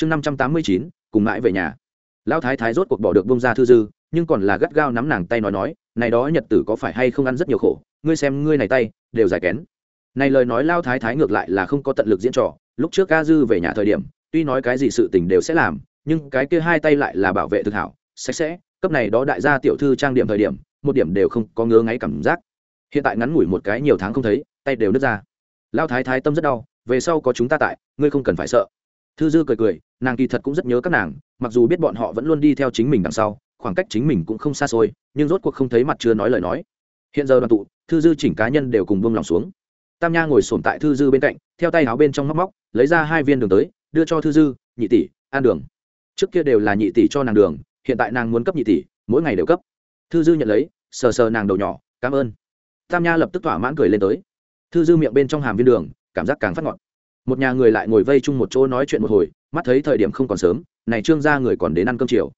chương năm trăm tám mươi chín, cùng mãi về nhà. Lão thái thái rốt cuộc bỏ được bông ra thư dư, nhưng còn là gắt gao nắm nàng tay nói nói, này đó nhật tử có phải hay không ăn rất nhiều khổ, ngươi xem ngươi này tay, đều dài kén. Này lời nói lao thái thái ngược lại là không có tận lực diễn trò, lúc trước ca dư về nhà thời điểm, tuy nói cái gì sự tình đều sẽ làm, nhưng cái kia hai tay lại là bảo vệ thực hảo, sạch sẽ, cấp này đó đại gia tiểu thư trang điểm thời điểm, một điểm đều không có ngứa ngáy cảm giác. Hiện tại ngắn ngủi một cái nhiều tháng không thấy, tay đều nứt ra. Lao thái thái tâm rất đau, về sau có chúng ta tại, ngươi không cần phải sợ thư dư cười cười, nàng kỳ thật cũng rất nhớ các nàng, mặc dù biết bọn họ vẫn luôn đi theo chính mình đằng sau, khoảng cách chính mình cũng không xa xôi, nhưng rốt cuộc không thấy mặt chưa nói lời nói. Hiện giờ đoàn tụ, thư dư chỉnh cá nhân đều cùng buông lòng xuống. Tam nha ngồi sổm tại thư dư bên cạnh, theo tay áo bên trong móc móc, lấy ra hai viên đường tới, đưa cho thư dư, nhị tỷ an đường. Trước kia đều là nhị tỷ cho nàng đường, hiện tại nàng muốn cấp nhị tỷ, mỗi ngày đều cấp. Thư dư nhận lấy, sờ sờ nàng đầu nhỏ, cảm ơn. Tam nha lập tức thỏa mãn cười lên tới. Thư dư miệng bên trong hàm viên đường, cảm giác càng phát ngọt một nhà người lại ngồi vây chung một chỗ nói chuyện một hồi, mắt thấy thời điểm không còn sớm, này trương ra người còn đến ăn cơm chiều.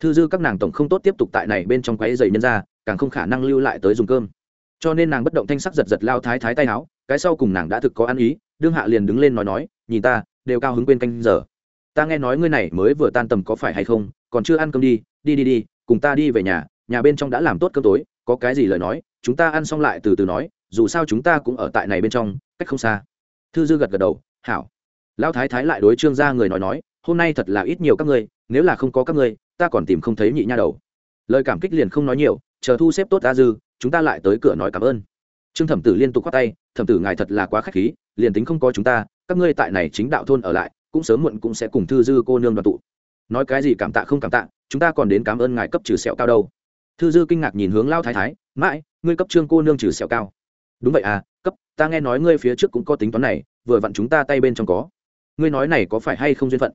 Thư dư các nàng tổng không tốt tiếp tục tại này bên trong quáy dày nhân ra càng không khả năng lưu lại tới dùng cơm. Cho nên nàng bất động thanh sắc giật giật lao thái thái tay áo, cái sau cùng nàng đã thực có ăn ý, đương hạ liền đứng lên nói nói, nhìn ta, đều cao hứng quên canh giờ. Ta nghe nói ngươi này mới vừa tan tầm có phải hay không, còn chưa ăn cơm đi đi đi đi, cùng ta đi về nhà nhà bên trong đã làm tốt cơm tối, có cái gì lời nói, chúng ta ăn xong lại từ từ nói, dù sao chúng ta cũng ở tại này bên trong, cách không xa. Thư dư gật gật đầu hảo. Lão thái thái lại đối trương gia người nói nói, hôm nay thật là ít nhiều các ngươi, nếu là không có các ngươi, ta còn tìm không thấy nhị nha đầu. Lời cảm kích liền không nói nhiều, chờ thu xếp tốt ta dư, chúng ta lại tới cửa nói cảm ơn. Trương thẩm tử liên tục khoát tay, thẩm tử ngài thật là quá k h á c h khí, liền tính không có chúng ta, các ngươi tại này chính đạo thôn ở lại, cũng sớm muộn cũng sẽ cùng thư dư cô nương đoàn tụ. Nói cái gì cảm tạ không cảm tạ, chúng ta còn đến cảm ơn ngài cấp trừ sẹo cao đâu. Thư dư kinh ngạc nhìn hướng lao thái thái, mãi, ngươi cấp trương cô nương trừ sẹo cao. Đúng vậy à cấp ta nghe nói ngươi phía trước cũng có tính toán này, vừa vặn chúng ta tay bên trong có. Ngươi nói này có phải hay không duyên phận?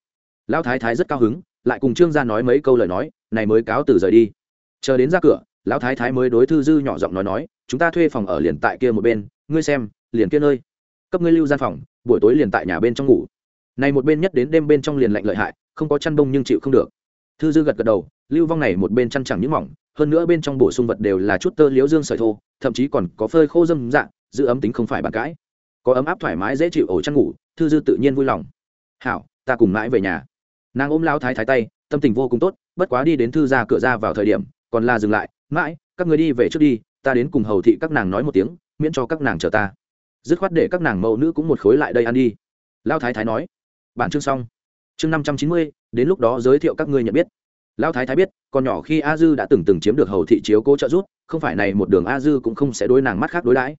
Lão thái thái rất cao hứng, lại cùng trương gia nói mấy câu lời nói, này mới cáo từ rời đi. Chờ đến ra cửa, lão thái thái mới đối thư dư nhỏ giọng nói nói, chúng ta thuê phòng ở liền tại kia một bên, ngươi xem, liền kia nơi. Cấp ngươi lưu gian phòng, buổi tối liền tại nhà bên trong ngủ. Này một bên nhất đến đêm bên trong liền lạnh lợi hại, không có chăn đông nhưng chịu không được. Thư dư gật gật đầu, lưu vong này một bên chăn chẳng những mỏng, hơn nữa bên trong bổ sung vật đều là chút tơ liễu dương sợi thô, thậm chí còn có phơi khô dâm dạng giữ ấm tính không phải bàn cãi. Có ấm áp thoải mái dễ chịu ổ chăn ngủ, thư dư tự nhiên vui lòng. Hảo, ta cùng mãi về nhà. Nàng ôm lao thái thái tay, tâm tình vô cùng tốt, bất quá đi đến thư ra cửa ra vào thời điểm, còn là dừng lại, mãi, các người đi về trước đi, ta đến cùng hầu thị các nàng nói một tiếng, miễn cho các nàng chờ ta. Dứt khoát để các nàng mẫu nữ cũng một khối lại đây ăn đi. Lao thái thái nói, bản chương xong. Chương năm trăm chín mươi, đến lúc đó giới thiệu các ngươi nhận biết. Lao thái thái biết còn nhỏ khi a dư đã từng từng chiếm được hầu thị chiếu cố trợ giúp, không phải này một đường a dư cũng không sẽ đối nàng mắt khác đối đãi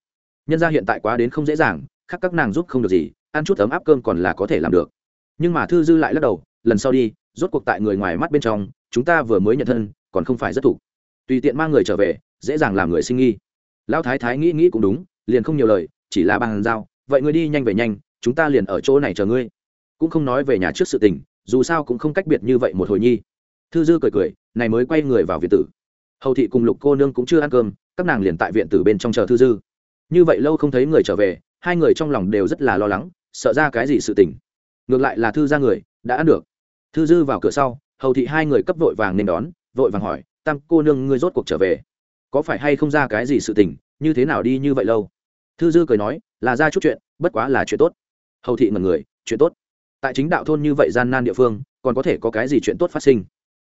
nhân ra hiện tại quá đến không dễ dàng, khác các nàng giúp không được gì, ăn chút ấm áp cơm còn là có thể làm được. Nhưng mà thư dư lại lắc đầu, lần sau đi, rốt cuộc tại người ngoài mắt bên trong, chúng ta vừa mới nhận thân, còn không phải rất thủ. Tùy tiện mang người trở về, dễ dàng làm người sinh nghi. Lão thái thái nghĩ nghĩ cũng đúng, liền không nhiều lời, chỉ là bằng giao, vậy ngươi đi nhanh về nhanh, chúng ta liền ở chỗ này chờ ngươi. Cũng không nói về nhà trước sự tình, dù sao cũng không cách biệt như vậy một hồi nhi. Thư dư cười cười, này mới quay người vào viện tử. Hầu thị cùng lục cô nương cũng chưa ăn cơm, các nàng liền tại viện tử bên trong chờ thư dư như vậy lâu không thấy người trở về, hai người trong lòng đều rất là lo lắng, sợ ra cái gì sự tình. Ngược lại là thư ra người, đã ăn được. Thư dư vào cửa sau, hầu thị hai người cấp vội vàng nên đón, vội vàng hỏi, tam cô nương, ngươi rốt cuộc trở về? Có phải hay không ra cái gì sự tình, như thế nào đi như vậy lâu? Thư dư cười nói, là ra chút chuyện, bất quá là chuyện tốt. Hầu thị mật người, chuyện tốt? Tại chính đạo thôn như vậy gian nan địa phương, còn có thể có cái gì chuyện tốt phát sinh?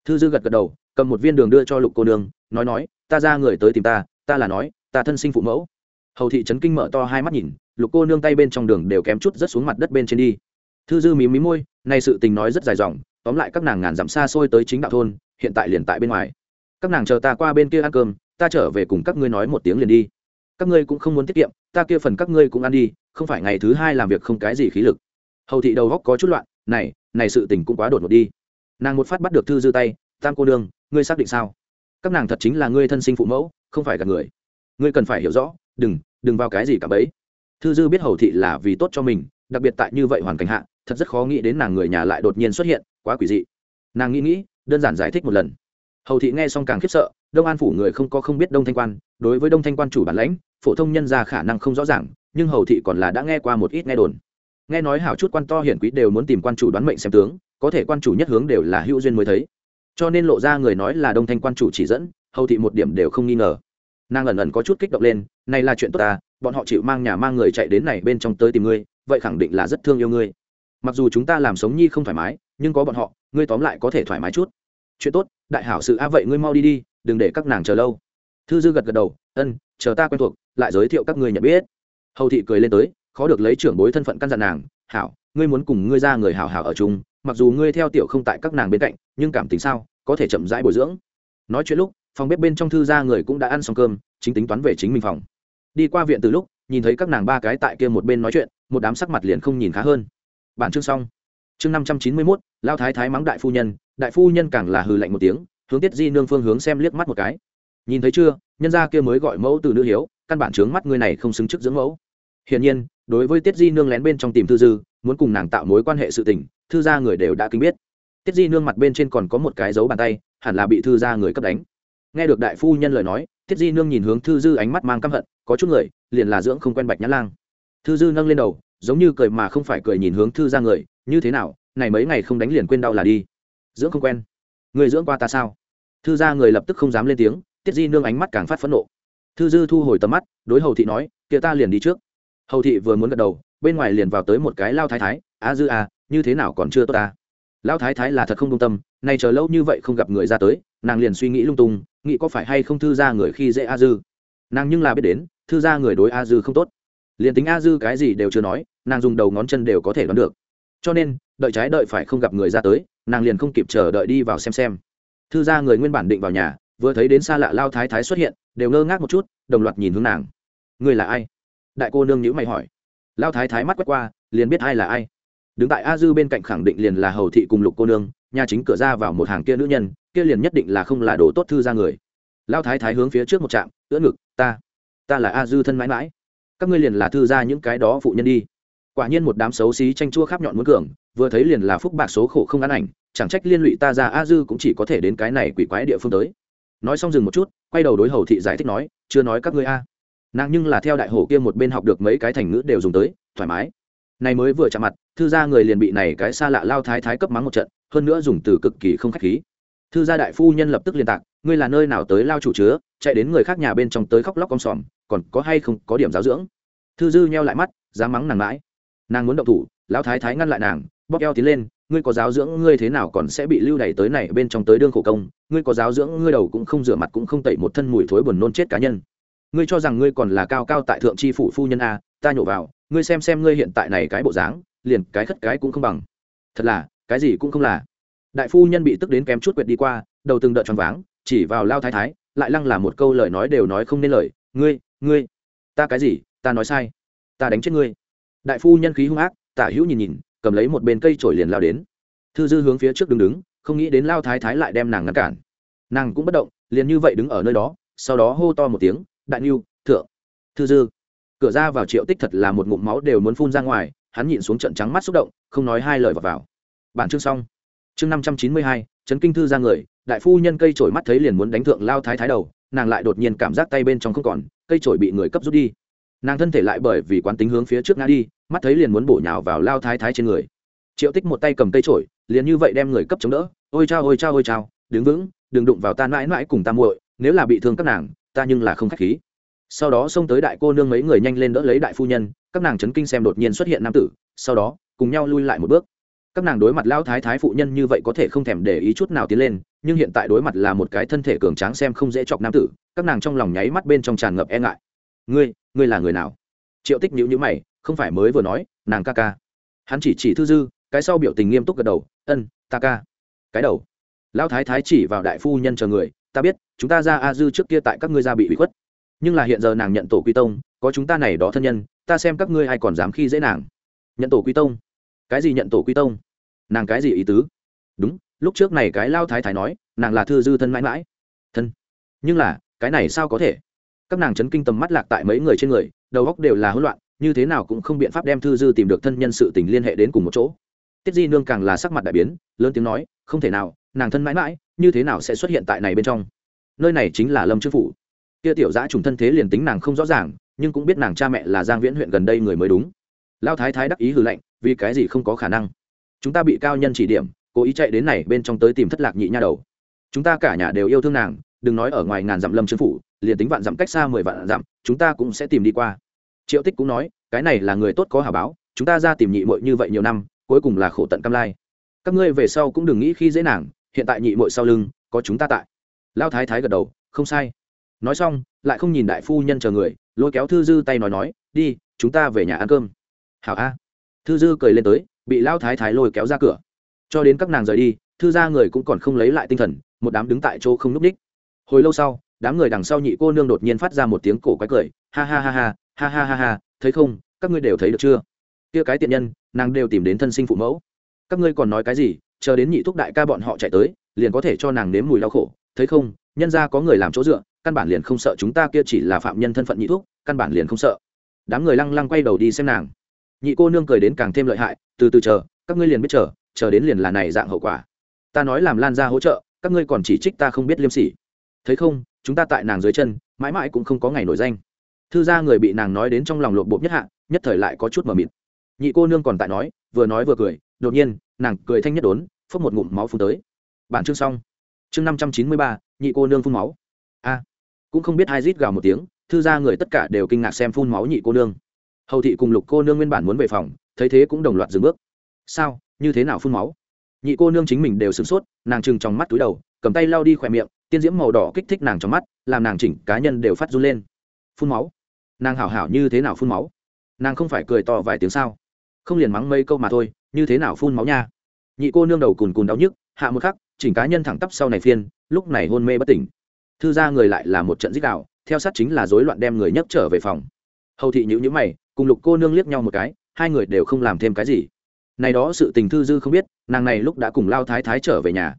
Thư dư gật gật đầu, cầm một viên đường đưa cho lục cô nương, nói nói, ta ra người tới tìm ta ta là nói, ta thân sinh phụ mẫu hầu thị trấn kinh mở to hai mắt nhìn, lục cô nương tay bên trong đường đều kém chút rất xuống mặt đất bên trên đi. Thư dư mí mí môi nay sự tình nói rất dài dòng, tóm lại các nàng ngàn dặm xa xôi tới chính đạo thôn, hiện tại liền tại bên ngoài. Các nàng chờ ta qua bên kia ăn cơm, ta trở về cùng các ngươi nói một tiếng liền đi. Các ngươi cũng không muốn tiết kiệm, ta kia phần các ngươi cũng ăn đi, không phải ngày thứ hai làm việc không cái gì khí lực. Hầu thị đầu góc có chút loạn, này này sự tình cũng quá đột ngột đi. Nàng một phát bắt được thư dư tay, tam cô đương ngươi xác định sao? Các nàng thật chính là ngươi thân sinh phụ mẫu, không phải cả người. Ngươi cần phải hiểu rõ đừng đừng vào cái gì cả bấy. Thư dư biết hầu thị là vì tốt cho mình, đặc biệt tại như vậy hoàn cảnh hạ, thật rất khó nghĩ đến nàng người nhà lại đột nhiên xuất hiện, quá quỷ dị. Nàng nghĩ nghĩ, đơn giản giải thích một lần. Hầu thị nghe xong càng khiếp sợ, đông an phủ người không có không biết đông thanh quan, đối với đông thanh quan chủ bản lãnh, phổ thông nhân ra khả năng không rõ ràng, nhưng hầu thị còn là đã nghe qua một ít nghe đồn. Nghe nói hảo chút quan to hiển quý đều muốn tìm quan chủ đoán mệnh xem tướng, có thể quan chủ nhất hướng đều là hữu duyên mới thấy. Cho nên lộ ra người nói là đông thanh quan chủ chỉ dẫn, hầu thị một điểm đều không nghi ngờ nàng ẩn ẩn có chút kích động lên, này là chuyện tốt ta bọn họ chịu mang nhà mang người chạy đến này bên trong tới tìm ngươi, vậy khẳng định là rất thương yêu ngươi. Mặc dù chúng ta làm sống nhi không thoải mái, nhưng có bọn họ, ngươi tóm lại có thể thoải mái chút. Chuyện tốt, đại hảo sự a, vậy ngươi mau đi đi, đừng để các nàng chờ lâu. Thư dư gật gật đầu, ân, chờ ta quen thuộc, lại giới thiệu các ngươi nhận biết. Hầu thị cười lên tới, khó được lấy trưởng bối thân phận căn dặn nàng, hảo, ngươi muốn cùng ngươi ra người hảo hảo ở chung, mặc dù ngươi theo tiểu không tại các nàng bên cạnh, nhưng cảm tình sao, có thể chậm rãi bồi dưỡng. Nói chuyện lúc phòng bếp bên trong thư ra người cũng đã ăn xong cơm, chính tính toán về chính mình phòng. Đi qua viện từ lúc, nhìn thấy các nàng ba cái tại kia một bên nói chuyện, một đám sắc mặt liền không nhìn khá hơn. Bản chương xong. Chương năm trăm chín mươi mốt, lao thái thái mắng đại phu nhân, đại phu nhân càng là hừ lạnh một tiếng, hướng tiết di nương phương hướng xem liếc mắt một cái. Nhìn thấy chưa, nhân gia kia mới gọi mẫu từ nữ hiếu, căn bản trướng mắt ngươi này không xứng chức dưỡng mẫu. Hiển nhiên, đối với tiết di nương lén bên trong tìm thư dư, muốn cùng nàng tạo mối quan hệ sự tình, thư gia người đều đã kinh biết. Tiết di nương mặt bên trên còn có một cái dấu bàn tay, hẳn là bị thư gia người cấp đánh nghe được đại phu nhân lời nói, tiết di nương nhìn hướng thư dư ánh mắt mang căm hận, có chút người, liền là dưỡng không quen bạch nhãn lang. Thư dư nâng lên đầu, giống như cười mà không phải cười nhìn hướng thư gia người, như thế nào, này mấy ngày không đánh liền quên đau là đi. Dưỡng không quen. Người dưỡng qua ta sao? Thư gia người lập tức không dám lên tiếng, tiết di nương ánh mắt càng phát phẫn nộ. Thư dư thu hồi tầm mắt, đối hầu thị nói, kia ta liền đi trước. Hầu thị vừa muốn gật đầu, bên ngoài liền vào tới một cái lao thái thái, a dư à như thế nào còn chưa tốt ta? Lao thái thái là thật không công tâm này chờ lâu như vậy không gặp người ra tới, nàng liền suy nghĩ lung tung nghĩ có phải hay không thư ra người khi dễ a dư? Nàng nhưng là biết đến, thư ra người đối a dư không tốt. Liền tính a dư cái gì đều chưa nói, nàng dùng đầu ngón chân đều có thể đoán được. Cho nên, đợi trái đợi phải không gặp người ra tới, nàng liền không kịp chờ đợi đi vào xem xem. Thư ra người nguyên bản định vào nhà, vừa thấy đến xa lạ lao thái thái xuất hiện, đều ngơ ngác một chút, đồng loạt nhìn hướng nàng. Người là ai? Đại cô nương nhữ mày hỏi. Lao thái thái mắt quét qua, liền biết ai là ai đứng tại a dư bên cạnh khẳng định liền là hầu thị cùng lục cô nương, nhà chính cửa ra vào một hàng kia nữ nhân, kia liền nhất định là không là đồ tốt thư ra người. Lao thái thái hướng phía trước một trạm, ưỡn ngực, ta ta là a dư thân mãi mãi. Các ngươi liền là thư ra những cái đó phụ nhân đi. Quả nhiên một đám xấu xí tranh chua khắp nhọn muốn cường, vừa thấy liền là phúc bạc số khổ không ăn ảnh, chẳng trách liên lụy ta ra a dư cũng chỉ có thể đến cái này quỷ quái địa phương tới. Nói xong dừng một chút, quay đầu đối hầu thị giải thích nói, chưa nói các ngươi a. Nàng nhưng là theo đại hổ kia một bên học được mấy cái thành ngữ đều dùng tới, thoải mái này mới vừa chạm mặt, thư gia người liền bị này cái xa lạ lao thái thái cấp mắng một trận, hơn nữa dùng từ cực kỳ không khách khí. Thư gia đại phu nhân lập tức liên tạc, ngươi là nơi nào tới lao chủ chứa, chạy đến người khác nhà bên trong tới khóc lóc con sòm, còn có hay không có điểm giáo dưỡng? Thư dư nheo lại mắt, dám mắng nàng mãi. Nàng muốn động thủ, lão thái thái ngăn lại nàng, bóp eo tiến lên, ngươi có giáo dưỡng ngươi thế nào còn sẽ bị lưu đày tới này bên trong tới đương khổ công, ngươi có giáo dưỡng ngươi đầu cũng không rửa mặt cũng không tẩy một thân mùi thối buồn nôn chết cá nhân. Ngươi cho rằng ngươi còn là cao cao tại thượng tri phủ phu nhân a, ta nhổ vào ngươi xem xem ngươi hiện tại này cái bộ dáng, liền cái khất cái cũng không bằng. Thật là, cái gì cũng không là. Đại phu nhân bị tức đến kém chút quyệt đi qua, đầu từng đợt tròn váng, chỉ vào lao thái thái, lại lăng là một câu lời nói đều nói không nên lời. Ngươi ngươi, ta cái gì, ta nói sai, ta đánh chết ngươi. Đại phu nhân khí hung ác, tả hữu nhìn nhìn, cầm lấy một bên cây trổi liền lao đến. Thư dư hướng phía trước đứng đứng, không nghĩ đến lao thái thái lại đem nàng ngăn cản. Nàng cũng bất động, liền như vậy đứng ở nơi đó, sau đó hô to một tiếng, đại niu thượng. Thư dư cửa ra vào triệu tích thật là một ngụm máu đều muốn phun ra ngoài, hắn nhịn xuống trận trắng mắt xúc động, không nói hai lời vào vào. Bản chương xong. Chương năm trăm chín mươi hai trấn kinh thư ra người, đại phu nhân cây trổi mắt thấy liền muốn đánh thượng lao thái thái đầu, nàng lại đột nhiên cảm giác tay bên trong không còn, cây trổi bị người cấp rút đi. Nàng thân thể lại bởi vì quán tính hướng phía trước ngã đi, mắt thấy liền muốn bổ nhào vào lao thái thái trên người. Triệu tích một tay cầm cây trổi liền như vậy đem người cấp chống đỡ, ôi chao ôi chao ôi chao, đứng vững, đừng đụng vào ta mãi mãi cùng ta muội, nếu là bị thương các nàng, ta nhưng là không khách khí sau đó xông tới đại cô nương mấy người nhanh lên đỡ lấy đại phu nhân, các nàng chấn kinh xem đột nhiên xuất hiện nam tử, sau đó, cùng nhau lui lại một bước. Các nàng đối mặt lao thái thái phụ nhân như vậy có thể không thèm để ý chút nào tiến lên, nhưng hiện tại đối mặt là một cái thân thể cường tráng xem không dễ chọc nam tử, các nàng trong lòng nháy mắt bên trong tràn ngập e ngại. Ngươi ngươi là người nào? Triệu tích nhữ nhữ mày, không phải mới vừa nói, nàng ca ca. Hắn chỉ chỉ thư dư, cái sau biểu tình nghiêm túc gật đầu, ân, ta ca. Cái đầu. Lão thái thái chỉ vào đại phu nhân chờ người, ta biết, chúng ta ra a dư trước kia tại các ngươi gia bị bị khuất nhưng là hiện giờ nàng nhận tổ quy tông, có chúng ta này đó thân nhân, ta xem các ngươi ai còn dám khi dễ nàng. Nhận tổ quy tông? Cái gì nhận tổ quy tông? Nàng cái gì ý tứ? Đúng, lúc trước này cái lao thái thái nói, nàng là thư dư thân mãi mãi. Thân. Nhưng là, cái này sao có thể? Các nàng chấn kinh tầm mắt lạc tại mấy người trên người, đầu góc đều là hỗn loạn, như thế nào cũng không biện pháp đem thư dư tìm được thân nhân sự tình liên hệ đến cùng một chỗ. Tiết di nương càng là sắc mặt đại biến, lớn tiếng nói, không thể nào, nàng thân mãi mãi, như thế nào sẽ xuất hiện tại này bên trong? Nơi này chính là lâm chức phủ kia tiểu giã trùng thân thế liền tính nàng không rõ ràng, nhưng cũng biết nàng cha mẹ là giang viễn huyện gần đây người mới đúng. Lao thái thái đắc ý hư lệnh vì cái gì không có khả năng? Chúng ta bị cao nhân chỉ điểm, cố ý chạy đến này bên trong tới tìm thất lạc nhị nha đầu. Chúng ta cả nhà đều yêu thương nàng, đừng nói ở ngoài ngàn dặm lâm trương phủ, liền tính vạn dặm cách xa mười vạn dặm, chúng ta cũng sẽ tìm đi qua. Triệu tích cũng nói, cái này là người tốt có hảo báo, chúng ta ra tìm nhị muội như vậy nhiều năm, cuối cùng là khổ tận cam lai. Các ngươi về sau cũng đừng nghĩ khi dễ nàng, hiện tại nhị mội sau lưng, có chúng ta tại. Lao thái thái gật đầu, không sai nói xong, lại không nhìn đại phu nhân chờ người, lôi kéo thư dư tay nói nói, đi, chúng ta về nhà ăn cơm. Hảo a. Thư dư cười lên tới, bị lao thái thái lôi kéo ra cửa. Cho đến các nàng rời đi, thư ra người cũng còn không lấy lại tinh thần, một đám đứng tại chỗ không núp ních hồi lâu sau, đám người đằng sau nhị cô nương đột nhiên phát ra một tiếng cổ quái cười, ha ha ha ha ha ha ha ha, thấy không, các ngươi đều thấy được chưa? Kia cái tiện nhân, nàng đều tìm đến thân sinh phụ mẫu. Các ngươi còn nói cái gì, chờ đến nhị thúc đại ca bọn họ chạy tới, liền có thể cho nàng nếm mùi đau khổ, thấy không, nhân ra có người làm chỗ dựa căn bản liền không sợ chúng ta kia chỉ là phạm nhân thân phận nhị thuốc, căn bản liền không sợ. Đám người lăng lăng quay đầu đi xem nàng. Nhị cô nương cười đến càng thêm lợi hại, từ từ chờ, các ngươi liền biết chờ chờ đến liền là này dạng hậu quả. Ta nói làm lan ra hỗ trợ, các ngươi còn chỉ trích ta không biết liêm sỉ. Thấy không, chúng ta tại nàng dưới chân, mãi mãi cũng không có ngày nổi danh. Thư gia người bị nàng nói đến trong lòng lộp bộp nhất hạ, nhất thời lại có chút mờ mịt. Nhị cô nương còn tại nói, vừa nói vừa cười, đột nhiên, nàng cười thanh nhất đốn, phốc một ngụm máu phun tới. Bản chương xong. Chương năm trăm chín mươi ba, nhị cô nương phun máu. A cũng không biết hai rít gào một tiếng, thư gia người tất cả đều kinh ngạc xem phun máu nhị cô nương. Hầu thị cùng lục cô nương nguyên bản muốn về phòng, thấy thế cũng đồng loạt dừng bước. Sao? Như thế nào phun máu? Nhị cô nương chính mình đều sửng sốt, nàng trừng trong mắt túi đầu, cầm tay lau đi khỏe miệng, tiên diễm màu đỏ kích thích nàng trong mắt, làm nàng chỉnh, cá nhân đều phát run lên. Phun máu? Nàng hảo hảo như thế nào phun máu? Nàng không phải cười to vài tiếng sao? Không liền mắng mấy câu mà thôi, như thế nào phun máu nha? Nhị cô nương đầu cùn cùn đau nhức, hạ một khắc, chỉnh cá nhân thẳng tắp sau này phiên, lúc này hôn mê bất tỉnh thư ra người lại là một trận dích đạo, theo sát chính là rối loạn đem người nhấc trở về phòng. Hầu thị nhữ nhữ mày, cùng lục cô nương liếc nhau một cái, hai người đều không làm thêm cái gì. Này đó sự tình thư dư không biết, nàng này lúc đã cùng lao thái thái trở về nhà.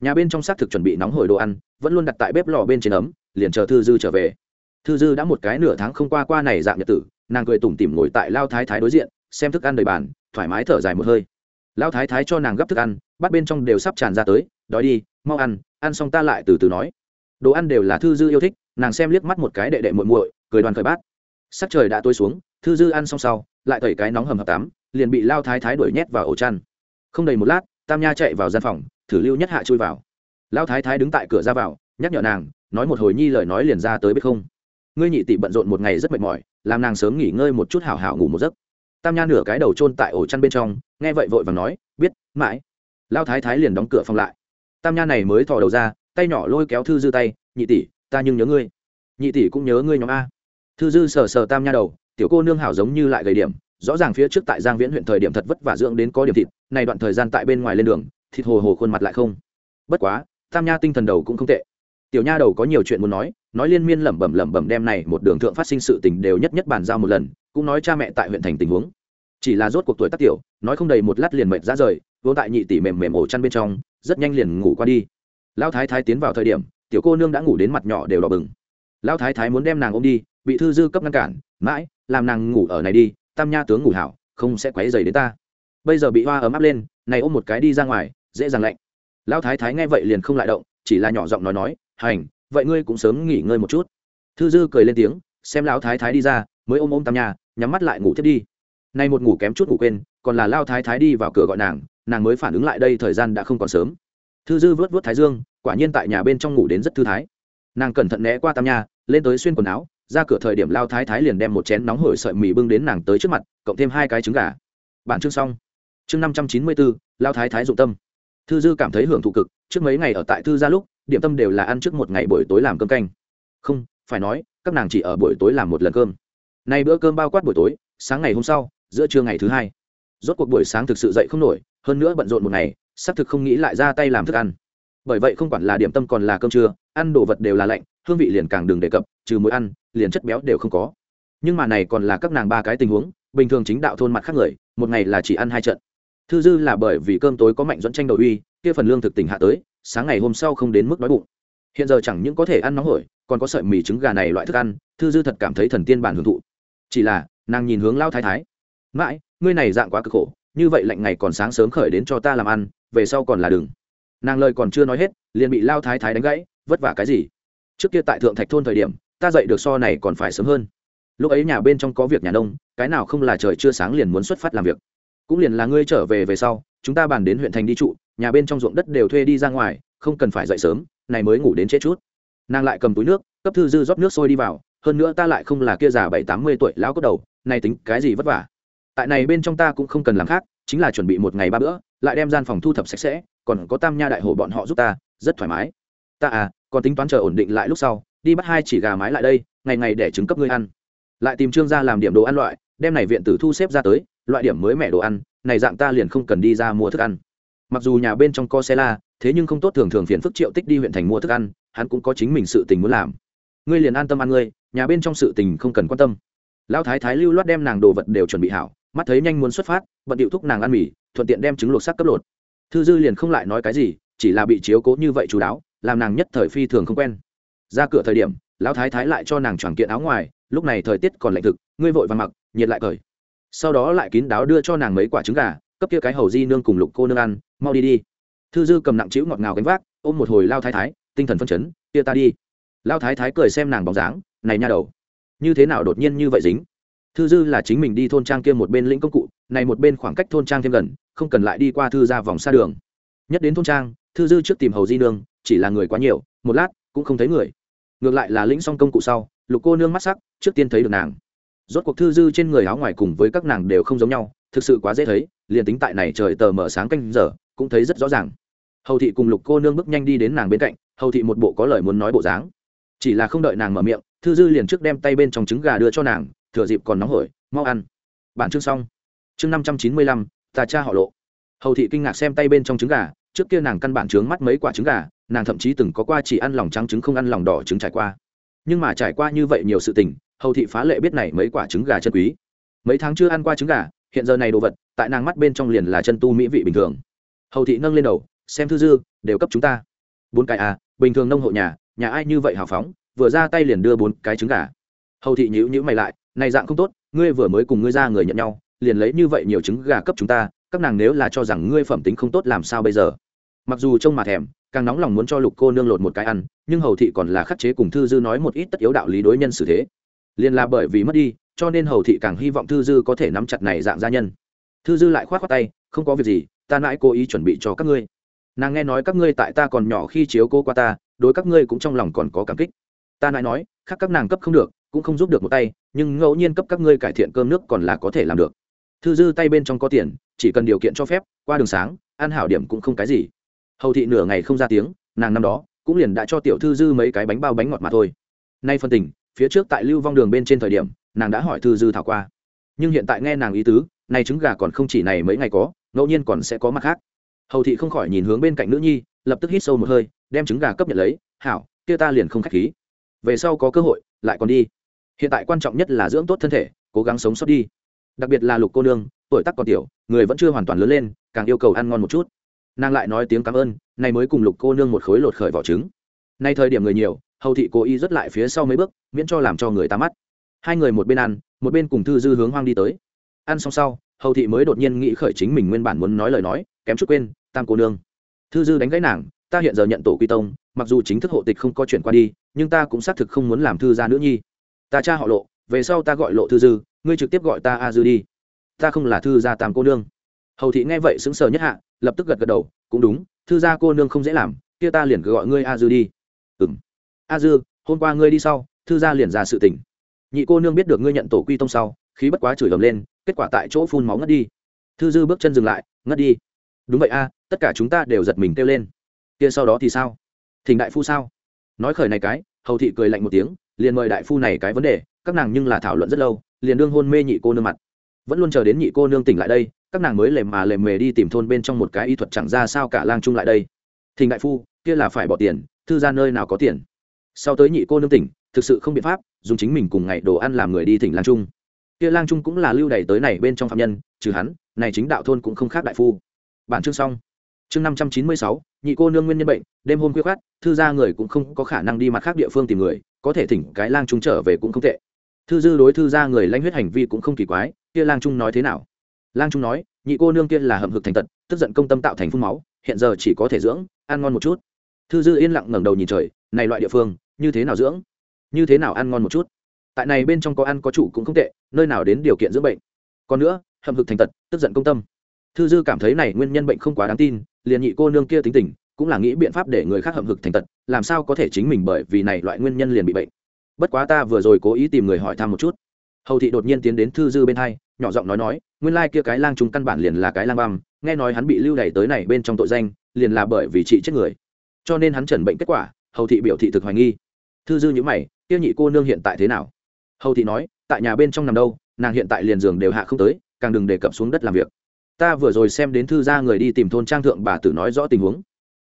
Nhà bên trong xác thực chuẩn bị nóng hổi đồ ăn, vẫn luôn đặt tại bếp lò bên trên ấm, liền chờ thư dư trở về. Thư dư đã một cái nửa tháng không qua qua này dạng nhật tử, nàng cười tủm tỉm ngồi tại lao thái thái đối diện, xem thức ăn đầy bàn, thoải mái thở dài một hơi. Lao thái thái cho nàng gấp thức ăn bắt bên trong đều sắp tràn ra tới, đói đi, mau ăn ăn xong ta lại từ từ nói đồ ăn đều là thư dư yêu thích, nàng xem liếc mắt một cái đệ đệ muội muội, cười đoàn khởi bát. Sắc trời đã tối xuống, thư dư ăn xong sau, lại tẩy cái nóng hầm hập tắm, liền bị lao thái thái đuổi nhét vào ổ chăn. Không đầy một lát, tam nha chạy vào gian phòng, thử lưu nhất hạ chui vào. Lao thái thái đứng tại cửa ra vào, nhắc nhở nàng, nói một hồi nhi lời nói liền ra tới biết không? Ngươi nhị tỷ bận rộn một ngày rất mệt mỏi, làm nàng sớm nghỉ ngơi một chút hảo hảo ngủ một giấc. Tam nha nửa cái đầu chôn tại ổ chăn bên trong, nghe vậy vội và nói, biết, mãi. Lao thái thái liền đóng cửa phòng lại. Tam nha này mới thò đầu ra tay nhỏ lôi kéo thư dư tay, nhị tỷ, ta nhưng nhớ ngươi. Nhị tỷ cũng nhớ ngươi nhóm a. Thư dư sờ sờ tam nha đầu, tiểu cô nương hảo giống như lại gầy điểm, rõ ràng phía trước tại giang viễn huyện thời điểm thật vất vả dưỡng đến có điểm thịt, này đoạn thời gian tại bên ngoài lên đường, thịt hồ hồ khuôn mặt lại không. Bất quá, tam nha tinh thần đầu cũng không tệ. Tiểu nha đầu có nhiều chuyện muốn nói nói liên miên lẩm bẩm lẩm bẩm đem này một đường thượng phát sinh sự tình đều nhất nhất bàn giao một lần, cũng nói cha mẹ tại huyện thành tình huống. Chỉ là rốt cuộc tuổi tác tiểu, nói không đầy một lát liền mệt ra rời vô tại nhị tỷ mềm mềm ổ chăn bên trong, rất nhanh liền ngủ qua đi lão thái thái tiến vào thời điểm, tiểu cô nương đã ngủ đến mặt nhỏ đều đỏ bừng. Lão thái thái muốn đem nàng ôm đi, bị thư dư cấp ngăn cản, mãi, làm nàng ngủ ở này đi, tam nha tướng ngủ hảo, không sẽ quấy dày đến ta. Bây giờ bị hoa ấm áp lên, này ôm một cái đi ra ngoài, dễ dàng lạnh. Lão thái thái nghe vậy liền không lại động, chỉ là nhỏ giọng nói nói, hành, vậy ngươi cũng sớm nghỉ ngơi một chút. Thư dư cười lên tiếng, xem lão thái thái đi ra, mới ôm ôm tam nha, nhắm mắt lại ngủ tiếp đi. Nay một ngủ kém chút ngủ quên, còn là lao thái thái đi vào cửa gọi nàng nàng mới phản ứng lại đây thời gian đã không còn sớm thư dư vớt vớt thái dương, quả nhiên tại nhà bên trong ngủ đến rất thư thái. Nàng cẩn thận né qua tam nha, lên tới xuyên quần áo, ra cửa thời điểm lao thái thái liền đem một chén nóng hổi sợi mì bưng đến nàng tới trước mặt, cộng thêm hai cái trứng gà. Bản chương xong. Chương năm trăm chín mươi bốn lao thái thái dụng tâm. Thư dư cảm thấy hưởng thụ cực, trước mấy ngày ở tại thư gia lúc, điểm tâm đều là ăn trước một ngày buổi tối làm cơm canh. Không, phải nói, các nàng chỉ ở buổi tối làm một lần cơm. Nay bữa cơm bao quát buổi tối, sáng ngày hôm sau, giữa trưa ngày thứ hai. Rốt cuộc buổi sáng thực sự dậy không nổi, hơn nữa bận rộn một ngày xác thực không nghĩ lại ra tay làm thức ăn. Bởi vậy không quản là điểm tâm còn là cơm trưa, ăn đồ vật đều là lạnh, hương vị liền càng đừng đề cập, trừ mỗi ăn, liền chất béo đều không có. Nhưng mà này còn là các nàng ba cái tình huống, bình thường chính đạo thôn mặt khác người, một ngày là chỉ ăn hai trận. Thư dư là bởi vì cơm tối có mạnh dẫn tranh đầu uy, kia phần lương thực tỉnh hạ tới, sáng ngày hôm sau không đến mức đói bụng. Hiện giờ chẳng những có thể ăn nóng hổi, còn có sợi mì trứng gà này loại thức ăn, thư dư thật cảm thấy thần tiên bản hưởng thụ. Chỉ là, nàng nhìn hướng lao thái thái. Mãi, ngươi này dạng quá cực khổ, như vậy lạnh ngày còn sáng sớm khởi đến cho ta làm ăn về sau còn là đừng. Nàng lời còn chưa nói hết, liền bị lao thái thái đánh gãy, vất vả cái gì? Trước kia tại thượng thạch thôn thời điểm, ta dậy được so này còn phải sớm hơn. Lúc ấy nhà bên trong có việc nhà nông, cái nào không là trời chưa sáng liền muốn xuất phát làm việc. Cũng liền là ngươi trở về về sau, chúng ta bàn đến huyện thành đi trụ, nhà bên trong ruộng đất đều thuê đi ra ngoài, không cần phải dậy sớm, này mới ngủ đến chết chút. Nàng lại cầm túi nước, cấp thư dư rót nước sôi đi vào, hơn nữa ta lại không là kia già bảy tám mươi tuổi lão có đầu, này tính cái gì vất vả? Tại này bên trong ta cũng không cần làm khác chính là chuẩn bị một ngày ba bữa, lại đem gian phòng thu thập sạch sẽ, còn có tam nha đại hồ bọn họ giúp ta, rất thoải mái. Ta à còn tính toán chờ ổn định lại lúc sau, đi bắt hai chỉ gà mái lại đây, ngày ngày để trứng cấp ngươi ăn. Lại tìm trương ra làm điểm đồ ăn loại, đem này viện tử thu xếp ra tới, loại điểm mới mẻ đồ ăn, này dạng ta liền không cần đi ra mua thức ăn. Mặc dù nhà bên trong co xe la, thế nhưng không tốt thường thường phiền phức triệu tích đi huyện thành mua thức ăn, hắn cũng có chính mình sự tình muốn làm. Ngươi liền an tâm ăn ngươi, nhà bên trong sự tình không cần quan tâm. Lão thái thái lưu loát đem nàng đồ vật đều chuẩn bị hảo, mắt thấy nhanh muốn xuất phát bận điệu thúc nàng ăn mì, thuận tiện đem trứng luộc sắc cấp lột. Thư dư liền không lại nói cái gì, chỉ là bị chiếu cố như vậy chú đáo, làm nàng nhất thời phi thường không quen. Ra cửa thời điểm, lão thái thái lại cho nàng choàng kiện áo ngoài, lúc này thời tiết còn lạnh thực, ngươi vội và mặc, nhiệt lại cởi. Sau đó lại kín đáo đưa cho nàng mấy quả trứng gà, cấp kia cái hầu di nương cùng lục cô nương ăn, mau đi đi. Thư dư cầm nặng chữ ngọt ngào gánh vác, ôm một hồi lao thái thái, tinh thần phân chấn, kia ta đi. Lao thái thái cười xem nàng bóng dáng, này nha đầu, như thế nào đột nhiên như vậy dính? Thư dư là chính mình đi thôn trang kia một bên lĩnh công cụ, này một bên khoảng cách thôn trang thêm gần, không cần lại đi qua thư ra vòng xa đường. Nhất đến thôn trang, thư dư trước tìm hầu di nương, chỉ là người quá nhiều, một lát, cũng không thấy người. Ngược lại là lĩnh xong công cụ sau, lục cô nương mắt sắc, trước tiên thấy được nàng. Rốt cuộc thư dư trên người áo ngoài cùng với các nàng đều không giống nhau, thực sự quá dễ thấy, liền tính tại này trời tờ mở sáng canh giờ, cũng thấy rất rõ ràng. Hầu thị cùng lục cô nương bước nhanh đi đến nàng bên cạnh, hầu thị một bộ có lời muốn nói bộ dáng. Chỉ là không đợi nàng mở miệng, thư dư liền trước đem tay bên trong trứng gà đưa cho nàng thừa dịp còn nóng hổi, mau ăn. Bản chương xong. Chương năm trăm chín mươi lăm, ta cha họ lộ. Hầu thị kinh ngạc xem tay bên trong trứng gà, trước kia nàng căn bản trướng mắt mấy quả trứng gà, nàng thậm chí từng có qua chỉ ăn lòng trắng trứng không ăn lòng đỏ trứng trải qua. Nhưng mà trải qua như vậy nhiều sự tình, hầu thị phá lệ biết này mấy quả trứng gà chân quý. Mấy tháng chưa ăn qua trứng gà, hiện giờ này đồ vật, tại nàng mắt bên trong liền là chân tu mỹ vị bình thường. Hầu thị nâng lên đầu, xem thư dư, đều cấp chúng ta. Bốn cái à bình thường nông hộ nhà nhà ai như vậy hào phóng, vừa ra tay liền đưa bốn cái trứng gà. Hầu thị nhữ nhữ mày lại này dạng không tốt, ngươi vừa mới cùng ngươi ra người nhận nhau, liền lấy như vậy nhiều trứng gà cấp chúng ta, các nàng nếu là cho rằng ngươi phẩm tính không tốt làm sao bây giờ? Mặc dù trông mà thèm, càng nóng lòng muốn cho lục cô nương lột một cái ăn, nhưng hầu thị còn là khắc chế cùng thư dư nói một ít tất yếu đạo lý đối nhân xử thế. Liền là bởi vì mất đi, cho nên hầu thị càng hy vọng thư dư có thể nắm chặt này dạng gia nhân. Thư dư lại k h o á t khoác tay, không có việc gì, ta mãi cố ý chuẩn bị cho các ngươi. Nàng nghe nói các ngươi tại ta còn nhỏ khi chiếu cô qua ta, đối các ngươi cũng trong lòng còn có cảm kích. Ta mãi nói, khác các nàng cấp không được cũng không giúp được một tay, nhưng ngẫu nhiên cấp các ngươi cải thiện cơm nước còn là có thể làm được. Thư dư tay bên trong có tiền, chỉ cần điều kiện cho phép, qua đường sáng, ăn hảo điểm cũng không cái gì. Hầu thị nửa ngày không ra tiếng, nàng năm đó, cũng liền đã cho tiểu thư dư mấy cái bánh bao bánh ngọt mà thôi. Nay phân tình, phía trước tại lưu vong đường bên trên thời điểm, nàng đã hỏi thư dư thảo qua. Nhưng hiện tại nghe nàng ý tứ, nay trứng gà còn không chỉ này mấy ngày có, ngẫu nhiên còn sẽ có mặt khác. Hầu thị không khỏi nhìn hướng bên cạnh nữ nhi, lập tức hít sâu một hơi, đem trứng gà cấp nhận lấy, hảo, kia ta liền không k h á c h khí. Về sau có cơ hội, lại còn đi hiện tại quan trọng nhất là dưỡng tốt thân thể, cố gắng sống sót đi. Đặc biệt là lục cô nương, tuổi tắc còn tiểu, người vẫn chưa hoàn toàn lớn lên, càng yêu cầu ăn ngon một chút. Nàng lại nói tiếng cảm ơn nay mới cùng lục cô nương một khối lột khởi vỏ trứng. Nay thời điểm người nhiều, hầu thị cố ý rất lại phía sau mấy bước, miễn cho làm cho người ta mắt. Hai người một bên ăn, một bên cùng thư dư hướng hoang đi tới. Ăn xong sau, hầu thị mới đột nhiên nghĩ khởi chính mình nguyên bản muốn nói lời nói, kém chút quên, tam cô nương. Thư dư đánh gãy nàng, ta hiện giờ nhận tổ quy tông, mặc dù chính thức hộ tịch không có chuyển qua đi, nhưng ta cũng xác thực không muốn làm thư gia nữ nhi ta cha họ lộ, về sau ta gọi lộ thư dư, ngươi trực tiếp gọi ta a dư đi. Ta không là thư gia tam cô nương. Hầu thị nghe vậy sững sờ nhất hạ, lập tức gật gật đầu, cũng đúng, thư gia cô nương không dễ làm, kia ta liền cứ gọi ngươi a dư đi. Ừ m a dư, hôm qua ngươi đi sau, thư gia liền ra sự tỉnh nhị cô nương biết được ngươi nhận tổ quy tông sau, khí bất quá chửi ầm lên, kết quả tại chỗ phun máu ngất đi. Thư dư bước chân dừng lại, ngất đi. Đúng vậy a, tất cả chúng ta đều giật mình kêu lên. Kia sau đó thì sao? Thỉnh đại phu sao? Nói khởi này cái, hầu thị cười lạnh một tiếng liền mời đại phu này cái vấn đề, các nàng nhưng là thảo luận rất lâu, liền đương hôn mê nhị cô nương mặt. Vẫn luôn chờ đến nhị cô nương tỉnh lại đây, các nàng mới lềm mà lềm mề đi tìm thôn bên trong một cái y thuật chẳng ra sao cả lang trung lại đây. Thình đại phu, kia là phải bỏ tiền, thư ra nơi nào có tiền. Sau tới nhị cô nương tỉnh, thực sự không biện pháp, dùng chính mình cùng ngày đồ ăn làm người đi thỉnh lang trung kia lang trung cũng là lưu đày tới này bên trong phạm nhân, trừ hắn, này chính đạo thôn cũng không khác đại phu. Bản chương xong. Chương năm trăm chín mươi sáu nhị cô nương nguyên nhân bệnh, đêm hôm khuya khoát thư gia người cũng không có khả năng đi mặt khác địa phương tìm người, có thể thỉnh cái lang trung trở về cũng không tệ. Thư dư đối thư gia người lanh huyết hành vi cũng không kỳ quái, kia lang trung nói thế nào? Lang trung nói, nhị cô nương kia là hậm hực thành tật, tức giận công tâm tạo thành phun máu, hiện giờ chỉ có thể dưỡng, ăn ngon một chút. Thư dư yên lặng ngẩng đầu nhìn trời, này loại địa phương, như thế nào dưỡng? Như thế nào ăn ngon một chút? Tại này bên trong có ăn có chủ cũng không tệ, nơi nào đến điều kiện dưỡng bệnh. Còn nữa, hậm hực thành tật, tức giận công tâm. Thư dư cảm thấy này nguyên nhân bệnh không quá đáng tin liền nhị cô nương kia tính tình, cũng là nghĩ biện pháp để người khác hậm hực thành tật, làm sao có thể chính mình bởi vì này loại nguyên nhân liền bị bệnh. Bất quá ta vừa rồi cố ý tìm người hỏi thăm một chút. Hầu thị đột nhiên tiến đến thư dư bên hai, nhỏ giọng nói nói, nguyên lai kia cái lang trung căn bản liền là cái lang băm, nghe nói hắn bị lưu đày tới này bên trong tội danh, liền là bởi vì trị chết người. Cho nên hắn chẩn bệnh kết quả, hầu thị biểu thị thực hoài nghi. Thư dư nhữ mày, kia nhị cô nương hiện tại thế nào? Hầu thị nói, tại nhà bên trong nằm đâu, nàng hiện tại liền giường đều hạ không tới, càng đừng đề cập xuống đất làm việc ta vừa rồi xem đến thư gia người đi tìm thôn trang thượng bà tử nói rõ tình huống.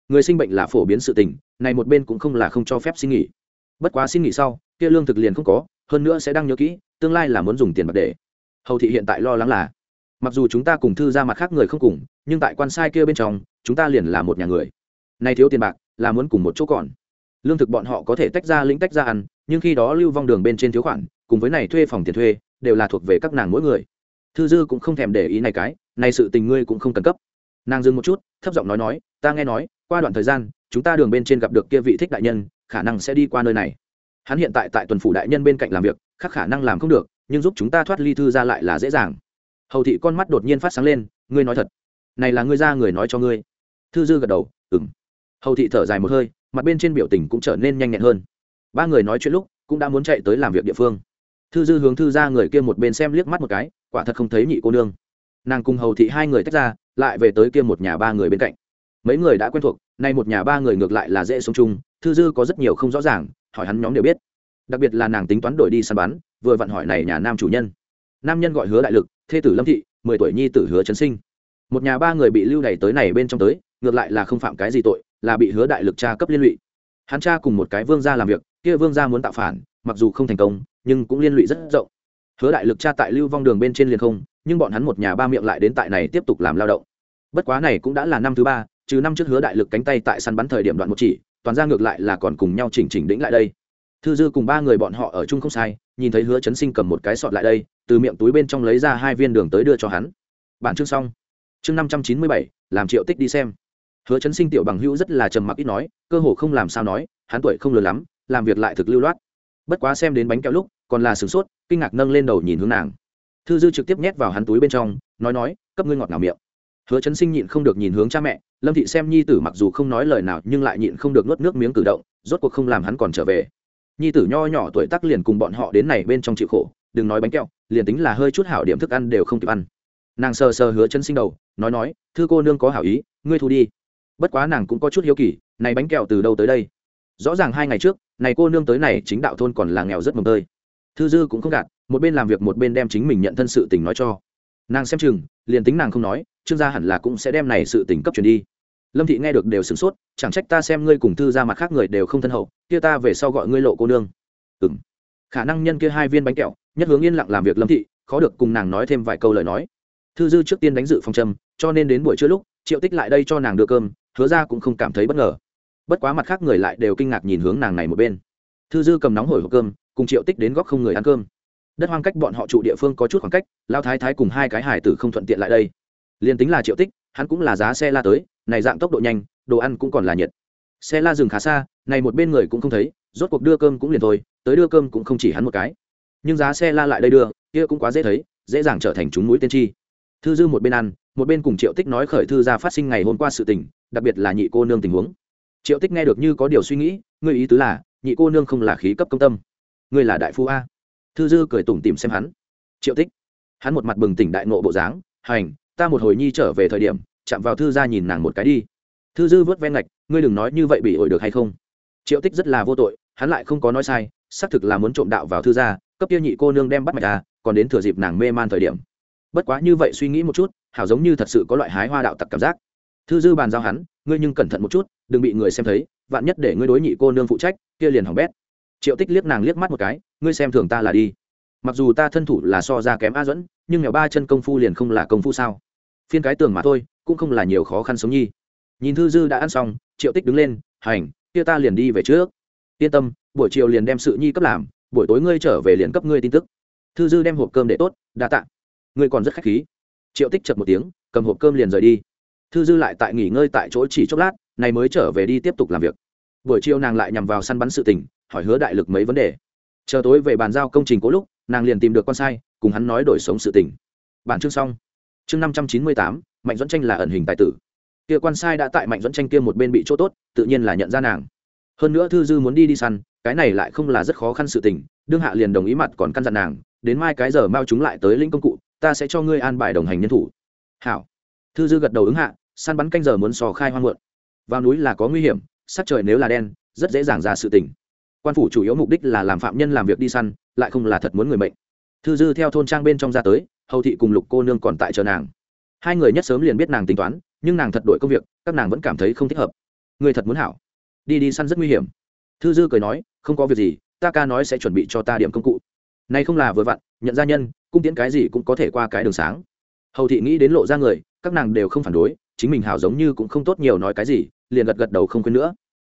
Người sinh bệnh là phổ biến sự tình, này một bên cũng không là không cho phép xin nghỉ. Bất quá xin nghỉ sau, kia lương thực liền không có, hơn nữa sẽ đang nhớ kỹ, tương lai là muốn dùng tiền bạc để. Hầu thị hiện tại lo lắng là, mặc dù chúng ta cùng thư ra mặt khác người không cùng, nhưng tại quan sai kia bên trong, chúng ta liền là một nhà người. Nay thiếu tiền bạc, là muốn cùng một chỗ còn. Lương thực bọn họ có thể tách ra lĩnh tách ra ăn, nhưng khi đó lưu vong đường bên trên thiếu khoản, cùng với này thuê phòng tiền thuê, đều là thuộc về các nàng mỗi người thư dư cũng không thèm để ý này cái, này sự tình ngươi cũng không cần cấp. Nàng dừng một chút, thấp giọng nói nói, ta nghe nói, qua đoạn thời gian, chúng ta đường bên trên gặp được kia vị thích đại nhân, khả năng sẽ đi qua nơi này. Hắn hiện tại tại tuần phủ đại nhân bên cạnh làm việc, khác khả năng làm không được, nhưng giúp chúng ta thoát ly thư ra lại là dễ dàng. Hầu thị con mắt đột nhiên phát sáng lên, ngươi nói thật. Này là ngươi ra người nói cho ngươi. Thư dư gật đầu ừng hầu thị thở dài một hơi, mặt bên trên biểu tình cũng trở nên nhanh nhẹn hơn. Ba người nói chuyện lúc, cũng đã muốn chạy tới làm việc địa phương. Thư dư hướng thư ra người kia một bên xem liếc mắt một cái quả thật không thấy nhị cô nương. Nàng cùng hầu thị hai người tách ra, lại về tới kia một nhà ba người bên cạnh. Mấy người đã quen thuộc, nay một nhà ba người ngược lại là dễ sống chung, thư dư có rất nhiều không rõ ràng, hỏi hắn nhóm đều biết. Đặc biệt là nàng tính toán đổi đi săn bắn, vừa vặn hỏi này nhà nam chủ nhân. Nam nhân gọi hứa đại lực, thê tử lâm thị, mười tuổi nhi tử hứa trấn sinh. Một nhà ba người bị lưu đày tới này bên trong tới, ngược lại là không phạm cái gì tội, là bị hứa đại lực cha cấp liên lụy. Hắn cha cùng một cái vương gia làm việc, kia vương gia muốn tạo phản, mặc dù không thành công, nhưng cũng liên lụy rất rộng hứa đại lực cha tại lưu vong đường bên trên liền không, nhưng bọn hắn một nhà ba miệng lại đến tại này tiếp tục làm lao động. Bất quá này cũng đã là năm thứ ba, trừ năm trước hứa đại lực cánh tay tại săn bắn thời điểm đoạn một chỉ, toàn ra ngược lại là còn cùng nhau chỉnh chỉnh đĩnh lại đây. Thư dư cùng ba người bọn họ ở chung không sai, nhìn thấy hứa chấn sinh cầm một cái sọt lại đây, từ miệng túi bên trong lấy ra hai viên đường tới đưa cho hắn. Bản chương xong. Chương năm trăm chín mươi bảy, làm triệu tích đi xem. Hứa chấn sinh tiểu bằng hữu rất là trầm mặc ít nói, cơ hồ không làm sao nói, hắn tuổi không lớn lắm, làm việc lại thực lưu loát. Bất quá xem đến bánh kẹo lúc còn là sửng sốt, kinh ngạc nâng lên đầu nhìn hướng nàng. Thư dư trực tiếp nhét vào hắn túi bên trong, nói nói, cấp ngươi ngọt nào miệng. Hứa chấn sinh nhịn không được nhìn hướng cha mẹ, lâm thị xem nhi tử mặc dù không nói lời nào nhưng lại nhịn không được nuốt nước miếng cử động, rốt cuộc không làm hắn còn trở về. Nhi tử nho nhỏ tuổi tác liền cùng bọn họ đến này bên trong chịu khổ, đừng nói bánh kẹo, liền tính là hơi chút hảo điểm thức ăn đều không kịp ăn. Nàng sờ sờ hứa chân sinh đầu, nói nói, thư cô nương có hảo ý, ngươi thu đi. Bất quá nàng cũng có chút hiếu kỳ, này bánh kẹo từ đâu tới đây? Rõ ràng hai ngày trước, này cô nương tới này chính đạo thôn còn là nghèo rất mồm tơi thư dư cũng không gạt một bên làm việc một bên đem chính mình nhận thân sự tình nói cho. Nàng xem chừng liền tính nàng không nói trương gia hẳn là cũng sẽ đem này sự tình cấp truyền đi. Lâm thị nghe được đều sửng sốt chẳng trách ta xem ngươi cùng thư ra mặt khác người đều không thân hậu kia ta về sau gọi ngươi lộ cô nương. Ừ m khả năng nhân kia hai viên bánh kẹo nhất hướng yên lặng làm việc lâm thị khó được cùng nàng nói thêm vài câu lời nói. Thư dư trước tiên đánh dự phòng trầm, cho nên đến buổi trưa lúc triệu tích lại đây cho nàng đưa cơm hứa ra cũng không cảm thấy bất ngờ. Bất quá mặt khác người lại đều kinh ngạc nhìn hướng nàng này một bên. Thư dư cầm nóng hổi hộp cơm cùng triệu tích đến góc không người ăn cơm. Đất hoang cách bọn họ trụ địa phương có chút khoảng cách, lao thái thái cùng hai cái hải tử không thuận tiện lại đây. Liền tính là triệu tích, hắn cũng là giá xe la tới, này dạng tốc độ nhanh, đồ ăn cũng còn là nhiệt. Xe la dừng khá xa, này một bên người cũng không thấy, rốt cuộc đưa cơm cũng liền thôi, tới đưa cơm cũng không chỉ hắn một cái. Nhưng giá xe la lại đây đưa, kia cũng quá dễ thấy, dễ dàng trở thành chúng mũi tiên tri. Thư dư một bên ăn, một bên cùng triệu tích nói khởi thư ra phát sinh ngày hôm qua sự tình, đặc biệt là nhị cô nương tình huống. Triệu tích nghe được như có điều suy nghĩ ngươi ý tứ là, nhị cô nương không là khí cấp công tâm ngươi là đại phu a. Thư dư cười tủm tìm xem hắn. Triệu tích. Hắn một mặt bừng tỉnh đại nộ bộ dáng, hành, ta một hồi nhi trở về thời điểm, chạm vào thư ra nhìn nàng một cái đi. Thư dư vớt ven ngạch, ngươi đừng nói như vậy bị ổi được hay không? Triệu tích rất là vô tội, hắn lại không có nói sai, xác thực là muốn trộm đạo vào thư gia, cấp tiêu nhị cô nương đem bắt mạch à còn đến thừa dịp nàng mê man thời điểm. Bất quá như vậy suy nghĩ một chút, hảo giống như thật sự có loại hái hoa đạo tặc cảm giác. Thư dư bàn giao hắn, ngươi nhưng cẩn thận một chút, đừng bị người xem thấy, vạn nhất để ngươi đối nhị cô nương phụ trách, kia liền hỏng bét triệu tích liếc nàng liếc mắt một cái, ngươi xem thường ta là đi. Mặc dù ta thân thủ là so ra kém a dẫn nhưng nghèo ba chân công phu liền không là công phu sao? Phiên cái tường mà thôi, cũng không là nhiều khó khăn sống nhi. Nhìn thư dư đã ăn xong, triệu tích đứng lên, hành, kia ta liền đi về trước. Yên tâm, buổi chiều liền đem sự nhi cấp làm, buổi tối ngươi trở về liền cấp ngươi tin tức. Thư dư đem hộp cơm để tốt, đa tạ. Ngươi còn rất khách khí. Triệu tích chật một tiếng, cầm hộp cơm liền rời đi. Thư dư lại tại nghỉ ngơi tại chỗ chỉ chốc lát này mới trở về đi tiếp tục làm việc. Buổi chiều nàng lại nhằm vào săn bắn sự tình hỏi hứa đại lực mấy vấn đề. Chờ tối về bàn giao công trình cố lúc, nàng liền tìm được con sai, cùng hắn nói đổi sống sự tình. Bản chương xong. Chương năm trăm chín mươi tám, mạnh dẫn tranh là ẩn hình tài tử. Kia quan sai đã tại mạnh dẫn tranh kia một bên bị chỗ tốt, tự nhiên là nhận ra nàng. Hơn nữa thư dư muốn đi đi săn, cái này lại không là rất khó khăn sự tình, đương hạ liền đồng ý mặt còn căn dặn nàng, đến mai cái giờ mao chúng lại tới lĩnh công cụ, ta sẽ cho ngươi an bài đồng hành nhân thủ. Hảo. Thư dư gật đầu ứng hạ, săn bắn canh giờ muốn sò khai hoang mượn vào núi là có nguy hiểm, sắc trời nếu là đen, rất dễ dàng ra sự tình quan phủ chủ yếu mục đích là làm phạm nhân làm việc đi săn, lại không là thật muốn người mệnh. Thư dư theo thôn trang bên trong ra tới, hầu thị cùng lục cô nương còn tại chờ nàng. Hai người nhất sớm liền biết nàng tính toán, nhưng nàng thật đổi công việc, các nàng vẫn cảm thấy không thích hợp. Người thật muốn hảo. Đi đi săn rất nguy hiểm. Thư dư cười nói, không có việc gì, ta ca nói sẽ chuẩn bị cho ta điểm công cụ. Nay không là vừa vặn, nhận ra nhân, cung tiễn cái gì cũng có thể qua cái đường sáng. Hầu thị nghĩ đến lộ ra người, các nàng đều không phản đối, chính mình hảo giống như cũng không tốt nhiều nói cái gì, liền gật gật đầu không quên nữa.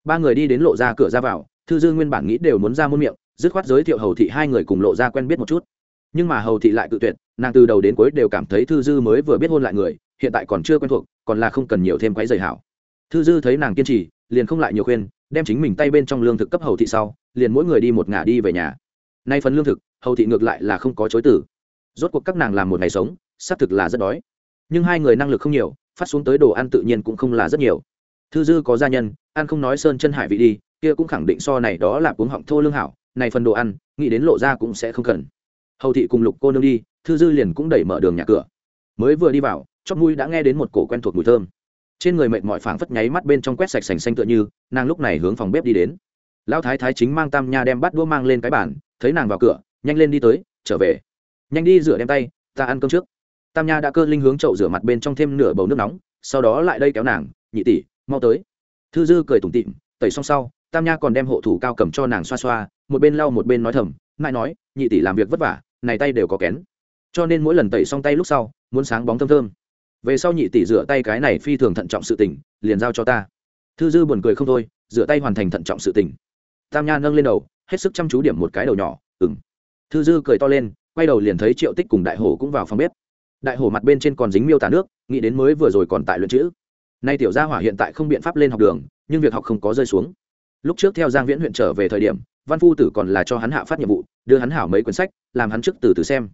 Ba người đi đến lộ ra cửa ra vào thư dư nguyên bản nghĩ đều muốn ra muôn miệng, dứt khoát giới thiệu hầu thị hai người cùng lộ ra quen biết một chút. Nhưng mà hầu thị lại tự tuyệt, nàng từ đầu đến cuối đều cảm thấy thư dư mới vừa biết hôn lại người, hiện tại còn chưa quen thuộc, còn là không cần nhiều thêm quái dày hảo. Thư dư thấy nàng kiên trì, liền không lại nhiều khuyên, đem chính mình tay bên trong lương thực cấp hầu thị sau, liền mỗi người đi một ngả đi về nhà. Nay phần lương thực, hầu thị ngược lại là không có chối tử rốt cuộc các nàng làm một ngày sống, xác thực là rất đói. Nhưng hai người năng lực không nhiều, phát xuống tới đồ ăn tự nhiên cũng không là rất nhiều. Thư dư có gia nhân, ăn không nói sơn chân hải vị đi kia cũng khẳng định so này đó là cuống họng thô lương hảo, này phần đồ ăn, nghĩ đến lộ ra cũng sẽ không cần. Hầu thị cùng lục cô nương đi, thư dư liền cũng đẩy mở đường nhà cửa. Mới vừa đi vào, chót mũi đã nghe đến một cổ quen thuộc mùi thơm. Trên người mệt mỏi phảng phất nháy mắt bên trong quét sạch sành xanh tựa như, nàng lúc này hướng phòng bếp đi đến. Lão thái thái chính mang tam nha đem bát đũa mang lên cái bàn, thấy nàng vào cửa, nhanh lên đi tới, trở về. Nhanh đi rửa đem tay, ta ăn cơm trước. Tam nha đã cơ linh hướng chậu rửa mặt bên trong thêm nửa bầu nước nóng, sau đó lại đây kéo nàng, nhị tỷ, mau tới. Thư dư cười tủm tịm tẩy xong sau tam nha còn đem hộ thủ cao cầm cho nàng xoa xoa, một bên lau một bên nói thầm, ngại nói, nhị tỷ làm việc vất vả, này tay đều có kén. Cho nên mỗi lần tẩy xong tay lúc sau, muốn sáng bóng thơm thơm. Về sau nhị tỷ rửa tay cái này phi thường thận trọng sự tình, liền giao cho ta. Thư dư buồn cười không thôi, rửa tay hoàn thành thận trọng sự tình. Tam nha nâng lên đầu, hết sức chăm chú điểm một cái đầu nhỏ ừng thư dư cười to lên, quay đầu liền thấy triệu tích cùng đại hổ cũng vào phòng bếp. Đại hổ mặt bên trên còn dính miêu tả nước, nghĩ đến mới vừa rồi còn tại luyện chữ. Nay tiểu gia hỏa hiện tại không biện pháp lên học đường, nhưng việc học không có rơi xuống lúc trước theo giang viễn huyện trở về thời điểm, văn phu tử còn là cho hắn hạ phát nhiệm vụ, đưa hắn hảo mấy quyển sách, làm hắn trước từ từ xem.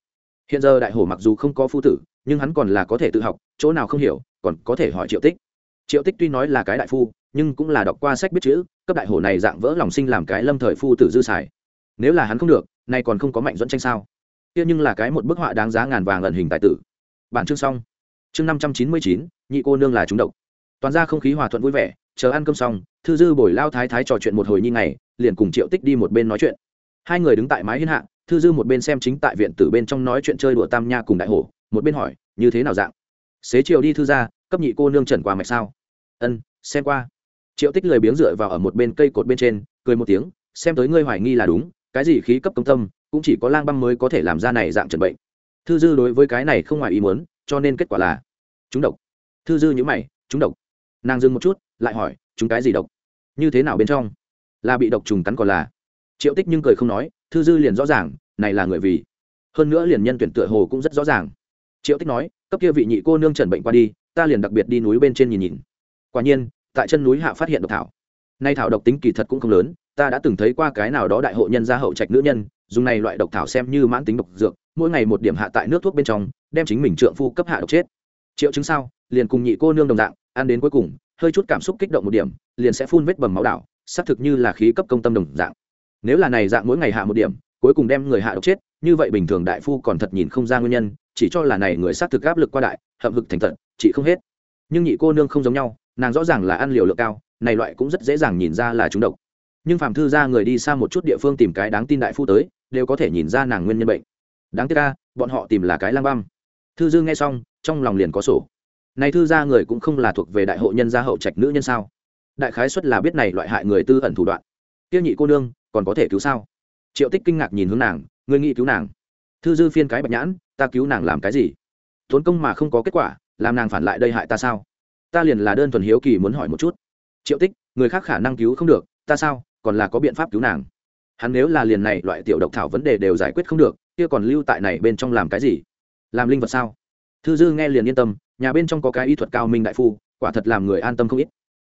Hiện giờ đại hổ mặc dù không có phu tử, nhưng hắn còn là có thể tự học, chỗ nào không hiểu, còn có thể hỏi triệu tích. Triệu tích tuy nói là cái đại phu, nhưng cũng là đọc qua sách biết chữ, cấp đại hổ này dạng vỡ lòng sinh làm cái lâm thời phu tử dư xài. Nếu là hắn không được, nay còn không có mạnh dẫn tranh sao? Kia nhưng là cái một bức họa đáng giá ngàn vàng ẩn hình tài tử. Bản chương xong. Chương năm trăm chín mươi chín, nhị cô nương là chúng độc. Toàn ra không khí hòa thuận vui vẻ chờ ăn cơm xong, thư dư bồi lao thái thái trò chuyện một hồi như ngày, liền cùng triệu tích đi một bên nói chuyện. Hai người đứng tại mái hiên hạ, thư dư một bên xem chính tại viện tử bên trong nói chuyện chơi đùa tam nha cùng đại hổ, một bên hỏi, như thế nào dạng? Xế chiều đi thư ra cấp nhị cô nương trần qua mạch sao? Ân, xem qua. Triệu tích lười biếng dựa vào ở một bên cây cột bên trên, cười một tiếng, xem tới ngươi hoài nghi là đúng, cái gì khí cấp công tâm, cũng chỉ có lang băng mới có thể làm ra này dạng trần bệnh. Thư dư đối với cái này không ngoài ý muốn, cho nên kết quả là, chúng độc. Thư dư nhữ mày, chúng độc. Nàng dừng một chút lại hỏi, chúng cái gì độc? Như thế nào bên trong? Là bị độc trùng cắn còn là? Triệu tích nhưng cười không nói, thư dư liền rõ ràng, này là người vì. Hơn nữa liền nhân tuyển tựa hồ cũng rất rõ ràng. Triệu tích nói, cấp kia vị nhị cô nương trần bệnh qua đi, ta liền đặc biệt đi núi bên trên nhìn nhìn. Quả nhiên, tại chân núi hạ phát hiện độc thảo. Nay thảo độc tính kỳ thật cũng không lớn, ta đã từng thấy qua cái nào đó đại hộ nhân gia hậu trạch nữ nhân, dùng này loại độc thảo xem như mãn tính độc dược, mỗi ngày một điểm hạ tại nước thuốc bên trong, đem chính mình trượng phu cấp hạ độc chết. Triệu chứng sao? Liền cùng nhị cô nương đồng dạng ăn đến cuối cùng, hơi chút cảm xúc kích động một điểm, liền sẽ phun vết bầm máu đảo, xác thực như là khí cấp công tâm đồng dạng. Nếu là này dạng mỗi ngày hạ một điểm, cuối cùng đem người hạ độc chết, như vậy bình thường đại phu còn thật nhìn không ra nguyên nhân, chỉ cho là này người xác thực áp lực qua đại, hậm hực thành tận chị không hết. Nhưng nhị cô nương không giống nhau, nàng rõ ràng là ăn liều lượng cao, này loại cũng rất dễ dàng nhìn ra là chúng độc. Nhưng phạm thư ra người đi xa một chút địa phương tìm cái đáng tin đại phu tới, đều có thể nhìn ra nàng nguyên nhân bệnh. Đáng tiếc ca bọn họ tìm là cái lang băm. Thư dư nghe xong, trong lòng liền có sổ này thư gia người cũng không là thuộc về đại hộ nhân gia hậu trạch nữ nhân sao? Đại khái xuất là biết này loại hại người tư ẩn thủ đoạn. Tiêu nhị cô nương, còn có thể cứu sao? Triệu tích kinh ngạc nhìn hướng nàng người nghĩ cứu nàng? Thư dư phiên cái bạch nhãn, ta cứu nàng làm cái gì? Tốn công mà không có kết quả, làm nàng phản lại đây hại ta sao? Ta liền là đơn thuần hiếu kỳ muốn hỏi một chút. Triệu tích, người khác khả năng cứu không được, ta sao? Còn là có biện pháp cứu nàng? Hắn nếu là liền này loại tiểu độc thảo vấn đề đều giải quyết không được, kia còn lưu tại này bên trong làm cái gì? Làm linh vật sao? Thư dư nghe liền yên tâm nhà bên trong có cái y thuật cao minh đại phu, quả thật làm người an tâm không ít.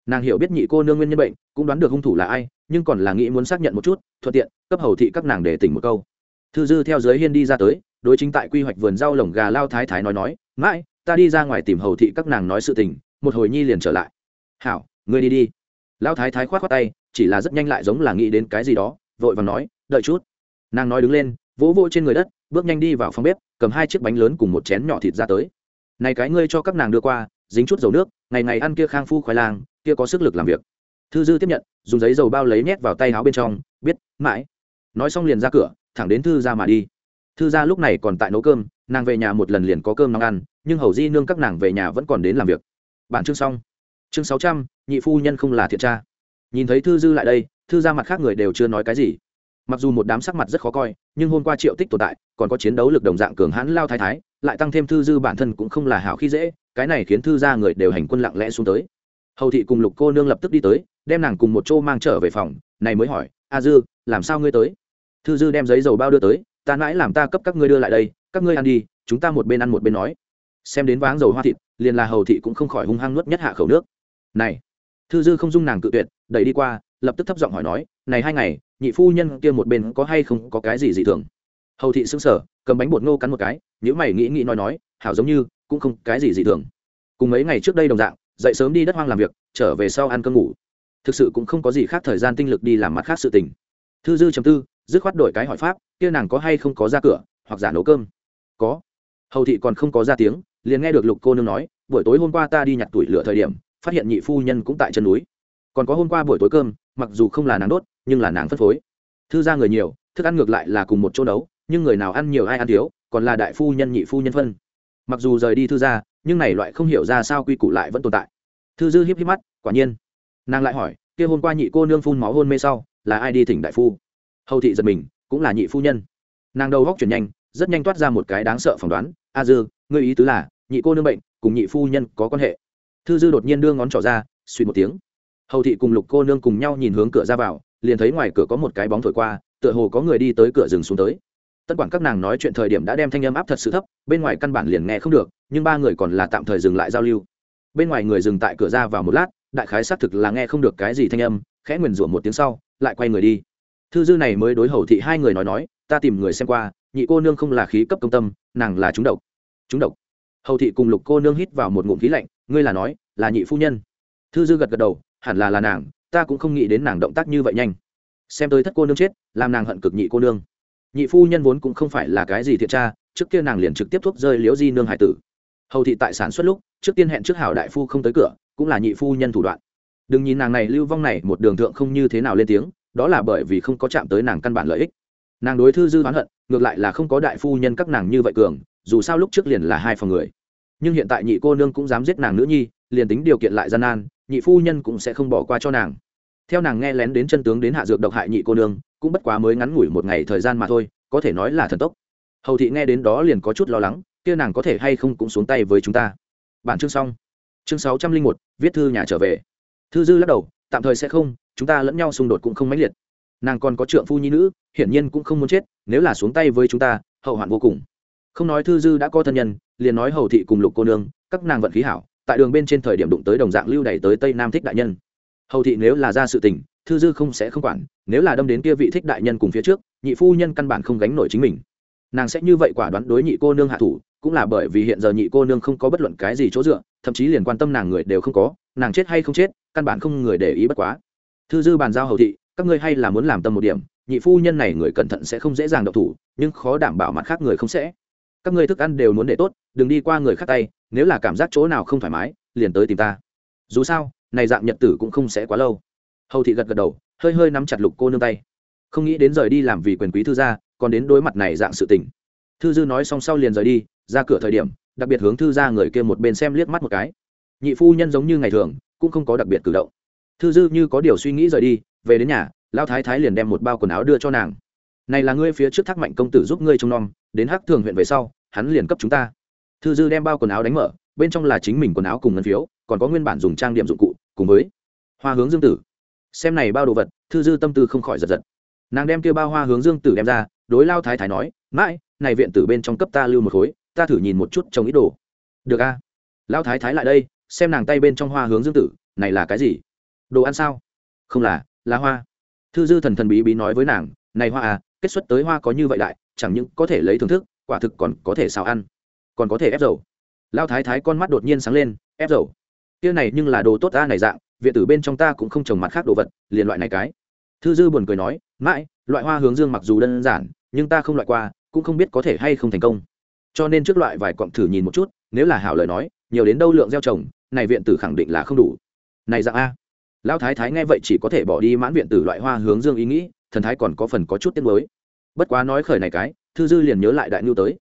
Nàng hiểu biết nhị cô nương nguyên nhân bệnh, cũng đoán được hung thủ là ai, nhưng còn là nghĩ muốn xác nhận một chút, thuận tiện, cấp hầu thị các nàng để tỉnh một câu. Thư dư theo giới hiên đi ra tới, đối chính tại quy hoạch vườn rau lồng gà lao thái thái nói nói, mãi, ta đi ra ngoài tìm hầu thị các nàng nói sự tình, một hồi nhi liền trở lại. Hảo, ngươi đi đi. Lao thái thái khoát khoát tay, chỉ là rất nhanh lại giống là nghĩ đến cái gì đó, vội và nói, đợi chút. Nàng nói đứng lên, vỗ vỗ trên người đất, bước nhanh đi vào phòng bếp, cầm hai chiếc bánh lớn cùng một chén nhỏ thịt ra tới này cái ngươi cho các nàng đưa qua, dính chút dầu nước, ngày ngày ăn kia khang phu khoai lang, kia có sức lực làm việc. Thư dư tiếp nhận, dùng giấy dầu bao lấy nhét vào tay áo bên trong, biết, mãi. Nói xong liền ra cửa, thẳng đến thư ra mà đi. Thư ra lúc này còn tại nấu cơm, nàng về nhà một lần liền có cơm nóng ăn, nhưng hầu di nương các nàng về nhà vẫn còn đến làm việc. Bản chương xong. Chương sáu trăm, nhị phu nhân không là thiện tra. Nhìn thấy thư dư lại đây, thư ra mặt khác người đều chưa nói cái gì. Mặc dù một đám sắc mặt rất khó coi, nhưng hôm qua triệu tích tồn tại, còn có chiến đấu lực đồng dạng cường hãn lao thái thái lại tăng thêm thư dư bản thân cũng không là hảo khi dễ, cái này khiến thư ra người đều hành quân lặng lẽ xuống tới. Hầu thị cùng lục cô nương lập tức đi tới, đem nàng cùng một chỗ mang trở về phòng, này mới hỏi, a dư, làm sao ngươi tới? Thư dư đem giấy dầu bao đưa tới, ta mãi làm ta cấp các ngươi đưa lại đây, các ngươi ăn đi, chúng ta một bên ăn một bên nói. Xem đến váng dầu hoa thịt, liền là hầu thị cũng không khỏi hung hăng nuốt nhất hạ khẩu nước. Này. Thư dư không dung nàng cự tuyệt, đẩy đi qua, lập tức thấp giọng hỏi nói, này hai ngày, nhị phu nhân kia một bên có hay không có cái gì dị thường? Hầu thị xứng sờ cầm bánh bột ngô cắn một cái nếu mày nghĩ nghĩ nói nói, hảo giống như, cũng không cái gì dị thường. Cùng mấy ngày trước đây đồng dạng, dậy sớm đi đất hoang làm việc, trở về sau ăn cơm ngủ. Thực sự cũng không có gì khác thời gian tinh lực đi làm mặt khác sự tình. Thư dư chấm tư, dứt khoát đổi cái hỏi pháp, kia nàng có hay không có ra cửa, hoặc giả nấu cơm? Có. Hầu thị còn không có ra tiếng, liền nghe được lục cô nương nói, buổi tối hôm qua ta đi nhặt tuổi lửa thời điểm, phát hiện nhị phu nhân cũng tại chân núi. Còn có hôm qua buổi tối cơm, mặc dù không là nàng đốt, nhưng là nàng phân phối. Thư ra người nhiều, thức ăn ngược lại là cùng một chỗ nấu nhưng người nào ăn nhiều ai ăn thiếu còn là đại phu nhân nhị phu nhân phân. Mặc dù rời đi thư gia, nhưng này loại không hiểu ra sao quy củ lại vẫn tồn tại. Thư dư hiếp hiếp mắt quả nhiên. Nàng lại hỏi kia hôm qua nhị cô nương phun máu hôn mê sau là ai đi thỉnh đại phu? Hầu thị giật mình cũng là nhị phu nhân. Nàng đầu góc chuyển nhanh rất nhanh toát ra một cái đáng sợ phỏng đoán a dư ngươi ý tứ là nhị cô nương bệnh cùng nhị phu nhân có quan hệ. Thư dư đột nhiên đưa ngón trỏ ra suy một tiếng. Hầu thị cùng lục cô nương cùng nhau nhìn hướng cửa ra vào liền thấy ngoài cửa có một cái bóng thổi qua tựa hồ có người đi tới cửa rừng xuống tới tất quản các nàng nói chuyện thời điểm đã đem thanh âm áp thật sự thấp, bên ngoài căn bản liền nghe không được, nhưng ba người còn là tạm thời dừng lại giao lưu. Bên ngoài người dừng tại cửa ra vào một lát, đại khái xác thực là nghe không được cái gì thanh âm, khẽ nguyền rủa một tiếng sau, lại quay người đi. Thư dư này mới đối hầu thị hai người nói nói, ta tìm người xem qua, nhị cô nương không là khí cấp công tâm, nàng là trúng độc. Trúng độc? Hầu thị cùng lục cô nương hít vào một ngụm khí lạnh, ngươi là nói, là nhị phu nhân. Thư dư gật gật đầu, hẳn là là nàng, ta cũng không nghĩ đến nàng động tác như vậy nhanh. Xem tới thất cô nương chết, làm nàng hận cực nhị cô nương nhị phu nhân vốn cũng không phải là cái gì thiện tra, trước kia nàng liền trực tiếp thuốc rơi liễu di nương hải tử. Hầu thị tại sản xuất lúc, trước tiên hẹn trước hảo đại phu không tới cửa, cũng là nhị phu nhân thủ đoạn. Đừng nhìn nàng này lưu vong này một đường thượng không như thế nào lên tiếng, đó là bởi vì không có chạm tới nàng căn bản lợi ích. Nàng đối thư dư oán hận, ngược lại là không có đại phu nhân các nàng như vậy cường, dù sao lúc trước liền là hai phòng người. Nhưng hiện tại nhị cô nương cũng dám giết nàng nữ nhi, liền tính điều kiện lại gian nan, nhị phu nhân cũng sẽ không bỏ qua cho nàng theo nàng nghe lén đến chân tướng đến hạ dược độc hại nhị cô nương, cũng bất quá mới ngắn ngủi một ngày thời gian mà thôi, có thể nói là thần tốc. Hầu thị nghe đến đó liền có chút lo lắng, kia nàng có thể hay không cũng xuống tay với chúng ta. Bản chương xong. Chương sáu trăm linh một, viết thư nhà trở về. Thư dư lắc đầu, tạm thời sẽ không, chúng ta lẫn nhau xung đột cũng không mãnh liệt. Nàng còn có trượng phu nhi nữ, hiển nhiên cũng không muốn chết, nếu là xuống tay với chúng ta, hậu hoạn vô cùng. Không nói thư dư đã có thân nhân, liền nói hầu thị cùng lục cô nương, các nàng vận khí hảo, tại đường bên trên thời điểm đụng tới đồng dạng lưu đẩy tới tây nam thích đại nhân hầu thị nếu là ra sự tình, thư dư không sẽ không quản, nếu là đâm đến kia vị thích đại nhân cùng phía trước, nhị phu nhân căn bản không gánh nổi chính mình. Nàng sẽ như vậy quả đoán đối nhị cô nương hạ thủ, cũng là bởi vì hiện giờ nhị cô nương không có bất luận cái gì chỗ dựa, thậm chí liền quan tâm nàng người đều không có, nàng chết hay không chết, căn bản không người để ý bất quá. Thư dư bàn giao hầu thị, các ngươi hay là muốn làm tâm một điểm, nhị phu nhân này người cẩn thận sẽ không dễ dàng độc thủ, nhưng khó đảm bảo mặt khác người không sẽ. Các ngươi thức ăn đều muốn để tốt, đừng đi qua người khác tay, nếu là cảm giác chỗ nào không thoải mái, liền tới tìm ta. Dù sao này dạng nhật tử cũng không sẽ quá lâu. Hầu thị gật gật đầu, hơi hơi nắm chặt lục cô nương tay. Không nghĩ đến rời đi làm vì quyền quý thư gia, còn đến đối mặt này dạng sự tình. Thư dư nói xong sau liền rời đi, ra cửa thời điểm, đặc biệt hướng thư gia người kia một bên xem liếc mắt một cái. Nhị phu nhân giống như ngày thường, cũng không có đặc biệt cử động. Thư dư như có điều suy nghĩ rời đi, về đến nhà lao thái thái liền đem một bao quần áo đưa cho nàng. Này là ngươi phía trước thác mạnh công tử giúp ngươi trông nom, đến hắc thường huyện về sau, hắn liền cấp chúng ta. Thư dư đem bao quần áo đánh mở, bên trong là chính mình quần áo cùng ngân phiếu, còn có nguyên bản dùng trang điểm dụng cụ cùng với hoa hướng dương tử. Xem này bao đồ vật, thư dư tâm tư không khỏi giật giật. Nàng đem kia bao hoa hướng dương tử đem ra, đối lao thái thái nói, mãi, này viện tử bên trong cấp ta lưu một khối, ta thử nhìn một chút trong ít đồ. Được a. Lao thái thái lại đây, xem nàng tay bên trong hoa hướng dương tử, này là cái gì? Đồ ăn sao? Không là là hoa. Thư dư thần thần bí bí nói với nàng, này hoa à kết xuất tới hoa có như vậy đại, chẳng những có thể lấy thưởng thức, quả thực còn có thể xào ăn, còn có thể ép dầu. Lao thái thái con mắt đột nhiên sáng lên, ép dầu? Kia này nhưng là đồ tốt ta này dạng viện tử bên trong ta cũng không trồng mặt khác đồ vật, liền loại này cái. Thư dư buồn cười nói, mãi, loại hoa hướng dương mặc dù đơn giản, nhưng ta không loại qua, cũng không biết có thể hay không thành công. Cho nên trước loại vài cọng thử nhìn một chút, nếu là hảo lời nói, nhiều đến đâu lượng gieo trồng, này viện tử khẳng định là không đủ. Này dạng a. Lão thái thái nghe vậy chỉ có thể bỏ đi mãn viện tử loại hoa hướng dương ý nghĩ, thần thái còn có phần có chút tiếc mới bất quá nói khởi này cái, thư dư liền nhớ lại đại ngưu tới.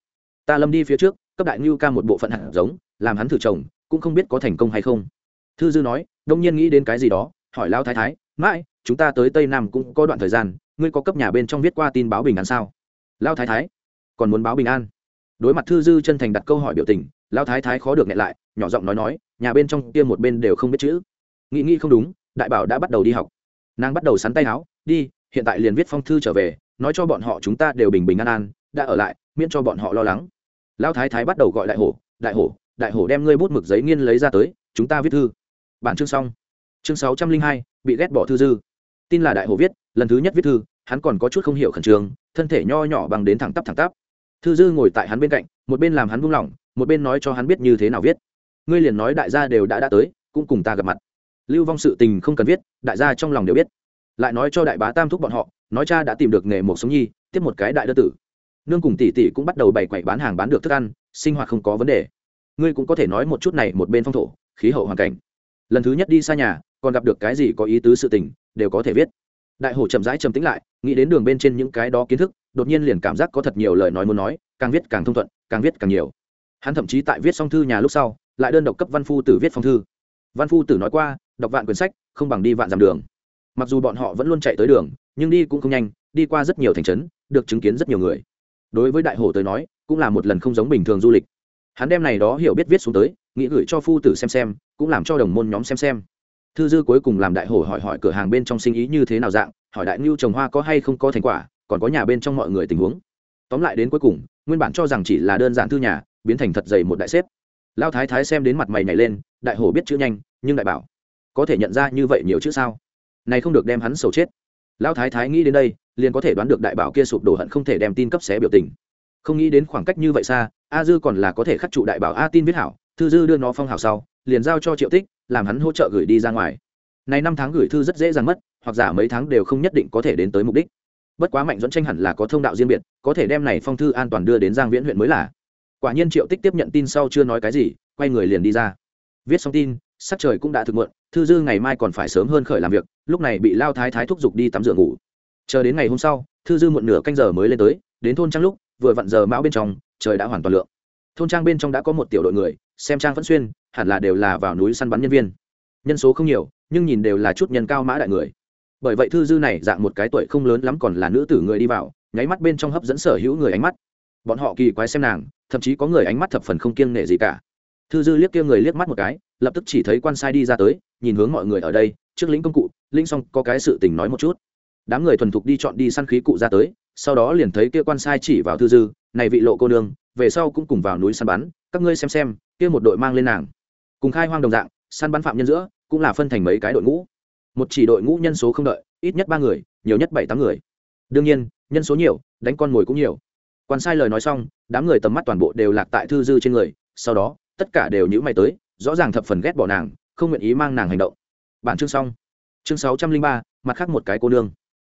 Ta lâm đi phía trước, cấp đại ngưu ca một bộ phận hạt giống, làm hắn thử trồng cũng không biết có thành công hay không. Thư dư nói, đông nhiên nghĩ đến cái gì đó, hỏi lão thái thái, mãi, chúng ta tới tây nam cũng có đoạn thời gian, ngươi có cấp nhà bên trong viết qua tin báo bình an sao? Lão thái thái, còn muốn báo bình an? Đối mặt thư dư chân thành đặt câu hỏi biểu tình, lão thái thái khó được nghẹn lại, nhỏ giọng nói nói, nhà bên trong kia một bên đều không biết chữ. Nghĩ nghĩ không đúng, đại bảo đã bắt đầu đi học. Nàng bắt đầu sắn tay áo, đi, hiện tại liền viết phong thư trở về, nói cho bọn họ chúng ta đều bình bình an an, đã ở lại, miễn cho bọn họ lo lắng. Lão thái thái bắt đầu gọi đại hổ đại hổ đại hổ đem ngươi bút mực giấy nghiên lấy ra tới, chúng ta viết thư. Bản chương xong. Chương sáu trăm linh hai, bị ghét bỏ thư dư. Tin là đại hổ viết, lần thứ nhất viết thư, hắn còn có chút không hiểu khẩn trương, thân thể nho nhỏ bằng đến thẳng tắp thẳng tắp. Thư dư ngồi tại hắn bên cạnh, một bên làm hắn buông lỏng, một bên nói cho hắn biết như thế nào viết. Ngươi liền nói đại gia đều đã đã tới, cũng cùng ta gặp mặt. Lưu vong sự tình không cần viết, đại gia trong lòng đều biết. Lại nói cho đại bá tam thúc bọn họ, nói cha đã tìm được nghề một sống nhi, tiếp một cái đại đơn tử. Nương cùng tỷ tỷ cũng bắt đầu bày quậy bán hàng bán được thức ăn, sinh hoạt không có vấn đề ngươi cũng có thể nói một chút này một bên phong thổ, khí hậu hoàn cảnh. Lần thứ nhất đi xa nhà, còn gặp được cái gì có ý tứ sự tình, đều có thể viết. Đại hổ chậm rãi trầm tĩnh lại, nghĩ đến đường bên trên những cái đó kiến thức, đột nhiên liền cảm giác có thật nhiều lời nói muốn nói, càng viết càng thông thuận, càng viết càng nhiều. Hắn thậm chí tại viết xong thư nhà lúc sau, lại đơn độc cấp văn phu tử viết phong thư. Văn phu tử nói qua, đọc vạn quyển sách, không bằng đi vạn dặm đường. Mặc dù bọn họ vẫn luôn chạy tới đường, nhưng đi cũng không nhanh, đi qua rất nhiều thành trấn, được chứng kiến rất nhiều người. Đối với đại hổ tới nói, cũng là một lần không giống bình thường du lịch hắn đem này đó hiểu biết viết xuống tới, nghĩ gửi cho phu tử xem xem, cũng làm cho đồng môn nhóm xem xem. Thư dư cuối cùng làm đại hổ hỏi hỏi cửa hàng bên trong sinh ý như thế nào dạng, hỏi đại ngưu trồng hoa có hay không có thành quả, còn có nhà bên trong mọi người tình huống. Tóm lại đến cuối cùng, nguyên bản cho rằng chỉ là đơn giản thư nhà, biến thành thật dày một đại xếp. Lao thái thái xem đến mặt mày nhảy lên, đại hổ biết chữ nhanh, nhưng đại bảo, có thể nhận ra như vậy nhiều chữ sao? Này không được đem hắn sầu chết. Lao thái thái nghĩ đến đây, liền có thể đoán được đại bảo kia sụp đổ hận không thể đem tin cấp xé biểu tình không nghĩ đến khoảng cách như vậy xa, a dư còn là có thể khắc trụ đại bảo a tin viết hảo, thư dư đưa nó phong hảo sau, liền giao cho triệu tích, làm hắn hỗ trợ gửi đi ra ngoài. Này năm tháng gửi thư rất dễ dàng mất, hoặc giả mấy tháng đều không nhất định có thể đến tới mục đích. Bất quá mạnh dẫn tranh hẳn là có thông đạo riêng biệt, có thể đem này phong thư an toàn đưa đến giang viễn huyện mới là. Quả nhiên triệu tích tiếp nhận tin sau chưa nói cái gì, quay người liền đi ra. Viết xong tin, sắc trời cũng đã thực muộn, thư dư ngày mai còn phải sớm hơn khởi làm việc, lúc này bị lao thái thái thúc giục đi tắm rửa ngủ. Chờ đến ngày hôm sau, thư dư muộn nửa canh giờ mới lên tới, đến thôn trăng lúc vừa vặn giờ mão bên trong, trời đã hoàn toàn lượng. Thôn trang bên trong đã có một tiểu đội người, xem trang vẫn xuyên, hẳn là đều là vào núi săn bắn nhân viên. Nhân số không nhiều, nhưng nhìn đều là chút nhân cao mã đại người. Bởi vậy thư dư này dạng một cái tuổi không lớn lắm còn là nữ tử người đi vào, nháy mắt bên trong hấp dẫn sở hữu người ánh mắt. Bọn họ kỳ quái xem nàng, thậm chí có người ánh mắt thập phần không kiêng nể gì cả. Thư dư liếc kia người liếc mắt một cái, lập tức chỉ thấy quan sai đi ra tới, nhìn hướng mọi người ở đây, trước lĩnh công cụ linh xong có cái sự tình nói một chút đám người thuần thục đi chọn đi săn khí cụ ra tới, sau đó liền thấy kia quan sai chỉ vào thư dư, này vị lộ cô nương, về sau cũng cùng vào núi săn bắn, các ngươi xem xem, kia một đội mang lên nàng. Cùng khai hoang đồng dạng, săn bắn phạm nhân giữa, cũng là phân thành mấy cái đội ngũ. Một chỉ đội ngũ nhân số không đợi, ít nhất ba người, nhiều nhất bảy tám người. Đương nhiên, nhân số nhiều, đánh con mồi cũng nhiều. Quan sai lời nói xong, đám người tầm mắt toàn bộ đều lạc tại thư dư trên người, sau đó, tất cả đều nhữ mày tới, rõ ràng thập phần ghét bỏ nàng, không nguyện ý mang nàng hành động. Bản chương xong. Chương sáu trăm linh ba, mặt khác một cái cô nương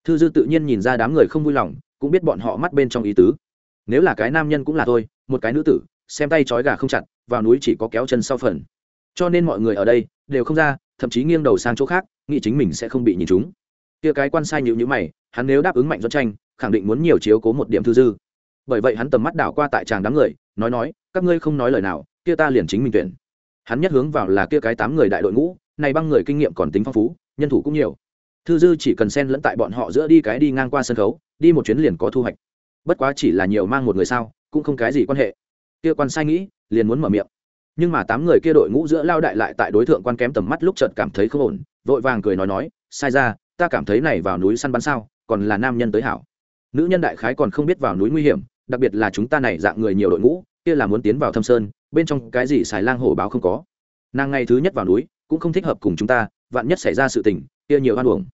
thư dư tự nhiên nhìn ra đám người không vui lòng, cũng biết bọn họ mắt bên trong ý tứ. Nếu là cái nam nhân cũng là thôi một cái nữ tử, xem tay trói gà không chặt, vào núi chỉ có kéo chân sau phần. Cho nên mọi người ở đây đều không ra, thậm chí nghiêng đầu sang chỗ khác, nghĩ chính mình sẽ không bị nhìn chúng kia cái quan sai nhịu nhữ mày, hắn nếu đáp ứng mạnh dẫn tranh, khẳng định muốn nhiều chiếu cố một điểm thư dư. Bởi vậy hắn tầm mắt đảo qua tại tràng đám người, nói nói, các ngươi không nói lời nào, kia ta liền chính mình tuyển. Hắn nhất hướng vào là kia cái tám người đại đội ngũ, này băng người kinh nghiệm còn tính phong phú, nhân thủ cũng nhiều thư dư chỉ cần xen lẫn tại bọn họ giữa đi cái đi ngang qua sân khấu, đi một chuyến liền có thu hoạch. Bất quá chỉ là nhiều mang một người sao, cũng không cái gì quan hệ. Kia quan sai nghĩ, liền muốn mở miệng. Nhưng mà tám người kia đội ngũ giữa lao đại lại tại đối tượng quan kém tầm mắt lúc chợt cảm thấy không ổn, vội vàng cười nói nói, sai ra, ta cảm thấy này vào núi săn bắn sao, còn là nam nhân tới hảo. Nữ nhân đại khái còn không biết vào núi nguy hiểm, đặc biệt là chúng ta này dạng người nhiều đội ngũ, kia là muốn tiến vào thâm sơn, bên trong cái gì xài lang hổ báo không có. Nàng ngày thứ nhất vào núi, cũng không thích hợp cùng chúng ta, vạn nhất xảy ra sự tình, kia nhiều hoan uổng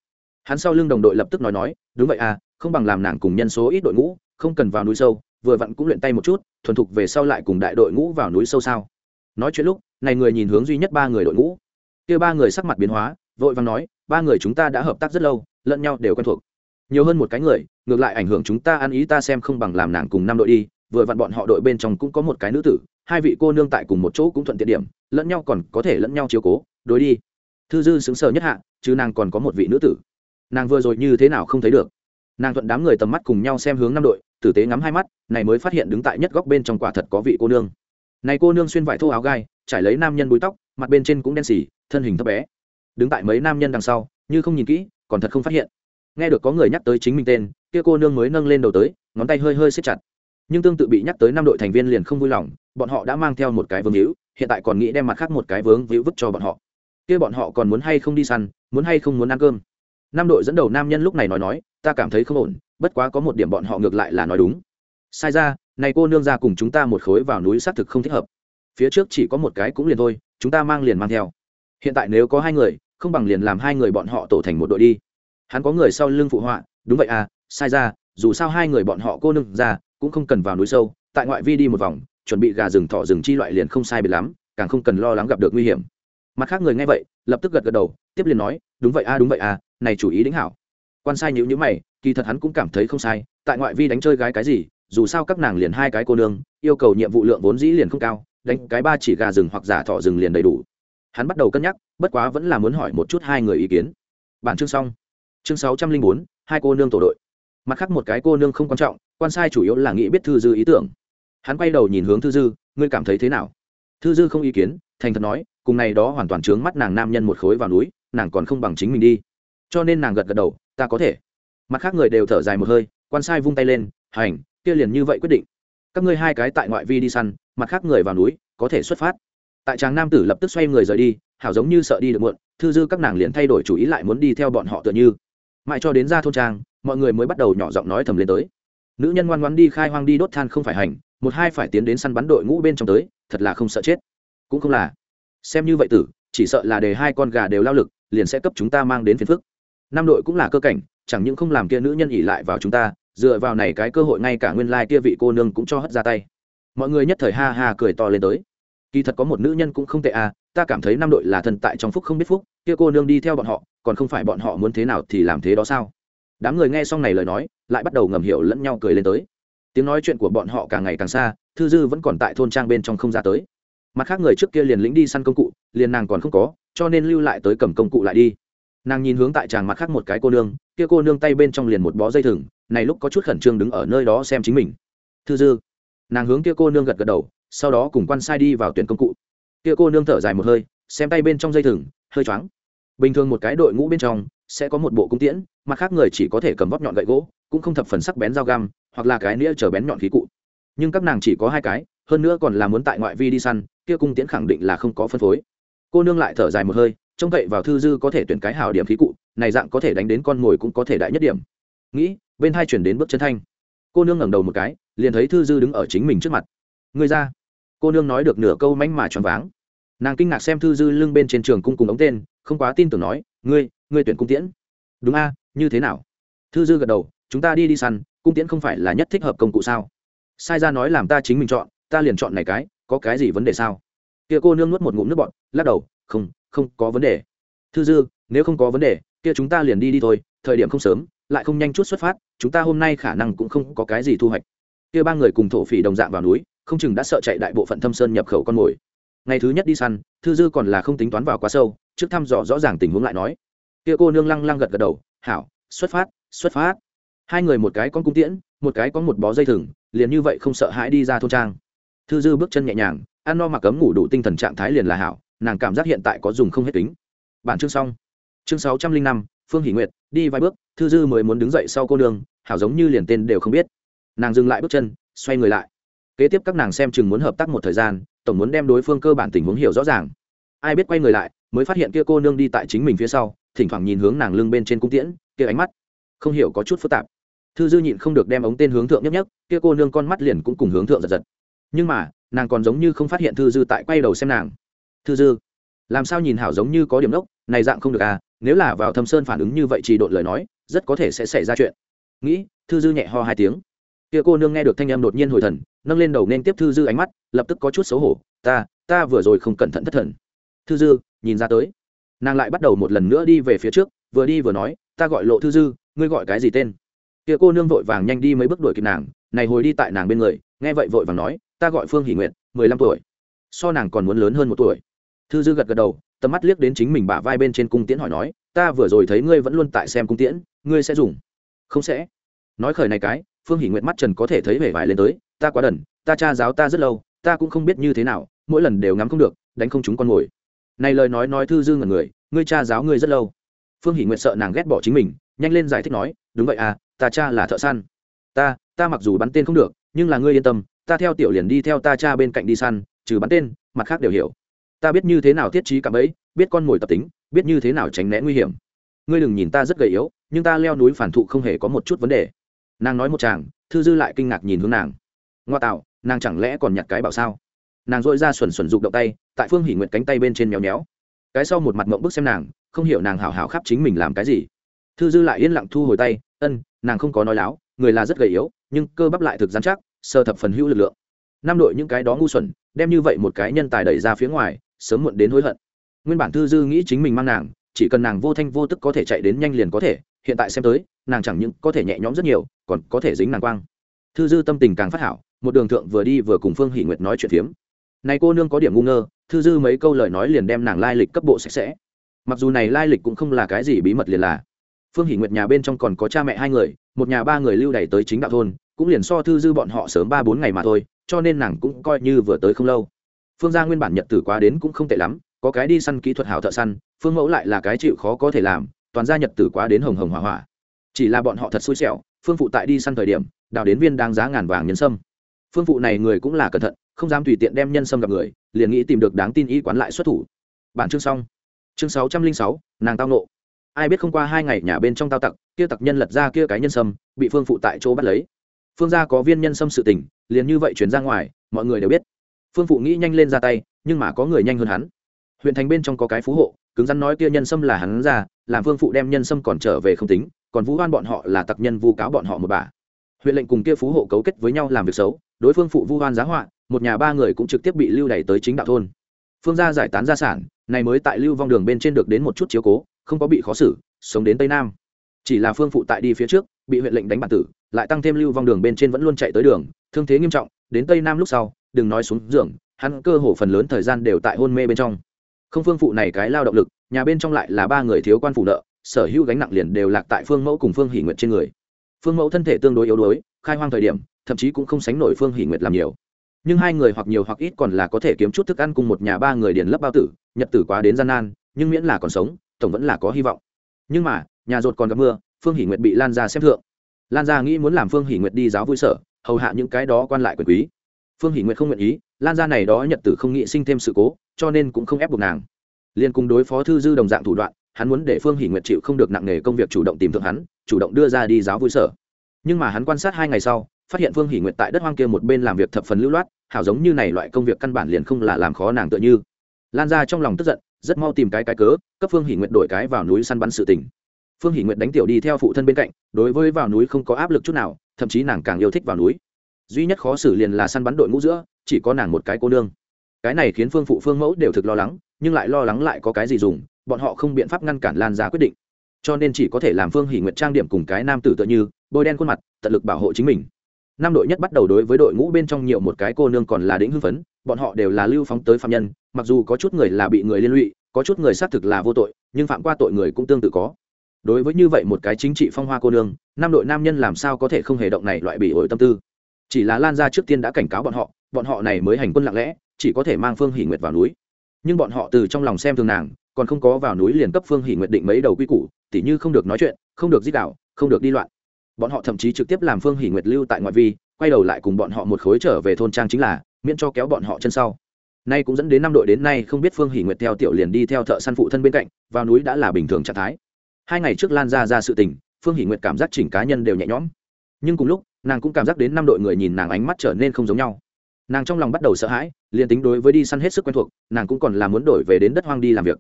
hắn sau lưng đồng đội lập tức nói nói, đúng vậy à không bằng làm nàng cùng nhân số ít đội ngũ, không cần vào núi sâu, vừa vặn cũng luyện tay một chút, thuần thục về sau lại cùng đại đội ngũ vào núi sâu sao? Nói chuyện lúc, này người nhìn hướng duy nhất ba người đội ngũ. Kia ba người sắc mặt biến hóa, vội vàng nói, ba người chúng ta đã hợp tác rất lâu, lẫn nhau đều quen thuộc. Nhiều hơn một cái người, ngược lại ảnh hưởng chúng ta ăn ý ta xem không bằng làm nàng cùng năm đội đi, vừa vặn bọn họ đội bên trong cũng có một cái nữ tử, hai vị cô nương tại cùng một chỗ cũng thuận tiện điểm, lẫn nhau còn có thể lẫn nhau chiếu cố, đối đi. Thư dư xứng sờ nhất hạ, chứ nàng còn có một vị nữ tử nàng vừa rồi như thế nào không thấy được. Nàng thuận đám người tầm mắt cùng nhau xem hướng năm đội, tử tế ngắm hai mắt, này mới phát hiện đứng tại nhất góc bên trong quả thật có vị cô nương. Này cô nương xuyên vải thô áo gai, trải lấy nam nhân búi tóc, mặt bên trên cũng đen xì, thân hình thấp bé. Đứng tại mấy nam nhân đằng sau, như không nhìn kỹ, còn thật không phát hiện. Nghe được có người nhắc tới chính mình tên, kia cô nương mới nâng lên đầu tới, ngón tay hơi hơi xếp chặt. Nhưng tương tự bị nhắc tới năm đội thành viên liền không vui lòng, bọn họ đã mang theo một cái vương hữu, hiện tại còn nghĩ đem mặt khác một cái vướng víu vứt cho bọn họ. Kia bọn họ còn muốn hay không đi săn, muốn hay không muốn ăn cơm? Năm đội dẫn đầu nam nhân lúc này nói nói, ta cảm thấy không ổn, bất quá có một điểm bọn họ ngược lại là nói đúng. Sai ra, này cô nương ra cùng chúng ta một khối vào núi xác thực không thích hợp. Phía trước chỉ có một cái cũng liền thôi, chúng ta mang liền mang theo. Hiện tại nếu có hai người, không bằng liền làm hai người bọn họ tổ thành một đội đi. Hắn có người sau lưng phụ họa, đúng vậy à sai ra, dù sao hai người bọn họ cô nương ra cũng không cần vào núi sâu, tại ngoại vi đi một vòng, chuẩn bị gà rừng thọ rừng chi loại liền không sai biệt lắm, càng không cần lo lắng gặp được nguy hiểm. Mặt khác người nghe vậy, lập tức gật gật đầu, tiếp liền nói, đúng vậy a đúng vậy a này chủ ý đính hảo. Quan sai nhữ nhữ mày, kỳ thật hắn cũng cảm thấy không sai, tại ngoại vi đánh chơi gái cái gì, dù sao các nàng liền hai cái cô nương, yêu cầu nhiệm vụ lượng vốn dĩ liền không cao, đánh cái ba chỉ gà rừng hoặc giả thọ rừng liền đầy đủ. Hắn bắt đầu cân nhắc, bất quá vẫn là muốn hỏi một chút hai người ý kiến. Bản chương xong. Chương sáu trăm linh bốn, hai cô nương tổ đội. Mặt khác một cái cô nương không quan trọng, quan sai chủ yếu là nghĩ biết thư dư ý tưởng. Hắn quay đầu nhìn hướng thư dư, ngươi cảm thấy thế nào? Thư dư không ý kiến, thành thật nói, cùng này đó hoàn toàn trướng mắt nàng nam nhân một khối vào núi, nàng còn không bằng chính mình đi cho nên nàng gật gật đầu, ta có thể. Mặt khác người đều thở dài một hơi, quan sai vung tay lên, hành, kia liền như vậy quyết định. Các ngươi hai cái tại ngoại vi đi săn, mặt khác người vào núi, có thể xuất phát. Tại tràng nam tử lập tức xoay người rời đi, hảo giống như sợ đi được muộn, thư dư các nàng liền thay đổi chủ ý lại muốn đi theo bọn họ tựa như. Mãi cho đến ra thôn trang, mọi người mới bắt đầu nhỏ giọng nói thầm lên tới. Nữ nhân ngoan ngoan đi khai hoang đi đốt than không phải hành, một hai phải tiến đến săn bắn đội ngũ bên trong tới, thật là không sợ chết. Cũng không là. Xem như vậy tử, chỉ sợ là để hai con gà đều lao lực, liền sẽ cấp chúng ta mang đến phiền phức năm đội cũng là cơ cảnh, chẳng những không làm kia nữ nhân ỉ lại vào chúng ta, dựa vào này cái cơ hội ngay cả nguyên lai kia vị cô nương cũng cho hất ra tay. Mọi người nhất thời ha ha cười to lên tới. Kỳ thật có một nữ nhân cũng không tệ à ta cảm thấy năm đội là thần tại trong phúc không biết phúc, kia cô nương đi theo bọn họ, còn không phải bọn họ muốn thế nào thì làm thế đó sao? Đám người nghe xong này lời nói, lại bắt đầu ngầm hiểu lẫn nhau cười lên tới. Tiếng nói chuyện của bọn họ càng ngày càng xa, thư dư vẫn còn tại thôn trang bên trong không ra tới. Mặt khác người trước kia liền lĩnh đi săn công cụ, liền nàng còn không có, cho nên lưu lại tới cầm công cụ lại đi nàng nhìn hướng tại tràng mặt khác một cái cô nương, kia cô nương tay bên trong liền một bó dây thừng, này lúc có chút khẩn trương đứng ở nơi đó xem chính mình. Thư dư. Nàng hướng kia cô nương gật gật đầu, sau đó cùng quan sai đi vào tuyển công cụ. Kia cô nương thở dài một hơi, xem tay bên trong dây thừng, hơi choáng. Bình thường một cái đội ngũ bên trong, sẽ có một bộ cung tiễn, mặt khác người chỉ có thể cầm vóc nhọn gậy gỗ, cũng không thập phần sắc bén dao găm, hoặc là cái nĩa chở bén nhọn khí cụ. Nhưng các nàng chỉ có hai cái, hơn nữa còn là muốn tại ngoại vi đi săn, kia cung tiễn khẳng định là không có phân phối. Cô nương lại thở dài một hơi trông cậy vào thư dư có thể tuyển cái hào điểm khí cụ, này dạng có thể đánh đến con mồi cũng có thể đại nhất điểm. Nghĩ, bên hai chuyển đến bước chân thanh. Cô nương ngẩng đầu một cái, liền thấy thư dư đứng ở chính mình trước mặt. Người ra. Cô nương nói được nửa câu mánh mà choáng váng. Nàng kinh ngạc xem thư dư lưng bên trên trường cung cùng ống tên, không quá tin tưởng nói, ngươi ngươi tuyển cung tiễn. Đúng a, như thế nào? Thư dư gật đầu, chúng ta đi đi săn, cung tiễn không phải là nhất thích hợp công cụ sao? Sai ra nói làm ta chính mình chọn, ta liền chọn này cái, có cái gì vấn đề sao? Kia cô nương nuốt một ngụm nước bọt, lắc đầu, không không có vấn đề. Thư dư, nếu không có vấn đề, kia chúng ta liền đi đi thôi, thời điểm không sớm, lại không nhanh chút xuất phát, chúng ta hôm nay khả năng cũng không có cái gì thu hoạch. Kia ba người cùng thổ phỉ đồng dạng vào núi, không chừng đã sợ chạy đại bộ phận thâm sơn nhập khẩu con mồi. Ngày thứ nhất đi săn, thư dư còn là không tính toán vào quá sâu, trước thăm dò rõ ràng tình huống lại nói. Kia cô nương lăng lăng gật gật đầu, hảo, xuất phát xuất phát. Hai người một cái con cung tiễn, một cái có một bó dây thừng, liền như vậy không sợ hãi đi ra thôn trang. Thư dư bước chân nhẹ nhàng, ăn no mặc cấm ngủ đủ tinh thần trạng thái liền là hảo nàng cảm giác hiện tại có dùng không hết tính bản chương xong. Chương sáu trăm linh năm, phương hỷ nguyệt, đi vài bước, thư dư mới muốn đứng dậy sau cô đường, hảo giống như liền tên đều không biết. Nàng dừng lại bước chân, xoay người lại. Kế tiếp các nàng xem chừng muốn hợp tác một thời gian, tổng muốn đem đối phương cơ bản tình huống hiểu rõ ràng. Ai biết quay người lại, mới phát hiện kia cô nương đi tại chính mình phía sau, thỉnh thoảng nhìn hướng nàng lưng bên trên cung tiễn, kia ánh mắt không hiểu có chút phức tạp. Thư dư nhịn không được đem ống tên hướng thượng nhấp nhấp kia cô nương con mắt liền cũng cùng hướng thượng giật giật. Nhưng mà, nàng còn giống như không phát hiện thư dư tại quay đầu xem nàng thư dư. Làm sao nhìn hảo giống như có điểm đốc, này dạng không được à nếu là vào thâm sơn phản ứng như vậy chỉ đội lời nói, rất có thể sẽ xảy ra chuyện. Nghĩ, thư dư nhẹ ho hai tiếng. Kia cô nương nghe được thanh âm đột nhiên hồi thần, nâng lên đầu nên tiếp thư dư ánh mắt, lập tức có chút xấu hổ, ta ta vừa rồi không cẩn thận thất thần. Thư dư, nhìn ra tới. Nàng lại bắt đầu một lần nữa đi về phía trước, vừa đi vừa nói, ta gọi lộ thư dư, ngươi gọi cái gì tên? Kia cô nương vội vàng nhanh đi mấy bước đuổi kịp nàng, này hồi đi tại nàng bên người, nghe vậy vội vàng nói, ta gọi phương hỷ nguyện mười lăm tuổi. So nàng còn muốn lớn hơn một tuổi thư dư gật gật đầu, tầm mắt liếc đến chính mình bả vai bên trên cung tiễn hỏi nói, ta vừa rồi thấy ngươi vẫn luôn tại xem cung tiễn, ngươi sẽ dùng? Không sẽ. Nói khởi này cái, phương hỷ nguyện mắt trần có thể thấy vẻ vải lên tới, ta quá đần, ta cha giáo ta rất lâu, ta cũng không biết như thế nào, mỗi lần đều ngắm không được, đánh không chúng con mồi. Này lời nói nói thư dư ngẩn người, ngươi cha giáo ngươi rất lâu. Phương hỷ nguyện sợ nàng ghét bỏ chính mình, nhanh lên giải thích nói, đúng vậy à ta cha là thợ săn. Ta ta mặc dù bắn tên không được, nhưng là ngươi yên tâm, ta theo tiểu liền đi theo ta cha bên cạnh đi săn, trừ bắn tên, mặt khác đều hiểu ta biết như thế nào thiết trí cảm ấy biết con mồi tập tính, biết như thế nào tránh né nguy hiểm. Ngươi đừng nhìn ta rất gầy yếu, nhưng ta leo núi phản thụ không hề có một chút vấn đề. Nàng nói một chàng, thư dư lại kinh ngạc nhìn hướng nàng. Ngoa tạo, nàng chẳng lẽ còn nhặt cái bảo sao? Nàng dội ra xuẩn xuẩn rụng động tay, tại phương hỉ nguyện cánh tay bên trên méo méo. Cái sau một mặt mộng bức xem nàng, không hiểu nàng hào hào khắp chính mình làm cái gì. Thư dư lại yên lặng thu hồi tay, ân, nàng không có nói láo, người là rất gầy yếu, nhưng cơ bắp lại thực dán chắc, sơ thập phần hữu lực lượng. Năm đội những cái đó ngu xuẩn, đem như vậy một cái nhân tài đẩy ra phía ngoài sớm muộn đến hối hận. Nguyên bản thư dư nghĩ chính mình mang nàng, chỉ cần nàng vô thanh vô tức có thể chạy đến nhanh liền có thể, hiện tại xem tới, nàng chẳng những có thể nhẹ nhõm rất nhiều, còn có thể dính nàng quang. Thư dư tâm tình càng phát hảo, một đường thượng vừa đi vừa cùng phương hỷ nguyệt nói chuyện phiếm. Này cô nương có điểm ngu ngơ, thư dư mấy câu lời nói liền đem nàng lai lịch cấp bộ sạch sẽ. Mặc dù này lai lịch cũng không là cái gì bí mật liền là. Phương hỷ nguyệt nhà bên trong còn có cha mẹ hai người, một nhà ba người lưu đày tới chính đạo thôn, cũng liền so thư dư bọn họ sớm ba bốn ngày mà thôi, cho nên nàng cũng coi như vừa tới không lâu phương gia nguyên bản nhật tử quá đến cũng không tệ lắm, có cái đi săn kỹ thuật hảo thợ săn, phương mẫu lại là cái chịu khó có thể làm, toàn gia nhật tử quá đến hồng hồng hỏa hỏa. Chỉ là bọn họ thật xui xẻo, phương phụ tại đi săn thời điểm, đào đến viên đang giá ngàn vàng nhân sâm. Phương phụ này người cũng là cẩn thận, không dám tùy tiện đem nhân sâm gặp người, liền nghĩ tìm được đáng tin y quán lại xuất thủ. Bản chương xong. Chương sáu trăm linh sáu, nàng tao nộ. Ai biết không qua hai ngày nhà bên trong tao tặc, kia tặc nhân lật ra kia cái nhân sâm, bị phương phụ tại chỗ bắt lấy. Phương gia có viên nhân sâm sự tình, liền như vậy chuyển ra ngoài, mọi người đều biết phương phụ nghĩ nhanh lên ra tay, nhưng mà có người nhanh hơn hắn. Huyện thành bên trong có cái phú hộ, cứng rắn nói kia nhân sâm là hắn ra, làm phương phụ đem nhân sâm còn trở về không tính, còn vũ oan bọn họ là tặc nhân vu cáo bọn họ một bà. Huyện lệnh cùng kia phú hộ cấu kết với nhau làm việc xấu, đối phương phụ vu oan giá họa, một nhà ba người cũng trực tiếp bị lưu đày tới chính đạo thôn. Phương gia giải tán gia sản, này mới tại lưu vong đường bên trên được đến một chút chiếu cố, không có bị khó xử, sống đến tây nam. Chỉ là phương phụ tại đi phía trước, bị huyện lệnh đánh bản tử, lại tăng thêm lưu vong đường bên trên vẫn luôn chạy tới đường, thương thế nghiêm trọng, đến tây nam lúc sau đừng nói xuống giường, hắn cơ hồ phần lớn thời gian đều tại hôn mê bên trong. Không phương phụ này cái lao động lực, nhà bên trong lại là ba người thiếu quan phụ nợ, sở hữu gánh nặng liền đều lạc tại phương mẫu cùng phương hỷ nguyệt trên người. Phương mẫu thân thể tương đối yếu đuối, khai hoang thời điểm, thậm chí cũng không sánh nổi phương hỷ nguyệt làm nhiều. Nhưng hai người hoặc nhiều hoặc ít còn là có thể kiếm chút thức ăn cùng một nhà ba người điền lấp bao tử, nhật tử quá đến gian nan, nhưng miễn là còn sống, tổng vẫn là có hy vọng. Nhưng mà, nhà rột còn gặp mưa, phương hỷ nguyệt bị lan ra xem thượng. Lan ra nghĩ muốn làm phương hỷ nguyệt đi giáo vui sở, hầu hạ những cái đó quan lại quyền quý phương hỷ nguyệt không nguyện ý, lan ra này đó nhật tử không nghĩ sinh thêm sự cố, cho nên cũng không ép buộc nàng. Liên cùng đối phó thư dư đồng dạng thủ đoạn, hắn muốn để phương hỷ nguyệt chịu không được nặng nề công việc chủ động tìm thượng hắn, chủ động đưa ra đi giáo vui sở. Nhưng mà hắn quan sát hai ngày sau, phát hiện phương hỷ nguyệt tại đất hoang kia một bên làm việc thập phần lưu loát, hảo giống như này loại công việc căn bản liền không là làm khó nàng tựa như. Lan ra trong lòng tức giận, rất mau tìm cái cái cớ, cấp phương hỷ nguyệt đổi cái vào núi săn bắn sự tình. Phương hỷ nguyệt đánh tiểu đi theo phụ thân bên cạnh, đối với vào núi không có áp lực chút nào, thậm chí nàng càng yêu thích vào núi duy nhất khó xử liền là săn bắn đội ngũ giữa, chỉ có nàng một cái cô nương. Cái này khiến phương phụ phương mẫu đều thực lo lắng, nhưng lại lo lắng lại có cái gì dùng, bọn họ không biện pháp ngăn cản lan ra quyết định. Cho nên chỉ có thể làm phương hỷ nguyệt trang điểm cùng cái nam tử tựa như, bôi đen khuôn mặt, tận lực bảo hộ chính mình. Năm đội nhất bắt đầu đối với đội ngũ bên trong nhiều một cái cô nương còn là đĩnh hưng phấn, bọn họ đều là lưu phóng tới phạm nhân, mặc dù có chút người là bị người liên lụy, có chút người xác thực là vô tội, nhưng phạm qua tội người cũng tương tự có. Đối với như vậy một cái chính trị phong hoa cô nương năm đội nam nhân làm sao có thể không hề động này loại bị ổi tâm tư? Chỉ là lan ra trước tiên đã cảnh cáo bọn họ bọn họ này mới hành quân lặng lẽ, chỉ có thể mang phương hỷ nguyệt vào núi. Nhưng bọn họ từ trong lòng xem thường nàng, còn không có vào núi liền cấp phương hỷ nguyệt định mấy đầu quy củ, tỉ như không được nói chuyện, không được giết đảo không được đi loạn. Bọn họ thậm chí trực tiếp làm phương hỷ nguyệt lưu tại ngoại vi, quay đầu lại cùng bọn họ một khối trở về thôn trang chính là, miễn cho kéo bọn họ chân sau. Nay cũng dẫn đến năm đội đến nay không biết phương hỷ nguyệt theo tiểu liền đi theo thợ săn phụ thân bên cạnh, vào núi đã là bình thường trạng thái. Hai ngày trước lan ra ra sự tình, phương hỷ nguyệt cảm giác chỉnh cá nhân đều nhẹ nhõm. Nhưng cùng lúc nàng cũng cảm giác đến năm đội người nhìn nàng ánh mắt trở nên không giống nhau. Nàng trong lòng bắt đầu sợ hãi, liền tính đối với đi săn hết sức quen thuộc, nàng cũng còn là muốn đổi về đến đất hoang đi làm việc.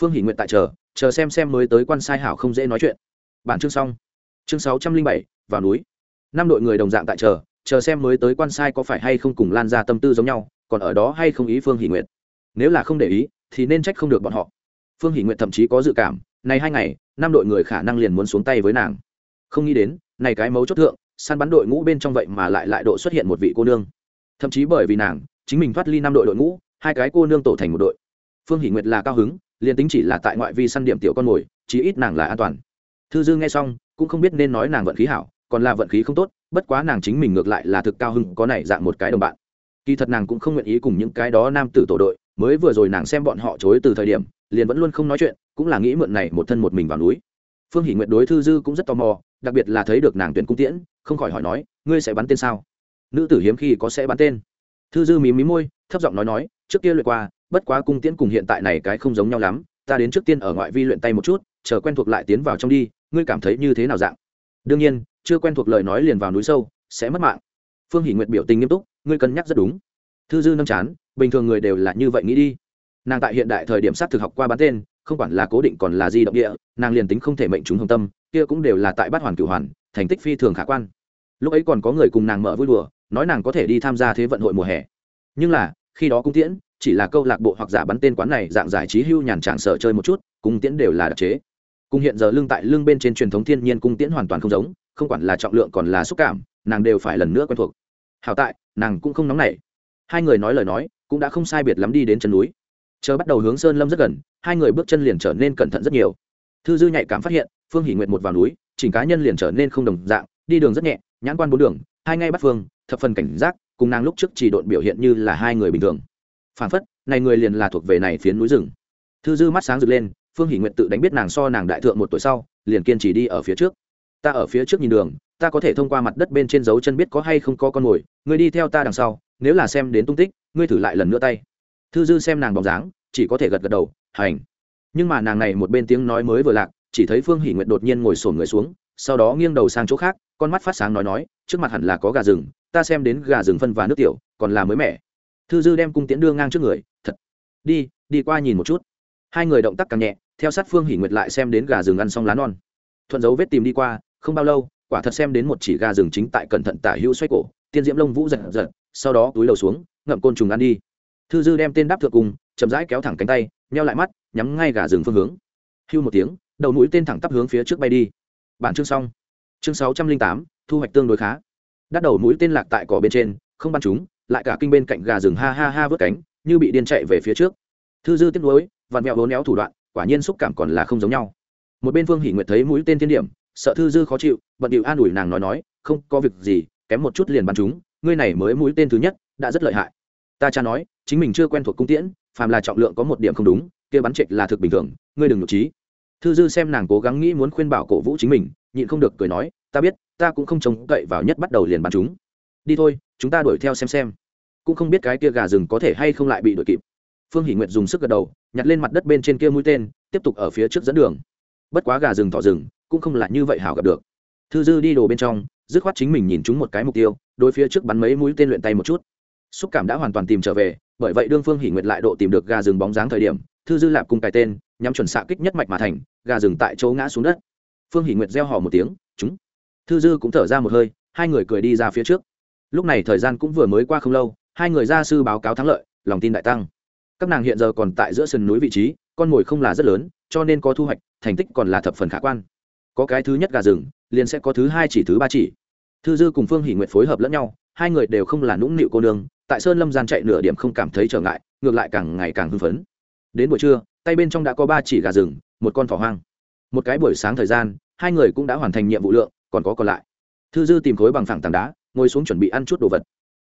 Phương hỷ nguyện tại chờ chờ xem xem mới tới quan sai hảo không dễ nói chuyện. Bản chương xong. Chương sáu trăm linh bảy, vào núi. Năm đội người đồng dạng tại chờ chờ xem mới tới quan sai có phải hay không cùng lan ra tâm tư giống nhau, còn ở đó hay không ý phương hỷ nguyện nếu là không để ý, thì nên trách không được bọn họ. Phương hỷ nguyện thậm chí có dự cảm, này hai ngày, năm đội người khả năng liền muốn xuống tay với nàng. Không nghĩ đến, này cái mấu chốt thượng săn bắn đội ngũ bên trong vậy mà lại lại độ xuất hiện một vị cô nương. Thậm chí bởi vì nàng, chính mình thoát ly năm đội đội ngũ, hai cái cô nương tổ thành một đội. Phương hỷ nguyệt là cao hứng, liền tính chỉ là tại ngoại vi săn điểm tiểu con mồi, chí ít nàng là an toàn. Thư dư nghe xong, cũng không biết nên nói nàng vận khí hảo, còn là vận khí không tốt, bất quá nàng chính mình ngược lại là thực cao hứng, có này dạng một cái đồng bạn. Kỳ thật nàng cũng không nguyện ý cùng những cái đó nam tử tổ đội, mới vừa rồi nàng xem bọn họ chối từ thời điểm, liền vẫn luôn không nói chuyện, cũng là nghĩ mượn này một thân một mình vào núi. Phương hỷ nguyện đối thư dư cũng rất tò mò, đặc biệt là thấy được nàng tuyển cung tiễn không khỏi hỏi nói, ngươi sẽ bắn tên sao? Nữ tử hiếm khi có sẽ bắn tên. Thư dư mí mí môi, thấp giọng nói nói, trước kia luyện qua, bất quá cung tiễn cùng hiện tại này cái không giống nhau lắm, ta đến trước tiên ở ngoại vi luyện tay một chút, chờ quen thuộc lại tiến vào trong đi, ngươi cảm thấy như thế nào dạng? Đương nhiên, chưa quen thuộc lời nói liền vào núi sâu, sẽ mất mạng. Phương hỷ nguyệt biểu tình nghiêm túc, ngươi cân nhắc rất đúng. Thư dư nâng chán, bình thường người đều là như vậy nghĩ đi. Nàng tại hiện đại thời điểm sát thực học qua bán tên, không quản là cố định còn là di động địa, nàng liền tính không thể mệnh chúng hồng tâm, kia cũng đều là tại bát hoàn cửu hoàn thành tích phi thường khả quan. Lúc ấy còn có người cùng nàng mở vui đùa, nói nàng có thể đi tham gia thế vận hội mùa hè. Nhưng là, khi đó cung tiễn, chỉ là câu lạc bộ hoặc giả bắn tên quán này dạng giải trí hưu nhàn tràng sở chơi một chút, cung tiễn đều là đặc chế. Cung hiện giờ lưng tại lưng bên trên truyền thống thiên nhiên cung tiễn hoàn toàn không giống, không quản là trọng lượng còn là xúc cảm, nàng đều phải lần nữa quen thuộc. Hảo tại, nàng cũng không nóng nảy. Hai người nói lời nói, cũng đã không sai biệt lắm đi đến chân núi. Chờ bắt đầu hướng sơn lâm rất gần, hai người bước chân liền trở nên cẩn thận rất nhiều. Thư dư nhạy cảm phát hiện, phương hỷ nguyệt một vào núi chỉnh cá nhân liền trở nên không đồng dạng, đi đường rất nhẹ, nhãn quan bốn đường, hai ngay bắt phương, thập phần cảnh giác, cùng nàng lúc trước chỉ độn biểu hiện như là hai người bình thường. Phản phất, này người liền là thuộc về này phiến núi rừng. Thư dư mắt sáng rực lên, phương hỷ nguyện tự đánh biết nàng so nàng đại thượng một tuổi sau, liền kiên trì đi ở phía trước. Ta ở phía trước nhìn đường, ta có thể thông qua mặt đất bên trên dấu chân biết có hay không có con mồi, ngươi đi theo ta đằng sau, nếu là xem đến tung tích, ngươi thử lại lần nữa tay. Thư dư xem nàng bóng dáng, chỉ có thể gật gật đầu, hành. Nhưng mà nàng này một bên tiếng nói mới vừa lạc chỉ thấy phương hỷ nguyện đột nhiên ngồi sổn người xuống, sau đó nghiêng đầu sang chỗ khác, con mắt phát sáng nói nói, trước mặt hẳn là có gà rừng, ta xem đến gà rừng phân và nước tiểu, còn là mới mẻ. Thư dư đem cung tiễn đưa ngang trước người, thật. Đi đi qua nhìn một chút. Hai người động tác càng nhẹ, theo sát phương hỷ nguyệt lại xem đến gà rừng ăn xong lá non. Thuận dấu vết tìm đi qua, không bao lâu, quả thật xem đến một chỉ gà rừng chính tại cẩn thận tả hữu xoay cổ, tiên diễm lông vũ giật giật, sau đó túi đầu xuống, ngậm côn trùng ăn đi. Thư dư đem tên đáp thượng cùng, chậm rãi kéo thẳng cánh tay neo lại mắt, nhắm ngay gà rừng phương hướng. Hưu một tiếng đầu mũi tên thẳng tắp hướng phía trước bay đi. Bản chương xong. Chương sáu trăm linh tám, thu hoạch tương đối khá. Đắt đầu mũi tên lạc tại cỏ bên trên, không bắn chúng, lại cả kinh bên cạnh gà rừng ha ha ha vớt cánh, như bị điên chạy về phía trước. Thư dư tiếp nối vặn mẹo hố néo thủ đoạn, quả nhiên xúc cảm còn là không giống nhau. Một bên phương hỷ nguyệt thấy mũi tên thiên điểm, sợ thư dư khó chịu, bận điệu an ủi nàng nói nói, không có việc gì, kém một chút liền bắn chúng, ngươi này mới mũi tên thứ nhất, đã rất lợi hại. Ta cha nói, chính mình chưa quen thuộc cung tiễn, phàm là trọng lượng có một điểm không đúng, kia bắn trệch là thực bình thường, ngươi đừng nhục trí thư dư xem nàng cố gắng nghĩ muốn khuyên bảo cổ vũ chính mình, nhịn không được cười nói, ta biết, ta cũng không trông cậy vào nhất bắt đầu liền bắn chúng. Đi thôi, chúng ta đuổi theo xem xem. Cũng không biết cái kia gà rừng có thể hay không lại bị đuổi kịp. Phương hỷ nguyệt dùng sức gật đầu, nhặt lên mặt đất bên trên kia mũi tên, tiếp tục ở phía trước dẫn đường. Bất quá gà rừng thỏ rừng, cũng không là như vậy hảo gặp được. Thư dư đi đồ bên trong, dứt khoát chính mình nhìn chúng một cái mục tiêu, đối phía trước bắn mấy mũi tên luyện tay một chút. Xúc cảm đã hoàn toàn tìm trở về, bởi vậy đương phương hỷ nguyệt lại độ tìm được gà rừng bóng dáng thời điểm thư dư lạp cùng cài tên, nhắm chuẩn xạ kích nhất mạch mà thành, gà rừng tại chỗ ngã xuống đất. Phương hỷ nguyệt reo hò một tiếng, chúng. Thư dư cũng thở ra một hơi, hai người cười đi ra phía trước. Lúc này thời gian cũng vừa mới qua không lâu, hai người gia sư báo cáo thắng lợi, lòng tin đại tăng. Các nàng hiện giờ còn tại giữa sườn núi vị trí, con mồi không là rất lớn, cho nên có thu hoạch, thành tích còn là thập phần khả quan. Có cái thứ nhất gà rừng, liền sẽ có thứ hai chỉ, thứ ba chỉ. Thư dư cùng phương hỷ nguyệt phối hợp lẫn nhau, hai người đều không là nũng nịu cô nương, tại sơn lâm gian chạy nửa điểm không cảm thấy trở ngại, ngược lại càng ngày càng hưng phấn đến buổi trưa, tay bên trong đã có ba chỉ gà rừng, một con thỏ hoang. Một cái buổi sáng thời gian, hai người cũng đã hoàn thành nhiệm vụ lượng, còn có còn lại. Thư dư tìm khối bằng phẳng tảng đá, ngồi xuống chuẩn bị ăn chút đồ vật.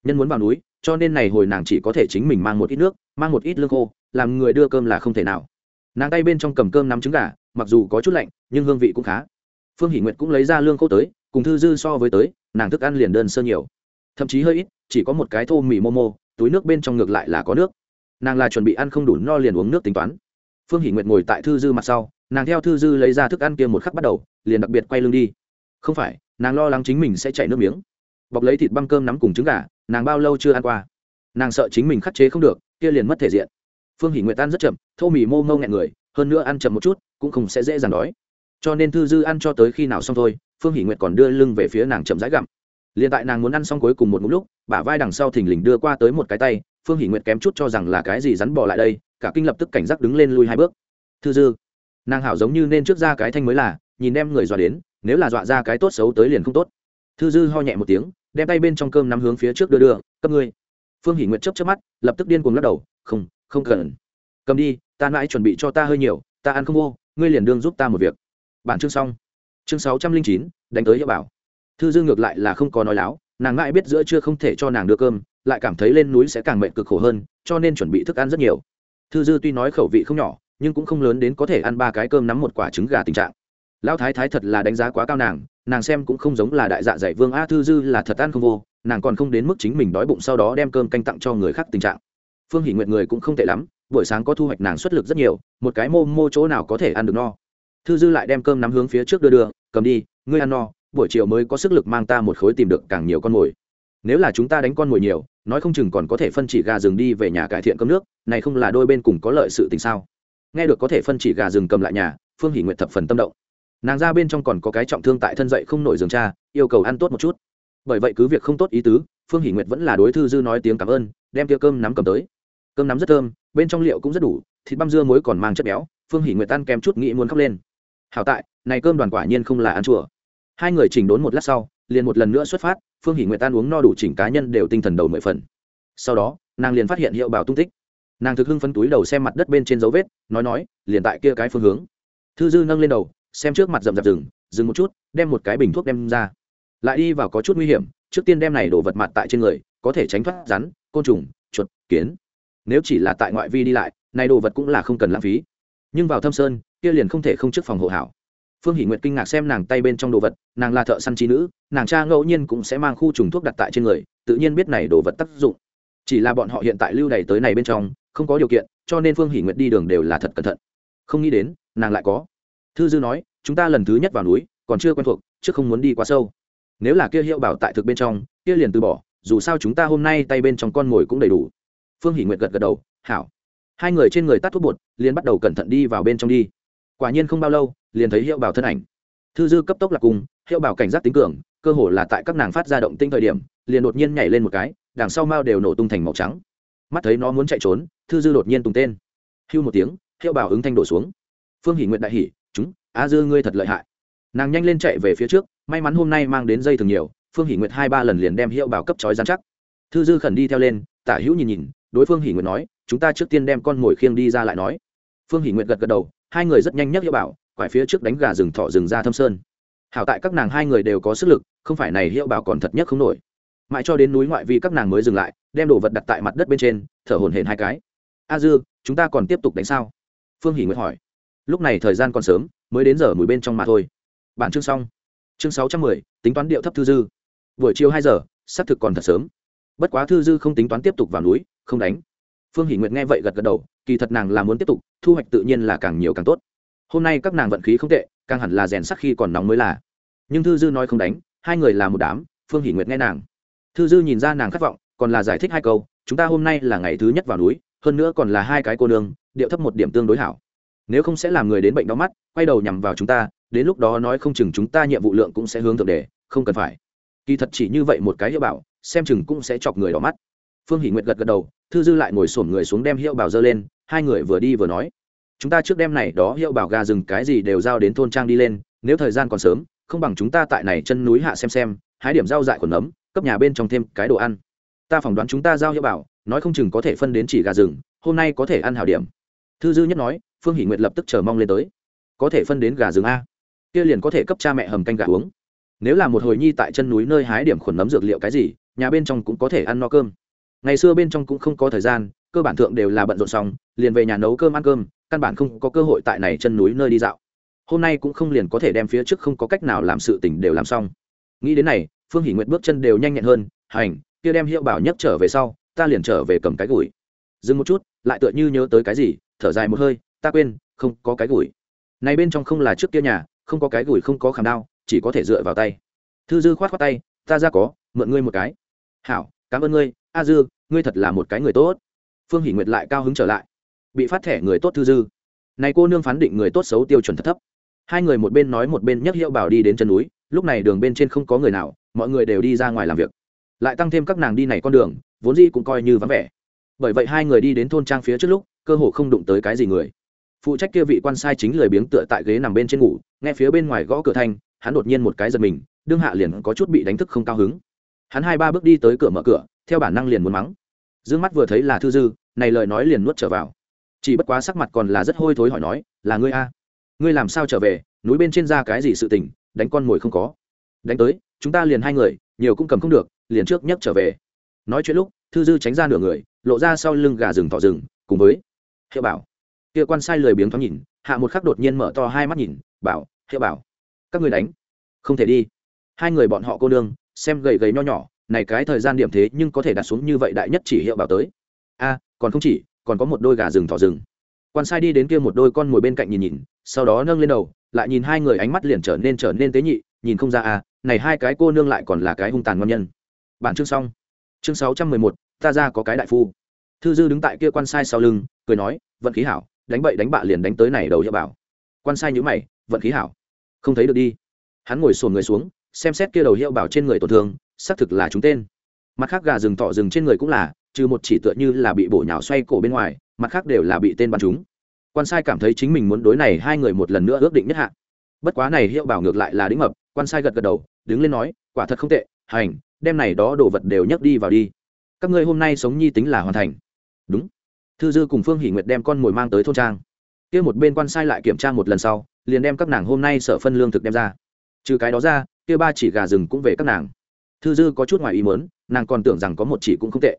Nhân muốn vào núi, cho nên này hồi nàng chỉ có thể chính mình mang một ít nước, mang một ít lương khô, làm người đưa cơm là không thể nào. Nàng tay bên trong cầm cơm nắm trứng gà, mặc dù có chút lạnh, nhưng hương vị cũng khá. Phương hỷ nguyệt cũng lấy ra lương khô tới, cùng thư dư so với tới, nàng thức ăn liền đơn sơ nhiều. Thậm chí hơi ít, chỉ có một cái thô mì momo túi nước bên trong ngược lại là có nước nàng là chuẩn bị ăn không đủ no liền uống nước tính toán. Phương hỷ nguyệt ngồi tại thư dư mặt sau, nàng theo thư dư lấy ra thức ăn kia một khắc bắt đầu, liền đặc biệt quay lưng đi. Không phải, nàng lo lắng chính mình sẽ chảy nước miếng. Bọc lấy thịt băm cơm nắm cùng trứng gà, nàng bao lâu chưa ăn qua. Nàng sợ chính mình khắc chế không được, kia liền mất thể diện. Phương hỷ nguyệt ăn rất chậm, thô mì mô mâu nghẹn người, hơn nữa ăn chậm một chút, cũng không sẽ dễ dàng đói. Cho nên thư dư ăn cho tới khi nào xong thôi, phương hỷ nguyệt còn đưa lưng về phía nàng chậm rãi gặm. Liền tại nàng muốn ăn xong cuối cùng một lúc, bả vai đằng sau thình lình đưa qua tới một cái tay phương hỷ nguyệt kém chút cho rằng là cái gì rắn bỏ lại đây, cả kinh lập tức cảnh giác đứng lên lui hai bước. Thư dư, nàng hảo giống như nên trước ra cái thanh mới là, nhìn đem người dọa đến, nếu là dọa ra cái tốt xấu tới liền không tốt. Thư dư ho nhẹ một tiếng, đem tay bên trong cơm nắm hướng phía trước đưa đưa, cấp ngươi. Phương hỷ nguyệt chấp chấp mắt, lập tức điên cuồng lắc đầu, không không cần. Cầm đi, ta mãi chuẩn bị cho ta hơi nhiều, ta ăn không vô, ngươi liền đương giúp ta một việc. Bản chương xong. Chương sáu trăm linh chín, đánh tới hiệu bảo. Thư dư ngược lại là không có nói láo, nàng ngại biết giữa chưa không thể cho nàng đưa cơm lại cảm thấy lên núi sẽ càng mệnh cực khổ hơn, cho nên chuẩn bị thức ăn rất nhiều. Thư dư tuy nói khẩu vị không nhỏ, nhưng cũng không lớn đến có thể ăn ba cái cơm nắm một quả trứng gà tình trạng. Lão thái thái thật là đánh giá quá cao nàng nàng xem cũng không giống là đại dạ dạy vương a thư dư là thật ăn không vô, nàng còn không đến mức chính mình đói bụng sau đó đem cơm canh tặng cho người khác tình trạng. Phương hỷ nguyện người cũng không tệ lắm, buổi sáng có thu hoạch nàng xuất lực rất nhiều, một cái mô mô chỗ nào có thể ăn được no. Thư dư lại đem cơm nắm hướng phía trước đưa đưa, cầm đi, ngươi ăn no, buổi chiều mới có sức lực mang ta một khối tìm được càng nhiều con mồi. Nếu là chúng ta đánh con mồi nhiều nói không chừng còn có thể phân chỉ gà rừng đi về nhà cải thiện cơm nước, này không là đôi bên cùng có lợi sự tình sao? Nghe được có thể phân chỉ gà rừng cầm lại nhà, phương hỷ nguyện thập phần tâm động. Nàng ra bên trong còn có cái trọng thương tại thân dậy không nổi giường cha, yêu cầu ăn tốt một chút. Bởi vậy cứ việc không tốt ý tứ, phương hỷ nguyệt vẫn là đối thư dư nói tiếng cảm ơn, đem kia cơm nắm cầm tới. Cơm nắm rất thơm, bên trong liệu cũng rất đủ, thịt băm dưa muối còn mang chất béo, phương hỷ nguyệt ăn kèm chút nghĩ muốn khóc lên. Hảo tại, này cơm đoàn quả nhiên không là ăn chùa. Hai người chỉnh đốn một lát sau liền một lần nữa xuất phát, phương hỷ nguyệt tan uống no đủ chỉnh cá nhân đều tinh thần đầu mười phần. Sau đó, nàng liền phát hiện hiệu bảo tung tích. Nàng thực hưng phấn túi đầu xem mặt đất bên trên dấu vết, nói nói, liền tại kia cái phương hướng. Thư dư nâng lên đầu, xem trước mặt rậm rạp rừng, dừng một chút, đem một cái bình thuốc đem ra. Lại đi vào có chút nguy hiểm, trước tiên đem này đổ vật mặt tại trên người, có thể tránh thoát rắn, côn trùng, chuột, kiến. Nếu chỉ là tại ngoại vi đi lại, này đồ vật cũng là không cần lãng phí. Nhưng vào thâm sơn, kia liền không thể không trước phòng hộ hảo phương hỷ nguyệt kinh ngạc xem nàng tay bên trong đồ vật, nàng là thợ săn trí nữ, nàng cha ngẫu nhiên cũng sẽ mang khu trùng thuốc đặt tại trên người, tự nhiên biết này đồ vật tác dụng. Chỉ là bọn họ hiện tại lưu đày tới này bên trong, không có điều kiện, cho nên phương hỷ nguyệt đi đường đều là thật cẩn thận. Không nghĩ đến, nàng lại có. Thư dư nói, chúng ta lần thứ nhất vào núi, còn chưa quen thuộc chứ không muốn đi quá sâu. Nếu là kia hiệu bảo tại thực bên trong, kia liền từ bỏ, dù sao chúng ta hôm nay tay bên trong con mồi cũng đầy đủ. Phương hỷ nguyệt gật gật đầu, hảo. Hai người trên người tắt thuốc bột, liền bắt đầu cẩn thận đi vào bên trong đi quả nhiên không bao lâu, liền thấy hiệu bảo thân ảnh. Thư dư cấp tốc là cùng, hiệu bảo cảnh giác tính cường, cơ hồ là tại các nàng phát ra động tinh thời điểm, liền đột nhiên nhảy lên một cái, đằng sau mao đều nổ tung thành màu trắng. Mắt thấy nó muốn chạy trốn, thư dư đột nhiên tung tên. Hưu một tiếng, hiệu bảo ứng thanh đổ xuống. Phương hỷ nguyện đại hỉ, chúng, a dư ngươi thật lợi hại. Nàng nhanh lên chạy về phía trước, may mắn hôm nay mang đến dây thường nhiều, phương hỷ nguyệt hai ba lần liền đem hiệu bảo cấp trói giám chắc. Thư dư khẩn đi theo lên, tả hữu nhìn nhìn, đối phương hỷ nguyệt nói, chúng ta trước tiên đem con mồi khiêng đi ra lại nói. Phương hỷ nguyệt gật gật đầu hai người rất nhanh nhắc hiệu bảo, quải phía trước đánh gà rừng thọ rừng ra thâm sơn. Hảo tại các nàng hai người đều có sức lực, không phải này hiệu bảo còn thật nhất không nổi. Mãi cho đến núi ngoại vi các nàng mới dừng lại, đem đồ vật đặt tại mặt đất bên trên, thở hổn hển hai cái. A dư, chúng ta còn tiếp tục đánh sao? Phương hỷ nguyệt hỏi. Lúc này thời gian còn sớm, mới đến giờ mùi bên trong mà thôi. Bản chương xong. Chương sáu trăm mười, tính toán điệu thấp thư dư. Buổi chiều hai giờ, xác thực còn thật sớm. Bất quá thư dư không tính toán tiếp tục vào núi, không đánh. Phương hỷ nguyệt nghe vậy gật gật đầu kỳ thật nàng là muốn tiếp tục, thu hoạch tự nhiên là càng nhiều càng tốt. Hôm nay các nàng vận khí không tệ, càng hẳn là rèn sắc khi còn nóng mới là. Nhưng thư dư nói không đánh, hai người là một đám, phương hỷ nguyệt nghe nàng. Thư dư nhìn ra nàng khát vọng, còn là giải thích hai câu, chúng ta hôm nay là ngày thứ nhất vào núi, hơn nữa còn là hai cái cô nương, điệu thấp một điểm tương đối hảo. Nếu không sẽ làm người đến bệnh đau mắt, quay đầu nhằm vào chúng ta, đến lúc đó nói không chừng chúng ta nhiệm vụ lượng cũng sẽ hướng thượng đề, không cần phải. Kỳ thật chỉ như vậy một cái hiệu bảo, xem chừng cũng sẽ chọc người đỏ mắt. Phương hỷ nguyệt gật gật đầu, thư dư lại ngồi xổm người xuống đem hiệu bảo dơ lên hai người vừa đi vừa nói, chúng ta trước đêm này đó hiệu bảo gà rừng cái gì đều giao đến thôn trang đi lên, nếu thời gian còn sớm, không bằng chúng ta tại này chân núi hạ xem xem, hái điểm rau dại khuẩn nấm, cấp nhà bên trong thêm cái đồ ăn. Ta phỏng đoán chúng ta giao hiệu bảo, nói không chừng có thể phân đến chỉ gà rừng, hôm nay có thể ăn hảo điểm. Thư dư nhất nói, phương hỷ nguyệt lập tức chờ mong lên tới. Có thể phân đến gà rừng a? Kia liền có thể cấp cha mẹ hầm canh gà uống. Nếu là một hồi nhi tại chân núi nơi hái điểm khuẩn nấm dược liệu cái gì, nhà bên trong cũng có thể ăn no cơm. Ngày xưa bên trong cũng không có thời gian cơ bản thượng đều là bận rộn xong, liền về nhà nấu cơm ăn cơm, căn bản không có cơ hội tại này chân núi nơi đi dạo. Hôm nay cũng không liền có thể đem phía trước không có cách nào làm sự tình đều làm xong. Nghĩ đến này, phương hỷ nguyệt bước chân đều nhanh nhẹn hơn, hành, kia đem hiệu bảo nhất trở về sau, ta liền trở về cầm cái gùi. Dừng một chút, lại tựa như nhớ tới cái gì, thở dài một hơi, ta quên, không có cái gùi. Này bên trong không là trước kia nhà, không có cái gùi không có khảm đao, chỉ có thể dựa vào tay. Thư dư khoát khoát tay, ta ra có, mượn ngươi một cái. Hảo, cảm ơn ngươi, a dư, ngươi thật là một cái người tốt phương hỷ nguyệt lại cao hứng trở lại. Bị phát thẻ người tốt thư dư. Này cô nương phán định người tốt xấu tiêu chuẩn thật thấp. Hai người một bên nói một bên nhấc hiệu bảo đi đến chân núi, lúc này đường bên trên không có người nào, mọi người đều đi ra ngoài làm việc. Lại tăng thêm các nàng đi này con đường, vốn dĩ cũng coi như vắng vẻ. Bởi vậy hai người đi đến thôn trang phía trước lúc, cơ hồ không đụng tới cái gì người. Phụ trách kia vị quan sai chính lười biếng tựa tại ghế nằm bên trên ngủ, nghe phía bên ngoài gõ cửa thanh hắn đột nhiên một cái giật mình, đương hạ liền có chút bị đánh thức không cao hứng. Hắn hai ba bước đi tới cửa mở cửa, theo bản năng liền muốn mắng d ư ơ n g mắt vừa thấy là thư dư, này lời nói liền nuốt trở vào. Chỉ bất quá sắc mặt còn là rất hôi thối hỏi nói, là ngươi a? Ngươi làm sao trở về? Núi bên trên ra cái gì sự tình, đánh con mồi không có. Đánh tới, chúng ta liền hai người, nhiều cũng cầm không được, liền trước nhấc trở về. Nói chuyện lúc, thư dư tránh ra nửa người, lộ ra sau lưng gà rừng tỏ rừng, cùng với hiệu bảo. Kia quan sai lười biếng thoáng nhìn, hạ một khắc đột nhiên mở to hai mắt nhìn, bảo, hiệu bảo, các người đánh. Không thể đi. Hai người bọn họ cô đương xem gầy gầy nho nhỏ này cái thời gian điểm thế nhưng có thể đặt xuống như vậy đại nhất chỉ hiệu bảo tới. A, còn không chỉ, còn có một đôi gà rừng thỏ rừng. Quan sai đi đến kia một đôi con ngồi bên cạnh nhìn nhìn, sau đó nâng lên đầu, lại nhìn hai người ánh mắt liền trở nên trở nên tế nhị, nhìn không ra a, này hai cái cô nương lại còn là cái hung tàn ngon nhân. Bản chương xong. Chương sáu trăm mười một, ta ra có cái đại phu. Thư dư đứng tại kia quan sai sau lưng, cười nói, vận khí hảo, đánh bậy đánh bạ liền đánh tới này đầu hiệu bảo. Quan sai nhữ mày, vận khí hảo. Không thấy được đi. Hắn ngồi sồn người xuống, xem xét kia đầu hiệu bảo trên người tổn thương xác thực là chúng tên. Mặt khác gà rừng thọ rừng trên người cũng là, trừ một chỉ tựa như là bị bổ nhào xoay cổ bên ngoài, mặt khác đều là bị tên bắn chúng. Quan sai cảm thấy chính mình muốn đối này hai người một lần nữa ước định nhất hạ. Bất quá này hiệu bảo ngược lại là đĩnh mập, quan sai gật gật đầu, đứng lên nói, quả thật không tệ, hành, đem này đó đồ vật đều nhấc đi vào đi. Các ngươi hôm nay sống nhi tính là hoàn thành. Đúng. Thư dư cùng phương hỷ nguyệt đem con mồi mang tới thôn trang. Kia một bên quan sai lại kiểm tra một lần sau, liền đem các nàng hôm nay sở phân lương thực đem ra. Trừ cái đó ra, kia ba chỉ gà rừng cũng về các nàng thư dư có chút ngoài ý mớn nàng còn tưởng rằng có một chỉ cũng không tệ.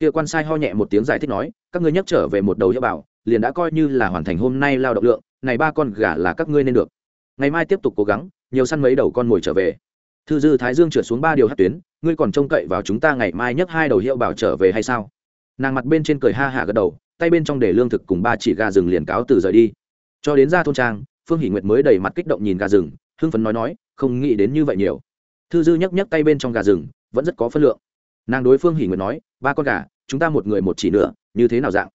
Kia quan sai ho nhẹ một tiếng giải thích nói, các ngươi nhắc trở về một đầu hiệu bảo, liền đã coi như là hoàn thành hôm nay lao động lượng, này ba con gà là các ngươi nên được. Ngày mai tiếp tục cố gắng, nhiều săn mấy đầu con mồi trở về. Thư dư thái dương trượt xuống ba điều hát tuyến, ngươi còn trông cậy vào chúng ta ngày mai nhấc hai đầu hiệu bảo trở về hay sao? Nàng mặt bên trên cười ha hạ gật đầu, tay bên trong để lương thực cùng ba chỉ gà rừng liền cáo từ rời đi. Cho đến ra thôn trang, phương hỷ nguyệt mới đầy mặt kích động nhìn gà rừng, hưng phấn nói nói, không nghĩ đến như vậy nhiều thư dư nhấc nhấc tay bên trong gà rừng, vẫn rất có phân lượng. Nàng đối phương hỉ nguyệt nói, ba con gà, chúng ta một người một chỉ nữa như thế nào dạng?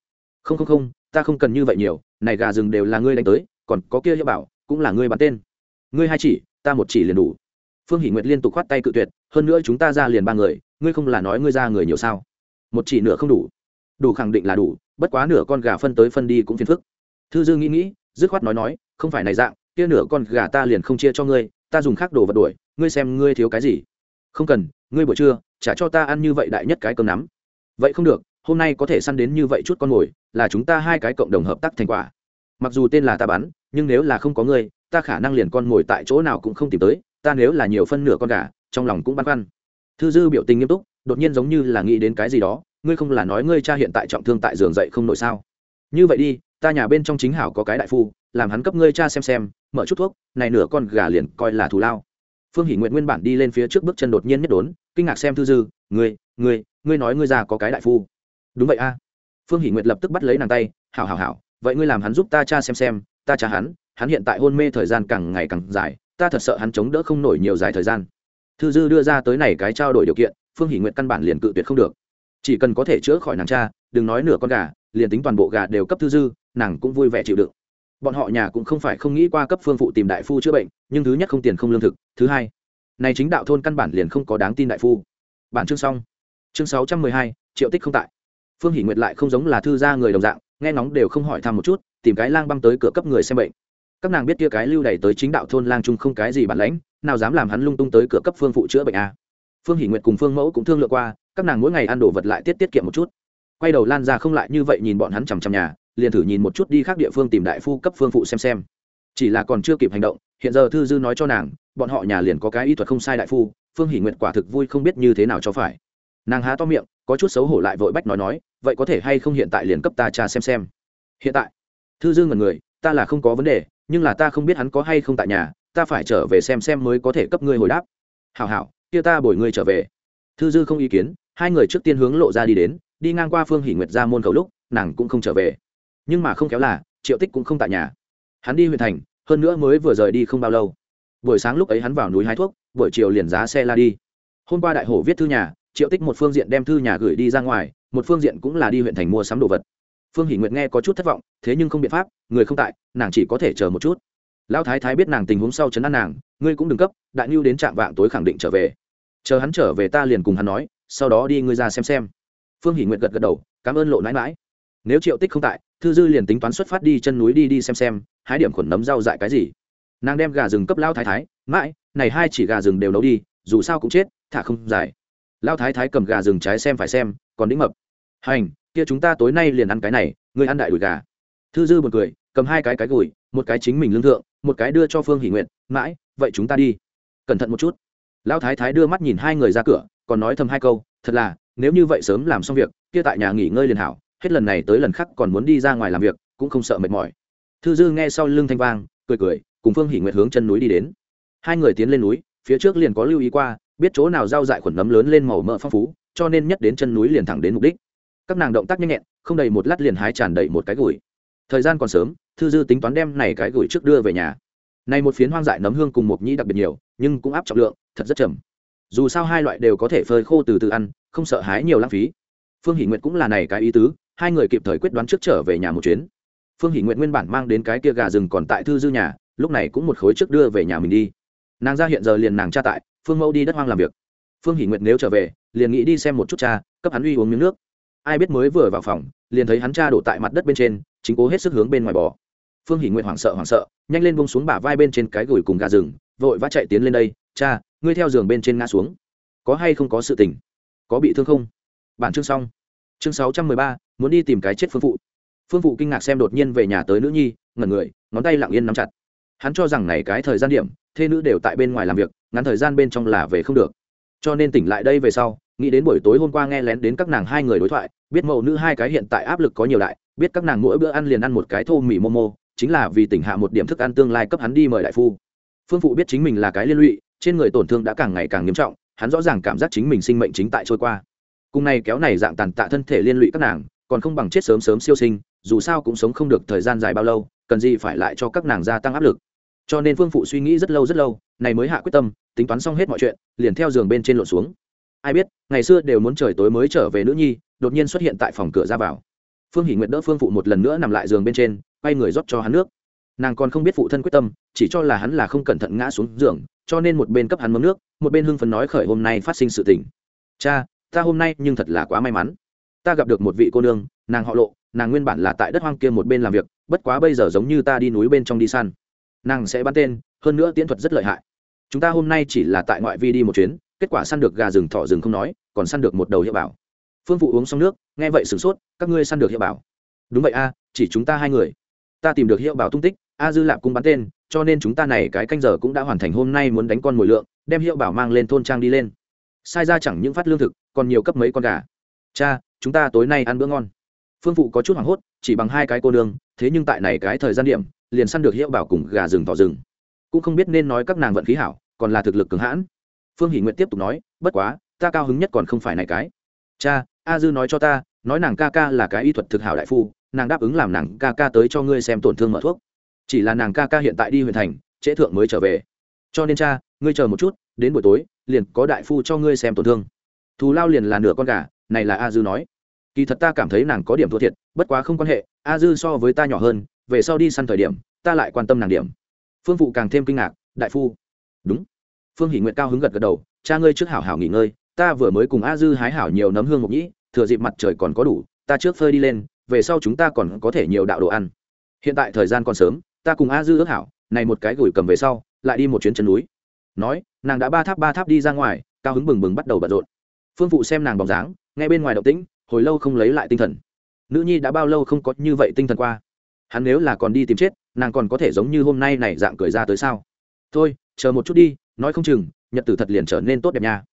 Không không không, ta không cần như vậy nhiều, này gà rừng đều là ngươi đánh tới, còn có kia hiệu bảo, cũng là ngươi bắn tên. Ngươi hai chỉ, ta một chỉ liền đủ. Phương hỷ nguyệt liên tục khoát tay cự tuyệt, hơn nữa chúng ta ra liền ba người, ngươi không là nói ngươi ra người nhiều sao? Một chỉ nửa không đủ. Đủ khẳng định là đủ, bất quá nửa con gà phân tới phân đi cũng phiền phức. Thư dư nghĩ nghĩ, dứt khoát nói nói, không phải này dạng, kia nửa con gà ta liền không chia cho ngươi, ta dùng khác đồ vật đuổi ngươi xem ngươi thiếu cái gì? Không cần, ngươi buổi trưa, trả cho ta ăn như vậy đại nhất cái cơm nắm. Vậy không được, hôm nay có thể săn đến như vậy chút con mồi, là chúng ta hai cái cộng đồng hợp tác thành quả. Mặc dù tên là ta bắn, nhưng nếu là không có ngươi, ta khả năng liền con mồi tại chỗ nào cũng không tìm tới, ta nếu là nhiều phân nửa con gà, trong lòng cũng băn khoăn. Thư dư biểu tình nghiêm túc, đột nhiên giống như là nghĩ đến cái gì đó, ngươi không là nói ngươi cha hiện tại trọng thương tại giường dậy không nổi sao? Như vậy đi, ta nhà bên trong chính hảo có cái đại phu, làm hắn cấp ngươi cha xem xem, mở chút thuốc, này nửa con gà liền coi là thù lao phương hỷ nguyện nguyên bản đi lên phía trước bước chân đột nhiên nhất đốn, kinh ngạc xem thư dư, ngươi ngươi ngươi nói ngươi già có cái đại phu. Đúng vậy a. Phương hỷ nguyệt lập tức bắt lấy nàng tay, hảo hảo hảo, vậy ngươi làm hắn giúp ta cha xem xem, ta cha hắn hắn hiện tại hôn mê thời gian càng ngày càng dài, ta thật sợ hắn chống đỡ không nổi nhiều dài thời gian. Thư dư đưa ra tới này cái trao đổi điều kiện, phương hỷ nguyệt căn bản liền cự tuyệt không được. Chỉ cần có thể chữa khỏi nàng cha, đừng nói nửa con gà, liền tính toàn bộ gà đều cấp thư dư, nàng cũng vui vẻ chịu đựng bọn họ nhà cũng không phải không nghĩ qua cấp phương phụ tìm đại phu chữa bệnh, nhưng thứ nhất không tiền không lương thực, thứ hai, này chính đạo thôn căn bản liền không có đáng tin đại phu. Bản chương xong. Chương sáu trăm mười hai, triệu tích không tại. Phương hỷ nguyệt lại không giống là thư gia người đồng dạng, nghe nóng đều không hỏi thăm một chút, tìm cái lang băng tới cửa cấp người xem bệnh. Các nàng biết kia cái lưu đày tới chính đạo thôn lang trung không cái gì bản lãnh, nào dám làm hắn lung tung tới cửa cấp phương phụ chữa bệnh a à. phương hỷ nguyệt cùng phương mẫu cũng thương lượng qua, các nàng mỗi ngày ăn đồ vật lại tiết tiết kiệm một chút. Quay đầu lan ra không lại như vậy nhìn bọn hắn chằm chằm nhà liền thử nhìn một chút đi khác địa phương tìm đại phu cấp phương phụ xem xem. Chỉ là còn chưa kịp hành động, hiện giờ thư dư nói cho nàng, bọn họ nhà liền có cái y thuật không sai đại phu, phương hỷ nguyện quả thực vui không biết như thế nào cho phải. Nàng há to miệng, có chút xấu hổ lại vội bách nói nói, vậy có thể hay không hiện tại liền cấp ta cha xem xem. Hiện tại, thư dư ngần người, ta là không có vấn đề, nhưng là ta không biết hắn có hay không tại nhà, ta phải trở về xem xem mới có thể cấp ngươi hồi đáp. Hảo hảo, kia ta bồi ngươi trở về. Thư dư không ý kiến, hai người trước tiên hướng lộ ra đi đến, đi ngang qua phương hỷ nguyệt ra môn khẩu lúc, nàng cũng không trở về nhưng mà không kéo là, triệu tích cũng không tại nhà. Hắn đi huyện thành, hơn nữa mới vừa rời đi không bao lâu. Buổi sáng lúc ấy hắn vào núi hái thuốc, buổi chiều liền giá xe la đi. Hôm qua đại hổ viết thư nhà, triệu tích một phương diện đem thư nhà gửi đi ra ngoài, một phương diện cũng là đi huyện thành mua sắm đồ vật. Phương hỷ nguyệt nghe có chút thất vọng, thế nhưng không biện pháp, người không tại, nàng chỉ có thể chờ một chút. Lão thái thái biết nàng tình huống sau chấn an nàng, ngươi cũng đừng cấp đại nhu đến trạm vạng tối khẳng định trở về. Chờ hắn trở về ta liền cùng hắn nói, sau đó đi ngươi ra xem xem. Phương hỷ nguyệt gật gật đầu, cảm ơn lộ nãi mãi nếu triệu tích không tại thư dư liền tính toán xuất phát đi chân núi đi đi xem xem, hái điểm khuẩn nấm rau dại cái gì. Nàng đem gà rừng cấp lao thái thái, mãi, này hai chỉ gà rừng đều nấu đi, dù sao cũng chết, thả không dài. Lao thái thái cầm gà rừng trái xem phải xem, còn đĩnh mập. Hành, kia chúng ta tối nay liền ăn cái này, ngươi ăn đại đùi gà. Thư dư một cười, cầm hai cái cái gùi, một cái chính mình lương thượng, một cái đưa cho phương hỷ nguyện mãi, vậy chúng ta đi. Cẩn thận một chút. Lão thái thái đưa mắt nhìn hai người ra cửa, còn nói thầm hai câu, thật là, nếu như vậy sớm làm xong việc, kia tại nhà nghỉ ngơi liền hảo hết lần này tới lần khác còn muốn đi ra ngoài làm việc, cũng không sợ mệt mỏi. Thư dư nghe sau lưng thanh vang, cười cười, cùng phương hỷ nguyện hướng chân núi đi đến. Hai người tiến lên núi, phía trước liền có lưu ý qua, biết chỗ nào rau dại khuẩn nấm lớn lên màu mỡ phong phú, cho nên nhất đến chân núi liền thẳng đến mục đích. Các nàng động tác nhanh nhẹn, không đầy một lát liền hái tràn đầy một cái gùi. Thời gian còn sớm, thư dư tính toán đem này cái gửi trước đưa về nhà. Này một phiến hoang dại nấm hương cùng mộc nhĩ đặc biệt nhiều, nhưng cũng áp trọng lượng, thật rất chậm. Dù sao hai loại đều có thể phơi khô từ từ ăn, không sợ hái nhiều lãng phí. Phương hỷ nguyệt cũng là này cái ý tứ hai người kịp thời quyết đoán trước trở về nhà một chuyến. Phương hỷ nguyện nguyên bản mang đến cái kia gà rừng còn tại thư dư nhà, lúc này cũng một khối trước đưa về nhà mình đi. Nàng ra hiện giờ liền nàng cha tại, phương mẫu đi đất hoang làm việc. Phương hỷ nguyện nếu trở về, liền nghĩ đi xem một chút cha, cấp hắn uy uống miếng nước. Ai biết mới vừa vào phòng, liền thấy hắn cha đổ tại mặt đất bên trên, chính cố hết sức hướng bên ngoài bò. Phương hỷ nguyện hoảng sợ hoảng sợ, nhanh lên bông xuống bả vai bên trên cái gửi cùng gà rừng, vội vã chạy tiến lên đây, cha, ngươi theo giường bên trên ngã xuống. Có hay không có sự tình? Có bị thương không? Bản chương xong. Chương sáu trăm mười ba muốn đi tìm cái chết phương phụ. Phương phụ kinh ngạc xem đột nhiên về nhà tới nữ nhi, ngẩn người, ngón tay lặng yên nắm chặt. Hắn cho rằng này cái thời gian điểm, thê nữ đều tại bên ngoài làm việc, ngắn thời gian bên trong là về không được. Cho nên tỉnh lại đây về sau, nghĩ đến buổi tối hôm qua nghe lén đến các nàng hai người đối thoại, biết mẫu nữ hai cái hiện tại áp lực có nhiều đại, biết các nàng mỗi bữa ăn liền ăn một cái thô mì momo chính là vì tỉnh hạ một điểm thức ăn tương lai cấp hắn đi mời đại phu. Phương phụ biết chính mình là cái liên lụy, trên người tổn thương đã càng ngày càng nghiêm trọng, hắn rõ ràng cảm giác chính mình sinh mệnh chính tại trôi qua. Cùng này kéo này dạng tàn tạ thân thể liên lụy các nàng còn không bằng chết sớm sớm siêu sinh, dù sao cũng sống không được thời gian dài bao lâu, cần gì phải lại cho các nàng gia tăng áp lực. Cho nên phương phụ suy nghĩ rất lâu rất lâu, này mới hạ quyết tâm, tính toán xong hết mọi chuyện, liền theo giường bên trên lộn xuống. Ai biết, ngày xưa đều muốn trời tối mới trở về nữ nhi, đột nhiên xuất hiện tại phòng cửa ra vào. Phương hỷ nguyện đỡ phương phụ một lần nữa nằm lại giường bên trên, quay người rót cho hắn nước. Nàng còn không biết phụ thân quyết tâm, chỉ cho là hắn là không cẩn thận ngã xuống giường, cho nên một bên cấp hắn mâm nước, một bên hưng phấn nói khởi hôm nay phát sinh sự tình. Cha, ta hôm nay nhưng thật là quá may mắn ta gặp được một vị cô nương, nàng họ lộ, nàng nguyên bản là tại đất hoang kia một bên làm việc, bất quá bây giờ giống như ta đi núi bên trong đi săn. Nàng sẽ bắn tên, hơn nữa tiễn thuật rất lợi hại. Chúng ta hôm nay chỉ là tại ngoại vi đi một chuyến, kết quả săn được gà rừng thỏ rừng không nói, còn săn được một đầu hiệu bảo. Phương phụ uống xong nước, nghe vậy sửng sốt, các ngươi săn được hiệu bảo. Đúng vậy a, chỉ chúng ta hai người. Ta tìm được hiệu bảo tung tích, a dư lạp cung bắn tên, cho nên chúng ta này cái canh giờ cũng đã hoàn thành hôm nay muốn đánh con mồi lượng, đem hiệu bảo mang lên thôn trang đi lên. Sai ra chẳng những phát lương thực, còn nhiều cấp mấy con gà. Cha chúng ta tối nay ăn bữa ngon. Phương phụ có chút hoảng hốt, chỉ bằng hai cái cô nương, thế nhưng tại này cái thời gian điểm, liền săn được hiệu bảo cùng gà rừng thỏ rừng. Cũng không biết nên nói các nàng vận khí hảo, còn là thực lực cứng hãn. Phương hỷ nguyện tiếp tục nói, bất quá, ta cao hứng nhất còn không phải này cái. Cha, a dư nói cho ta, nói nàng ca ca là cái y thuật thực hảo đại phu, nàng đáp ứng làm nàng ca ca tới cho ngươi xem tổn thương mở thuốc. Chỉ là nàng ca ca hiện tại đi huyện thành, trễ thượng mới trở về. Cho nên cha, ngươi chờ một chút, đến buổi tối, liền có đại phu cho ngươi xem tổn thương. Thù lao liền là nửa con gà, này là a dư nói kỳ thật ta cảm thấy nàng có điểm thua thiệt, bất quá không quan hệ, a dư so với ta nhỏ hơn, về sau đi săn thời điểm, ta lại quan tâm nàng điểm. Phương phụ càng thêm kinh ngạc, đại phu. Đúng. Phương hỷ nguyện cao hứng gật gật đầu, cha ngươi trước hảo hảo nghỉ ngơi, ta vừa mới cùng a dư hái hảo nhiều nấm hương mộc nhĩ, thừa dịp mặt trời còn có đủ, ta trước phơi đi lên, về sau chúng ta còn có thể nhiều đạo đồ ăn. Hiện tại thời gian còn sớm, ta cùng a dư ước hảo, này một cái gửi cầm về sau, lại đi một chuyến chân núi. Nói, nàng đã ba tháp ba tháp đi ra ngoài, cao hứng bừng bừng bắt đầu bận rộn. Phương phụ xem nàng bóng dáng ngay bên ngoài động tĩnh hồi lâu không lấy lại tinh thần. Nữ nhi đã bao lâu không có như vậy tinh thần qua? Hắn nếu là còn đi tìm chết, nàng còn có thể giống như hôm nay này dạng cười ra tới sao? Thôi, chờ một chút đi, nói không chừng, nhật tử thật liền trở nên tốt đẹp nha.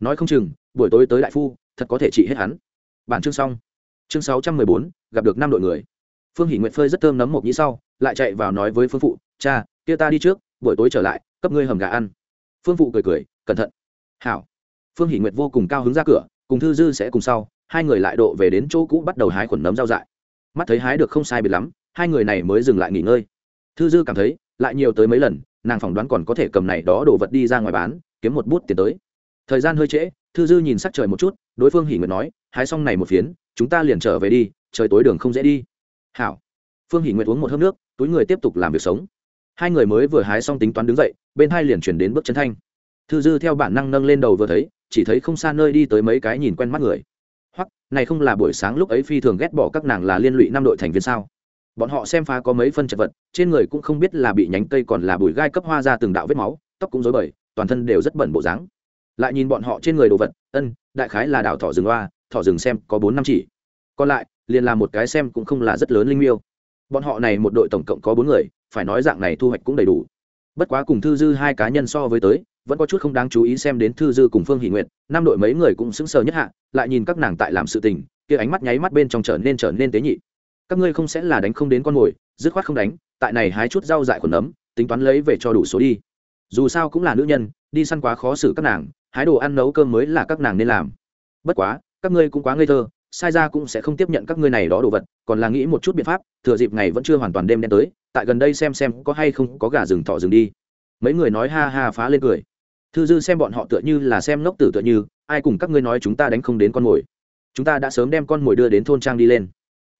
Nói không chừng, buổi tối tới đại phu, thật có thể trị hết hắn. Bản chương xong. Chương sáu trăm mười bốn, gặp được năm đội người. Phương hỷ nguyện phơi rất thơm nấm một nhĩ sau, lại chạy vào nói với phương phụ, cha, kia ta đi trước, buổi tối trở lại, cấp ngươi hầm gà ăn. Phương phụ cười cười, cẩn thận. Hảo. Phương hỷ nguyệt vô cùng cao hứng ra cửa, cùng thư dư sẽ cùng sau hai người lại độ về đến chỗ cũ bắt đầu hái khuẩn nấm rau dại. Mắt thấy hái được không sai biệt lắm, hai người này mới dừng lại nghỉ ngơi. Thư dư cảm thấy, lại nhiều tới mấy lần, nàng phỏng đoán còn có thể cầm này đó đồ vật đi ra ngoài bán, kiếm một bút tiền tới. Thời gian hơi trễ, thư dư nhìn sắc trời một chút, đối phương hỉ nguyệt nói, hái xong này một phiến, chúng ta liền trở về đi, trời tối đường không dễ đi. Hảo. Phương hỉ nguyệt uống một hớp nước, túi người tiếp tục làm việc sống. Hai người mới vừa hái xong tính toán đứng dậy, bên hai liền chuyển đến bước chân thanh. Thư dư theo bản năng nâng lên đầu vừa thấy, chỉ thấy không xa nơi đi tới mấy cái nhìn quen mắt người hoặc này không là buổi sáng lúc ấy phi thường ghét bỏ các nàng là liên lụy năm đội thành viên sao? Bọn họ xem phá có mấy phân chật vật trên người cũng không biết là bị nhánh cây còn là bụi gai cấp hoa ra từng đạo vết máu tóc cũng rối bời toàn thân đều rất bẩn bộ dáng. Lại nhìn bọn họ trên người đồ vật ân đại khái là đảo thỏ rừng hoa, thỏ rừng xem có bốn năm chỉ. Còn lại liền là một cái xem cũng không là rất lớn linh miêu. Bọn họ này một đội tổng cộng có bốn người phải nói dạng này thu hoạch cũng đầy đủ bất quá cùng thư dư hai cá nhân so với tới, vẫn có chút không đáng chú ý xem đến thư dư cùng phương hỷ nguyện năm đội mấy người cũng sững sờ nhất hạ, lại nhìn các nàng tại làm sự tình, kia ánh mắt nháy mắt bên trong trở nên trở nên tế nhị. Các ngươi không sẽ là đánh không đến con mồi, dứt khoát không đánh, tại này hái chút rau dại khuẩn nấm, tính toán lấy về cho đủ số đi. Dù sao cũng là nữ nhân, đi săn quá khó xử các nàng, hái đồ ăn nấu cơm mới là các nàng nên làm. Bất quá, các ngươi cũng quá ngây thơ sai ra cũng sẽ không tiếp nhận các ngươi này đó đồ vật, còn là nghĩ một chút biện pháp, thừa dịp này vẫn chưa hoàn toàn đêm đen tới, tại gần đây xem xem có hay không có gà rừng thọ rừng đi. Mấy người nói ha ha phá lên cười. Thư dư xem bọn họ tựa như là xem ngốc tử tựa như, ai cùng các ngươi nói chúng ta đánh không đến con mồi. Chúng ta đã sớm đem con mồi đưa đến thôn trang đi lên.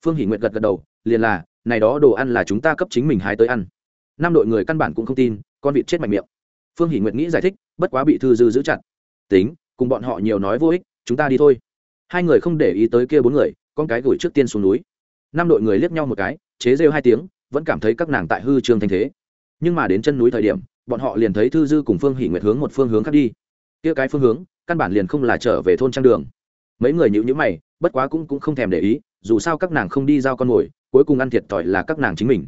Phương hỷ Nguyệt gật gật đầu, liền là, này đó đồ ăn là chúng ta cấp chính mình hái tới ăn. Năm đội người căn bản cũng không tin, con vịt chết mạnh miệng. Phương hỷ Nguyệt nghĩ giải thích, bất quá bị thư dư giữ chặt. Tính, cùng bọn họ nhiều nói vô ích, chúng ta đi thôi hai người không để ý tới kia bốn người, con cái gửi trước tiên xuống núi. Năm đội người liếc nhau một cái, chế rêu hai tiếng, vẫn cảm thấy các nàng tại hư trương thanh thế. Nhưng mà đến chân núi thời điểm, bọn họ liền thấy thư dư cùng phương hỷ nguyệt hướng một phương hướng khác đi. Kia cái phương hướng, căn bản liền không là trở về thôn trang đường. Mấy người nhịu nhữ mày, bất quá cũng cũng không thèm để ý, dù sao các nàng không đi giao con mồi, cuối cùng ăn thiệt thòi là các nàng chính mình.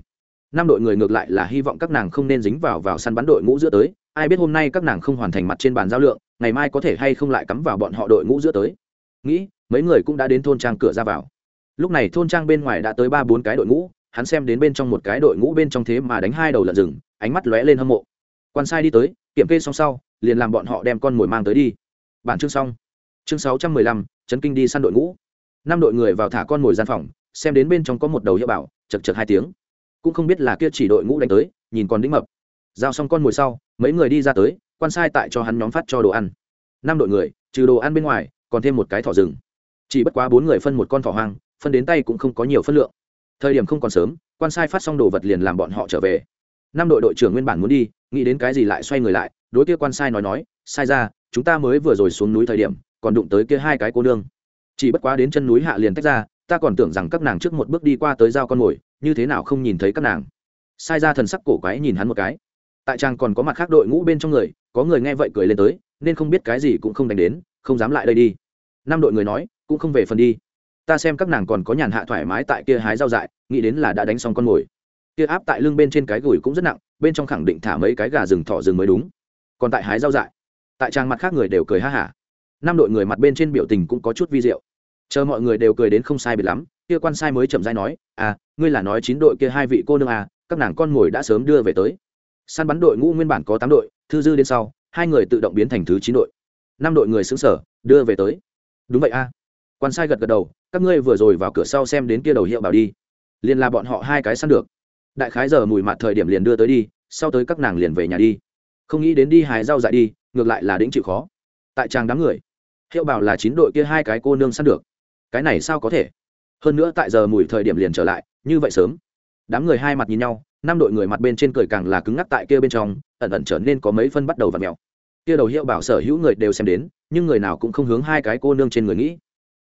Năm đội người ngược lại là hy vọng các nàng không nên dính vào vào săn bắn đội ngũ giữa tới. Ai biết hôm nay các nàng không hoàn thành mặt trên bàn giao lượng, ngày mai có thể hay không lại cắm vào bọn họ đội ngũ giữa tới nghĩ, mấy người cũng đã đến thôn trang cửa ra vào. Lúc này thôn trang bên ngoài đã tới ba bốn cái đội ngũ, hắn xem đến bên trong một cái đội ngũ bên trong thế mà đánh hai đầu lợn rừng, ánh mắt lóe lên hâm mộ. Quan sai đi tới, kiểm kê xong sau, liền làm bọn họ đem con mồi mang tới đi. Bản chương xong. Chương sáu trăm mười lăm, chấn kinh đi săn đội ngũ. Năm đội người vào thả con mồi gian phòng, xem đến bên trong có một đầu hiệu bảo, chật chật hai tiếng. Cũng không biết là kia chỉ đội ngũ đánh tới, nhìn còn đĩnh mập. Giao xong con mồi sau, mấy người đi ra tới, quan sai tại cho hắn nhóm phát cho đồ ăn. Năm đội người, trừ đồ ăn bên ngoài còn thêm một cái thỏ rừng. Chỉ bất quá bốn người phân một con thỏ hoang, phân đến tay cũng không có nhiều phân lượng. Thời điểm không còn sớm, quan sai phát xong đồ vật liền làm bọn họ trở về. Năm đội đội trưởng nguyên bản muốn đi, nghĩ đến cái gì lại xoay người lại, đối kia quan sai nói nói, sai ra, chúng ta mới vừa rồi xuống núi thời điểm, còn đụng tới kia hai cái cô nương. Chỉ bất quá đến chân núi hạ liền tách ra, ta còn tưởng rằng các nàng trước một bước đi qua tới giao con mồi, như thế nào không nhìn thấy các nàng. Sai ra thần sắc cổ quái nhìn hắn một cái. Tại trang còn có mặt khác đội ngũ bên trong người, có người nghe vậy cười lên tới, nên không biết cái gì cũng không đánh đến, không dám lại đây đi năm đội người nói, cũng không về phần đi. Ta xem các nàng còn có nhàn hạ thoải mái tại kia hái rau dại, nghĩ đến là đã đánh xong con mồi. Kia áp tại lưng bên trên cái gùi cũng rất nặng, bên trong khẳng định thả mấy cái gà rừng thỏ rừng mới đúng. Còn tại hái rau dại. Tại trang mặt khác người đều cười ha hả. Năm đội người mặt bên trên biểu tình cũng có chút vi diệu. Chờ mọi người đều cười đến không sai biệt lắm, kia quan sai mới chậm dai nói à ngươi là nói chín đội kia hai vị cô nương à các nàng con mồi đã sớm đưa về tới. Săn bắn đội ngũ nguyên bản có tám đội, thư dư đến sau, hai người tự động biến thành thứ chín đội. Năm đội người xứng sở đưa về tới đúng vậy a. À. quan sai gật gật đầu, các ngươi vừa rồi vào cửa sau xem đến kia đầu hiệu bảo đi. Liền là bọn họ hai cái săn được. Đại khái giờ mùi mặt thời điểm liền đưa tới đi, sau tới các nàng liền về nhà đi. Không nghĩ đến đi hái rau dại đi, ngược lại là đĩnh chịu khó. Tại tràng đám người, hiệu bảo là chín đội kia hai cái cô nương săn được. Cái này sao có thể? Hơn nữa tại giờ mùi thời điểm liền trở lại, như vậy sớm. Đám người hai mặt nhìn nhau, năm đội người mặt bên trên cười càng là cứng ngắc tại kia bên trong, ẩn ẩn trở nên có mấy phân bắt đầu và mèo kia đầu hiệu bảo sở hữu người đều xem đến nhưng người nào cũng không hướng hai cái cô nương trên người nghĩ.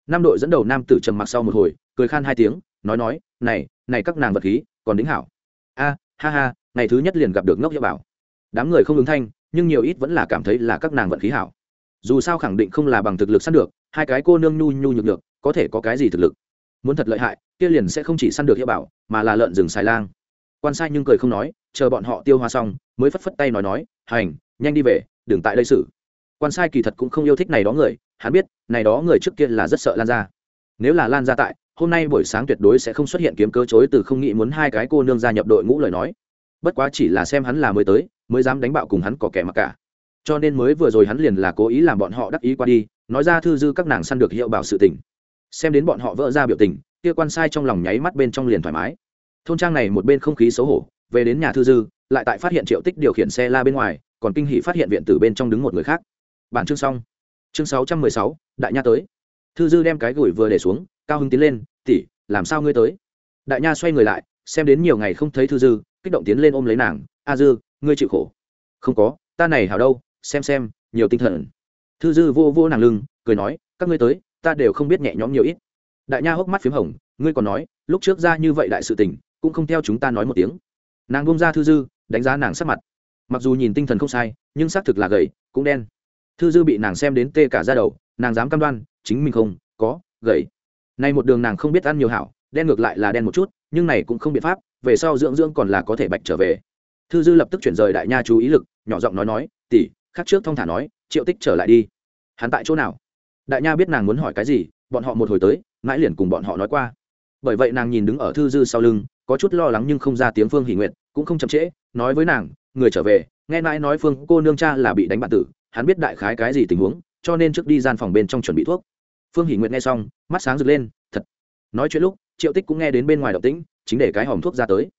Năm đội dẫn đầu nam tử trầm mặc sau một hồi, cười khan hai tiếng, nói nói, này này các nàng vật khí, còn đính hảo. A, ha ha, ngày thứ nhất liền gặp được ngốc hiệu bảo. Đám người không ứng thanh, nhưng nhiều ít vẫn là cảm thấy là các nàng vận khí hảo. Dù sao khẳng định không là bằng thực lực săn được, hai cái cô nương nhu nhu nhược được có thể có cái gì thực lực? Muốn thật lợi hại, kia liền sẽ không chỉ săn được hiệu bảo, mà là lợn rừng xài lang. Quan sai nhưng cười không nói, chờ bọn họ tiêu hoa xong, mới phất phất tay nói nói, hành, nhanh đi về, đừng tại đây xử quan sai kỳ thật cũng không yêu thích này đó người, hắn biết, này đó người trước kia là rất sợ lan ra nếu là lan ra tại, hôm nay buổi sáng tuyệt đối sẽ không xuất hiện kiếm cơ chối từ không nghĩ muốn hai cái cô nương gia nhập đội ngũ lời nói. Bất quá chỉ là xem hắn là mới tới, mới dám đánh bạo cùng hắn có kẻ mặc cả. Cho nên mới vừa rồi hắn liền là cố ý làm bọn họ đắc ý qua đi, nói ra thư dư các nàng săn được hiệu bảo sự tình. Xem đến bọn họ vỡ ra biểu tình, kia quan sai trong lòng nháy mắt bên trong liền thoải mái. Thôn trang này một bên không khí xấu hổ, về đến nhà thư dư, lại tại phát hiện triệu tích điều khiển xe la bên ngoài, còn kinh hỷ phát hiện viện từ bên trong đứng một người khác bản chương xong. Chương sáu trăm mười sáu, đại nha tới. Thư dư đem cái gửi vừa để xuống, cao hưng tiến lên tỉ làm sao ngươi tới? Đại nha xoay người lại, xem đến nhiều ngày không thấy thư dư, kích động tiến lên ôm lấy nàng, a dư, ngươi chịu khổ. Không có, ta này hảo đâu, xem xem, nhiều tinh thần. Thư dư vô vô nàng lưng, cười nói, các ngươi tới, ta đều không biết nhẹ nhõm nhiều ít. Đại nha hốc mắt p h í m hồng, ngươi còn nói, lúc trước ra như vậy đại sự tình, cũng không theo chúng ta nói một tiếng. Nàng bông ra thư dư, đánh giá nàng sắc mặt. Mặc dù nhìn tinh thần không sai, nhưng xác thực là gầy, cũng đen thư dư bị nàng xem đến tê cả ra đầu, nàng dám cam đoan, chính mình không có, gầy. Nay một đường nàng không biết ăn nhiều hảo, đen ngược lại là đen một chút, nhưng này cũng không biện pháp, về sau dưỡng dưỡng còn là có thể bạch trở về. Thư dư lập tức chuyển rời đại nha chú ý lực, nhỏ giọng nói nói tỉ khắc trước thong thả nói, triệu tích trở lại đi. Hắn tại chỗ nào? Đại nha biết nàng muốn hỏi cái gì, bọn họ một hồi tới, mãi liền cùng bọn họ nói qua. Bởi vậy nàng nhìn đứng ở thư dư sau lưng, có chút lo lắng nhưng không ra tiếng phương hỷ nguyện cũng không chậm trễ, nói với nàng, người trở về, nghe mãi nói phương cô nương cha là bị đánh bạn tử hắn biết đại khái cái gì tình huống, cho nên trước đi gian phòng bên trong chuẩn bị thuốc. Phương hỷ nguyện nghe xong, mắt sáng rực lên, thật. Nói chuyện lúc, triệu tích cũng nghe đến bên ngoài động tĩnh, chính để cái hòm thuốc ra tới.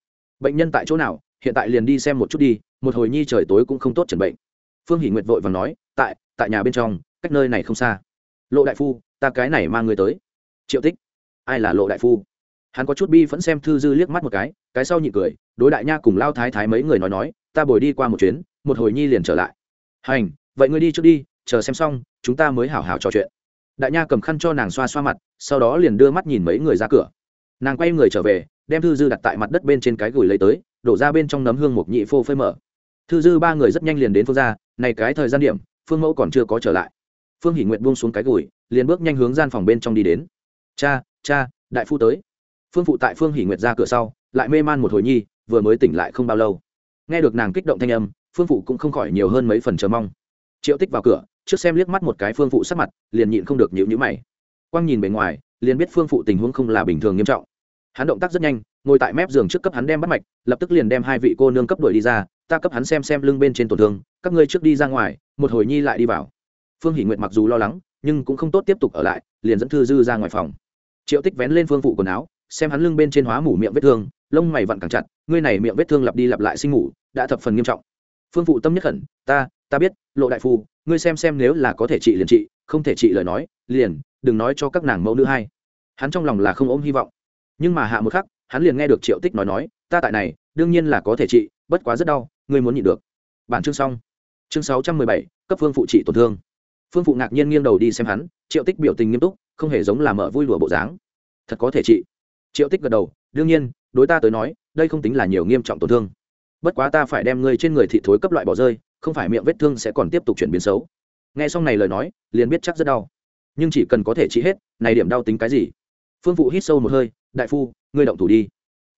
Bệnh nhân tại chỗ nào, hiện tại liền đi xem một chút đi, một hồi nhi trời tối cũng không tốt chẩn bệnh. Phương hỷ nguyệt vội và nói, tại tại nhà bên trong, cách nơi này không xa. Lộ đại phu, ta cái này mang người tới. Triệu tích, ai là lộ đại phu? Hắn có chút bi vẫn xem thư dư liếc mắt một cái cái sau nhị cười, đối đại nha cùng lao thái thái mấy người nói nói, ta bồi đi qua một chuyến, một hồi nhi liền trở lại. Hành vậy ngươi đi trước đi, chờ xem xong, chúng ta mới hảo hảo trò chuyện. Đại nha cầm khăn cho nàng xoa xoa mặt, sau đó liền đưa mắt nhìn mấy người ra cửa. Nàng quay người trở về, đem thư dư đặt tại mặt đất bên trên cái gửi lấy tới, đổ ra bên trong nấm hương một nhị phô phơi mở. Thư dư ba người rất nhanh liền đến phương ra này cái thời gian điểm, phương mẫu còn chưa có trở lại. Phương hỷ nguyện buông xuống cái gửi, liền bước nhanh hướng gian phòng bên trong đi đến. Cha cha, đại phu tới. Phương phụ tại phương hỷ nguyệt ra cửa sau, lại mê man một hồi nhi, vừa mới tỉnh lại không bao lâu. Nghe được nàng kích động thanh âm, phương phụ cũng không khỏi nhiều hơn mấy phần chờ mong triệu tích vào cửa, trước xem liếc mắt một cái phương phụ sắc mặt, liền nhịn không được nhịu nhữ mày. Quang nhìn bề ngoài, liền biết phương phụ tình huống không là bình thường nghiêm trọng. Hắn động tác rất nhanh, ngồi tại mép giường trước cấp hắn đem bắt mạch, lập tức liền đem hai vị cô nương cấp đuổi đi ra, ta cấp hắn xem xem lưng bên trên tổn thương, các ngươi trước đi ra ngoài, một hồi nhi lại đi vào. Phương hỷ nguyện mặc dù lo lắng, nhưng cũng không tốt tiếp tục ở lại, liền dẫn thư dư ra ngoài phòng. Triệu tích vén lên phương phụ quần áo, xem hắn lưng bên trên hóa mủ miệng vết thương, lông mày vặn càng chặt, ngươi này miệng vết thương lặp đi lặp lại sinh ngủ đã thập phần nghiêm trọng. Phương phụ tâm nhất khẩn ta ta biết, lộ đại phu, ngươi xem xem nếu là có thể trị liền trị, không thể trị lời nói, liền, đừng nói cho các nàng mẫu nữ hay. Hắn trong lòng là không ôm hy vọng. Nhưng mà hạ một khắc, hắn liền nghe được triệu tích nói nói, ta tại này, đương nhiên là có thể trị, bất quá rất đau, ngươi muốn nhịn được. Bản chương xong. Chương sáu trăm mười bảy, cấp phương phụ trị tổn thương. Phương phụ ngạc nhiên nghiêng đầu đi xem hắn, triệu tích biểu tình nghiêm túc, không hề giống là mở vui đùa bộ dáng. Thật có thể trị. Triệu tích gật đầu, đương nhiên, đối ta tới nói, đây không tính là nhiều nghiêm trọng tổn thương. Bất quá ta phải đem ngươi trên người thị thối cấp loại bỏ rơi không phải miệng vết thương sẽ còn tiếp tục chuyển biến xấu. Nghe xong này lời nói, liền biết chắc rất đau. Nhưng chỉ cần có thể trị hết, này điểm đau tính cái gì? Phương phụ hít sâu một hơi, đại phu, ngươi động thủ đi.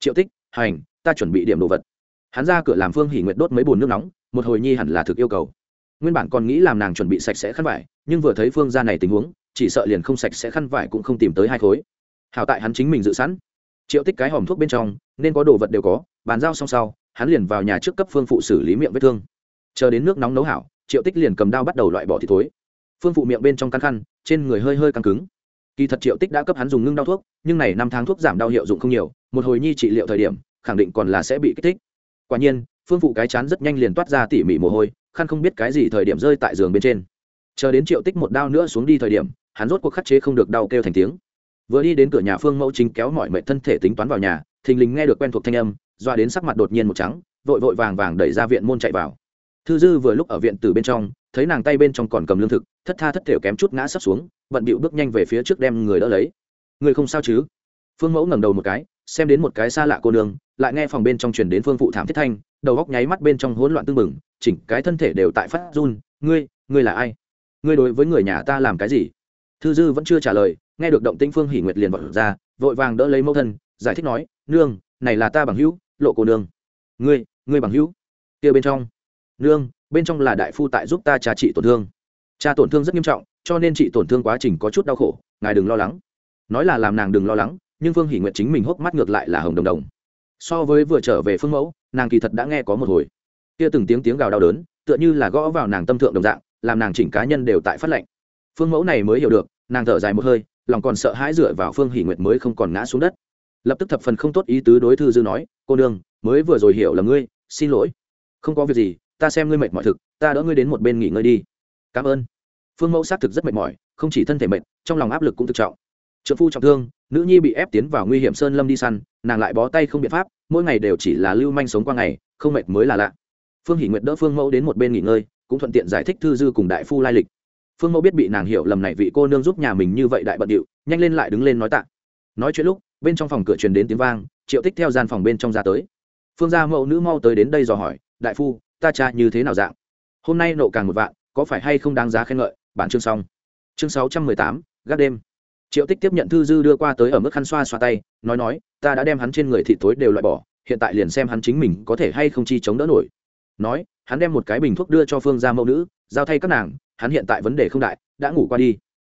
Triệu tích, hành, ta chuẩn bị điểm đồ vật. Hắn ra cửa làm phương hỉ nguyệt đốt mấy bồn nước nóng, một hồi nhi hẳn là thực yêu cầu. Nguyên bản còn nghĩ làm nàng chuẩn bị sạch sẽ khăn vải, nhưng vừa thấy phương ra này tình huống, chỉ sợ liền không sạch sẽ khăn vải cũng không tìm tới hai khối. Hảo tại hắn chính mình dự sẵn. Triệu tích cái hòm thuốc bên trong, nên có đồ vật đều có, bàn giao xong sau, hắn liền vào nhà trước cấp phương phụ xử lý miệng vết thương chờ đến nước nóng nấu hảo, triệu tích liền cầm đao bắt đầu loại bỏ thịt thối. Phương phụ miệng bên trong căn khăn, trên người hơi hơi căng cứng. Kỳ thật triệu tích đã cấp hắn dùng ngưng đau thuốc, nhưng này năm tháng thuốc giảm đau hiệu dụng không nhiều, một hồi nhi trị liệu thời điểm, khẳng định còn là sẽ bị kích thích. Quả nhiên, phương phụ cái chán rất nhanh liền toát ra tỉ mỉ mồ hôi, khăn không biết cái gì thời điểm rơi tại giường bên trên. Chờ đến triệu tích một đao nữa xuống đi thời điểm, hắn rốt cuộc khắc chế không được đau kêu thành tiếng. Vừa đi đến cửa nhà phương mẫu chính kéo mọi mệnh thân thể tính toán vào nhà, thình lình nghe được quen thuộc thanh âm, doa đến sắc mặt đột nhiên một trắng, vội vội vàng vàng đẩy ra viện môn chạy vào thư dư vừa lúc ở viện từ bên trong, thấy nàng tay bên trong còn cầm lương thực, thất tha thất thểu kém chút ngã sấp xuống, bận bịu bước nhanh về phía trước đem người đỡ lấy. Người không sao chứ? Phương mẫu ngẩng đầu một cái, xem đến một cái xa lạ cô nương, lại nghe phòng bên trong truyền đến phương phụ thảm thiết thanh, đầu góc nháy mắt bên trong hỗn loạn tưng bừng, chỉnh cái thân thể đều tại phát run. Ngươi ngươi là ai? Ngươi đối với người nhà ta làm cái gì? Thư dư vẫn chưa trả lời, nghe được động tĩnh phương hỉ nguyệt liền vọt ra, vội vàng đỡ lấy mẫu thân, giải thích nói, nương, này là ta bằng hữu, lộ cô nương. Ngươi ngươi bằng hữu? Kia bên trong nương, bên trong là đại phu tại giúp ta cha trị tổn thương. Cha tổn thương rất nghiêm trọng, cho nên trị tổn thương quá trình có chút đau khổ, ngài đừng lo lắng. Nói là làm nàng đừng lo lắng, nhưng phương hỷ nguyệt chính mình hốc mắt ngược lại là hồng đồng đồng. So với vừa trở về phương mẫu, nàng kỳ thật đã nghe có một hồi. Kia từng tiếng tiếng gào đau đớn, tựa như là gõ vào nàng tâm thượng đồng dạng, làm nàng chỉnh cá nhân đều tại phát lệnh. Phương mẫu này mới hiểu được, nàng thở dài một hơi, lòng còn sợ hãi dựa vào phương hỷ nguyệt mới không còn ngã xuống đất. Lập tức thập phần không tốt ý tứ đối thư dư nói, cô đương mới vừa rồi hiểu là ngươi, xin lỗi. Không có việc gì ta xem ngươi mệt mỏi thực, ta đỡ ngươi đến một bên nghỉ ngơi đi. Cảm ơn. Phương mẫu xác thực rất mệt mỏi, không chỉ thân thể mệt, trong lòng áp lực cũng thực trọng. Trợ phu trọng thương, nữ nhi bị ép tiến vào nguy hiểm sơn lâm đi săn, nàng lại bó tay không biện pháp, mỗi ngày đều chỉ là lưu manh sống qua ngày, không mệt mới là lạ. Phương hỷ nguyệt đỡ phương mẫu đến một bên nghỉ ngơi, cũng thuận tiện giải thích thư dư cùng đại phu lai lịch. Phương mẫu biết bị nàng hiểu lầm này vị cô nương giúp nhà mình như vậy đại bận điệu, nhanh lên lại đứng lên nói tạ. Nói chuyện lúc, bên trong phòng cửa truyền đến tiếng vang, triệu tích theo gian phòng bên trong ra tới. Phương gia mẫu nữ mau tới đến đây dò hỏi, đại phu ta cha như thế nào dạng? Hôm nay nộ càng một vạn, có phải hay không đáng giá khen ngợi? Bản chương xong. Chương sáu trăm mười tám, gác đêm. Triệu tích tiếp nhận thư dư đưa qua tới ở mức khăn xoa xoa tay, nói nói, ta đã đem hắn trên người thị tối đều loại bỏ, hiện tại liền xem hắn chính mình có thể hay không chi chống đỡ nổi. Nói, hắn đem một cái bình thuốc đưa cho phương gia mẫu nữ, giao thay các nàng, hắn hiện tại vấn đề không đại, đã ngủ qua đi.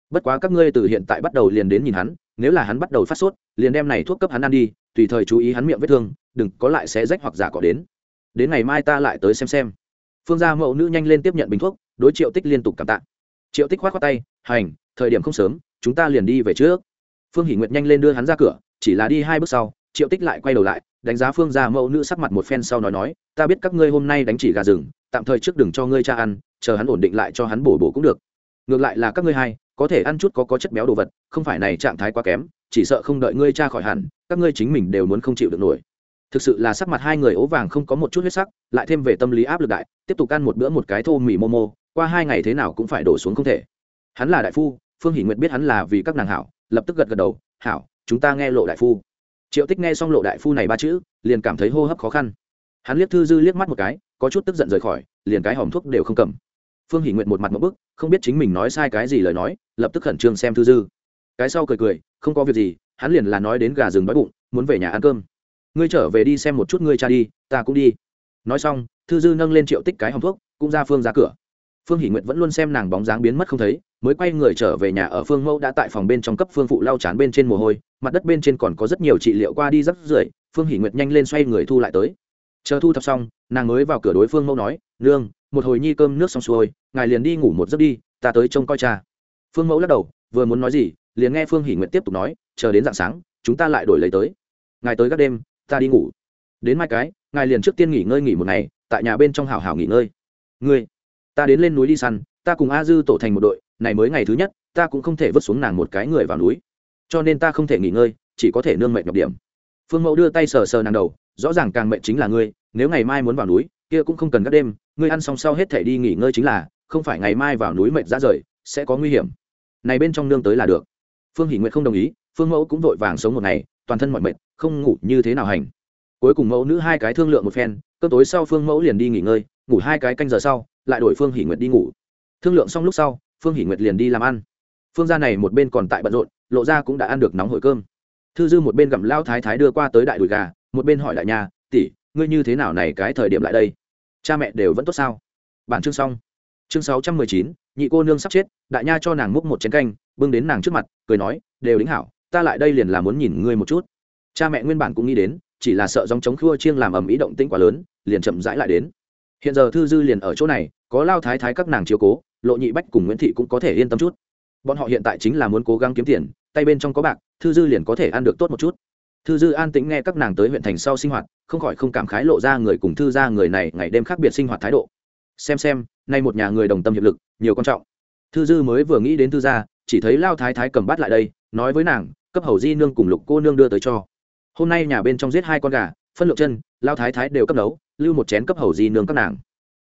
Bất quá các ngươi từ hiện tại bắt đầu liền đến nhìn hắn, nếu là hắn bắt đầu phát sốt, liền đem này thuốc cấp hắn ăn đi, tùy thời chú ý hắn miệng vết thương, đừng có lại xé rách hoặc giả cỏ đến đến ngày mai ta lại tới xem xem. Phương gia mẫu nữ nhanh lên tiếp nhận bình thuốc, đối triệu tích liên tục cảm tạ. Triệu tích khoát khoát tay, hành, thời điểm không sớm, chúng ta liền đi về trước. Phương hỷ nguyệt nhanh lên đưa hắn ra cửa, chỉ là đi hai bước sau, triệu tích lại quay đầu lại, đánh giá phương gia mẫu nữ sắc mặt một phen sau nói nói, ta biết các ngươi hôm nay đánh chỉ gà rừng, tạm thời trước đừng cho ngươi cha ăn, chờ hắn ổn định lại cho hắn bổ bổ cũng được. Ngược lại là các ngươi hai, có thể ăn chút có có chất béo đồ vật, không phải này trạng thái quá kém, chỉ sợ không đợi ngươi cha khỏi hẳn, các ngươi chính mình đều muốn không chịu được nổi thực sự là sắc mặt hai người ố vàng không có một chút huyết sắc, lại thêm về tâm lý áp lực đại, tiếp tục ăn một bữa một cái thô mì momo, qua hai ngày thế nào cũng phải đổ xuống không thể. Hắn là đại phu, phương hỷ nguyệt biết hắn là vì các nàng hảo, lập tức gật gật đầu, hảo, chúng ta nghe lộ đại phu. Triệu tích nghe xong lộ đại phu này ba chữ, liền cảm thấy hô hấp khó khăn. Hắn liếc thư dư liếc mắt một cái, có chút tức giận rời khỏi, liền cái hòm thuốc đều không cầm. Phương hỷ nguyện một mặt một bức, không biết chính mình nói sai cái gì lời nói, lập tức khẩn trương xem thư dư. Cái sau cười cười, không có việc gì, hắn liền là nói đến gà rừng đói bụng, muốn về nhà ăn cơm ngươi trở về đi xem một chút ngươi cha đi, ta cũng đi. Nói xong, thư dư nâng lên triệu tích cái hòm thuốc, cũng ra phương ra cửa. Phương hỷ nguyện vẫn luôn xem nàng bóng dáng biến mất không thấy, mới quay người trở về nhà ở phương mẫu đã tại phòng bên trong cấp phương phụ lau chán bên trên mồ hôi, mặt đất bên trên còn có rất nhiều trị liệu qua đi rất rưởi, phương hỷ nguyệt nhanh lên xoay người thu lại tới. Chờ thu thập xong, nàng mới vào cửa đối phương mẫu nói, nương, một hồi nhi cơm nước xong xuôi, ngài liền đi ngủ một giấc đi, ta tới trông coi cha. Phương mẫu lắc đầu, vừa muốn nói gì, liền nghe phương hỷ nguyệt tiếp tục nói, chờ đến dạng sáng, chúng ta lại đổi lấy tới. Ngài tới các đêm ta đi ngủ. Đến mai cái, ngài liền trước tiên nghỉ ngơi nghỉ một ngày, tại nhà bên trong hào hào nghỉ ngơi. Ngươi, ta đến lên núi đi săn, ta cùng a dư tổ thành một đội, này mới ngày thứ nhất, ta cũng không thể vứt xuống nàng một cái người vào núi. Cho nên ta không thể nghỉ ngơi, chỉ có thể nương mệnh nhọc điểm. Phương mẫu đưa tay sờ sờ nàng đầu, rõ ràng càng mệnh chính là ngươi, nếu ngày mai muốn vào núi, kia cũng không cần các đêm, ngươi ăn xong sau hết thể đi nghỉ ngơi chính là, không phải ngày mai vào núi mệt ra rời, sẽ có nguy hiểm. Này bên trong nương tới là được. Phương hỷ nguyện không đồng ý, phương mẫu cũng vội vàng sống một ngày toàn thân mọi mệt, không ngủ như thế nào hành. Cuối cùng mẫu nữ hai cái thương lượng một phen cơn tối sau phương mẫu liền đi nghỉ ngơi, ngủ hai cái canh giờ sau, lại đổi phương hỷ nguyệt đi ngủ. Thương lượng xong lúc sau, phương hỷ nguyệt liền đi làm ăn. Phương gia này một bên còn tại bận rộn, lộ ra cũng đã ăn được nóng hổi cơm. Thư dư một bên gặm lao thái thái đưa qua tới đại đùi gà, một bên hỏi đại nhà tỷ, ngươi như thế nào này cái thời điểm lại đây? Cha mẹ đều vẫn tốt sao? Bản chương xong. Chương sáu trăm mười chín, nhị cô nương sắp chết, đại nha cho nàng múc một chén canh, bưng đến nàng trước mặt, cười nói, đều đính hảo ta lại đây liền là muốn nhìn ngươi một chút. Cha mẹ nguyên bản cũng nghĩ đến, chỉ là sợ dòng chống khua chiêng làm ầm ĩ động tĩnh quá lớn, liền chậm rãi lại đến. Hiện giờ thư dư liền ở chỗ này, có lao thái thái các nàng chiếu cố, lộ nhị bách cùng nguyễn thị cũng có thể yên tâm chút. Bọn họ hiện tại chính là muốn cố gắng kiếm tiền, tay bên trong có bạc, thư dư liền có thể ăn được tốt một chút. Thư dư an tĩnh nghe các nàng tới huyện thành sau sinh hoạt, không khỏi không cảm khái lộ ra người cùng thư ra người này ngày đêm khác biệt sinh hoạt thái độ. Xem xem, nay một nhà người đồng tâm hiệp lực, nhiều quan trọng. Thư dư mới vừa nghĩ đến thư gia, chỉ thấy lao thái thái cầm bát lại đây, nói với nàng cấp hầu di nương cùng lục cô nương đưa tới cho. Hôm nay nhà bên trong giết hai con gà, phân lượng chân, lao thái thái đều cấp nấu, lưu một chén cấp hầu di nương các nàng.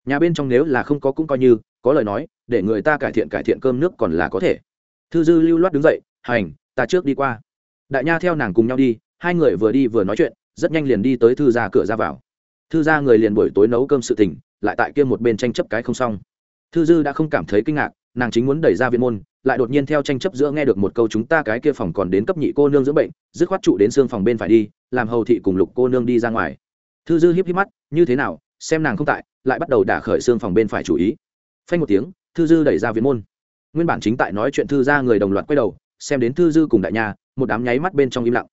Nhà bên trong nếu là không có cũng coi như, có lời nói, để người ta cải thiện cải thiện cơm nước còn là có thể. Thư dư lưu loát đứng dậy, hành, ta trước đi qua. Đại nha theo nàng cùng nhau đi, hai người vừa đi vừa nói chuyện, rất nhanh liền đi tới thư gia cửa ra vào. Thư gia người liền buổi tối nấu cơm sự tình, lại tại kia một bên tranh chấp cái không xong. Thư dư đã không cảm thấy kinh ngạc nàng chính muốn đẩy ra viện môn, lại đột nhiên theo tranh chấp giữa nghe được một câu chúng ta cái kia phòng còn đến cấp nhị cô nương dưỡng bệnh, dứt khoát trụ đến xương phòng bên phải đi, làm hầu thị cùng lục cô nương đi ra ngoài. Thư dư hiếp hiếp mắt, như thế nào, xem nàng không tại, lại bắt đầu đả khởi xương phòng bên phải chủ ý. Phanh một tiếng, thư dư đẩy ra viện môn. Nguyên bản chính tại nói chuyện thư ra người đồng loạt quay đầu, xem đến thư dư cùng đại nhà một đám nháy mắt bên trong im lặng.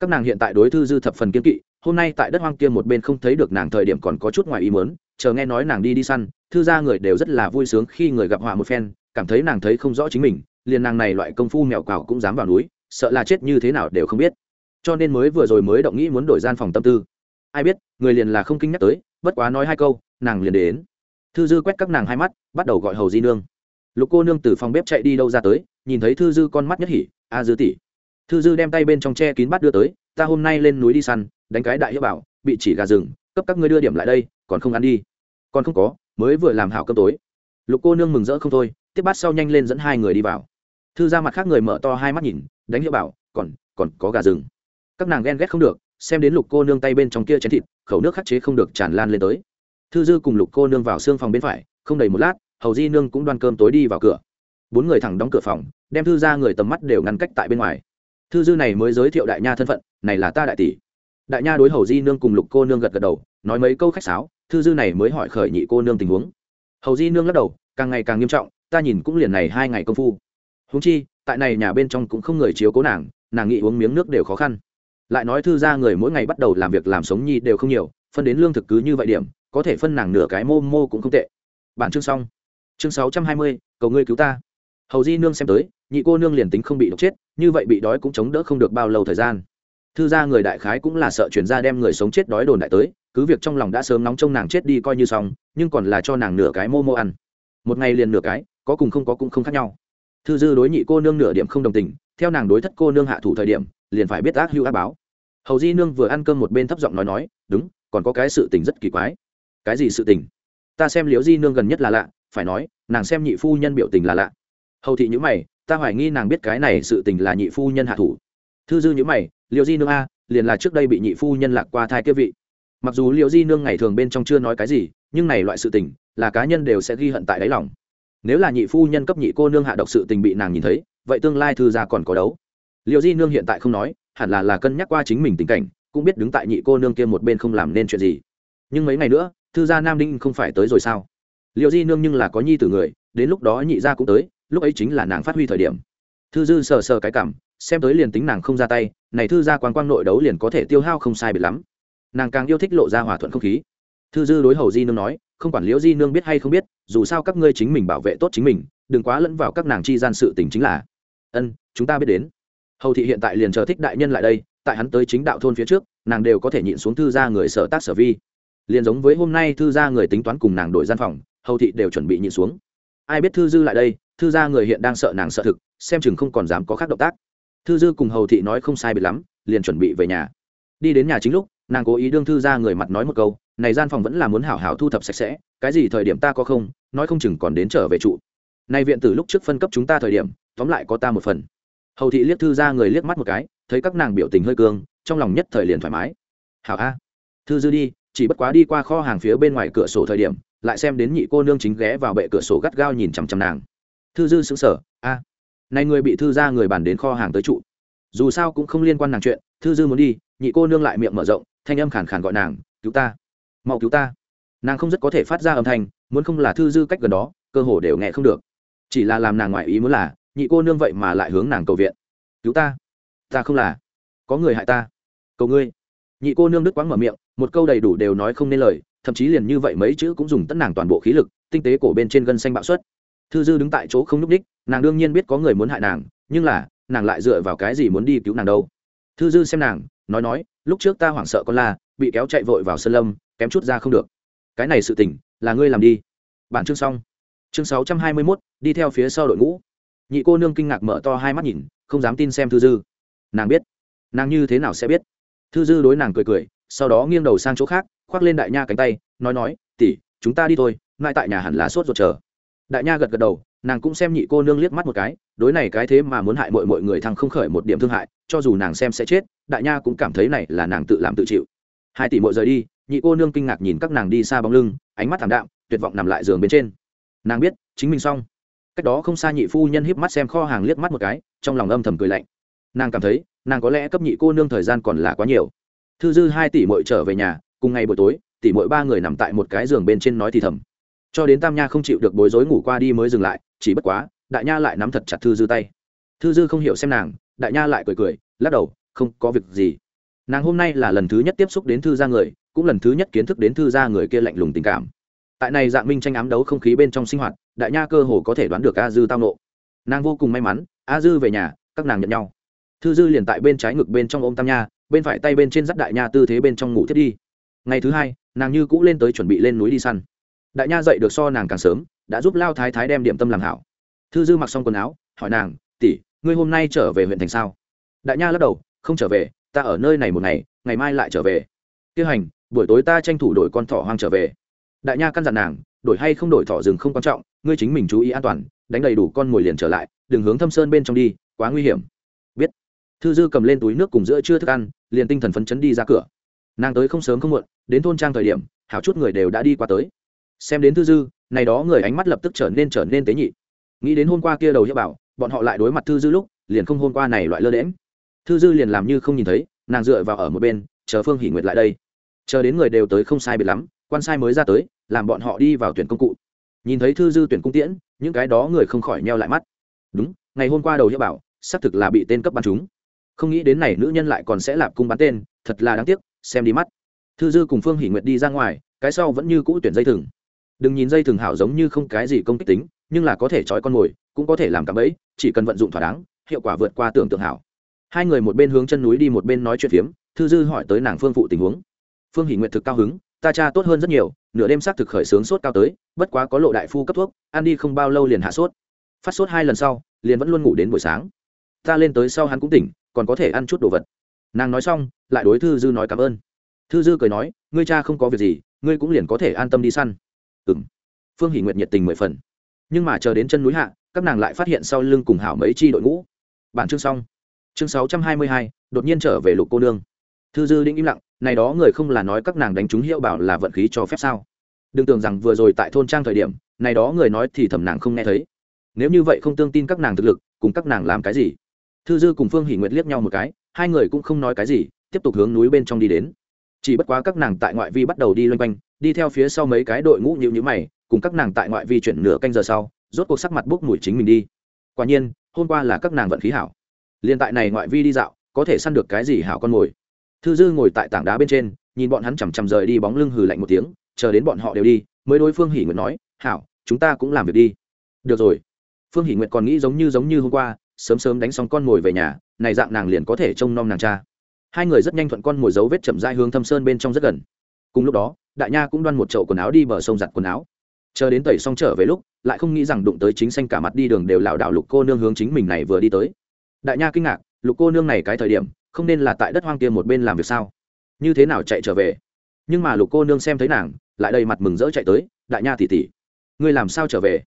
Các nàng hiện tại đối thư dư thập phần kiên kỵ, hôm nay tại đất hoang kia một bên không thấy được nàng thời điểm còn có chút ngoài ý mớn chờ nghe nói nàng đi đi săn, thư ra người đều rất là vui sướng khi người gặp họa một phen cảm thấy nàng thấy không rõ chính mình, liền nàng này loại công phu mèo cào cũng dám vào núi, sợ là chết như thế nào đều không biết. Cho nên mới vừa rồi mới động nghĩ muốn đổi gian phòng tâm tư. Ai biết, người liền là không kinh nhắc tới, bất quá nói hai câu, nàng liền đến. Thư dư quét các nàng hai mắt, bắt đầu gọi hầu di nương. Lục cô nương từ phòng bếp chạy đi đâu ra tới, nhìn thấy thư dư con mắt nhất hỉ, a dư tỷ. Thư dư đem tay bên trong tre kín bát đưa tới, ta hôm nay lên núi đi săn, đánh cái đại hiếu bảo, bị chỉ gà rừng, cấp các ngươi đưa điểm lại đây, còn không ăn đi. Còn không có, mới vừa làm hảo cơm tối. Lục cô nương mừng rỡ không thôi tiếp bát sau nhanh lên dẫn hai người đi vào. Thư ra mặt khác người mở to hai mắt nhìn, đánh hiệu bảo, còn còn có gà rừng. Các nàng ghen ghét không được, xem đến lục cô nương tay bên trong kia chén thịt, khẩu nước khắc chế không được tràn lan lên tới. Thư dư cùng lục cô nương vào xương phòng bên phải, không đầy một lát, hầu di nương cũng đoan cơm tối đi vào cửa. Bốn người thẳng đóng cửa phòng, đem thư ra người tầm mắt đều ngăn cách tại bên ngoài. Thư dư này mới giới thiệu đại nha thân phận, này là ta đại tỷ. Đại nha đối hầu di nương cùng lục cô nương gật gật đầu, nói mấy câu khách sáo, thư dư này mới hỏi khởi nhị cô nương tình huống. Hầu di nương lắc đầu, càng ngày càng nghiêm trọng ta nhìn cũng liền này hai ngày công phu. Húng chi, tại này nhà bên trong cũng không người chiếu cố nàng nàng nghĩ uống miếng nước đều khó khăn. Lại nói thư ra người mỗi ngày bắt đầu làm việc làm sống nhi đều không nhiều, phân đến lương thực cứ như vậy điểm, có thể phân nàng nửa cái mô mô cũng không tệ. Bản chương xong. Chương sáu trăm hai mươi, cầu ngươi cứu ta. Hầu di nương xem tới, nhị cô nương liền tính không bị độc chết, như vậy bị đói cũng chống đỡ không được bao lâu thời gian. Thư gia người đại khái cũng là sợ chuyển ra đem người sống chết đói đồn đại tới, cứ việc trong lòng đã sớm nóng trông nàng chết đi coi như xong, nhưng còn là cho nàng nửa cái mô mô ăn. Một ngày liền nửa cái có cùng không có cũng không khác nhau. Thư dư đối nhị cô nương nửa điểm không đồng tình, theo nàng đối thất cô nương hạ thủ thời điểm, liền phải biết ác hữu ác báo. Hầu di nương vừa ăn cơm một bên thấp giọng nói nói, đúng, còn có cái sự tình rất kỳ quái. Cái gì sự tình? Ta xem liễu di nương gần nhất là lạ, phải nói, nàng xem nhị phu nhân biểu tình là lạ. Hầu thị nhữ mày, ta hoài nghi nàng biết cái này sự tình là nhị phu nhân hạ thủ. Thư dư nhữ mày, liễu di nương a, liền là trước đây bị nhị phu nhân lạc qua thai kia vị. Mặc dù liễu di nương ngày thường bên trong chưa nói cái gì, nhưng này loại sự tình, là cá nhân đều sẽ ghi hận tại đáy lòng nếu là nhị phu nhân cấp nhị cô nương hạ độc sự tình bị nàng nhìn thấy, vậy tương lai thư gia còn có đấu. Liễu di nương hiện tại không nói, hẳn là là cân nhắc qua chính mình tình cảnh, cũng biết đứng tại nhị cô nương kia một bên không làm nên chuyện gì. Nhưng mấy ngày nữa, thư gia nam đinh không phải tới rồi sao? Liệu di nương nhưng là có nhi tử người, đến lúc đó nhị gia cũng tới, lúc ấy chính là nàng phát huy thời điểm. Thư dư sờ sờ cái cảm, xem tới liền tính nàng không ra tay, này thư gia quán quang nội đấu liền có thể tiêu hao không sai biệt lắm. Nàng càng yêu thích lộ ra hòa thuận không khí. Thư dư đối hầu di nương nói không quản liễu di nương biết hay không biết, dù sao các ngươi chính mình bảo vệ tốt chính mình, đừng quá lẫn vào các nàng chi gian sự tình chính là. Ân, chúng ta biết đến. Hầu thị hiện tại liền chờ thích đại nhân lại đây, tại hắn tới chính đạo thôn phía trước, nàng đều có thể nhịn xuống thư gia người sở tác sở vi. Liền giống với hôm nay thư gia người tính toán cùng nàng đổi gian phòng, hầu thị đều chuẩn bị nhịn xuống. Ai biết thư dư lại đây, thư gia người hiện đang sợ nàng sợ thực, xem chừng không còn dám có khác động tác. Thư dư cùng hầu thị nói không sai biệt lắm, liền chuẩn bị về nhà. Đi đến nhà chính lúc, nàng cố ý đương thư gia người mặt nói một câu này gian phòng vẫn là muốn hảo hảo thu thập sạch sẽ cái gì thời điểm ta có không nói không chừng còn đến trở về trụ. Nay viện từ lúc trước phân cấp chúng ta thời điểm tóm lại có ta một phần. Hầu thị liếc thư gia người liếc mắt một cái thấy các nàng biểu tình hơi cương trong lòng nhất thời liền thoải mái. Hảo a. Thư dư đi chỉ bất quá đi qua kho hàng phía bên ngoài cửa sổ thời điểm lại xem đến nhị cô nương chính ghé vào bệ cửa sổ gắt gao nhìn chằm chằm nàng. Thư dư sững sờ, a. À, này người bị thư ra người bàn đến kho hàng tới trụ. Dù sao cũng không liên quan nàng chuyện thư dư muốn đi nhị cô nương lại miệng mở rộng thanh âm khàn khàn gọi nàng cứu ta mau cứu ta. Nàng không rất có thể phát ra âm thanh, muốn không là thư dư cách gần đó, cơ hồ đều nghe không được. Chỉ là làm nàng ngoại ý muốn là, nhị cô nương vậy mà lại hướng nàng cầu viện. Cứu ta? Ta không là. Có người hại ta. Cầu ngươi. Nhị cô nương đức quáng mở miệng, một câu đầy đủ đều nói không nên lời, thậm chí liền như vậy mấy chữ cũng dùng tất nàng toàn bộ khí lực, tinh tế cổ bên trên gân xanh bạo suất thư dư đứng tại chỗ không n ú c đích nàng đương nhiên biết có người muốn hại nàng, nhưng là, nàng lại dựa vào cái gì muốn đi cứu nàng đâu? Thư dư xem nàng, nói nói, lúc trước ta hoảng sợ con la, bị kéo chạy vội vào sân lâm kém chút ra không được. Cái này sự tỉnh là ngươi làm đi. Bản chương xong. Chương sáu trăm hai mươi mốt, đi theo phía sau đội ngũ. Nhị cô nương kinh ngạc mở to hai mắt nhìn, không dám tin xem thư dư. Nàng biết. Nàng như thế nào sẽ biết? Thư dư đối nàng cười cười, sau đó nghiêng đầu sang chỗ khác, khoác lên đại nha cánh tay, nói nói tỉ chúng ta đi thôi ngay tại nhà hẳn là sốt ruột chờ. Đại nha gật gật đầu, nàng cũng xem nhị cô nương liếc mắt một cái, đối này cái thế mà muốn hại mọi mọi người thăng không khởi một điểm thương hại, cho dù nàng xem sẽ chết, đại nha cũng cảm thấy này là nàng tự làm tự chịu hai tỷ mội rời đi, nhị cô nương kinh ngạc nhìn các nàng đi xa bóng lưng, ánh mắt thảm đạm, tuyệt vọng nằm lại giường bên trên. Nàng biết, chính mình xong. Cách đó không xa nhị phu nhân híp mắt xem kho hàng liếc mắt một cái, trong lòng âm thầm cười lạnh. Nàng cảm thấy, nàng có lẽ cấp nhị cô nương thời gian còn là quá nhiều. Thư dư hai tỷ mội trở về nhà, cùng ngày buổi tối, tỷ mội ba người nằm tại một cái giường bên trên nói thì thầm. Cho đến tam nha không chịu được bối rối ngủ qua đi mới dừng lại, chỉ bất quá, đại nha lại nắm thật chặt thư dư tay. Thư dư không hiểu xem nàng, đại nha lại cười cười, lắc đầu, không có việc gì nàng hôm nay là lần thứ nhất tiếp xúc đến thư gia người, cũng lần thứ nhất kiến thức đến thư gia người kia lạnh lùng tình cảm. Tại này dạng minh tranh ám đấu không khí bên trong sinh hoạt, đại nha cơ hồ có thể đoán được a dư tao nộ. Nàng vô cùng may mắn, a dư về nhà, các nàng nhận nhau. Thư dư liền tại bên trái ngực bên trong ôm tam nha, bên phải tay bên trên dắt đại nha tư thế bên trong ngủ thiết đi. Ngày thứ hai, nàng như cũ lên tới chuẩn bị lên núi đi săn. Đại nha dậy được so nàng càng sớm, đã giúp lao thái thái đem điểm tâm làm hảo. Thư dư mặc xong quần áo, hỏi nàng, tỷ, ngươi hôm nay trở về huyện thành sao? Đại nha lắc đầu, không trở về ta ở nơi này một ngày ngày mai lại trở về. Tiêu hành, buổi tối ta tranh thủ đổi con thỏ hoang trở về. Đại nha căn dặn nàng, đổi hay không đổi thỏ rừng không quan trọng, ngươi chính mình chú ý an toàn, đánh đầy đủ con mồi liền trở lại, đừng hướng thâm sơn bên trong đi, quá nguy hiểm. Biết. Thư dư cầm lên túi nước cùng giữa trưa thức ăn, liền tinh thần phấn chấn đi ra cửa. Nàng tới không sớm không muộn, đến thôn trang thời điểm, hảo chút người đều đã đi qua tới. Xem đến thư dư, này đó người ánh mắt lập tức trở nên trở nên tế nhị. Nghĩ đến hôm qua kia đầu hiệu bảo, bọn họ lại đối mặt thư dư lúc, liền không hôm qua này loại lơ đễm thư dư liền làm như không nhìn thấy, nàng dựa vào ở một bên, chờ phương hỷ nguyệt lại đây. Chờ đến người đều tới không sai biệt lắm, quan sai mới ra tới, làm bọn họ đi vào tuyển công cụ. Nhìn thấy thư dư tuyển cung tiễn, những cái đó người không khỏi neo lại mắt. Đúng, ngày hôm qua đầu hiệu bảo, xác thực là bị tên cấp bắn chúng không nghĩ đến này nữ nhân lại còn sẽ lạp cung bắn tên, thật là đáng tiếc, xem đi mắt. Thư dư cùng phương hỷ nguyệt đi ra ngoài, cái sau vẫn như cũ tuyển dây thừng. Đừng nhìn dây thừng hảo giống như không cái gì công kích tính, nhưng là có thể trói con mồi, cũng có thể làm cạm bẫy, chỉ cần vận dụng thỏa đáng, hiệu quả vượt qua tưởng tượng hảo hai người một bên hướng chân núi đi một bên nói chuyện phiếm, thư dư hỏi tới nàng phương phụ tình huống. Phương hỷ nguyện thực cao hứng, ta cha tốt hơn rất nhiều, nửa đêm xác thực khởi sướng sốt cao tới, bất quá có lộ đại phu cấp thuốc, ăn đi không bao lâu liền hạ sốt. Phát sốt hai lần sau, liền vẫn luôn ngủ đến buổi sáng. Ta lên tới sau hắn cũng tỉnh, còn có thể ăn chút đồ vật. Nàng nói xong, lại đối thư dư nói cảm ơn. Thư dư cười nói, ngươi cha không có việc gì, ngươi cũng liền có thể an tâm đi săn. Ừ m phương hỷ nguyện nhiệt tình mười phần. Nhưng mà chờ đến chân núi hạ, các nàng lại phát hiện sau lưng cùng hảo mấy chi đội ngũ. Bản chương xong chương sáu trăm hai mươi hai, đột nhiên trở về lục cô nương. Thư dư định im lặng, này đó người không là nói các nàng đánh trúng hiệu bảo là vận khí cho phép sao? Đừng tưởng rằng vừa rồi tại thôn trang thời điểm, này đó người nói thì thầm nàng không nghe thấy. Nếu như vậy không tương tin các nàng thực lực, cùng các nàng làm cái gì? Thư dư cùng phương hỷ nguyệt liếc nhau một cái, hai người cũng không nói cái gì, tiếp tục hướng núi bên trong đi đến. Chỉ bất quá các nàng tại ngoại vi bắt đầu đi loanh quanh, đi theo phía sau mấy cái đội ngũ nhịu nhữ mày, cùng các nàng tại ngoại vi chuyển nửa canh giờ sau, rốt cuộc sắc mặt bốc mùi chính mình đi. Quả nhiên, hôm qua là các nàng vận khí hảo liên tại này ngoại vi đi dạo, có thể săn được cái gì hảo con mồi. Thư dư ngồi tại tảng đá bên trên, nhìn bọn hắn chằm chằm rời đi bóng lưng hừ lạnh một tiếng, chờ đến bọn họ đều đi, mới đối phương hỉ nguyệt nói, hảo, chúng ta cũng làm việc đi. Được rồi. Phương hỉ nguyệt còn nghĩ giống như giống như hôm qua, sớm sớm đánh xong con mồi về nhà, này dạng nàng liền có thể trông nom nàng cha. Hai người rất nhanh thuận con mồi dấu vết chậm dai hướng thâm sơn bên trong rất gần. Cùng lúc đó, đại nha cũng đoan một chậu quần áo đi bờ sông giặt quần áo. Chờ đến tẩy xong trở về lúc, lại không nghĩ rằng đụng tới chính xanh cả mặt đi đường đều lảo đảo lục cô nương hướng chính mình này vừa đi tới đại nha kinh ngạc, lục cô nương này cái thời điểm, không nên là tại đất hoang kia một bên làm việc sao? Như thế nào chạy trở về? Nhưng mà lục cô nương xem thấy nàng, lại đầy mặt mừng rỡ chạy tới, đại nha tỉ tỉ ngươi làm sao trở về?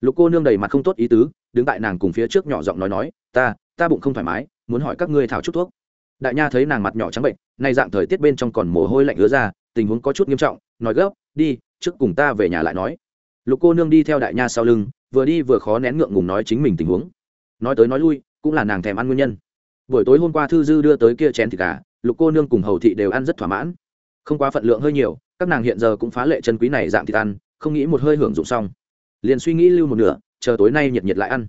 Lục cô nương đầy mặt không tốt ý tứ, đứng tại nàng cùng phía trước nhỏ giọng nói nói, ta ta bụng không thoải mái, muốn hỏi các ngươi thảo chút thuốc. Đại nha thấy nàng mặt nhỏ trắng bệnh, nay dạng thời tiết bên trong còn mồ hôi lạnh ứa ra, tình huống có chút nghiêm trọng, nói gấp, đi, trước cùng ta về nhà lại nói. Lục cô nương đi theo đại nha sau lưng, vừa đi vừa khó nén ngượng ngùng nói chính mình tình huống. Nói tới nói lui cũng là nàng thèm ăn nguyên nhân. Buổi tối hôm qua thư dư đưa tới kia chén thịt gà, lục cô nương cùng hầu thị đều ăn rất thỏa mãn. Không quá phận lượng hơi nhiều, các nàng hiện giờ cũng phá lệ chân quý này dạng thịt ăn, không nghĩ một hơi hưởng dụng xong. Liền suy nghĩ lưu một nửa, chờ tối nay nhiệt nhiệt lại ăn.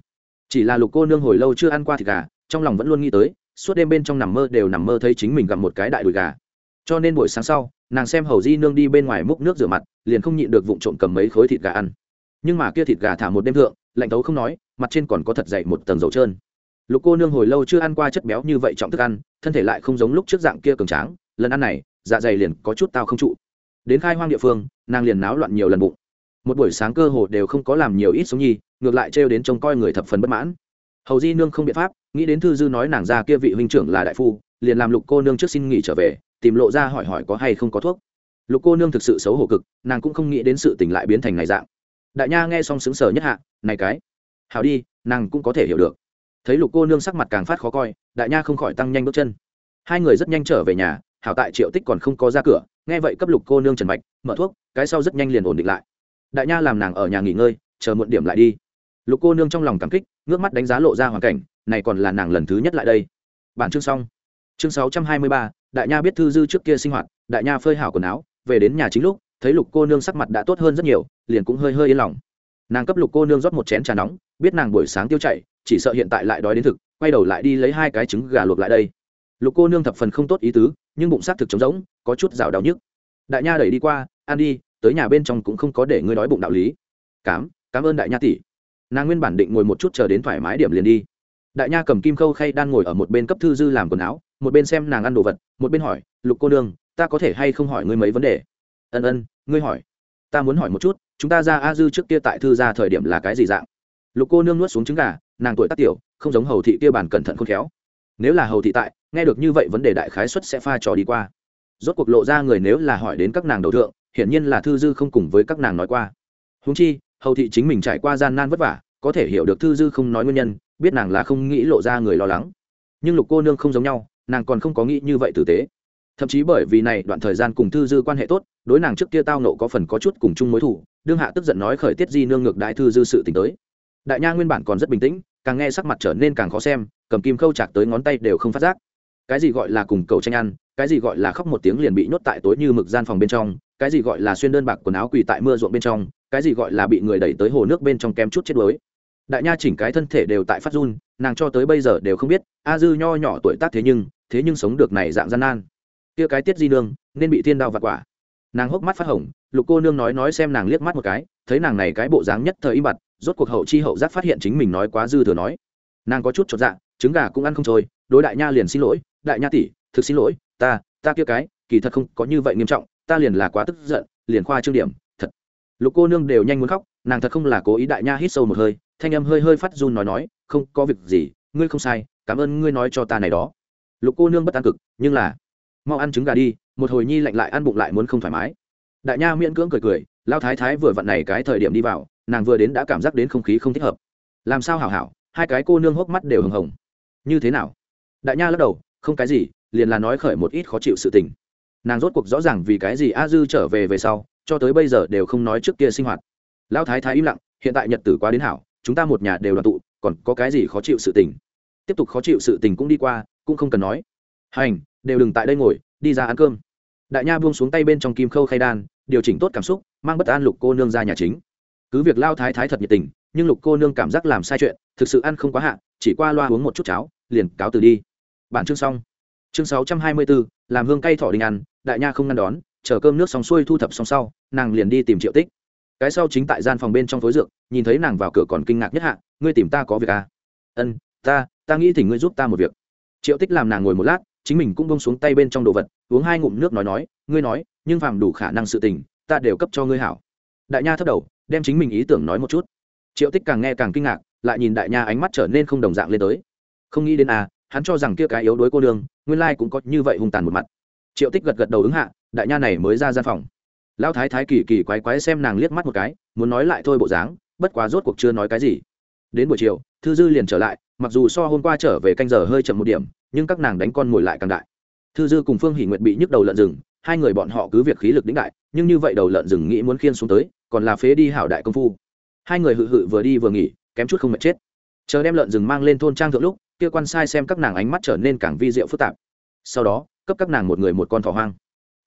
Chỉ là lục cô nương hồi lâu chưa ăn qua thịt gà, trong lòng vẫn luôn nghĩ tới, suốt đêm bên trong nằm mơ đều nằm mơ thấy chính mình gặp một cái đại đùi gà. Cho nên buổi sáng sau, nàng xem hầu di nương đi bên ngoài múc nước rửa mặt, liền không nhịn được vụng trộm cầm mấy khối thịt gà ăn. Nhưng mà kia thịt gà thả một đêm thượng, lạnh tấu không nói, mặt trên còn có thật dày một tầng dầu trơn lục cô nương hồi lâu chưa ăn qua chất béo như vậy trọng thức ăn, thân thể lại không giống lúc trước dạng kia cường tráng, lần ăn này dạ dày liền có chút tao không trụ. Đến khai hoang địa phương, nàng liền náo loạn nhiều lần bụng. Một buổi sáng cơ hồ đều không có làm nhiều ít sống nhi, ngược lại trêu đến trông coi người thập phần bất mãn. Hầu di nương không biện pháp, nghĩ đến thư dư nói nàng ra kia vị huynh trưởng là đại phu, liền làm lục cô nương trước xin nghỉ trở về, tìm lộ ra hỏi hỏi có hay không có thuốc. Lục cô nương thực sự xấu hổ cực, nàng cũng không nghĩ đến sự tình lại biến thành này dạng. Đại nha nghe xong xứng sở nhất hạ, này cái, hảo đi, nàng cũng có thể hiểu được thấy lục cô nương sắc mặt càng phát khó coi, đại nha không khỏi tăng nhanh bước chân. Hai người rất nhanh trở về nhà, hảo tại triệu tích còn không có ra cửa, nghe vậy cấp lục cô nương trần mạch, mở thuốc, cái sau rất nhanh liền ổn định lại. Đại nha làm nàng ở nhà nghỉ ngơi, chờ muộn điểm lại đi. Lục cô nương trong lòng cảm kích, ngước mắt đánh giá lộ ra hoàn cảnh, này còn là nàng lần thứ nhất lại đây. Bản chương xong. Chương sáu trăm hai mươi ba, đại nha biết thư dư trước kia sinh hoạt, đại nha phơi hảo quần áo, về đến nhà chính lúc, thấy lục cô nương sắc mặt đã tốt hơn rất nhiều, liền cũng hơi hơi yên lòng. Nàng cấp lục cô nương rót một chén trà nóng, biết nàng buổi sáng tiêu chảy chỉ sợ hiện tại lại đói đến thực, quay đầu lại đi lấy hai cái trứng gà luộc lại đây. Lục cô nương thập phần không tốt ý tứ, nhưng bụng xác thực trống rỗng, có chút rào đau nhức. Đại nha đẩy đi qua ăn đi, tới nhà bên trong cũng không có để ngươi đói bụng đạo lý. Cám cảm ơn đại nha tỷ. Nàng nguyên bản định ngồi một chút chờ đến thoải mái điểm liền đi. Đại nha cầm kim khâu khay đang ngồi ở một bên cấp thư dư làm quần áo, một bên xem nàng ăn đồ vật, một bên hỏi, lục cô nương, ta có thể hay không hỏi ngươi mấy vấn đề? Ân ân, ngươi hỏi. Ta muốn hỏi một chút, chúng ta ra a dư trước kia tại thư ra thời điểm là cái gì dạng? Lục cô nương nuốt xuống trứng gà nàng tuổi tác tiểu, không giống hầu thị kia bản cẩn thận khôn khéo. Nếu là hầu thị tại, nghe được như vậy vấn đề đại khái xuất sẽ pha trò đi qua. Rốt cuộc lộ ra người nếu là hỏi đến các nàng đầu thượng, hiển nhiên là thư dư không cùng với các nàng nói qua. Húng chi, hầu thị chính mình trải qua gian nan vất vả, có thể hiểu được thư dư không nói nguyên nhân, biết nàng là không nghĩ lộ ra người lo lắng. Nhưng lục cô nương không giống nhau, nàng còn không có nghĩ như vậy tử tế. Thậm chí bởi vì này, đoạn thời gian cùng thư dư quan hệ tốt, đối nàng trước kia tao nộ có phần có chút cùng chung mối thủ đương hạ tức giận nói khởi tiết di nương ngược đại thư dư sự t tới. Đại nha nguyên bản còn rất bình tĩnh càng nghe sắc mặt trở nên càng khó xem, cầm kim khâu chạc tới ngón tay đều không phát giác. Cái gì gọi là cùng cầu tranh ăn, cái gì gọi là khóc một tiếng liền bị nhốt tại tối như mực gian phòng bên trong, cái gì gọi là xuyên đơn bạc quần áo quỳ tại mưa ruộng bên trong, cái gì gọi là bị người đẩy tới hồ nước bên trong kém chút chết đuối. Đại nha chỉnh cái thân thể đều tại phát run, nàng cho tới bây giờ đều không biết, a dư nho nhỏ tuổi tác thế nhưng thế nhưng sống được này dạng gian nan. Kia cái tiết di nương, nên bị thiên đao vặt quả. Nàng hốc mắt phát hồng, lục cô nương nói nói xem nàng liếc mắt một cái, thấy nàng này cái bộ dáng nhất thời im bặt rốt cuộc hậu chi hậu giác phát hiện chính mình nói quá dư thừa nói. Nàng có chút chột dạ trứng gà cũng ăn không trôi, đối đại nha liền xin lỗi, đại nha tỷ, thực xin lỗi, ta ta kia cái, kỳ thật không có như vậy nghiêm trọng, ta liền là quá tức giận, liền khoa trương điểm, thật. Lục cô nương đều nhanh muốn khóc, nàng thật không là cố ý đại nha hít sâu một hơi, thanh âm hơi hơi phát run nói nói, không có việc gì, ngươi không sai, cảm ơn ngươi nói cho ta này đó. Lục cô nương bất an cực, nhưng là, mau ăn trứng gà đi, một hồi nhi lạnh lại ăn bụng lại muốn không thoải mái. Đại nha miễn cưỡng cười cười, lao thái thái vừa vặn này cái thời điểm đi vào nàng vừa đến đã cảm giác đến không khí không thích hợp. Làm sao hảo hảo, hai cái cô nương hốc mắt đều hừng hồng. Như thế nào? Đại nha lắc đầu, không cái gì, liền là nói khởi một ít khó chịu sự tình. Nàng rốt cuộc rõ ràng vì cái gì a dư trở về về sau, cho tới bây giờ đều không nói trước kia sinh hoạt. Lão thái thái im lặng, hiện tại nhật tử quá đến hảo, chúng ta một nhà đều đoàn tụ, còn có cái gì khó chịu sự tình? Tiếp tục khó chịu sự tình cũng đi qua, cũng không cần nói. Hành, đều đừng tại đây ngồi, đi ra ăn cơm. Đại nha buông xuống tay bên trong kim khâu khay đan, điều chỉnh tốt cảm xúc, mang bất an lục cô nương ra nhà chính cứ việc lao thái thái thật nhiệt tình, nhưng lục cô nương cảm giác làm sai chuyện, thực sự ăn không quá hạn chỉ qua loa uống một chút cháo, liền cáo từ đi. Bản chương xong. Chương sáu trăm hai mươi bốn làm hương cay thỏ đình ăn, đại nha không ngăn đón, chờ cơm nước xong xuôi thu thập xong sau, nàng liền đi tìm triệu tích. Cái sau chính tại gian phòng bên trong phối dược, nhìn thấy nàng vào cửa còn kinh ngạc nhất hạ, ngươi tìm ta có việc à? ân, ta ta nghĩ thì ngươi giúp ta một việc. Triệu tích làm nàng ngồi một lát, chính mình cũng bông xuống tay bên trong đồ vật, uống hai ngụm nước nói nói, ngươi nói, nhưng phàm đủ khả năng sự tình, ta đều cấp cho ngươi hảo. Đại nha thấp đầu đem chính mình ý tưởng nói một chút. Triệu tích càng nghe càng kinh ngạc, lại nhìn đại nha ánh mắt trở nên không đồng dạng lên tới. Không nghĩ đến à hắn cho rằng kia cái yếu đuối cô đương nguyên lai cũng có như vậy hung tàn một mặt. Triệu tích gật gật đầu ứng hạ, đại nha này mới ra gian phòng. Lão thái thái kỳ kỳ quái quái xem nàng liếc mắt một cái, muốn nói lại thôi bộ dáng, bất quá rốt cuộc chưa nói cái gì. Đến buổi chiều, thư dư liền trở lại, mặc dù so hôm qua trở về canh giờ hơi chậm một điểm, nhưng các nàng đánh con mồi lại càng đại. Thư dư cùng phương hỷ nguyệt bị nhức đầu lợn rừng hai người bọn họ cứ việc khí lực đĩnh đại, nhưng như vậy đầu lợn rừng nghĩ muốn khiên xuống tới, còn là phế đi hảo đại công phu. Hai người hự hự vừa đi vừa nghỉ, kém chút không mệt chết. Chờ đem lợn rừng mang lên thôn trang thượng lúc, kia quan sai xem các nàng ánh mắt trở nên càng vi diệu phức tạp. Sau đó, cấp các nàng một người một con thỏ hoang.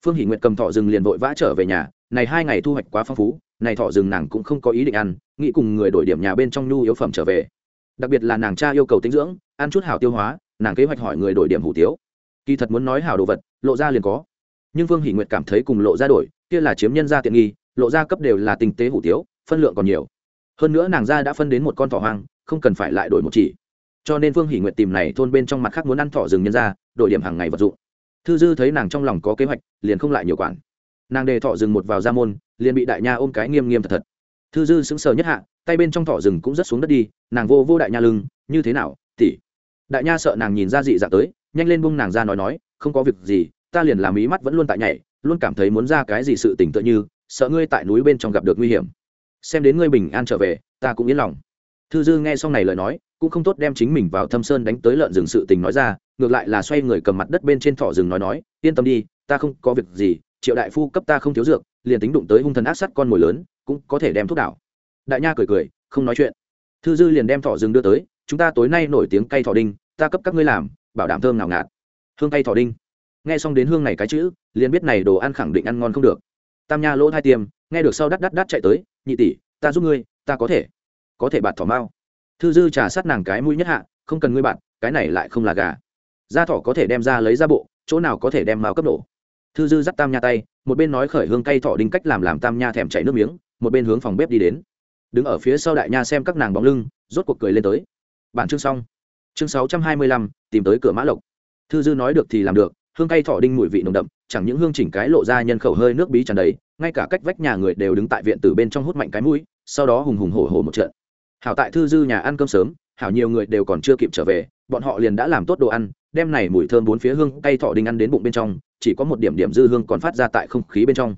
Phương hỷ nguyệt cầm thỏ rừng liền vội vã trở về nhà, này hai ngày thu hoạch quá phong phú, này thỏ rừng nàng cũng không có ý định ăn, nghĩ cùng người đổi điểm nhà bên trong nhu yếu phẩm trở về. Đặc biệt là nàng cha yêu cầu tinh dưỡng, ăn chút hảo tiêu hóa, nàng kế hoạch hỏi người đổi điểm hủ tiếu. Kỳ thật muốn nói hảo đồ vật, lộ ra liền có nhưng vương hỷ nguyệt cảm thấy cùng lộ ra đổi, kia là chiếm nhân ra tiện nghi, lộ ra cấp đều là tinh tế hủ tiếu, phân lượng còn nhiều. Hơn nữa nàng ra đã phân đến một con thỏ hoang, không cần phải lại đổi một chỉ. Cho nên vương hỷ nguyệt tìm này thôn bên trong mặt khác muốn ăn thỏ rừng nhân ra đổi điểm hàng ngày vật dụng. Thư dư thấy nàng trong lòng có kế hoạch, liền không lại nhiều quản. Nàng đề thỏ rừng một vào ra môn, liền bị đại nha ôm cái nghiêm nghiêm thật thật. Thư dư sững sờ nhất hạ, tay bên trong thỏ rừng cũng rất xuống đất đi, nàng vô vô đại nha lưng, như thế nào tỉ đại nha sợ nàng nhìn ra dị dạng tới, nhanh lên bung nàng ra nói nói, không có việc gì ta liền làm ý mắt vẫn luôn tại nhảy, luôn cảm thấy muốn ra cái gì sự tỉnh tựa như, sợ ngươi tại núi bên trong gặp được nguy hiểm. Xem đến ngươi bình an trở về, ta cũng yên lòng. Thư dư nghe xong này lời nói, cũng không tốt đem chính mình vào thâm sơn đánh tới lợn rừng sự tình nói ra, ngược lại là xoay người cầm mặt đất bên trên thỏ rừng nói nói, yên tâm đi, ta không có việc gì, triệu đại phu cấp ta không thiếu dược, liền tính đụng tới hung thần ác sắt con mồi lớn, cũng có thể đem thuốc đảo. Đại nha cười cười, không nói chuyện. Thư dư liền đem thỏ rừng đưa tới, chúng ta tối nay nổi tiếng cây thỏ đinh, ta cấp các ngươi làm, bảo đảm thơm nào ngạt. Hương cây thỏ đinh nghe xong đến hương này cái chữ, liền biết này đồ ăn khẳng định ăn ngon không được. Tam nha lỗ hai tiêm, nghe được sau đắt đắt đắt chạy tới, nhị tỷ, ta giúp ngươi, ta có thể có thể bạt thỏ mao thư dư trà sát nàng cái mũi nhất hạ, không cần ngươi bạn cái này lại không là gà. Da thỏ có thể đem ra lấy ra bộ, chỗ nào có thể đem máu cấp nổ thư dư dắt tam nha tay, một bên nói khởi hương cây thỏ đinh cách làm làm tam nha thèm chảy nước miếng, một bên hướng phòng bếp đi đến. Đứng ở phía sau đại nha xem các nàng bóng lưng, rốt cuộc cười lên tới. Bản chương xong. Chương sáu trăm hai mươi lăm, tìm tới cửa mã lộc. Thư dư nói được thì làm được hương cây thỏ đinh mùi vị nồng đậm, chẳng những hương chỉnh cái lộ ra nhân khẩu hơi nước bí tràn đầy, ngay cả cách vách nhà người đều đứng tại viện từ bên trong hút mạnh cái mũi, sau đó hùng hùng hổ hổ một trận. Hảo tại thư dư nhà ăn cơm sớm, hảo nhiều người đều còn chưa kịp trở về, bọn họ liền đã làm tốt đồ ăn, đem này mùi thơm bốn phía hương cây thọ đinh ăn đến bụng bên trong, chỉ có một điểm điểm dư hương còn phát ra tại không khí bên trong.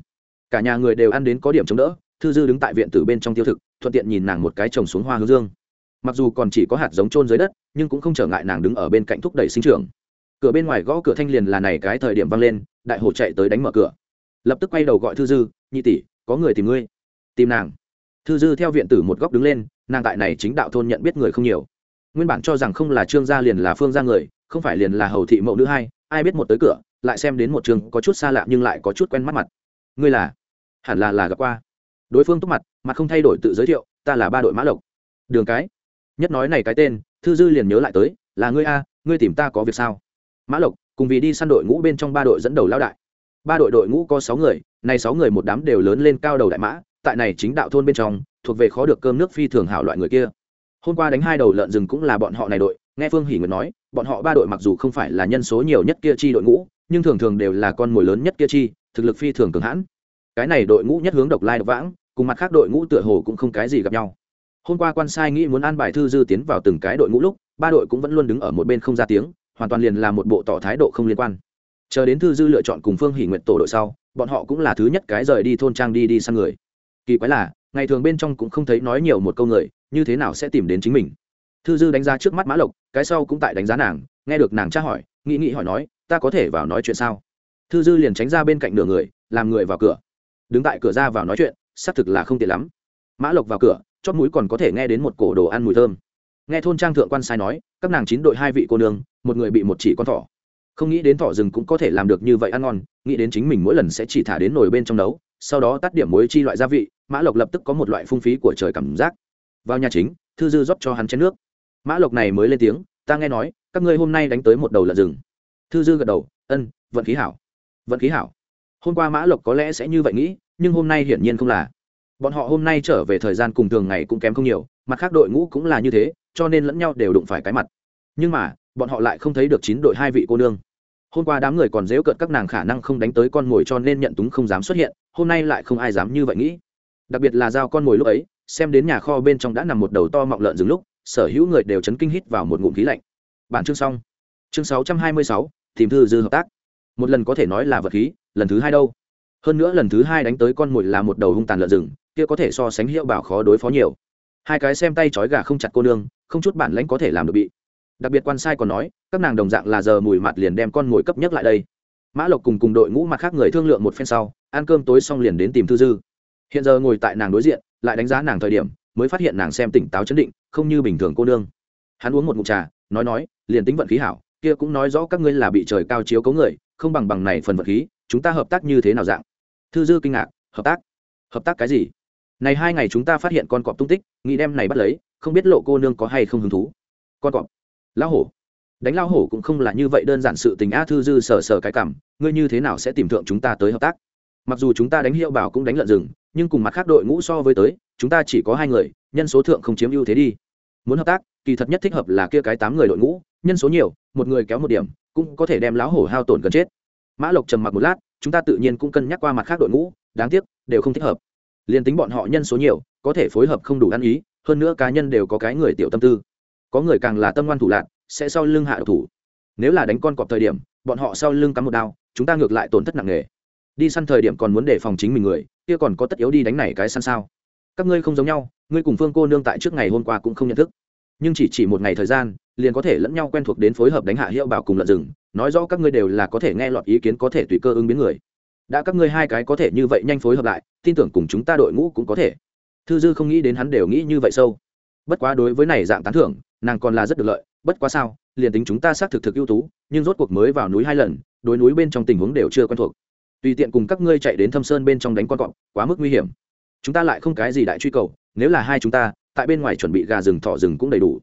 Cả nhà người đều ăn đến có điểm chống đỡ, thư dư đứng tại viện tử bên trong tiêu thực, thuận tiện nhìn nàng một cái trồng xuống hoa hướng dương. Mặc dù còn chỉ có hạt giống trôn dưới đất, nhưng cũng không trở ngại nàng đứng ở bên cạnh thúc đẩy sinh trưởng cửa bên ngoài gõ cửa thanh liền là này cái thời điểm vang lên, đại hổ chạy tới đánh mở cửa. Lập tức quay đầu gọi thư dư, nhị tỷ, có người tìm ngươi. Tìm nàng. Thư dư theo viện tử một góc đứng lên, nàng tại này chính đạo thôn nhận biết người không nhiều. Nguyên bản cho rằng không là trương gia liền là phương gia người, không phải liền là hầu thị mẫu nữ hai, ai biết một tới cửa, lại xem đến một trường có chút xa lạ nhưng lại có chút quen mắt mặt. Ngươi là? Hẳn là là gặp qua. Đối phương túc mặt mặt không thay đổi tự giới thiệu, ta là ba đội mã lộc. Đường cái. Nhất nói này cái tên, thư dư liền nhớ lại tới, là ngươi a, ngươi tìm ta có việc sao? Mã lộc cùng vì đi săn đội ngũ bên trong ba đội dẫn đầu lao đại ba đội đội ngũ có sáu người này sáu người một đám đều lớn lên cao đầu đại mã tại này chính đạo thôn bên trong thuộc về khó được cơm nước phi thường hảo loại người kia hôm qua đánh hai đầu lợn rừng cũng là bọn họ này đội nghe phương hỉ nguyệt nói bọn họ ba đội mặc dù không phải là nhân số nhiều nhất kia chi đội ngũ nhưng thường thường đều là con mồi lớn nhất kia chi thực lực phi thường cường hãn cái này đội ngũ nhất hướng độc lai độc vãng cùng mặt khác đội ngũ tựa hồ cũng không cái gì gặp nhau hôm qua quan sai nghĩ muốn an bài thư dư tiến vào từng cái đội ngũ lúc ba đội cũng vẫn luôn đứng ở một bên không ra tiếng hoàn toàn liền là một bộ tỏ thái độ không liên quan. Chờ đến thư dư lựa chọn cùng phương hỷ nguyện tổ đội sau, bọn họ cũng là thứ nhất cái rời đi thôn trang đi đi săn người. Kỳ quái là, ngày thường bên trong cũng không thấy nói nhiều một câu người, như thế nào sẽ tìm đến chính mình? Thư dư đánh giá trước mắt mã lộc, cái sau cũng tại đánh giá nàng, nghe được nàng tra hỏi, nghĩ nghĩ hỏi nói, ta có thể vào nói chuyện sao? Thư dư liền tránh ra bên cạnh nửa người, làm người vào cửa. Đứng tại cửa ra vào nói chuyện, xác thực là không tiện lắm. Mã lộc vào cửa, chót mũi còn có thể nghe đến một cổ đồ ăn mùi thơm nghe thôn trang thượng quan sai nói, các nàng chín đội hai vị cô nương, một người bị một chỉ con thỏ. Không nghĩ đến thỏ rừng cũng có thể làm được như vậy ăn ngon, nghĩ đến chính mình mỗi lần sẽ chỉ thả đến nồi bên trong nấu, sau đó tắt điểm muối chi loại gia vị, mã lộc lập tức có một loại phung phí của trời cảm giác. Vào nhà chính, thư dư rót cho hắn chén nước. Mã lộc này mới lên tiếng, ta nghe nói, các ngươi hôm nay đánh tới một đầu lợn rừng. Thư dư gật đầu, ân, vận khí hảo. Vận khí hảo? Hôm qua mã lộc có lẽ sẽ như vậy nghĩ, nhưng hôm nay hiển nhiên không là. Bọn họ hôm nay trở về thời gian cùng thường ngày cũng kém không nhiều mặt khác đội ngũ cũng là như thế, cho nên lẫn nhau đều đụng phải cái mặt. Nhưng mà, bọn họ lại không thấy được chín đội hai vị cô nương. Hôm qua đám người còn dễu cợt các nàng khả năng không đánh tới con mồi cho nên nhận túng không dám xuất hiện, hôm nay lại không ai dám như vậy nghĩ. Đặc biệt là giao con mồi lúc ấy, xem đến nhà kho bên trong đã nằm một đầu to mọng lợn dừng lúc, sở hữu người đều chấn kinh hít vào một ngụm khí lạnh. Bản chương xong. Chương sáu trăm hai mươi sáu, tìm thư dư hợp tác. Một lần có thể nói là vật khí, lần thứ hai đâu. Hơn nữa lần thứ hai đánh tới con mồi là một đầu hung tàn lợn rừng, kia có thể so sánh hiệu bảo khó đối phó nhiều hai cái xem tay trói gà không chặt cô nương, không chút bản lãnh có thể làm được bị. Đặc biệt quan sai còn nói, các nàng đồng dạng là giờ mùi mặt liền đem con mồi cấp nhất lại đây. Mã lộc cùng cùng đội ngũ mặt khác người thương lượng một phen sau, ăn cơm tối xong liền đến tìm thư dư. Hiện giờ ngồi tại nàng đối diện, lại đánh giá nàng thời điểm, mới phát hiện nàng xem tỉnh táo chấn định, không như bình thường cô nương. Hắn uống một ngụm trà, nói nói, liền tính vận khí hảo, kia cũng nói rõ các ngươi là bị trời cao chiếu cấu người, không bằng bằng này phần vận khí, chúng ta hợp tác như thế nào dạng? Thư dư kinh ngạc, hợp tác? Hợp tác cái gì? Này hai ngày chúng ta phát hiện con cọp tung tích, nghĩ đem này bắt lấy, không biết lộ cô nương có hay không hứng thú. Con cọp. Lão hổ. Đánh lao hổ cũng không là như vậy đơn giản sự tình a thư dư sờ sờ cái cảm, ngươi như thế nào sẽ tìm thượng chúng ta tới hợp tác? Mặc dù chúng ta đánh hiệu bảo cũng đánh lợn rừng, nhưng cùng mặt khác đội ngũ so với tới, chúng ta chỉ có hai người, nhân số thượng không chiếm ưu thế đi. Muốn hợp tác, kỳ thật nhất thích hợp là kia cái tám người đội ngũ, nhân số nhiều, một người kéo một điểm, cũng có thể đem lão hổ hao tổn gần chết. Mã lộc trầm mặc một lát, chúng ta tự nhiên cũng cân nhắc qua mặt khác đội ngũ, đáng tiếc, đều không thích hợp liền tính bọn họ nhân số nhiều, có thể phối hợp không đủ ăn ý, hơn nữa cá nhân đều có cái người tiểu tâm tư. Có người càng là tâm ngoan thủ lạc sẽ sau lưng hạ độc thủ. Nếu là đánh con cọp thời điểm, bọn họ sau lưng cắm một đao, chúng ta ngược lại tổn thất nặng nề. Đi săn thời điểm còn muốn đề phòng chính mình người, kia còn có tất yếu đi đánh này cái săn sao? Các ngươi không giống nhau, ngươi cùng phương cô nương tại trước ngày hôm qua cũng không nhận thức. Nhưng chỉ chỉ một ngày thời gian, liền có thể lẫn nhau quen thuộc đến phối hợp đánh hạ hiệu bảo cùng lợn rừng, nói rõ các ngươi đều là có thể nghe lọt ý kiến có thể tùy cơ ứng biến người đã các ngươi hai cái có thể như vậy nhanh phối hợp lại, tin tưởng cùng chúng ta đội ngũ cũng có thể. Thư dư không nghĩ đến hắn đều nghĩ như vậy sâu. Bất quá đối với này dạng tán thưởng, nàng còn là rất được lợi, bất quá sao, liền tính chúng ta xác thực thực ưu tú, nhưng rốt cuộc mới vào núi hai lần, đối núi bên trong tình huống đều chưa quen thuộc. Tùy tiện cùng các ngươi chạy đến thâm sơn bên trong đánh con cọp, quá mức nguy hiểm. Chúng ta lại không cái gì đại truy cầu, nếu là hai chúng ta, tại bên ngoài chuẩn bị gà rừng thỏ rừng cũng đầy đủ.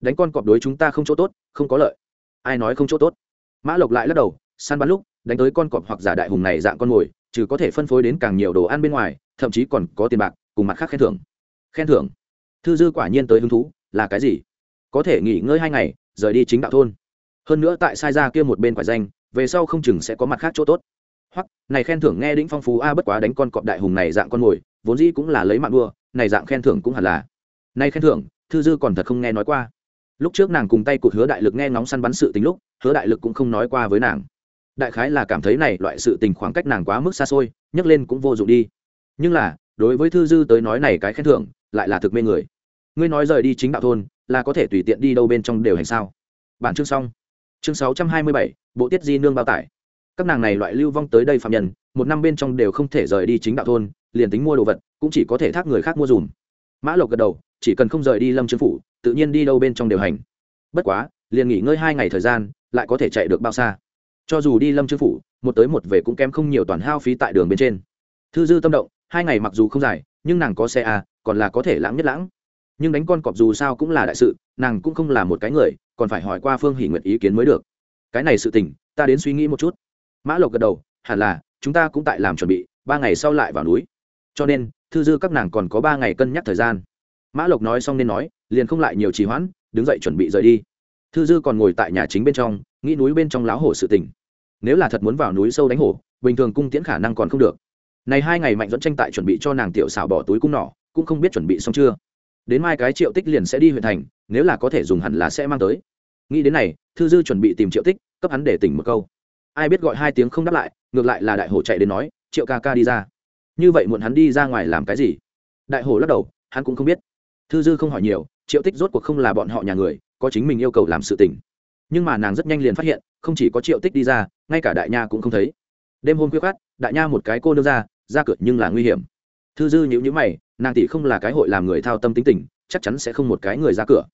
Đánh con cọp đối chúng ta không chỗ tốt, không có lợi. Ai nói không chỗ tốt? Mã lộc lại lắc đầu, săn bắn lúc đánh tới con cọp hoặc giả đại hùng này dạng con mồi, trừ có thể phân phối đến càng nhiều đồ ăn bên ngoài, thậm chí còn có tiền bạc, cùng mặt khác khen thưởng. Khen thưởng? Thư dư quả nhiên tới hứng thú, là cái gì? Có thể nghỉ ngơi hai ngày, rời đi chính đạo thôn. Hơn nữa tại sai ra kia một bên quả danh, về sau không chừng sẽ có mặt khác chỗ tốt. Hoặc, này khen thưởng nghe đĩnh phong phú a bất quá đánh con cọp đại hùng này dạng con mồi, vốn dĩ cũng là lấy mạng đua, này dạng khen thưởng cũng hẳn là. Nay khen thưởng, thư dư còn thật không nghe nói qua. Lúc trước nàng cùng tay cụt hứa đại lực nghe ngóng săn bắn sự tình lúc, hứa đại lực cũng không nói qua với nàng đại khái là cảm thấy này loại sự tình khoảng cách nàng quá mức xa xôi, nhấc lên cũng vô dụng đi. Nhưng là, đối với thư dư tới nói này cái khen thưởng, lại là thực mê người. Ngươi nói rời đi chính đạo thôn, là có thể tùy tiện đi đâu bên trong đều hành sao? Bản chương xong. Chương sáu trăm hai mươi bảy, bộ tiết di nương bao tải. Các nàng này loại lưu vong tới đây phạm nhân, một năm bên trong đều không thể rời đi chính đạo thôn, liền tính mua đồ vật, cũng chỉ có thể thác người khác mua dùm. Mã lộc gật đầu, chỉ cần không rời đi lâm trương phủ, tự nhiên đi đâu bên trong đều hành. Bất quá, liền nghỉ ngơi hai ngày thời gian, lại có thể chạy được bao xa cho dù đi lâm chư phủ, một tới một về cũng kém không nhiều toàn hao phí tại đường bên trên. Thư dư tâm động, hai ngày mặc dù không dài, nhưng nàng có xe à còn là có thể lãng nhất lãng. Nhưng đánh con cọp dù sao cũng là đại sự, nàng cũng không là một cái người, còn phải hỏi qua phương hỷ nguyện ý kiến mới được. Cái này sự tình, ta đến suy nghĩ một chút. Mã lộc gật đầu, hẳn là, chúng ta cũng tại làm chuẩn bị, ba ngày sau lại vào núi. Cho nên, thư dư các nàng còn có ba ngày cân nhắc thời gian. Mã lộc nói xong nên nói, liền không lại nhiều trì hoãn, đứng dậy chuẩn bị rời đi. Thư dư còn ngồi tại nhà chính bên trong, nghĩ núi bên trong láo hổ sự tình nếu là thật muốn vào núi sâu đánh hổ, bình thường cung tiễn khả năng còn không được. Này hai ngày mạnh dẫn tranh tại chuẩn bị cho nàng tiểu xảo bỏ túi cung nỏ, cũng không biết chuẩn bị xong chưa. Đến mai cái triệu tích liền sẽ đi huyện thành, nếu là có thể dùng hẳn là sẽ mang tới. Nghĩ đến này, thư dư chuẩn bị tìm triệu tích, cấp hắn để tỉnh một câu. Ai biết gọi hai tiếng không đáp lại, ngược lại là đại hổ chạy đến nói, triệu ca ca đi ra. Như vậy muộn hắn đi ra ngoài làm cái gì? Đại hổ lắc đầu, hắn cũng không biết. Thư dư không hỏi nhiều, triệu tích rốt cuộc không là bọn họ nhà người, có chính mình yêu cầu làm sự tình nhưng mà nàng rất nhanh liền phát hiện, không chỉ có triệu tích đi ra, ngay cả đại nha cũng không thấy. Đêm hôm khuya khát đại nha một cái cô nương ra ra cửa nhưng là nguy hiểm. Thư dư nhữ nhữ mày, nàng tỷ không là cái hội làm người thao tâm tính tình, chắc chắn sẽ không một cái người ra cửa.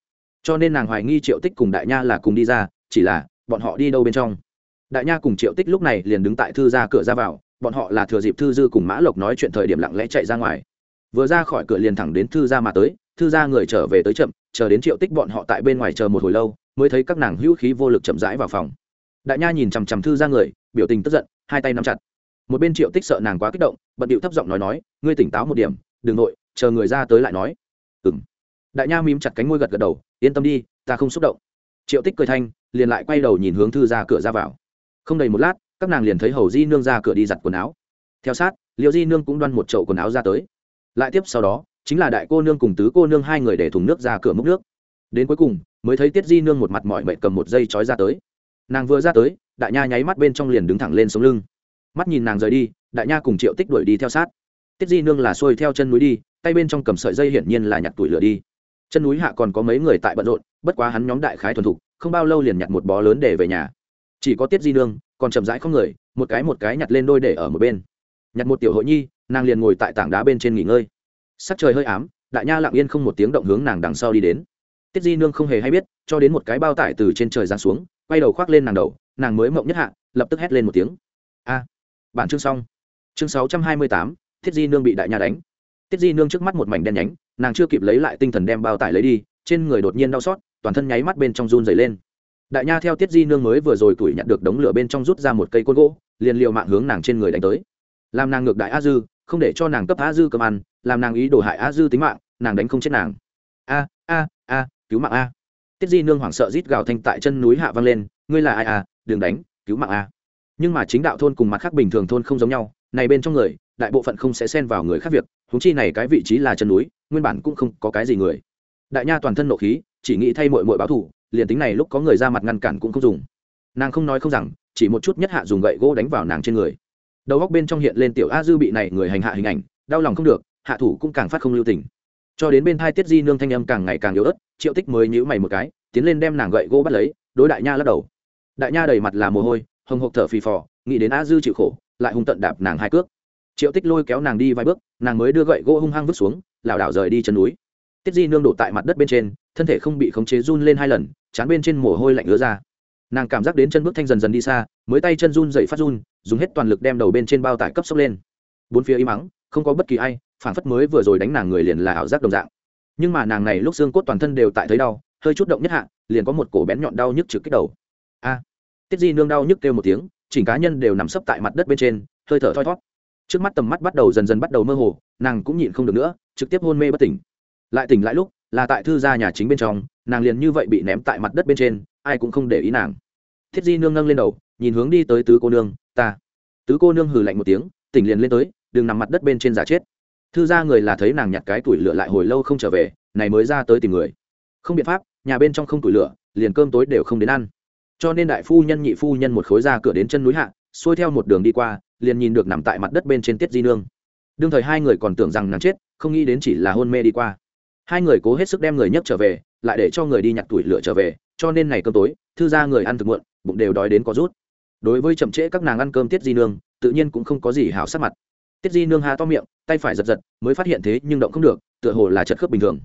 Cho nên nàng hoài nghi triệu tích cùng đại nha là cùng đi ra, chỉ là, bọn họ đi đâu bên trong? Đại nha cùng triệu tích lúc này liền đứng tại thư ra cửa ra vào, bọn họ là thừa dịp thư dư cùng mã lộc nói chuyện thời điểm lặng lẽ chạy ra ngoài. Vừa ra khỏi cửa liền thẳng đến thư ra mà tới, thư ra người trở về tới chậm chờ đến triệu tích bọn họ tại bên ngoài chờ một hồi lâu, mới thấy các nàng hữu khí vô lực chậm rãi vào phòng. Đại nha nhìn chằm chằm thư ra người, biểu tình tức giận, hai tay nắm chặt. Một bên triệu tích sợ nàng quá kích động, bận điệu thấp giọng nói nói, ngươi tỉnh táo một điểm, đừng nội, chờ người ra tới lại nói. Ừng đại nha mím chặt cánh môi gật gật đầu, yên tâm đi, ta không xúc động. Triệu tích cười thanh, liền lại quay đầu nhìn hướng thư ra cửa ra vào. Không đầy một lát, các nàng liền thấy hầu di nương ra cửa đi giặt quần áo. Theo sát liệu di nương cũng đoan một chậu quần áo ra tới. Lại tiếp sau đó chính là đại cô nương cùng tứ cô nương hai người để thùng nước ra cửa múc nước. Đến cuối cùng, mới thấy tiết di nương một mặt mỏi mệt cầm một dây trói ra tới. Nàng vừa ra tới, đại nha nháy mắt bên trong liền đứng thẳng lên sống lưng. Mắt nhìn nàng rời đi, đại nha cùng triệu tích đuổi đi theo sát. Tiết di nương là xuôi theo chân núi đi, tay bên trong cầm sợi dây hiển nhiên là nhặt tuổi lửa đi. Chân núi hạ còn có mấy người tại bận rộn, bất quá hắn nhóm đại khái thuần thục, không bao lâu liền nhặt một bó lớn để về nhà. Chỉ có tiết di nương, còn chậm rãi không người, một cái một cái nhặt lên đôi để ở một bên. Nhặt một tiểu hội nhi, nàng liền ngồi tại tảng đá bên trên nghỉ ngơi sắc trời hơi ám, đại nha lặng yên không một tiếng động hướng nàng đằng sau đi đến. Tiết di nương không hề hay biết, cho đến một cái bao tải từ trên trời giáng xuống, quay đầu khoác lên nàng đầu, nàng mới mộng nhất hạ, lập tức hét lên một tiếng. A, bản chương xong. Chương sáu trăm hai mươi tám thiết di nương bị đại nha đánh. Tiết di nương trước mắt một mảnh đen nhánh, nàng chưa kịp lấy lại tinh thần đem bao tải lấy đi, trên người đột nhiên đau xót, toàn thân nháy mắt bên trong run dày lên. Đại nha theo tiết di nương mới vừa rồi tuổi nhặt được đống lửa bên trong rút ra một cây côn gỗ, liền liều mạng hướng nàng trên người đánh tới. Làm nàng ngược đại a dư, không để cho nàng cấp a dư cầm ăn làm nàng ý đồ hại a dư tính mạng, nàng đánh không chết nàng. A a a, cứu mạng a. Tiết di nương hoảng sợ rít gào thanh tại chân núi hạ vang lên, ngươi là ai a đừng đánh, cứu mạng a. Nhưng mà chính đạo thôn cùng mặt khác bình thường thôn không giống nhau, này bên trong người, đại bộ phận không sẽ xen vào người khác việc húng chi này cái vị trí là chân núi, nguyên bản cũng không có cái gì người. Đại nha toàn thân nộ khí, chỉ nghĩ thay mội mội báo thủ liền tính này lúc có người ra mặt ngăn cản cũng không dùng. Nàng không nói không rằng, chỉ một chút nhất hạ dùng gậy gỗ đánh vào nàng trên người. Đầu góc bên trong hiện lên tiểu a dư bị này người hành hạ hình ảnh, đau lòng không được hạ thủ cũng càng phát không lưu tình. Cho đến bên thai tiết di nương thanh âm càng ngày càng yếu ớt, triệu tích mới nhữ mày một cái, tiến lên đem nàng gậy gỗ bắt lấy, đối đại nha lắc đầu. Đại nha đầy mặt là mồ hôi, hồng hộc thở phì phò, nghĩ đến a dư chịu khổ, lại hung tận đạp nàng hai cước. Triệu tích lôi kéo nàng đi vài bước, nàng mới đưa gậy gỗ hung hăng vứt xuống, lảo đảo rời đi chân núi. Tiết di nương đổ tại mặt đất bên trên, thân thể không bị khống chế run lên hai lần, chán bên trên mồ hôi lạnh ứa ra. Nàng cảm giác đến chân bước thanh dần dần đi xa, mới tay chân run dậy phát run, dùng hết toàn lực đem đầu bên trên bao tải cấp sốc lên. Bốn phía im mắng không có bất kỳ ai phản phất mới vừa rồi đánh nàng người liền là ảo giác đồng dạng. Nhưng mà nàng này lúc xương cốt toàn thân đều tại thấy đau, hơi chút động nhất hạ, liền có một cổ bén nhọn đau nhức trực kích đầu. A! Tiết di nương đau nhức kêu một tiếng, chỉnh cá nhân đều nằm sấp tại mặt đất bên trên, hơi thở thoi thót. Trước mắt tầm mắt bắt đầu dần dần bắt đầu mơ hồ, nàng cũng nhịn không được nữa, trực tiếp hôn mê bất tỉnh. Lại tỉnh lại lúc, là tại thư gia nhà chính bên trong, nàng liền như vậy bị ném tại mặt đất bên trên, ai cũng không để ý nàng. Thiết di nương nâng lên đầu, nhìn hướng đi tới tứ cô nương, ta. Tứ cô nương hừ lạnh một tiếng tỉnh liền lên tới, đừng nằm mặt đất bên trên giả chết. Thư gia người là thấy nàng nhặt cái tuổi lửa lại hồi lâu không trở về, này mới ra tới tìm người. Không biện pháp, nhà bên trong không tuổi lửa, liền cơm tối đều không đến ăn. Cho nên đại phu nhân nhị phu nhân một khối ra cửa đến chân núi hạ, xuôi theo một đường đi qua, liền nhìn được nằm tại mặt đất bên trên tiết di nương. Đương thời hai người còn tưởng rằng nàng chết, không nghĩ đến chỉ là hôn mê đi qua. Hai người cố hết sức đem người nhấc trở về, lại để cho người đi nhặt tuổi lửa trở về, cho nên ngày cơm tối, thư ra người ăn thực muộn, bụng đều đói đến có rút. Đối với chậm trễ các nàng ăn cơm tiết di nương tự nhiên cũng không có gì hảo sắc mặt. Tiết di nương hà to miệng, tay phải giật giật, mới phát hiện thế nhưng động không được, tựa hồ là chật khớp bình thường.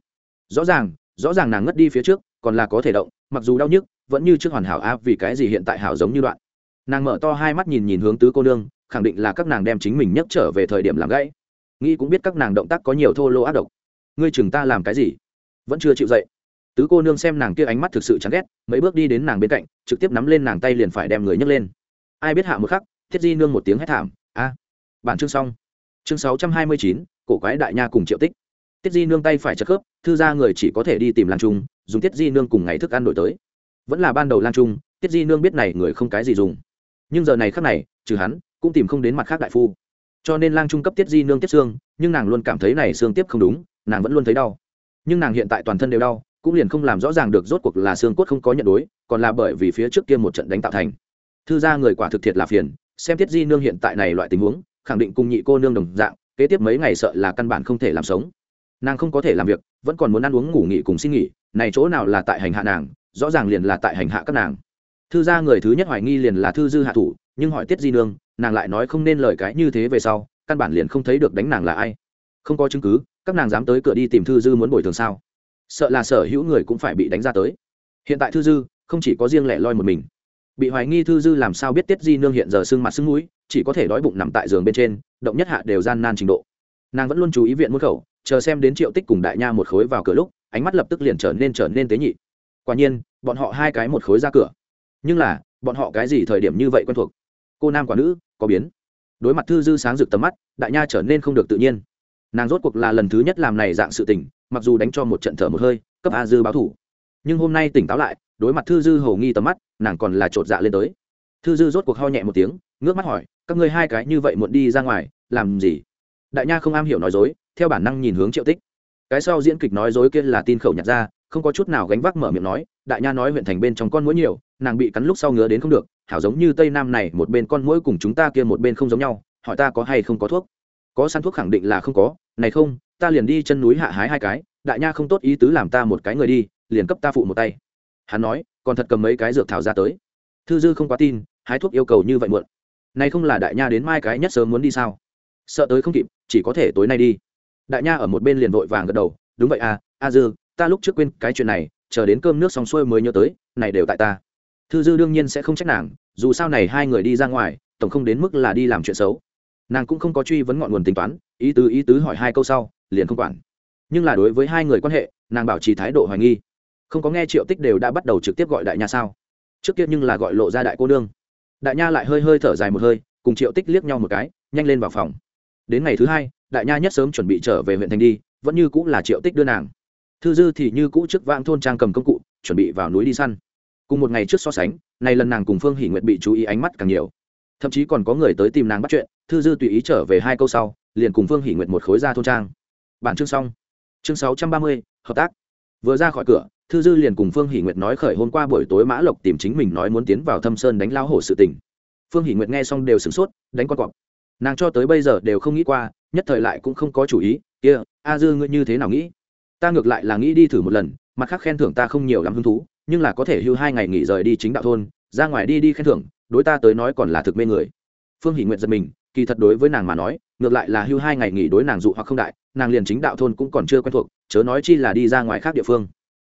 Rõ ràng rõ ràng nàng ngất đi phía trước, còn là có thể động, mặc dù đau nhức, vẫn như trước hoàn hảo áp vì cái gì hiện tại hảo giống như đoạn. Nàng mở to hai mắt nhìn nhìn hướng tứ cô nương, khẳng định là các nàng đem chính mình nhấc trở về thời điểm làm gãy. Nghĩ cũng biết các nàng động tác có nhiều thô lỗ ác độc. Ngươi chừng ta làm cái gì? Vẫn chưa chịu dậy. Tứ cô nương xem nàng kia ánh mắt thực sự chán ghét, mấy bước đi đến nàng bên cạnh, trực tiếp nắm lên nàng tay liền phải đem người nhấc lên. Ai biết hạ một khắc thiết di nương một tiếng hét thảm, a, bản chương xong. Chương sáu trăm hai mươi chín, cổ quái đại nha cùng triệu tích. Tiết di nương tay phải chật khớp, thư ra người chỉ có thể đi tìm lan trung, dùng tiết di nương cùng ngày thức ăn đổi tới. Vẫn là ban đầu lan trung tiết di nương biết này người không cái gì dùng. Nhưng giờ này khắc này, trừ hắn, cũng tìm không đến mặt khác đại phu. Cho nên lang trung cấp tiết di nương tiếp xương, nhưng nàng luôn cảm thấy này xương tiếp không đúng, nàng vẫn luôn thấy đau. Nhưng nàng hiện tại toàn thân đều đau, cũng liền không làm rõ ràng được rốt cuộc là xương cốt không có nhận đối, còn là bởi vì phía trước kia một trận đánh tạo thành. Thư gia người quả thực thiệt là phiền xem tiết di nương hiện tại này loại tình huống, khẳng định cùng nhị cô nương đồng dạng, kế tiếp mấy ngày sợ là căn bản không thể làm sống. Nàng không có thể làm việc, vẫn còn muốn ăn uống ngủ nghỉ cùng xin nghỉ, này chỗ nào là tại hành hạ nàng, rõ ràng liền là tại hành hạ các nàng. Thư gia người thứ nhất hoài nghi liền là thư dư hạ thủ, nhưng hỏi tiết di nương, nàng lại nói không nên lời cái như thế về sau, căn bản liền không thấy được đánh nàng là ai. Không có chứng cứ, các nàng dám tới cửa đi tìm thư dư muốn bồi thường sao? Sợ là sở hữu người cũng phải bị đánh ra tới. Hiện tại thư dư, không chỉ có riêng lẻ loi một mình bị hoài nghi thư dư làm sao biết tiết di nương hiện giờ sưng mặt sưng mũi, chỉ có thể đói bụng nằm tại giường bên trên, động nhất hạ đều gian nan trình độ. Nàng vẫn luôn chú ý viện môn khẩu, chờ xem đến triệu tích cùng đại nha một khối vào cửa lúc, ánh mắt lập tức liền trở nên trở nên tế nhị. Quả nhiên, bọn họ hai cái một khối ra cửa. Nhưng là, bọn họ cái gì thời điểm như vậy quen thuộc? Cô nam quả nữ, có biến. Đối mặt thư dư sáng rực tầm mắt, đại nha trở nên không được tự nhiên. Nàng rốt cuộc là lần thứ nhất làm này dạng sự tình, mặc dù đánh cho một trận thở một hơi, cấp a dư báo thủ. Nhưng hôm nay tỉnh táo lại đối mặt thư dư hầu nghi tầm mắt, nàng còn là chột dạ lên tới. Thư dư rốt cuộc ho nhẹ một tiếng, ngước mắt hỏi, các ngươi hai cái như vậy muộn đi ra ngoài, làm gì? Đại nha không am hiểu nói dối, theo bản năng nhìn hướng triệu tích. Cái sau diễn kịch nói dối kia là tin khẩu nhặt ra, không có chút nào gánh vác mở miệng nói, đại nha nói huyện thành bên trong con mũi nhiều, nàng bị cắn lúc sau ngứa đến không được, hảo giống như tây nam này, một bên con mũi cùng chúng ta kia một bên không giống nhau, hỏi ta có hay không có thuốc? Có săn thuốc khẳng định là không có, này không, ta liền đi chân núi hạ hái hai cái, đại nha không tốt ý tứ làm ta một cái người đi, liền cấp ta phụ một tay hắn nói, còn thật cầm mấy cái dược thảo ra tới. Thư dư không quá tin, hái thuốc yêu cầu như vậy muộn. Nay không là đại nha đến mai cái nhất sớm muốn đi sao? Sợ tới không kịp, chỉ có thể tối nay đi. Đại nha ở một bên liền vội vàng gật đầu, đúng vậy à a dư, ta lúc trước quên cái chuyện này, chờ đến cơm nước xong xuôi mới nhớ tới, này đều tại ta. Thư dư đương nhiên sẽ không trách nàng, dù sao này hai người đi ra ngoài, tổng không đến mức là đi làm chuyện xấu. Nàng cũng không có truy vấn ngọn nguồn tính toán, ý tứ ý tứ hỏi hai câu sau, liền không quản. Nhưng là đối với hai người quan hệ, nàng bảo trì thái độ hoài nghi không có nghe triệu tích đều đã bắt đầu trực tiếp gọi đại nha sao? Trước kia nhưng là gọi lộ ra đại cô nương. Đại nha lại hơi hơi thở dài một hơi, cùng triệu tích liếc nhau một cái, nhanh lên vào phòng. Đến ngày thứ hai, đại nha nhất sớm chuẩn bị trở về huyện thành đi, vẫn như cũng là triệu tích đưa nàng. Thư dư thì như cũ trước vãng thôn trang cầm công cụ, chuẩn bị vào núi đi săn. Cùng một ngày trước so sánh này lần nàng cùng phương hỷ nguyệt bị chú ý ánh mắt càng nhiều. Thậm chí còn có người tới tìm nàng bắt chuyện, thư dư tùy ý trở về hai câu sau, liền cùng phương hỷ nguyệt một khối ra thôn trang. Bản chương xong. Chương sáu trăm ba mươi, hợp tác. Vừa ra khỏi cửa thư dư liền cùng phương hỷ nguyệt nói khởi hôm qua buổi tối mã lộc tìm chính mình nói muốn tiến vào thâm sơn đánh lao hổ sự tình. Phương hỷ nguyệt nghe xong đều sửng sốt đánh con cọp. Nàng cho tới bây giờ đều không nghĩ qua nhất thời lại cũng không có chủ ý kia、yeah, a dư ngươi như thế nào nghĩ? Ta ngược lại là nghĩ đi thử một lần mặt khác khen thưởng ta không nhiều lắm hứng thú nhưng là có thể hưu hai ngày nghỉ rời đi chính đạo thôn ra ngoài đi đi khen thưởng đối ta tới nói còn là thực mê người. Phương hỷ nguyện giật mình kỳ thật đối với nàng mà nói ngược lại là hưu hai ngày nghỉ đối nàng dụ hoặc không đại nàng liền chính đạo thôn cũng còn chưa quen thuộc chớ nói chi là đi ra ngoài khác địa phương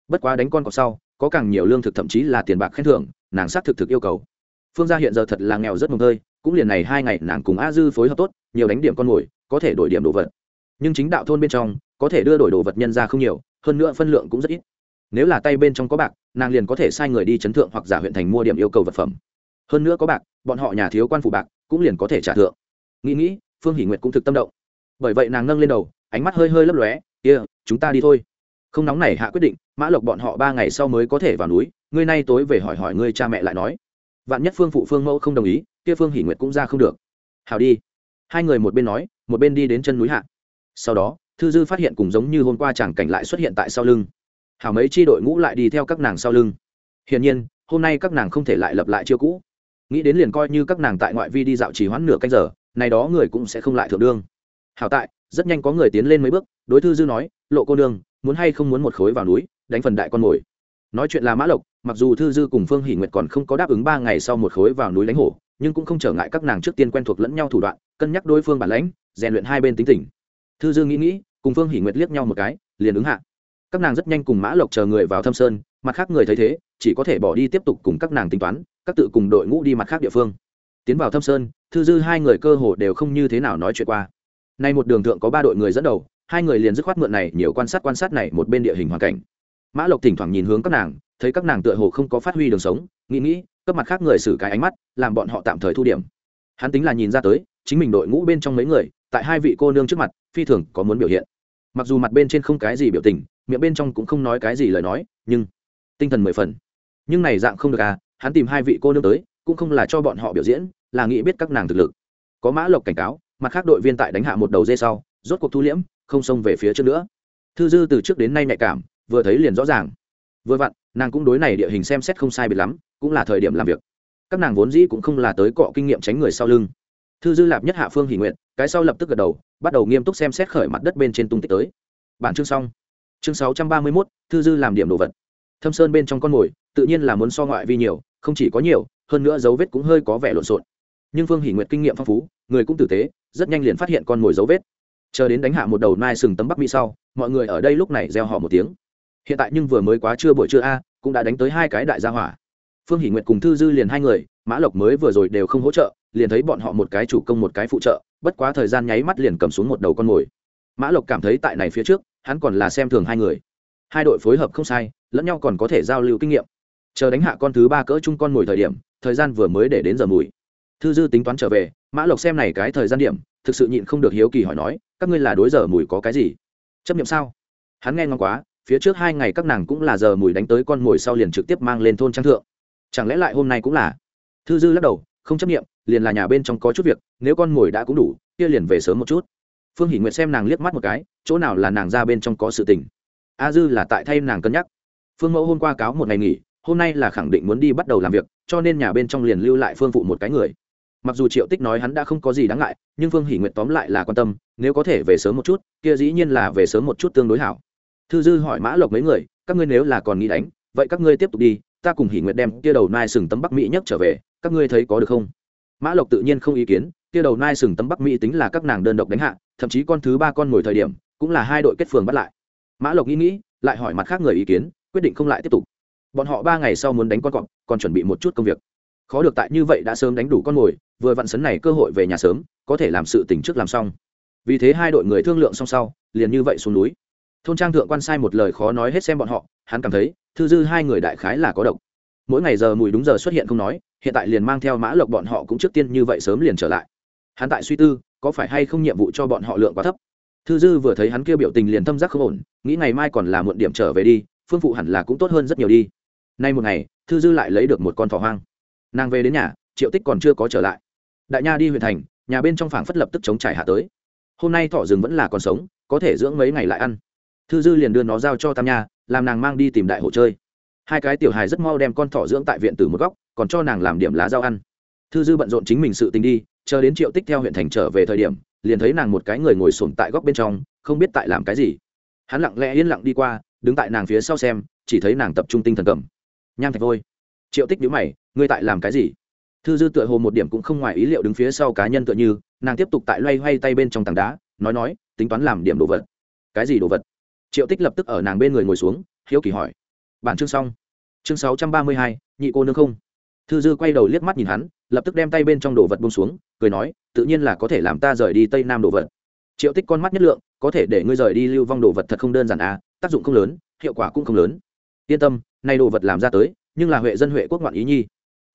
bất quá đánh con cọc sau có càng nhiều lương thực thậm chí là tiền bạc khen thưởng nàng xác thực thực yêu cầu. Phương gia hiện giờ thật là nghèo rất mồm hơi cũng liền này hai ngày nàng cùng a dư phối hợp tốt nhiều đánh điểm con mồi có thể đổi điểm đồ vật. Nhưng chính đạo thôn bên trong có thể đưa đổi đồ vật nhân ra không nhiều hơn nữa phân lượng cũng rất ít. Nếu là tay bên trong có bạc nàng liền có thể sai người đi chấn thượng hoặc giả huyện thành mua điểm yêu cầu vật phẩm. Hơn nữa có bạc bọn họ nhà thiếu quan phủ bạc cũng liền có thể trả thượng. Nghĩ nghĩ phương hỷ nguyệt cũng thực tâm động. Bởi vậy nàng nâng lên đầu ánh mắt hơi hơi lấp lóe kia、yeah, chúng ta đi thôi. Không nóng này hạ quyết định mã lộc bọn họ ba ngày sau mới có thể vào núi, ngươi nay tối về hỏi hỏi ngươi cha mẹ lại nói. Vạn nhất phương phụ phương mẫu không đồng ý, kia phương hỷ nguyệt cũng ra không được. Hào đi. Hai người một bên nói, một bên đi đến chân núi hạ. Sau đó, thư dư phát hiện cùng giống như hôm qua chàng cảnh lại xuất hiện tại sau lưng. Hảo mấy chi đội ngũ lại đi theo các nàng sau lưng. Hiển nhiên, hôm nay các nàng không thể lại lập lại chiêu cũ. Nghĩ đến liền coi như các nàng tại ngoại vi đi dạo trì hoãn nửa canh giờ, này đó người cũng sẽ không lại thượng đương. Hảo tại, rất nhanh có người tiến lên mấy bước, đối thư dư nói, lộ cô nương, muốn hay không muốn một khối vào núi? Đánh phần đại con mồi. Nói chuyện là mã lộc, mặc dù thư dư cùng phương hỷ nguyệt còn không có đáp ứng ba ngày sau một khối vào núi đánh hổ, nhưng cũng không trở ngại các nàng trước tiên quen thuộc lẫn nhau thủ đoạn, cân nhắc đối phương bản lãnh, rèn luyện hai bên tính tình. Thư dư nghĩ nghĩ, cùng phương hỷ nguyệt liếc nhau một cái, liền ứng hạ. Các nàng rất nhanh cùng mã lộc chờ người vào thâm sơn, mặt khác người thấy thế, chỉ có thể bỏ đi tiếp tục cùng các nàng tính toán, các tự cùng đội ngũ đi mặt khác địa phương. Tiến vào thâm sơn, thư dư hai người cơ hồ đều không như thế nào nói chuyện qua. Nay một đường thượng có ba đội người dẫn đầu, hai người liền dứt khoát mượn này nhiều quan sát quan sát này một bên địa hình hoàn cảnh mã lộc thỉnh thoảng nhìn hướng các nàng, thấy các nàng tựa hồ không có phát huy đường sống, nghĩ nghĩ, cấp mặt khác người xử cái ánh mắt, làm bọn họ tạm thời thu điểm. Hắn tính là nhìn ra tới, chính mình đội ngũ bên trong mấy người, tại hai vị cô nương trước mặt, phi thường có muốn biểu hiện. Mặc dù mặt bên trên không cái gì biểu tình, miệng bên trong cũng không nói cái gì lời nói, nhưng tinh thần mười phần. Nhưng này dạng không được à hắn tìm hai vị cô nương tới, cũng không là cho bọn họ biểu diễn, là nghĩ biết các nàng thực lực. Có mã lộc cảnh cáo, mặt khác đội viên tại đánh hạ một đầu dê sau, rốt cuộc thu liễm, không xông về phía trước nữa. Thư dư từ trước đến nay nhạy cảm vừa thấy liền rõ ràng. Vừa vặn, nàng cũng đối này địa hình xem xét không sai biệt lắm, cũng là thời điểm làm việc. Các nàng vốn dĩ cũng không là tới cọ kinh nghiệm tránh người sau lưng. Thư dư lạp nhất hạ phương hỷ nguyện, cái sau lập tức gật đầu, bắt đầu nghiêm túc xem xét khởi mặt đất bên trên tung tích tới. Bản chương xong. Chương sáu trăm ba mươi mốt, thư dư làm điểm đồ vật. Thâm sơn bên trong con mồi, tự nhiên là muốn so ngoại vi nhiều, không chỉ có nhiều, hơn nữa dấu vết cũng hơi có vẻ lộn xộn. Nhưng phương hỷ nguyện kinh nghiệm phong phú, người cũng tử tế, rất nhanh liền phát hiện con mồi dấu vết. Chờ đến đánh hạ một đầu nai sừng tấm bắc mỹ sau, mọi người ở đây lúc này gieo họ một tiếng hiện tại nhưng vừa mới quá trưa buổi trưa a, cũng đã đánh tới hai cái đại gia hỏa. Phương hỷ nguyệt cùng thư dư liền hai người, mã lộc mới vừa rồi đều không hỗ trợ, liền thấy bọn họ một cái chủ công một cái phụ trợ, bất quá thời gian nháy mắt liền cầm xuống một đầu con mồi. Mã lộc cảm thấy tại này phía trước, hắn còn là xem thường hai người. Hai đội phối hợp không sai, lẫn nhau còn có thể giao lưu kinh nghiệm. Chờ đánh hạ con thứ ba cỡ chung con mồi thời điểm, thời gian vừa mới để đến giờ mùi. Thư dư tính toán trở về, mã lộc xem này cái thời gian điểm, thực sự nhịn không được hiếu kỳ hỏi nói, các ngươi là đối giờ mùi có cái gì? Chấp nhận sao? Hắn nghe ngon quá phía trước hai ngày các nàng cũng là giờ mùi đánh tới con mồi sau liền trực tiếp mang lên thôn trang thượng. Chẳng lẽ lại hôm nay cũng là? Thư dư lắc đầu, không chấp nghiệm liền là nhà bên trong có chút việc, nếu con mồi đã cũng đủ, kia liền về sớm một chút. Phương hỷ nguyệt xem nàng liếc mắt một cái, chỗ nào là nàng ra bên trong có sự tình? A dư là tại thay nàng cân nhắc. Phương mẫu hôm qua cáo một ngày nghỉ, hôm nay là khẳng định muốn đi bắt đầu làm việc, cho nên nhà bên trong liền lưu lại phương phụ một cái người. Mặc dù triệu tích nói hắn đã không có gì đáng ngại, nhưng phương hỷ nguyệt tóm lại là quan tâm, nếu có thể về sớm một chút, kia dĩ nhiên là về sớm một chút tương đối hảo thư dư hỏi mã lộc mấy người, các ngươi nếu là còn nghĩ đánh, vậy các ngươi tiếp tục đi, ta cùng hỷ nguyệt đem kia đầu nai sừng tấm bắc mỹ nhất trở về, các ngươi thấy có được không? Mã lộc tự nhiên không ý kiến, kia đầu nai sừng tấm bắc mỹ tính là các nàng đơn độc đánh hạ, thậm chí con thứ ba con ngồi thời điểm, cũng là hai đội kết phường bắt lại. Mã lộc nghĩ nghĩ, lại hỏi mặt khác người ý kiến, quyết định không lại tiếp tục. Bọn họ ba ngày sau muốn đánh con cọp, còn chuẩn bị một chút công việc. Khó được tại như vậy đã sớm đánh đủ con mồi vừa vặn sấn này cơ hội về nhà sớm, có thể làm sự tỉnh trước làm xong. Vì thế hai đội người thương lượng xong sau, liền như vậy xuống núi thôn trang thượng quan sai một lời khó nói hết xem bọn họ, hắn cảm thấy, thư dư hai người đại khái là có độc. Mỗi ngày giờ mùi đúng giờ xuất hiện không nói, hiện tại liền mang theo mã lộc bọn họ cũng trước tiên như vậy sớm liền trở lại. Hắn tại suy tư, có phải hay không nhiệm vụ cho bọn họ lượng quá thấp. Thư dư vừa thấy hắn kêu biểu tình liền tâm giác không ổn, nghĩ ngày mai còn là muộn điểm trở về đi, phương phụ hẳn là cũng tốt hơn rất nhiều đi. Nay một ngày, thư dư lại lấy được một con thỏ hoang. Nàng về đến nhà, triệu tích còn chưa có trở lại. Đại nha đi huyện thành, nhà bên trong phảng phất lập tức chống trải hạ tới. Hôm nay thỏ rừng vẫn là còn sống, có thể dưỡng mấy ngày lại ăn thư dư liền đưa nó giao cho tam nha, làm nàng mang đi tìm đại hộ chơi. Hai cái tiểu hài rất mau đem con thỏ dưỡng tại viện từ một góc, còn cho nàng làm điểm lá rau ăn. Thư dư bận rộn chính mình sự tình đi, chờ đến triệu tích theo huyện thành trở về thời điểm, liền thấy nàng một cái người ngồi sổm tại góc bên trong, không biết tại làm cái gì. Hắn lặng lẽ yên lặng đi qua, đứng tại nàng phía sau xem, chỉ thấy nàng tập trung tinh thần cầm. Nham thạch vôi. Triệu tích nhữ mày, ngươi tại làm cái gì? Thư dư tựa hồ một điểm cũng không ngoài ý liệu đứng phía sau cá nhân tựa như, nàng tiếp tục tại loay hoay tay bên trong tảng đá, nói nói, tính toán làm điểm đồ vật. Cái gì đồ vật? Triệu tích lập tức ở nàng bên người ngồi xuống, hiếu kỳ hỏi. Bản chương xong. Chương sáu trăm ba mươi hai, nhị cô nương không. Thư dư quay đầu liếc mắt nhìn hắn, lập tức đem tay bên trong đồ vật bông xuống, cười nói, tự nhiên là có thể làm ta rời đi tây nam đồ vật. Triệu tích con mắt nhất lượng, có thể để ngươi rời đi lưu vong đồ vật thật không đơn giản à tác dụng không lớn, hiệu quả cũng không lớn. Yên tâm, nay đồ vật làm ra tới, nhưng là huệ dân huệ quốc ngoạn ý nhi.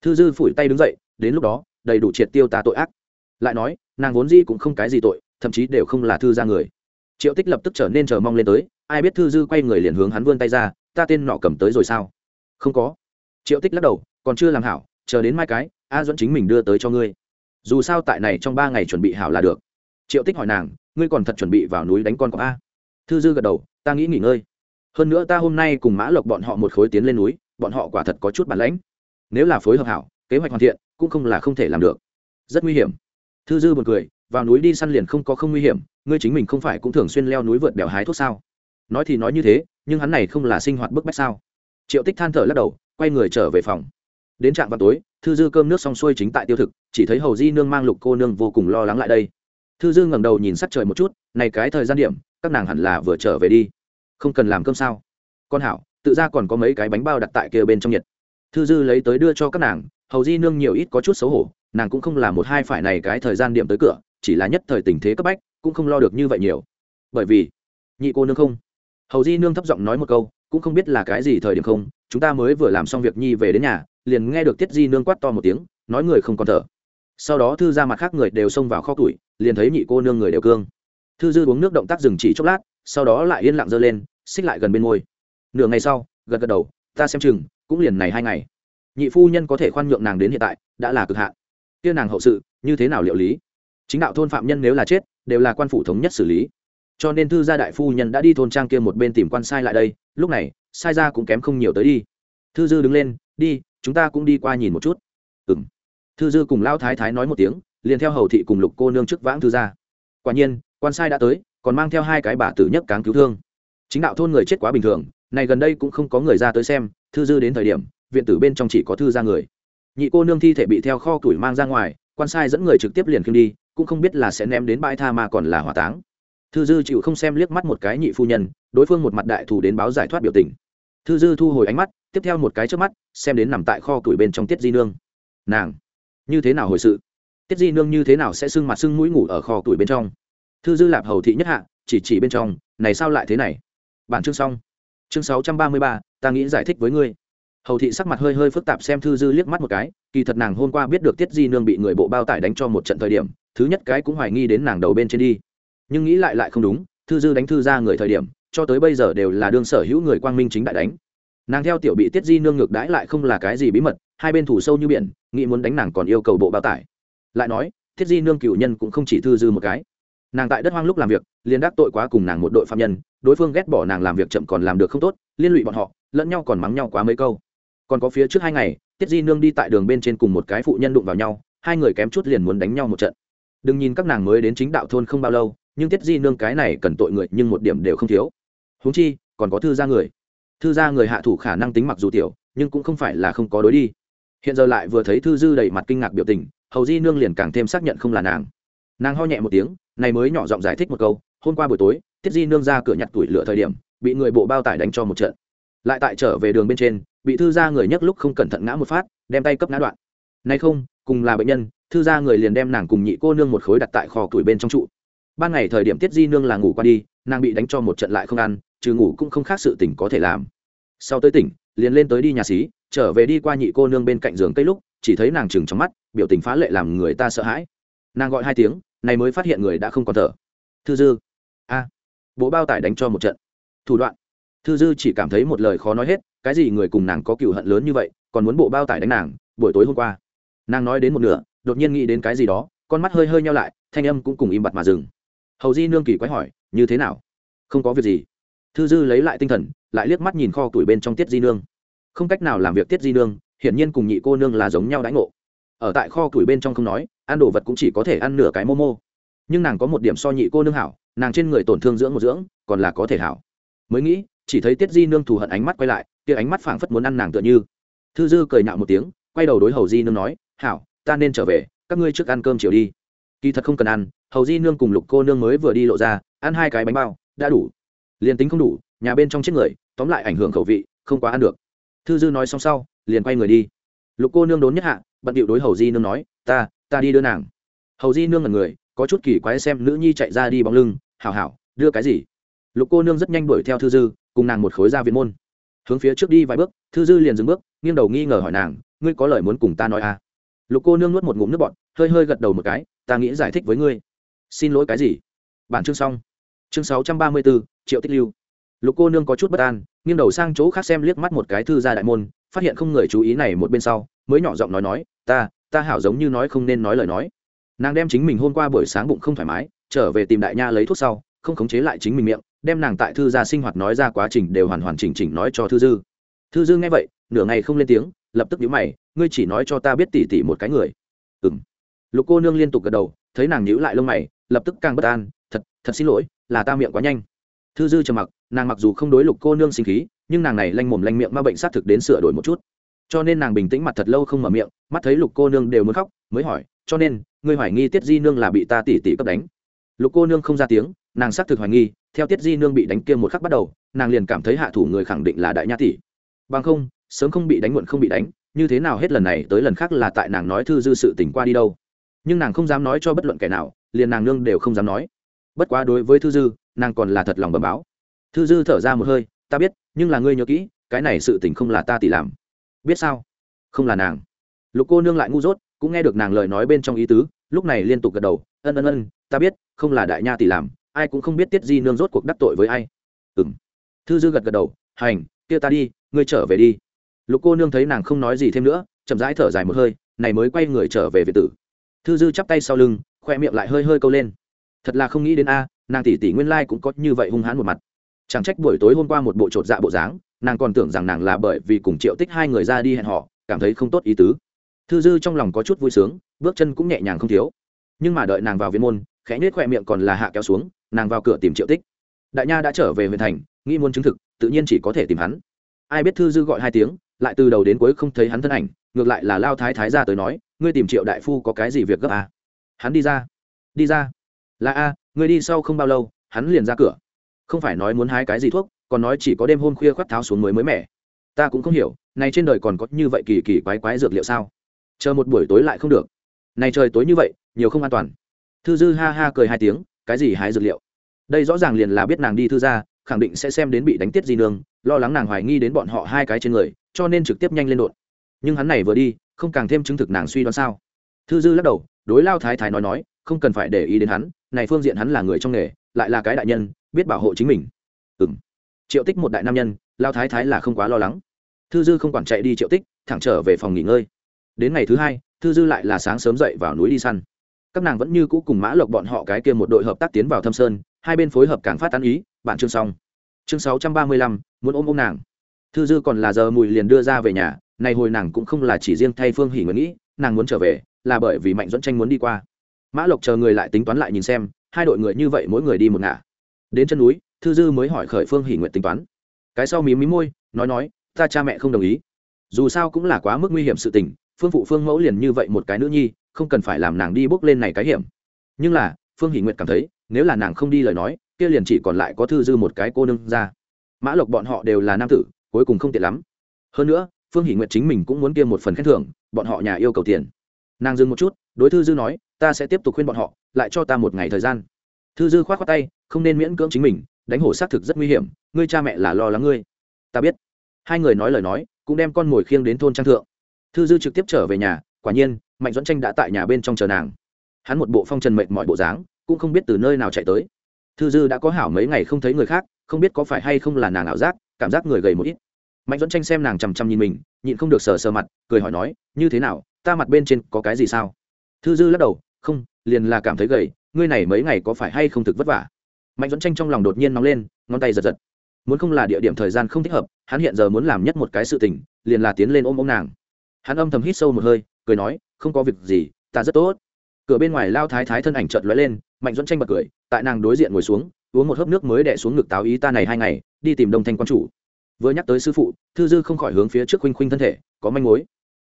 Thư dư phủi tay đứng dậy, đến lúc đó, đầy đủ triệt tiêu ta tội ác. Lại nói, nàng vốn di cũng không cái gì tội, thậm chí đều không là thư ra người. Triệu tích lập tức trở nên chờ mong lên tới ai biết thư dư quay người liền hướng hắn vươn tay ra, ta tên nọ cầm tới rồi sao? Không có. Triệu tích lắc đầu, còn chưa làm hảo, chờ đến mai cái, a dẫn chính mình đưa tới cho ngươi. Dù sao tại này trong ba ngày chuẩn bị hảo là được. Triệu tích hỏi nàng, ngươi còn thật chuẩn bị vào núi đánh con có a? Thư dư gật đầu, ta nghĩ nghỉ ngơi. Hơn nữa ta hôm nay cùng mã lộc bọn họ một khối tiến lên núi, bọn họ quả thật có chút bản lãnh. Nếu là phối hợp hảo, kế hoạch hoàn thiện, cũng không là không thể làm được. Rất nguy hiểm. Thư dư một cười, vào núi đi săn liền không có không nguy hiểm, ngươi chính mình không phải cũng thường xuyên leo núi vượt đèo hái thuốc sao? Nói thì nói như thế, nhưng hắn này không là sinh hoạt bức bách sao? Triệu tích than thở lắc đầu, quay người trở về phòng. Đến trạm vào tối, thư dư cơm nước xong xuôi chính tại tiêu thực, chỉ thấy hầu di nương mang lục cô nương vô cùng lo lắng lại đây. Thư dư ngẩng đầu nhìn sắc trời một chút, này cái thời gian điểm, các nàng hẳn là vừa trở về đi. Không cần làm cơm sao? Con hảo, tự ra còn có mấy cái bánh bao đặt tại kia bên trong nhiệt. Thư dư lấy tới đưa cho các nàng, hầu di nương nhiều ít có chút xấu hổ, nàng cũng không là một hai phải này cái thời gian điểm tới cửa, chỉ là nhất thời tình thế cấp bách, cũng không lo được như vậy nhiều. Bởi vì, nhị cô nương không hầu di nương thấp giọng nói một câu, cũng không biết là cái gì thời điểm không, chúng ta mới vừa làm xong việc nhi về đến nhà, liền nghe được tiết di nương quát to một tiếng, nói người không còn thở. Sau đó thư ra mặt khác người đều xông vào kho tuổi liền thấy nhị cô nương người đều cương. Thư dư uống nước động tác dừng chỉ chốc lát, sau đó lại yên lặng dơ lên, xích lại gần bên ngôi nửa ngày sau, gật gật đầu, ta xem chừng, cũng liền này hai ngày. Nhị phu nhân có thể khoan nhượng nàng đến hiện tại, đã là cực hạn. Kia nàng hậu sự, như thế nào liệu lý? Chính đạo thôn phạm nhân nếu là chết, đều là quan phủ thống nhất xử lý cho nên thư gia đại phu nhân đã đi thôn trang kia một bên tìm quan sai lại đây, lúc này, sai ra cũng kém không nhiều tới đi. Thư dư đứng lên, đi, chúng ta cũng đi qua nhìn một chút. Ừ m thư dư cùng lão thái thái nói một tiếng, liền theo hầu thị cùng lục cô nương trước vãng thư gia. Quả nhiên, quan sai đã tới, còn mang theo hai cái bà tử nhất cáng cứu thương. Chính đạo thôn người chết quá bình thường, này gần đây cũng không có người ra tới xem, thư dư đến thời điểm, viện tử bên trong chỉ có thư ra người. Nhị cô nương thi thể bị theo kho tuổi mang ra ngoài, quan sai dẫn người trực tiếp liền khiêng đi, cũng không biết là sẽ ném đến bãi tha mà còn là hỏa táng thư dư chịu không xem liếc mắt một cái nhị phu nhân, đối phương một mặt đại thù đến báo giải thoát biểu tình. Thư dư thu hồi ánh mắt, tiếp theo một cái trước mắt, xem đến nằm tại kho tuổi bên trong tiết di nương. Nàng, như thế nào hồi sự? Tiết di nương như thế nào sẽ sưng mặt sưng mũi ngủ ở kho tuổi bên trong? Thư dư lạp hầu thị nhất hạ, chỉ chỉ bên trong, này sao lại thế này? Bản chương xong. Chương sáu trăm ba mươi ba, ta nghĩ giải thích với ngươi. Hầu thị sắc mặt hơi hơi phức tạp xem thư dư liếc mắt một cái, kỳ thật nàng hôm qua biết được tiết di nương bị người bộ bao tải đánh cho một trận thời điểm, thứ nhất cái cũng hoài nghi đến nàng đầu bên trên đi nhưng nghĩ lại lại không đúng, thư dư đánh thư ra người thời điểm, cho tới bây giờ đều là đương sở hữu người quang minh chính đại đánh. Nàng theo tiểu bị tiết di nương ngược đãi lại không là cái gì bí mật, hai bên thủ sâu như biển, nghĩ muốn đánh nàng còn yêu cầu bộ bao tải. Lại nói, tiết di nương cựu nhân cũng không chỉ thư dư một cái. Nàng tại đất hoang lúc làm việc, liền đắc tội quá cùng nàng một đội phạm nhân, đối phương ghét bỏ nàng làm việc chậm còn làm được không tốt, liên lụy bọn họ, lẫn nhau còn mắng nhau quá mấy câu. Còn có phía trước hai ngày, tiết di nương đi tại đường bên trên cùng một cái phụ nhân đụng vào nhau, hai người kém chút liền muốn đánh nhau một trận. Đừng nhìn các nàng mới đến chính đạo thôn không bao lâu nhưng tiết di nương cái này cần tội người nhưng một điểm đều không thiếu. Huống chi, còn có thư gia người. Thư gia người hạ thủ khả năng tính mặc dù tiểu, nhưng cũng không phải là không có đối đi. Hiện giờ lại vừa thấy thư dư đầy mặt kinh ngạc biểu tình, hầu di nương liền càng thêm xác nhận không là nàng. Nàng ho nhẹ một tiếng, này mới nhỏ giọng giải thích một câu, hôm qua buổi tối, tiết di nương ra cửa nhặt tuổi lửa thời điểm, bị người bộ bao tải đánh cho một trận. Lại tại trở về đường bên trên, bị thư gia người nhấc lúc không cẩn thận ngã một phát, đem tay cấp ngã đoạn. Nay không, cùng là bệnh nhân, thư gia người liền đem nàng cùng nhị cô nương một khối đặt tại kho tuổi bên trong trụ ban ngày thời điểm tiết di nương là ngủ qua đi, nàng bị đánh cho một trận lại không ăn trừ ngủ cũng không khác sự tỉnh có thể làm. Sau tới tỉnh, liền lên tới đi nhà xí, trở về đi qua nhị cô nương bên cạnh giường cây lúc, chỉ thấy nàng chừng trong mắt, biểu tình phá lệ làm người ta sợ hãi. Nàng gọi hai tiếng, này mới phát hiện người đã không còn thở. Thư dư. A. Bộ bao tải đánh cho một trận. Thủ đoạn. Thư dư chỉ cảm thấy một lời khó nói hết, cái gì người cùng nàng có cựu hận lớn như vậy, còn muốn bộ bao tải đánh nàng, buổi tối hôm qua. Nàng nói đến một nửa, đột nhiên nghĩ đến cái gì đó, con mắt hơi hơi nhau lại, thanh âm cũng cùng im bặt mà dừng hầu di nương kỳ quái hỏi, như thế nào? Không có việc gì. Thư dư lấy lại tinh thần, lại liếc mắt nhìn kho tuổi bên trong tiết di nương. Không cách nào làm việc tiết di nương, hiển nhiên cùng nhị cô nương là giống nhau đãi ngộ. Ở tại kho tuổi bên trong không nói, ăn đồ vật cũng chỉ có thể ăn nửa cái momo nhưng nàng có một điểm so nhị cô nương hảo, nàng trên người tổn thương dưỡng một dưỡng, còn là có thể hảo. Mới nghĩ, chỉ thấy tiết di nương thù hận ánh mắt quay lại, kia ánh mắt phảng phất muốn ăn nàng tựa như. Thư dư cười nạo một tiếng, quay đầu đối hầu di nương nói, hảo, ta nên trở về, các ngươi trước ăn cơm chiều đi kỳ thật không cần ăn, hầu di nương cùng lục cô nương mới vừa đi lộ ra, ăn hai cái bánh bao, đã đủ. Liền tính không đủ, nhà bên trong chết người, tóm lại ảnh hưởng khẩu vị, không quá ăn được. Thư dư nói xong sau, liền quay người đi. Lục cô nương đốn nhất hạ, bận điệu đối hầu di nương nói, ta ta đi đưa nàng. Hầu di nương là người, có chút kỳ quái xem nữ nhi chạy ra đi bóng lưng, hảo hảo, đưa cái gì? Lục cô nương rất nhanh đuổi theo thư dư, cùng nàng một khối ra viện môn. Hướng phía trước đi vài bước, thư dư liền dừng bước, nghiêng đầu nghi ngờ hỏi nàng, ngươi có lời muốn cùng ta nói à? Lục cô nương nuốt một ngụm nước bọt, hơi hơi gật đầu một cái ta nghĩ giải thích với ngươi. Xin lỗi cái gì? Bản chương xong. Chương sáu trăm ba mươi bốn triệu tích lưu. Lục cô nương có chút bất an, nghiêng đầu sang chỗ khác xem liếc mắt một cái thư gia đại môn, phát hiện không người chú ý này một bên sau, mới nhỏ giọng nói nói, ta ta hảo giống như nói không nên nói lời nói. Nàng đem chính mình hôm qua buổi sáng bụng không thoải mái, trở về tìm đại nha lấy thuốc sau, không khống chế lại chính mình miệng, đem nàng tại thư gia sinh hoạt nói ra quá trình đều hoàn hoàn chỉnh chỉnh nói cho thư dư. Thư dư nghe vậy, nửa ngày không lên tiếng, lập tức nhíu mày, ngươi chỉ nói cho ta biết tỉ tỉ một cái người. Ừng lục cô nương liên tục gật đầu, thấy nàng nhíu lại lông mày, lập tức càng bất an, thật thật xin lỗi, là ta miệng quá nhanh. Thư dư trầm mặc, nàng mặc dù không đối lục cô nương sinh khí, nhưng nàng này lanh mồm lanh miệng ma bệnh sát thực đến sửa đổi một chút. Cho nên nàng bình tĩnh mặt thật lâu không mở miệng, mắt thấy lục cô nương đều muốn khóc, mới hỏi, cho nên, ngươi hoài nghi tiết di nương là bị ta tỉ tỉ cấp đánh? Lục cô nương không ra tiếng, nàng xác thực hoài nghi, theo tiết di nương bị đánh kia một khắc bắt đầu, nàng liền cảm thấy hạ thủ người khẳng định là đại nha tỷ bằng không, sớm không bị đánh muộn không bị đánh, như thế nào hết lần này tới lần khác là tại nàng nói thư dư sự tỉnh qua đi đâu nhưng nàng không dám nói cho bất luận kẻ nào, liền nàng nương đều không dám nói. Bất quá đối với thư dư, nàng còn là thật lòng bầm báo. Thư dư thở ra một hơi, ta biết, nhưng là ngươi nhớ kỹ, cái này sự tình không là ta tỷ làm. Biết sao? Không là nàng. Lục cô nương lại ngu dốt, cũng nghe được nàng lời nói bên trong ý tứ, lúc này liên tục gật đầu, ân ân ân, ta biết, không là đại nha tỷ làm, ai cũng không biết tiết di nương rốt cuộc đắc tội với ai. Ừ m thư dư gật gật đầu, hành, kia ta đi, ngươi trở về đi. Lục cô nương thấy nàng không nói gì thêm nữa, chậm rãi thở dài một hơi, này mới quay người trở về việt tử thư dư chắp tay sau lưng, khoe miệng lại hơi hơi câu lên. Thật là không nghĩ đến a, nàng tỷ tỷ nguyên lai cũng có như vậy hung hãn một mặt. Chẳng trách buổi tối hôm qua một bộ t dạ bộ dáng, nàng còn tưởng rằng nàng là bởi vì cùng triệu tích hai người ra đi hẹn họ, cảm thấy không tốt ý tứ. Thư dư trong lòng có chút vui sướng, bước chân cũng nhẹ nhàng không thiếu. Nhưng mà đợi nàng vào viên môn, khẽ nết khoe miệng còn là hạ kéo xuống, nàng vào cửa tìm triệu tích. Đại nha đã trở về huyện thành, nghĩ muốn chứng thực, tự nhiên chỉ có thể tìm hắn. Ai biết thư dư gọi hai tiếng, lại từ đầu đến cuối không thấy hắn thân ảnh, ngược lại là lao thái thái ra tới nói ngươi tìm triệu đại phu có cái gì việc gấp à? hắn đi ra. Đi ra. Là a, ngươi đi sau không bao lâu, hắn liền ra cửa. Không phải nói muốn hái cái gì thuốc, còn nói chỉ có đêm hôm khuya khoác tháo xuống mới mới mẻ. Ta cũng không hiểu, này trên đời còn có như vậy kỳ kỳ quái quái dược liệu sao? Chờ một buổi tối lại không được. Này trời tối như vậy, nhiều không an toàn. Thư dư ha ha cười hai tiếng, cái gì hái dược liệu? Đây rõ ràng liền là biết nàng đi thư ra khẳng định sẽ xem đến bị đánh tiết di nương, lo lắng nàng hoài nghi đến bọn họ hai cái trên người, cho nên trực tiếp nhanh lên đột. Nhưng hắn này vừa đi không càng thêm chứng thực nàng suy đoán sao? Thư dư lắc đầu, đối lao thái thái nói nói, không cần phải để ý đến hắn, này phương diện hắn là người trong nghề, lại là cái đại nhân, biết bảo hộ chính mình. Ừ m triệu tích một đại nam nhân, lao thái thái là không quá lo lắng. Thư dư không quản chạy đi triệu tích, thẳng trở về phòng nghỉ ngơi. Đến ngày thứ hai, thư dư lại là sáng sớm dậy vào núi đi săn. Các nàng vẫn như cũ cùng mã lộc bọn họ cái kia một đội hợp tác tiến vào thâm sơn, hai bên phối hợp càng phát tán ý bản chương xong. Chương sáu trăm ba mươi lăm, muốn ôm ôm nàng. Thư dư còn là giờ mùi liền đưa ra về nhà nay hồi nàng cũng không là chỉ riêng thay phương hỉ nguyện nghĩ, nàng muốn trở về, là bởi vì mạnh dẫn tranh muốn đi qua. Mã lộc chờ người lại tính toán lại nhìn xem, hai đội người như vậy mỗi người đi một ngả. Đến chân núi, thư dư mới hỏi khởi phương hỉ nguyện tính toán. Cái sau mí mí môi, nói nói, ta cha mẹ không đồng ý. Dù sao cũng là quá mức nguy hiểm sự tình, phương phụ phương mẫu liền như vậy một cái nữ nhi, không cần phải làm nàng đi bước lên này cái hiểm. Nhưng là, phương hỷ nguyện cảm thấy, nếu là nàng không đi lời nói, kia liền chỉ còn lại có thư dư một cái cô nương ra. Mã lộc bọn họ đều là nam tử, cuối cùng không tiện lắm. Hơn nữa phương hỷ nguyện chính mình cũng muốn kiêm một phần khen thưởng, bọn họ nhà yêu cầu tiền. Nàng dừng một chút, đối thư dư nói, ta sẽ tiếp tục khuyên bọn họ, lại cho ta một ngày thời gian. Thư dư k h o á t tay, không nên miễn cưỡng chính mình, đánh hổ xác thực rất nguy hiểm, ngươi cha mẹ là lo lắng ngươi. Ta biết. Hai người nói lời nói, cũng đem con mồi khiêng đến thôn trang thượng. Thư dư trực tiếp trở về nhà, quả nhiên, mạnh dẫn tranh đã tại nhà bên trong chờ nàng. Hắn một bộ phong trần mệt mọi bộ dáng, cũng không biết từ nơi nào chạy tới. Thư dư đã có hảo mấy ngày không thấy người khác, không biết có phải hay không là nàng ảo giác, cảm giác người gầy một ít mạnh dẫn tranh xem nàng chằm chằm nhìn mình, nhịn không được sờ sờ mặt, cười hỏi nói, như thế nào? Ta mặt bên trên có cái gì sao? Thư dư lắc đầu, không, liền là cảm thấy gầy, ngươi này mấy ngày có phải hay không thực vất vả? Mạnh dẫn tranh trong lòng đột nhiên nóng lên, ngón tay giật giật. Muốn không là địa điểm thời gian không thích hợp, hắn hiện giờ muốn làm nhất một cái sự tình, liền là tiến lên ôm ôm nàng. Hắn âm thầm hít sâu một hơi, cười nói, không có việc gì, ta rất tốt. Cửa bên ngoài lao thái thái thân ảnh chợt lóe lên, mạnh dẫn tranh bật cười, tại nàng đối diện ngồi xuống, uống một hớp nước mới đẻ xuống ngực táo ý ta này hai ngày, đi tìm đông thanh quan chủ vừa nhắc tới sư phụ, thư dư không khỏi hướng phía trước khuynh khuynh thân thể, có manh mối.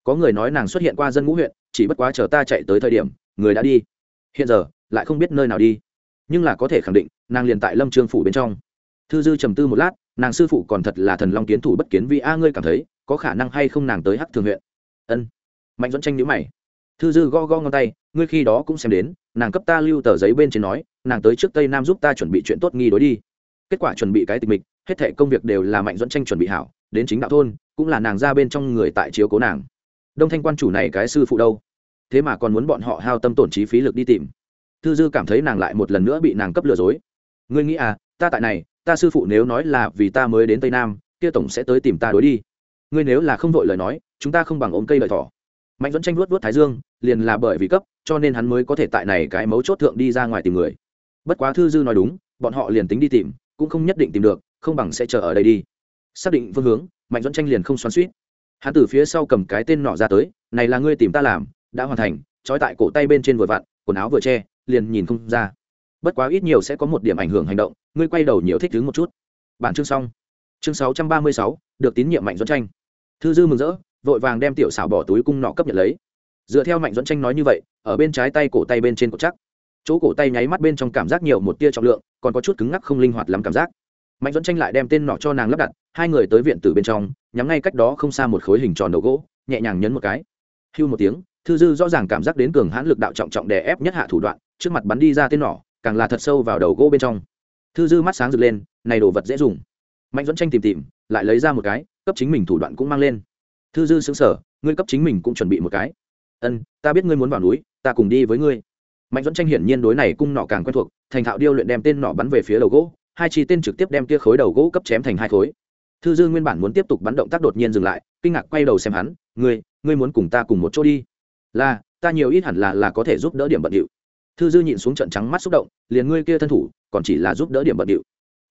Có người nói nàng xuất hiện qua dân ngũ huyện, chỉ bất quá chờ ta chạy tới thời điểm, người đã đi. Hiện giờ, lại không biết nơi nào đi. Nhưng là có thể khẳng định, nàng liền tại lâm trương phủ bên trong. Thư dư trầm tư một lát, nàng sư phụ còn thật là thần long kiến thủ bất kiến vì a, ngươi cảm thấy, có khả năng hay không nàng tới hắc thường huyện? Ân. Mạnh dẫn tranh nhữ mày. Thư dư go go ngón tay, ngươi khi đó cũng xem đến, nàng cấp ta lưu tờ giấy bên trên nói, nàng tới trước tây nam giúp ta chuẩn bị chuyện tốt nghi đối đi kết quả chuẩn bị cái tịch mịch, hết thể công việc đều là mạnh dẫn tranh chuẩn bị hảo, đến chính đạo thôn, cũng là nàng ra bên trong người tại chiếu cố nàng. Đông thanh quan chủ này cái sư phụ đâu? Thế mà còn muốn bọn họ hao tâm tổn trí phí lực đi tìm. Thư dư cảm thấy nàng lại một lần nữa bị nàng cấp lừa dối. Ngươi nghĩ à ta tại này, ta sư phụ nếu nói là vì ta mới đến tây nam, kia tổng sẽ tới tìm ta đối đi. Ngươi nếu là không vội lời nói, chúng ta không bằng ôm cây lợi thỏ. Mạnh dẫn tranh luốt luốt thái dương, liền là bởi vì cấp, cho nên hắn mới có thể tại này cái mấu chốt thượng đi ra ngoài tìm người. Bất quá thư dư nói đúng, bọn họ liền tính đi tìm cũng không nhất định tìm được, không bằng sẽ chờ ở đây đi. Xác định phương hướng, mạnh dẫn tranh liền không xoắn suýt. Hắn từ phía sau cầm cái tên nọ ra tới, này là ngươi tìm ta làm, đã hoàn thành, trói tại cổ tay bên trên vừa vặn, quần áo vừa che, liền nhìn không ra. Bất quá ít nhiều sẽ có một điểm ảnh hưởng hành động, ngươi quay đầu nhiều thích thứ một chút. Bản chương xong. Chương sáu trăm ba mươi sáu, được tín nhiệm mạnh dẫn tranh. Thư dư mừng rỡ, vội vàng đem tiểu xảo bỏ túi cung nọ cấp nhận lấy. Dựa theo mạnh dẫn tranh nói như vậy, ở bên trái tay cổ tay bên trên cổ chắc chỗ cổ tay nháy mắt bên trong cảm giác nhiều một tia trọng lượng, còn có chút cứng ngắc không linh hoạt lắm cảm giác. Mạnh dẫn tranh lại đem tên nọ cho nàng lắp đặt, hai người tới viện từ bên trong, nhắm ngay cách đó không xa một khối hình tròn đầu gỗ, nhẹ nhàng nhấn một cái. Hưu một tiếng, thư dư rõ ràng cảm giác đến cường hãn lực đạo trọng trọng đè ép nhất hạ thủ đoạn, trước mặt bắn đi ra tên nỏ càng là thật sâu vào đầu gỗ bên trong. Thư dư mắt sáng rực lên, này đồ vật dễ dùng. Mạnh dẫn tranh tìm tìm, lại lấy ra một cái, cấp chính mình thủ đoạn cũng mang lên. Thư dư xứng sở ngươi cấp chính mình cũng chuẩn bị một cái. Ân, ta biết ngươi muốn vào núi, ta cùng đi với ngươi mạnh dẫn tranh hiển nhiên đối này cung nọ càng quen thuộc, thành thạo điêu luyện đem tên nọ bắn về phía đầu gỗ, hai chi tên trực tiếp đem kia khối đầu gỗ cấp chém thành hai khối. Thư dư nguyên bản muốn tiếp tục bắn động tác đột nhiên dừng lại, kinh ngạc quay đầu xem hắn, ngươi ngươi muốn cùng ta cùng một chỗ đi? Là, ta nhiều ít hẳn là là có thể giúp đỡ điểm bận điệu. Thư dư nhịn xuống trận trắng mắt xúc động, liền ngươi kia thân thủ, còn chỉ là giúp đỡ điểm bận điệu.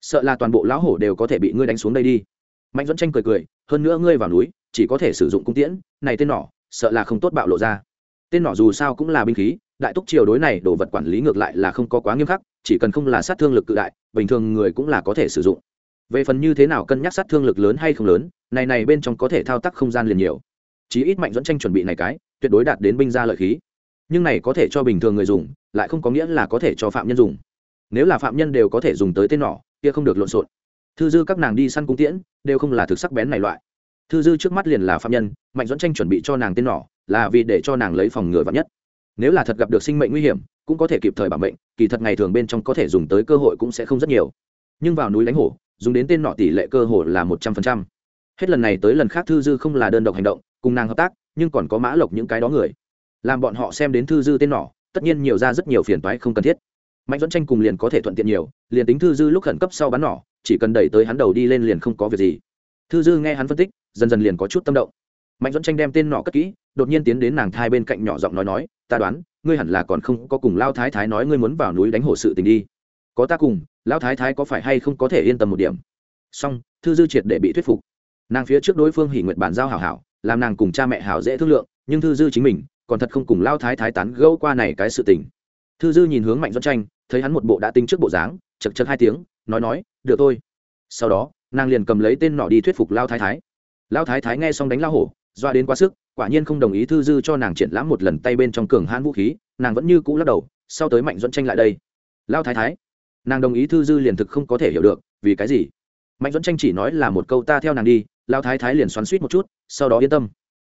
Sợ là toàn bộ lão hổ đều có thể bị ngươi đánh xuống đây đi. Mạnh dẫn tranh cười cười, hơn nữa ngươi vào núi, chỉ có thể sử dụng cung tiễn, này tên nỏ sợ là không tốt bạo lộ ra. Tên nỏ dù sao cũng là binh khí đại túc triều đối này, đồ vật quản lý ngược lại là không có quá nghiêm khắc, chỉ cần không là sát thương lực cự đại, bình thường người cũng là có thể sử dụng. Về phần như thế nào cân nhắc sát thương lực lớn hay không lớn, này này bên trong có thể thao tác không gian liền nhiều. Chí ít mạnh dẫn tranh chuẩn bị này cái, tuyệt đối đạt đến binh gia lợi khí. Nhưng này có thể cho bình thường người dùng, lại không có nghĩa là có thể cho phạm nhân dùng. Nếu là phạm nhân đều có thể dùng tới tên nỏ kia không được lộn xộn. Thư dư các nàng đi săn cung tiễn, đều không là thực sắc bén này loại. Thư dư trước mắt liền là phạm nhân, mạnh dẫn tranh chuẩn bị cho nàng tên nỏ là vì để cho nàng lấy phòng ngừa vắn nhất nếu là thật gặp được sinh mệnh nguy hiểm, cũng có thể kịp thời bảo mệnh, kỳ thật ngày thường bên trong có thể dùng tới cơ hội cũng sẽ không rất nhiều. Nhưng vào núi đánh hổ, dùng đến tên nọ tỷ lệ cơ hội là một trăm phần trăm. Hết lần này tới lần khác thư dư không là đơn độc hành động, cùng nàng hợp tác, nhưng còn có mã lộc những cái đó người. Làm bọn họ xem đến thư dư tên nọ, tất nhiên nhiều ra rất nhiều phiền toái không cần thiết. Mạnh dẫn tranh cùng liền có thể thuận tiện nhiều, liền tính thư dư lúc khẩn cấp sau bắn nỏ, chỉ cần đẩy tới hắn đầu đi lên liền không có việc gì. Thư dư nghe hắn phân tích, dần dần liền có chút tâm động. Mạnh dẫn tranh đem tên nọ cất kỹ đột nhiên tiến đến nàng thai bên cạnh nhỏ giọng nói nói, ta đoán, ngươi hẳn là còn không có cùng lao thái thái nói ngươi muốn vào núi đánh hổ sự tình đi. Có ta cùng, lao thái thái có phải hay không có thể yên tâm một điểm? Song thư dư triệt để bị thuyết phục. Nàng phía trước đối phương hỉ nguyện bản giao hảo hảo, làm nàng cùng cha mẹ hảo dễ thương lượng, nhưng thư dư chính mình, còn thật không cùng lao thái thái tán gẫu qua này cái sự tình. Thư dư nhìn hướng mạnh doãn tranh, thấy hắn một bộ đã tính trước bộ dáng, chật chật hai tiếng, nói nói, được thôi. Sau đó, nàng liền cầm lấy tên nọ đi thuyết phục lao thái thái. Lao thái thái nghe xong đánh lao hổ, doa đến quá sức quả nhiên không đồng ý thư dư cho nàng triển lãm một lần tay bên trong cường hãn vũ khí, nàng vẫn như cũ lắc đầu, sau tới mạnh dẫn tranh lại đây. Lao thái thái, nàng đồng ý thư dư liền thực không có thể hiểu được, vì cái gì? Mạnh dẫn tranh chỉ nói là một câu ta theo nàng đi, lao thái thái liền xoắn suýt một chút, sau đó yên tâm.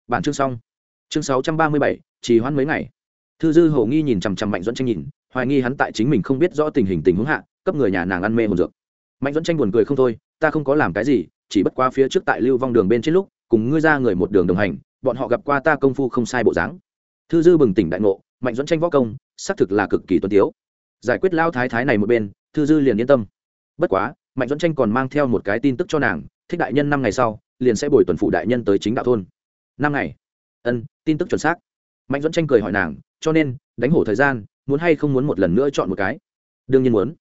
Bản chương xong. Chương sáu trăm ba mươi bảy, trì hoãn mấy ngày. Thư dư hầu nghi nhìn chằm chằm mạnh dẫn tranh nhìn, hoài nghi hắn tại chính mình không biết rõ tình hình tình huống hạ, cấp người nhà nàng ăn mê hồn dược. Mạnh dẫn tranh buồn cười không thôi, ta không có làm cái gì, chỉ bất qua phía trước tại lưu vong đường bên trên lúc, cùng ngươi ra người một đường đồng hành bọn họ gặp qua ta công phu không sai bộ dáng. Thư dư bừng tỉnh đại ngộ, mạnh dẫn tranh võ công, xác thực là cực kỳ tuân tiếu. Giải quyết lao thái thái này một bên, thư dư liền yên tâm. Bất quá, mạnh dẫn tranh còn mang theo một cái tin tức cho nàng, thích đại nhân năm ngày sau, liền sẽ bồi tuần phụ đại nhân tới chính đạo thôn. Năm ngày? Ân, tin tức chuẩn xác. Mạnh dẫn tranh cười hỏi nàng, cho nên, đánh hổ thời gian, muốn hay không muốn một lần nữa chọn một cái? Đương nhiên muốn.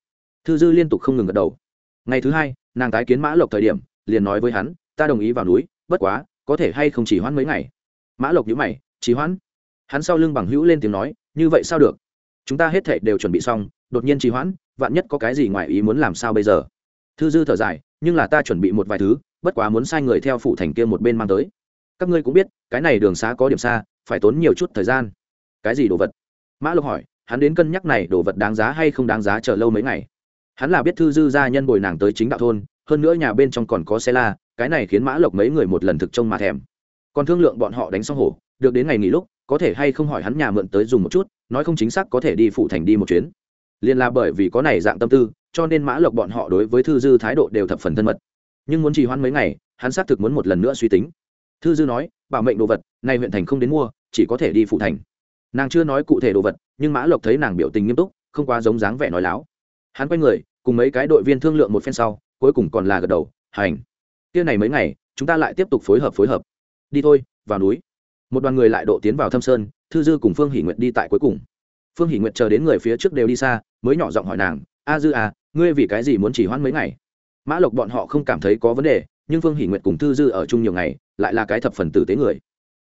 Thư dư liên tục không ngừng gật đầu. Ngày thứ hai, nàng tái kiến mã lộc thời điểm, liền nói với hắn, ta đồng ý vào núi, bất quá có thể hay không chỉ hoãn mấy ngày? Mã lộc nhữ mày, chỉ hoãn? Hắn sau lưng bằng hữu lên tiếng nói, như vậy sao được? Chúng ta hết thể đều chuẩn bị xong, đột nhiên trì hoãn, vạn nhất có cái gì ngoài ý muốn làm sao bây giờ? Thư dư thở dài, nhưng là ta chuẩn bị một vài thứ, bất quá muốn sai người theo phủ thành kia một bên mang tới. Các ngươi cũng biết, cái này đường xá có điểm xa, phải tốn nhiều chút thời gian. Cái gì đồ vật? Mã lộc hỏi, hắn đến cân nhắc này đồ vật đáng giá hay không đáng giá chờ lâu mấy ngày. Hắn là biết thư dư gia nhân bồi nàng tới chính đạo thôn, hơn nữa nhà bên trong còn có xe la cái này khiến mã lộc mấy người một lần thực trông mà thèm. Còn thương lượng bọn họ đánh xong hổ, được đến ngày nghỉ lúc, có thể hay không hỏi hắn nhà mượn tới dùng một chút, nói không chính xác có thể đi phụ thành đi một chuyến. Liền là bởi vì có này dạng tâm tư, cho nên mã lộc bọn họ đối với thư dư thái độ đều thập phần thân mật. Nhưng muốn trì hoãn mấy ngày, hắn xác thực muốn một lần nữa suy tính. Thư dư nói, bảo mệnh đồ vật, nay huyện thành không đến mua, chỉ có thể đi phụ thành. Nàng chưa nói cụ thể đồ vật, nhưng mã lộc thấy nàng biểu tình nghiêm túc, không quá giống dáng vẻ nói láo. Hắn quay người, cùng mấy cái đội viên thương lượng một phen sau, cuối cùng còn là gật đầu, hành kia này mấy ngày, chúng ta lại tiếp tục phối hợp phối hợp. Đi thôi, vào núi. Một đoàn người lại độ tiến vào thâm sơn, thư dư cùng phương hỷ nguyệt đi tại cuối cùng. Phương hỷ nguyệt chờ đến người phía trước đều đi xa, mới nhỏ giọng hỏi nàng, a dư à ngươi vì cái gì muốn chỉ hoãn mấy ngày? Mã lộc bọn họ không cảm thấy có vấn đề, nhưng phương hỷ nguyệt cùng thư dư ở chung nhiều ngày, lại là cái thập phần tử tế người.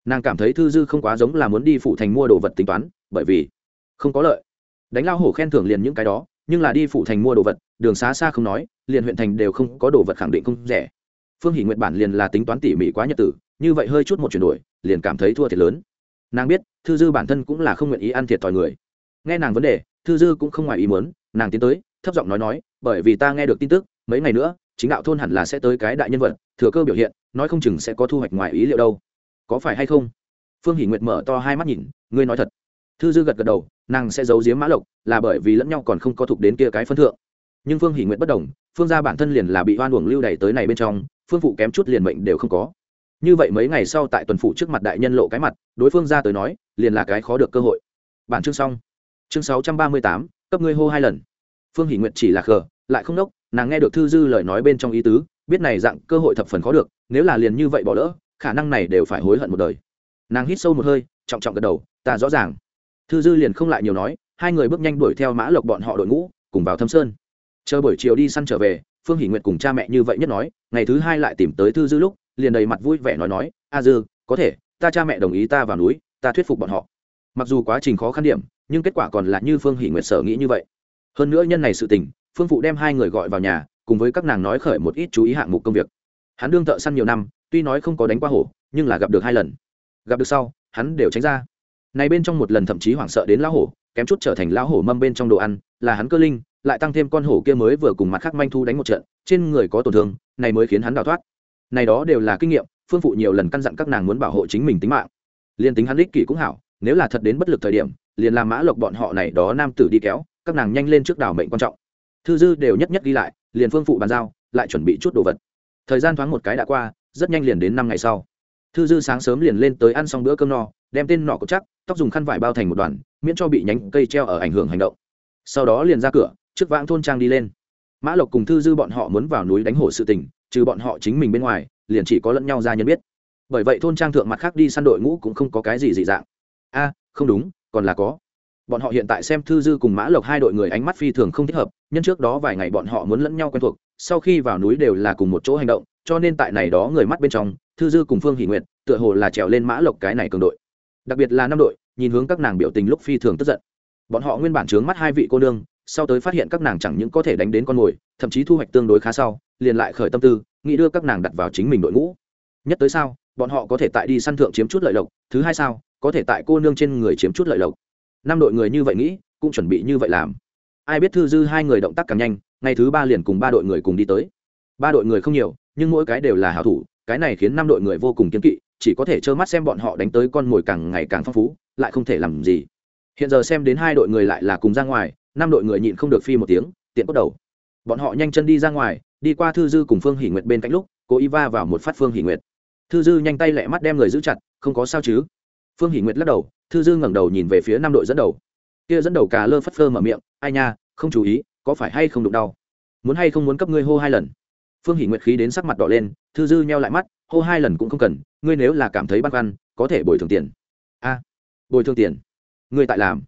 Nàng cảm thấy thư dư không quá giống là muốn đi phụ thành mua đồ vật tính toán, bởi vì không có lợi. Đánh lao hổ khen thưởng liền những cái đó, nhưng là đi phụ thành mua đồ vật, đường xá xa không nói, liền huyện thành đều không có đồ vật khẳng định không rẻ phương hỷ nguyện bản liền là tính toán tỉ mỉ quá nhật tử, như vậy hơi chút một chuyển đổi, liền cảm thấy thua thiệt lớn. Nàng biết, thư dư bản thân cũng là không nguyện ý ăn thiệt thòi người. Nghe nàng vấn đề, thư dư cũng không ngoài ý muốn, nàng tiến tới, thấp giọng nói nói, bởi vì ta nghe được tin tức, mấy ngày nữa, chính đạo thôn hẳn là sẽ tới cái đại nhân vật, thừa cơ biểu hiện, nói không chừng sẽ có thu hoạch ngoài ý liệu đâu. Có phải hay không? Phương hỷ nguyệt mở to hai mắt nhìn, ngươi nói thật. Thư dư gật gật đầu, nàng sẽ giấu giếm mã lộc, là bởi vì lẫn nhau còn không có thuộc đến kia cái phân thượng. Nhưng phương hỷ nguyệt bất đồng, phương gia bản thân liền là bị hoan uổng lưu đày tới này bên trong phương phụ kém chút liền mệnh đều không có. Như vậy mấy ngày sau tại tuần phụ trước mặt đại nhân lộ cái mặt, đối phương ra tới nói, liền là cái khó được cơ hội. Bản chương xong. Chương sáu trăm ba mươi tám, cấp ngươi hô hai lần. Phương hỷ nguyện chỉ là khờ, lại không đốc nàng nghe được thư dư lời nói bên trong ý tứ, biết này dạng cơ hội thập phần khó được, nếu là liền như vậy bỏ lỡ, khả năng này đều phải hối hận một đời. Nàng hít sâu một hơi, trọng trọng gật đầu, ta rõ ràng. Thư dư liền không lại nhiều nói, hai người bước nhanh đuổi theo mã lộc bọn họ đội ngũ, cùng vào thâm sơn. Chờ buổi chiều đi săn trở về phương hỷ nguyệt cùng cha mẹ như vậy nhất nói, ngày thứ hai lại tìm tới thư dư lúc, liền đầy mặt vui vẻ nói nói, a dư, có thể, ta cha mẹ đồng ý ta vào núi, ta thuyết phục bọn họ. Mặc dù quá trình khó khăn điểm, nhưng kết quả còn là như phương hỷ nguyệt sở nghĩ như vậy. Hơn nữa nhân này sự tình, phương phụ đem hai người gọi vào nhà, cùng với các nàng nói khởi một ít chú ý hạng mục công việc. Hắn đương thợ săn nhiều năm, tuy nói không có đánh qua hổ, nhưng là gặp được hai lần. Gặp được sau, hắn đều tránh ra. Này bên trong một lần thậm chí hoảng sợ đến lão hổ kém chút trở thành lão hổ mâm bên trong đồ ăn, là hắn cơ linh, lại tăng thêm con hổ kia mới vừa cùng mặt khác manh thu đánh một trận, trên người có tổn thương, này mới khiến hắn đào thoát. Này đó đều là kinh nghiệm, phương phụ nhiều lần căn dặn các nàng muốn bảo hộ chính mình tính mạng. Liên tính hắn đích kỷ cũng hảo, nếu là thật đến bất lực thời điểm, liền làm mã lộc bọn họ này đó nam tử đi kéo, các nàng nhanh lên trước đảo mệnh quan trọng. Thư dư đều nhất nhất ghi lại, liền phương phụ bàn giao, lại chuẩn bị chút đồ vật. Thời gian thoáng một cái đã qua, rất nhanh liền đến năm ngày sau thư dư sáng sớm liền lên tới ăn xong bữa cơm no, đem tên nọ cột chắc, tóc dùng khăn vải bao thành một đoàn, miễn cho bị nhánh cây treo ở ảnh hưởng hành động. Sau đó liền ra cửa, trước vãng thôn trang đi lên. Mã lộc cùng thư dư bọn họ muốn vào núi đánh hổ sự tình, trừ bọn họ chính mình bên ngoài, liền chỉ có lẫn nhau ra nhân biết. Bởi vậy thôn trang thượng mặt khác đi săn đội ngũ cũng không có cái gì dị dạng. A, không đúng, còn là có. Bọn họ hiện tại xem thư dư cùng mã lộc hai đội người ánh mắt phi thường không thích hợp, nhân trước đó vài ngày bọn họ muốn lẫn nhau quen thuộc, sau khi vào núi đều là cùng một chỗ hành động, cho nên tại này đó người mắt bên trong thư dư cùng phương hỷ nguyện tựa hồ là trèo lên mã lộc cái này cường đội. Đặc biệt là năm đội, nhìn hướng các nàng biểu tình lúc phi thường tức giận. Bọn họ nguyên bản trướng mắt hai vị cô nương, sau tới phát hiện các nàng chẳng những có thể đánh đến con mồi, thậm chí thu hoạch tương đối khá sau, liền lại khởi tâm tư, nghĩ đưa các nàng đặt vào chính mình đội ngũ. Nhất tới sao, bọn họ có thể tại đi săn thượng chiếm chút lợi lộc, thứ hai sao, có thể tại cô nương trên người chiếm chút lợi lộc. Năm đội người như vậy nghĩ, cũng chuẩn bị như vậy làm. Ai biết thư dư hai người động tác càng nhanh, ngày thứ ba liền cùng ba đội người cùng đi tới. Ba đội người không nhiều, nhưng mỗi cái đều là hảo thủ cái này khiến năm đội người vô cùng kiên kỵ, chỉ có thể trơ mắt xem bọn họ đánh tới con mồi càng ngày càng phong phú, lại không thể làm gì. Hiện giờ xem đến hai đội người lại là cùng ra ngoài, năm đội người nhịn không được phi một tiếng, tiện cốt đầu. Bọn họ nhanh chân đi ra ngoài, đi qua thư dư cùng phương hỷ nguyệt bên cạnh lúc, cô y va vào một phát phương hỷ nguyệt. Thư dư nhanh tay lẹ mắt đem người giữ chặt, không có sao chứ? Phương hỷ nguyệt lắc đầu, thư dư ngẩng đầu nhìn về phía năm đội dẫn đầu. Kia dẫn đầu cà lơ phất phơ mở miệng, ai nha, không chú ý, có phải hay không đụng đau? Muốn hay không muốn cấp ngươi hô hai lần? Phương hỷ nguyệt khí đến sắc mặt đỏ lên, thư dư nheo lại mắt, hô hai lần cũng không cần, ngươi nếu là cảm thấy băn khoăn, có thể bồi thường tiền. A, bồi thường tiền? Ngươi tại làm?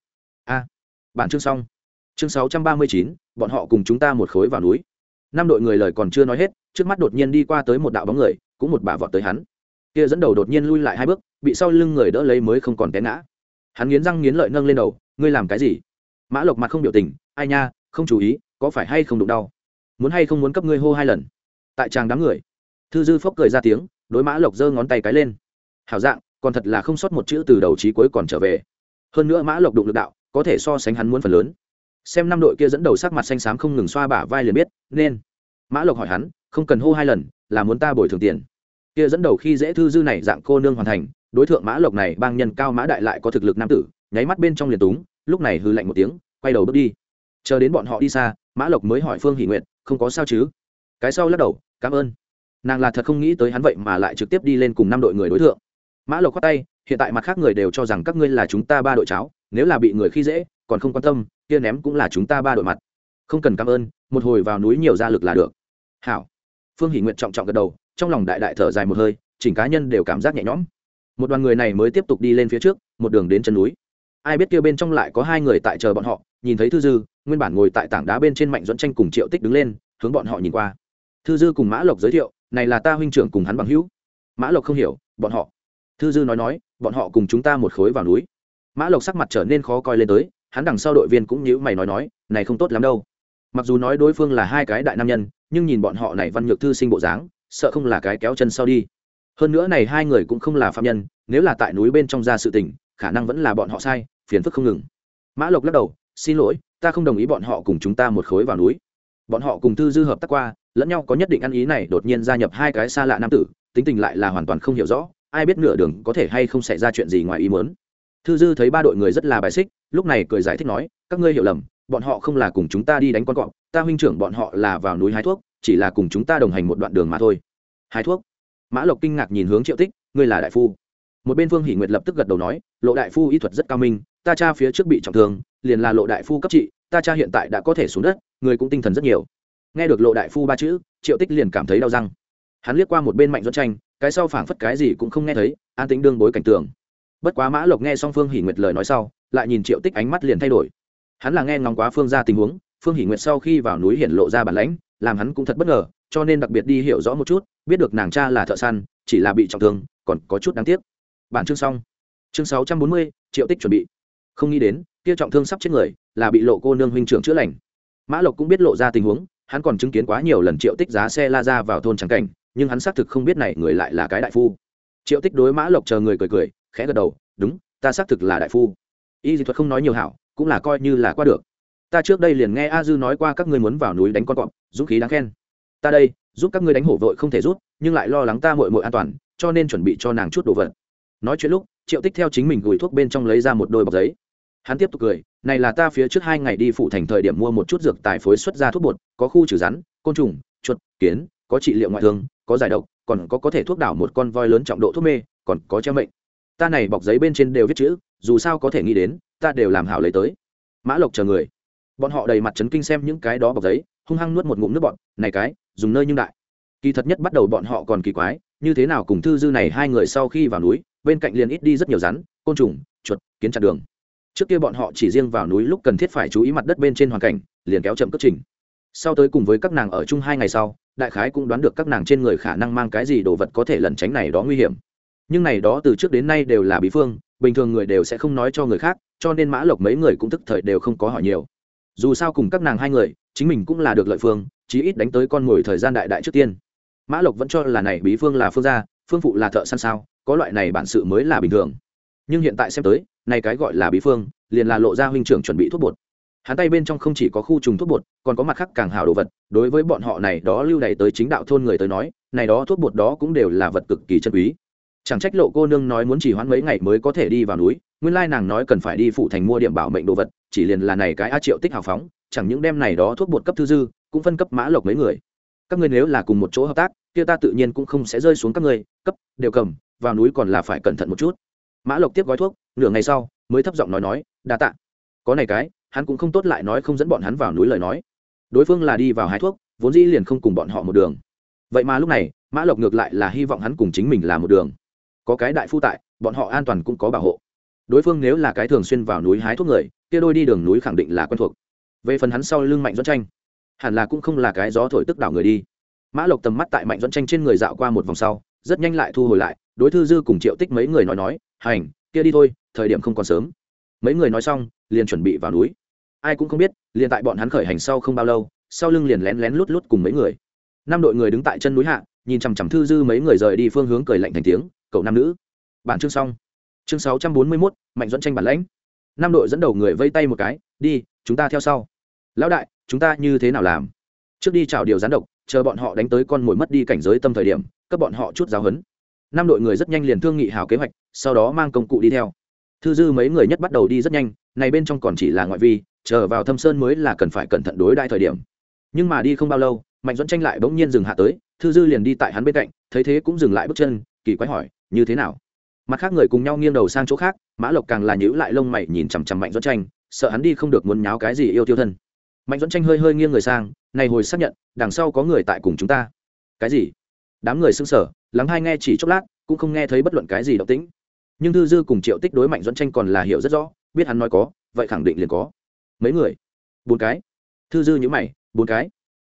A bản chương xong. Chương sáu trăm ba mươi chín, bọn họ cùng chúng ta một khối vào núi. Năm đội người lời còn chưa nói hết, trước mắt đột nhiên đi qua tới một đạo bóng người, cũng một bà vọt tới hắn. Kia dẫn đầu đột nhiên lui lại hai bước, bị sau lưng người đỡ lấy mới không còn té ngã. Hắn nghiến răng nghiến lợi nâng lên đầu, ngươi làm cái gì? Mã lộc mặt không biểu tình, ai nha, không chú ý, có phải hay không đụng đau? Muốn hay không muốn cấp ngươi hô hai lần? Tại tràng đám người. Thư dư phốc cười ra tiếng, đối mã lộc giơ ngón tay cái lên. Hảo dạng, còn thật là không sót một chữ từ đầu trí cuối còn trở về. Hơn nữa mã lộc đụng lực đạo, có thể so sánh hắn muốn phần lớn. Xem năm đội kia dẫn đầu sắc mặt xanh xám không ngừng xoa bả vai liền biết, nên. Mã lộc hỏi hắn, không cần hô hai lần, là muốn ta bồi thường tiền? Kia dẫn đầu khi dễ thư dư này, dạng cô nương hoàn thành, đối tượng mã lộc này, bang nhân cao mã đại lại có thực lực nam tử, nháy mắt bên trong liền túng, lúc này hư lạnh một tiếng, quay đầu bước đi. Chờ đến bọn họ đi xa, mã lộc mới hỏi phương hỷ nguyện không có sao chứ? Cái sau lắc đầu, cảm ơn. Nàng là thật không nghĩ tới hắn vậy mà lại trực tiếp đi lên cùng năm đội người đối tượng mã lộc khoát tay, hiện tại mặt khác người đều cho rằng các ngươi là chúng ta ba đội cháo, nếu là bị người khi dễ, còn không quan tâm, kia ném cũng là chúng ta ba đội mặt. Không cần cảm ơn, một hồi vào núi nhiều gia lực là được. Hảo. Phương hỷ nguyện trọng trọng gật đầu, trong lòng đại đại thở dài một hơi, chỉnh cá nhân đều cảm giác nhẹ nhõm. Một đoàn người này mới tiếp tục đi lên phía trước, một đường đến chân núi. Ai biết kia bên trong lại có hai người tại chờ bọn họ, nhìn thấy thư dư, nguyên bản ngồi tại tảng đá bên trên mạnh dẫn tranh cùng triệu tích đứng lên, hướng bọn họ nhìn qua thư dư cùng mã lộc giới thiệu, này là ta huynh trưởng cùng hắn bằng hữu. Mã lộc không hiểu, bọn họ? Thư dư nói nói, bọn họ cùng chúng ta một khối vào núi. Mã lộc sắc mặt trở nên khó coi lên tới, hắn đằng sau đội viên cũng nhíu mày nói nói, này không tốt lắm đâu. Mặc dù nói đối phương là hai cái đại nam nhân, nhưng nhìn bọn họ này văn nhược thư sinh bộ dáng, sợ không là cái kéo chân sau đi. Hơn nữa này hai người cũng không là phạm nhân, nếu là tại núi bên trong ra sự tình, khả năng vẫn là bọn họ sai, phiền phức không ngừng. Mã lộc lắc đầu, xin lỗi, ta không đồng ý bọn họ cùng chúng ta một khối vào núi bọn họ cùng thư dư hợp tác qua, lẫn nhau có nhất định ăn ý này đột nhiên gia nhập hai cái xa lạ nam tử, tính tình lại là hoàn toàn không hiểu rõ, ai biết nửa đường có thể hay không xảy ra chuyện gì ngoài ý muốn. Thư dư thấy ba đội người rất là bài xích, lúc này cười giải thích nói, các ngươi hiểu lầm, bọn họ không là cùng chúng ta đi đánh con cọp, ta huynh trưởng bọn họ là vào núi hái thuốc, chỉ là cùng chúng ta đồng hành một đoạn đường mà thôi. Hái thuốc? Mã lộc kinh ngạc nhìn hướng triệu tích, ngươi là đại phu. Một bên phương hỷ nguyệt lập tức gật đầu nói, lộ đại phu y thuật rất cao minh, ta cha phía trước bị trọng thương, liền là lộ đại phu cấp trị ta cha hiện tại đã có thể xuống đất, người cũng tinh thần rất nhiều. Nghe được lộ đại phu ba chữ, triệu tích liền cảm thấy đau răng. Hắn liếc qua một bên mạnh dẫn tranh, cái sau phảng phất cái gì cũng không nghe thấy, an tính đương bối cảnh tường. Bất quá mã lộc nghe xong phương hỉ nguyệt lời nói sau, lại nhìn triệu tích ánh mắt liền thay đổi. Hắn là nghe ngóng quá phương ra tình huống, phương hỉ nguyệt sau khi vào núi hiển lộ ra bản lãnh, làm hắn cũng thật bất ngờ, cho nên đặc biệt đi hiểu rõ một chút, biết được nàng cha là thợ săn, chỉ là bị trọng thương, còn có chút đáng tiếc. Bản chương xong. Chương sáu trăm bốn mươi, triệu tích chuẩn bị. Không nghĩ đến, kia trọng thương sắp chết người là bị lộ cô nương huynh trưởng chữa lành. Mã lộc cũng biết lộ ra tình huống, hắn còn chứng kiến quá nhiều lần triệu tích giá xe la ra vào thôn trắng cảnh, nhưng hắn xác thực không biết này người lại là cái đại phu. Triệu tích đối mã lộc chờ người cười cười, khẽ gật đầu, đúng, ta xác thực là đại phu. Y dị thuật không nói nhiều hảo, cũng là coi như là qua được. Ta trước đây liền nghe a dư nói qua các ngươi muốn vào núi đánh con cọp, dũng khí đáng khen. Ta đây, giúp các ngươi đánh hổ vội không thể rút, nhưng lại lo lắng ta mội mội an toàn, cho nên chuẩn bị cho nàng chút đồ vật. Nói chuyện lúc, triệu tích theo chính mình gửi thuốc bên trong lấy ra một đôi bọc giấy. Hắn tiếp tục cười này là ta phía trước hai ngày đi phụ thành thời điểm mua một chút dược tài phối xuất ra thuốc bột, có khu trừ rắn, côn trùng, chuột, kiến, có trị liệu ngoại thương, có giải độc, còn có có thể thuốc đảo một con voi lớn trọng độ thuốc mê, còn có che mệnh. Ta này bọc giấy bên trên đều viết chữ, dù sao có thể nghĩ đến, ta đều làm hảo lấy tới. Mã lộc chờ người. Bọn họ đầy mặt trấn kinh xem những cái đó bọc giấy, hung hăng nuốt một ngụm nước bọn này cái, dùng nơi nhưng đại. Kỳ thật nhất bắt đầu bọn họ còn kỳ quái, như thế nào cùng thư dư này hai người sau khi vào núi, bên cạnh liền ít đi rất nhiều rắn, côn trùng, chuột, kiến chặt đường trước kia bọn họ chỉ riêng vào núi lúc cần thiết phải chú ý mặt đất bên trên hoàn cảnh, liền kéo chậm cất trình. Sau tới cùng với các nàng ở chung hai ngày sau, đại khái cũng đoán được các nàng trên người khả năng mang cái gì đồ vật có thể lẩn tránh này đó nguy hiểm. Nhưng này đó từ trước đến nay đều là bí phương, bình thường người đều sẽ không nói cho người khác, cho nên mã lộc mấy người cũng thức thời đều không có hỏi nhiều. Dù sao cùng các nàng hai người, chính mình cũng là được lợi phương, chí ít đánh tới con mồi thời gian đại đại trước tiên. Mã lộc vẫn cho là này bí phương là phương gia, phương phụ là thợ săn sao, có loại này bản sự mới là bình thường. Nhưng hiện tại xem tới này cái gọi là bí phương, liền là lộ ra huynh trưởng chuẩn bị thuốc bột. Hắn tay bên trong không chỉ có khu trùng thuốc bột, còn có mặt khác càng hào đồ vật, đối với bọn họ này đó lưu đày tới chính đạo thôn người tới nói, này đó thuốc bột đó cũng đều là vật cực kỳ chân quý. Chẳng trách lộ cô nương nói muốn chỉ hoãn mấy ngày mới có thể đi vào núi, nguyên lai nàng nói cần phải đi phụ thành mua điểm bảo mệnh đồ vật, chỉ liền là này cái a triệu tích hào phóng, chẳng những đem này đó thuốc bột cấp thư dư, cũng phân cấp mã lộc mấy người. Các ngươi nếu là cùng một chỗ hợp tác, kia ta tự nhiên cũng không sẽ rơi xuống các ngươi, cấp, đều cầm, vào núi còn là phải cẩn thận một chút mã lộc tiếp gói thuốc, nửa ngày sau, mới thấp giọng nói nói, đa tạ. Có này cái, hắn cũng không tốt lại nói không dẫn bọn hắn vào núi lời nói. Đối phương là đi vào hái thuốc, vốn dĩ liền không cùng bọn họ một đường. Vậy mà lúc này, mã lộc ngược lại là hy vọng hắn cùng chính mình là một đường. Có cái đại phu tại, bọn họ an toàn cũng có bảo hộ. Đối phương nếu là cái thường xuyên vào núi hái thuốc người, kia đôi đi đường núi khẳng định là quen thuộc. Về phần hắn sau lưng mạnh dẫn tranh, hẳn là cũng không là cái gió thổi tức đảo người đi. Mã lộc tầm mắt tại mạnh dẫn tranh trên người dạo qua một vòng sau, rất nhanh lại thu hồi lại đối thư dư cùng triệu tích mấy người nói nói, hành, kia đi thôi, thời điểm không còn sớm. Mấy người nói xong, liền chuẩn bị vào núi. Ai cũng không biết, liền tại bọn hắn khởi hành sau không bao lâu, sau lưng liền lén lén lút lút cùng mấy người. Năm đội người đứng tại chân núi hạ, nhìn chằm chằm thư dư mấy người rời đi phương hướng cười lạnh thành tiếng, cậu nam nữ, bản chương xong. Chương sáu trăm bốn mươi mốt, mạnh dẫn tranh bản lãnh. Năm đội dẫn đầu người vây tay một cái, đi, chúng ta theo sau. Lão đại, chúng ta như thế nào làm? Trước đi chào điều gián độc, chờ bọn họ đánh tới con mồi mất đi cảnh giới tâm thời điểm, cấp bọn họ chút giáo hấn năm đội người rất nhanh liền thương nghị hào kế hoạch, sau đó mang công cụ đi theo. Thư dư mấy người nhất bắt đầu đi rất nhanh, này bên trong còn chỉ là ngoại vi, chờ vào thâm sơn mới là cần phải cẩn thận đối đại thời điểm. Nhưng mà đi không bao lâu, mạnh dẫn tranh lại bỗng nhiên dừng hạ tới, thư dư liền đi tại hắn bên cạnh, thấy thế cũng dừng lại bước chân, kỳ quái hỏi, như thế nào? Mặt khác người cùng nhau nghiêng đầu sang chỗ khác, mã lộc càng là nhữ lại lông mày nhìn chằm chằm mạnh dẫn tranh, sợ hắn đi không được muốn nháo cái gì yêu tiêu thân. Mạnh dẫn tranh hơi hơi nghiêng người sang, này hồi xác nhận, đằng sau có người tại cùng chúng ta. Cái gì? Đám người xưng sở lắng hai nghe chỉ chốc lát, cũng không nghe thấy bất luận cái gì động tĩnh. Nhưng thư dư cùng triệu tích đối mạnh dẫn tranh còn là hiểu rất rõ, biết hắn nói có, vậy khẳng định liền có. Mấy người? Bốn cái. Thư dư nhữ mày, bốn cái.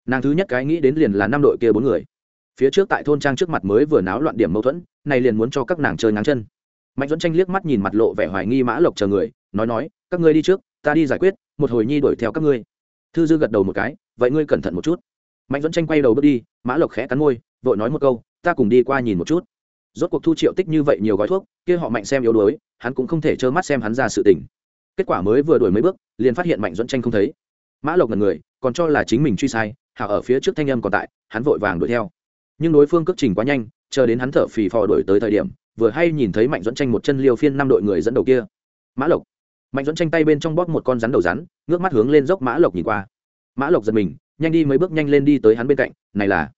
Nàng thứ nhất cái nghĩ đến liền là năm đội kia bốn người. Phía trước tại thôn trang trước mặt mới vừa náo loạn điểm mâu thuẫn, này liền muốn cho các nàng chơi ngáng chân. Mạnh dẫn tranh liếc mắt nhìn mặt lộ vẻ hoài nghi mã lộc chờ người, nói nói, các ngươi đi trước, ta đi giải quyết, một hồi nhi đuổi theo các ngươi. Thư dư gật đầu một cái, vậy ngươi cẩn thận một chút. Mạnh dẫn tranh quay đầu bước đi, mã lộc khẽ cắn môi, vội nói một câu ta cùng đi qua nhìn một chút. Rốt cuộc thu triệu tích như vậy nhiều gói thuốc, kia họ mạnh xem yếu đuối, hắn cũng không thể trơ mắt xem hắn ra sự tình. Kết quả mới vừa đuổi mấy bước, liền phát hiện mạnh dẫn tranh không thấy. Mã lộc là người, còn cho là chính mình truy sai hảo ở phía trước thanh âm còn tại, hắn vội vàng đuổi theo. Nhưng đối phương cước trình quá nhanh, chờ đến hắn thở phì phò đuổi tới thời điểm, vừa hay nhìn thấy mạnh dẫn tranh một chân liều phiên năm đội người dẫn đầu kia. Mã lộc. Mạnh dẫn tranh tay bên trong bóp một con rắn đầu rắn, ngước mắt hướng lên dốc mã lộc nhìn qua. Mã lộc giật mình, nhanh đi mấy bước nhanh lên đi tới hắn bên cạnh, này là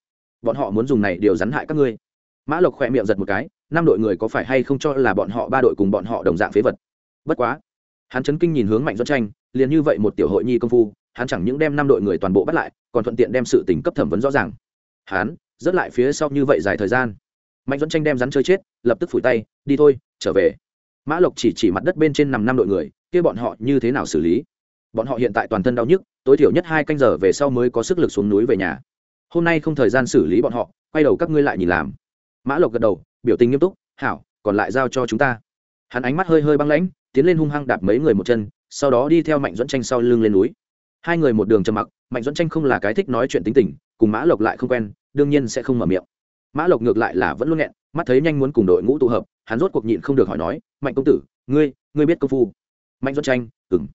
bọn họ muốn dùng này điều rắn hại các ngươi. Mã lộc khỏe miệng giật một cái, năm đội người có phải hay không cho là bọn họ ba đội cùng bọn họ đồng dạng phế vật? Bất quá, hắn chấn kinh nhìn hướng mạnh dẫn tranh, liền như vậy một tiểu hội nhi công phu, hắn chẳng những đem năm đội người toàn bộ bắt lại, còn thuận tiện đem sự tình cấp thẩm vấn rõ ràng. Hắn rất lại phía sau như vậy dài thời gian. Mạnh dẫn tranh đem rắn chơi chết, lập tức phủi tay, đi thôi, trở về. Mã lộc chỉ chỉ mặt đất bên trên nằm năm đội người, kia bọn họ như thế nào xử lý? Bọn họ hiện tại toàn thân đau nhức, tối thiểu nhất hai canh giờ về sau mới có sức lực xuống núi về nhà hôm nay không thời gian xử lý bọn họ, quay đầu các ngươi lại nhìn làm. Mã lộc gật đầu, biểu tình nghiêm túc, hảo, còn lại giao cho chúng ta. Hắn ánh mắt hơi hơi băng lãnh, tiến lên hung hăng đạp mấy người một chân, sau đó đi theo mạnh dẫn tranh sau lưng lên núi. Hai người một đường trầm mặc, mạnh dẫn tranh không là cái thích nói chuyện tính tình, cùng mã lộc lại không quen, đương nhiên sẽ không mở miệng. Mã lộc ngược lại là vẫn luôn nghẹn, mắt thấy nhanh muốn cùng đội ngũ tụ hợp, hắn rốt cuộc nhịn không được hỏi nói, mạnh công tử, ngươi ngươi biết công phu? Mạnh dẫn tranh ừng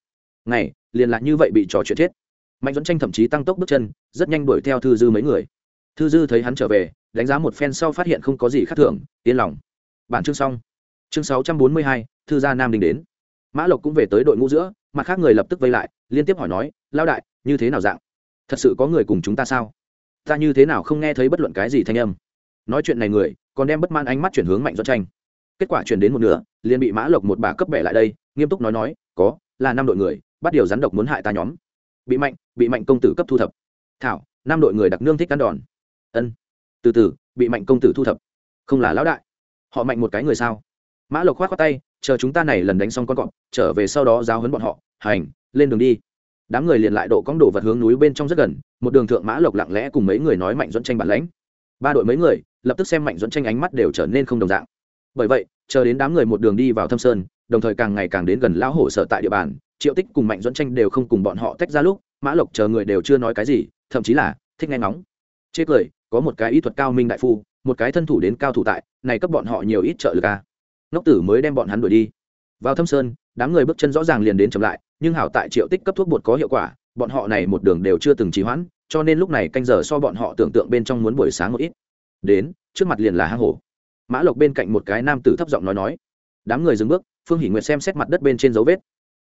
ngày, liền lạc như vậy bị trò chuyện chết mạnh dẫn tranh thậm chí tăng tốc bước chân, rất nhanh đuổi theo thư dư mấy người. Thư dư thấy hắn trở về, đánh giá một phen sau phát hiện không có gì khác thường, yên lòng. Bản chương xong. Chương sáu trăm bốn mươi hai, thư gia nam đình đến. Mã lộc cũng về tới đội ngũ giữa, mặt khác người lập tức vây lại, liên tiếp hỏi nói lao đại, như thế nào dạng? Thật sự có người cùng chúng ta sao? Ta như thế nào không nghe thấy bất luận cái gì thanh âm? Nói chuyện này người, còn đem bất mãn ánh mắt chuyển hướng mạnh dẫn tranh. Kết quả chuyển đến một nửa, liền bị mã lộc một bà cấp bẻ lại đây, nghiêm túc nói nói, có, là năm đội người, bắt điều rắn độc muốn hại ta nhóm bị mạnh bị mạnh công tử cấp thu thập. Thảo, năm đội người đặc nương thích cắn đòn. Ân. Từ từ, bị mạnh công tử thu thập. Không là lão đại. Họ mạnh một cái người sao? Mã lộc khoát khoát tay, chờ chúng ta này lần đánh xong con cọp, trở về sau đó giáo hấn bọn họ. Hành, lên đường đi. Đám người liền lại độ cong đổ vật hướng núi bên trong rất gần, một đường thượng mã lộc lặng lẽ cùng mấy người nói mạnh dẫn tranh bản lãnh. Ba đội mấy người, lập tức xem mạnh dẫn tranh ánh mắt đều trở nên không đồng dạng. Bởi vậy, chờ đến đám người một đường đi vào thâm sơn, đồng thời càng ngày càng đến gần lão hổ sở tại địa bàn triệu tích cùng mạnh dẫn tranh đều không cùng bọn họ tách ra lúc, mã lộc chờ người đều chưa nói cái gì, thậm chí là thích nghe ngóng. Chê cười, có một cái ý thuật cao minh đại phu, một cái thân thủ đến cao thủ tại, này cấp bọn họ nhiều ít trợ lực à? ngốc tử mới đem bọn hắn đuổi đi. Vào thâm sơn, đám người bước chân rõ ràng liền đến chậm lại, nhưng hảo tại triệu tích cấp thuốc bột có hiệu quả, bọn họ này một đường đều chưa từng trì hoãn, cho nên lúc này canh giờ so bọn họ tưởng tượng bên trong muốn buổi sáng một ít. Đến, trước mặt liền là hang hổ. Mã lộc bên cạnh một cái nam tử thấp giọng nói nói. Đám người dừng bước, phương hỷ nguyệt xem xét mặt đất bên trên dấu vết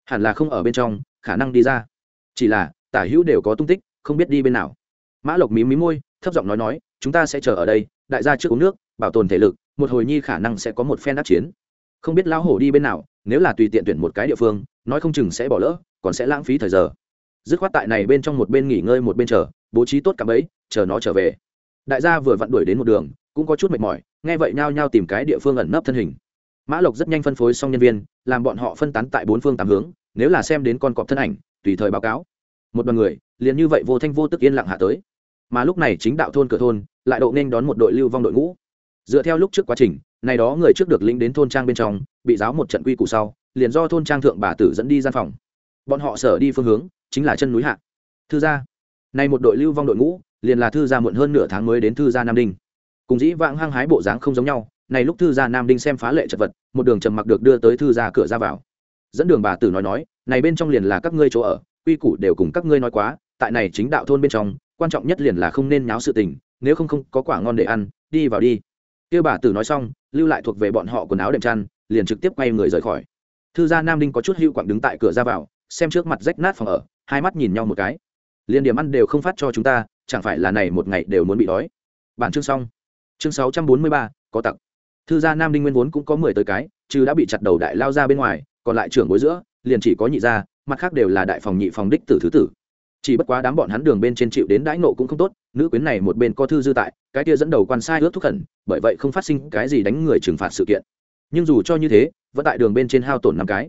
hẳn là không ở bên trong, khả năng đi ra. Chỉ là, tả hữu đều có tung tích, không biết đi bên nào. Mã lộc mí mí môi, thấp giọng nói nói, chúng ta sẽ chờ ở đây, đại gia trước uống nước, bảo tồn thể lực, một hồi nhi khả năng sẽ có một phen đắc chiến. Không biết lão hổ đi bên nào, nếu là tùy tiện tuyển một cái địa phương, nói không chừng sẽ bỏ lỡ, còn sẽ lãng phí thời giờ. Dứt khoát tại này bên trong một bên nghỉ ngơi một bên chờ, bố trí tốt cả ấy chờ nó trở về. Đại gia vừa vặn đuổi đến một đường, cũng có chút mệt mỏi, nghe vậy nhao nhao tìm cái địa phương ẩn nấp thân hình mã lộc rất nhanh phân phối xong nhân viên, làm bọn họ phân tán tại bốn phương tám hướng, nếu là xem đến con cọp thân ảnh, tùy thời báo cáo. Một đoàn người, liền như vậy vô thanh vô tức yên lặng hạ tới. Mà lúc này chính đạo thôn cửa thôn, lại độ nên đón một đội lưu vong đội ngũ. Dựa theo lúc trước quá trình, này đó người trước được lĩnh đến thôn trang bên trong, bị giáo một trận quy củ sau, liền do thôn trang thượng bà tử dẫn đi gian phòng. Bọn họ sở đi phương hướng, chính là chân núi hạ. Thư gia. Nay một đội lưu vong đội ngũ, liền là thư gia muộn hơn nửa tháng mới đến thư gia nam đinh. Cùng dĩ vãng hăng hái bộ dáng không giống nhau này lúc thư gia nam đinh xem phá lệ chật vật, một đường trầm mặc được đưa tới thư gia cửa ra vào. Dẫn đường bà tử nói nói, này bên trong liền là các ngươi chỗ ở, quy củ đều cùng các ngươi nói quá, tại này chính đạo thôn bên trong, quan trọng nhất liền là không nên nháo sự tình, nếu không không có quả ngon để ăn, đi vào đi. Kia bà tử nói xong, lưu lại thuộc về bọn họ quần áo đệm chăn, liền trực tiếp quay người rời khỏi. Thư gia nam đinh có chút hữu quặng đứng tại cửa ra vào, xem trước mặt rách nát phòng ở, hai mắt nhìn nhau một cái. Liền điểm ăn đều không phát cho chúng ta, chẳng phải là này một ngày đều muốn bị đói. Bản chương xong. Chương sáu trăm bốn mươi ba, có tặc thư gia nam đinh nguyên vốn cũng có mười tới cái chứ đã bị chặt đầu đại lao ra bên ngoài, còn lại trưởng bối giữa, liền chỉ có nhị gia, mặt khác đều là đại phòng nhị phòng đích tử thứ tử. Chỉ bất quá đám bọn hắn đường bên trên chịu đến đãi nộ cũng không tốt, nữ quyến này một bên có thư dư tại, cái kia dẫn đầu quan sai ước thúc khẩn, bởi vậy không phát sinh cái gì đánh người trừng phạt sự kiện. Nhưng dù cho như thế, vẫn tại đường bên trên hao tổn năm cái.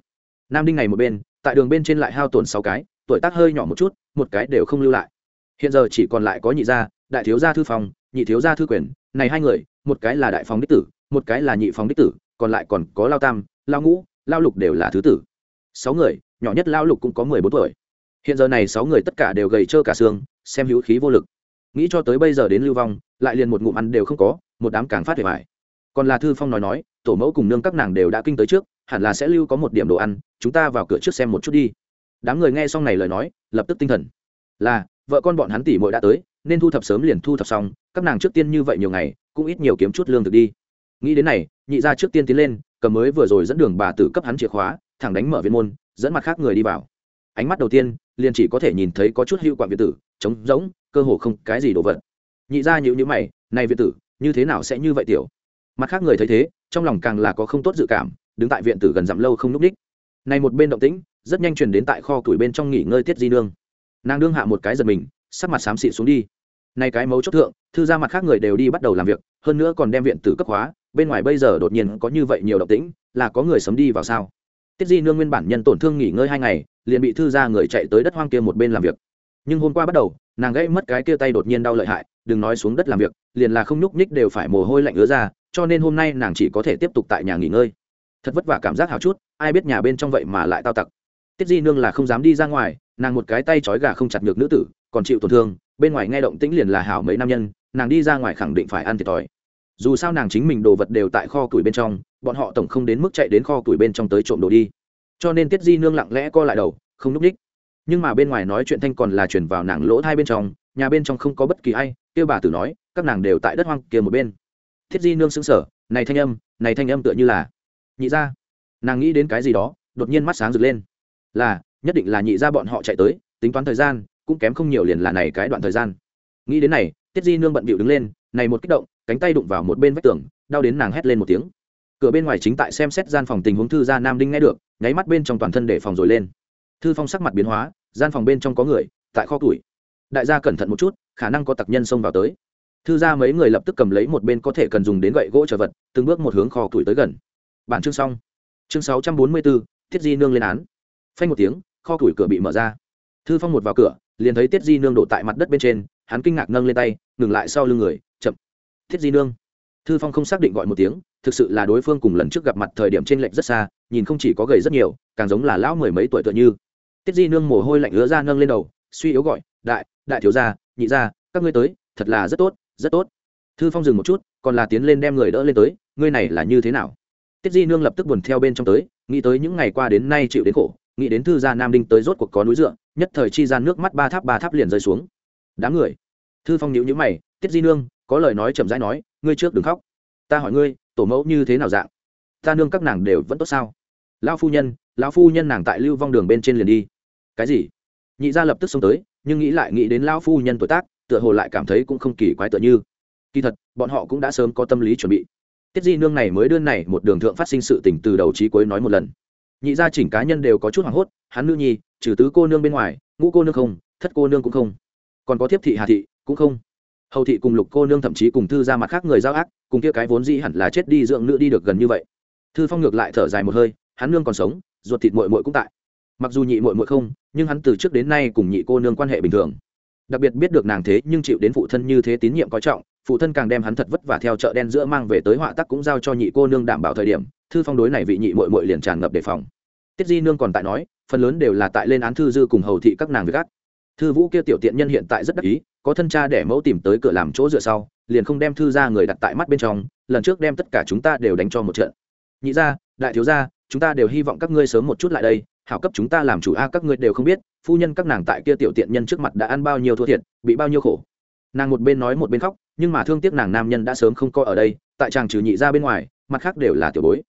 Nam đinh này một bên, tại đường bên trên lại hao tổn sáu cái, tuổi tác hơi nhỏ một chút, một cái đều không lưu lại. Hiện giờ chỉ còn lại có nhị gia, đại thiếu gia thư phòng, nhị thiếu gia thư quyền, này hai người, một cái là đại phòng đích tử một cái là nhị phòng đích tử, còn lại còn có lao tam, lao ngũ, lao lục đều là thứ tử. Sáu người, nhỏ nhất lao lục cũng có mười bốn tuổi. Hiện giờ này sáu người tất cả đều gầy trơ cả xương, xem hữu khí vô lực. Nghĩ cho tới bây giờ đến lưu vong, lại liền một ngụm ăn đều không có, một đám càng phát hề vải còn là thư phong nói nói, tổ mẫu cùng nương các nàng đều đã kinh tới trước, hẳn là sẽ lưu có một điểm đồ ăn, chúng ta vào cửa trước xem một chút đi. Đám người nghe xong này lời nói, lập tức tinh thần. Là, vợ con bọn hắn tỷ mội đã tới, nên thu thập sớm liền thu thập xong, các nàng trước tiên như vậy nhiều ngày, cũng ít nhiều kiếm chút lương thực đi nghĩ đến này, nhị ra trước tiên tiến lên, cầm mới vừa rồi dẫn đường bà tử cấp hắn chìa khóa, thẳng đánh mở viên môn, dẫn mặt khác người đi vào. Ánh mắt đầu tiên, liền chỉ có thể nhìn thấy có chút hữu quạng việt tử, trống rỗng, cơ hồ không cái gì đồ vật. Nhị ra nhữ nhữ mày, này việt tử, như thế nào sẽ như vậy tiểu? Mặt khác người thấy thế, trong lòng càng là có không tốt dự cảm, đứng tại viện tử gần dặm lâu không núp đích. này một bên động tĩnh, rất nhanh truyền đến tại kho tuổi bên trong nghỉ ngơi tiết di nương. Nàng đương hạ một cái giật mình, sắc mặt xám xịt xuống đi. Nay cái mấu chốt thượng, thư ra mặt khác người đều đi bắt đầu làm việc, hơn nữa còn đem viện tử cấp hóa bên ngoài bây giờ đột nhiên có như vậy nhiều động tĩnh, là có người sớm đi vào sao? Tiết di nương nguyên bản nhân tổn thương nghỉ ngơi hai ngày, liền bị thư ra người chạy tới đất hoang kia một bên làm việc. Nhưng hôm qua bắt đầu, nàng gãy mất cái kia tay đột nhiên đau lợi hại, đừng nói xuống đất làm việc, liền là không nhúc nhích đều phải mồ hôi lạnh ứa ra, cho nên hôm nay nàng chỉ có thể tiếp tục tại nhà nghỉ ngơi. Thật vất vả cảm giác hào chút, ai biết nhà bên trong vậy mà lại tao tặc. Tiết di nương là không dám đi ra ngoài, nàng một cái tay trói gà không chặt được nữ tử, còn chịu tổn thương, bên ngoài nghe động tĩnh liền là hảo mấy nam nhân, nàng đi ra ngoài khẳng định phải ăn thiệt thòi dù sao nàng chính mình đồ vật đều tại kho củi bên trong, bọn họ tổng không đến mức chạy đến kho củi bên trong tới trộm đồ đi. Cho nên tiết di nương lặng lẽ co lại đầu, không núp ních nhưng mà bên ngoài nói chuyện thanh còn là chuyển vào nàng lỗ hai bên trong, nhà bên trong không có bất kỳ ai, kêu bà tử nói, các nàng đều tại đất hoang kia một bên. Thiết di nương xứng sở này thanh âm, này thanh âm tựa như là nhị ra nàng nghĩ đến cái gì đó, đột nhiên mắt sáng rực lên. Là, nhất định là nhị ra bọn họ chạy tới, tính toán thời gian, cũng kém không nhiều liền là này cái đoạn thời gian. Nghĩ đến này tiết di nương bận bịu đứng lên, này một kích động, cánh tay đụng vào một bên vách tường, đau đến nàng hét lên một tiếng. Cửa bên ngoài chính tại xem xét gian phòng tình huống thư gia nam đinh nghe được, nháy mắt bên trong toàn thân để phòng rồi lên. Thư phong sắc mặt biến hóa, gian phòng bên trong có người, tại kho tuổi đại gia cẩn thận một chút, khả năng có tặc nhân xông vào tới. Thư gia mấy người lập tức cầm lấy một bên có thể cần dùng đến gậy gỗ trở vật, từng bước một hướng kho tuổi tới gần. Bản chương xong. Chương sáu trăm bốn mươi bốn Tiết di nương lên án. Phanh một tiếng, kho tuổi cửa bị mở ra. Thư phong một vào cửa, liền thấy tiết di nương đổ tại mặt đất bên trên, hắn kinh ngạc nâng lên tay ngừng lại sau lưng người, chậm. Thiết di nương. Thư phong không xác định gọi một tiếng, thực sự là đối phương cùng lần trước gặp mặt thời điểm trên lệnh rất xa, nhìn không chỉ có gầy rất nhiều, càng giống là lão mười mấy tuổi tựa như. Tiết di nương mồ hôi lạnh ứa ra nâng lên đầu, suy yếu gọi, đại đại thiếu gia, nhị gia, các ngươi tới, thật là rất tốt rất tốt. Thư phong dừng một chút, còn là tiến lên đem người đỡ lên tới, ngươi này là như thế nào? Tiết di nương lập tức buồn theo bên trong tới, nghĩ tới những ngày qua đến nay chịu đến khổ, nghĩ đến thư gia nam đinh tới rốt cuộc có núi dựa, nhất thời chi gian nước mắt ba tháp ba tháp liền rơi xuống. Đám người thư phong nhíu nhíu mày, tiết di nương, có lời nói chậm rãi nói, ngươi trước đừng khóc. Ta hỏi ngươi, tổ mẫu như thế nào dạng? Ta nương các nàng đều vẫn tốt sao? Lão phu nhân, lão phu nhân nàng tại lưu vong đường bên trên liền đi. Cái gì? Nhị gia lập tức xông tới, nhưng nghĩ lại nghĩ đến lão phu nhân tuổi tác, tựa hồ lại cảm thấy cũng không kỳ quái tựa như. Kỳ thật, bọn họ cũng đã sớm có tâm lý chuẩn bị. Tiết di nương này mới đơn này một đường thượng phát sinh sự tình từ đầu trí cuối nói một lần. Nhị gia chỉnh cá nhân đều có chút hoảng hốt, hắn nữ nhi, trừ tứ cô nương bên ngoài, ngũ cô nương không, thất cô nương cũng không. Còn có thiếp thị hà thị cũng không. Hầu thị cùng lục cô nương thậm chí cùng thư ra mặt khác người giao ác, cùng kia cái vốn dĩ hẳn là chết đi dưỡng nữ đi được gần như vậy. Thư phong ngược lại thở dài một hơi, hắn nương còn sống, ruột thịt mội mội cũng tại. Mặc dù nhị mội mội không, nhưng hắn từ trước đến nay cùng nhị cô nương quan hệ bình thường. Đặc biệt biết được nàng thế nhưng chịu đến phụ thân như thế tín nhiệm coi trọng, phụ thân càng đem hắn thật vất vả theo chợ đen giữa mang về tới họa tắc cũng giao cho nhị cô nương đảm bảo thời điểm, thư phong đối này vị nhị mội mội liền tràn ngập đề phòng. Tiết di nương còn tại nói, phần lớn đều là tại lên án thư dư cùng hầu thị các nàng với gác thư vũ kia tiểu tiện nhân hiện tại rất đắc ý, có thân cha để mẫu tìm tới cửa làm chỗ dựa sau, liền không đem thư ra người đặt tại mắt bên trong, lần trước đem tất cả chúng ta đều đánh cho một trận. Nhị ra đại thiếu gia, chúng ta đều hy vọng các ngươi sớm một chút lại đây, hảo cấp chúng ta làm chủ a, các ngươi đều không biết, phu nhân các nàng tại kia tiểu tiện nhân trước mặt đã ăn bao nhiêu thua thiệt, bị bao nhiêu khổ. Nàng một bên nói một bên khóc, nhưng mà thương tiếc nàng nam nhân đã sớm không coi ở đây, tại chàng trừ nhị ra bên ngoài, mặt khác đều là tiểu bối.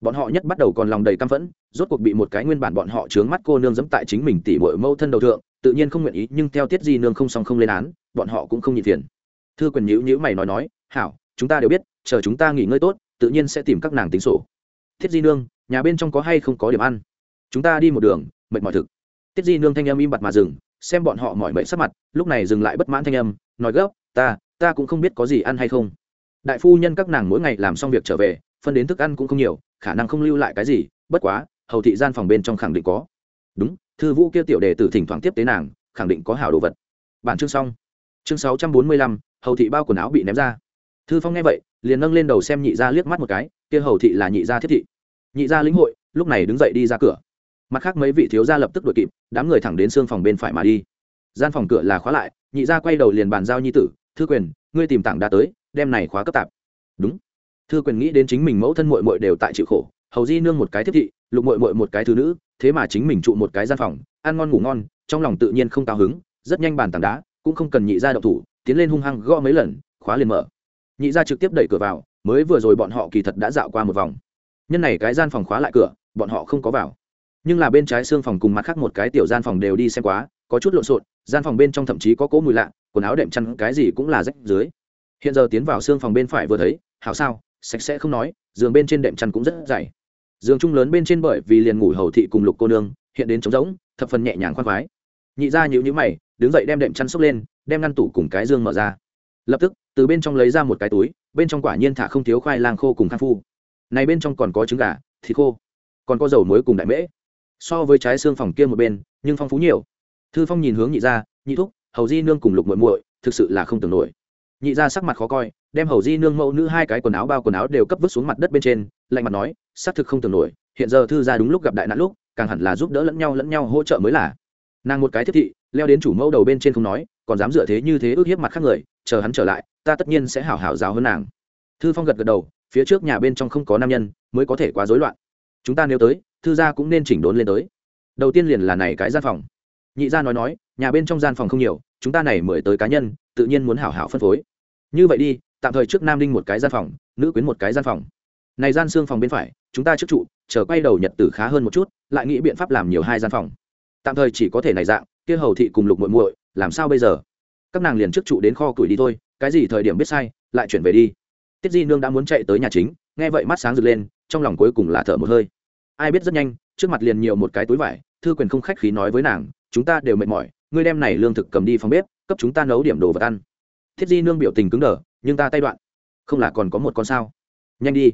Bọn họ nhất bắt đầu còn lòng đầy căm phẫn, rốt cuộc bị một cái nguyên bản bọn họ trướng mắt cô nương dẫm tại chính mình tỉ mội mâu thân đầu thượng tự nhiên không nguyện ý, nhưng theo tiết di nương không xong không lên án, bọn họ cũng không nhịn tiền thư quyền nhữ nhữ mày nói nói, hảo, chúng ta đều biết, chờ chúng ta nghỉ ngơi tốt, tự nhiên sẽ tìm các nàng tính sổ. Thiết di nương, nhà bên trong có hay không có điểm ăn? Chúng ta đi một đường, mệt mỏi thực. Tiết di nương thanh âm im bặt mà dừng, xem bọn họ mỏi mệt sắc mặt, lúc này dừng lại bất mãn thanh âm, nói gấp, ta ta cũng không biết có gì ăn hay không. Đại phu nhân các nàng mỗi ngày làm xong việc trở về, phân đến thức ăn cũng không nhiều, khả năng không lưu lại cái gì, bất quá, hầu thị gian phòng bên trong khẳng định có. Đúng thư vũ kia tiểu đề tử thỉnh thoảng tiếp tế nàng, khẳng định có hảo đồ vật. Bản chương xong. Chương sáu trăm bốn mươi lăm, hầu thị bao quần áo bị ném ra. Thư phong nghe vậy, liền nâng lên đầu xem nhị gia liếc mắt một cái, kia hầu thị là nhị gia thiết thị. Nhị gia lĩnh hội, lúc này đứng dậy đi ra cửa. Mặt khác mấy vị thiếu gia lập tức đuổi kịp, đám người thẳng đến xương phòng bên phải mà đi. Gian phòng cửa là khóa lại, nhị gia quay đầu liền bàn giao nhi tử, thư quyền, ngươi tìm tảng đá tới, đem này khóa cấp tạp. Đúng. Thư quyền nghĩ đến chính mình mẫu thân mội mội đều tại chịu khổ, hầu di nương một cái thiết thị, lục mội mội một cái thứ nữ thế mà chính mình trụ một cái gian phòng, ăn ngon ngủ ngon, trong lòng tự nhiên không cao hứng, rất nhanh bàn tảng đá, cũng không cần nhị gia động thủ, tiến lên hung hăng gõ mấy lần, khóa liền mở. Nhị gia trực tiếp đẩy cửa vào, mới vừa rồi bọn họ kỳ thật đã dạo qua một vòng. Nhân này cái gian phòng khóa lại cửa, bọn họ không có vào. Nhưng là bên trái xương phòng cùng mặt khác một cái tiểu gian phòng đều đi xem quá, có chút lộn xộn, gian phòng bên trong thậm chí có cỗ mùi lạ, quần áo đệm chăn cái gì cũng là rách dưới. Hiện giờ tiến vào xương phòng bên phải vừa thấy, hảo sao, sạch sẽ không nói, giường bên trên đệm chăn cũng rất dày giường chung lớn bên trên bởi vì liền ngủ hầu thị cùng lục cô nương, hiện đến trống rỗng, thập phần nhẹ nhàng khoan khoái. Nhị ra nhịu nhữ mày, đứng dậy đem đệm chăn xốc lên, đem ngăn tủ cùng cái dương mở ra. Lập tức, từ bên trong lấy ra một cái túi, bên trong quả nhiên thả không thiếu khoai lang khô cùng khang phu. Này bên trong còn có trứng gà, thịt khô, còn có dầu muối cùng đại mễ. So với trái xương phòng kia một bên, nhưng phong phú nhiều. Thư phong nhìn hướng nhị ra nhị thúc, hầu di nương cùng lục muội muội, thực sự là không tưởng nổi nhị ra sắc mặt khó coi, đem hầu di nương mẫu nữ hai cái quần áo bao quần áo đều cấp vứt xuống mặt đất bên trên, lạnh mặt nói, xác thực không tưởng nổi, hiện giờ thư ra đúng lúc gặp đại nạn lúc, càng hẳn là giúp đỡ lẫn nhau lẫn nhau hỗ trợ mới là. Nàng một cái thiết thị, leo đến chủ mẫu đầu bên trên không nói, còn dám dựa thế như thế ước hiếp mặt khác người, chờ hắn trở lại, ta tất nhiên sẽ hảo hảo giáo hơn nàng. Thư phong gật gật đầu, phía trước nhà bên trong không có nam nhân, mới có thể quá rối loạn. Chúng ta nếu tới, thư gia cũng nên chỉnh đốn lên tới. Đầu tiên liền là này cái gian phòng. Nhị gia nói nói, nhà bên trong gian phòng không nhiều, chúng ta này mời tới cá nhân tự nhiên muốn hảo hảo phân phối. Như vậy đi, tạm thời trước nam đinh một cái gian phòng, nữ quyến một cái gian phòng. Này gian xương phòng bên phải, chúng ta trước trụ, chờ quay đầu nhật tử khá hơn một chút, lại nghĩ biện pháp làm nhiều hai gian phòng. Tạm thời chỉ có thể này dạng, kia hầu thị cùng lục muội muội, làm sao bây giờ? Các nàng liền trước trụ đến kho tuổi đi thôi, cái gì thời điểm biết sai, lại chuyển về đi. Tiết di nương đã muốn chạy tới nhà chính, nghe vậy mắt sáng rực lên, trong lòng cuối cùng là thở một hơi. Ai biết rất nhanh, trước mặt liền nhiều một cái túi vải, thư quyền không khách khí nói với nàng, chúng ta đều mệt mỏi, ngươi đem này lương thực cầm đi phòng bếp cấp chúng ta nấu điểm đồ vật ăn. Thiết di nương biểu tình cứng đờ, nhưng ta tay đoạn. Không là còn có một con sao? Nhanh đi.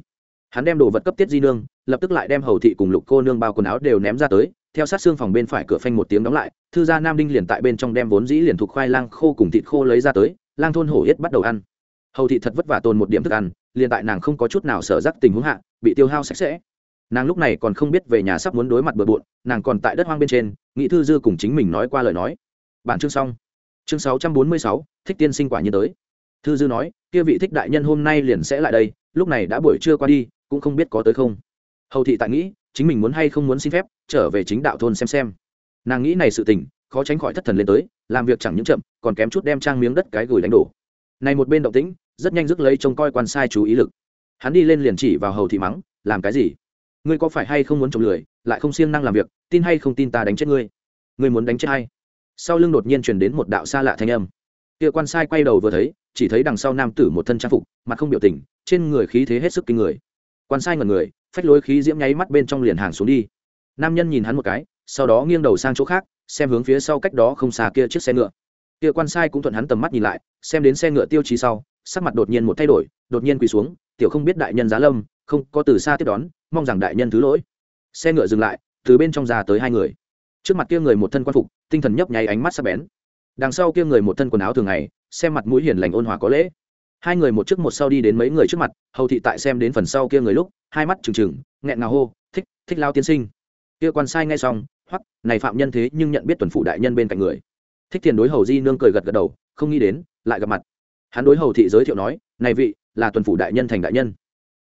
Hắn đem đồ vật cấp tiết di nương, lập tức lại đem hầu thị cùng lục cô nương bao quần áo đều ném ra tới, theo sát xương phòng bên phải cửa phanh một tiếng đóng lại, thư gia nam đinh liền tại bên trong đem vốn dĩ liền thuộc khoai lang khô cùng thịt khô lấy ra tới, lang thôn hổ yết bắt đầu ăn. Hầu thị thật vất vả tồn một điểm thức ăn, liền tại nàng không có chút nào sở rắc tình huống hạ, bị tiêu hao sạch sẽ. Nàng lúc này còn không biết về nhà sắp muốn đối mặt bừa bộn, nàng còn tại đất hoang bên trên nghĩ thư dư cùng chính mình nói qua lời nói. Bản chương xong chương sáu trăm bốn mươi sáu, thích tiên sinh quả như tới. Thư dư nói, kia vị thích đại nhân hôm nay liền sẽ lại đây, lúc này đã buổi trưa qua đi, cũng không biết có tới không. Hầu thị tại nghĩ, chính mình muốn hay không muốn xin phép, trở về chính đạo thôn xem xem. Nàng nghĩ này sự tình, khó tránh khỏi thất thần lên tới, làm việc chẳng những chậm, còn kém chút đem trang miếng đất cái gửi đánh đổ. Này một bên động tĩnh, rất nhanh rước lấy trông coi quan sai chú ý lực. Hắn đi lên liền chỉ vào hầu thị mắng, làm cái gì? Ngươi có phải hay không muốn trồng lười, lại không siêng năng làm việc, tin hay không tin ta đánh chết ngươi? Ngươi muốn đánh chết hay sau lưng đột nhiên truyền đến một đạo xa lạ thanh âm. Kia quan sai quay đầu vừa thấy, chỉ thấy đằng sau nam tử một thân trang phục, mặt không biểu tình, trên người khí thế hết sức kinh người. Quan sai ngần người, phách lối khí diễm nháy mắt bên trong liền hàng xuống đi. Nam nhân nhìn hắn một cái, sau đó nghiêng đầu sang chỗ khác, xem hướng phía sau cách đó không xa kia chiếc xe ngựa. Kia quan sai cũng thuận hắn tầm mắt nhìn lại, xem đến xe ngựa tiêu chí sau, sắc mặt đột nhiên một thay đổi, đột nhiên quỳ xuống, tiểu không biết đại nhân giá lâm, không có từ xa tiếp đón, mong rằng đại nhân thứ lỗi. Xe ngựa dừng lại, từ bên trong ra tới hai người trước mặt kia người một thân quan phục, tinh thần nhấp nháy ánh mắt sắc bén. Đằng sau kia người một thân quần áo thường ngày, xem mặt mũi hiền lành ôn hòa có lễ. Hai người một trước một sau đi đến mấy người trước mặt, hầu thị tại xem đến phần sau kia người lúc, hai mắt trừng trừng, nghẹn ngào hô, thích thích lao tiên sinh. Kia quan sai ngay xong, hoắc, này phạm nhân thế nhưng nhận biết tuần phụ đại nhân bên cạnh người. Thích thiền đối hầu di nương cười gật gật đầu, không nghĩ đến, lại gặp mặt. Hắn đối hầu thị giới thiệu nói, này vị, là tuần phủ đại nhân thành đại nhân.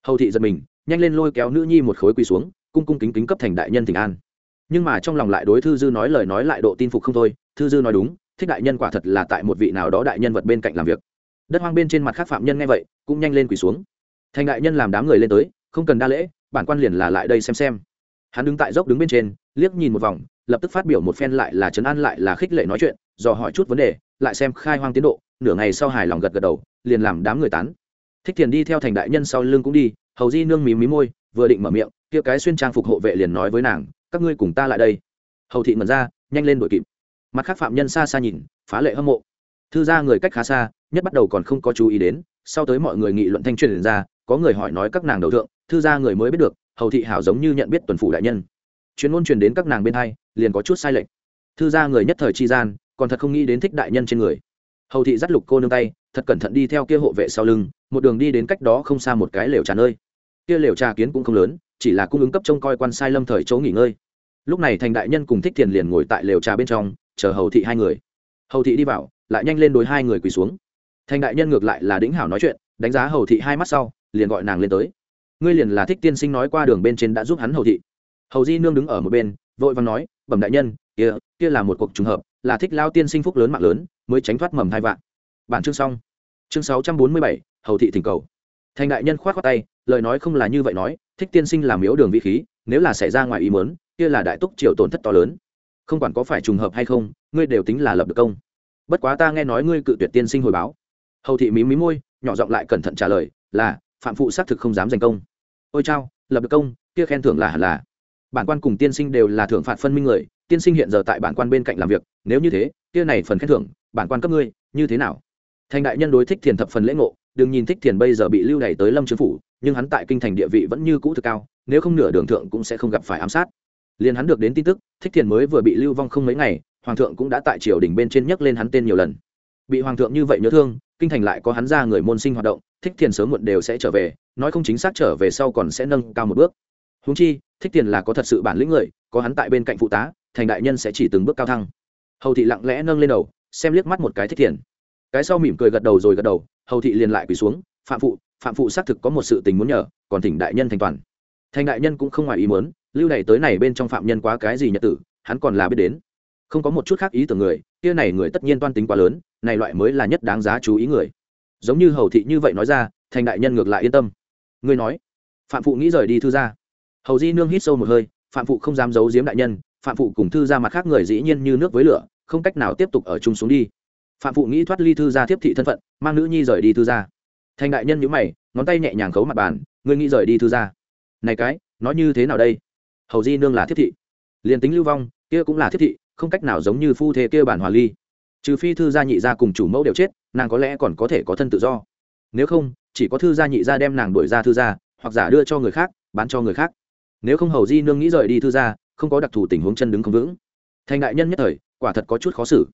Hầu thị giật mình, nhanh lên lôi kéo nữ nhi một khối quỳ xuống, cung cung kính kính cấp thành đại nhân tỉnh an nhưng mà trong lòng lại đối thư dư nói lời nói lại độ tin phục không thôi. Thư dư nói đúng, thích đại nhân quả thật là tại một vị nào đó đại nhân vật bên cạnh làm việc. Đất hoang bên trên mặt khác phạm nhân nghe vậy, cũng nhanh lên quỳ xuống. Thành đại nhân làm đám người lên tới, không cần đa lễ, bản quan liền là lại đây xem xem. Hắn đứng tại dốc đứng bên trên, liếc nhìn một vòng, lập tức phát biểu một phen lại là chấn an lại là khích lệ nói chuyện, dò hỏi chút vấn đề, lại xem khai hoang tiến độ, nửa ngày sau hài lòng gật gật đầu, liền làm đám người tán. Thích thiền đi theo thành đại nhân sau lưng cũng đi, hầu di nương mí mí môi, vừa định mở miệng, kia cái xuyên trang phục hộ vệ liền nói với nàng các ngươi cùng ta lại đây. Hầu thị mật ra, nhanh lên đội kịp. Mặt khác phạm nhân xa xa nhìn, phá lệ hâm mộ. Thư ra người cách khá xa, nhất bắt đầu còn không có chú ý đến, sau tới mọi người nghị luận thanh truyền ra, có người hỏi nói các nàng đầu thượng, thư ra người mới biết được, hầu thị hảo giống như nhận biết tuần phủ đại nhân. Chuyên môn truyền đến các nàng bên hai, liền có chút sai lệch. Thư ra người nhất thời chi gian, còn thật không nghĩ đến thích đại nhân trên người. Hầu thị dắt lục cô nương tay, thật cẩn thận đi theo kia hộ vệ sau lưng, một đường đi đến cách đó không xa một cái lều trà nơi. Kia lều trà kiến cũng không lớn chỉ là cung ứng cấp trông coi quan sai lâm thời chỗ nghỉ ngơi. Lúc này thành đại nhân cùng thích thiền liền ngồi tại lều trà bên trong, chờ hầu thị hai người. Hầu thị đi vào, lại nhanh lên đối hai người quỳ xuống. Thành đại nhân ngược lại là đĩnh hảo nói chuyện, đánh giá hầu thị hai mắt sau, liền gọi nàng lên tới. Ngươi liền là thích tiên sinh nói qua đường bên trên đã giúp hắn hầu thị. Hầu di nương đứng ở một bên, vội vàng nói, bẩm đại nhân, kia kia là một cuộc trùng hợp, là thích lao tiên sinh phúc lớn mạng lớn, mới tránh thoát mầm hai vạn. Bản chương xong. Chương sáu trăm bốn mươi bảy, hầu thị thỉnh cầu. Thành đại nhân khoát khoát tay, lời nói không là như vậy nói thích tiên sinh làm miếu đường vị khí, nếu là xảy ra ngoài ý mớn kia là đại túc triều tổn thất to lớn. Không quản có phải trùng hợp hay không, ngươi đều tính là lập được công. Bất quá ta nghe nói ngươi cự tuyệt tiên sinh hồi báo. Hầu thị mí mí môi, nhỏ giọng lại cẩn thận trả lời, là, phạm phụ xác thực không dám giành công. Ôi chao, lập được công, kia khen thưởng là hẳn là. Bản quan cùng tiên sinh đều là thưởng phạt phân minh người, tiên sinh hiện giờ tại bản quan bên cạnh làm việc, nếu như thế, kia này phần khen thưởng, bản quan cấp ngươi, như thế nào? Thành đại nhân đối thích thiền thập phần lễ ngộ đừng nhìn thích thiền bây giờ bị lưu đày tới lâm trương phủ, nhưng hắn tại kinh thành địa vị vẫn như cũ thực cao, nếu không nửa đường thượng cũng sẽ không gặp phải ám sát. Liền hắn được đến tin tức, thích thiền mới vừa bị lưu vong không mấy ngày, hoàng thượng cũng đã tại triều đình bên trên nhắc lên hắn tên nhiều lần. Bị hoàng thượng như vậy nhớ thương, kinh thành lại có hắn ra người môn sinh hoạt động, thích thiền sớm muộn đều sẽ trở về, nói không chính xác trở về sau còn sẽ nâng cao một bước. Húng chi, thích tiền là có thật sự bản lĩnh người, có hắn tại bên cạnh phụ tá, thành đại nhân sẽ chỉ từng bước cao thăng. Hầu thị lặng lẽ nâng lên đầu, xem liếc mắt một cái thích tiền cái sau mỉm cười gật đầu rồi gật đầu, hầu thị liền lại quỳ xuống, phạm phụ phạm phụ xác thực có một sự tình muốn nhờ, còn thỉnh đại nhân thành toàn. Thành đại nhân cũng không ngoài ý muốn, lưu này tới này bên trong phạm nhân quá cái gì nhật tử, hắn còn là biết đến. Không có một chút khác ý tưởng người, kia này người tất nhiên toan tính quá lớn, này loại mới là nhất đáng giá chú ý người. Giống như hầu thị như vậy nói ra, thành đại nhân ngược lại yên tâm. Ngươi nói, phạm phụ nghĩ rời đi thư gia. Hầu di nương hít sâu một hơi, phạm phụ không dám giấu giếm đại nhân, phạm phụ cùng thư gia mặt khác người dĩ nhiên như nước với lửa, không cách nào tiếp tục ở chung xuống đi phạm phụ nghĩ thoát ly thư gia tiếp thị thân phận, mang nữ nhi rời đi thư gia. Thành đại nhân nhữ mày, ngón tay nhẹ nhàng khấu mặt bàn, ngươi nghĩ rời đi thư gia? Này cái nói như thế nào đây? Hầu di nương là thiết thị. Liền tính lưu vong, kia cũng là thiết thị, không cách nào giống như phu thế kia bản hòa ly. Trừ phi thư gia nhị gia cùng chủ mẫu đều chết, nàng có lẽ còn có thể có thân tự do. Nếu không, chỉ có thư gia nhị gia đem nàng đuổi ra thư gia, hoặc giả đưa cho người khác, bán cho người khác. Nếu không hầu di nương nghĩ rời đi thư gia, không có đặc thù tình huống chân đứng không vững. Thành đại nhân nhất thời, quả thật có chút khó xử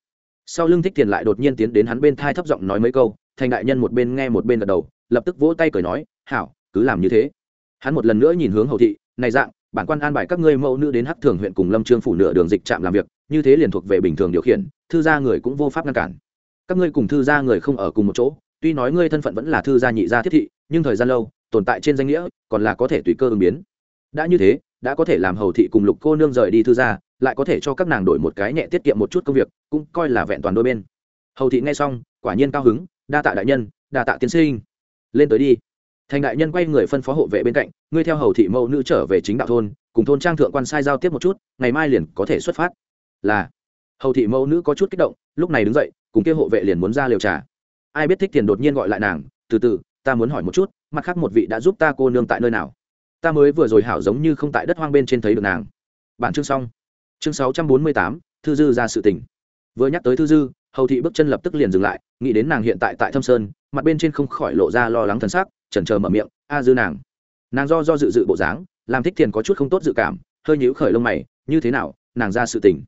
sau lưng thích tiền lại đột nhiên tiến đến hắn bên thai thấp giọng nói mấy câu, thành đại nhân một bên nghe một bên gật đầu, lập tức vỗ tay cười nói, hảo, cứ làm như thế. Hắn một lần nữa nhìn hướng hầu thị, này dạng, bản quan an bài các ngươi mẫu nữ đến hắc thường huyện cùng lâm trương phủ nửa đường dịch trạm làm việc, như thế liền thuộc về bình thường điều khiển, thư gia người cũng vô pháp ngăn cản. Các ngươi cùng thư gia người không ở cùng một chỗ, tuy nói ngươi thân phận vẫn là thư gia nhị gia thiết thị, nhưng thời gian lâu, tồn tại trên danh nghĩa, còn là có thể tùy cơ ứng biến. Đã như thế đã có thể làm hầu thị cùng lục cô nương rời đi thư gia, lại có thể cho các nàng đổi một cái nhẹ tiết kiệm một chút công việc, cũng coi là vẹn toàn đôi bên. Hầu thị nghe xong, quả nhiên cao hứng, đa tạ đại nhân, đa tạ tiến sinh. Lên tới đi. Thành đại nhân quay người phân phó hộ vệ bên cạnh, ngươi theo hầu thị mẫu nữ trở về chính đạo thôn, cùng thôn trang thượng quan sai giao tiếp một chút, ngày mai liền có thể xuất phát. Là. Hầu thị mẫu nữ có chút kích động, lúc này đứng dậy, cùng kia hộ vệ liền muốn ra liều trà. Ai biết thích tiền đột nhiên gọi lại nàng, từ từ, ta muốn hỏi một chút, mặt khác một vị đã giúp ta cô nương tại nơi nào? Ta mới vừa rồi hảo giống như không tại đất hoang bên trên thấy được nàng. Bản chương xong. Chương sáu trăm bốn mươi tám, thư dư ra sự tình. Vừa nhắc tới thư dư, hầu thị bước chân lập tức liền dừng lại, nghĩ đến nàng hiện tại tại thâm sơn, mặt bên trên không khỏi lộ ra lo lắng thần sắc, chần chờ mở miệng, a dư nàng. Nàng do do dự dự bộ dáng, làm thích thiền có chút không tốt dự cảm, hơi nhíu khởi lông mày, như thế nào, nàng ra sự tình?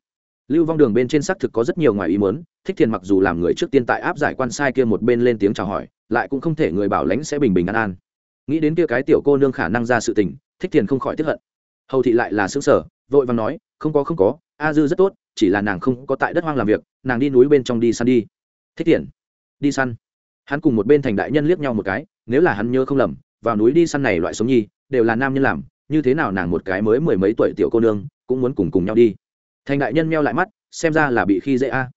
Lưu vong đường bên trên xác thực có rất nhiều ngoài ý muốn, thích thiền mặc dù làm người trước tiên tại áp giải quan sai kia một bên lên tiếng chào hỏi, lại cũng không thể người bảo lãnh sẽ bình bình an an nghĩ đến kia cái tiểu cô nương khả năng ra sự tình, thích thiền không khỏi tiếp hận. Hầu thị lại là xứng sở vội vàng nói, không có không có, a dư rất tốt, chỉ là nàng không có tại đất hoang làm việc, nàng đi núi bên trong đi săn đi. Thích thiền, đi săn? Hắn cùng một bên thành đại nhân liếc nhau một cái, nếu là hắn nhớ không lầm, vào núi đi săn này loại sống nhi, đều là nam nhân làm, như thế nào nàng một cái mới mười mấy tuổi tiểu cô nương, cũng muốn cùng cùng nhau đi? Thành đại nhân meo lại mắt, xem ra là bị khi dễ a.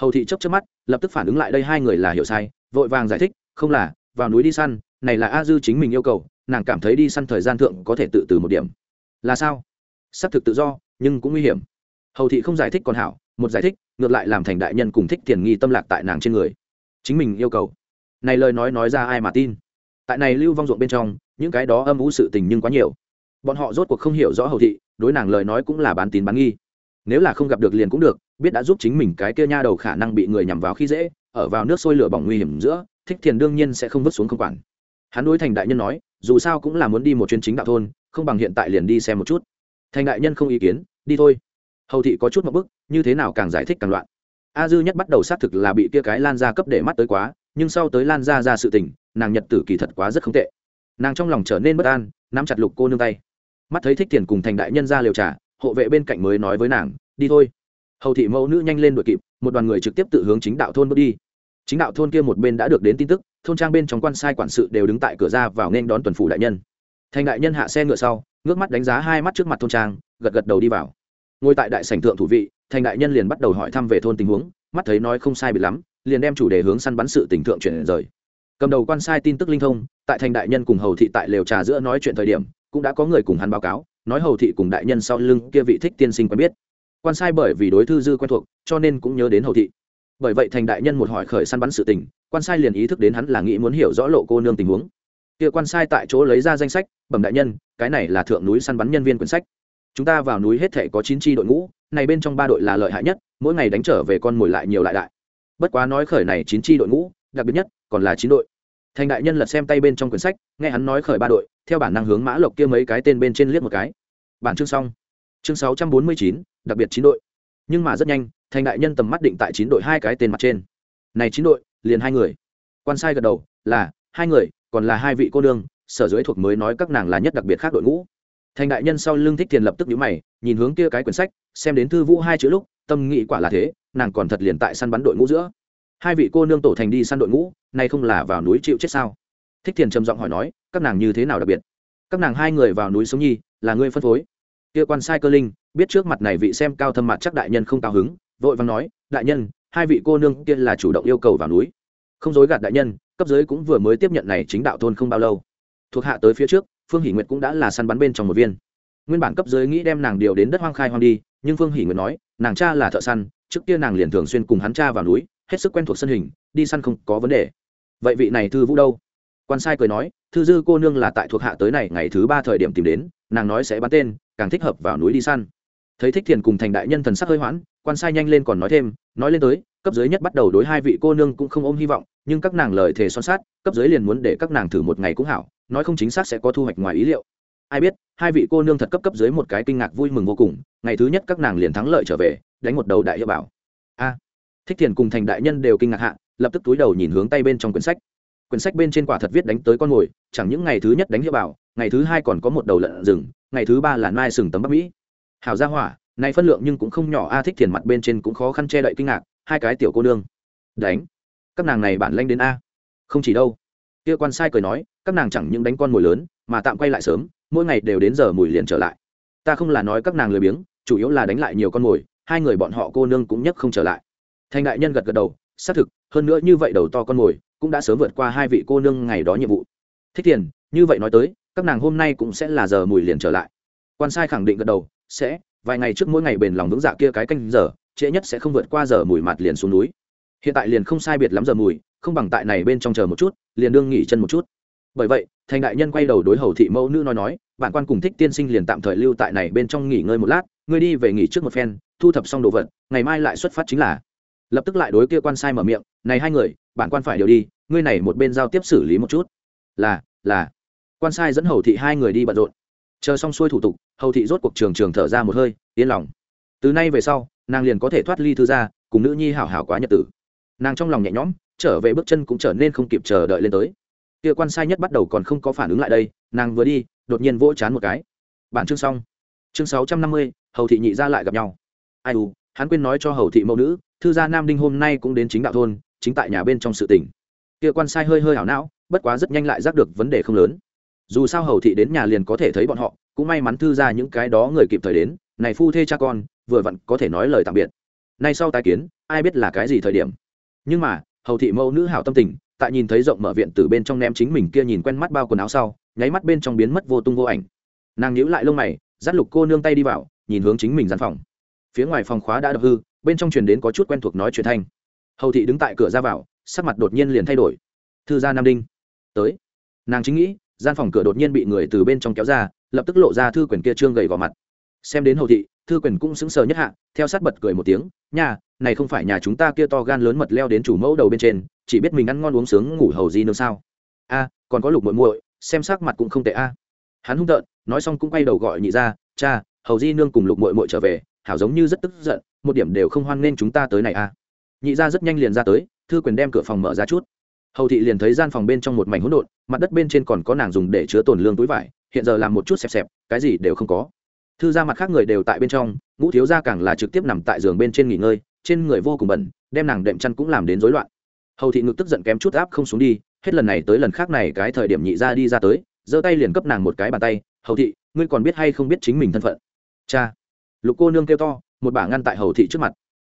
Hầu thị chấp chấp mắt, lập tức phản ứng lại, đây hai người là hiểu sai, vội vàng giải thích, không là, vào núi đi săn này là a dư chính mình yêu cầu, nàng cảm thấy đi săn thời gian thượng có thể tự từ một điểm. Là sao? Xác thực tự do, nhưng cũng nguy hiểm. Hầu thị không giải thích còn hảo, một giải thích, ngược lại làm thành đại nhân cùng thích tiền nghi tâm lạc tại nàng trên người. Chính mình yêu cầu. Này lời nói nói ra ai mà tin? Tại này lưu vong ruộng bên trong, những cái đó âm ủ sự tình nhưng quá nhiều. Bọn họ rốt cuộc không hiểu rõ hầu thị, đối nàng lời nói cũng là bán tín bán nghi. Nếu là không gặp được liền cũng được, biết đã giúp chính mình cái kia nha đầu khả năng bị người nhằm vào khi dễ, ở vào nước sôi lửa bỏng nguy hiểm giữa, thích thiền đương nhiên sẽ không vứt xuống không quản hắn đối thành đại nhân nói, dù sao cũng là muốn đi một chuyến chính đạo thôn, không bằng hiện tại liền đi xem một chút. Thành đại nhân không ý kiến, đi thôi. Hầu thị có chút một bức, như thế nào càng giải thích càng loạn. A dư nhất bắt đầu xác thực là bị kia cái lan ra cấp để mắt tới quá, nhưng sau tới lan ra ra sự tình, nàng nhật tử kỳ thật quá rất không tệ. Nàng trong lòng trở nên bất an, nắm chặt lục cô nương tay. Mắt thấy thích tiền cùng thành đại nhân ra liều trả, hộ vệ bên cạnh mới nói với nàng, đi thôi. Hầu thị mẫu nữ nhanh lên đội kịp, một đoàn người trực tiếp tự hướng chính đạo thôn bước đi. Chính đạo thôn kia một bên đã được đến tin tức thôn trang bên trong quan sai quản sự đều đứng tại cửa ra vào nên đón tuần phủ đại nhân. Thành đại nhân hạ xe ngựa sau, ngước mắt đánh giá hai mắt trước mặt thôn trang, gật gật đầu đi vào. Ngồi tại đại sảnh thượng thủ vị, thành đại nhân liền bắt đầu hỏi thăm về thôn tình huống, mắt thấy nói không sai bị lắm, liền đem chủ đề hướng săn bắn sự tình thượng chuyển rời. Cầm đầu quan sai tin tức linh thông, tại thành đại nhân cùng hầu thị tại lều trà giữa nói chuyện thời điểm, cũng đã có người cùng hắn báo cáo, nói hầu thị cùng đại nhân sau lưng kia vị thích tiên sinh quen biết. Quan sai bởi vì đối thư dư quen thuộc, cho nên cũng nhớ đến hầu thị. Bởi vậy thành đại nhân một hỏi khởi săn bắn sự tình quan sai liền ý thức đến hắn là nghĩ muốn hiểu rõ lộ cô nương tình huống. Kia quan sai tại chỗ lấy ra danh sách, bẩm đại nhân, cái này là thượng núi săn bắn nhân viên quyển sách. Chúng ta vào núi hết thể có chín tri đội ngũ, này bên trong ba đội là lợi hại nhất, mỗi ngày đánh trở về con mồi lại nhiều lại đại. Bất quá nói khởi này chín tri đội ngũ, đặc biệt nhất còn là chín đội. Thành đại nhân lật xem tay bên trong quyển sách, nghe hắn nói khởi ba đội, theo bản năng hướng mã lộc kia mấy cái tên bên trên liếc một cái. Bản chương xong. Chương sáu trăm bốn mươi chín, đặc biệt chín đội. Nhưng mà rất nhanh, thành đại nhân tầm mắt định tại chín đội hai cái tên mặt trên. Này chín đội liền hai người. Quan sai gật đầu, là, hai người, còn là hai vị cô nương, sở dưới thuộc mới nói các nàng là nhất đặc biệt khác đội ngũ. Thành đại nhân sau lưng thích tiền lập tức nhíu mày, nhìn hướng kia cái quyển sách, xem đến thư vũ hai chữ lúc, tâm nghĩ quả là thế, nàng còn thật liền tại săn bắn đội ngũ giữa. Hai vị cô nương tổ thành đi săn đội ngũ, nay không là vào núi chịu chết sao? Thích tiền trầm giọng hỏi nói, các nàng như thế nào đặc biệt? Các nàng hai người vào núi sống nhi, là ngươi phân phối. Kia quan sai cơ linh, biết trước mặt này vị xem cao thâm mặt chắc đại nhân không cao hứng, vội vàng nói, đại nhân hai vị cô nương kia là chủ động yêu cầu vào núi. Không dối gạt đại nhân, cấp dưới cũng vừa mới tiếp nhận này chính đạo thôn không bao lâu. Thuộc hạ tới phía trước, phương hỷ nguyệt cũng đã là săn bắn bên trong một viên. Nguyên bản cấp dưới nghĩ đem nàng điều đến đất hoang khai hoang đi, nhưng phương hỷ nguyệt nói, nàng cha là thợ săn, trước kia nàng liền thường xuyên cùng hắn cha vào núi, hết sức quen thuộc sân hình, đi săn không có vấn đề. Vậy vị này thư vũ đâu? Quan sai cười nói, thư dư cô nương là tại thuộc hạ tới này ngày thứ ba thời điểm tìm đến, nàng nói sẽ bắn tên, càng thích hợp vào núi đi săn. Thấy thích thiền cùng thành đại nhân thần sắc hơi hoãn quan sai nhanh lên còn nói thêm, nói lên tới, cấp dưới nhất bắt đầu đối hai vị cô nương cũng không ôm hy vọng, nhưng các nàng lời thề son sát cấp dưới liền muốn để các nàng thử một ngày cũng hảo, nói không chính xác sẽ có thu hoạch ngoài ý liệu. Ai biết, hai vị cô nương thật cấp cấp dưới một cái kinh ngạc vui mừng vô cùng, ngày thứ nhất các nàng liền thắng lợi trở về, đánh một đầu đại hiệu bảo. A, thích thiền cùng thành đại nhân đều kinh ngạc hạ, lập tức túi đầu nhìn hướng tay bên trong quyển sách. Quyển sách bên trên quả thật viết đánh tới con mồi, chẳng những ngày thứ nhất đánh hiệu bảo, ngày thứ hai còn có một đầu lợn rừng, ngày thứ ba là nai sừng tấm bắc mỹ. Hảo gia hỏa này phân lượng nhưng cũng không nhỏ, a thích thiền mặt bên trên cũng khó khăn che đậy kinh ngạc, hai cái tiểu cô nương. Đánh. Các nàng này bản lanh đến a. Không chỉ đâu. Kia quan sai cười nói, các nàng chẳng những đánh con mồi lớn, mà tạm quay lại sớm, mỗi ngày đều đến giờ mùi liền trở lại. Ta không là nói các nàng lười biếng, chủ yếu là đánh lại nhiều con mồi, hai người bọn họ cô nương cũng nhất không trở lại. Thành đại nhân gật gật đầu, xác thực, hơn nữa như vậy đầu to con mồi, cũng đã sớm vượt qua hai vị cô nương ngày đó nhiệm vụ. Thích tiền như vậy nói tới, các nàng hôm nay cũng sẽ là giờ mùi liền trở lại. Quan sai khẳng định gật đầu, sẽ vài ngày trước mỗi ngày bền lòng vững dạ kia cái canh giờ, trễ nhất sẽ không vượt qua giờ mùi mặt liền xuống núi. Hiện tại liền không sai biệt lắm giờ mùi, không bằng tại này bên trong chờ một chút, liền đương nghỉ chân một chút. Bởi vậy, thành đại nhân quay đầu đối hầu thị mẫu nữ nói nói bạn quan cùng thích tiên sinh liền tạm thời lưu tại này bên trong nghỉ ngơi một lát, ngươi đi về nghỉ trước một phen, thu thập xong đồ vật, ngày mai lại xuất phát chính là. Lập tức lại đối kia quan sai mở miệng, này hai người bạn quan phải đều đi, ngươi này một bên giao tiếp xử lý một chút. Là là. Quan sai dẫn hầu thị hai người đi bận rộn chờ xong xuôi thủ tục, hầu thị rốt cuộc trường trường thở ra một hơi, yên lòng. Từ nay về sau, nàng liền có thể thoát ly thư ra cùng nữ nhi hảo hảo quá nhật tử. Nàng trong lòng nhẹ nhõm, trở về bước chân cũng trở nên không kịp chờ đợi lên tới. Kia quan sai nhất bắt đầu còn không có phản ứng lại đây, nàng vừa đi, đột nhiên vỗ chán một cái. Bản chương xong. Chương sáu trăm năm mươi, hầu thị nhị ra lại gặp nhau. Ai u, hắn quên nói cho hầu thị mẫu nữ, thư gia nam đinh hôm nay cũng đến chính đạo thôn, chính tại nhà bên trong sự tỉnh. Kia quan sai hơi hơi hảo não, bất quá rất nhanh lại giác được vấn đề không lớn dù sao hầu thị đến nhà liền có thể thấy bọn họ, cũng may mắn thư ra những cái đó người kịp thời đến, này phu thê cha con, vừa vặn có thể nói lời tạm biệt. Nay sau tai kiến, ai biết là cái gì thời điểm. Nhưng mà, hầu thị mẫu nữ hảo tâm tình, tại nhìn thấy rộng mở viện từ bên trong ném chính mình kia nhìn quen mắt bao quần áo sau, nháy mắt bên trong biến mất vô tung vô ảnh. Nàng nhíu lại lông mày, dắt lục cô nương tay đi vào, nhìn hướng chính mình gian phòng. Phía ngoài phòng khóa đã đập hư, bên trong truyền đến có chút quen thuộc nói chuyện thanh. Hầu thị đứng tại cửa ra vào, sắc mặt đột nhiên liền thay đổi. Thư gia nam đinh, tới. Nàng chính nghĩ gian phòng cửa đột nhiên bị người từ bên trong kéo ra, lập tức lộ ra thư quyền kia trương gầy vào mặt. Xem đến hầu thị, thư quyền cũng sững sờ nhất hạ, theo sát bật cười một tiếng nhà này không phải nhà chúng ta kia to gan lớn mật leo đến chủ mẫu đầu bên trên, chỉ biết mình ăn ngon uống sướng ngủ hầu gì nữa sao? A, còn có lục muội muội, xem sắc mặt cũng không tệ a. Hắn hung tợn, nói xong cũng quay đầu gọi nhị ra, cha, hầu di nương cùng lục muội muội trở về, hảo giống như rất tức giận, một điểm đều không hoan nên chúng ta tới này a. Nhị ra rất nhanh liền ra tới, thư quyền đem cửa phòng mở ra chút hầu thị liền thấy gian phòng bên trong một mảnh hỗn độn, mặt đất bên trên còn có nàng dùng để chứa tổn lương túi vải, hiện giờ làm một chút xẹp xẹp, cái gì đều không có. Thư ra mặt khác người đều tại bên trong, ngũ thiếu gia càng là trực tiếp nằm tại giường bên trên nghỉ ngơi, trên người vô cùng bẩn, đem nàng đệm chăn cũng làm đến rối loạn. Hầu thị ngực tức giận kém chút áp không xuống đi, hết lần này tới lần khác này cái thời điểm nhị ra đi ra tới, giơ tay liền cấp nàng một cái bàn tay, hầu thị, ngươi còn biết hay không biết chính mình thân phận? Cha. Lục cô nương kêu to, một bả ngăn tại hầu thị trước mặt.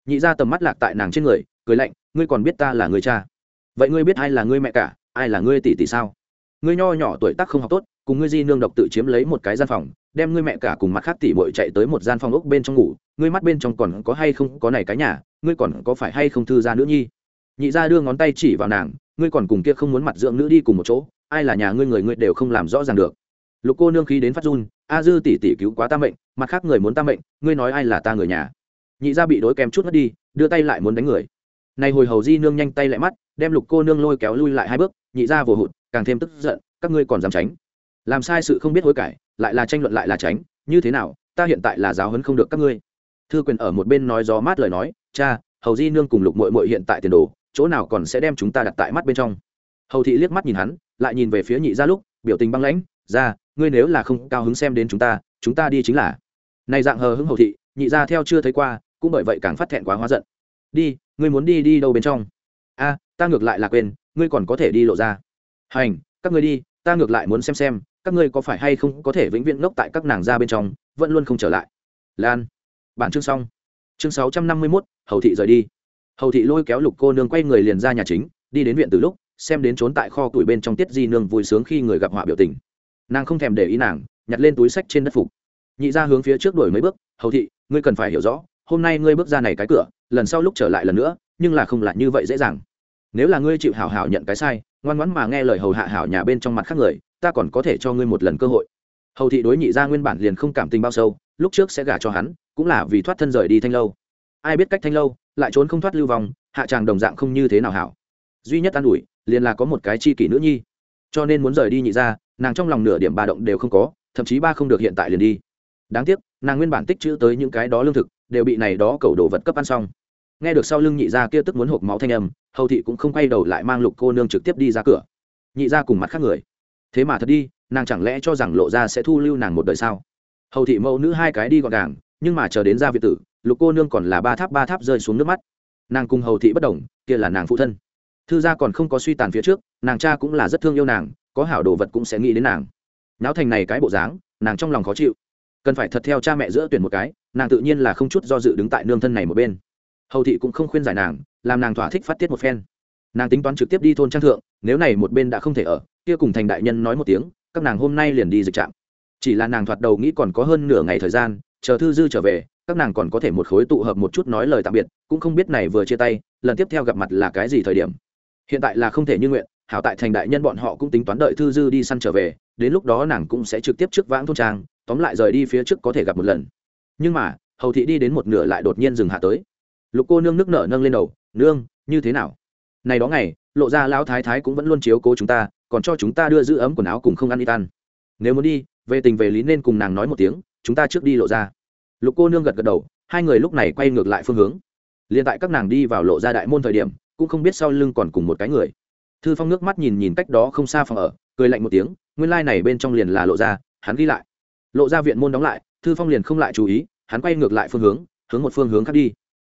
Nhị ra tầm mắt lạc tại nàng trên người, cười lạnh, ngươi còn biết ta là người cha? Vậy ngươi biết ai là ngươi mẹ cả, ai là ngươi tỷ tỷ sao? Ngươi nho nhỏ tuổi tác không học tốt, cùng ngươi di nương độc tự chiếm lấy một cái gian phòng, đem ngươi mẹ cả cùng mặt khác tỷ bội chạy tới một gian phòng ốc bên trong ngủ, ngươi mắt bên trong còn có hay không có này cái nhà, ngươi còn có phải hay không thư gia nữ nhi? Nhị gia đưa ngón tay chỉ vào nàng, ngươi còn cùng kia không muốn mặt dưỡng nữ đi cùng một chỗ, ai là nhà ngươi người ngươi đều không làm rõ ràng được. Lục cô nương khí đến phát run, a dư tỷ tỷ cứu quá ta mệnh, mặt khác người muốn ta mệnh, ngươi nói ai là ta người nhà? Nhị gia bị đối kèm chút mất đi, đưa tay lại muốn đánh người này hồi hầu di nương nhanh tay lại mắt, đem lục cô nương lôi kéo lui lại hai bước, nhị gia vồ hụt, càng thêm tức giận, các ngươi còn dám tránh. Làm sai sự không biết hối cải, lại là tranh luận lại là tránh, như thế nào, ta hiện tại là giáo huấn không được các ngươi. Thư quyền ở một bên nói gió mát lời nói, cha, hầu di nương cùng lục mội mội hiện tại tiền đồ, chỗ nào còn sẽ đem chúng ta đặt tại mắt bên trong. Hầu thị liếc mắt nhìn hắn, lại nhìn về phía nhị gia lúc, biểu tình băng lãnh, ra, ngươi nếu là không cao hứng xem đến chúng ta chúng ta đi chính là. Này dạng hờ hững hầu thị, nhị gia theo chưa thấy qua, cũng bởi vậy càng phát thẹn quá hóa giận. Đi ngươi muốn đi đi đâu bên trong? A, ta ngược lại là quên, ngươi còn có thể đi lộ ra. Hành, các ngươi đi, ta ngược lại muốn xem xem, các ngươi có phải hay không có thể vĩnh viễn ngốc tại các nàng ra bên trong, vẫn luôn không trở lại. Lan, bản chương xong. Chương sáu trăm năm mươi mốt, hầu thị rời đi. Hầu thị lôi kéo lục cô nương quay người liền ra nhà chính, đi đến viện từ lúc, xem đến trốn tại kho tuổi bên trong tiết di nương vui sướng khi người gặp họa biểu tình. Nàng không thèm để ý nàng, nhặt lên túi sách trên đất phục. Nhị ra hướng phía trước đổi mấy bước, hầu thị, ngươi cần phải hiểu rõ, hôm nay ngươi bước ra này cái cửa lần sau lúc trở lại lần nữa, nhưng là không là như vậy dễ dàng. Nếu là ngươi chịu hảo hảo nhận cái sai, ngoan ngoãn mà nghe lời hầu hạ hảo nhà bên trong mặt khác người, ta còn có thể cho ngươi một lần cơ hội. Hầu thị đối nhị ra nguyên bản liền không cảm tình bao sâu, lúc trước sẽ gả cho hắn, cũng là vì thoát thân rời đi thanh lâu. Ai biết cách thanh lâu, lại trốn không thoát lưu vong, hạ tràng đồng dạng không như thế nào hảo. Duy nhất an ủi, liền là có một cái chi kỷ nữ nhi. Cho nên muốn rời đi nhị ra nàng trong lòng nửa điểm ba động đều không có, thậm chí ba không được hiện tại liền đi. Đáng tiếc, nàng nguyên bản tích chữ tới những cái đó lương thực, đều bị này đó cầu đồ vật cấp ăn xong nghe được sau lưng nhị gia kia tức muốn hộp máu thanh âm, hầu thị cũng không quay đầu lại mang lục cô nương trực tiếp đi ra cửa. Nhị gia cùng mặt khác người. Thế mà thật đi, nàng chẳng lẽ cho rằng lộ ra sẽ thu lưu nàng một đời sao? Hầu thị mẫu nữ hai cái đi gọn gàng, nhưng mà chờ đến ra việt tử, lục cô nương còn là ba tháp ba tháp rơi xuống nước mắt. Nàng cùng hầu thị bất đồng, kia là nàng phụ thân. Thư gia còn không có suy tàn phía trước, nàng cha cũng là rất thương yêu nàng, có hảo đồ vật cũng sẽ nghĩ đến nàng. Náo thành này cái bộ dáng, nàng trong lòng khó chịu. Cần phải thật theo cha mẹ giữa tuyển một cái, nàng tự nhiên là không chút do dự đứng tại nương thân này một bên hầu thị cũng không khuyên giải nàng, làm nàng thỏa thích phát tiết một phen. Nàng tính toán trực tiếp đi thôn trang thượng, nếu này một bên đã không thể ở, kia cùng thành đại nhân nói một tiếng, các nàng hôm nay liền đi dịch trạm. Chỉ là nàng thoạt đầu nghĩ còn có hơn nửa ngày thời gian, chờ thư dư trở về, các nàng còn có thể một khối tụ hợp một chút nói lời tạm biệt, cũng không biết này vừa chia tay, lần tiếp theo gặp mặt là cái gì thời điểm. Hiện tại là không thể như nguyện, hảo tại thành đại nhân bọn họ cũng tính toán đợi thư dư đi săn trở về, đến lúc đó nàng cũng sẽ trực tiếp trước vãng thôn trang, tóm lại rời đi phía trước có thể gặp một lần. Nhưng mà, hầu thị đi đến một nửa lại đột nhiên dừng hạ tới lục cô nương nước nở nâng lên đầu, nương, như thế nào? Này đó ngày, lộ ra lão thái thái cũng vẫn luôn chiếu cố chúng ta, còn cho chúng ta đưa giữ ấm quần áo cùng không ăn ít ăn nếu muốn đi, về tình về lý nên cùng nàng nói một tiếng, chúng ta trước đi lộ ra. Lục cô nương gật gật đầu, hai người lúc này quay ngược lại phương hướng. Liền tại các nàng đi vào lộ ra đại môn thời điểm, cũng không biết sau lưng còn cùng một cái người. Thư phong nước mắt nhìn nhìn cách đó không xa phòng ở, cười lạnh một tiếng, nguyên lai、like、này bên trong liền là lộ ra, hắn ghi lại. Lộ ra viện môn đóng lại, thư phong liền không lại chú ý, hắn quay ngược lại phương hướng hướng một phương hướng khác đi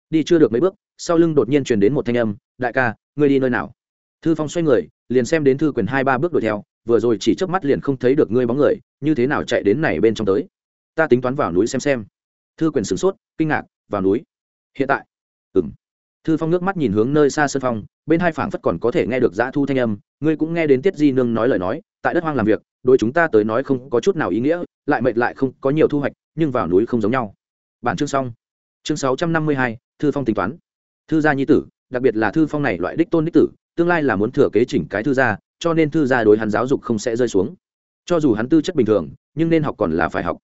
đi chưa được mấy bước, sau lưng đột nhiên truyền đến một thanh âm, đại ca, ngươi đi nơi nào? Thư phong xoay người, liền xem đến thư quyền hai ba bước đuổi theo, vừa rồi chỉ chớp mắt liền không thấy được ngươi bóng người, như thế nào chạy đến này bên trong tới? Ta tính toán vào núi xem xem. Thư quyền sửng sốt, kinh ngạc, vào núi? Hiện tại? Ừ m thư phong nước mắt nhìn hướng nơi xa sân phong bên hai phảng phất còn có thể nghe được dã thu thanh âm, ngươi cũng nghe đến tiết di nương nói lời nói, tại đất hoang làm việc đôi chúng ta tới nói không có chút nào ý nghĩa, lại mệt lại không có nhiều thu hoạch, nhưng vào núi không giống nhau. Bản chương xong. Chương sáu trăm năm mươi hai thư phong tính toán. Thư gia nhi tử đặc biệt là thư phong này loại đích tôn đích tử tương lai là muốn thừa kế chỉnh cái thư gia cho nên thư gia đối hắn giáo dục không sẽ rơi xuống. Cho dù hắn tư chất bình thường nhưng nên học còn là phải học.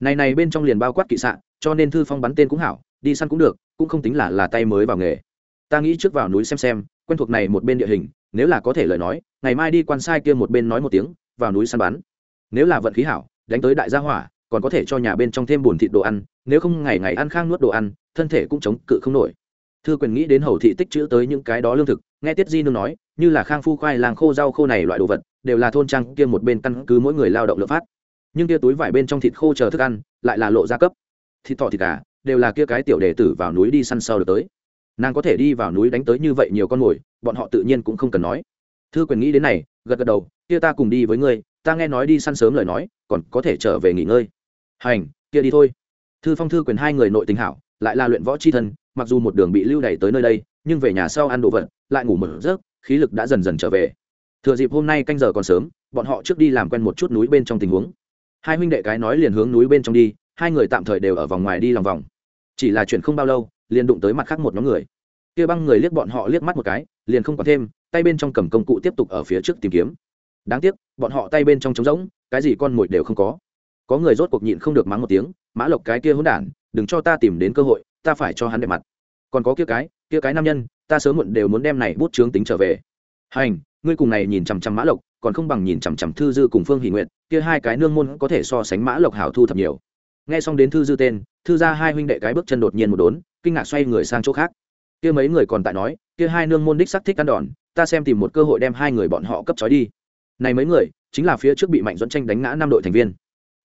Này này bên trong liền bao quát kỵ sạ, cho nên thư phong bắn tên cũng hảo đi săn cũng được cũng không tính là là tay mới vào nghề. Ta nghĩ trước vào núi xem xem quen thuộc này một bên địa hình nếu là có thể lời nói ngày mai đi quan sai kia một bên nói một tiếng vào núi săn bắn. Nếu là vận khí hảo đánh tới đại gia hỏa còn có thể cho nhà bên trong thêm buồn thịt đồ ăn, nếu không ngày ngày ăn khang nuốt đồ ăn, thân thể cũng chống cự không nổi. Thư quyền nghĩ đến hầu thị tích chữ tới những cái đó lương thực, nghe tiết di nương nói, như là khang phu khoai làng khô rau khô này loại đồ vật, đều là thôn trang kia một bên căn cứ mỗi người lao động lượng phát. Nhưng kia túi vải bên trong thịt khô chờ thức ăn, lại là lộ gia cấp. Thịt thỏ thịt gà, đều là kia cái tiểu đề tử vào núi đi săn sau được tới. Nàng có thể đi vào núi đánh tới như vậy nhiều con mồi, bọn họ tự nhiên cũng không cần nói. Thư quyền nghĩ đến này, gật gật đầu, kia ta cùng đi với ngươi, ta nghe nói đi săn sớm lời nói, còn có thể trở về nghỉ ngơi hành, kia đi thôi. Thư phong thư quyền hai người nội tình hảo, lại là luyện võ c h i thân, mặc dù một đường bị lưu đày tới nơi đây, nhưng về nhà sau ăn đồ vật, lại ngủ một giấc, khí lực đã dần dần trở về. Thừa dịp hôm nay canh giờ còn sớm, bọn họ trước đi làm quen một chút núi bên trong tình huống. Hai huynh đệ cái nói liền hướng núi bên trong đi, hai người tạm thời đều ở vòng ngoài đi lòng vòng. Chỉ là chuyện không bao lâu, liền đụng tới mặt khác một nhóm người. Kia băng người liếc bọn họ liếc mắt một cái, liền không còn thêm, tay bên trong cầm công cụ tiếp tục ở phía trước tìm kiếm. Đáng tiếc, bọn họ tay bên trong trống rỗng, cái gì con mồi đều không có có người rốt cuộc nhịn không được mắng một tiếng, mã lộc cái kia hỗn đản, đừng cho ta tìm đến cơ hội, ta phải cho hắn đẹp mặt. Còn có kia cái kia cái nam nhân, ta sớm muộn đều muốn đem này bút chướng tính trở về. Hành, ngươi cùng này nhìn chằm chằm mã lộc, còn không bằng nhìn chằm chằm thư dư cùng phương hỷ nguyện kia hai cái nương môn có thể so sánh mã lộc hảo thu thập nhiều. Nghe xong đến thư dư tên, thư ra hai huynh đệ cái bước chân đột nhiên một đốn, kinh ngạc xoay người sang chỗ khác. Kia mấy người còn tại nói, kia hai nương môn đích sắc thích ăn đòn, ta xem tìm một cơ hội đem hai người bọn họ cấp trói đi. Này mấy người, chính là phía trước bị mạnh dẫn tranh đánh ngã năm đội thành viên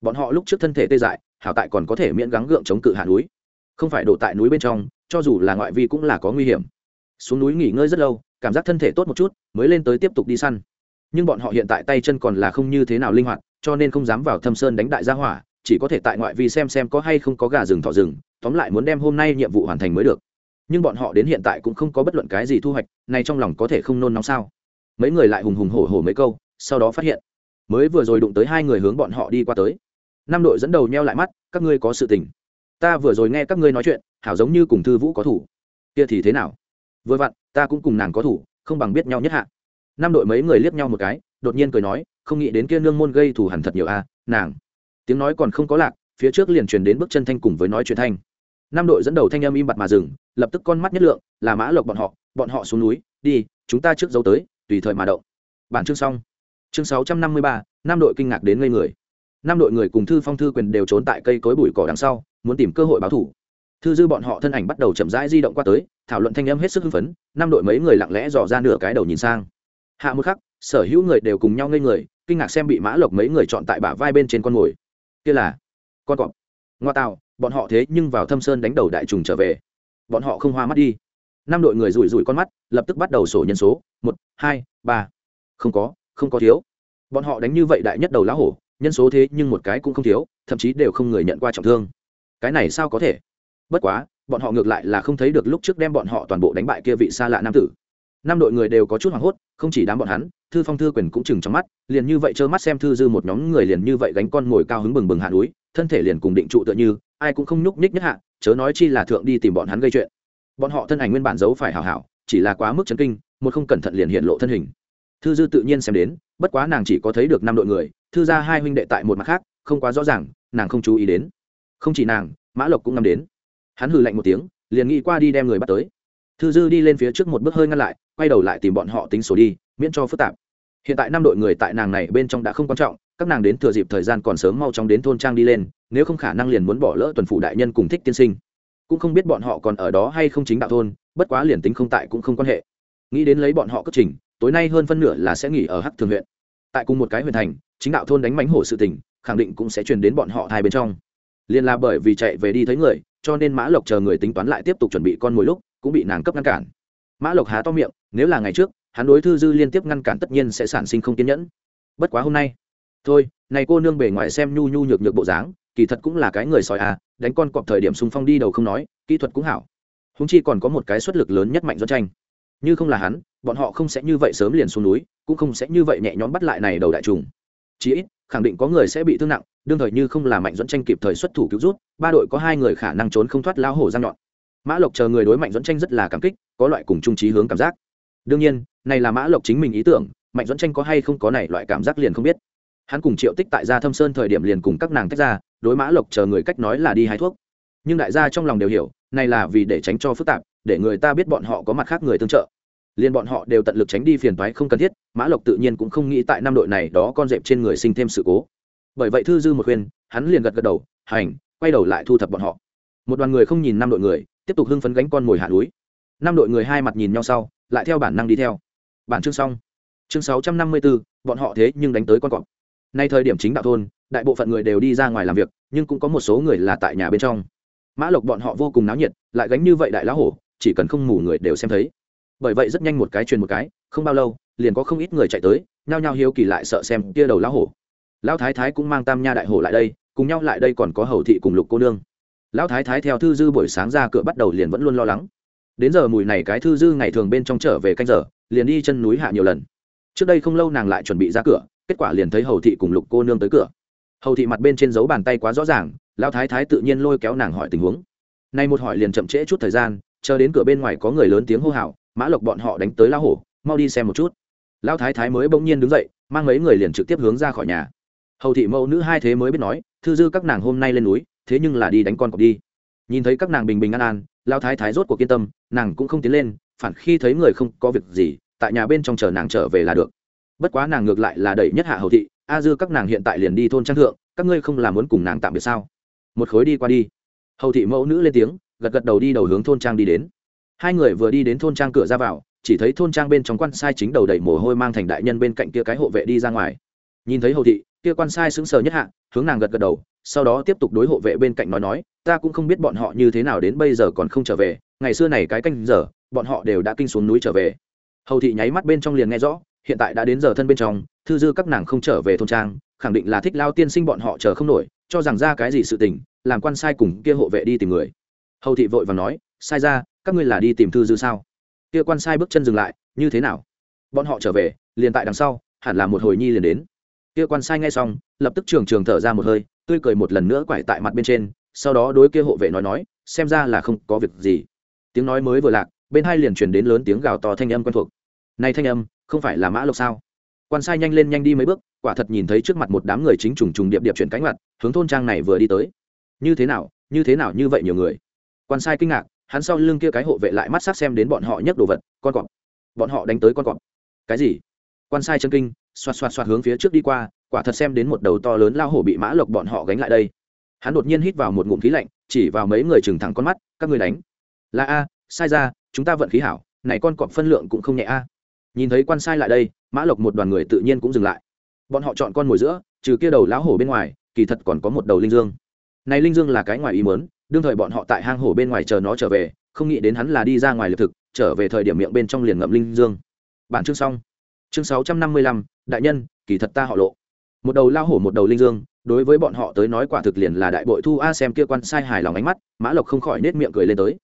bọn họ lúc trước thân thể tê dại, hảo tại còn có thể miễn gắng gượng chống cự hạ núi. Không phải đổ tại núi bên trong, cho dù là ngoại vi cũng là có nguy hiểm. Xuống núi nghỉ ngơi rất lâu, cảm giác thân thể tốt một chút, mới lên tới tiếp tục đi săn. Nhưng bọn họ hiện tại tay chân còn là không như thế nào linh hoạt, cho nên không dám vào thâm sơn đánh đại gia hỏa, chỉ có thể tại ngoại vi xem xem có hay không có gà rừng thọ rừng, tóm lại muốn đem hôm nay nhiệm vụ hoàn thành mới được. Nhưng bọn họ đến hiện tại cũng không có bất luận cái gì thu hoạch, này trong lòng có thể không nôn nóng sao? Mấy người lại hùng hùng hổ hổ mấy câu, sau đó phát hiện, mới vừa rồi đụng tới hai người hướng bọn họ đi qua tới năm đội dẫn đầu nheo lại mắt, các ngươi có sự tình. Ta vừa rồi nghe các ngươi nói chuyện, hảo giống như cùng thư vũ có thủ. Kia thì thế nào? Vừa vặn, ta cũng cùng nàng có thủ, không bằng biết nhau nhất hạ. Năm đội mấy người liếc nhau một cái, đột nhiên cười nói, không nghĩ đến kia nương môn gây thù hẳn thật nhiều a, nàng. Tiếng nói còn không có lạc, phía trước liền truyền đến bước chân thanh cùng với nói chuyện thanh. Năm đội dẫn đầu thanh âm im bặt mà dừng, lập tức con mắt nhất lượng, là mã lộc bọn họ bọn họ xuống núi, đi, chúng ta trước dấu tới, tùy thời mà động. Bản chương xong. Chương sáu trăm năm mươi ba, năm đội kinh ngạc đến ngây người năm đội người cùng thư phong thư quyền đều trốn tại cây cối bụi cỏ đằng sau, muốn tìm cơ hội báo thủ. Thư dư bọn họ thân ảnh bắt đầu chậm rãi di động qua tới, thảo luận thanh âm hết sức hưng phấn, năm đội mấy người lặng lẽ dò ra nửa cái đầu nhìn sang. Hạ một khắc, sở hữu người đều cùng nhau ngây người, kinh ngạc xem bị mã lộc mấy người chọn tại bả vai bên trên con mồi kia là con cọp. Ngoa tạo bọn họ thế nhưng vào thâm sơn đánh đầu đại trùng trở về. Bọn họ không hoa mắt đi. Năm đội người rủi rủi con mắt, lập tức bắt đầu sổ nhân số, một, hai, ba. Không có không có thiếu. Bọn họ đánh như vậy đại nhất đầu lá hổ nhân số thế nhưng một cái cũng không thiếu, thậm chí đều không người nhận qua trọng thương. Cái này sao có thể? Bất quá, bọn họ ngược lại là không thấy được lúc trước đem bọn họ toàn bộ đánh bại kia vị xa lạ nam tử. Năm đội người đều có chút hoảng hốt, không chỉ đám bọn hắn, thư phong, thư quyền cũng chừng trong mắt, liền như vậy trơ mắt xem thư dư một nhóm người liền như vậy gánh con ngồi cao hứng bừng bừng hạ núi, thân thể liền cùng định trụ tựa như, ai cũng không nhúc nhích nhất hạ, chớ nói chi là thượng đi tìm bọn hắn gây chuyện. Bọn họ thân ảnh nguyên bản giấu phải hảo hảo, chỉ là quá mức chấn kinh, một không cẩn thận liền hiện lộ thân hình thư dư tự nhiên xem đến, bất quá nàng chỉ có thấy được năm đội người, thư ra hai huynh đệ tại một mặt khác, không quá rõ ràng, nàng không chú ý đến. Không chỉ nàng, mã lộc cũng ngắm đến. Hắn hừ lạnh một tiếng, liền nghĩ qua đi đem người bắt tới. Thư dư đi lên phía trước một bước hơi ngăn lại, quay đầu lại tìm bọn họ tính sổ đi, miễn cho phức tạp. Hiện tại năm đội người tại nàng này bên trong đã không quan trọng, các nàng đến thừa dịp thời gian còn sớm mau chóng đến thôn trang đi lên, nếu không khả năng liền muốn bỏ lỡ tuần phủ đại nhân cùng thích tiên sinh. Cũng không biết bọn họ còn ở đó hay không chính đạo thôn, bất quá liền tính không tại cũng không quan hệ. Nghĩ đến lấy bọn họ cất trình tối nay hơn phân nửa là sẽ nghỉ ở hắc thường huyện. Tại cùng một cái huyện thành, chính đạo thôn đánh mánh hổ sự tình, khẳng định cũng sẽ truyền đến bọn họ hai bên trong. Liền là bởi vì chạy về đi thấy người, cho nên mã lộc chờ người tính toán lại tiếp tục chuẩn bị con mồi lúc, cũng bị nàng cấp ngăn cản. Mã lộc há to miệng, nếu là ngày trước, hắn đối thư dư liên tiếp ngăn cản tất nhiên sẽ sản sinh không kiên nhẫn. Bất quá hôm nay, thôi, này cô nương bề ngoài xem nhu nhu nhược nhược bộ dáng, kỳ thật cũng là cái người sỏi à đánh con cọp thời điểm xung phong đi đầu không nói, kỹ thuật cũng hảo. Húng chi còn có một cái xuất lực lớn nhất mạnh do tranh như không là hắn, bọn họ không sẽ như vậy sớm liền xuống núi, cũng không sẽ như vậy nhẹ nhõm bắt lại này đầu đại trùng. Chí ít, khẳng định có người sẽ bị thương nặng, đương thời như không là mạnh dẫn tranh kịp thời xuất thủ cứu rút ba đội có hai người khả năng trốn không thoát lao hổ răng nhọn. Mã lộc chờ người đối mạnh dẫn tranh rất là cảm kích, có loại cùng trung trí hướng cảm giác. Đương nhiên, này là mã lộc chính mình ý tưởng, mạnh dẫn tranh có hay không có này loại cảm giác liền không biết. Hắn cùng triệu tích tại gia thâm sơn thời điểm liền cùng các nàng tách ra, đối mã lộc chờ người cách nói là đi hái thuốc nhưng đại gia trong lòng đều hiểu, này là vì để tránh cho phức tạp, để người ta biết bọn họ có mặt khác người tương trợ. Liền bọn họ đều tận lực tránh đi phiền toái không cần thiết, mã lộc tự nhiên cũng không nghĩ tại năm đội này đó con dẹp trên người sinh thêm sự cố. Bởi vậy thư dư một khuyên, hắn liền gật gật đầu, hành, quay đầu lại thu thập bọn họ. Một đoàn người không nhìn năm đội người, tiếp tục hưng phấn gánh con mồi hạ núi. Năm đội người hai mặt nhìn nhau sau, lại theo bản năng đi theo. Bản chương xong. Chương sáu trăm năm mươi bốn bọn họ thế nhưng đánh tới con cọp. Nay thời điểm chính đạo thôn, đại bộ phận người đều đi ra ngoài làm việc, nhưng cũng có một số người là tại nhà bên trong mã lộc bọn họ vô cùng náo nhiệt, lại gánh như vậy đại lá hổ, chỉ cần không mù người đều xem thấy. Bởi vậy rất nhanh một cái truyền một cái, không bao lâu, liền có không ít người chạy tới, nhao nhao hiếu kỳ lại sợ xem tia đầu lá hổ. Lão thái thái cũng mang tam nha đại hổ lại đây, cùng nhau lại đây còn có hầu thị cùng lục cô nương. Lão thái thái theo thư dư buổi sáng ra cửa bắt đầu liền vẫn luôn lo lắng. Đến giờ mùi này cái thư dư ngày thường bên trong trở về canh giờ, liền đi chân núi hạ nhiều lần. Trước đây không lâu nàng lại chuẩn bị ra cửa, kết quả liền thấy hầu thị cùng lục cô nương tới cửa. Hầu thị mặt bên trên dấu bàn tay quá rõ ràng lão thái thái tự nhiên lôi kéo nàng hỏi tình huống. Nay một hỏi liền chậm trễ chút thời gian, chờ đến cửa bên ngoài có người lớn tiếng hô hào, mã lộc bọn họ đánh tới lão hổ, mau đi xem một chút. Lão thái thái mới bỗng nhiên đứng dậy, mang mấy người liền trực tiếp hướng ra khỏi nhà. Hầu thị mẫu nữ hai thế mới biết nói, thư dư các nàng hôm nay lên núi, thế nhưng là đi đánh con cọp đi. Nhìn thấy các nàng bình bình an an lao thái thái rốt cuộc kiên tâm, nàng cũng không tiến lên, phản khi thấy người không có việc gì, tại nhà bên trong chờ nàng trở về là được. Bất quá nàng ngược lại là đẩy nhất hạ hầu thị, a dư các nàng hiện tại liền đi thôn trang thượng, các ngươi không làm muốn cùng nàng tạm biệt sao? Một khối đi qua đi. Hầu thị mẫu nữ lên tiếng, gật gật đầu đi đầu hướng thôn trang đi đến. Hai người vừa đi đến thôn trang cửa ra vào, chỉ thấy thôn trang bên trong quan sai chính đầu đầy mồ hôi mang thành đại nhân bên cạnh kia cái hộ vệ đi ra ngoài. Nhìn thấy hầu thị, kia quan sai sững sờ nhất hạ, hướng nàng gật gật đầu, sau đó tiếp tục đối hộ vệ bên cạnh nói nói, ta cũng không biết bọn họ như thế nào đến bây giờ còn không trở về, ngày xưa này cái canh giờ, bọn họ đều đã kinh xuống núi trở về. Hầu thị nháy mắt bên trong liền nghe rõ, hiện tại đã đến giờ thân bên trong, thư dư các nàng không trở về thôn trang khẳng định là thích lao tiên sinh bọn họ chờ không nổi, cho rằng ra cái gì sự tình, làm quan sai cùng kia hộ vệ đi tìm người. Hầu thị vội và nói, sai ra, các ngươi là đi tìm thư dư sao? Kia quan sai bước chân dừng lại, như thế nào? Bọn họ trở về, liền tại đằng sau, hẳn là một hồi nhi liền đến. Kia quan sai nghe xong, lập tức trường trường thở ra một hơi, tươi cười một lần nữa quải tại mặt bên trên, sau đó đối kia hộ vệ nói nói, xem ra là không có việc gì. Tiếng nói mới vừa lạc, bên hai liền truyền đến lớn tiếng gào to thanh âm quen thuộc. Này thanh âm, không phải là mã lộc sao? Quan sai nhanh lên nhanh đi mấy bước, quả thật nhìn thấy trước mặt một đám người chính trùng trùng điệp điệp chuyển cánh mặt, hướng thôn trang này vừa đi tới. Như thế nào, như thế nào như vậy nhiều người? Quan sai kinh ngạc, hắn sau lưng kia cái hộ vệ lại mắt sắc xem đến bọn họ nhấc đồ vật, con cọp. Bọn họ đánh tới con cọp. Cái gì? Quan sai chân kinh, xoạt xoạt xoạt hướng phía trước đi qua, quả thật xem đến một đầu to lớn lao hổ bị mã lộc bọn họ gánh lại đây. Hắn đột nhiên hít vào một ngụm khí lạnh, chỉ vào mấy người chừng thẳng con mắt, các người đánh. Là a, sai ra, chúng ta vận khí hảo, này con cọp phân lượng cũng không nhẹ a. Nhìn thấy quan sai lại đây mã lộc một đoàn người tự nhiên cũng dừng lại. Bọn họ chọn con mồi giữa, trừ kia đầu lão hổ bên ngoài, kỳ thật còn có một đầu linh dương. Này linh dương là cái ngoài ý mớn đương thời bọn họ tại hang hổ bên ngoài chờ nó trở về, không nghĩ đến hắn là đi ra ngoài liệt thực, trở về thời điểm miệng bên trong liền ngậm linh dương. Bản chương xong. Chương sáu trăm năm mươi lăm, đại nhân, kỳ thật ta họ lộ. Một đầu lao hổ một đầu linh dương, đối với bọn họ tới nói quả thực liền là đại bội thu a xem kia quan sai hài lòng ánh mắt, mã lộc không khỏi nết miệng cười lên tới.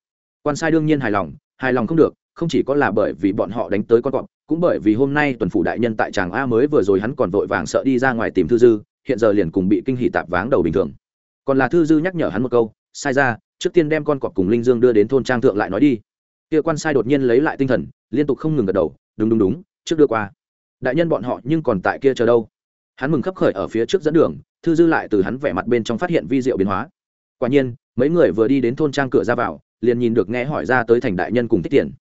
Quan sai đương nhiên hài lòng hài lòng không được, không chỉ có là bởi vì bọn họ đánh tới con cọp cũng bởi vì hôm nay tuần phủ đại nhân tại tràng a mới vừa rồi hắn còn vội vàng sợ đi ra ngoài tìm thư dư, hiện giờ liền cùng bị kinh hỉ tạp váng đầu bình thường. Còn là thư dư nhắc nhở hắn một câu, sai ra, trước tiên đem con cọp cùng linh dương đưa đến thôn trang thượng lại nói đi. Kia quan sai đột nhiên lấy lại tinh thần, liên tục không ngừng gật đầu, đúng đúng đúng, trước đưa qua. Đại nhân bọn họ nhưng còn tại kia chờ đâu? Hắn mừng khấp khởi ở phía trước dẫn đường, thư dư lại từ hắn vẻ mặt bên trong phát hiện vi diệu biến hóa. Quả nhiên, mấy người vừa đi đến thôn trang cửa ra vào, liền nhìn được nghe hỏi ra tới thành đại nhân cùng tích tiền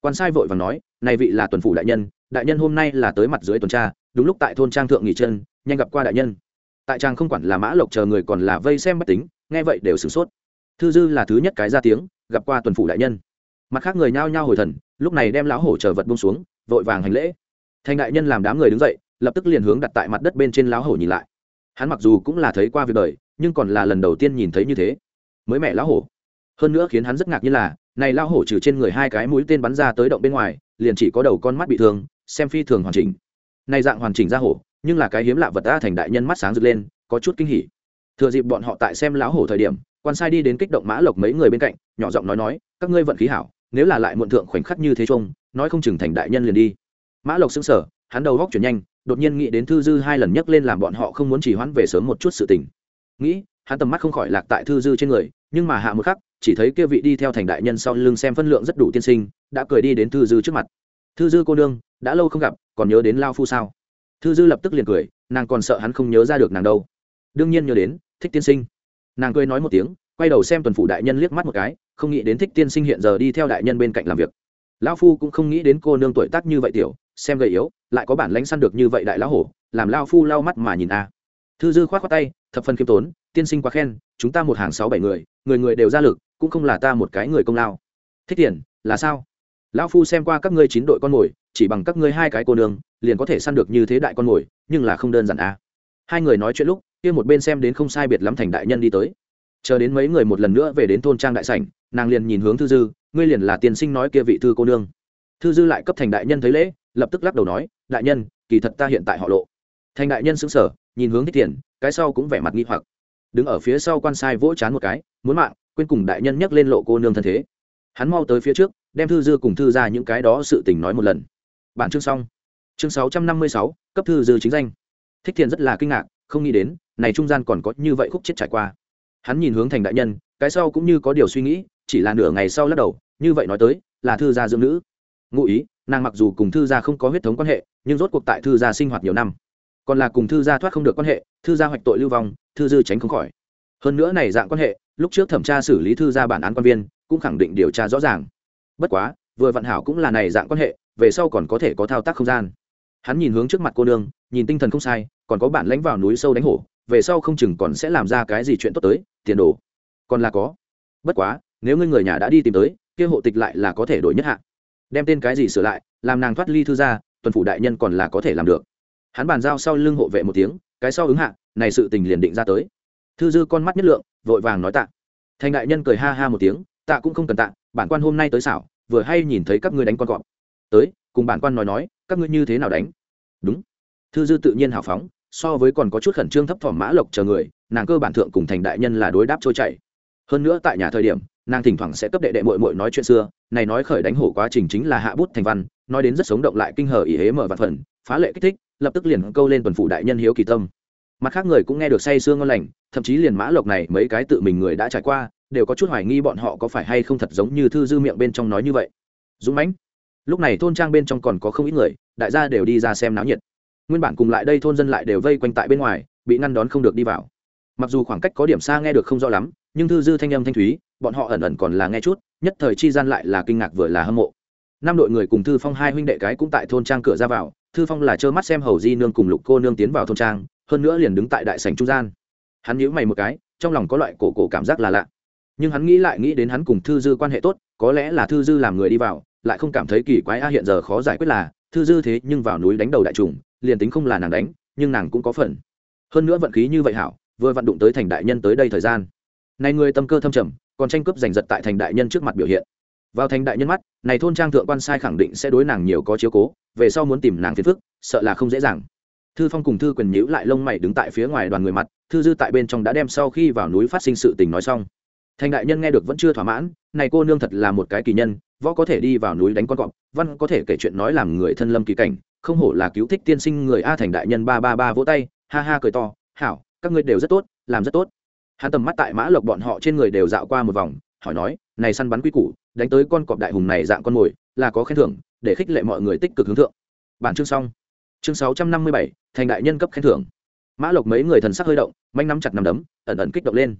quan sai vội vàng nói, này vị là tuần phủ đại nhân đại nhân hôm nay là tới mặt dưới tuần tra, đúng lúc tại thôn trang thượng nghỉ chân, nhanh gặp qua đại nhân. Tại trang không quản là mã lộc chờ người còn là vây xem bất tính, nghe vậy đều sửng sốt. Thư dư là thứ nhất cái ra tiếng, gặp qua tuần phủ đại nhân. Mặt khác người nhao nhao hồi thần, lúc này đem lão hổ chờ vật bông xuống, vội vàng hành lễ. Thành đại nhân làm đám người đứng dậy, lập tức liền hướng đặt tại mặt đất bên trên lão hổ nhìn lại. Hắn mặc dù cũng là thấy qua việc đời, nhưng còn là lần đầu tiên nhìn thấy như thế. Mới mẹ lão hổ hơn nữa khiến hắn rất ngạc nhiên là, này lão hổ trừ trên người hai cái mũi tên bắn ra tới động bên ngoài, liền chỉ có đầu con mắt bị thương, xem phi thường hoàn chỉnh. Này dạng hoàn chỉnh ra hổ, nhưng là cái hiếm lạ vật ta thành đại nhân mắt sáng rực lên, có chút kinh hỉ. Thừa dịp bọn họ tại xem lão hổ thời điểm, quan sai đi đến kích động mã lộc mấy người bên cạnh, nhỏ giọng nói nói, các ngươi vận khí hảo, nếu là lại muộn thượng khoảnh khắc như thế chung nói không chừng thành đại nhân liền đi. Mã lộc sững sờ, hắn đầu góc chuyển nhanh, đột nhiên nghĩ đến thư dư hai lần nhấc lên làm bọn họ không muốn chỉ hoãn về sớm một chút sự tình. Nghĩ hắn tầm mắt không khỏi lạc tại thư dư trên người, nhưng mà hạ một khắc, chỉ thấy kia vị đi theo thành đại nhân sau lưng xem phân lượng rất đủ tiên sinh, đã cười đi đến thư dư trước mặt. Thư dư cô nương, đã lâu không gặp, còn nhớ đến lao phu sao? Thư dư lập tức liền cười, nàng còn sợ hắn không nhớ ra được nàng đâu. Đương nhiên nhớ đến, thích tiên sinh. Nàng cười nói một tiếng, quay đầu xem tuần phủ đại nhân liếc mắt một cái, không nghĩ đến thích tiên sinh hiện giờ đi theo đại nhân bên cạnh làm việc. Lão phu cũng không nghĩ đến cô nương tuổi tác như vậy tiểu, xem gầy yếu, lại có bản lãnh săn được như vậy đại lão hổ, làm lao phu lau mắt mà nhìn a. Thư dư khoát khoát tay, thập phần khiêm tốn tiên sinh quá khen chúng ta một hàng sáu bảy người người người đều ra lực cũng không là ta một cái người công lao. Thích tiền là sao? Lão phu xem qua các ngươi chín đội con mồi chỉ bằng các ngươi hai cái cô nương liền có thể săn được như thế đại con mồi nhưng là không đơn giản à? hai người nói chuyện lúc kia một bên xem đến không sai biệt lắm thành đại nhân đi tới. Chờ đến mấy người một lần nữa về đến thôn trang đại sảnh nàng liền nhìn hướng thư dư ngươi liền là tiên sinh nói kia vị thư cô nương. Thư dư lại cấp thành đại nhân thấy lễ lập tức lắc đầu nói đại nhân kỳ thật ta hiện tại họ lộ. Thành đại nhân xứng sở nhìn hướng thích Tiền, cái sau cũng vẻ mặt nghi hoặc đứng ở phía sau quan sai vỗ chán một cái, muốn mạng, quên cùng đại nhân nhắc lên lộ cô nương thân thế. Hắn mau tới phía trước, đem thư dư cùng thư ra những cái đó sự tình nói một lần. Bản chương xong. Chương sáu trăm năm mươi sáu, cấp thư dư chính danh. Thích thiền rất là kinh ngạc, không nghĩ đến, này trung gian còn có như vậy khúc chết trải qua. Hắn nhìn hướng thành đại nhân, cái sau cũng như có điều suy nghĩ, chỉ là nửa ngày sau lắc đầu, như vậy nói tới, là thư gia dưỡng nữ. Ngụ ý, nàng mặc dù cùng thư gia không có huyết thống quan hệ, nhưng rốt cuộc tại thư gia sinh hoạt nhiều năm còn là cùng thư gia thoát không được quan hệ thư gia hoạch tội lưu vong thư dư tránh không khỏi. Hơn nữa này dạng quan hệ lúc trước thẩm tra xử lý thư gia bản án quan viên cũng khẳng định điều tra rõ ràng. Bất quá vừa vạn hảo cũng là này dạng quan hệ về sau còn có thể có thao tác không gian. Hắn nhìn hướng trước mặt cô nương nhìn tinh thần không sai còn có bản lãnh vào núi sâu đánh hổ về sau không chừng còn sẽ làm ra cái gì chuyện tốt tới tiền đồ. Còn là có. Bất quá nếu ngươi người nhà đã đi tìm tới kia hộ tịch lại là có thể đổi nhất hạ. Đem tên cái gì sửa lại làm nàng thoát ly thư gia, tuần phủ đại nhân còn là có thể làm được hắn bàn giao sau lưng hộ vệ một tiếng, cái sau ứng hạ, này sự tình liền định ra tới. Thư dư con mắt nhất lượng, vội vàng nói tạ. Thành đại nhân cười ha ha một tiếng, tạ cũng không cần tạ, bản quan hôm nay tới xảo, vừa hay nhìn thấy các ngươi đánh con cọp. Tới, cùng bản quan nói nói, các ngươi như thế nào đánh? Đúng. Thư dư tự nhiên hào phóng, so với còn có chút khẩn trương thấp thỏm mã lộc chờ người, nàng cơ bản thượng cùng thành đại nhân là đối đáp trôi chảy. Hơn nữa tại nhà thời điểm, nàng thỉnh thoảng sẽ cấp đệ đệ mội mội nói chuyện xưa, này nói khởi đánh hổ quá trình chính là hạ bút thành văn, nói đến rất sống động lại kinh hờ ý hế mở vạn phần, phá lệ kích thích lập tức liền câu lên tuần phủ đại nhân hiếu kỳ tâm. Mặt khác người cũng nghe được say sương ngon lành, thậm chí liền mã lộc này mấy cái tự mình người đã trải qua, đều có chút hoài nghi bọn họ có phải hay không thật giống như thư dư miệng bên trong nói như vậy. Dũng mãnh, lúc này thôn trang bên trong còn có không ít người, đại gia đều đi ra xem náo nhiệt. Nguyên bản cùng lại đây thôn dân lại đều vây quanh tại bên ngoài, bị ngăn đón không được đi vào. Mặc dù khoảng cách có điểm xa nghe được không rõ lắm, nhưng thư dư thanh âm thanh thúy, bọn họ ẩn ẩn còn là nghe chút, nhất thời chi gian lại là kinh ngạc vừa là hâm mộ. Năm đội người cùng thư phong hai huynh đệ cái cũng tại thôn trang cửa ra vào thư phong là trơ mắt xem hầu di nương cùng lục cô nương tiến vào thôn trang, hơn nữa liền đứng tại đại sành trung gian. Hắn nhíu mày một cái, trong lòng có loại cổ cổ cảm giác là lạ. Nhưng hắn nghĩ lại nghĩ đến hắn cùng thư dư quan hệ tốt, có lẽ là thư dư làm người đi vào, lại không cảm thấy kỳ quái a à hiện giờ khó giải quyết là, thư dư thế nhưng vào núi đánh đầu đại trùng, liền tính không là nàng đánh, nhưng nàng cũng có phần. Hơn nữa vận khí như vậy hảo, vừa vận đụng tới thành đại nhân tới đây thời gian. Này người tâm cơ thâm trầm, còn tranh cướp giành giật tại thành đại nhân trước mặt biểu hiện vào thành đại nhân mắt, này thôn trang thượng quan sai khẳng định sẽ đối nàng nhiều có chiếu cố, về sau muốn tìm nàng phiền phức, sợ là không dễ dàng. Thư phong cùng thư quyền nhữ lại lông mày đứng tại phía ngoài đoàn người mặt, thư dư tại bên trong đã đem sau khi vào núi phát sinh sự tình nói xong. Thành đại nhân nghe được vẫn chưa thỏa mãn, này cô nương thật là một cái kỳ nhân, võ có thể đi vào núi đánh con cọp, văn có thể kể chuyện nói làm người thân lâm kỳ cảnh, không hổ là cứu thích tiên sinh người a thành đại nhân ba ba ba vỗ tay, ha ha cười to, hảo, các ngươi đều rất tốt, làm rất tốt. Hắn tầm mắt tại mã lộc bọn họ trên người đều dạo qua một vòng hỏi nói, này săn bắn quy củ, đánh tới con cọp đại hùng này dạng con mồi, là có khen thưởng, để khích lệ mọi người tích cực hướng thượng. Bản chương xong. Chương sáu trăm năm mươi bảy, thành đại nhân cấp khen thưởng. Mã lộc mấy người thần sắc hơi động, manh nắm chặt nằm đấm, ẩn ẩn kích động lên.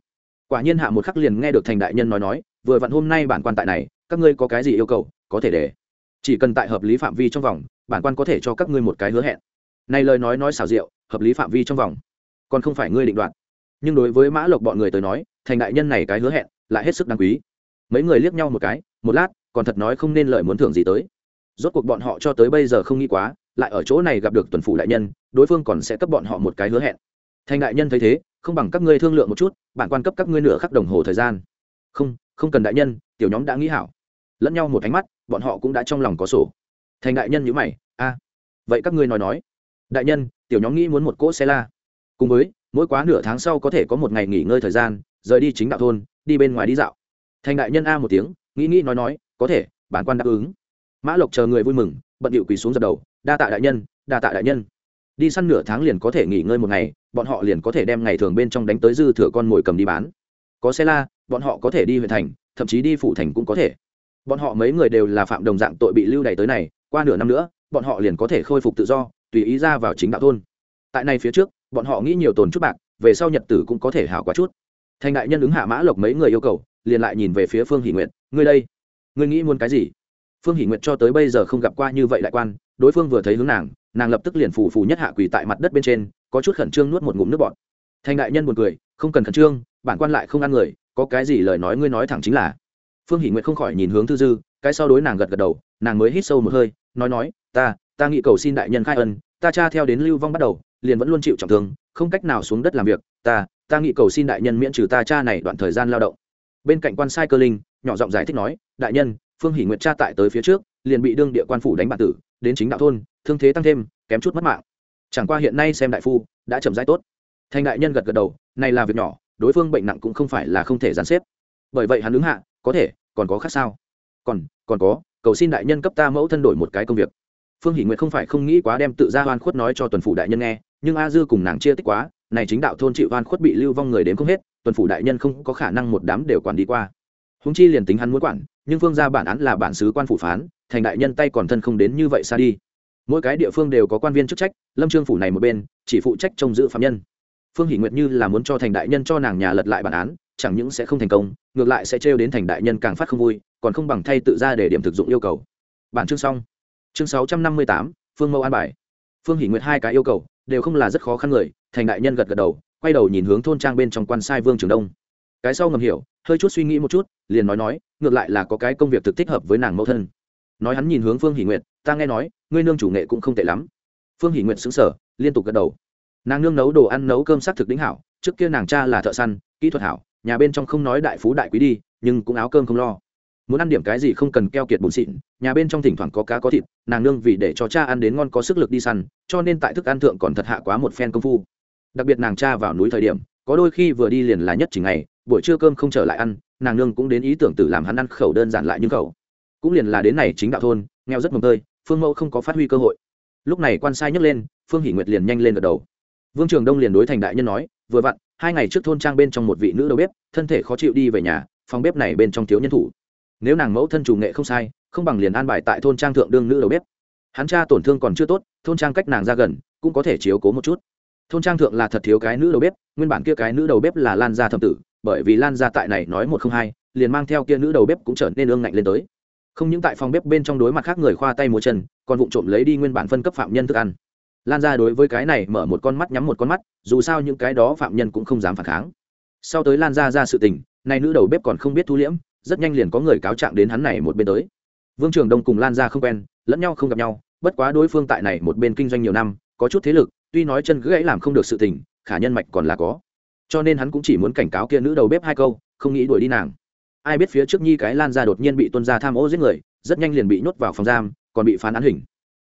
Quả nhiên hạ một khắc liền nghe được thành đại nhân nói nói, vừa vặn hôm nay bản quan tại này, các ngươi có cái gì yêu cầu, có thể để. Chỉ cần tại hợp lý phạm vi trong vòng, bản quan có thể cho các ngươi một cái hứa hẹn. Này lời nói nói xảo diệu, hợp lý phạm vi trong vòng. Còn không phải ngươi định đoạt. Nhưng đối với mã lộc bọn người tới nói thành đại nhân này cái hứa hẹn lại hết sức đáng quý. Mấy người liếc nhau một cái, một lát, còn thật nói không nên lời muốn thưởng gì tới. Rốt cuộc bọn họ cho tới bây giờ không nghĩ quá, lại ở chỗ này gặp được tuần phủ đại nhân, đối phương còn sẽ cấp bọn họ một cái hứa hẹn. Thành đại nhân thấy thế, không bằng các ngươi thương lượng một chút, bản quan cấp các ngươi nửa khắc đồng hồ thời gian. Không không cần đại nhân, tiểu nhóm đã nghĩ hảo. Lẫn nhau một ánh mắt, bọn họ cũng đã trong lòng có sổ. Thành đại nhân nhữ mày, a, vậy các ngươi nói nói. Đại nhân, tiểu nhóm nghĩ muốn một cỗ xe la. Cùng với mỗi quá nửa tháng sau có thể có một ngày nghỉ ngơi thời gian, rời đi chính đạo thôn, đi bên ngoài đi dạo. Thành đại nhân a một tiếng, nghĩ nghĩ nói nói, có thể, bản quan đáp ứng. Mã lộc chờ người vui mừng, bận điệu quỳ xuống dập đầu, đa tạ đại nhân, đa tạ đại nhân. Đi săn nửa tháng liền có thể nghỉ ngơi một ngày, bọn họ liền có thể đem ngày thường bên trong đánh tới dư thừa con mồi cầm đi bán. Có xe la, bọn họ có thể đi huyện thành, thậm chí đi phủ thành cũng có thể. Bọn họ mấy người đều là phạm đồng dạng tội bị lưu đày tới này, qua nửa năm nữa, bọn họ liền có thể khôi phục tự do, tùy ý ra vào chính đạo thôn. Tại này phía trước bọn họ nghĩ nhiều tồn chút bạc, về sau nhật tử cũng có thể hảo quá chút. Thành đại nhân ứng hạ mã lộc mấy người yêu cầu, liền lại nhìn về phía phương hỷ nguyện ngươi đây, ngươi nghĩ muốn cái gì? Phương hỷ nguyện cho tới bây giờ không gặp qua như vậy đại quan, đối phương vừa thấy hướng nàng nàng lập tức liền phù phù nhất hạ quỳ tại mặt đất bên trên, có chút khẩn trương nuốt một ngụm nước bọt. Thành đại nhân buồn cười, không cần khẩn trương, bản quan lại không ăn người, có cái gì lời nói ngươi nói thẳng chính là. Phương hỷ nguyện không khỏi nhìn hướng thư dư, cái sau đối nàng gật gật đầu, nàng mới hít sâu một hơi, nói nói, ta ta nghĩ cầu xin đại nhân khai ân ta cha theo đến lưu vong bắt đầu, liền vẫn luôn chịu trọng thương, không cách nào xuống đất làm việc, ta ta nghị cầu xin đại nhân miễn trừ ta cha này đoạn thời gian lao động. Bên cạnh quan sai cơ linh, nhỏ giọng giải thích nói, đại nhân, phương hỷ nguyệt cha tại tới phía trước, liền bị đương địa quan phủ đánh bạc tử, đến chính đạo thôn, thương thế tăng thêm, kém chút mất mạng. Chẳng qua hiện nay xem đại phu, đã chậm rãi tốt. Thành đại nhân gật gật đầu, này là việc nhỏ, đối phương bệnh nặng cũng không phải là không thể gián xếp. Bởi vậy hắn ứng hạ, có thể, còn có khác sao? Còn còn có, cầu xin đại nhân cấp ta mẫu thân đổi một cái công việc phương hỷ nguyệt không phải không nghĩ quá đem tự ra oan khuất nói cho tuần phủ đại nhân nghe, nhưng a dư cùng nàng chia tích quá, này chính đạo thôn chịu oan khuất bị lưu vong người đến không hết, tuần phủ đại nhân không có khả năng một đám đều quản đi qua. Húng chi liền tính hắn muốn quản, nhưng phương ra bản án là bản sứ quan phủ phán, thành đại nhân tay còn thân không đến như vậy xa đi. Mỗi cái địa phương đều có quan viên chức trách, lâm trương phủ này một bên, chỉ phụ trách trông giữ phạm nhân. Phương hỷ nguyệt như là muốn cho thành đại nhân cho nàng nhà lật lại bản án, chẳng những sẽ không thành công, ngược lại sẽ trêu đến thành đại nhân càng phát không vui, còn không bằng thay tự ra để điểm thực dụng yêu cầu. Bản chương xong chương sáu trăm năm mươi tám, phương mẫu an bài. Phương hỷ nguyệt hai cái yêu cầu đều không là rất khó khăn người, thành đại nhân gật gật đầu, quay đầu nhìn hướng thôn trang bên trong quan sai vương trường đông. Cái sau ngầm hiểu, hơi chút suy nghĩ một chút, liền nói nói, ngược lại là có cái công việc thực thích hợp với nàng mẫu thân. Nói hắn nhìn hướng phương hỷ nguyệt, ta nghe nói, ngươi nương chủ nghệ cũng không tệ lắm. Phương hỷ nguyệt xứng sở liên tục gật đầu. Nàng nương nấu đồ ăn, nấu cơm sắc thực đính hảo, trước kia nàng cha là thợ săn, kỹ thuật hảo, nhà bên trong không nói đại phú đại quý đi, nhưng cũng áo cơm không lo muốn ăn điểm cái gì không cần keo kiệt bùn xịn, nhà bên trong thỉnh thoảng có cá có thịt, nàng nương vì để cho cha ăn đến ngon có sức lực đi săn, cho nên tại thức ăn thượng còn thật hạ quá một phen công phu. Đặc biệt nàng cha vào núi thời điểm, có đôi khi vừa đi liền là nhất chỉ ngày, buổi trưa cơm không trở lại ăn, nàng nương cũng đến ý tưởng tự làm hắn ăn khẩu đơn giản lại nhưng khẩu. Cũng liền là đến này chính đạo thôn, nghèo rất mồm tơi, phương mẫu không có phát huy cơ hội. Lúc này quan sai nhấc lên, phương hỷ nguyệt liền nhanh lên gật đầu. Vương trường đông liền đối thành đại nhân nói, vừa vặn, hai ngày trước thôn trang bên trong một vị nữ đầu bếp, thân thể khó chịu đi về nhà, phòng bếp này bên trong thiếu nhân thủ nếu nàng mẫu thân chủ nghệ không sai, không bằng liền an bài tại thôn trang thượng đương nữ đầu bếp. Hắn cha tổn thương còn chưa tốt, thôn trang cách nàng ra gần, cũng có thể chiếu cố một chút. Thôn trang thượng là thật thiếu cái nữ đầu bếp, nguyên bản kia cái nữ đầu bếp là lan gia thẩm tử, bởi vì lan gia tại này nói một không hai, liền mang theo kia nữ đầu bếp cũng trở nên ương ngạnh lên tới. Không những tại phòng bếp bên trong đối mặt khác người khoa tay múa chân, còn vụng trộm lấy đi nguyên bản phân cấp phạm nhân thức ăn. Lan ra đối với cái này mở một con mắt nhắm một con mắt, dù sao những cái đó phạm nhân cũng không dám phản kháng. Sau tới lan ra ra sự tình nay nữ đầu bếp còn không biết thu liễm rất nhanh liền có người cáo trạng đến hắn này một bên tới. Vương trường đông cùng lan ra không quen, lẫn nhau không gặp nhau, bất quá đối phương tại này một bên kinh doanh nhiều năm, có chút thế lực, tuy nói chân gãy làm không được sự tình, khả nhân mạch còn là có. Cho nên hắn cũng chỉ muốn cảnh cáo kia nữ đầu bếp hai câu, không nghĩ đuổi đi nàng. Ai biết phía trước nhi cái lan ra đột nhiên bị tuân ra tham ô giết người, rất nhanh liền bị nhốt vào phòng giam, còn bị phán án hình.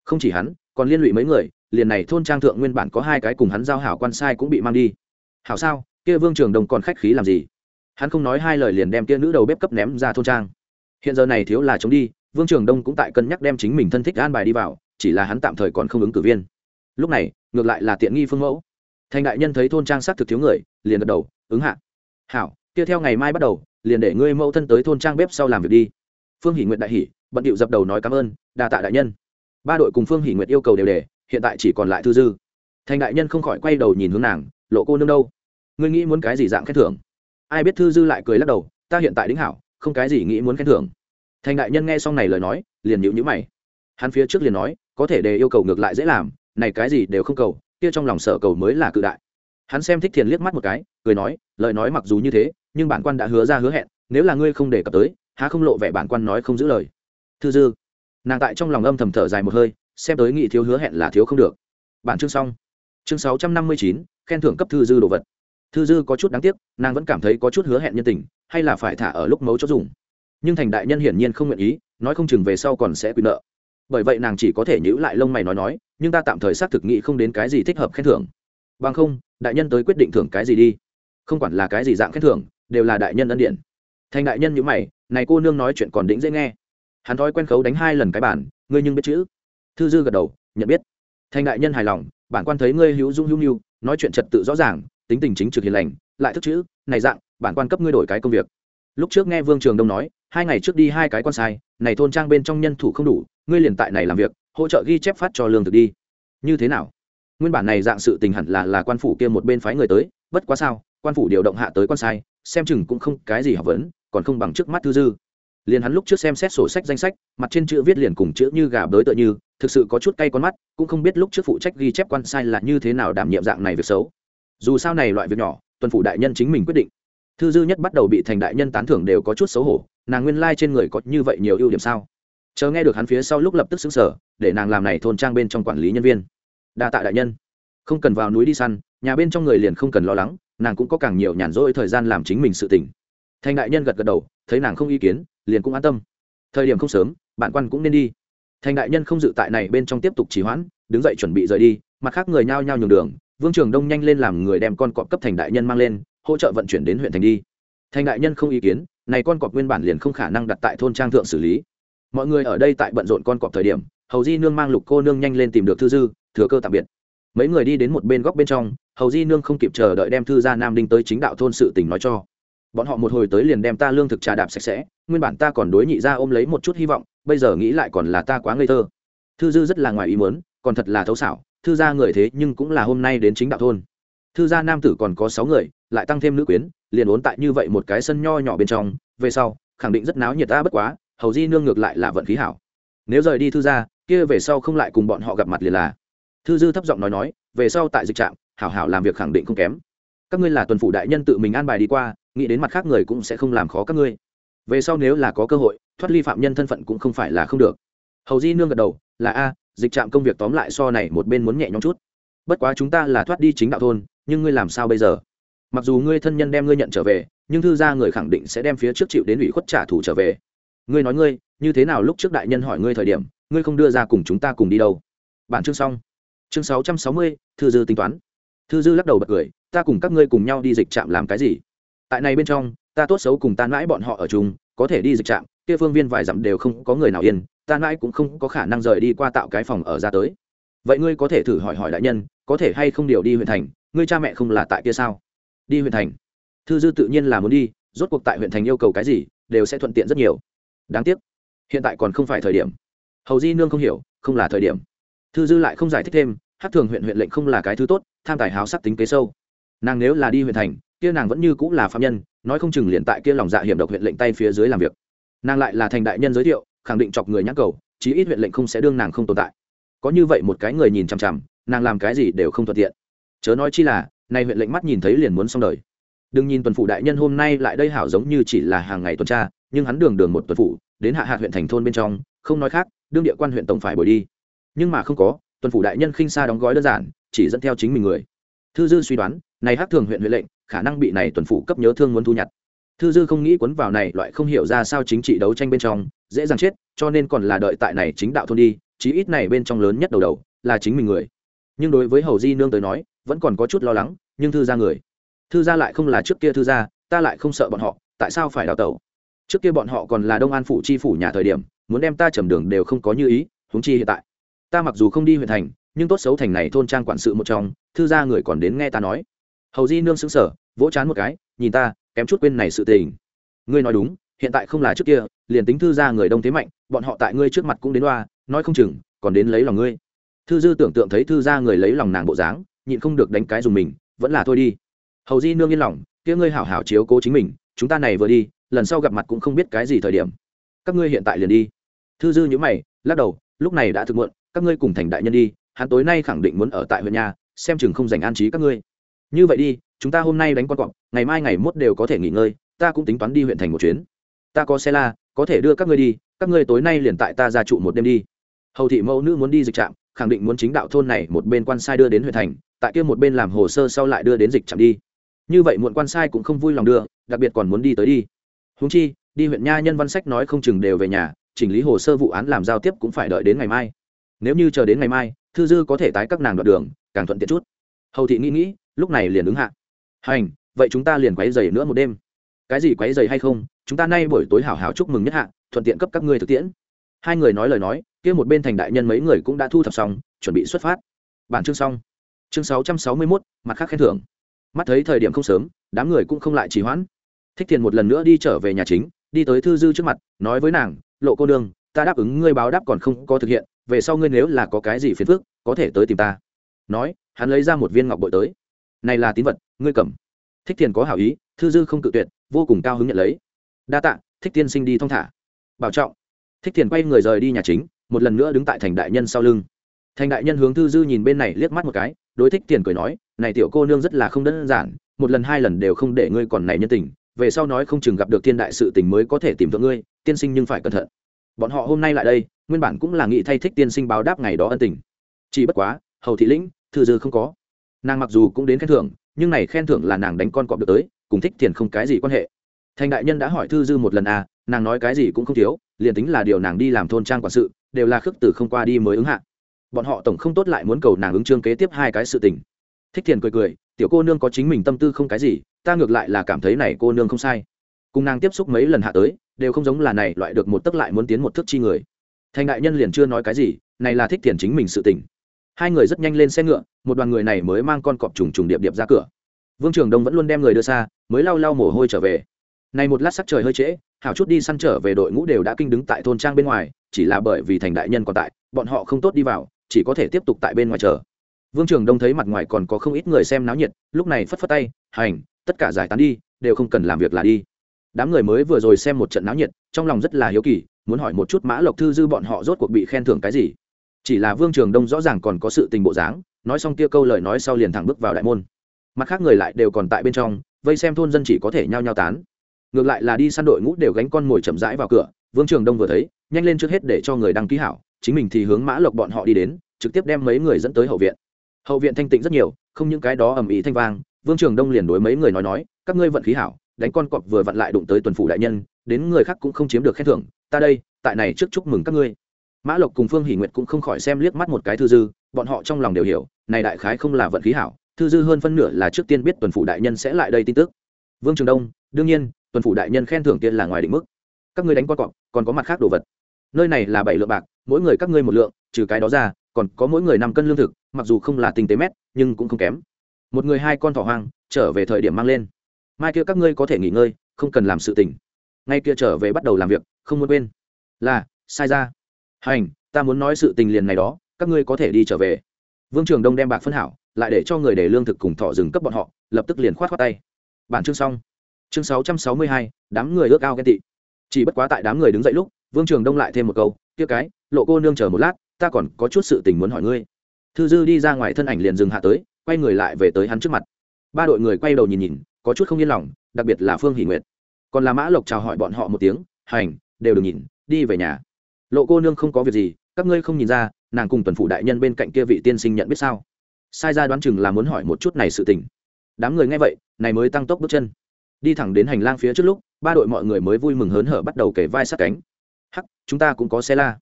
Không chỉ hắn, còn liên lụy mấy người, liền này thôn trang thượng nguyên bản có hai cái cùng hắn giao hảo quan sai cũng bị mang đi. Hảo sao, kia vương trường đồng còn khách khí làm gì? Hắn không nói hai lời liền đem kia nữ đầu bếp cấp ném ra thôn trang. Hiện giờ này thiếu là chống đi, vương trường đông cũng tại cân nhắc đem chính mình thân thích an bài đi vào, chỉ là hắn tạm thời còn không ứng cử viên. Lúc này, ngược lại là tiện nghi phương mẫu. Thành đại nhân thấy thôn trang xác thực thiếu người, liền gật đầu, ứng hạ. Hảo, kia theo ngày mai bắt đầu, liền để ngươi mẫu thân tới thôn trang bếp sau làm việc đi. Phương hỷ nguyện đại hỷ bận điệu dập đầu nói cảm ơn, đa tạ đại nhân. Ba đội cùng phương hỷ nguyện yêu cầu đều để, hiện tại chỉ còn lại thư dư. Thành đại nhân không khỏi quay đầu nhìn hướng nàng, lộ cô nương đâu? Ngươi nghĩ muốn cái gì dạng khen thưởng? Ai biết thư dư lại cười lắc đầu, ta hiện tại đính hảo, không cái gì nghĩ muốn khen thưởng. Thành đại nhân nghe xong này lời nói, liền nhịu nhữ mày. Hắn phía trước liền nói, có thể để yêu cầu ngược lại dễ làm, này cái gì đều không cầu, kia trong lòng sở cầu mới là cự đại. Hắn xem thích thiền liếc mắt một cái, cười nói, lời nói mặc dù như thế, nhưng bản quan đã hứa ra hứa hẹn, nếu là ngươi không đề cập tới, há không lộ vẻ bản quan nói không giữ lời. Thư dư. Nàng tại trong lòng âm thầm thở dài một hơi, xem tới nghị thiếu hứa hẹn là thiếu không được. Bản chương xong. Chương sáu trăm năm mươi chín, khen thưởng cấp thư dư đồ vật thư dư có chút đáng tiếc, nàng vẫn cảm thấy có chút hứa hẹn nhân tình, hay là phải thả ở lúc mấu cho dùng. Nhưng thành đại nhân hiển nhiên không nguyện ý, nói không chừng về sau còn sẽ quyền nợ. Bởi vậy nàng chỉ có thể nhữ lại lông mày nói nói, nhưng ta tạm thời xác thực nghị không đến cái gì thích hợp khen thưởng. Bằng không, đại nhân tới quyết định thưởng cái gì đi. Không quản là cái gì dạng khen thưởng, đều là đại nhân ân điện thành đại nhân nhữ mày, này cô nương nói chuyện còn đĩnh dễ nghe. Hắn thói quen khấu đánh hai lần cái bản, ngươi nhưng biết chữ. Thư dư gật đầu, nhận biết. Thành đại nhân hài lòng, bản quan thấy ngươi hữu dung hữu nhu, nói chuyện trật tự rõ ràng tính tình chính trực hiền lành, lại thức chữ, này dạng, bản quan cấp ngươi đổi cái công việc. Lúc trước nghe vương trường đông nói, hai ngày trước đi hai cái con sai, này thôn trang bên trong nhân thủ không đủ, ngươi liền tại này làm việc, hỗ trợ ghi chép phát cho lương thực đi. Như thế nào? Nguyên bản này dạng sự tình hẳn là là quan phủ kia một bên phái người tới, bất quá sao, quan phủ điều động hạ tới con sai, xem chừng cũng không cái gì học vấn, còn không bằng trước mắt thư dư. Liền hắn lúc trước xem xét sổ sách danh sách, mặt trên chữ viết liền cùng chữ như gà bới tựa như, thực sự có chút cay con mắt, cũng không biết lúc trước phụ trách ghi chép quan sai là như thế nào đảm nhiệm dạng này việc xấu dù sao này loại việc nhỏ, tuần phủ đại nhân chính mình quyết định. Thư dư nhất bắt đầu bị thành đại nhân tán thưởng đều có chút xấu hổ, nàng nguyên lai、like、trên người có như vậy nhiều ưu điểm sao? Chờ nghe được hắn phía sau lúc lập tức xứng sở để nàng làm này thôn trang bên trong quản lý nhân viên. Đa tạ đại nhân. Không cần vào núi đi săn, nhà bên trong người liền không cần lo lắng, nàng cũng có càng nhiều nhàn rỗi thời gian làm chính mình sự tỉnh thành đại nhân gật gật đầu, thấy nàng không ý kiến, liền cũng an tâm. Thời điểm không sớm, bạn quan cũng nên đi. Thành đại nhân không dự tại này bên trong tiếp tục trì hoãn, đứng dậy chuẩn bị rời đi, mặt khác người nhao nhao nhường đường vương trường đông nhanh lên làm người đem con cọp cấp thành đại nhân mang lên, hỗ trợ vận chuyển đến huyện thành đi. Thành đại nhân không ý kiến, này con cọp nguyên bản liền không khả năng đặt tại thôn trang thượng xử lý. Mọi người ở đây tại bận rộn con cọp thời điểm, hầu di nương mang lục cô nương nhanh lên tìm được thư dư, thừa cơ tạm biệt. Mấy người đi đến một bên góc bên trong, hầu di nương không kịp chờ đợi đem thư gia nam đinh tới chính đạo thôn sự tình nói cho. Bọn họ một hồi tới liền đem ta lương thực trà đạp sạch sẽ, nguyên bản ta còn đối nhị ra ôm lấy một chút hy vọng, bây giờ nghĩ lại còn là ta quá ngây thơ. Thư dư rất là ngoài ý muốn, còn thật là thấu xảo thư gia người thế nhưng cũng là hôm nay đến chính đạo thôn. Thư gia nam tử còn có sáu người, lại tăng thêm nữ quyến, liền ốn tại như vậy một cái sân nho nhỏ bên trong, về sau, khẳng định rất náo nhiệt ta bất quá, hầu di nương ngược lại là vận khí hảo. Nếu rời đi thư gia, kia về sau không lại cùng bọn họ gặp mặt liền là. Thư dư thấp giọng nói nói, về sau tại dịch trạm, hảo hảo làm việc khẳng định không kém. Các ngươi là tuần phủ đại nhân tự mình an bài đi qua, nghĩ đến mặt khác người cũng sẽ không làm khó các ngươi. Về sau nếu là có cơ hội, thoát ly phạm nhân thân phận cũng không phải là không được. Hầu di nương gật đầu, là a dịch trạm công việc tóm lại so này một bên muốn nhẹ nhõm chút. Bất quá chúng ta là thoát đi chính đạo thôn, nhưng ngươi làm sao bây giờ? Mặc dù ngươi thân nhân đem ngươi nhận trở về, nhưng thư gia người khẳng định sẽ đem phía trước chịu đến ủy khuất trả thù trở về. Ngươi nói ngươi, như thế nào lúc trước đại nhân hỏi ngươi thời điểm, ngươi không đưa ra cùng chúng ta cùng đi đâu? Bản chương xong. Chương sáu trăm sáu mươi, thư dư tính toán. Thư dư lắc đầu bật cười, ta cùng các ngươi cùng nhau đi dịch trạm làm cái gì? Tại này bên trong, ta tốt xấu cùng tan mãi bọn họ ở chung, có thể đi dịch trạm, kia phương viên vài dặm đều không có người nào yên ta mãi cũng không có khả năng rời đi qua tạo cái phòng ở ra tới. Vậy ngươi có thể thử hỏi hỏi đại nhân, có thể hay không điều đi huyện thành? Ngươi cha mẹ không là tại kia sao? Đi huyện thành. Thư dư tự nhiên là muốn đi, rốt cuộc tại huyện thành yêu cầu cái gì, đều sẽ thuận tiện rất nhiều. Đáng tiếc, hiện tại còn không phải thời điểm. Hầu di nương không hiểu, không là thời điểm. Thư dư lại không giải thích thêm, hát thường huyện huyện lệnh không là cái thứ tốt, tham tài háo sắc tính kế sâu. Nàng nếu là đi huyện thành, kia nàng vẫn như cũng là phạm nhân, nói không chừng liền tại kia lòng dạ hiểm độc huyện lệnh tay phía dưới làm việc. Nàng lại là thành đại nhân giới thiệu khẳng định chọc người nhắc cầu, chí ít huyện lệnh không sẽ đương nàng không tồn tại. Có như vậy một cái người nhìn chằm chằm, nàng làm cái gì đều không thuận tiện. Chớ nói chi là, nay huyện lệnh mắt nhìn thấy liền muốn xong đời. Đừng nhìn tuần phủ đại nhân hôm nay lại đây hảo giống như chỉ là hàng ngày tuần tra, nhưng hắn đường đường một tuần phủ, đến hạ hạt huyện thành thôn bên trong, không nói khác, đương địa quan huyện tổng phải bồi đi. Nhưng mà không có, tuần phủ đại nhân khinh xa đóng gói đơn giản, chỉ dẫn theo chính mình người. Thư dư suy đoán, này hát thường huyện huyện lệnh, khả năng bị này tuần phủ cấp nhớ thương muốn thu nhặt thư dư không nghĩ cuốn vào này, loại không hiểu ra sao chính trị đấu tranh bên trong, dễ dàng chết, cho nên còn là đợi tại này chính đạo thôn đi, chí ít này bên trong lớn nhất đầu đầu, là chính mình người. Nhưng đối với hầu di nương tới nói, vẫn còn có chút lo lắng, nhưng thư ra người. Thư ra lại không là trước kia thư ra ta lại không sợ bọn họ, tại sao phải đào tẩu? Trước kia bọn họ còn là đông an phủ chi phủ nhà thời điểm, muốn đem ta trầm đường đều không có như ý, huống chi hiện tại. Ta mặc dù không đi huyện thành, nhưng tốt xấu thành này thôn trang quản sự một trong, thư gia người còn đến nghe ta nói. Hầu di nương xứng sở vỗ chán một cái, nhìn ta kém chút quên này sự tình. Ngươi nói đúng, hiện tại không là trước kia, liền tính thư gia người đông thế mạnh, bọn họ tại ngươi trước mặt cũng đến loa nói không chừng, còn đến lấy lòng ngươi. Thư dư tưởng tượng thấy thư gia người lấy lòng nàng bộ dáng, nhịn không được đánh cái dùng mình, vẫn là thôi đi. Hầu di nương yên lòng, kia ngươi hảo hảo chiếu cố chính mình, chúng ta này vừa đi, lần sau gặp mặt cũng không biết cái gì thời điểm. Các ngươi hiện tại liền đi. Thư dư nhữ mày, lắc đầu, lúc này đã thực muộn, các ngươi cùng thành đại nhân đi, hắn tối nay khẳng định muốn ở tại huyện nhà, xem chừng không dành an trí các ngươi. Như vậy đi chúng ta hôm nay đánh con cọp, ngày mai ngày mốt đều có thể nghỉ ngơi, ta cũng tính toán đi huyện thành một chuyến. Ta có xe la, có thể đưa các ngươi đi, các ngươi tối nay liền tại ta ra trụ một đêm đi. Hầu thị mẫu nữ muốn đi dịch trạm, khẳng định muốn chính đạo thôn này một bên quan sai đưa đến huyện thành, tại kia một bên làm hồ sơ sau lại đưa đến dịch trạm đi. Như vậy muộn quan sai cũng không vui lòng đưa, đặc biệt còn muốn đi tới đi. Húng chi, đi huyện nha nhân văn sách nói không chừng đều về nhà, chỉnh lý hồ sơ vụ án làm giao tiếp cũng phải đợi đến ngày mai. Nếu như chờ đến ngày mai, thư dư có thể tái các nàng đoạn đường, càng thuận tiện chút. Hầu thị nghĩ nghĩ, lúc này liền ứng hạ hành, vậy chúng ta liền quấy dày nữa một đêm. Cái gì quấy dày hay không? Chúng ta nay buổi tối hảo hảo chúc mừng nhất hạ, thuận tiện cấp các ngươi thực tiễn. Hai người nói lời nói, kia một bên thành đại nhân mấy người cũng đã thu thập xong, chuẩn bị xuất phát. Bản chương xong. Chương sáu trăm sáu mươi mốt, mặt khác khen thưởng. Mắt thấy thời điểm không sớm, đám người cũng không lại trì hoãn. Thích thiền một lần nữa đi trở về nhà chính, đi tới thư dư trước mặt, nói với nàng, lộ cô đương ta đáp ứng ngươi báo đáp còn không có thực hiện, về sau ngươi nếu là có cái gì phiền phức, có thể tới tìm ta. Nói, hắn lấy ra một viên ngọc bội tới. Này là tín vật ngươi cầm. Thích thiền có hảo ý, thư dư không cự tuyệt, vô cùng cao hứng nhận lấy. Đa tạ, thích tiên sinh đi thong thả. Bảo trọng. Thích thiền quay người rời đi nhà chính, một lần nữa đứng tại thành đại nhân sau lưng. Thành đại nhân hướng thư dư nhìn bên này liếc mắt một cái, đối thích tiền cười nói, này tiểu cô nương rất là không đơn giản, một lần hai lần đều không để ngươi còn này nhân tình, về sau nói không chừng gặp được thiên đại sự tình mới có thể tìm được ngươi, tiên sinh nhưng phải cẩn thận. Bọn họ hôm nay lại đây, nguyên bản cũng là nghĩ thay thích tiên sinh báo đáp ngày đó ân tình. Chỉ bất quá, hầu thị lĩnh, thư dư không có. Nàng mặc dù cũng đến khen thưởng nhưng này khen thưởng là nàng đánh con cọp được tới, cùng thích tiền không cái gì quan hệ. Thành đại nhân đã hỏi thư dư một lần à nàng nói cái gì cũng không thiếu, liền tính là điều nàng đi làm thôn trang quản sự, đều là khước từ không qua đi mới ứng hạ. Bọn họ tổng không tốt lại muốn cầu nàng ứng trương kế tiếp hai cái sự tình. Thích thiền cười cười, tiểu cô nương có chính mình tâm tư không cái gì, ta ngược lại là cảm thấy này cô nương không sai. Cùng nàng tiếp xúc mấy lần hạ tới, đều không giống là này loại được một tức lại muốn tiến một thước chi người. Thành đại nhân liền chưa nói cái gì, này là thích thiền chính mình sự tình hai người rất nhanh lên xe ngựa, một đoàn người này mới mang con cọp trùng trùng điệp điệp ra cửa. Vương trường đông vẫn luôn đem người đưa xa, mới lau lau mồ hôi trở về. Này một lát sắc trời hơi trễ, hảo chút đi săn trở về đội ngũ đều đã kinh đứng tại thôn trang bên ngoài, chỉ là bởi vì thành đại nhân còn tại, bọn họ không tốt đi vào, chỉ có thể tiếp tục tại bên ngoài chờ. Vương trường đông thấy mặt ngoài còn có không ít người xem náo nhiệt, lúc này phất phất tay, hành, tất cả giải tán đi, đều không cần làm việc là đi. Đám người mới vừa rồi xem một trận náo nhiệt, trong lòng rất là hiếu kỳ, muốn hỏi một chút mã lộc thư dư bọn họ rốt cuộc bị khen thưởng cái gì chỉ là vương trường đông rõ ràng còn có sự tình bộ dáng, nói xong kia câu lời nói sau liền thẳng bước vào đại môn. Mặt khác người lại đều còn tại bên trong, vây xem thôn dân chỉ có thể nhao nhao tán. Ngược lại là đi săn đội ngũ đều gánh con mồi chậm rãi vào cửa, vương trường đông vừa thấy, nhanh lên trước hết để cho người đăng ký hảo, chính mình thì hướng mã lộc bọn họ đi đến, trực tiếp đem mấy người dẫn tới hậu viện. Hậu viện thanh tịnh rất nhiều, không những cái đó ầm ĩ thanh vang, vương trường đông liền đối mấy người nói nói, các ngươi vận khí hảo, đánh con cọp vừa vặn lại đụng tới tuần phủ đại nhân, đến người khác cũng không chiếm được khen thưởng, ta đây, tại này trước chúc mừng các ngươi mã lộc cùng phương hỷ nguyệt cũng không khỏi xem liếc mắt một cái thư dư, bọn họ trong lòng đều hiểu, này đại khái không là vận khí hảo, thư dư hơn phân nửa là trước tiên biết tuần phủ đại nhân sẽ lại đây tin tức. Vương trường đông, đương nhiên, tuần phủ đại nhân khen thưởng tiên là ngoài định mức. Các ngươi đánh con cọp, còn có mặt khác đồ vật. Nơi này là bảy lượng bạc, mỗi người các ngươi một lượng, trừ cái đó ra, còn có mỗi người năm cân lương thực, mặc dù không là tinh tế mét, nhưng cũng không kém. Một người hai con thỏ hoang, trở về thời điểm mang lên. Mai kia các ngươi có thể nghỉ ngơi, không cần làm sự tình. Ngay kia trở về bắt đầu làm việc, không muốn quên. Là, sai ra hành, ta muốn nói sự tình liền này đó, các ngươi có thể đi trở về. Vương trường đông đem bạc phân hảo, lại để cho người để lương thực cùng thọ rừng cấp bọn họ, lập tức liền khoát khoát tay. Bản chương xong. Chương sáu trăm sáu mươi hai, đám người ước ao ghen tị. Chỉ bất quá tại đám người đứng dậy lúc, vương trường đông lại thêm một câu, kia cái, lộ cô nương chờ một lát, ta còn có chút sự tình muốn hỏi ngươi. Thư dư đi ra ngoài thân ảnh liền dừng hạ tới, quay người lại về tới hắn trước mặt. Ba đội người quay đầu nhìn nhìn, có chút không yên lòng, đặc biệt là phương hỷ nguyệt. Còn là mã lộc chào hỏi bọn họ một tiếng, hành, đều đừng nhìn, đi về nhà lộ cô nương không có việc gì, các ngươi không nhìn ra, nàng cùng tuần phủ đại nhân bên cạnh kia vị tiên sinh nhận biết sao? Sai ra đoán chừng là muốn hỏi một chút này sự tình. Đám người nghe vậy, này mới tăng tốc bước chân. Đi thẳng đến hành lang phía trước lúc, ba đội mọi người mới vui mừng hớn hở bắt đầu kể vai sát cánh. Hắc, chúng ta cũng có xe la.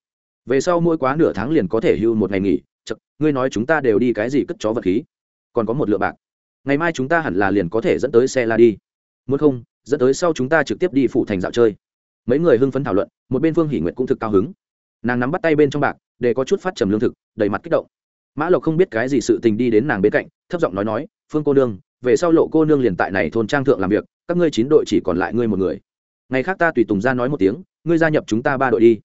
Về sau mỗi quá nửa tháng liền có thể hưu một ngày nghỉ chật ngươi nói chúng ta đều đi cái gì cất chó vật khí? Còn có một lượng bạc. Ngày mai chúng ta hẳn là liền có thể dẫn tới xe la đi. Muốn không, dẫn tới sau chúng ta trực tiếp đi phụ thành dạo chơi mấy người hưng phấn thảo luận, một bên phương hỷ nguyệt cũng thực cao hứng. Nàng nắm bắt tay bên trong bạc, để có chút phát trầm lương thực, đầy mặt kích động. Mã lộc không biết cái gì sự tình đi đến nàng bên cạnh, thấp giọng nói nói, phương cô nương, về sau lộ cô nương liền tại này thôn trang thượng làm việc, các ngươi chín đội chỉ còn lại ngươi một người. Ngày khác ta tùy tùng ra nói một tiếng, ngươi gia nhập chúng ta ba đội đi.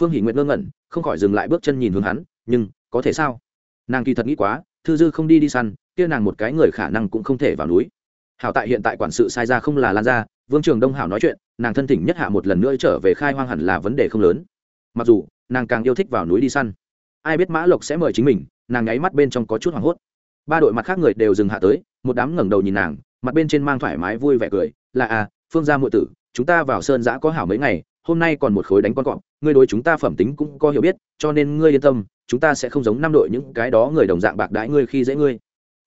Phương hỷ nguyệt ngơ ngẩn, không khỏi dừng lại bước chân nhìn hướng hắn, nhưng, có thể sao? Nàng kỳ thật nghĩ quá, thư dư không đi đi săn, kia nàng một cái người khả năng cũng không thể vào núi. Hảo tại hiện tại quản sự sai ra không là lan ra vương trường đông hảo nói chuyện, nàng thân thỉnh nhất hạ một lần nữa trở về khai hoang hẳn là vấn đề không lớn. Mặc dù, nàng càng yêu thích vào núi đi săn. Ai biết mã lộc sẽ mời chính mình, nàng nháy mắt bên trong có chút hoảng hốt. Ba đội mặt khác người đều dừng hạ tới, một đám ngẩng đầu nhìn nàng, mặt bên trên mang thoải mái vui vẻ cười, là à phương gia muội tử, chúng ta vào sơn giã có hảo mấy ngày, hôm nay còn một khối đánh con cọp, ngươi đối chúng ta phẩm tính cũng có hiểu biết, cho nên ngươi yên tâm, chúng ta sẽ không giống năm đội những cái đó người đồng dạng bạc đãi ngươi khi dễ ngươi.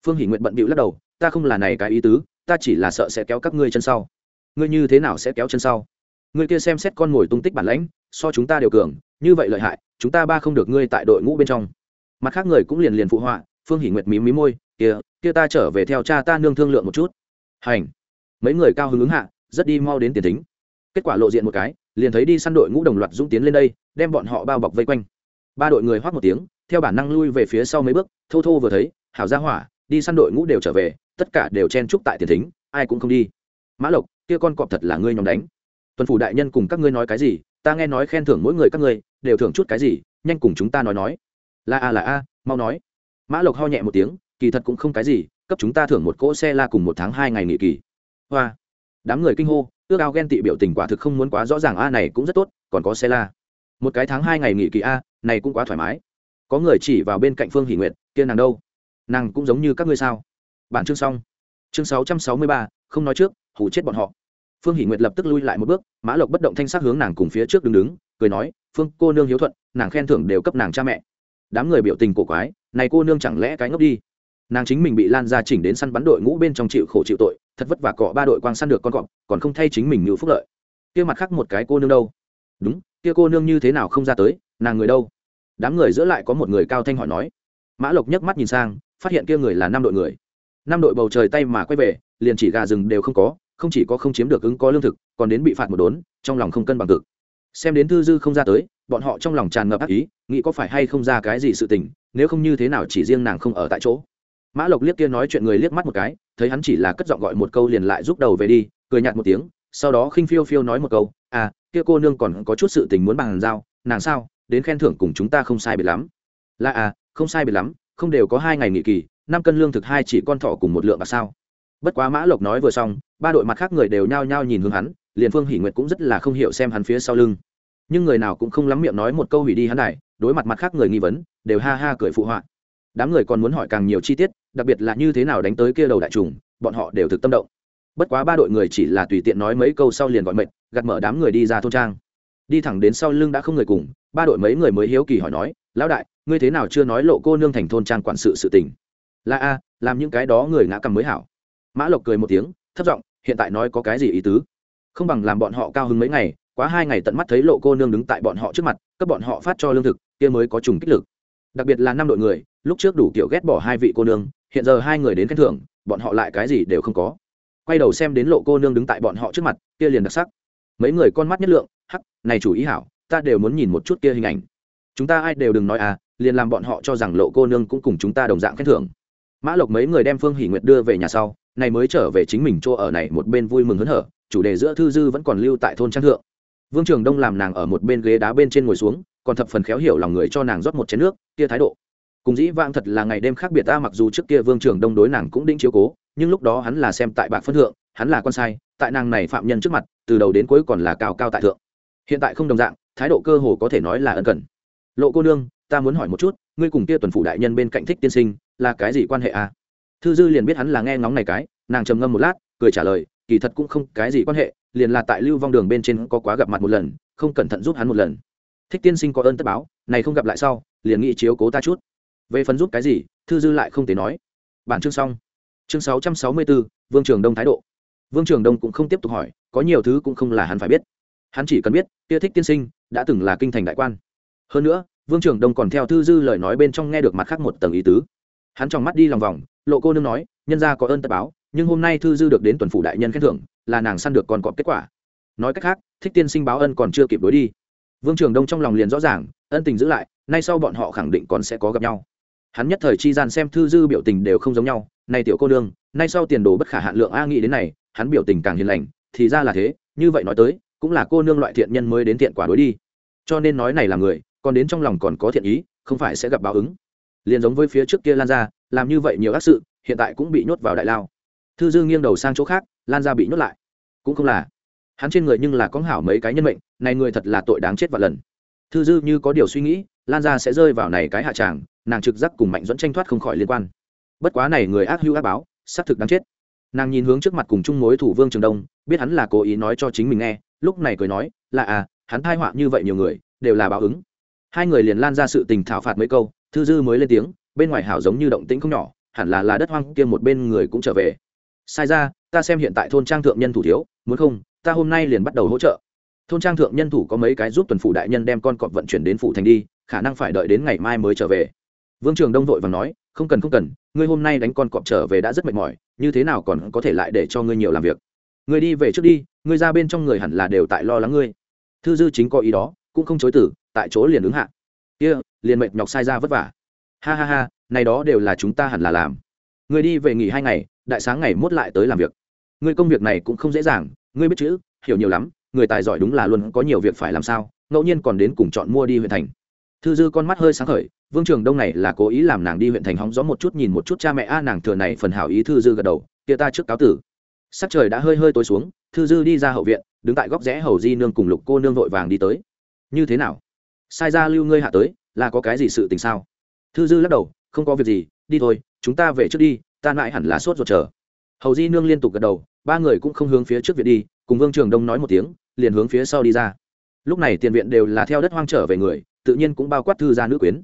Phương hỷ nguyện bận bịu lắc đầu, ta không là này cái ý tứ, ta chỉ là sợ sẽ kéo các ngươi chân sau ngươi như thế nào sẽ kéo chân sau? Ngươi kia xem xét con mồi tung tích bản lãnh, so chúng ta đều cường, như vậy lợi hại, chúng ta ba không được ngươi tại đội ngũ bên trong. Mặt khác người cũng liền liền phụ họa, phương hỷ nguyệt mí mí môi, kia kia ta trở về theo cha ta nương thương lượng một chút. Hành. Mấy người cao hứng ứng hạ, rất đi mau đến tiền thính. Kết quả lộ diện một cái, liền thấy đi săn đội ngũ đồng loạt dũng tiến lên đây, đem bọn họ bao bọc vây quanh. Ba đội người hoác một tiếng, theo bản năng lui về phía sau mấy bước, thô thô vừa thấy, hảo gia hỏa, đi săn đội ngũ đều trở về, tất cả đều chen trúc tại tiền thính, ai cũng không đi mã lộc, kia con cọp thật là ngươi nhóm đánh. Tuần phủ đại nhân cùng các ngươi nói cái gì, ta nghe nói khen thưởng mỗi người các ngươi, đều thưởng chút cái gì, nhanh cùng chúng ta nói nói. Là a là a, mau nói. Mã lộc ho nhẹ một tiếng, kỳ thật cũng không cái gì, cấp chúng ta thưởng một cỗ xe la cùng một tháng hai ngày nghỉ kỳ. Hoa. Đám người kinh hô, ước ao ghen tị biểu tình quả thực không muốn quá rõ ràng, a, này cũng rất tốt, còn có xe la. Một cái tháng hai ngày nghỉ kỳ, a, này cũng quá thoải mái. Có người chỉ vào bên cạnh phương hỷ nguyệt, kia nàng đâu? Nàng cũng giống như các ngươi sao? Bản chương xong. Chương sáu trăm sáu mươi ba, không nói trước hù chết bọn họ. Phương hỷ nguyệt lập tức lui lại một bước, mã lộc bất động thanh sắc hướng nàng cùng phía trước đứng đứng, cười nói, phương, cô nương hiếu thuận, nàng khen thưởng đều cấp nàng cha mẹ. Đám người biểu tình cổ quái, này cô nương chẳng lẽ cái ngốc đi? Nàng chính mình bị lan ra chỉnh đến săn bắn đội ngũ bên trong chịu khổ chịu tội, thật vất vả cọ ba đội quang săn được con cọp, còn không thay chính mình ngự phúc lợi. Kia mặt khác một cái cô nương đâu? Đúng, kia cô nương như thế nào không ra tới, nàng người đâu? Đám người giữa lại có một người cao thanh hỏi nói. Mã lộc nhấc mắt nhìn sang, phát hiện kia người là năm đội người. Năm đội bầu trời tay mà quay về, liền chỉ gà rừng đều không có không chỉ có không chiếm được ứng có lương thực, còn đến bị phạt một đốn, trong lòng không cân bằng cực xem đến thư dư không ra tới, bọn họ trong lòng tràn ngập ác ý, nghĩ có phải hay không ra cái gì sự tình, nếu không như thế nào chỉ riêng nàng không ở tại chỗ. Mã lộc liếc kia nói chuyện người liếc mắt một cái, thấy hắn chỉ là cất giọng gọi một câu liền lại rút đầu về đi, cười nhạt một tiếng, sau đó khinh phiêu phiêu nói một câu à kia cô nương còn có chút sự tình muốn bằng giao, nàng sao, đến khen thưởng cùng chúng ta không sai biệt lắm. Là à không sai biệt lắm, không đều có hai ngày nghỉ kỳ, năm cân lương thực hai chỉ con thỏ cùng một lượng bạc sao? Bất quá mã lộc nói vừa xong, ba đội mặt khác người đều nhao nhao nhìn hướng hắn, liền phương hỷ nguyệt cũng rất là không hiểu xem hắn phía sau lưng. Nhưng người nào cũng không lắm miệng nói một câu hủy đi hắn này, đối mặt mặt khác người nghi vấn, đều ha ha cười phụ họa. Đám người còn muốn hỏi càng nhiều chi tiết, đặc biệt là như thế nào đánh tới kia đầu đại trùng, bọn họ đều thực tâm động. Bất quá ba đội người chỉ là tùy tiện nói mấy câu sau liền gọi mệnh gặt mở đám người đi ra thôn trang. Đi thẳng đến sau lưng đã không người cùng, ba đội mấy người mới hiếu kỳ hỏi nói, lão đại, ngươi thế nào chưa nói lộ cô nương thành thôn trang quản sự sự tình? Là a, làm những cái đó người ngã cầm mới hảo mã lộc cười một tiếng thất giọng, hiện tại nói có cái gì ý tứ? Không bằng làm bọn họ cao hứng mấy ngày, quá hai ngày tận mắt thấy lộ cô nương đứng tại bọn họ trước mặt, cấp bọn họ phát cho lương thực, kia mới có trùng kích lực. Đặc biệt là năm đội người, lúc trước đủ kiểu ghét bỏ hai vị cô nương, hiện giờ hai người đến khen thưởng, bọn họ lại cái gì đều không có. Quay đầu xem đến lộ cô nương đứng tại bọn họ trước mặt, kia liền đặc sắc. Mấy người con mắt nhất lượng, hắc, này chủ ý hảo, ta đều muốn nhìn một chút kia hình ảnh. Chúng ta ai đều đừng nói à liền làm bọn họ cho rằng lộ cô nương cũng cùng chúng ta đồng dạng khen thưởng. Mã lộc mấy người đem phương hỷ nguyệt đưa về nhà sau này mới trở về chính mình chỗ ở này một bên vui mừng hớn hở, chủ đề giữa thư dư vẫn còn lưu tại thôn trang thượng. Vương trường đông làm nàng ở một bên ghế đá bên trên ngồi xuống, còn thập phần khéo hiểu lòng người cho nàng rót một chén nước, kia thái độ. Cùng dĩ vãng thật là ngày đêm khác biệt ta, mặc dù trước kia vương trường đông đối nàng cũng đĩnh chiếu cố, nhưng lúc đó hắn là xem tại bạc phân thượng, hắn là con sai, tại nàng này phạm nhân trước mặt, từ đầu đến cuối còn là cao cao tại thượng. Hiện tại không đồng dạng, thái độ cơ hồ có thể nói là ân cần. Lộ cô nương, ta muốn hỏi một chút, ngươi cùng kia tuần phủ đại nhân bên cạnh thích tiên sinh, là cái gì quan hệ à? Thư dư liền biết hắn là nghe ngóng này cái, nàng trầm ngâm một lát, cười trả lời, kỳ thật cũng không cái gì quan hệ, liền là tại lưu vong đường bên trên có quá gặp mặt một lần, không cẩn thận giúp hắn một lần. Thích tiên sinh có ơn tất báo, này không gặp lại sau, liền nghĩ chiếu cố ta chút. Về phần giúp cái gì, thư dư lại không thể nói. Bản chương xong. Chương sáu trăm sáu mươi bốn vương trường đông thái độ. Vương trường đông cũng không tiếp tục hỏi, có nhiều thứ cũng không là hắn phải biết. Hắn chỉ cần biết, kia thích tiên sinh đã từng là kinh thành đại quan. Hơn nữa, vương trường đông còn theo thư dư lời nói bên trong nghe được mặt khác một tầng ý tứ hắn trong mắt đi lòng vòng, lộ cô nương nói, nhân gia có ơn tất báo, nhưng hôm nay thư dư được đến tuần phủ đại nhân khen thưởng, là nàng săn được còn cọp kết quả. Nói cách khác, thích tiên sinh báo ân còn chưa kịp đối đi. Vương trường đông trong lòng liền rõ ràng, ân tình giữ lại, nay sau bọn họ khẳng định còn sẽ có gặp nhau. Hắn nhất thời chi gian xem thư dư biểu tình đều không giống nhau nay tiểu cô nương, nay sau tiền đồ bất khả hạn lượng a nghĩ đến này, hắn biểu tình càng hiền lành, thì ra là thế, như vậy nói tới, cũng là cô nương loại thiện nhân mới đến thiện quả đối đi. Cho nên nói này là người, còn đến trong lòng còn có thiện ý, không phải sẽ gặp báo ứng liền giống với phía trước kia lan ra, làm như vậy nhiều ác sự, hiện tại cũng bị nhốt vào đại lao. Thư dư nghiêng đầu sang chỗ khác, lan ra bị nhốt lại. Cũng không là. Hắn trên người nhưng là có hảo mấy cái nhân mệnh, này người thật là tội đáng chết vạn lần. Thư dư như có điều suy nghĩ, lan ra sẽ rơi vào này cái hạ tràng, nàng trực giác cùng mạnh dẫn tranh thoát không khỏi liên quan. Bất quá này người ác hưu ác báo, xác thực đáng chết. Nàng nhìn hướng trước mặt cùng chung mối thủ vương trường đông, biết hắn là cố ý nói cho chính mình nghe, lúc này cười nói, là à hắn thai họa như vậy nhiều người, đều là báo ứng. Hai người liền lan ra sự tình thảo phạt mấy câu thư dư mới lên tiếng bên ngoài hảo giống như động tĩnh không nhỏ hẳn là là đất hoang kia một bên người cũng trở về. Sai ra ta xem hiện tại thôn trang thượng nhân thủ thiếu muốn không ta hôm nay liền bắt đầu hỗ trợ. Thôn trang thượng nhân thủ có mấy cái giúp tuần phủ đại nhân đem con cọp vận chuyển đến phủ thành đi khả năng phải đợi đến ngày mai mới trở về. Vương trường đông vội và nói không cần không cần ngươi hôm nay đánh con cọp trở về đã rất mệt mỏi như thế nào còn có thể lại để cho ngươi nhiều làm việc? Ngươi đi về trước đi ngươi ra bên trong người hẳn là đều tại lo lắng ngươi. Thư dư chính có ý đó cũng không chối tử tại chỗ liền ứng hạ. Kia、yeah, liền mệt nhọc sai ra vất vả. Ha ha ha, này đó đều là chúng ta hẳn là làm. Ngươi đi về nghỉ hai ngày, đại sáng ngày mốt lại tới làm việc. Ngươi công việc này cũng không dễ dàng ngươi biết chữ, hiểu nhiều lắm, người tài giỏi đúng là luôn có nhiều việc phải làm sao, ngẫu nhiên còn đến cùng chọn mua đi huyện thành. Thư dư con mắt hơi sáng khởi, vương trường đông này là cố ý làm nàng đi huyện thành hóng gió một chút nhìn một chút cha mẹ a, nàng thừa này phần hảo ý thư dư gật đầu, kia ta trước cáo tử. Sắc trời đã hơi hơi tối xuống, thư dư đi ra hậu viện, đứng tại góc rẽ hầu di nương cùng lục cô nương vội vàng đi tới. Như thế nào? Sai ra lưu ngươi hạ tới là có cái gì sự tình sao? Thư dư lắc đầu, không có việc gì, đi thôi, chúng ta về trước đi, ta lại hẳn là sốt ruột chờ. Hầu di nương liên tục gật đầu, ba người cũng không hướng phía trước viện đi, cùng vương trường đông nói một tiếng, liền hướng phía sau đi ra. Lúc này tiền viện đều là theo đất hoang trở về người, tự nhiên cũng bao quát thư gia nữ quyến.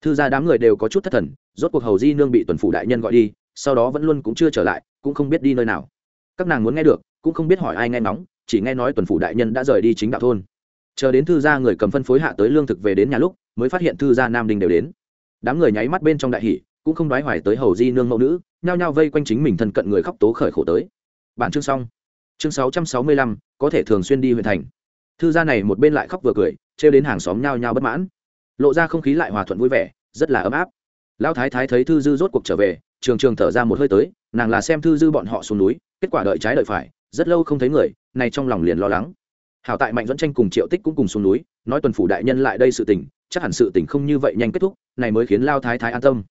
Thư gia đám người đều có chút thất thần, rốt cuộc hầu di nương bị tuần phủ đại nhân gọi đi, sau đó vẫn luôn cũng chưa trở lại, cũng không biết đi nơi nào. Các nàng muốn nghe được, cũng không biết hỏi ai nghe nóng chỉ nghe nói tuần phủ đại nhân đã rời đi chính đạo thôn. Chờ đến thư gia người cầm phân phối hạ tới lương thực về đến nhà lúc mới phát hiện thư gia nam đình đều đến. Đám người nháy mắt bên trong đại hỷ cũng không đoái hoài tới hầu di nương mẫu nữ, nhao nhao vây quanh chính mình thân cận người khóc tố khởi khổ tới. Bản chương xong. Chương sáu trăm sáu mươi lăm, có thể thường xuyên đi huyện thành. Thư gia này một bên lại khóc vừa cười, trêu đến hàng xóm nhao nhao bất mãn. Lộ ra không khí lại hòa thuận vui vẻ, rất là ấm áp. Lão thái thái thấy thư dư rốt cuộc trở về, trường trường thở ra một hơi tới, nàng là xem thư dư bọn họ xuống núi, kết quả đợi trái đợi phải, rất lâu không thấy người, này trong lòng liền lo lắng. Hảo tại mạnh dẫn tranh cùng triệu tích cũng cùng xuống núi, nói tuần phủ đại nhân lại đây sự tình chắc hẳn sự tình không như vậy nhanh kết thúc, này mới khiến lao thái thái an tâm.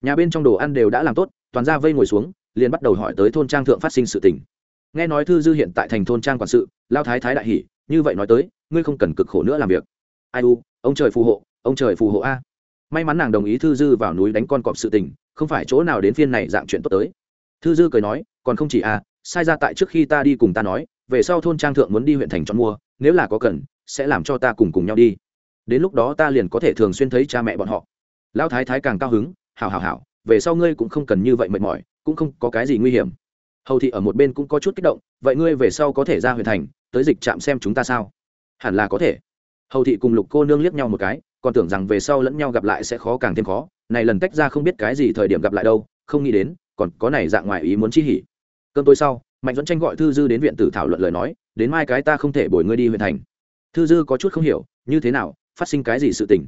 Nhà bên trong đồ ăn đều đã làm tốt, toàn ra vây ngồi xuống, liền bắt đầu hỏi tới thôn trang thượng phát sinh sự tình. Nghe nói thư dư hiện tại thành thôn trang quản sự, lao thái thái đại hỉ, như vậy nói tới, ngươi không cần cực khổ nữa làm việc. Ai u, ông trời phù hộ, ông trời phù hộ a. May mắn nàng đồng ý thư dư vào núi đánh con cọp sự tình, không phải chỗ nào đến phiên này dạng chuyện tốt tới. Thư dư cười nói, còn không chỉ a sai ra tại trước khi ta đi cùng ta nói, về sau thôn trang thượng muốn đi huyện thành chọn mua, nếu là có cần, sẽ làm cho ta cùng cùng nhau đi đến lúc đó ta liền có thể thường xuyên thấy cha mẹ bọn họ. Lão thái thái càng cao hứng, hảo hảo hảo, về sau ngươi cũng không cần như vậy mệt mỏi, cũng không có cái gì nguy hiểm. Hầu thị ở một bên cũng có chút kích động, vậy ngươi về sau có thể ra huyện thành, tới dịch trạm xem chúng ta sao? Hẳn là có thể. Hầu thị cùng lục cô nương liếc nhau một cái, còn tưởng rằng về sau lẫn nhau gặp lại sẽ khó càng thêm khó, này lần tách ra không biết cái gì thời điểm gặp lại đâu, không nghĩ đến, còn có này dạng ngoài ý muốn chi hỉ. Cơn tối sau, mạnh dẫn tranh gọi thư dư đến viện tử thảo luận lời nói, đến mai cái ta không thể bồi ngươi đi huyện thành. Thư dư có chút không hiểu, như thế nào phát sinh cái gì sự tình.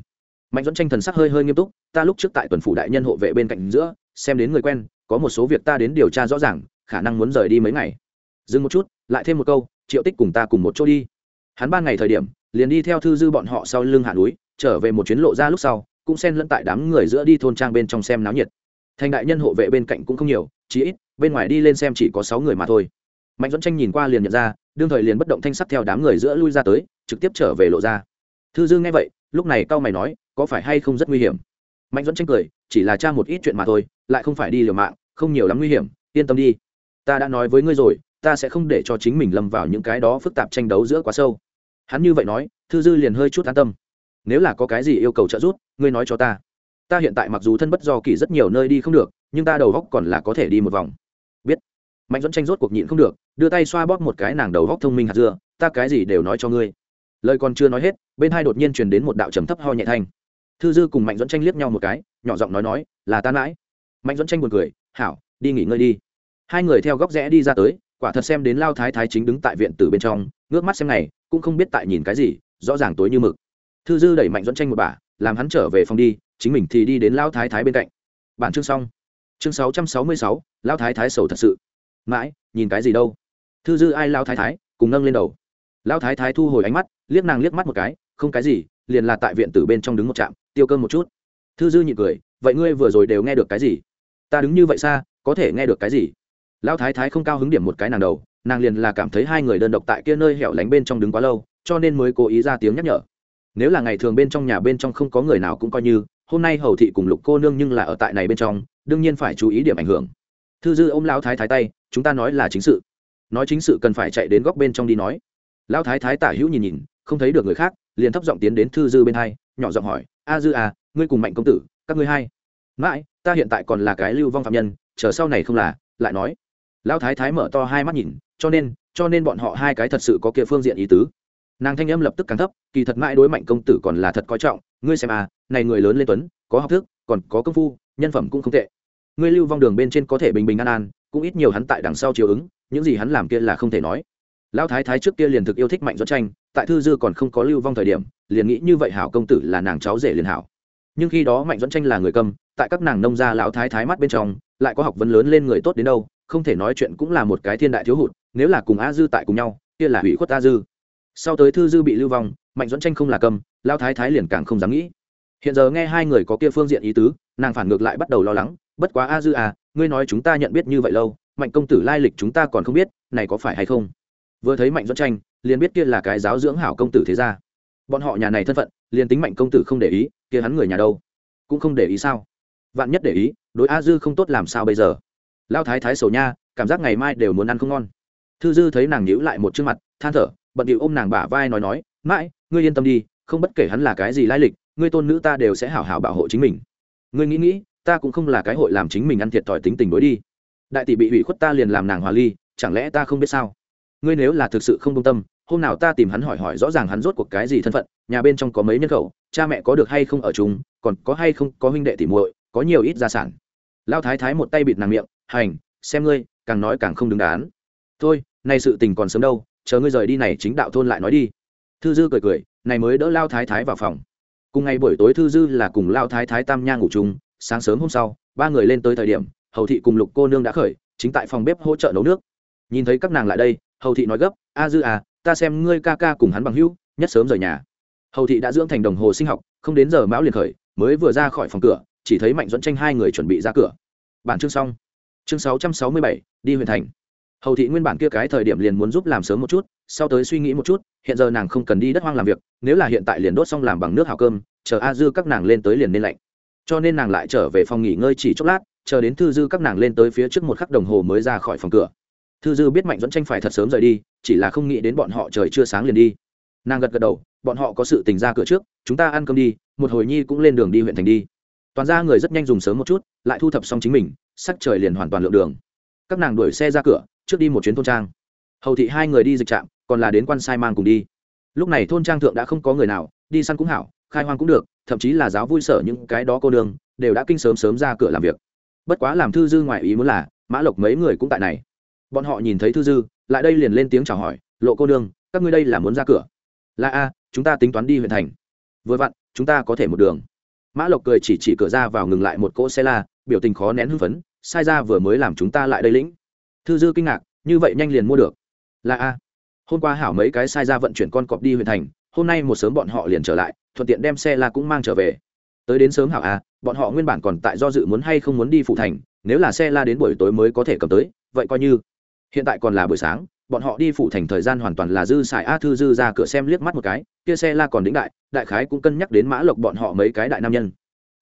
Mạnh dẫn tranh thần sắc hơi hơi nghiêm túc, ta lúc trước tại tuần phủ đại nhân hộ vệ bên cạnh giữa, xem đến người quen, có một số việc ta đến điều tra rõ ràng, khả năng muốn rời đi mấy ngày. Dừng một chút, lại thêm một câu, triệu tích cùng ta cùng một chỗ đi. Hắn ban ngày thời điểm, liền đi theo thư dư bọn họ sau lưng hạ núi, trở về một chuyến lộ ra lúc sau, cũng xen lẫn tại đám người giữa đi thôn trang bên trong xem náo nhiệt. Thành đại nhân hộ vệ bên cạnh cũng không nhiều chí ít, bên ngoài đi lên xem chỉ có sáu người mà thôi. Mạnh dẫn tranh nhìn qua liền nhận ra, đương thời liền bất động thanh sắc theo đám người giữa lui ra tới, trực tiếp trở về lộ ra thư dư nghe vậy, lúc này cao mày nói, có phải hay không rất nguy hiểm? Mạnh dẫn tranh cười, chỉ là cha một ít chuyện mà thôi, lại không phải đi liều mạng, không nhiều lắm nguy hiểm, yên tâm đi. Ta đã nói với ngươi rồi, ta sẽ không để cho chính mình lâm vào những cái đó phức tạp tranh đấu giữa quá sâu. Hắn như vậy nói, thư dư liền hơi chút an tâm. Nếu là có cái gì yêu cầu trợ giúp, ngươi nói cho ta. Ta hiện tại mặc dù thân bất do kỳ rất nhiều nơi đi không được, nhưng ta đầu góc còn là có thể đi một vòng. Biết. Mạnh dẫn tranh rốt cuộc nhịn không được, đưa tay xoa bóp một cái nàng đầu góc thông minh hạt dưa, ta cái gì đều nói cho ngươi. Lời còn chưa nói hết bên hai đột nhiên truyền đến một đạo trầm thấp ho nhẹ thanh. Thư dư cùng mạnh dẫn tranh liếc nhau một cái, nhỏ giọng nói nói, là ta mãi. Mạnh dẫn tranh buồn cười, hảo, đi nghỉ ngơi đi. Hai người theo góc rẽ đi ra tới, quả thật xem đến lao thái thái chính đứng tại viện tử bên trong, ngước mắt xem này, cũng không biết tại nhìn cái gì, rõ ràng tối như mực. Thư dư đẩy mạnh dẫn tranh một bà làm hắn trở về phòng đi, chính mình thì đi đến lao thái thái bên cạnh. Bản chương xong. Chương sáu trăm sáu mươi sáu, lao thái thái sầu thật sự. Mãi, nhìn cái gì đâu? Thư dư ai lao thái thái, cùng nâng lên đầu. Lao thái thái thu hồi ánh mắt, liếc nàng liếc mắt một cái không cái gì, liền là tại viện tử bên trong đứng một trạm, tiêu cơm một chút. Thư dư nhịn cười, vậy ngươi vừa rồi đều nghe được cái gì? Ta đứng như vậy xa, có thể nghe được cái gì? Lão thái thái không cao hứng điểm một cái nàng đầu, nàng liền là cảm thấy hai người đơn độc tại kia nơi hẻo lánh bên trong đứng quá lâu, cho nên mới cố ý ra tiếng nhắc nhở. Nếu là ngày thường bên trong nhà bên trong không có người nào cũng coi như, hôm nay hầu thị cùng lục cô nương nhưng là ở tại này bên trong, đương nhiên phải chú ý điểm ảnh hưởng. Thư dư ôm lão thái thái tay, chúng ta nói là chính sự. Nói chính sự cần phải chạy đến góc bên trong đi nói. Lão thái thái tả hữu nhìn nhìn, không thấy được người khác liền thấp giọng tiến đến thư dư bên hai, nhỏ giọng hỏi, a dư à ngươi cùng mạnh công tử, các ngươi hai? Mãi, ta hiện tại còn là cái lưu vong phạm nhân, chờ sau này không là, lại nói. Lão thái thái mở to hai mắt nhìn, cho nên cho nên bọn họ hai cái thật sự có kia phương diện ý tứ. Nàng thanh âm lập tức càng thấp, kỳ thật mãi đối mạnh công tử còn là thật coi trọng, ngươi xem à này người lớn lên tuấn, có học thức, còn có công phu, nhân phẩm cũng không tệ. Ngươi lưu vong đường bên trên có thể bình bình an an, cũng ít nhiều hắn tại đằng sau chiều ứng, những gì hắn làm kia là không thể nói lão thái thái trước kia liền thực yêu thích mạnh dẫn tranh tại thư dư còn không có lưu vong thời điểm liền nghĩ như vậy hảo công tử là nàng cháu rể liền hảo. Nhưng khi đó mạnh dẫn tranh là người cầm, tại các nàng nông gia lão thái thái mắt bên trong lại có học vấn lớn lên người tốt đến đâu không thể nói chuyện cũng là một cái thiên đại thiếu hụt nếu là cùng a dư tại cùng nhau kia là hủy khuất a dư. Sau tới thư dư bị lưu vong mạnh dẫn tranh không là cầm lao thái thái liền càng không dám nghĩ. Hiện giờ nghe hai người có kia phương diện ý tứ nàng phản ngược lại bắt đầu lo lắng bất quá a dư à ngươi nói chúng ta nhận biết như vậy lâu mạnh công tử lai lịch chúng ta còn không biết này có phải hay không? Vừa thấy mạnh dẫn tranh, liền biết kia là cái giáo dưỡng hảo công tử thế gia. Bọn họ nhà này thân phận, liền tính mạnh công tử không để ý, kia hắn người nhà đâu? Cũng không để ý sao? Vạn nhất để ý, đối a dư không tốt làm sao bây giờ? Lao thái thái sầu nha, cảm giác ngày mai đều muốn ăn không ngon. Thư dư thấy nàng nhíu lại một chương mặt, than thở, bận điệu ôm nàng bả vai nói nói, mãi, ngươi yên tâm đi, không bất kể hắn là cái gì lai lịch, ngươi tôn nữ ta đều sẽ hảo hảo bảo hộ chính mình. Ngươi nghĩ nghĩ, ta cũng không là cái hội làm chính mình ăn thiệt thòi tính tình đối đi. Đại tỷ bị hủy khuất ta liền làm nàng hòa ly, chẳng lẽ ta không biết sao? Ngươi nếu là thực sự không công tâm, hôm nào ta tìm hắn hỏi hỏi rõ ràng hắn rốt cuộc cái gì thân phận, nhà bên trong có mấy nhân khẩu, cha mẹ có được hay không ở chúng còn có hay không có huynh đệ tỉ muội, có nhiều ít gia sản. Lao thái thái một tay bịt nàng miệng, hành, xem ngươi, càng nói càng không đứng đắn. Thôi, nay sự tình còn sớm đâu, chờ ngươi rời đi này chính đạo thôn lại nói đi. Thư dư cười cười, này mới đỡ lao thái thái vào phòng. Cùng ngày buổi tối thư dư là cùng lao thái thái tam nha ngủ chung, sáng sớm hôm sau, ba người lên tới thời điểm, hầu thị cùng lục cô nương đã khởi, chính tại phòng bếp hỗ trợ nấu nước. Nhìn thấy các nàng lại đây hầu thị nói gấp, a dư à ta xem ngươi ca ca cùng hắn bằng hữu, nhất sớm rời nhà. Hầu thị đã dưỡng thành đồng hồ sinh học, không đến giờ mão liền khởi, mới vừa ra khỏi phòng cửa, chỉ thấy mạnh dẫn tranh hai người chuẩn bị ra cửa. Bản chương xong. Chương sáu trăm sáu mươi bảy, đi huyện thành. Hầu thị nguyên bản kia cái thời điểm liền muốn giúp làm sớm một chút, sau tới suy nghĩ một chút, hiện giờ nàng không cần đi đất hoang làm việc, nếu là hiện tại liền đốt xong làm bằng nước hào cơm, chờ a dư các nàng lên tới liền nên lạnh. Cho nên nàng lại trở về phòng nghỉ ngơi chỉ chốc lát, chờ đến thư dư các nàng lên tới phía trước một khắc đồng hồ mới ra khỏi phòng cửa thư dư biết mạnh dẫn tranh phải thật sớm rời đi, chỉ là không nghĩ đến bọn họ trời chưa sáng liền đi. Nàng gật gật đầu, bọn họ có sự tình ra cửa trước, chúng ta ăn cơm đi, một hồi nhi cũng lên đường đi huyện thành đi. Toàn ra người rất nhanh dùng sớm một chút, lại thu thập xong chính mình, sắc trời liền hoàn toàn lượng đường. Các nàng đuổi xe ra cửa, trước đi một chuyến thôn trang. Hầu thị hai người đi dịch trạm, còn là đến quan sai mang cùng đi. Lúc này thôn trang thượng đã không có người nào, đi săn cũng hảo, khai hoang cũng được, thậm chí là giáo vui sở những cái đó cô đường đều đã kinh sớm sớm ra cửa làm việc. Bất quá làm thư dư ngoại ý muốn là, mã lộc mấy người cũng tại này bọn họ nhìn thấy thư dư, lại đây liền lên tiếng chào hỏi, lộ cô đương các ngươi đây là muốn ra cửa? Là a, chúng ta tính toán đi huyện thành. Vừa vặn, chúng ta có thể một đường. Mã lộc cười chỉ chỉ cửa ra vào ngừng lại một cỗ xe la, biểu tình khó nén hưng phấn, sai ra vừa mới làm chúng ta lại đây lĩnh. Thư dư kinh ngạc, như vậy nhanh liền mua được. Là a, hôm qua hảo mấy cái sai ra vận chuyển con cọp đi huyện thành, hôm nay một sớm bọn họ liền trở lại, thuận tiện đem xe la cũng mang trở về. Tới đến sớm hảo a, bọn họ nguyên bản còn tại do dự muốn hay không muốn đi phụ thành, nếu là xe la đến buổi tối mới có thể cầm tới, vậy coi như hiện tại còn là buổi sáng, bọn họ đi phụ thành thời gian hoàn toàn là dư xài. A thư dư ra cửa xem liếc mắt một cái, kia xe la còn đĩnh đại đại khái cũng cân nhắc đến mã lộc bọn họ mấy cái đại nam nhân.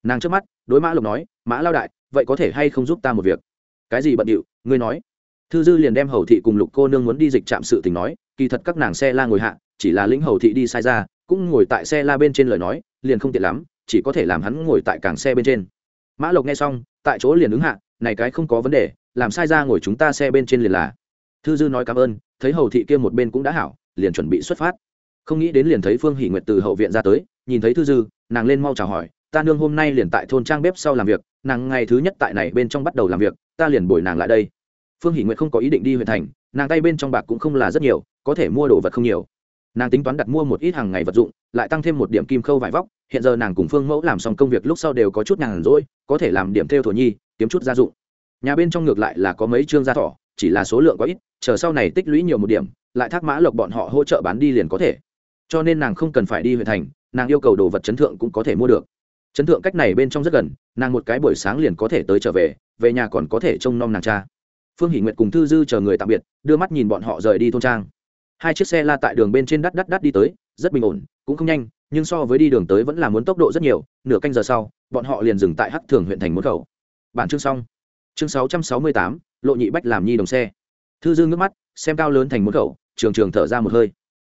Nàng trước mắt, đối mã lộc nói, mã lao đại, vậy có thể hay không giúp ta một việc? Cái gì bận điệu, ngươi nói. Thư dư liền đem hầu thị cùng lục cô nương muốn đi dịch trạm sự tình nói, kỳ thật các nàng xe la ngồi hạ, chỉ là lĩnh hầu thị đi sai ra, cũng ngồi tại xe la bên trên lời nói, liền không tiện lắm, chỉ có thể làm hắn ngồi tại cảng xe bên trên. Mã lộc nghe xong, tại chỗ liền ứng hạ, này cái không có vấn đề làm sai ra ngồi chúng ta xe bên trên liền là. Thư dư nói cảm ơn, thấy hầu thị kia một bên cũng đã hảo, liền chuẩn bị xuất phát. Không nghĩ đến liền thấy phương hỷ nguyệt từ hậu viện ra tới, nhìn thấy thư dư, nàng lên mau chào hỏi, ta nương hôm nay liền tại thôn trang bếp sau làm việc, nàng ngày thứ nhất tại này bên trong bắt đầu làm việc, ta liền bồi nàng lại đây. Phương hỷ nguyệt không có ý định đi huyện thành, nàng tay bên trong bạc cũng không là rất nhiều, có thể mua đồ vật không nhiều. Nàng tính toán đặt mua một ít hàng ngày vật dụng, lại tăng thêm một điểm kim khâu vải vóc, hiện giờ nàng cùng phương mẫu làm xong công việc lúc sau đều có chút nhàn rỗi, có thể làm điểm theo thổ nhi, kiếm chút gia dụng nhà bên trong ngược lại là có mấy chương gia thỏ, chỉ là số lượng có ít, chờ sau này tích lũy nhiều một điểm, lại thác mã lộc bọn họ hỗ trợ bán đi liền có thể. Cho nên nàng không cần phải đi huyện thành, nàng yêu cầu đồ vật chấn thượng cũng có thể mua được. Chấn thượng cách này bên trong rất gần, nàng một cái buổi sáng liền có thể tới trở về về nhà còn có thể trông nom nàng cha. Phương hỷ nguyệt cùng thư dư chờ người tạm biệt, đưa mắt nhìn bọn họ rời đi thôn trang. Hai chiếc xe la tại đường bên trên đắt đắt đắt đi tới, rất bình ổn, cũng không nhanh, nhưng so với đi đường tới vẫn là muốn tốc độ rất nhiều, nửa canh giờ sau, bọn họ liền dừng tại hắc thường huyện thành một khẩu. Bản chương xong chương sáu trăm sáu mươi tám, lộ nhị bách làm nhi đồng xe. Thư Dương nước mắt, xem cao lớn thành một khẩu, trường trường thở ra một hơi.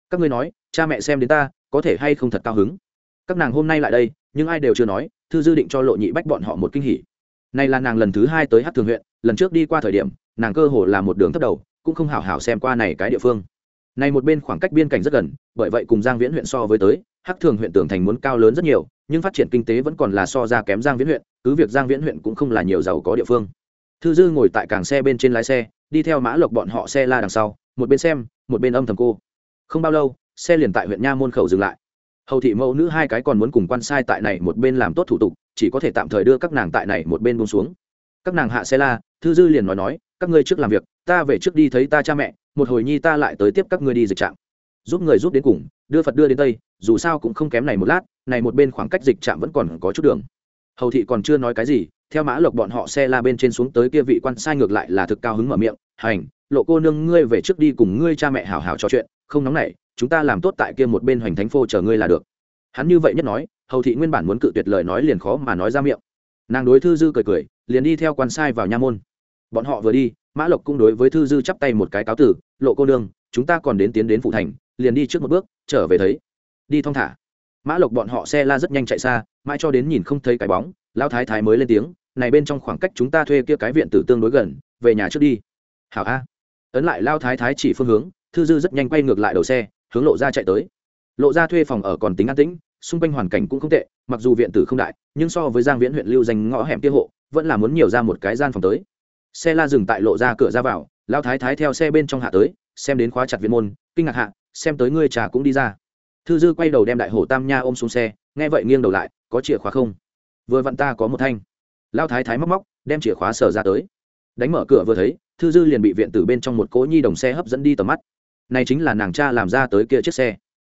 Các ngươi nói, cha mẹ xem đến ta, có thể hay không thật cao hứng? Các nàng hôm nay lại đây, nhưng ai đều chưa nói, thư dư định cho lộ nhị bách bọn họ một kinh hỉ. Này là nàng lần thứ hai tới hát thường huyện, lần trước đi qua thời điểm, nàng cơ hồ là một đường thấp đầu, cũng không hảo hảo xem qua này cái địa phương. Này một bên khoảng cách biên cảnh rất gần, bởi vậy cùng giang viễn huyện so với tới, hắc thường huyện tưởng thành muốn cao lớn rất nhiều, nhưng phát triển kinh tế vẫn còn là so ra kém giang viễn huyện, cứ việc giang viễn huyện cũng không là nhiều giàu có địa phương thư dư ngồi tại càng xe bên trên lái xe, đi theo mã lộc bọn họ xe la đằng sau, một bên xem, một bên âm thầm cô. Không bao lâu, xe liền tại huyện nha môn khẩu dừng lại. Hầu thị mẫu nữ hai cái còn muốn cùng quan sai tại này một bên làm tốt thủ tục, chỉ có thể tạm thời đưa các nàng tại này một bên buông xuống. Các nàng hạ xe la, thư dư liền nói nói, các ngươi trước làm việc, ta về trước đi thấy ta cha mẹ, một hồi nhi ta lại tới tiếp các ngươi đi dịch trạm. Giúp người giúp đến cùng, đưa phật đưa đến tây, dù sao cũng không kém này một lát, này một bên khoảng cách dịch trạm vẫn còn có chút đường hầu thị còn chưa nói cái gì, theo mã lộc bọn họ xe la bên trên xuống tới kia vị quan sai ngược lại là thực cao hứng mở miệng, hành, lộ cô nương ngươi về trước đi cùng ngươi cha mẹ hảo hảo trò chuyện, không nóng nảy, chúng ta làm tốt tại kia một bên hoành thánh phô chờ ngươi là được. Hắn như vậy nhất nói, hầu thị nguyên bản muốn cự tuyệt lời nói liền khó mà nói ra miệng. Nàng đối thư dư cười cười, liền đi theo quan sai vào nha môn. Bọn họ vừa đi, mã lộc cũng đối với thư dư chắp tay một cái cáo tử, lộ cô nương, chúng ta còn đến tiến đến phụ thành, liền đi trước một bước, trở về thấy. Đi thong thả mã lộc bọn họ xe la rất nhanh chạy xa, mãi cho đến nhìn không thấy cái bóng lao thái thái mới lên tiếng, này bên trong khoảng cách chúng ta thuê kia cái viện tử tương đối gần, về nhà trước đi. Hảo a. Ấn lại lao thái thái chỉ phương hướng, thư dư rất nhanh quay ngược lại đầu xe, hướng lộ ra chạy tới. Lộ ra thuê phòng ở còn tính an tĩnh, xung quanh hoàn cảnh cũng không tệ, mặc dù viện tử không đại, nhưng so với giang viễn huyện lưu danh ngõ hẻm kia hộ, vẫn là muốn nhiều ra một cái gian phòng tới. Xe la dừng tại lộ ra cửa ra vào lao thái thái theo xe bên trong hạ tới, xem đến khóa chặt viện môn, kinh ngạc hạ, xem tới ngươi trà cũng đi ra thư dư quay đầu đem đại hổ tam nha ôm xuống xe, nghe vậy nghiêng đầu lại, có chìa khóa không? Vừa vặn ta có một thanh. Lao thái thái móc móc, đem chìa khóa sở ra tới. Đánh mở cửa vừa thấy, thư dư liền bị viện tử bên trong một cỗ nhi đồng xe hấp dẫn đi tầm mắt. Này chính là nàng cha làm ra tới kia chiếc xe.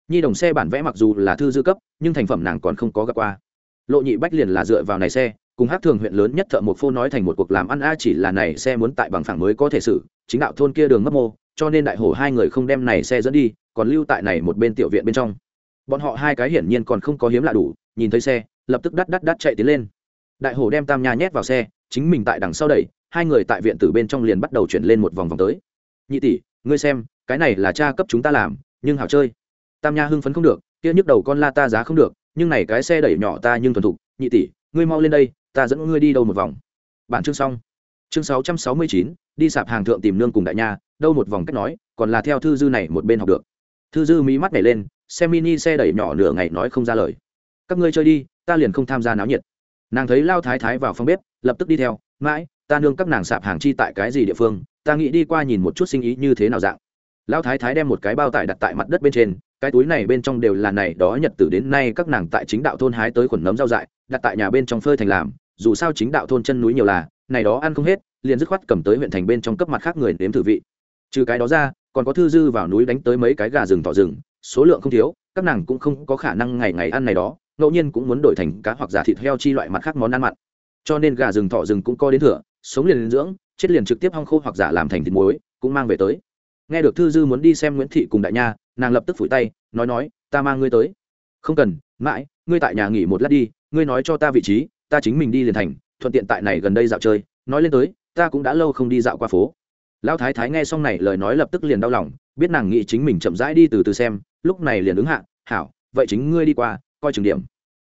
Nhi đồng xe bản vẽ mặc dù là thư dư cấp, nhưng thành phẩm nàng còn không có gặp qua. Lộ nhị bách liền là dựa vào này xe, cùng hát thường huyện lớn nhất thợ một phô nói thành một cuộc làm ăn a chỉ là này xe muốn tại bằng phẳng mới có thể xử, chính đạo thôn kia đường mất mô, cho nên đại hổ hai người không đem này xe dẫn đi còn lưu tại này một bên tiểu viện bên trong. Bọn họ hai cái hiển nhiên còn không có hiếm lạ đủ, nhìn thấy xe, lập tức đắt đắt đắt chạy tiến lên. Đại hổ đem tam nha nhét vào xe, chính mình tại đằng sau đẩy, hai người tại viện từ bên trong liền bắt đầu chuyển lên một vòng vòng tới. Nhị tỷ, ngươi xem, cái này là cha cấp chúng ta làm, nhưng hảo chơi. Tam nha hưng phấn không được, kia nhức đầu con la ta giá không được, nhưng này cái xe đẩy nhỏ ta nhưng thuần thục, nhị tỷ, ngươi mau lên đây, ta dẫn ngươi đi đâu một vòng. Bản chương xong. Chương sáu trăm sáu mươi chín, đi sạp hàng thượng tìm nương cùng đại nha, đâu một vòng cách nói, còn là theo thư dư này một bên học được thư dư mí mắt nhảy lên xe mini xe đẩy nhỏ nửa ngày nói không ra lời. Các ngươi chơi đi, ta liền không tham gia náo nhiệt. Nàng thấy lao thái thái vào phòng bếp, lập tức đi theo, mãi, ta nương các nàng sạp hàng chi tại cái gì địa phương, ta nghĩ đi qua nhìn một chút sinh ý như thế nào dạng. Lao thái thái đem một cái bao tải đặt tại mặt đất bên trên, cái túi này bên trong đều là này đó nhật tử đến nay các nàng tại chính đạo thôn hái tới khuẩn nấm rau dại, đặt tại nhà bên trong phơi thành làm, dù sao chính đạo thôn chân núi nhiều là, này đó ăn không hết, liền dứt khoát cầm tới huyện thành bên trong cấp mặt khác người nếm thử vị. Trừ cái đó ra còn có thư dư vào núi đánh tới mấy cái gà rừng thỏ rừng, số lượng không thiếu, các nàng cũng không có khả năng ngày ngày ăn này đó, ngẫu nhiên cũng muốn đổi thành cá hoặc giả thịt heo chi loại mặt khác món ăn mặn. Cho nên gà rừng thỏ rừng cũng có đến thừa, sống liền dưỡng, chết liền trực tiếp hong khô hoặc giả làm thành thịt muối, cũng mang về tới. Nghe được thư dư muốn đi xem nguyễn thị cùng đại nha, nàng lập tức phủi tay, nói nói, ta mang ngươi tới. Không cần, mãi, ngươi tại nhà nghỉ một lát đi, ngươi nói cho ta vị trí, ta chính mình đi liền thành, thuận tiện tại này gần đây dạo chơi, nói lên tới, ta cũng đã lâu không đi dạo qua phố lão thái thái nghe xong này lời nói lập tức liền đau lòng, biết nàng nghĩ chính mình chậm rãi đi từ từ xem, lúc này liền ứng hạ, hảo, vậy chính ngươi đi qua, coi chừng điểm.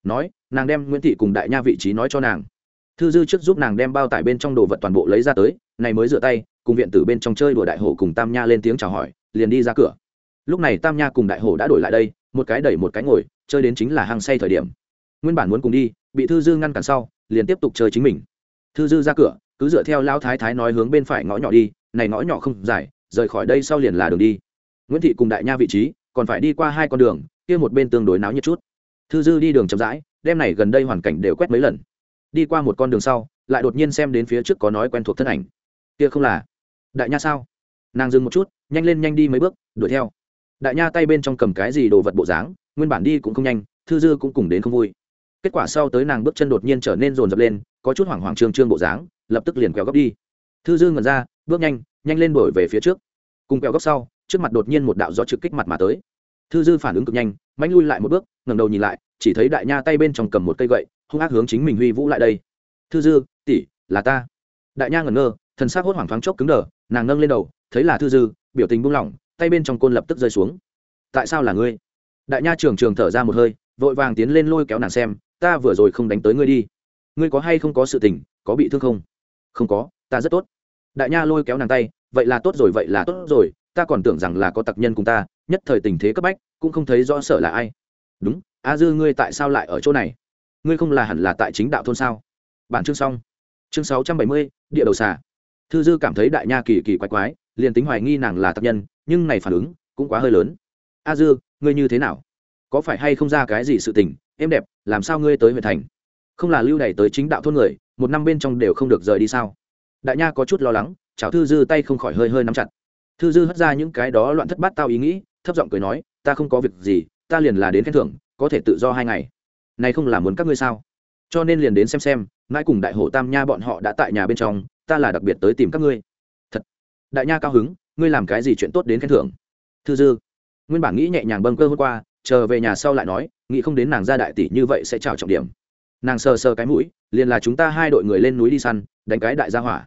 Nói, nàng đem nguyễn thị cùng đại nha vị trí nói cho nàng. Thư dư trước giúp nàng đem bao tải bên trong đồ vật toàn bộ lấy ra tới, này mới rửa tay, cùng viện tử bên trong chơi đùa đại hổ cùng tam nha lên tiếng chào hỏi, liền đi ra cửa. Lúc này tam nha cùng đại hổ đã đổi lại đây, một cái đẩy một cái ngồi, chơi đến chính là hang say thời điểm. Nguyên bản muốn cùng đi, bị thư dư ngăn cản sau, liền tiếp tục chơi chính mình. Thư dư ra cửa, cứ dựa theo Lão thái thái nói hướng bên phải ngõ nhỏ đi này ngõ nhỏ không dài, rời khỏi đây sau liền là đường đi. Nguyễn thị cùng đại nha vị trí, còn phải đi qua hai con đường, kia một bên tương đối náo nhiệt chút. Thư dư đi đường chậm rãi, đêm này gần đây hoàn cảnh đều quét mấy lần. Đi qua một con đường sau, lại đột nhiên xem đến phía trước có nói quen thuộc thân ảnh. Kia không là. Đại nha sao? Nàng dừng một chút, nhanh lên nhanh đi mấy bước, đuổi theo. Đại nha tay bên trong cầm cái gì đồ vật bộ dáng, nguyên bản đi cũng không nhanh, thư dư cũng cùng đến không vui. Kết quả sau tới nàng bước chân đột nhiên trở nên rồn rập lên, có chút hoảng hoảng trương trương bộ dáng, lập tức liền quẹo gấp đi. Thư dư ngẩn ra bước nhanh nhanh lên đổi về phía trước. Cùng kẹo góc sau, trước mặt đột nhiên một đạo gió trực kích mặt mà tới. Thư dư phản ứng cực nhanh mạnh lui lại một bước, ngẩng đầu nhìn lại, chỉ thấy đại nha tay bên trong cầm một cây gậy, hung ác hướng chính mình huy vũ lại đây. Thư dư, tỷ, là ta. Đại nha ngẩn ngơ, thần sắc hốt hoảng thoáng chốc cứng đờ, nàng nâng lên đầu, thấy là thư dư, biểu tình buông lỏng, tay bên trong côn lập tức rơi xuống. Tại sao là ngươi? Đại nha trường trường thở ra một hơi, vội vàng tiến lên lôi kéo nàng xem, ta vừa rồi không đánh tới ngươi đi. Ngươi có hay không có sự tình, có bị thương không? Không có, ta rất tốt đại nha lôi kéo nàng tay, vậy là tốt rồi, vậy là tốt rồi, ta còn tưởng rằng là có tặc nhân cùng ta, nhất thời tình thế cấp bách, cũng không thấy rõ sợ là ai. Đúng, a dư ngươi tại sao lại ở chỗ này? Ngươi không là hẳn là tại chính đạo thôn sao? Bản chương xong. Chương sáu trăm bảy mươi, địa đầu xà. Thư dư cảm thấy đại nha kỳ kỳ quái quái, liền tính hoài nghi nàng là tặc nhân, nhưng này phản ứng cũng quá hơi lớn. A dư, ngươi như thế nào? Có phải hay không ra cái gì sự tình? Em đẹp, làm sao ngươi tới huyện thành? Không là lưu đày tới chính đạo thôn người, một năm bên trong đều không được rời đi sao? Đại nha có chút lo lắng chào thư dư tay không khỏi hơi hơi nắm chặt. Thư dư hất ra những cái đó loạn thất bát tao ý nghĩ, thấp giọng cười nói, ta không có việc gì, ta liền là đến khen thưởng, có thể tự do hai ngày. Này không là muốn các ngươi sao? Cho nên liền đến xem xem, mãi cùng đại hổ tam nha bọn họ đã tại nhà bên trong, ta là đặc biệt tới tìm các ngươi. Thật. Đại nha cao hứng, ngươi làm cái gì chuyện tốt đến khen thưởng? Thư dư. Nguyên bản nghĩ nhẹ nhàng bâng cơ hôm qua, chờ về nhà sau lại nói, nghĩ không đến nàng ra đại tỷ như vậy sẽ trào trọng điểm nàng sờ sờ cái mũi, liền là chúng ta hai đội người lên núi đi săn, đánh cái đại gia hỏa.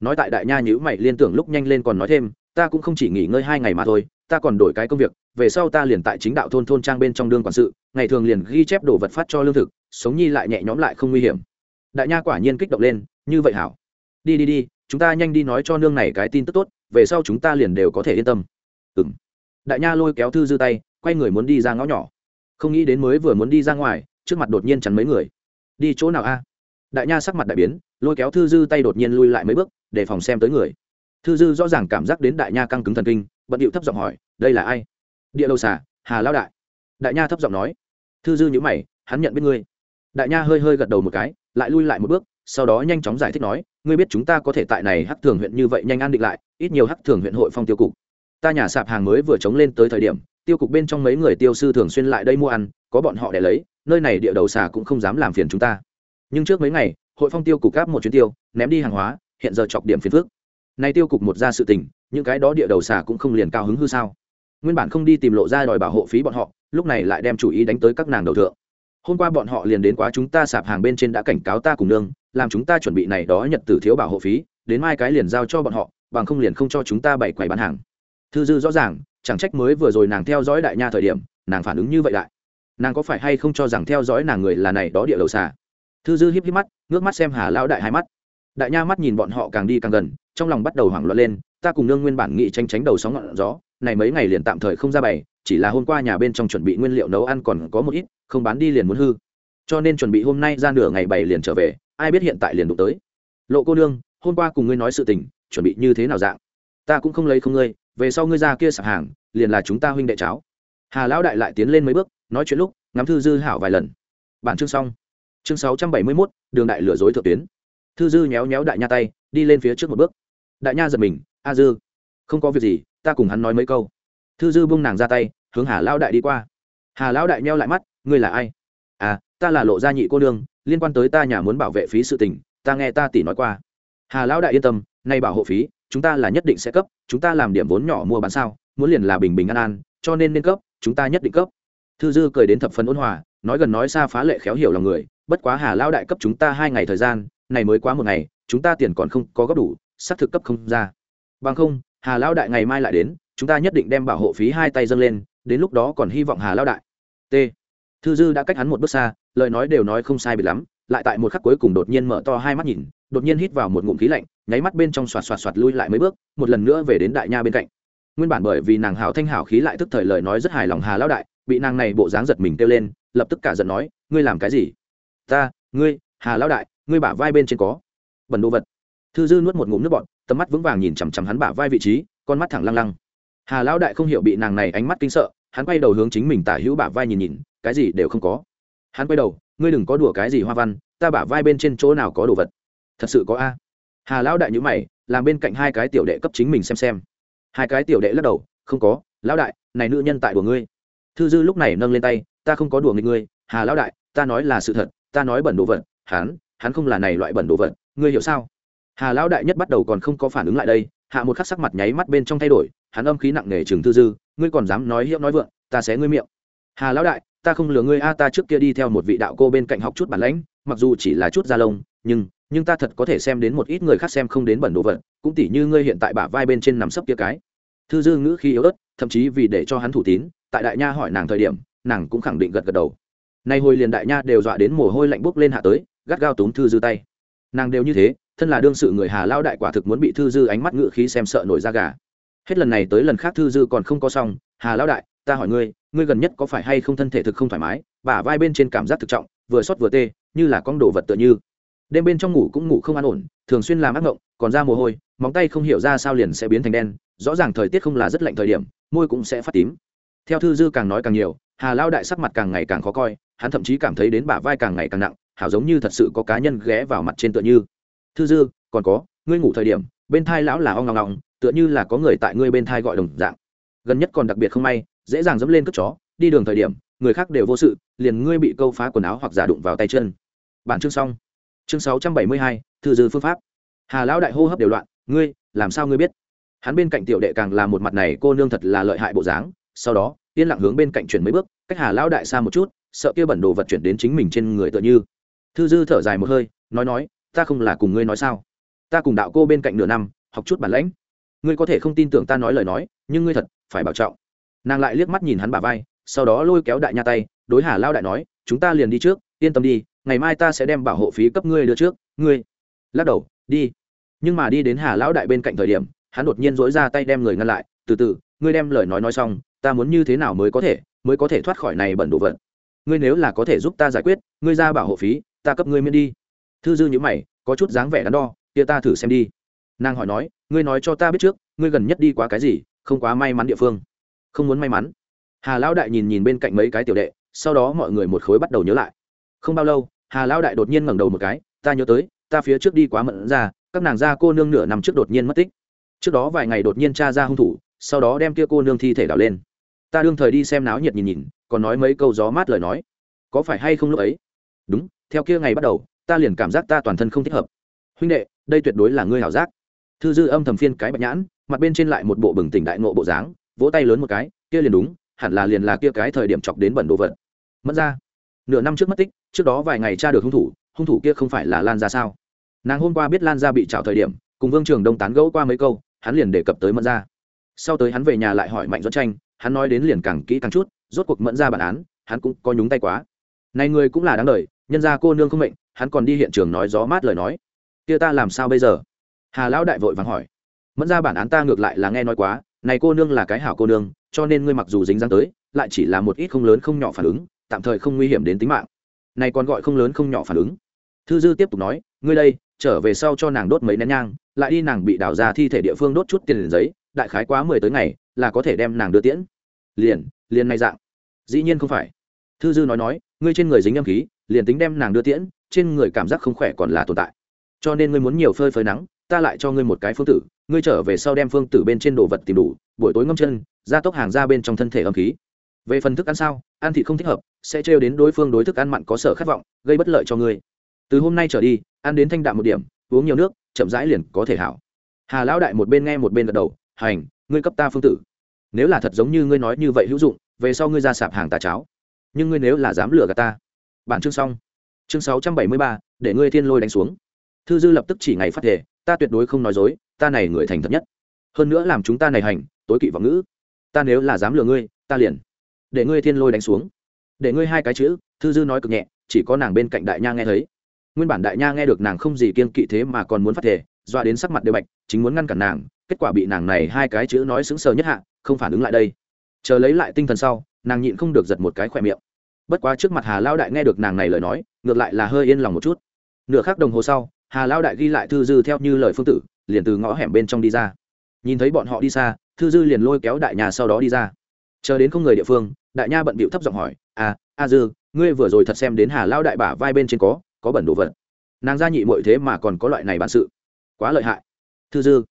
Nói tại đại nha nhữ mày liên tưởng lúc nhanh lên còn nói thêm, ta cũng không chỉ nghỉ ngơi hai ngày mà thôi, ta còn đổi cái công việc, về sau ta liền tại chính đạo thôn thôn trang bên trong đương quản sự, ngày thường liền ghi chép đồ vật phát cho lương thực, sống nhi lại nhẹ nhõm lại không nguy hiểm. Đại nha quả nhiên kích động lên, như vậy hảo. Đi đi đi, chúng ta nhanh đi nói cho nương này cái tin tức tốt, về sau chúng ta liền đều có thể yên tâm. Ừng đại nha lôi kéo thư dư tay, quay người muốn đi ra ngõ nhỏ. Không nghĩ đến mới vừa muốn đi ra ngoài, trước mặt đột nhiên chắn mấy người đi chỗ nào a? Đại nha sắc mặt đại biến, lôi kéo thư dư tay đột nhiên lui lại mấy bước, để phòng xem tới người. Thư dư rõ ràng cảm giác đến đại nha căng cứng thần kinh, bận điệu thấp giọng hỏi, đây là ai? Địa lâu xà, hà lao đại. Đại nha thấp giọng nói. Thư dư nhữ mày, hắn nhận biết ngươi. Đại nha hơi hơi gật đầu một cái, lại lui lại một bước, sau đó nhanh chóng giải thích nói, ngươi biết chúng ta có thể tại này hắc thường huyện như vậy nhanh an định lại, ít nhiều hắc thường huyện hội phong tiêu cục. Ta nhà sạp hàng mới vừa chống lên tới thời điểm, tiêu cục bên trong mấy người tiêu sư thường xuyên lại đây mua ăn, có bọn họ để lấy nơi này địa đầu xà cũng không dám làm phiền chúng ta. Nhưng trước mấy ngày, hội phong tiêu cục gáp một chuyến tiêu, ném đi hàng hóa, hiện giờ chọc điểm phiền phước nay tiêu cục một ra sự tình, những cái đó địa đầu xà cũng không liền cao hứng hư sao. Nguyên bản không đi tìm lộ ra đòi bảo hộ phí bọn họ, lúc này lại đem chủ ý đánh tới các nàng đầu thượng. Hôm qua bọn họ liền đến quá chúng ta sạp hàng bên trên đã cảnh cáo ta cùng nương, làm chúng ta chuẩn bị này đó nhật tử thiếu bảo hộ phí, đến mai cái liền giao cho bọn họ, bằng không liền không cho chúng ta bày quầy bán hàng. Thư dư rõ ràng, chẳng trách mới vừa rồi nàng theo dõi đại nha thời điểm, nàng phản ứng như vậy lại nàng có phải hay không cho rằng theo dõi nàng người là này đó địa đầu xà? Thư dư híp híp mắt, ngước mắt xem hà lão đại hai mắt. Đại nha mắt nhìn bọn họ càng đi càng gần, trong lòng bắt đầu hoảng loạn lên, ta cùng nương nguyên bản nghị tranh tránh đầu sóng ngọn gió, này mấy ngày liền tạm thời không ra bày, chỉ là hôm qua nhà bên trong chuẩn bị nguyên liệu nấu ăn còn có một ít, không bán đi liền muốn hư. Cho nên chuẩn bị hôm nay ra nửa ngày bày liền trở về, ai biết hiện tại liền đụng tới. Lộ cô nương, hôm qua cùng ngươi nói sự tình, chuẩn bị như thế nào dạng? Ta cũng không lấy không ngươi, về sau ngươi ra kia sạp hàng, liền là chúng ta huynh đệ cháo hà lão đại lại tiến lên mấy bước nói chuyện lúc, ngắm thư dư hảo vài lần. Bản chương xong. Chương sáu trăm bảy mươi mốt, đường đại lừa dối thượng tuyến. Thư dư nhéo nhéo đại nha tay, đi lên phía trước một bước. Đại nha giật mình, a dư, không có việc gì, ta cùng hắn nói mấy câu. Thư dư bung nàng ra tay, hướng hà lão đại đi qua. Hà lão đại nheo lại mắt, ngươi là ai? À ta là lộ gia nhị cô đương liên quan tới ta nhà muốn bảo vệ phí sự tình, ta nghe ta tỷ nói qua. Hà lão đại yên tâm, nay bảo hộ phí, chúng ta là nhất định sẽ cấp, chúng ta làm điểm vốn nhỏ mua bán sao, muốn liền là bình bình an an, cho nên nên cấp, chúng ta nhất định cấp thư dư cười đến thập phần ôn hòa, nói gần nói xa phá lệ khéo hiểu lòng người, bất quá hà lão đại cấp chúng ta hai ngày thời gian, này mới quá một ngày, chúng ta tiền còn không có gấp đủ, xác thực cấp không ra. Bằng không, hà lão đại ngày mai lại đến, chúng ta nhất định đem bảo hộ phí hai tay dâng lên, đến lúc đó còn hy vọng hà lão đại. T. Thư dư đã cách hắn một bước xa, lời nói đều nói không sai biệt lắm, lại tại một khắc cuối cùng đột nhiên mở to hai mắt nhìn, đột nhiên hít vào một ngụm khí lạnh, nháy mắt bên trong xoạt xoạt xoạt lui lại mấy bước, một lần nữa về đến đại nha bên cạnh. Nguyên bản bởi vì nàng hào thanh hào khí lại tức thời lời nói rất hài lòng hà lão đại bị nàng này bộ dáng giật mình kêu lên, lập tức cả giận nói, ngươi làm cái gì? Ta, ngươi, hà lão đại, ngươi bả vai bên trên có bẩn đồ vật. Thư dư nuốt một ngụm nước bọt, tầm mắt vững vàng nhìn chằm chằm hắn bả vai vị trí, con mắt thẳng lăng lăng. Hà lão đại không hiểu bị nàng này ánh mắt kinh sợ, hắn quay đầu hướng chính mình tả hữu bả vai nhìn nhìn, cái gì đều không có. Hắn quay đầu, ngươi đừng có đùa cái gì hoa văn, ta bả vai bên trên chỗ nào có đồ vật? Thật sự có a. Hà lão đại nhữ mày, làm bên cạnh hai cái tiểu đệ cấp chính mình xem xem. Hai cái tiểu đệ lắc đầu, không có, lão đại, này nữ nhân tại của ngươi thư dư lúc này nâng lên tay, ta không có đùa nghịch ngươi, hà lão đại, ta nói là sự thật, ta nói bẩn đồ vật, hắn hắn không là này loại bẩn đồ vật, ngươi hiểu sao? Hà lão đại nhất bắt đầu còn không có phản ứng lại đây, hạ một khắc sắc mặt nháy mắt bên trong thay đổi, hắn âm khí nặng nề chừng thư dư, ngươi còn dám nói hiệu nói vượng, ta sẽ ngươi miệng. Hà lão đại, ta không lừa ngươi a, ta trước kia đi theo một vị đạo cô bên cạnh học chút bản lãnh, mặc dù chỉ là chút da lông, nhưng nhưng ta thật có thể xem đến một ít người khác xem không đến bẩn đồ vật, cũng tỉ như ngươi hiện tại bả vai bên trên nằm sấp kia cái thư dư ngữ khi yếu ớt, thậm chí vì để cho hắn thủ tín, tại đại nha hỏi nàng thời điểm, nàng cũng khẳng định gật gật đầu. Nay hồi liền đại nha đều dọa đến mồ hôi lạnh bốc lên hạ tới, gắt gao túm thư dư tay. Nàng đều như thế, thân là đương sự người hà lao đại quả thực muốn bị thư dư ánh mắt ngự khí xem sợ nổi da gà. Hết lần này tới lần khác thư dư còn không có xong, hà lao đại, ta hỏi ngươi ngươi gần nhất có phải hay không thân thể thực không thoải mái? Bả vai bên trên cảm giác thực trọng, vừa xót vừa tê, như là con đồ vật tựa như. Đêm bên trong ngủ cũng ngủ không an ổn, thường xuyên làm ác ngộng, còn ra mồ hôi, móng tay không hiểu ra sao liền sẽ biến thành đen rõ ràng thời tiết không là rất lạnh thời điểm, môi cũng sẽ phát tím. Theo thư dư càng nói càng nhiều, hà lao đại sắc mặt càng ngày càng khó coi, hắn thậm chí cảm thấy đến bả vai càng ngày càng nặng, hảo giống như thật sự có cá nhân ghé vào mặt trên tựa như. Thư dư, còn có, ngươi ngủ thời điểm, bên thai lão là ong ngong ngong tựa như là có người tại ngươi bên thai gọi đồng dạng. Gần nhất còn đặc biệt không may, dễ dàng dẫm lên cất chó, đi đường thời điểm, người khác đều vô sự, liền ngươi bị câu phá quần áo hoặc giả đụng vào tay chân. Bản chương xong. Chương sáu trăm bảy mươi hai, thư dư phương pháp. Hà lão đại hô hấp đều loạn, ngươi, làm sao ngươi biết? Hắn bên cạnh tiểu đệ càng là một mặt này cô nương thật là lợi hại bộ dáng, sau đó, yên lặng hướng bên cạnh chuyển mấy bước, cách hà lão đại xa một chút, sợ kia bẩn đồ vật chuyển đến chính mình trên người tựa như. Thư dư thở dài một hơi, nói nói, ta không là cùng ngươi nói sao? Ta cùng đạo cô bên cạnh nửa năm, học chút bản lãnh. Ngươi có thể không tin tưởng ta nói lời nói, nhưng ngươi thật phải bảo trọng. Nàng lại liếc mắt nhìn hắn bà vai, sau đó lôi kéo đại nha tay, đối hà lao đại nói, chúng ta liền đi trước, yên tâm đi, ngày mai ta sẽ đem bảo hộ phí cấp ngươi đưa trước, ngươi. Lắc đầu, đi. Nhưng mà đi đến hà lão đại bên cạnh thời điểm hắn đột nhiên dỗi ra tay đem người ngăn lại, từ từ, ngươi đem lời nói nói xong, ta muốn như thế nào mới có thể, mới có thể thoát khỏi này bẩn đồ vật? Ngươi nếu là có thể giúp ta giải quyết, ngươi ra bảo hộ phí, ta cấp ngươi miễn đi. Thư dư nhữ mày, có chút dáng vẻ đắn đo, kia ta thử xem đi. Nàng hỏi nói, ngươi nói cho ta biết trước, ngươi gần nhất đi quá cái gì, không quá may mắn địa phương? Không muốn may mắn. Hà lão đại nhìn nhìn bên cạnh mấy cái tiểu đệ, sau đó mọi người một khối bắt đầu nhớ lại. Không bao lâu, hà lão đại đột nhiên ngẩng đầu một cái, ta nhớ tới, ta phía trước đi quá mận ra, các nàng gia cô nương nửa năm trước đột nhiên mất tích trước đó vài ngày đột nhiên cha ra hung thủ, sau đó đem kia cô nương thi thể đào lên. Ta đương thời đi xem náo nhiệt nhìn nhìn, còn nói mấy câu gió mát lời nói. Có phải hay không lúc ấy? Đúng, theo kia ngày bắt đầu, ta liền cảm giác ta toàn thân không thích hợp. Huynh đệ, đây tuyệt đối là ngươi hảo giác. Thư dư âm thầm phiên cái bạch nhãn, mặt bên trên lại một bộ bừng tỉnh đại ngộ bộ dáng, vỗ tay lớn một cái, kia liền đúng, hẳn là liền là kia cái thời điểm chọc đến bẩn đồ vật. Mất ra. Nửa năm trước mất tích, trước đó vài ngày cha được hung thủ hung thủ kia không phải là lan ra sao? Nàng hôm qua biết lan ra bị trào thời điểm, cùng vương trường đông tán gẫu qua mấy câu hắn liền đề cập tới mẫn ra sau tới hắn về nhà lại hỏi mạnh doãn tranh, hắn nói đến liền càng kỹ càng chút, rốt cuộc mẫn ra bản án, hắn cũng có nhúng tay quá. Này người cũng là đáng đời, nhân ra cô nương không mệnh, hắn còn đi hiện trường nói gió mát lời nói. Kia ta làm sao bây giờ? Hà lão đại vội vàng hỏi. Mẫn ra bản án ta ngược lại là nghe nói quá, này cô nương là cái hảo cô nương, cho nên ngươi mặc dù dính dáng tới, lại chỉ là một ít không lớn không nhỏ phản ứng, tạm thời không nguy hiểm đến tính mạng. Này còn gọi không lớn không nhỏ phản ứng. Thư dư tiếp tục nói, ngươi đây, trở về sau cho nàng đốt mấy nén nhang lại đi nàng bị đào ra thi thể địa phương đốt chút tiền giấy, đại khái quá mười tới ngày, là có thể đem nàng đưa tiễn. Liền liền này dạng. Dĩ nhiên không phải. Thư dư nói nói, ngươi trên người dính âm khí, liền tính đem nàng đưa tiễn, trên người cảm giác không khỏe còn là tồn tại. Cho nên ngươi muốn nhiều phơi phơi nắng, ta lại cho ngươi một cái phương tử, ngươi trở về sau đem phương tử bên trên đồ vật tìm đủ, buổi tối ngâm chân, gia tốc hàng ra bên trong thân thể âm khí. Về phần thức ăn sao, ăn thịt không thích hợp, sẽ trêu đến đối phương đối thức ăn mặn có sở khát vọng, gây bất lợi cho ngươi. Từ hôm nay trở đi, ăn đến thanh đạm một điểm, uống nhiều nước chậm rãi liền có thể hảo. Hà lão đại một bên nghe một bên gật đầu, hành, ngươi cấp ta phương tử. Nếu là thật giống như ngươi nói như vậy hữu dụng, về sau ngươi ra sạp hàng tà cháo. Nhưng ngươi nếu là dám lừa gạt ta. Bản chương xong. Chương sáu trăm bảy mươi ba, để ngươi thiên lôi đánh xuống. Thư dư lập tức chỉ ngày phát thể ta tuyệt đối không nói dối, ta này người thành thật nhất. Hơn nữa làm chúng ta này hành, tối kỵ vọng ngữ. Ta nếu là dám lừa ngươi, ta liền để ngươi thiên lôi đánh xuống. Để ngươi hai cái chữ, thư dư nói cực nhẹ, chỉ có nàng bên cạnh đại nha nghe thấy nguyên bản đại nha nghe được nàng không gì kiên kỵ thế mà còn muốn phát thể doa đến sắc mặt đều bạch, chính muốn ngăn cản nàng, kết quả bị nàng này hai cái chữ nói sững sờ nhất hạ, không phản ứng lại đây. Chờ lấy lại tinh thần sau, nàng nhịn không được giật một cái khỏe miệng. Bất quá trước mặt hà lao đại nghe được nàng này lời nói, ngược lại là hơi yên lòng một chút. Nửa khắc đồng hồ sau, hà lao đại ghi lại thư dư theo như lời phương tử, liền từ ngõ hẻm bên trong đi ra. Nhìn thấy bọn họ đi xa, thư dư liền lôi kéo đại nhà sau đó đi ra. Chờ đến không người địa phương, đại nha bận bịu thấp giọng hỏi à a dư, ngươi vừa rồi thật xem đến hà lao đại bả vai bên trên có có bẩn đồ vật. Nàng gia nhị mọi thế mà còn có loại này bản sự. Quá lợi hại. Thư dư.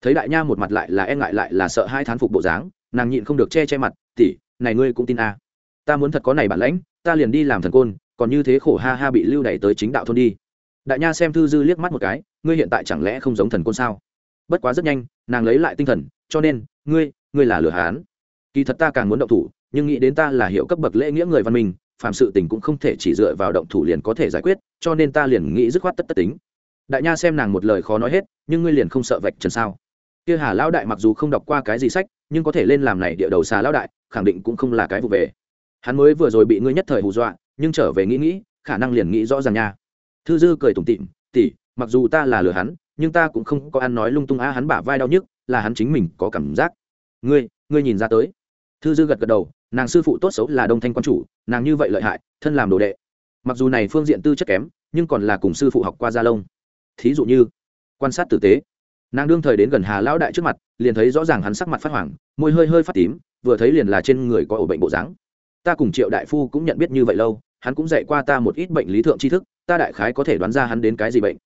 Thấy đại nha một mặt lại là e ngại lại là sợ hai thán phục bộ dáng, nàng nhịn không được che che mặt tỉ này ngươi cũng tin à. ta muốn thật có này bản lãnh, ta liền đi làm thần côn, còn như thế khổ ha ha bị lưu đày tới chính đạo thôn đi. Đại nha xem thư dư liếc mắt một cái, ngươi hiện tại chẳng lẽ không giống thần côn sao? Bất quá rất nhanh, nàng lấy lại tinh thần, cho nên, ngươi ngươi là lừa hán. Kỳ thật ta càng muốn động thủ, nhưng nghĩ đến ta là hiệu cấp bậc lễ nghĩa người văn minh phạm sự tình cũng không thể chỉ dựa vào động thủ liền có thể giải quyết, cho nên ta liền nghĩ dứt khoát tất tất tính. Đại nha xem nàng một lời khó nói hết, nhưng ngươi liền không sợ vạch trần sao? Kia hà lão đại mặc dù không đọc qua cái gì sách, nhưng có thể lên làm này địa đầu xà lão đại, khẳng định cũng không là cái vụ về. Hắn mới vừa rồi bị ngươi nhất thời hù dọa, nhưng trở về nghĩ nghĩ, khả năng liền nghĩ rõ ràng nha. Thư dư cười tủm tỉm tỉ mặc dù ta là lừa hắn, nhưng ta cũng không có ăn nói lung tung á hắn bả vai đau nhức, là hắn chính mình có cảm giác. Ngươi ngươi nhìn ra tới. Thư dư gật gật đầu nàng sư phụ tốt xấu là đông thanh quan chủ, nàng như vậy lợi hại, thân làm đồ đệ. Mặc dù này phương diện tư chất kém, nhưng còn là cùng sư phụ học qua gia lông. Thí dụ như, quan sát tử tế. Nàng đương thời đến gần hà lão đại trước mặt, liền thấy rõ ràng hắn sắc mặt phát hoảng, môi hơi hơi phát tím, vừa thấy liền là trên người có ổ bệnh bộ dáng. Ta cùng triệu đại phu cũng nhận biết như vậy lâu, hắn cũng dạy qua ta một ít bệnh lý thượng tri thức, ta đại khái có thể đoán ra hắn đến cái gì bệnh.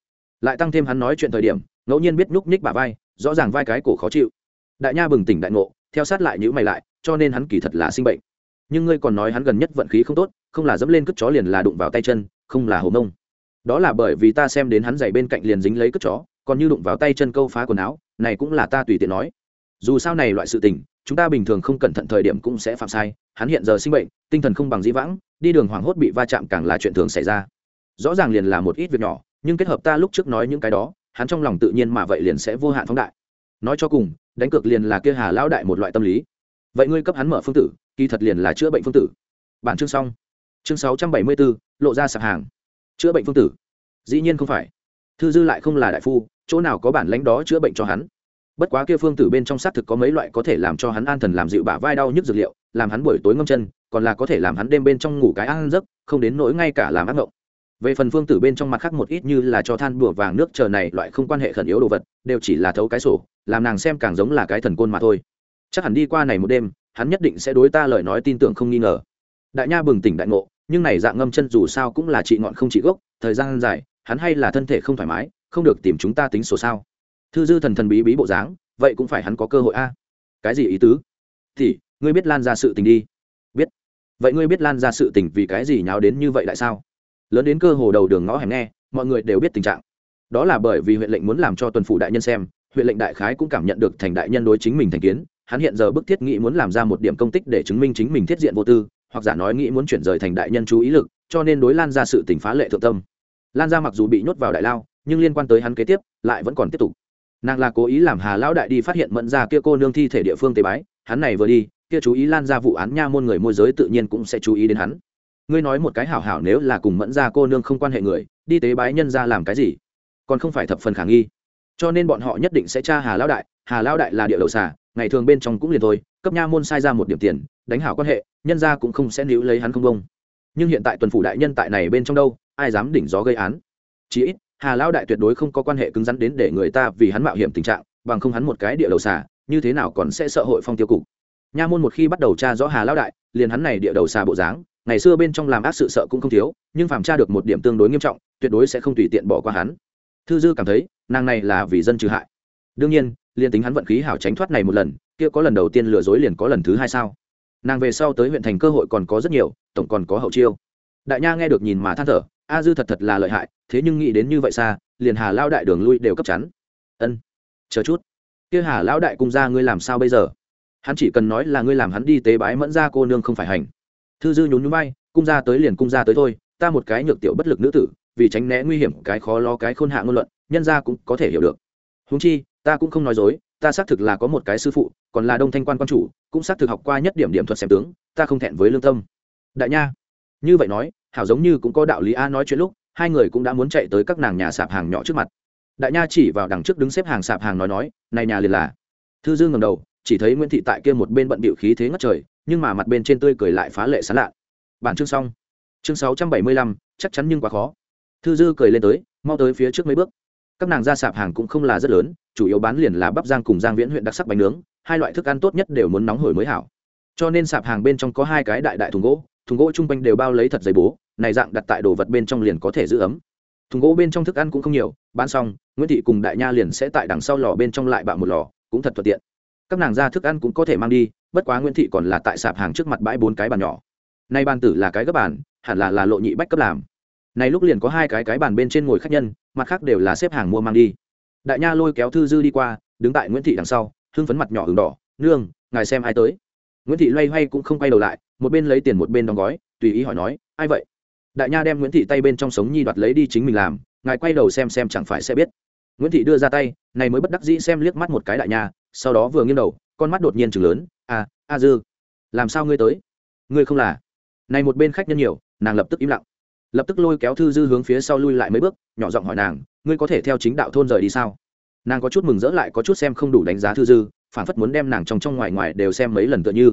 Lại tăng thêm hắn nói chuyện thời điểm, ngẫu nhiên biết nhúc ních bà vai, rõ ràng vai cái cổ khó chịu. Đại nha bừng tỉnh đại ngộ, theo sát lại nhữ mày lại cho nên hắn kỳ thật là sinh bệnh. Nhưng ngươi còn nói hắn gần nhất vận khí không tốt, không là dẫm lên cất chó liền là đụng vào tay chân, không là hồ mông đó là bởi vì ta xem đến hắn giày bên cạnh liền dính lấy cất chó, còn như đụng vào tay chân câu phá quần áo, này cũng là ta tùy tiện nói. Dù sao này loại sự tình, chúng ta bình thường không cẩn thận thời điểm cũng sẽ phạm sai, hắn hiện giờ sinh bệnh, tinh thần không bằng dĩ vãng, đi đường hoảng hốt bị va chạm càng là chuyện thường xảy ra. Rõ ràng liền là một ít việc nhỏ, nhưng kết hợp ta lúc trước nói những cái đó, hắn trong lòng tự nhiên mà vậy liền sẽ vô hạn phóng đại. Nói cho cùng, đánh cược liền là kia hà lão đại một loại tâm lý vậy ngươi cấp hắn mở phương tử, kỳ thật liền là chữa bệnh phương tử. Bản chương xong. Chương sáu trăm bảy mươi bốn lộ ra sạp hàng. Chữa bệnh phương tử. Dĩ nhiên không phải. Thư dư lại không là đại phu, chỗ nào có bản lãnh đó chữa bệnh cho hắn? Bất quá kia phương tử bên trong xác thực có mấy loại có thể làm cho hắn an thần làm dịu bả vai đau nhức dược liệu, làm hắn buổi tối ngâm chân, còn là có thể làm hắn đêm bên trong ngủ cái ăn giấc, không đến nỗi ngay cả làm ác mộng. Về phần phương tử bên trong mặt khác một ít như là cho than bùa vàng nước chờ này loại không quan hệ khẩn yếu đồ vật, đều chỉ là thấu cái sổ, làm nàng xem càng giống là cái thần côn mà thôi chắc hẳn đi qua này một đêm, hắn nhất định sẽ đối ta lời nói tin tưởng không nghi ngờ. Đại nha bừng tỉnh đại ngộ, nhưng này dạng ngâm chân dù sao cũng là trị ngọn không trị gốc, thời gian dài, hắn hay là thân thể không thoải mái, không được tìm chúng ta tính sổ sao. Thư dư thần thần bí bí bộ dáng, vậy cũng phải hắn có cơ hội a. Cái gì ý tứ? Thì, ngươi biết lan ra sự tình đi. Biết. Vậy ngươi biết lan ra sự tình vì cái gì nháo đến như vậy tại sao? Lớn đến cơ hồ đầu đường ngõ hẻm nghe, mọi người đều biết tình trạng. Đó là bởi vì huyện lệnh muốn làm cho tuần phủ đại nhân xem, huyện lệnh đại khái cũng cảm nhận được thành đại nhân đối chính mình thành kiến hắn hiện giờ bức thiết nghĩ muốn làm ra một điểm công tích để chứng minh chính mình thiết diện vô tư, hoặc giả nói nghĩ muốn chuyển rời thành đại nhân chú ý lực, cho nên đối lan ra sự tỉnh phá lệ thượng tâm. Lan ra mặc dù bị nhốt vào đại lao, nhưng liên quan tới hắn kế tiếp, lại vẫn còn tiếp tục. Nàng là cố ý làm hà lão đại đi phát hiện mẫn ra kia cô nương thi thể địa phương tế bái, hắn này vừa đi, kia chú ý lan ra vụ án nha môn người môi giới tự nhiên cũng sẽ chú ý đến hắn. Ngươi nói một cái hảo hảo nếu là cùng mẫn ra cô nương không quan hệ người, đi tế bái nhân ra làm cái gì? Còn không phải thập phần khả nghi. Cho nên bọn họ nhất định sẽ tra hà lão đại, hà lão đại là địa đầu xà ngày thường bên trong cũng liền thôi, cấp nha môn sai ra một điểm tiền, đánh hảo quan hệ, nhân ra cũng không sẽ níu lấy hắn không bông nhưng hiện tại tuần phủ đại nhân tại này bên trong đâu, ai dám đỉnh gió gây án? Chí ít, hà lão đại tuyệt đối không có quan hệ cứng rắn đến để người ta vì hắn mạo hiểm tình trạng, bằng không hắn một cái địa đầu xà, như thế nào còn sẽ sợ hội phong tiêu cục? Nha môn một khi bắt đầu tra rõ hà lão đại, liền hắn này địa đầu xà bộ dáng, ngày xưa bên trong làm ác sự sợ cũng không thiếu, nhưng phàm tra được một điểm tương đối nghiêm trọng, tuyệt đối sẽ không tùy tiện bỏ qua hắn. Thư dư cảm thấy, nàng này là vì dân trừ hại. Đương nhiên liền tính hắn vận khí hảo tránh thoát này một lần, kia có lần đầu tiên lừa dối liền có lần thứ hai sao? Nàng về sau tới huyện thành cơ hội còn có rất nhiều, tổng còn có hậu chiêu. Đại nha nghe được nhìn mà than thở, a dư thật thật là lợi hại, thế nhưng nghĩ đến như vậy xa, liền hà lao đại đường lui đều cấp chắn. Ân, chờ chút. Kia hà lão đại cung ra ngươi làm sao bây giờ? Hắn chỉ cần nói là ngươi làm hắn đi tế bái mẫn ra cô nương không phải hành. Thư dư nhún nhún bay cung ra tới liền cung ra tới thôi, ta một cái nhược tiểu bất lực nữ tử, vì tránh né nguy hiểm, cái khó lo cái khôn hạ ngôn luận, nhân ra cũng có thể hiểu được. Húng chi ta cũng không nói dối, ta xác thực là có một cái sư phụ, còn là đông thanh quan quan chủ, cũng xác thực học qua nhất điểm điểm thuật xem tướng, ta không thẹn với lương tâm. Đại nha. Như vậy nói, hảo giống như cũng có đạo lý a nói chuyện lúc, hai người cũng đã muốn chạy tới các nàng nhà sạp hàng nhỏ trước mặt. Đại nha chỉ vào đằng trước đứng xếp hàng sạp hàng nói nói, này nhà liền là. Thư dư ngầm đầu, chỉ thấy nguyễn thị tại kia một bên bận bịu khí thế ngất trời, nhưng mà mặt bên trên tươi cười lại phá lệ sán lạ. Bản chương xong. Chương sáu trăm bảy mươi lăm, chắc chắn nhưng quá khó. Thư dư cười lên tới, mau tới phía trước mấy bước. Các nàng ra sạp hàng cũng không là rất lớn chủ yếu bán liền là bắp giang cùng giang viễn huyện đặc sắc bánh nướng, hai loại thức ăn tốt nhất đều muốn nóng hổi mới hảo. Cho nên sạp hàng bên trong có hai cái đại đại thùng gỗ thùng gỗ chung quanh đều bao lấy thật giấy bố, này dạng đặt tại đồ vật bên trong liền có thể giữ ấm. Thùng gỗ bên trong thức ăn cũng không nhiều, bán xong, nguyễn thị cùng đại nha liền sẽ tại đằng sau lò bên trong lại bạo một lò, cũng thật thuận tiện. Các nàng ra thức ăn cũng có thể mang đi, bất quá nguyễn thị còn là tại sạp hàng trước mặt bãi bốn cái bàn nhỏ. Nay bàn tử là cái gấp bàn, hẳn là là lộ nhị bách cấp làm. Này lúc liền có hai cái cái bàn bên trên ngồi khách nhân, mặt khác đều là xếp hàng mua mang đi đại nha lôi kéo thư dư đi qua, đứng tại nguyễn thị đằng sau, hưng phấn mặt nhỏ hừng đỏ, nương, ngài xem ai tới. Nguyễn thị loay hoay cũng không quay đầu lại, một bên lấy tiền một bên đóng gói, tùy ý hỏi nói, ai vậy? Đại nha đem nguyễn thị tay bên trong sống nhi đoạt lấy đi chính mình làm, ngài quay đầu xem xem chẳng phải sẽ biết. Nguyễn thị đưa ra tay, này mới bất đắc dĩ xem liếc mắt một cái đại nha, sau đó vừa nghiêng đầu, con mắt đột nhiên chừng lớn à a dư, làm sao ngươi tới? Ngươi không là. Này một bên khách nhân nhiều, nàng lập tức im lặng lập tức lôi kéo thư dư hướng phía sau lui lại mấy bước, nhỏ giọng hỏi nàng, ngươi có thể theo chính đạo thôn rời đi sao? Nàng có chút mừng rỡ lại có chút xem không đủ đánh giá thư dư, phản phất muốn đem nàng trong trong ngoài ngoài đều xem mấy lần tựa như.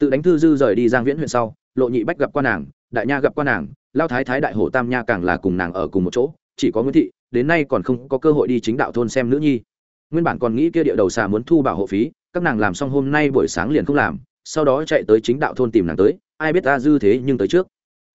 Tự đánh thư dư rời đi giang viễn huyện sau, lộ nhị bách gặp qua nàng, đại nha gặp qua nàng, lao thái thái đại hổ tam nha càng là cùng nàng ở cùng một chỗ, chỉ có nguyễn thị, đến nay còn không có cơ hội đi chính đạo thôn xem nữ nhi. Nguyên bản còn nghĩ kia địa đầu xà muốn thu bảo hộ phí, các nàng làm xong hôm nay buổi sáng liền không làm, sau đó chạy tới chính đạo thôn tìm nàng tới, ai biết ta dư thế nhưng tới trước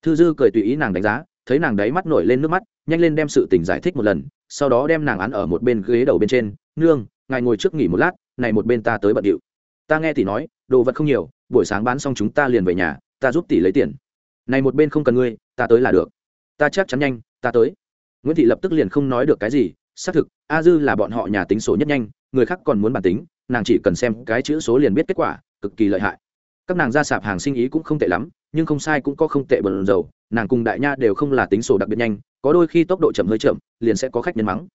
thư dư cười tùy ý nàng đánh giá, thấy nàng đáy mắt nổi lên nước mắt, nhanh lên đem sự tình giải thích một lần, sau đó đem nàng án ở một bên ghế đầu bên trên. Nương, ngài ngồi trước nghỉ một lát, này một bên ta tới bận điệu. Ta nghe tỷ nói, đồ vật không nhiều, buổi sáng bán xong chúng ta liền về nhà, ta giúp tỷ lấy tiền. Này một bên không cần ngươi, ta tới là được. Ta chắc chắn nhanh, ta tới. Nguyễn thị lập tức liền không nói được cái gì, xác thực, a dư là bọn họ nhà tính số nhất nhanh, người khác còn muốn bản tính, nàng chỉ cần xem cái chữ số liền biết kết quả, cực kỳ lợi hại các nàng ra sạp hàng sinh ý cũng không tệ lắm, nhưng không sai cũng có không tệ bẩn dầu, nàng cùng đại nha đều không là tính sổ đặc biệt nhanh, có đôi khi tốc độ chậm hơi chậm, liền sẽ có khách nhân mắng.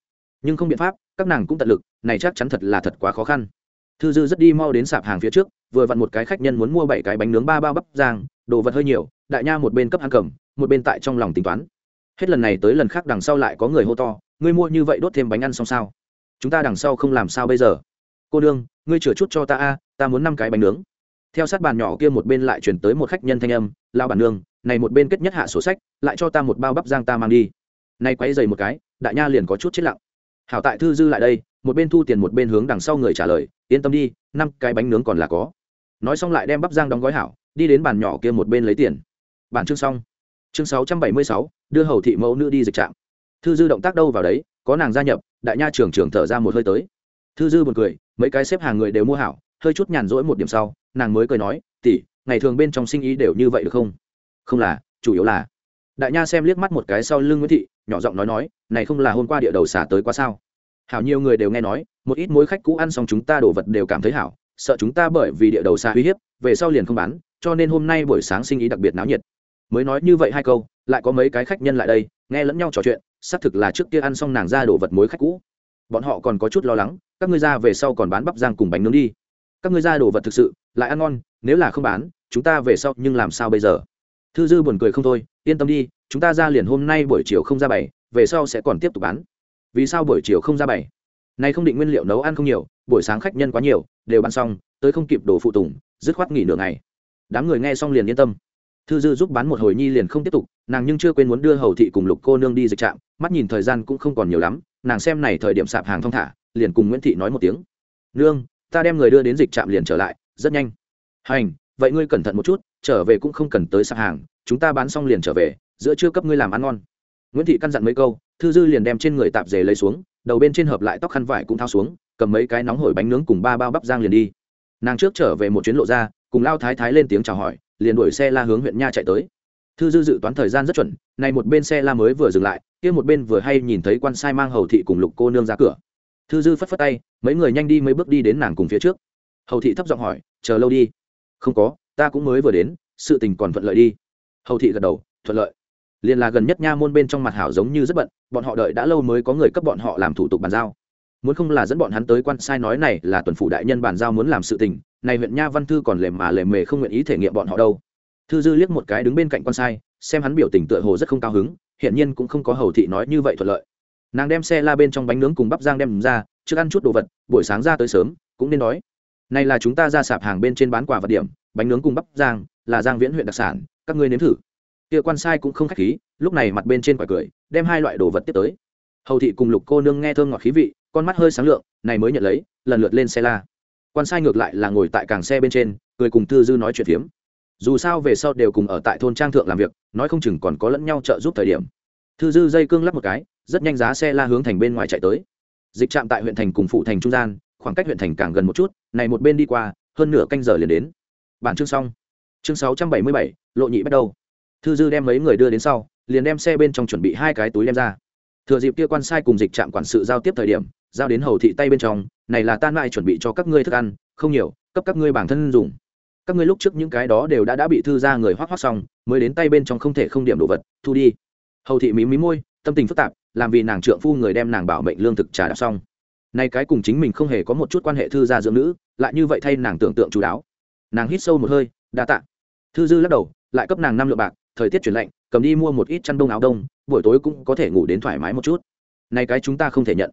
Nhưng không biện pháp, các nàng cũng tận lực, này chắc chắn thật là thật quá khó khăn. Thư dư rất đi mau đến sạp hàng phía trước, vừa vặn một cái khách nhân muốn mua bảy cái bánh nướng ba bao bắp giang đồ vật hơi nhiều, đại nha một bên cấp ăn cầm, một bên tại trong lòng tính toán. Hết lần này tới lần khác đằng sau lại có người hô to, ngươi mua như vậy đốt thêm bánh ăn xong sao? Chúng ta đằng sau không làm sao bây giờ? Cô đương ngươi chừa chút cho ta a, ta muốn năm cái bánh nướng theo sát bàn nhỏ kia một bên lại chuyển tới một khách nhân thanh âm lao bản nương, này một bên kết nhất hạ sổ sách, lại cho ta một bao bắp giang ta mang đi. Nay quay dày một cái, đại nha liền có chút chết lặng. Hảo tại thư dư lại đây, một bên thu tiền một bên hướng đằng sau người trả lời, yên tâm đi, năm cái bánh nướng còn là có. Nói xong lại đem bắp giang đóng gói hảo, đi đến bàn nhỏ kia một bên lấy tiền. Bản chương xong. Chương sáu trăm bảy mươi sáu, đưa hầu thị mẫu nữ đi dịch trạm. Thư dư động tác đâu vào đấy, có nàng gia nhập, đại nha trưởng trưởng thở ra một hơi tới. Thư dư b u ồ n cười, mấy cái xếp hàng người đều mua hảo, hơi chút nhàn rỗi một điểm sau nàng mới cười nói tỉ ngày thường bên trong sinh ý đều như vậy được không? Không là, chủ yếu là. Đại nha xem liếc mắt một cái sau lưng nguyễn thị, nhỏ giọng nói nói, này không là hôm qua địa đầu xả tới quá sao? Hảo nhiều người đều nghe nói, một ít mối khách cũ ăn xong chúng ta đổ vật đều cảm thấy hảo, sợ chúng ta bởi vì địa đầu xa uy hiếp, về sau liền không bán, cho nên hôm nay buổi sáng sinh ý đặc biệt náo nhiệt. Mới nói như vậy hai câu, lại có mấy cái khách nhân lại đây, nghe lẫn nhau trò chuyện, xác thực là trước kia ăn xong nàng ra đổ vật mối khách cũ. Bọn họ còn có chút lo lắng, các ngươi ra về sau còn bán bắp giang cùng bánh nướng đi các ngươi ra đồ vật thực sự, lại ăn ngon, nếu là không bán, chúng ta về sau nhưng làm sao bây giờ? Thư dư buồn cười không thôi, yên tâm đi, chúng ta ra liền hôm nay buổi chiều không ra bày về sau sẽ còn tiếp tục bán. Vì sao buổi chiều không ra bày nay không định nguyên liệu nấu ăn không nhiều, buổi sáng khách nhân quá nhiều, đều bán xong, tới không kịp đồ phụ tùng, dứt khoát nghỉ nửa ngày. Đám người nghe xong liền yên tâm. Thư dư giúp bán một hồi nhi liền không tiếp tục, nàng nhưng chưa quên muốn đưa hầu thị cùng lục cô nương đi dịch trạm, mắt nhìn thời gian cũng không còn nhiều lắm, nàng xem này thời điểm sạp hàng thong thả, liền cùng nguyễn thị nói một tiếng. Nương ta đem người đưa đến dịch trạm liền trở lại, rất nhanh. Hành, vậy ngươi cẩn thận một chút, trở về cũng không cần tới sạp hàng, chúng ta bán xong liền trở về, giữa trưa cấp ngươi làm ăn ngon. Nguyễn thị căn dặn mấy câu, thư dư liền đem trên người tạp dề lấy xuống, đầu bên trên hợp lại tóc khăn vải cũng thao xuống, cầm mấy cái nóng hổi bánh nướng cùng ba bao bắp giang liền đi. Nàng trước trở về một chuyến lộ ra, cùng lao thái thái lên tiếng chào hỏi, liền đuổi xe la hướng huyện nha chạy tới. Thư dư dự toán thời gian rất chuẩn này một bên xe la mới vừa dừng lại, kia một bên vừa hay nhìn thấy quan sai mang hầu thị cùng lục cô nương ra cửa thư dư phất phất tay, mấy người nhanh đi mấy bước đi đến nàng cùng phía trước. Hầu thị thấp giọng hỏi, chờ lâu đi. Không có, ta cũng mới vừa đến, sự tình còn thuận lợi đi. Hầu thị gật đầu, thuận lợi. Liền là gần nhất nha môn bên trong mặt hảo giống như rất bận, bọn họ đợi đã lâu mới có người cấp bọn họ làm thủ tục bàn giao. Muốn không là dẫn bọn hắn tới quan sai nói này là tuần phủ đại nhân bàn giao muốn làm sự tình, này huyện nha văn thư còn lề mà lề mề không nguyện ý thể nghiệm bọn họ đâu. Thư dư liếc một cái đứng bên cạnh quan sai, xem hắn biểu tình tựa hồ rất không cao hứng, hiển nhiên cũng không có hầu thị nói như vậy thuận lợi nàng đem xe la bên trong bánh nướng cùng bắp giang đem ra, trước ăn chút đồ vật, buổi sáng ra tới sớm, cũng nên nói này là chúng ta ra sạp hàng bên trên bán quả vật điểm, bánh nướng cùng bắp giang là giang viễn huyện đặc sản, các ngươi nếm thử. Kia quan sai cũng không khách khí, lúc này mặt bên trên quả cười, đem hai loại đồ vật tiếp tới. Hầu thị cùng lục cô nương nghe thơm ngọt khí vị, con mắt hơi sáng lượng, này mới nhận lấy, lần lượt lên xe la. Quan sai ngược lại là ngồi tại càng xe bên trên, cười cùng thư dư nói chuyện phiếm. Dù sao về sau đều cùng ở tại thôn trang thượng làm việc, nói không chừng còn có lẫn nhau trợ giúp thời điểm. Thư dư dây cương lắp một cái rất nhanh giá xe la hướng thành bên ngoài chạy tới. Dịch trạm tại huyện thành cùng phụ thành trung gian, khoảng cách huyện thành càng gần một chút, này một bên đi qua, hơn nửa canh giờ liền đến. Bản chương xong. Chương sáu trăm bảy mươi bảy, lộ nhị bắt đầu. Thư dư đem mấy người đưa đến sau, liền đem xe bên trong chuẩn bị hai cái túi đem ra. Thừa dịp kia quan sai cùng dịch trạm quản sự giao tiếp thời điểm, giao đến hầu thị tay bên trong, này là tan mại chuẩn bị cho các ngươi thức ăn, không nhiều, cấp các ngươi bản thân dùng. Các ngươi lúc trước những cái đó đều đã đã bị thư ra người hoác hoác xong, mới đến tay bên trong không thể không điểm đồ vật, thu đi. Hầu thị mí mí môi tâm tình phức tạp, làm vì nàng trượng phu người đem nàng bảo mệnh lương thực trả đạp xong. Nay cái cùng chính mình không hề có một chút quan hệ thư gia dưỡng nữ, lại như vậy thay nàng tưởng tượng chú đáo. Nàng hít sâu một hơi, đa tạ. Thư dư lắc đầu, lại cấp nàng năm lượng bạc, thời tiết chuyển lạnh, cầm đi mua một ít chăn đông áo đông, buổi tối cũng có thể ngủ đến thoải mái một chút. Nay cái chúng ta không thể nhận.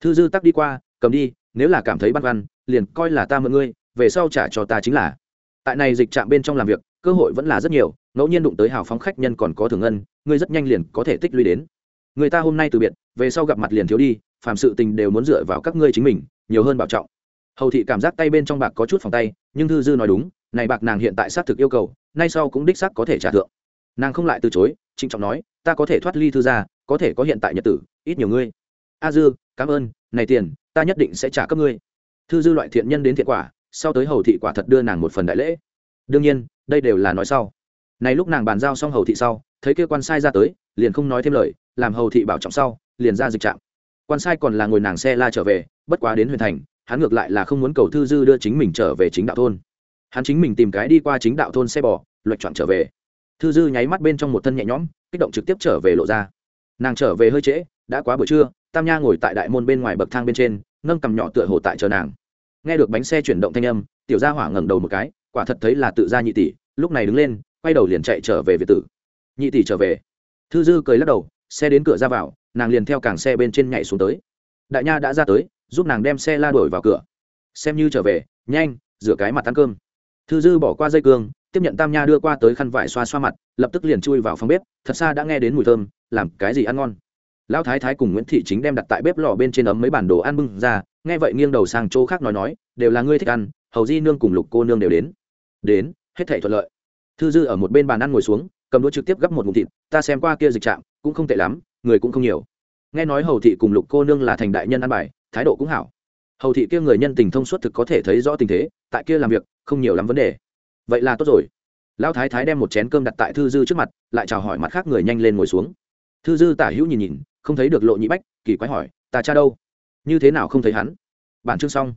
Thư dư tắc đi qua, cầm đi, nếu là cảm thấy băn khoăn, liền coi là ta mượn ngươi, về sau trả cho ta chính là. Tại này dịch trạm bên trong làm việc, cơ hội vẫn là rất nhiều, ngẫu nhiên đụng tới hào phóng khách nhân còn có thường ngân, ngươi rất nhanh liền có thể tích lũy đến người ta hôm nay từ biệt, về sau gặp mặt liền thiếu đi, phàm sự tình đều muốn dựa vào các ngươi chính mình, nhiều hơn bảo trọng. Hầu thị cảm giác tay bên trong bạc có chút phòng tay, nhưng thư dư nói đúng, này bạc nàng hiện tại xác thực yêu cầu, nay sau cũng đích xác có thể trả thượng. Nàng không lại từ chối, trịnh trọng nói, ta có thể thoát ly thư ra có thể có hiện tại nhật tử, ít nhiều ngươi. A dư, cảm ơn, này tiền, ta nhất định sẽ trả cấp ngươi. Thư dư loại thiện nhân đến thiện quả, sau tới hầu thị quả thật đưa nàng một phần đại lễ. Đương nhiên, đây đều là nói sau. Này lúc nàng bàn giao xong hầu thị sau, thấy kia quan sai ra tới, liền không nói thêm lời làm hầu thị bảo trọng sau, liền ra dịch trạm. Quan sai còn là ngồi nàng xe la trở về, bất quá đến huyền thành, hắn ngược lại là không muốn cầu thư dư đưa chính mình trở về chính đạo thôn. Hắn chính mình tìm cái đi qua chính đạo thôn xe bò loạch chọn trở về. Thư dư nháy mắt bên trong một thân nhẹ nhõm, kích động trực tiếp trở về lộ ra. Nàng trở về hơi trễ, đã quá buổi trưa, tam nha ngồi tại đại môn bên ngoài bậc thang bên trên, nâng cầm nhỏ tựa hồ tại chờ nàng. Nghe được bánh xe chuyển động thanh âm, tiểu gia hỏa ngẩng đầu một cái, quả thật thấy là tự gia nhị tỷ, lúc này đứng lên, quay đầu liền chạy trở về việt tử. Nhị tỷ trở về. Thư dư cười lắc đầu xe đến cửa ra vào, nàng liền theo càng xe bên trên nhảy xuống tới. Đại nha đã ra tới, giúp nàng đem xe la đổi vào cửa. Xem như trở về, nhanh, rửa cái mặt ăn cơm. Thư dư bỏ qua dây cương, tiếp nhận tam nha đưa qua tới khăn vải xoa xoa mặt, lập tức liền chui vào phòng bếp, thật xa đã nghe đến mùi thơm, làm cái gì ăn ngon. Lão thái thái cùng nguyễn thị chính đem đặt tại bếp lò bên trên ấm mấy bản đồ ăn bưng ra, nghe vậy nghiêng đầu sang chỗ khác nói nói, đều là ngươi thích ăn, hầu di nương cùng lục cô nương đều đến. Đến, hết thể thuận lợi. Thư dư ở một bên bàn ăn ngồi xuống cầm đũa trực tiếp gấp một ngụm thịt, ta xem qua kia dịch trạm, cũng không tệ lắm, người cũng không nhiều. Nghe nói hầu thị cùng lục cô nương là thành đại nhân ăn bài, thái độ cũng hảo. Hầu thị kia người nhân tình thông suốt thực có thể thấy rõ tình thế, tại kia làm việc, không nhiều lắm vấn đề. Vậy là tốt rồi. Lão thái thái đem một chén cơm đặt tại thư dư trước mặt, lại chào hỏi mặt khác người nhanh lên ngồi xuống. Thư dư tả hữu nhìn nhìn, không thấy được lộ nhị bách, kỳ quái hỏi, ta cha đâu? Như thế nào không thấy hắn? Bản chương xong.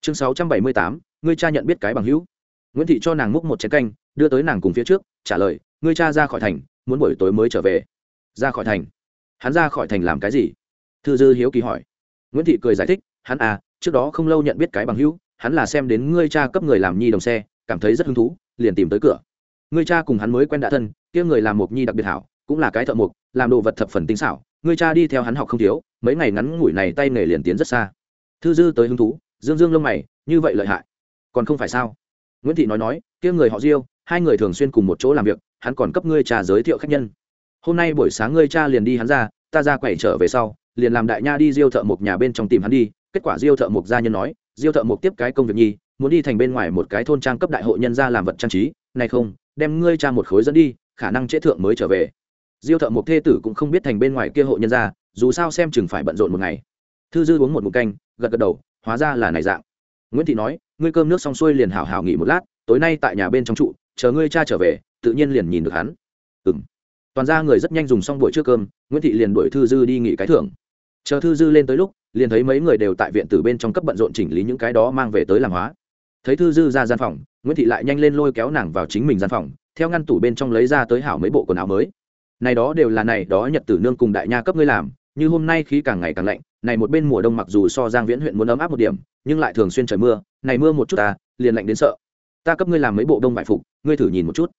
Chương sáu trăm bảy mươi tám, ngươi cha nhận biết cái bằng hữu. Nguyễn thị cho nàng múc một chén canh, đưa tới nàng cùng phía trước, trả lời ngươi cha ra khỏi thành, muốn buổi tối mới trở về. Ra khỏi thành? Hắn ra khỏi thành làm cái gì? Thư dư hiếu kỳ hỏi. Nguyễn thị cười giải thích, hắn à trước đó không lâu nhận biết cái bằng hữu, hắn là xem đến ngươi cha cấp người làm nhi đồng xe, cảm thấy rất hứng thú, liền tìm tới cửa. Ngươi cha cùng hắn mới quen đã thân, kia người làm mộc nhi đặc biệt hảo, cũng là cái thợ mộc, làm đồ vật thập phần tinh xảo, ngươi cha đi theo hắn học không thiếu, mấy ngày ngắn ngủi này tay nghề liền tiến rất xa. Thư dư tới hứng thú, dương dương lông mày, như vậy lợi hại. Còn không phải sao? Nguyễn thị nói nói, kia người họ diêu, hai người thường xuyên cùng một chỗ làm việc hắn còn cấp ngươi trà giới thiệu khách nhân. Hôm nay buổi sáng ngươi cha liền đi hắn ra, ta ra quẩy trở về sau, liền làm đại nha đi diêu thợ mộc nhà bên trong tìm hắn đi. Kết quả diêu thợ mộc gia nhân nói, diêu thợ mộc tiếp cái công việc nhi, muốn đi thành bên ngoài một cái thôn trang cấp đại hội nhân ra làm vật trang trí. Này không, đem ngươi cha một khối dẫn đi, khả năng trễ thượng mới trở về. Diêu thợ mộc thê tử cũng không biết thành bên ngoài kia hộ nhân ra dù sao xem chừng phải bận rộn một ngày. Thư dư uống một mục canh, gật gật đầu, hóa ra là này dạng. Nguyễn thị nói, ngươi cơm nước xong xuôi liền hào hào nghỉ một lát, tối nay tại nhà bên trong trụ, chờ ngươi cha trở về tự nhiên liền nhìn được hắn. Ừng toàn ra người rất nhanh dùng xong buổi trước cơm, nguyễn thị liền đuổi thư dư đi nghỉ cái thưởng. Chờ thư dư lên tới lúc, liền thấy mấy người đều tại viện từ bên trong cấp bận rộn chỉnh lý những cái đó mang về tới làm hóa. Thấy thư dư ra gian phòng, nguyễn thị lại nhanh lên lôi kéo nàng vào chính mình gian phòng, theo ngăn tủ bên trong lấy ra tới hảo mấy bộ quần áo mới. Này đó đều là này đó nhật tử nương cùng đại nha cấp ngươi làm, như hôm nay khí càng ngày càng lạnh, này một bên mùa đông mặc dù so giang viễn huyện muốn ấm áp một điểm, nhưng lại thường xuyên trời mưa, này mưa một chút ta liền lạnh đến sợ. Ta cấp ngươi làm mấy bộ đông vải phục, ngươi thử nhìn một chút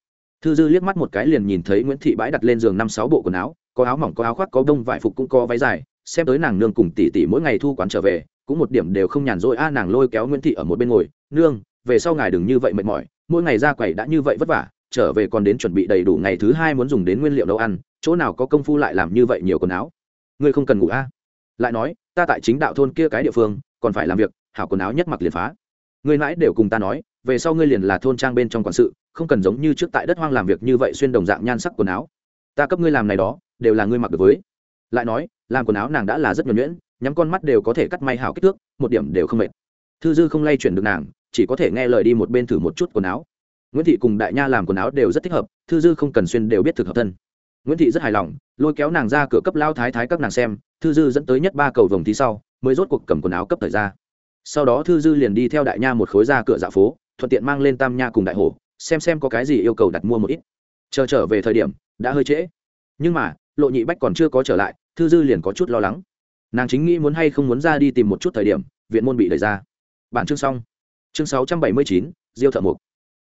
thư dư liếc mắt một cái liền nhìn thấy nguyễn thị bãi đặt lên giường năm sáu bộ quần áo, có áo mỏng, có áo khoác, có đông vải phục cũng có váy dài. Xem tới nàng nương cùng tỷ tỷ mỗi ngày thu quán trở về, cũng một điểm đều không nhàn rỗi. A, nàng lôi kéo nguyễn thị ở một bên ngồi. Nương, về sau ngài đừng như vậy mệt mỏi. Mỗi ngày ra quầy đã như vậy vất vả, trở về còn đến chuẩn bị đầy đủ ngày thứ hai muốn dùng đến nguyên liệu nấu ăn. Chỗ nào có công phu lại làm như vậy nhiều quần áo? Ngươi không cần ngủ a. Lại nói, ta tại chính đạo thôn kia cái địa phương, còn phải làm việc, hảo quần áo nhất mặc liền phá. Ngươi mãi đều cùng ta nói về sau ngươi liền là thôn trang bên trong quản sự, không cần giống như trước tại đất hoang làm việc như vậy xuyên đồng dạng nhan sắc quần áo. Ta cấp ngươi làm này đó, đều là ngươi mặc được với. Lại nói, làm quần áo nàng đã là rất nhuẩn nhuyễn, nhắm con mắt đều có thể cắt may hảo kích thước, một điểm đều không mệt. Thư dư không lay chuyển được nàng, chỉ có thể nghe lời đi một bên thử một chút quần áo. Nguyễn thị cùng đại nha làm quần áo đều rất thích hợp, thư dư không cần xuyên đều biết thực hợp thân. Nguyễn thị rất hài lòng, lôi kéo nàng ra cửa cấp lao thái thái các nàng xem, thư dư dẫn tới nhất ba cầu vồng tí sau, mới rốt cuộc cầm quần áo cấp thời ra. Sau đó thư dư liền đi theo đại nha một khối ra cửa dạ phố thuận tiện mang lên tam nha cùng đại hổ, xem xem có cái gì yêu cầu đặt mua một ít. Chờ trở về thời điểm, đã hơi trễ. Nhưng mà, lộ nhị bách còn chưa có trở lại, thư dư liền có chút lo lắng. Nàng chính nghĩ muốn hay không muốn ra đi tìm một chút thời điểm, viện môn bị đẩy ra. Bản chương xong. Chương sáu trăm bảy mươi chín, diêu thợ mục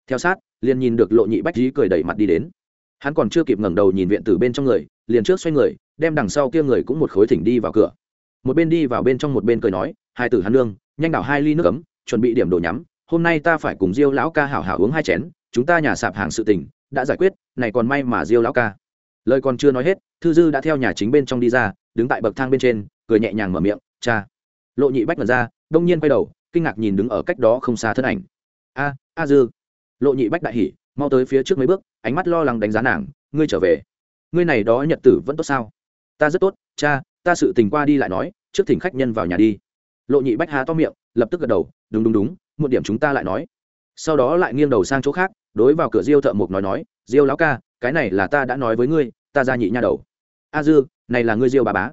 theo sát, liền nhìn được lộ nhị bách dí cười đẩy mặt đi đến. Hắn còn chưa kịp ngẩng đầu nhìn viện từ bên trong người, liền trước xoay người, đem đằng sau kia người cũng một khối thỉnh đi vào cửa. Một bên đi vào bên trong một bên cười nói, hai tử hắn nương, nhanh đảo hai ly nước ấm, chuẩn bị điểm đồ nhắm hôm nay ta phải cùng diêu lão ca hảo hảo uống hai chén, chúng ta nhà sạp hàng sự tình, đã giải quyết, này còn may mà diêu lão ca. Lời còn chưa nói hết, thư dư đã theo nhà chính bên trong đi ra, đứng tại bậc thang bên trên, cười nhẹ nhàng mở miệng, cha. Lộ nhị bách mật ra, đông nhiên quay đầu, kinh ngạc nhìn đứng ở cách đó không xa thân ảnh. A a dư. Lộ nhị bách đại hỉ, mau tới phía trước mấy bước, ánh mắt lo lắng đánh giá nàng, ngươi trở về. Ngươi này đó nhật tử vẫn tốt sao? Ta rất tốt, cha, ta sự tình qua đi lại nói, trước thỉnh khách nhân vào nhà đi. Lộ nhị bách há to miệng, lập tức gật đầu, đúng đúng đúng một điểm chúng ta lại nói. Sau đó lại nghiêng đầu sang chỗ khác, đối vào cửa diêu thợ mộc nói nói, diêu lão ca, cái này là ta đã nói với ngươi, ta ra nhị nha đầu. A dư, này là ngươi diêu bà bá.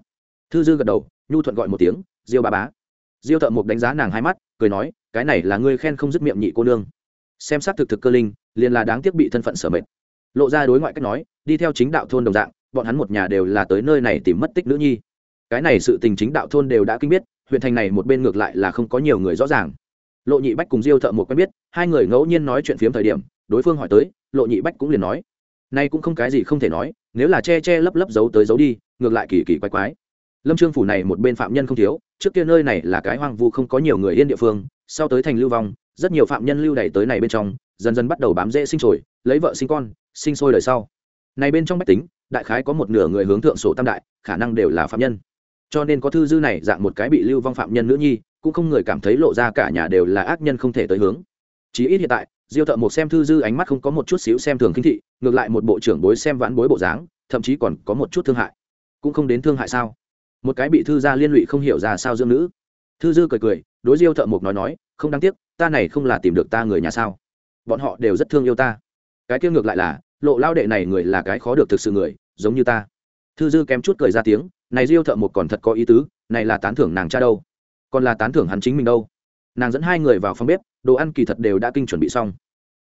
Thư dư gật đầu, nhu thuận gọi một tiếng, diêu bà bá. Diêu thợ mộc đánh giá nàng hai mắt, cười nói, cái này là ngươi khen không dứt miệng nhị cô nương. Xem xác thực thực cơ linh, liền là đáng tiếc bị thân phận sở mệt lộ ra đối ngoại cách nói, đi theo chính đạo thôn đồng dạng, bọn hắn một nhà đều là tới nơi này tìm mất tích nữ nhi. Cái này sự tình chính đạo thôn đều đã kinh biết, huyện thành này một bên ngược lại là không có nhiều người rõ ràng lộ nhị bách cùng diêu thợ một quen biết hai người ngẫu nhiên nói chuyện phiếm thời điểm đối phương hỏi tới lộ nhị bách cũng liền nói. Nay cũng không cái gì không thể nói nếu là che che lấp lấp giấu tới giấu đi ngược lại kỳ kỳ quái quái. Lâm trương phủ này một bên phạm nhân không thiếu trước kia nơi này là cái hoang vu không có nhiều người yên địa phương sau tới thành lưu vong rất nhiều phạm nhân lưu đày tới này bên trong dần dần bắt đầu bám dễ sinh sôi, lấy vợ sinh con sinh sôi đời sau. Này bên trong bách tính đại khái có một nửa người hướng thượng sổ tam đại khả năng đều là phạm nhân. Cho nên có thư dư này dạng một cái bị lưu vong phạm nhân nữ nhi cũng không người cảm thấy lộ ra cả nhà đều là ác nhân không thể tới hướng. Chí ít hiện tại, diêu thợ một xem thư dư ánh mắt không có một chút xíu xem thường khinh thị, ngược lại một bộ trưởng bối xem vãn bối bộ dáng, thậm chí còn có một chút thương hại. Cũng không đến thương hại sao? Một cái bị thư gia liên lụy không hiểu ra sao dương nữ. Thư dư cười cười, đối diêu thợ mộc nói nói, không đáng tiếc, ta này không là tìm được ta người nhà sao? Bọn họ đều rất thương yêu ta. Cái kia ngược lại là, lộ lao đệ này người là cái khó được thực sự người, giống như ta. Thư dư kém chút cười ra tiếng, này diêu thợ mộc còn thật có ý tứ, này là tán thưởng nàng cha đâu còn là tán thưởng hắn chính mình đâu. Nàng dẫn hai người vào phòng bếp, đồ ăn kỳ thật đều đã kinh chuẩn bị xong.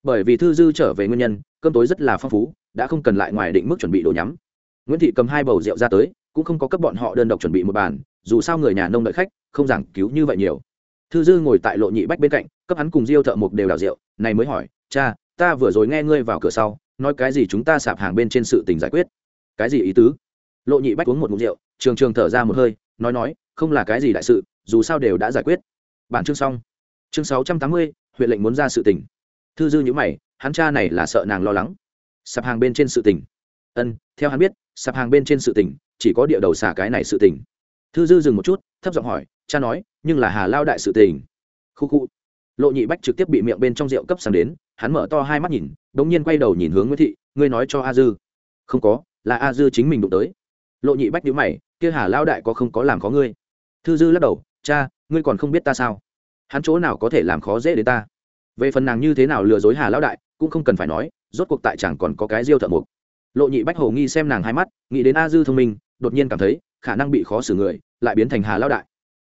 Bởi vì thư dư trở về nguyên nhân, cơm tối rất là phong phú, đã không cần lại ngoài định mức chuẩn bị đồ nhắm. Nguyễn thị cầm hai bầu rượu ra tới, cũng không có cấp bọn họ đơn độc chuẩn bị một bàn, dù sao người nhà nông đợi khách, không giảng cứu như vậy nhiều. Thư dư ngồi tại lộ nhị bách bên cạnh, cấp hắn cùng diêu thợ mộc đều đào rượu, này mới hỏi, cha, ta vừa rồi nghe ngươi vào cửa sau, nói cái gì chúng ta sạp hàng bên trên sự tình giải quyết? Cái gì ý tứ? Lộ nhị bách uống một mục rượu, trường trường thở ra một hơi, nói nói, không là cái gì đại sự dù sao đều đã giải quyết. Bản chương xong. Chương sáu trăm tám mươi, huyện lệnh muốn ra sự tình. Thư dư nhữ mày, hắn cha này là sợ nàng lo lắng. Sạp hàng bên trên sự tình. Ân, theo hắn biết, sạp hàng bên trên sự tình, chỉ có địa đầu xả cái này sự tình. Thư dư dừng một chút, thấp giọng hỏi, cha nói, nhưng là hà lao đại sự tình. Khu khu. Lộ nhị bách trực tiếp bị miệng bên trong rượu cấp sang đến, hắn mở to hai mắt nhìn đ ỗ n g nhiên quay đầu nhìn hướng nguyễn thị, ngươi nói cho a dư. Không có, là a dư chính mình đụng tới. Lộ nhị bách nhữ mày, kia hà lao đại có không có làm có ngươi? Thư dư lắc đầu cha, ngươi còn không biết ta sao? Hắn chỗ nào có thể làm khó dễ đến ta? Về phần nàng như thế nào lừa dối hà Lão đại, cũng không cần phải nói, rốt cuộc tại chẳng còn có cái diêu thợ mục lộ nhị bách hồ nghi xem nàng hai mắt, nghĩ đến a dư thông minh, đột nhiên cảm thấy, khả năng bị khó xử người, lại biến thành hà Lão đại.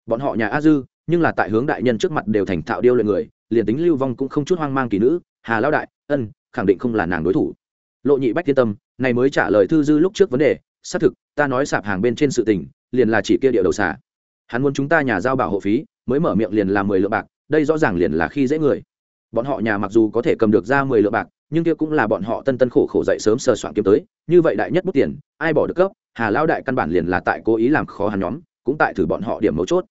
Bọn họ nhà a dư, nhưng là tại hướng đại nhân trước mặt đều thành thạo điêu luyện người, liền tính lưu vong cũng không chút hoang mang kỳ nữ, hà Lão đại, ân, khẳng định không là nàng đối thủ. Lộ nhị bách thiên tâm, này mới trả lời thư dư lúc trước vấn đề, xác thực, ta nói sạp hàng bên trên sự tình, liền là chỉ kia địa đầu xả hắn muốn chúng ta nhà giao bảo hộ phí mới mở miệng liền là mười lượng bạc đây rõ ràng liền là khi dễ người. Bọn họ nhà mặc dù có thể cầm được ra mười lượng bạc nhưng kia cũng là bọn họ tân tân khổ khổ dậy sớm sờ soạn kiếm tới như vậy đại nhất bút tiền ai bỏ được cấp? Hà lao đại căn bản liền là tại cố ý làm khó hắn nhóm cũng tại thử bọn họ điểm mấu chốt.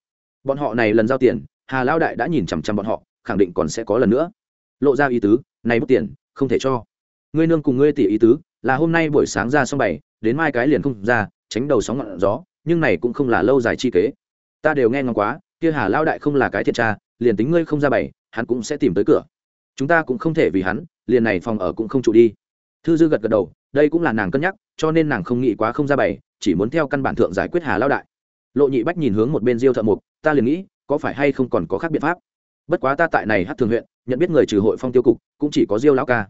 Bọn họ này lần giao tiền hà lao đại đã nhìn chằm chằm bọn họ khẳng định còn sẽ có lần nữa. Lộ ra ý tứ này bút tiền không thể cho. Ngươi nương cùng ngươi tỉ ý tứ là hôm nay buổi sáng ra xong bảy, đến mai cái liền không ra tránh đầu sóng ngọn gió nhưng này cũng không là lâu dài chi kế ta đều nghe ngóng quá, kia hà lao đại không là cái thiện tra, liền tính ngươi không ra bày, hắn cũng sẽ tìm tới cửa. Chúng ta cũng không thể vì hắn, liền này phòng ở cũng không trụ đi. Thư dư gật gật đầu, đây cũng là nàng cân nhắc, cho nên nàng không nghĩ quá không ra bày, chỉ muốn theo căn bản thượng giải quyết hà lao đại. Lộ nhị bách nhìn hướng một bên diêu thợ mục ta liền nghĩ, có phải hay không còn có khác biện pháp? Bất quá ta tại này hát thường huyện, nhận biết người trừ hội phong tiêu cục, cũng chỉ có diêu lão ca.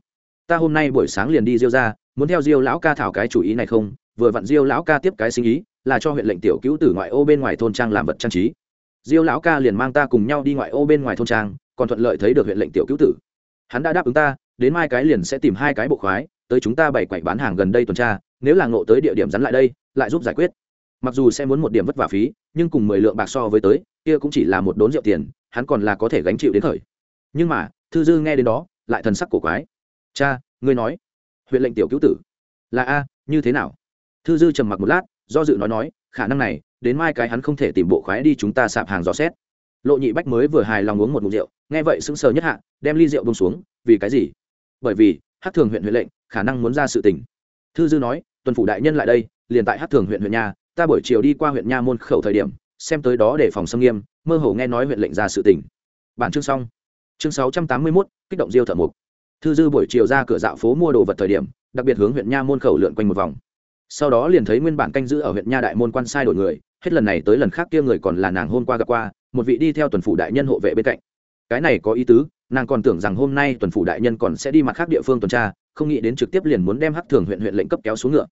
Ta hôm nay buổi sáng liền đi diêu ra, muốn theo diêu lão ca thảo cái chủ ý này không? Vừa vặn diêu lão ca tiếp cái sinh ý là cho huyện lệnh tiểu cứu tử ngoại ô bên ngoài thôn trang làm vật trang trí. Diêu lão ca liền mang ta cùng nhau đi ngoại ô bên ngoài thôn trang, còn thuận lợi thấy được huyện lệnh tiểu cứu tử. Hắn đã đáp ứng ta, đến mai cái liền sẽ tìm hai cái bộ khoái, tới chúng ta bày quậy bán hàng gần đây tuần tra, nếu là ngộ tới địa điểm rắn lại đây, lại giúp giải quyết. Mặc dù sẽ muốn một điểm vất vả phí, nhưng cùng mười lượng bạc so với tới, kia cũng chỉ là một đốn rượu tiền, hắn còn là có thể gánh chịu đến khởi. Nhưng mà, thư dư nghe đến đó, lại thần sắc cổ quái. Cha, ngươi nói, huyện lệnh tiểu cứu tử? Là a, như thế nào? Thư dư trầm mặc một lát do dự nói nói, khả năng này, đến mai cái hắn không thể tìm bộ khoái đi chúng ta sạp hàng dò xét. Lộ nhị bách mới vừa hài lòng uống một mục rượu, nghe vậy sững sờ nhất hạ, đem ly rượu bông xuống, vì cái gì? Bởi vì hát thường huyện huyện lệnh, khả năng muốn ra sự tình. Thư dư nói, tuần phủ đại nhân lại đây, liền tại hát thường huyện huyện nha ta buổi chiều đi qua huyện nha môn khẩu thời điểm, xem tới đó để phòng xâm nghiêm, mơ hồ nghe nói huyện lệnh ra sự tình. Bản chương xong. Chương sáu trăm tám mươi mốt, kích động diêu thợ mục thư dư buổi chiều ra cửa dạo phố mua đồ vật thời điểm, đặc biệt hướng huyện nha môn khẩu lượn quanh một vòng sau đó liền thấy nguyên bản canh giữ ở huyện nha đại môn quan sai đổi người, hết lần này tới lần khác kia người còn là nàng hôm qua gặp qua, một vị đi theo tuần phủ đại nhân hộ vệ bên cạnh. Cái này có ý tứ, nàng còn tưởng rằng hôm nay tuần phủ đại nhân còn sẽ đi mặt khác địa phương tuần tra, không nghĩ đến trực tiếp liền muốn đem hắc thường huyện huyện lệnh cấp kéo xuống ngựa.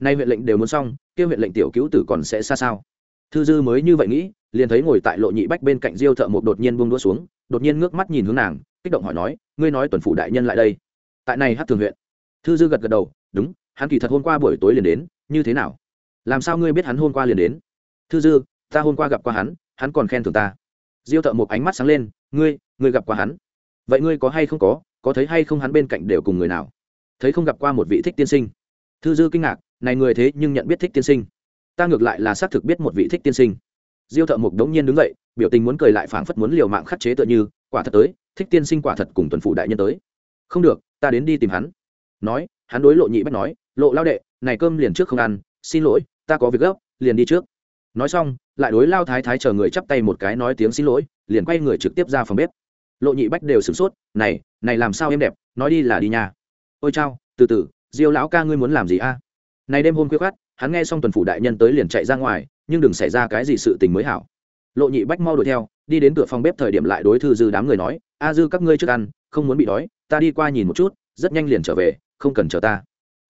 Nay huyện lệnh đều muốn xong, kia huyện lệnh tiểu cứu tử còn sẽ xa sao? Thư dư mới như vậy nghĩ, liền thấy ngồi tại lộ nhị bách bên cạnh diêu thợ một đột nhiên buông đũa xuống, đột nhiên ngước mắt nhìn hướng nàng, kích động hỏi nói, ngươi nói tuần phủ đại nhân lại đây? Tại này hắc thường huyện. Thư dư gật gật đầu, đúng hắn kỳ thật hôm qua buổi tối liền đến, như thế nào? Làm sao ngươi biết hắn hôm qua liền đến? Thư dư, ta hôm qua gặp qua hắn hắn còn khen thưởng ta. Diêu thợ một ánh mắt sáng lên, ngươi ngươi gặp qua hắn? Vậy ngươi có hay không có có thấy hay không hắn bên cạnh đều cùng người nào? Thấy không gặp qua một vị thích tiên sinh. Thư dư kinh ngạc, này người thế nhưng nhận biết thích tiên sinh. Ta ngược lại là xác thực biết một vị thích tiên sinh. Diêu thợ mục đống nhiên đứng dậy, biểu tình muốn cười lại phảng phất muốn liều mạng khắc chế tựa như, quả thật tới, thích tiên sinh quả thật cùng tuần phủ đại nhân tới. Không được, ta đến đi tìm hắn. Nói, hắn đối lộ nhị bách nói lộ lao đệ, này cơm liền trước không ăn, xin lỗi, ta có việc gấp, liền đi trước. Nói xong, lại đối lao thái thái chờ người chắp tay một cái nói tiếng xin lỗi, liền quay người trực tiếp ra phòng bếp. Lộ nhị bách đều sửng sốt, này này làm sao em đẹp, nói đi là đi nhà. Ôi chao, từ từ, diêu lão ca ngươi muốn làm gì a? Này đêm hôm khuya khát hắn nghe xong tuần phủ đại nhân tới liền chạy ra ngoài, nhưng đừng xảy ra cái gì sự tình mới hảo. Lộ nhị bách mau đuổi theo, đi đến cửa phòng bếp thời điểm lại đối thư dư đám người nói, a dư các ngươi trước ăn, không muốn bị đói, ta đi qua nhìn một chút, rất nhanh liền trở về, không cần chờ ta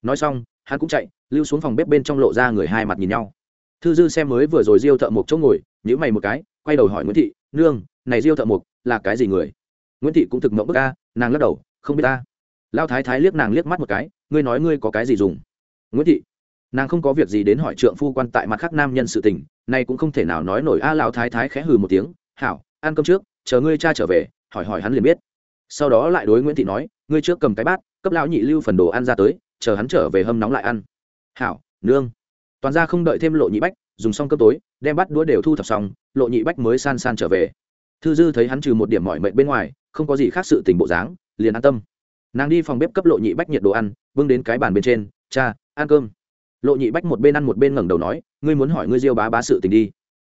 nói xong hắn cũng chạy lưu xuống phòng bếp bên trong lộ ra người hai mặt nhìn nhau. Thư dư xem mới vừa rồi diêu thợ một chỗ ngồi nhữ mày một cái quay đầu hỏi nguyễn thị nương này diêu thợ mộc là cái gì người? Nguyễn thị cũng thực mộng bức a nàng lắc đầu không biết ta. Lao thái thái liếc nàng liếc mắt một cái ngươi nói ngươi có cái gì dùng? Nguyễn thị nàng không có việc gì đến hỏi trượng phu quan tại mặt khác nam nhân sự tình nay cũng không thể nào nói nổi a à, lao thái thái khẽ hừ một tiếng hảo ăn cơm trước chờ ngươi cha trở về hỏi hỏi hắn liền biết. Sau đó lại đối nguyễn thị nói ngươi trước cầm cái bát cấp lão nhị lưu phần đồ ăn ra tới chờ hắn trở về hâm nóng lại ăn. Hảo, nương. Toàn ra không đợi thêm lộ nhị bách, dùng xong cơm tối, đem bắt đũa đều thu thập xong, lộ nhị bách mới san san trở về. Thư dư thấy hắn trừ một điểm mọi mệnh bên ngoài, không có gì khác sự tình bộ dáng, liền an tâm. Nàng đi phòng bếp cấp lộ nhị bách nhiệt đồ ăn bưng đến cái bàn bên trên, cha, ăn cơm. Lộ nhị bách một bên ăn một bên ngẩng đầu nói, ngươi muốn hỏi ngươi diêu bá bá sự tình đi.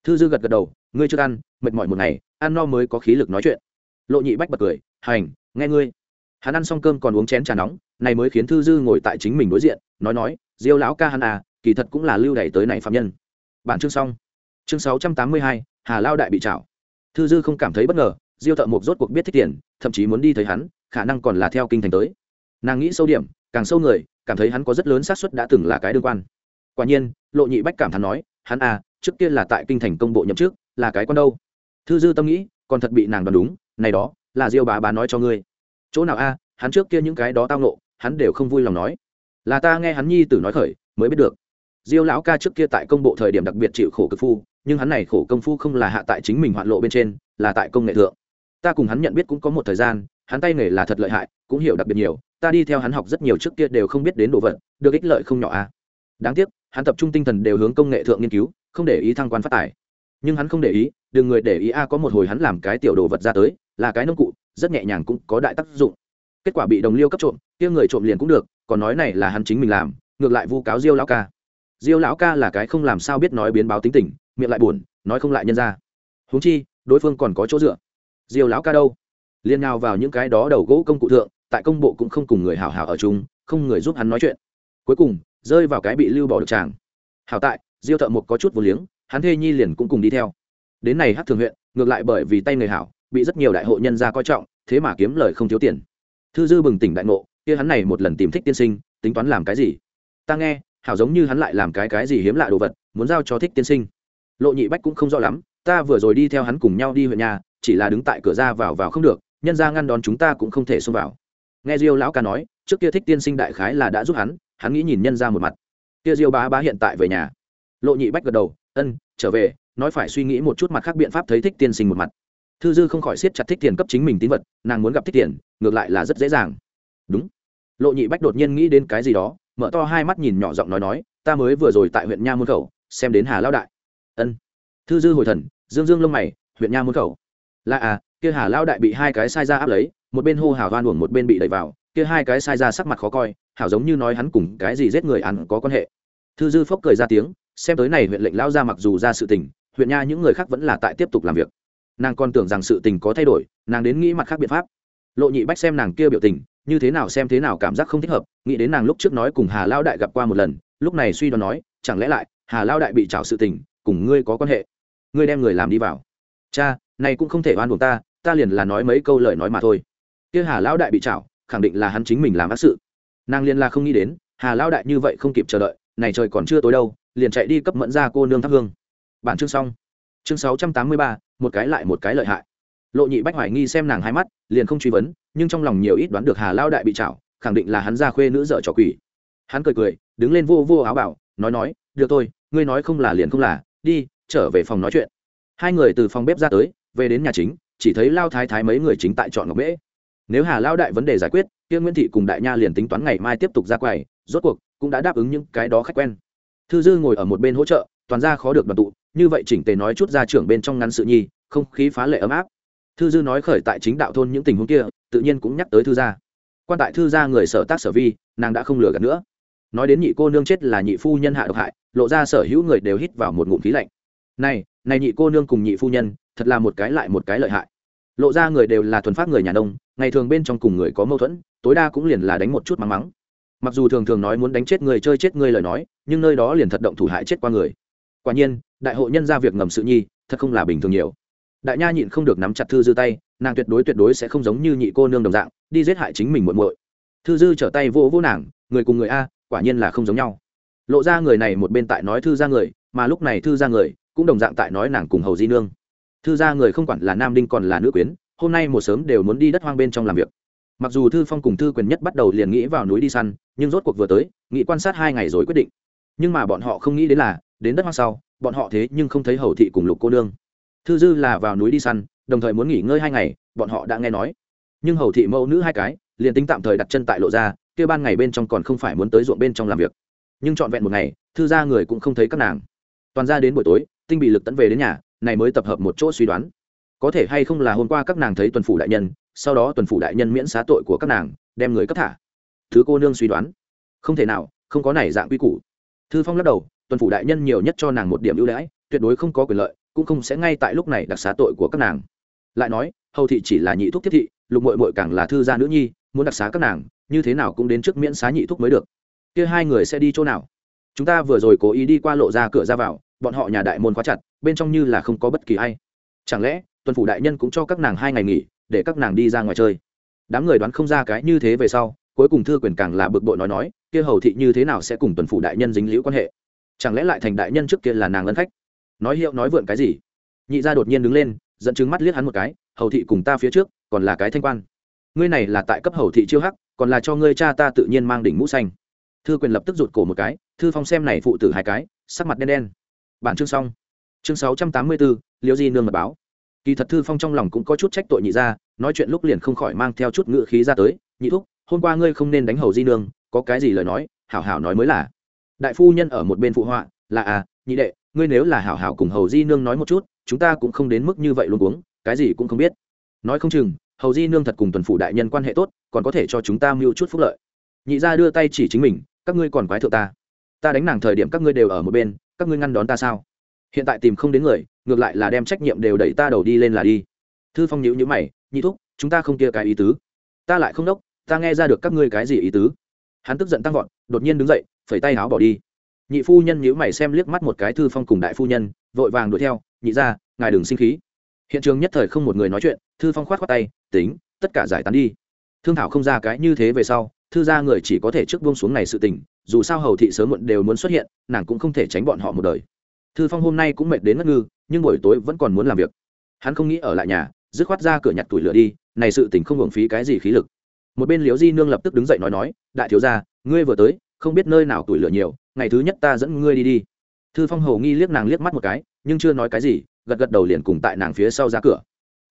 Thư dư gật gật đầu, ngươi chưa ăn, mệt mỏi một ngày, ăn no mới có khí lực nói chuyện. Lộ nhị bách bật cười, hành, nghe ngươi hắn ăn xong cơm còn uống chén trà nóng, này mới khiến thư dư ngồi tại chính mình đối diện, nói nói, diêu lão ca hắn à kỳ thật cũng là lưu đẩy tới này phạm nhân. Bản chương xong. Chương sáu trăm tám mươi hai, hà lao đại bị trảo. Thư dư không cảm thấy bất ngờ, diêu thợ mộc rốt cuộc biết thích tiền, thậm chí muốn đi thấy hắn, khả năng còn là theo kinh thành tới. Nàng nghĩ sâu điểm, càng sâu người, cảm thấy hắn có rất lớn xác suất đã từng là cái đương quan. Quả nhiên, lộ nhị bách cảm thán nói, hắn à trước kia là tại kinh thành công bộ nhậm chức, là cái con đâu? Thư dư tâm nghĩ, còn thật bị nàng đoán đúng, này đó, là diêu bà bà nói cho ngươi chỗ nào a, hắn trước kia những cái đó tao nộ hắn đều không vui lòng nói. Là ta nghe hắn nhi tử nói khởi, mới biết được. Diêu lão ca trước kia tại công bộ thời điểm đặc biệt chịu khổ cực phu, nhưng hắn này khổ công phu không là hạ tại chính mình hoạn lộ bên trên, là tại công nghệ thượng. Ta cùng hắn nhận biết cũng có một thời gian, hắn tay nghề là thật lợi hại, cũng hiểu đặc biệt nhiều, ta đi theo hắn học rất nhiều trước kia đều không biết đến đồ vật, được ích lợi không nhỏ a. Đáng tiếc, hắn tập trung tinh thần đều hướng công nghệ thượng nghiên cứu, không để ý thăng quan phát tài. Nhưng hắn không để ý, đừng người để ý a, có một hồi hắn làm cái tiểu đồ vật ra tới, là cái nông cụ rất nhẹ nhàng cũng có đại tác dụng. Kết quả bị đồng liêu cấp trộm, kia người trộm liền cũng được, còn nói này là hắn chính mình làm, ngược lại vu cáo diêu lão ca. Diêu lão ca là cái không làm sao biết nói biến báo tính tình, miệng lại buồn, nói không lại nhân ra. Huống chi, đối phương còn có chỗ dựa. Diêu lão ca đâu? Liên nào vào những cái đó đầu gỗ công cụ thượng, tại công bộ cũng không cùng người hảo hảo ở chung, không người giúp hắn nói chuyện. Cuối cùng, rơi vào cái bị lưu bỏ được chàng hảo tại, diêu thợ một có chút vô liếng, hắn thê nhi liền cũng cùng đi theo. Đến này hát thường huyện, ngược lại bởi vì tay người hảo bị rất nhiều đại hộ nhân gia coi trọng, thế mà kiếm lời không thiếu tiền. Thư dư bừng tỉnh đại ngộ, kia hắn này một lần tìm thích tiên sinh, tính toán làm cái gì? Ta nghe, hảo giống như hắn lại làm cái cái gì hiếm lạ đồ vật, muốn giao cho thích tiên sinh. Lộ nhị bách cũng không rõ lắm, ta vừa rồi đi theo hắn cùng nhau đi huyện nhà, chỉ là đứng tại cửa ra vào vào không được, nhân ra ngăn đón chúng ta cũng không thể xông vào. Nghe diêu lão ca nói, trước kia thích tiên sinh đại khái là đã giúp hắn hắn nghĩ nhìn nhân ra một mặt. Kia diêu bá bá hiện tại về nhà. Lộ nhị bách gật đầu, ân, trở về, nói phải suy nghĩ một chút mặt khác biện pháp thấy thích tiên sinh một mặt thư dư không khỏi siết chặt thích tiền cấp chính mình tín vật, nàng muốn gặp thích tiền ngược lại là rất dễ dàng. Đúng. Lộ nhị bách đột nhiên nghĩ đến cái gì đó, mở to hai mắt nhìn nhỏ giọng nói nói, ta mới vừa rồi tại huyện nha môn khẩu, xem đến hà lao đại. Ân. Thư dư hồi thần, dương dương lông mày, huyện nha môn khẩu? Là à kia hà lao đại bị hai cái sai ra áp lấy, một bên hô hào hoan uổng một bên bị đẩy vào, kia hai cái sai ra sắc mặt khó coi, hảo giống như nói hắn cùng cái gì giết người ăn có quan hệ. Thư dư phốc cười ra tiếng, xem tới này huyện lệnh lao ra mặc dù ra sự tình, huyện nha những người khác vẫn là tại tiếp tục làm việc nàng còn tưởng rằng sự tình có thay đổi, nàng đến nghĩ mặt khác biện pháp. Lộ nhị bách xem nàng kia biểu tình, như thế nào xem thế nào cảm giác không thích hợp, nghĩ đến nàng lúc trước nói cùng hà lao đại gặp qua một lần, lúc này suy đoán nói, chẳng lẽ lại, hà lao đại bị trào sự tình, cùng ngươi có quan hệ? Ngươi đem người làm đi vào. Cha, này cũng không thể oan buộc ta ta liền là nói mấy câu lời nói mà thôi. Kia hà lao đại bị trào khẳng định là hắn chính mình làm ác sự. Nàng liền là không nghĩ đến, hà lao đại như vậy không kịp chờ đợi, này trời còn chưa tối đâu, liền chạy đi cấp mẫn ra cô nương thắp hương. Bản chương xong chương sáu trăm tám mươi ba, một cái lại một cái lợi hại. Lộ nhị bách hoài nghi xem nàng hai mắt, liền không truy vấn, nhưng trong lòng nhiều ít đoán được hà lao đại bị chảo khẳng định là hắn ra khuê nữ dợ trò quỷ. Hắn cười cười, đứng lên vô vô áo bảo, nói nói, được thôi, ngươi nói không là liền không là, đi, trở về phòng nói chuyện. Hai người từ phòng bếp ra tới, về đến nhà chính, chỉ thấy lao thái thái mấy người chính tại chọn ngọc bễ nếu hà lao đại vấn đề giải quyết, kia nguyễn thị cùng đại nha liền tính toán ngày mai tiếp tục ra quầy, rốt cuộc cũng đã đáp ứng những cái đó khách quen. Thư dư ngồi ở một bên hỗ trợ toàn ra khó được đoàn tụ, như vậy chỉnh tề nói chút ra trưởng bên trong ngăn sự nhi, không khí phá lệ ấm áp. Thư dư nói khởi tại chính đạo thôn những tình huống kia, tự nhiên cũng nhắc tới thư gia. Quan tại thư gia người sở tác sở vi, nàng đã không lừa gạt nữa. Nói đến nhị cô nương chết là nhị phu nhân hạ độc hại, lộ ra sở hữu người đều hít vào một ngụm khí lạnh. Này này nhị cô nương cùng nhị phu nhân, thật là một cái lại một cái lợi hại. Lộ ra người đều là thuần pháp người nhà nông, ngày thường bên trong cùng người có mâu thuẫn, tối đa cũng liền là đánh một chút mắng mắng. Mặc dù thường thường nói muốn đánh chết người chơi chết người lời nói, nhưng nơi đó liền thật động thủ hại chết qua người quả nhiên, đại hội nhân ra việc ngầm sự nhi, thật không là bình thường nhiều. Đại nha nhịn không được nắm chặt thư dư tay, nàng tuyệt đối tuyệt đối sẽ không giống như nhị cô nương đồng dạng, đi giết hại chính mình muộn muội. Thư dư trở tay vô vô nàng, người cùng người a, quả nhiên là không giống nhau. Lộ ra người này một bên tại nói thư ra người, mà lúc này thư ra người cũng đồng dạng tại nói nàng cùng hầu di nương. Thư ra người không quản là nam đinh còn là nữ quyến, hôm nay một sớm đều muốn đi đất hoang bên trong làm việc. Mặc dù thư phong cùng thư quyền nhất bắt đầu liền nghĩ vào núi đi săn, nhưng rốt cuộc vừa tới nghĩ quan sát hai ngày rồi quyết định. Nhưng mà bọn họ không nghĩ đến là đến đất hoang sau, bọn họ thế nhưng không thấy hầu thị cùng lục cô nương. Thư dư là vào núi đi săn, đồng thời muốn nghỉ ngơi hai ngày, bọn họ đã nghe nói. Nhưng hầu thị mẫu nữ hai cái, liền tính tạm thời đặt chân tại lộ ra kia ban ngày bên trong còn không phải muốn tới ruộng bên trong làm việc. Nhưng trọn vẹn một ngày, thư ra người cũng không thấy các nàng. Toàn ra đến buổi tối, tinh bị lực tấn về đến nhà, này mới tập hợp một chỗ suy đoán. Có thể hay không là hôm qua các nàng thấy tuần phủ đại nhân, sau đó tuần phủ đại nhân miễn xá tội của các nàng, đem người cấp thả. Thứ cô nương suy đoán. Không thể nào, không có này dạng quy củ. Thư phong lắc đầu tuần phủ đại nhân nhiều nhất cho nàng một điểm ưu đãi, tuyệt đối không có quyền lợi, cũng không sẽ ngay tại lúc này đặc xá tội của các nàng. Lại nói, hầu thị chỉ là nhị thúc thiết thị, lục mội mội càng là thư gia nữ nhi, muốn đặc xá các nàng, như thế nào cũng đến trước miễn xá nhị thúc mới được. Kia hai người sẽ đi chỗ nào? Chúng ta vừa rồi cố ý đi qua lộ ra cửa ra vào, bọn họ nhà đại môn khóa chặt, bên trong như là không có bất kỳ ai. Chẳng lẽ, tuần phủ đại nhân cũng cho các nàng hai ngày nghỉ, để các nàng đi ra ngoài chơi? Đám người đoán không ra cái như thế về sau, cuối cùng thư quyền càng là bực bội nói nói, kia hầu thị như thế nào sẽ cùng tuần phủ đại nhân dính liễu quan hệ? Chẳng lẽ lại thành đại nhân trước kia là nàng lân khách? Nói hiệu nói vượn cái gì? Nhị gia đột nhiên đứng lên dẫn chứng mắt liếc hắn một cái, hầu thị cùng ta phía trước, còn là cái thanh quan. Ngươi này là tại cấp hầu thị chiêu hắc, còn là cho ngươi cha ta tự nhiên mang đỉnh mũ xanh. Thư quyền lập tức rụt cổ một cái, thư phong xem này phụ tử hai cái, sắc mặt đen đen. Bản chương xong. Chương sáu trăm tám mươi bốn liễu di nương mật báo. Kỳ thật thư phong trong lòng cũng có chút trách tội nhị ra nói chuyện lúc liền không khỏi mang theo chút ngựa khí ra tới, nhị thúc, hôm qua ngươi không nên đánh hầu di nương, có cái gì lời nói, hảo hảo nói mới là đại phu nhân ở một bên phụ họa, là à nhị đệ, ngươi nếu là hảo hảo cùng hầu di nương nói một chút, chúng ta cũng không đến mức như vậy luôn uống cái gì cũng không biết. Nói không chừng, hầu di nương thật cùng tuần phủ đại nhân quan hệ tốt, còn có thể cho chúng ta mưu chút phúc lợi. Nhị ra đưa tay chỉ chính mình, các ngươi còn quái thượng ta. Ta đánh nàng thời điểm các ngươi đều ở một bên, các ngươi ngăn đón ta sao? Hiện tại tìm không đến người, ngược lại là đem trách nhiệm đều đẩy ta đầu đi lên là đi. Thư phong nhữ nhữ mày, nhị thúc, chúng ta không kia cái ý tứ. Ta lại không đốc, ta nghe ra được các ngươi cái gì ý tứ. Hắn tức giận tăng vọt, đột nhiên đứng dậy phẩy tay áo bỏ đi. Nhị phu nhân nhíu mày xem liếc mắt một cái thư phong cùng đại phu nhân, vội vàng đuổi theo, nhị ra ngài đừng sinh khí. Hiện trường nhất thời không một người nói chuyện, thư phong khoát khoát tay, tính, tất cả giải tán đi. Thương thảo không ra cái như thế về sau, thư ra người chỉ có thể trước buông xuống này sự tình, dù sao hầu thị sớm muộn đều muốn xuất hiện, nàng cũng không thể tránh bọn họ một đời. Thư phong hôm nay cũng mệt đến ngất ngư, nhưng buổi tối vẫn còn muốn làm việc. Hắn không nghĩ ở lại nhà, dứt khoát ra cửa nhặt tuổi lửa đi, này sự tình không hưởng phí cái gì khí lực. Một bên liếu di nương lập tức đứng dậy nói nói, đại thiếu gia, ngươi vừa tới không biết nơi nào tuổi lửa nhiều, ngày thứ nhất ta dẫn ngươi đi đi. Thư phong hầu nghi liếc nàng liếc mắt một cái, nhưng chưa nói cái gì, gật gật đầu liền cùng tại nàng phía sau ra cửa.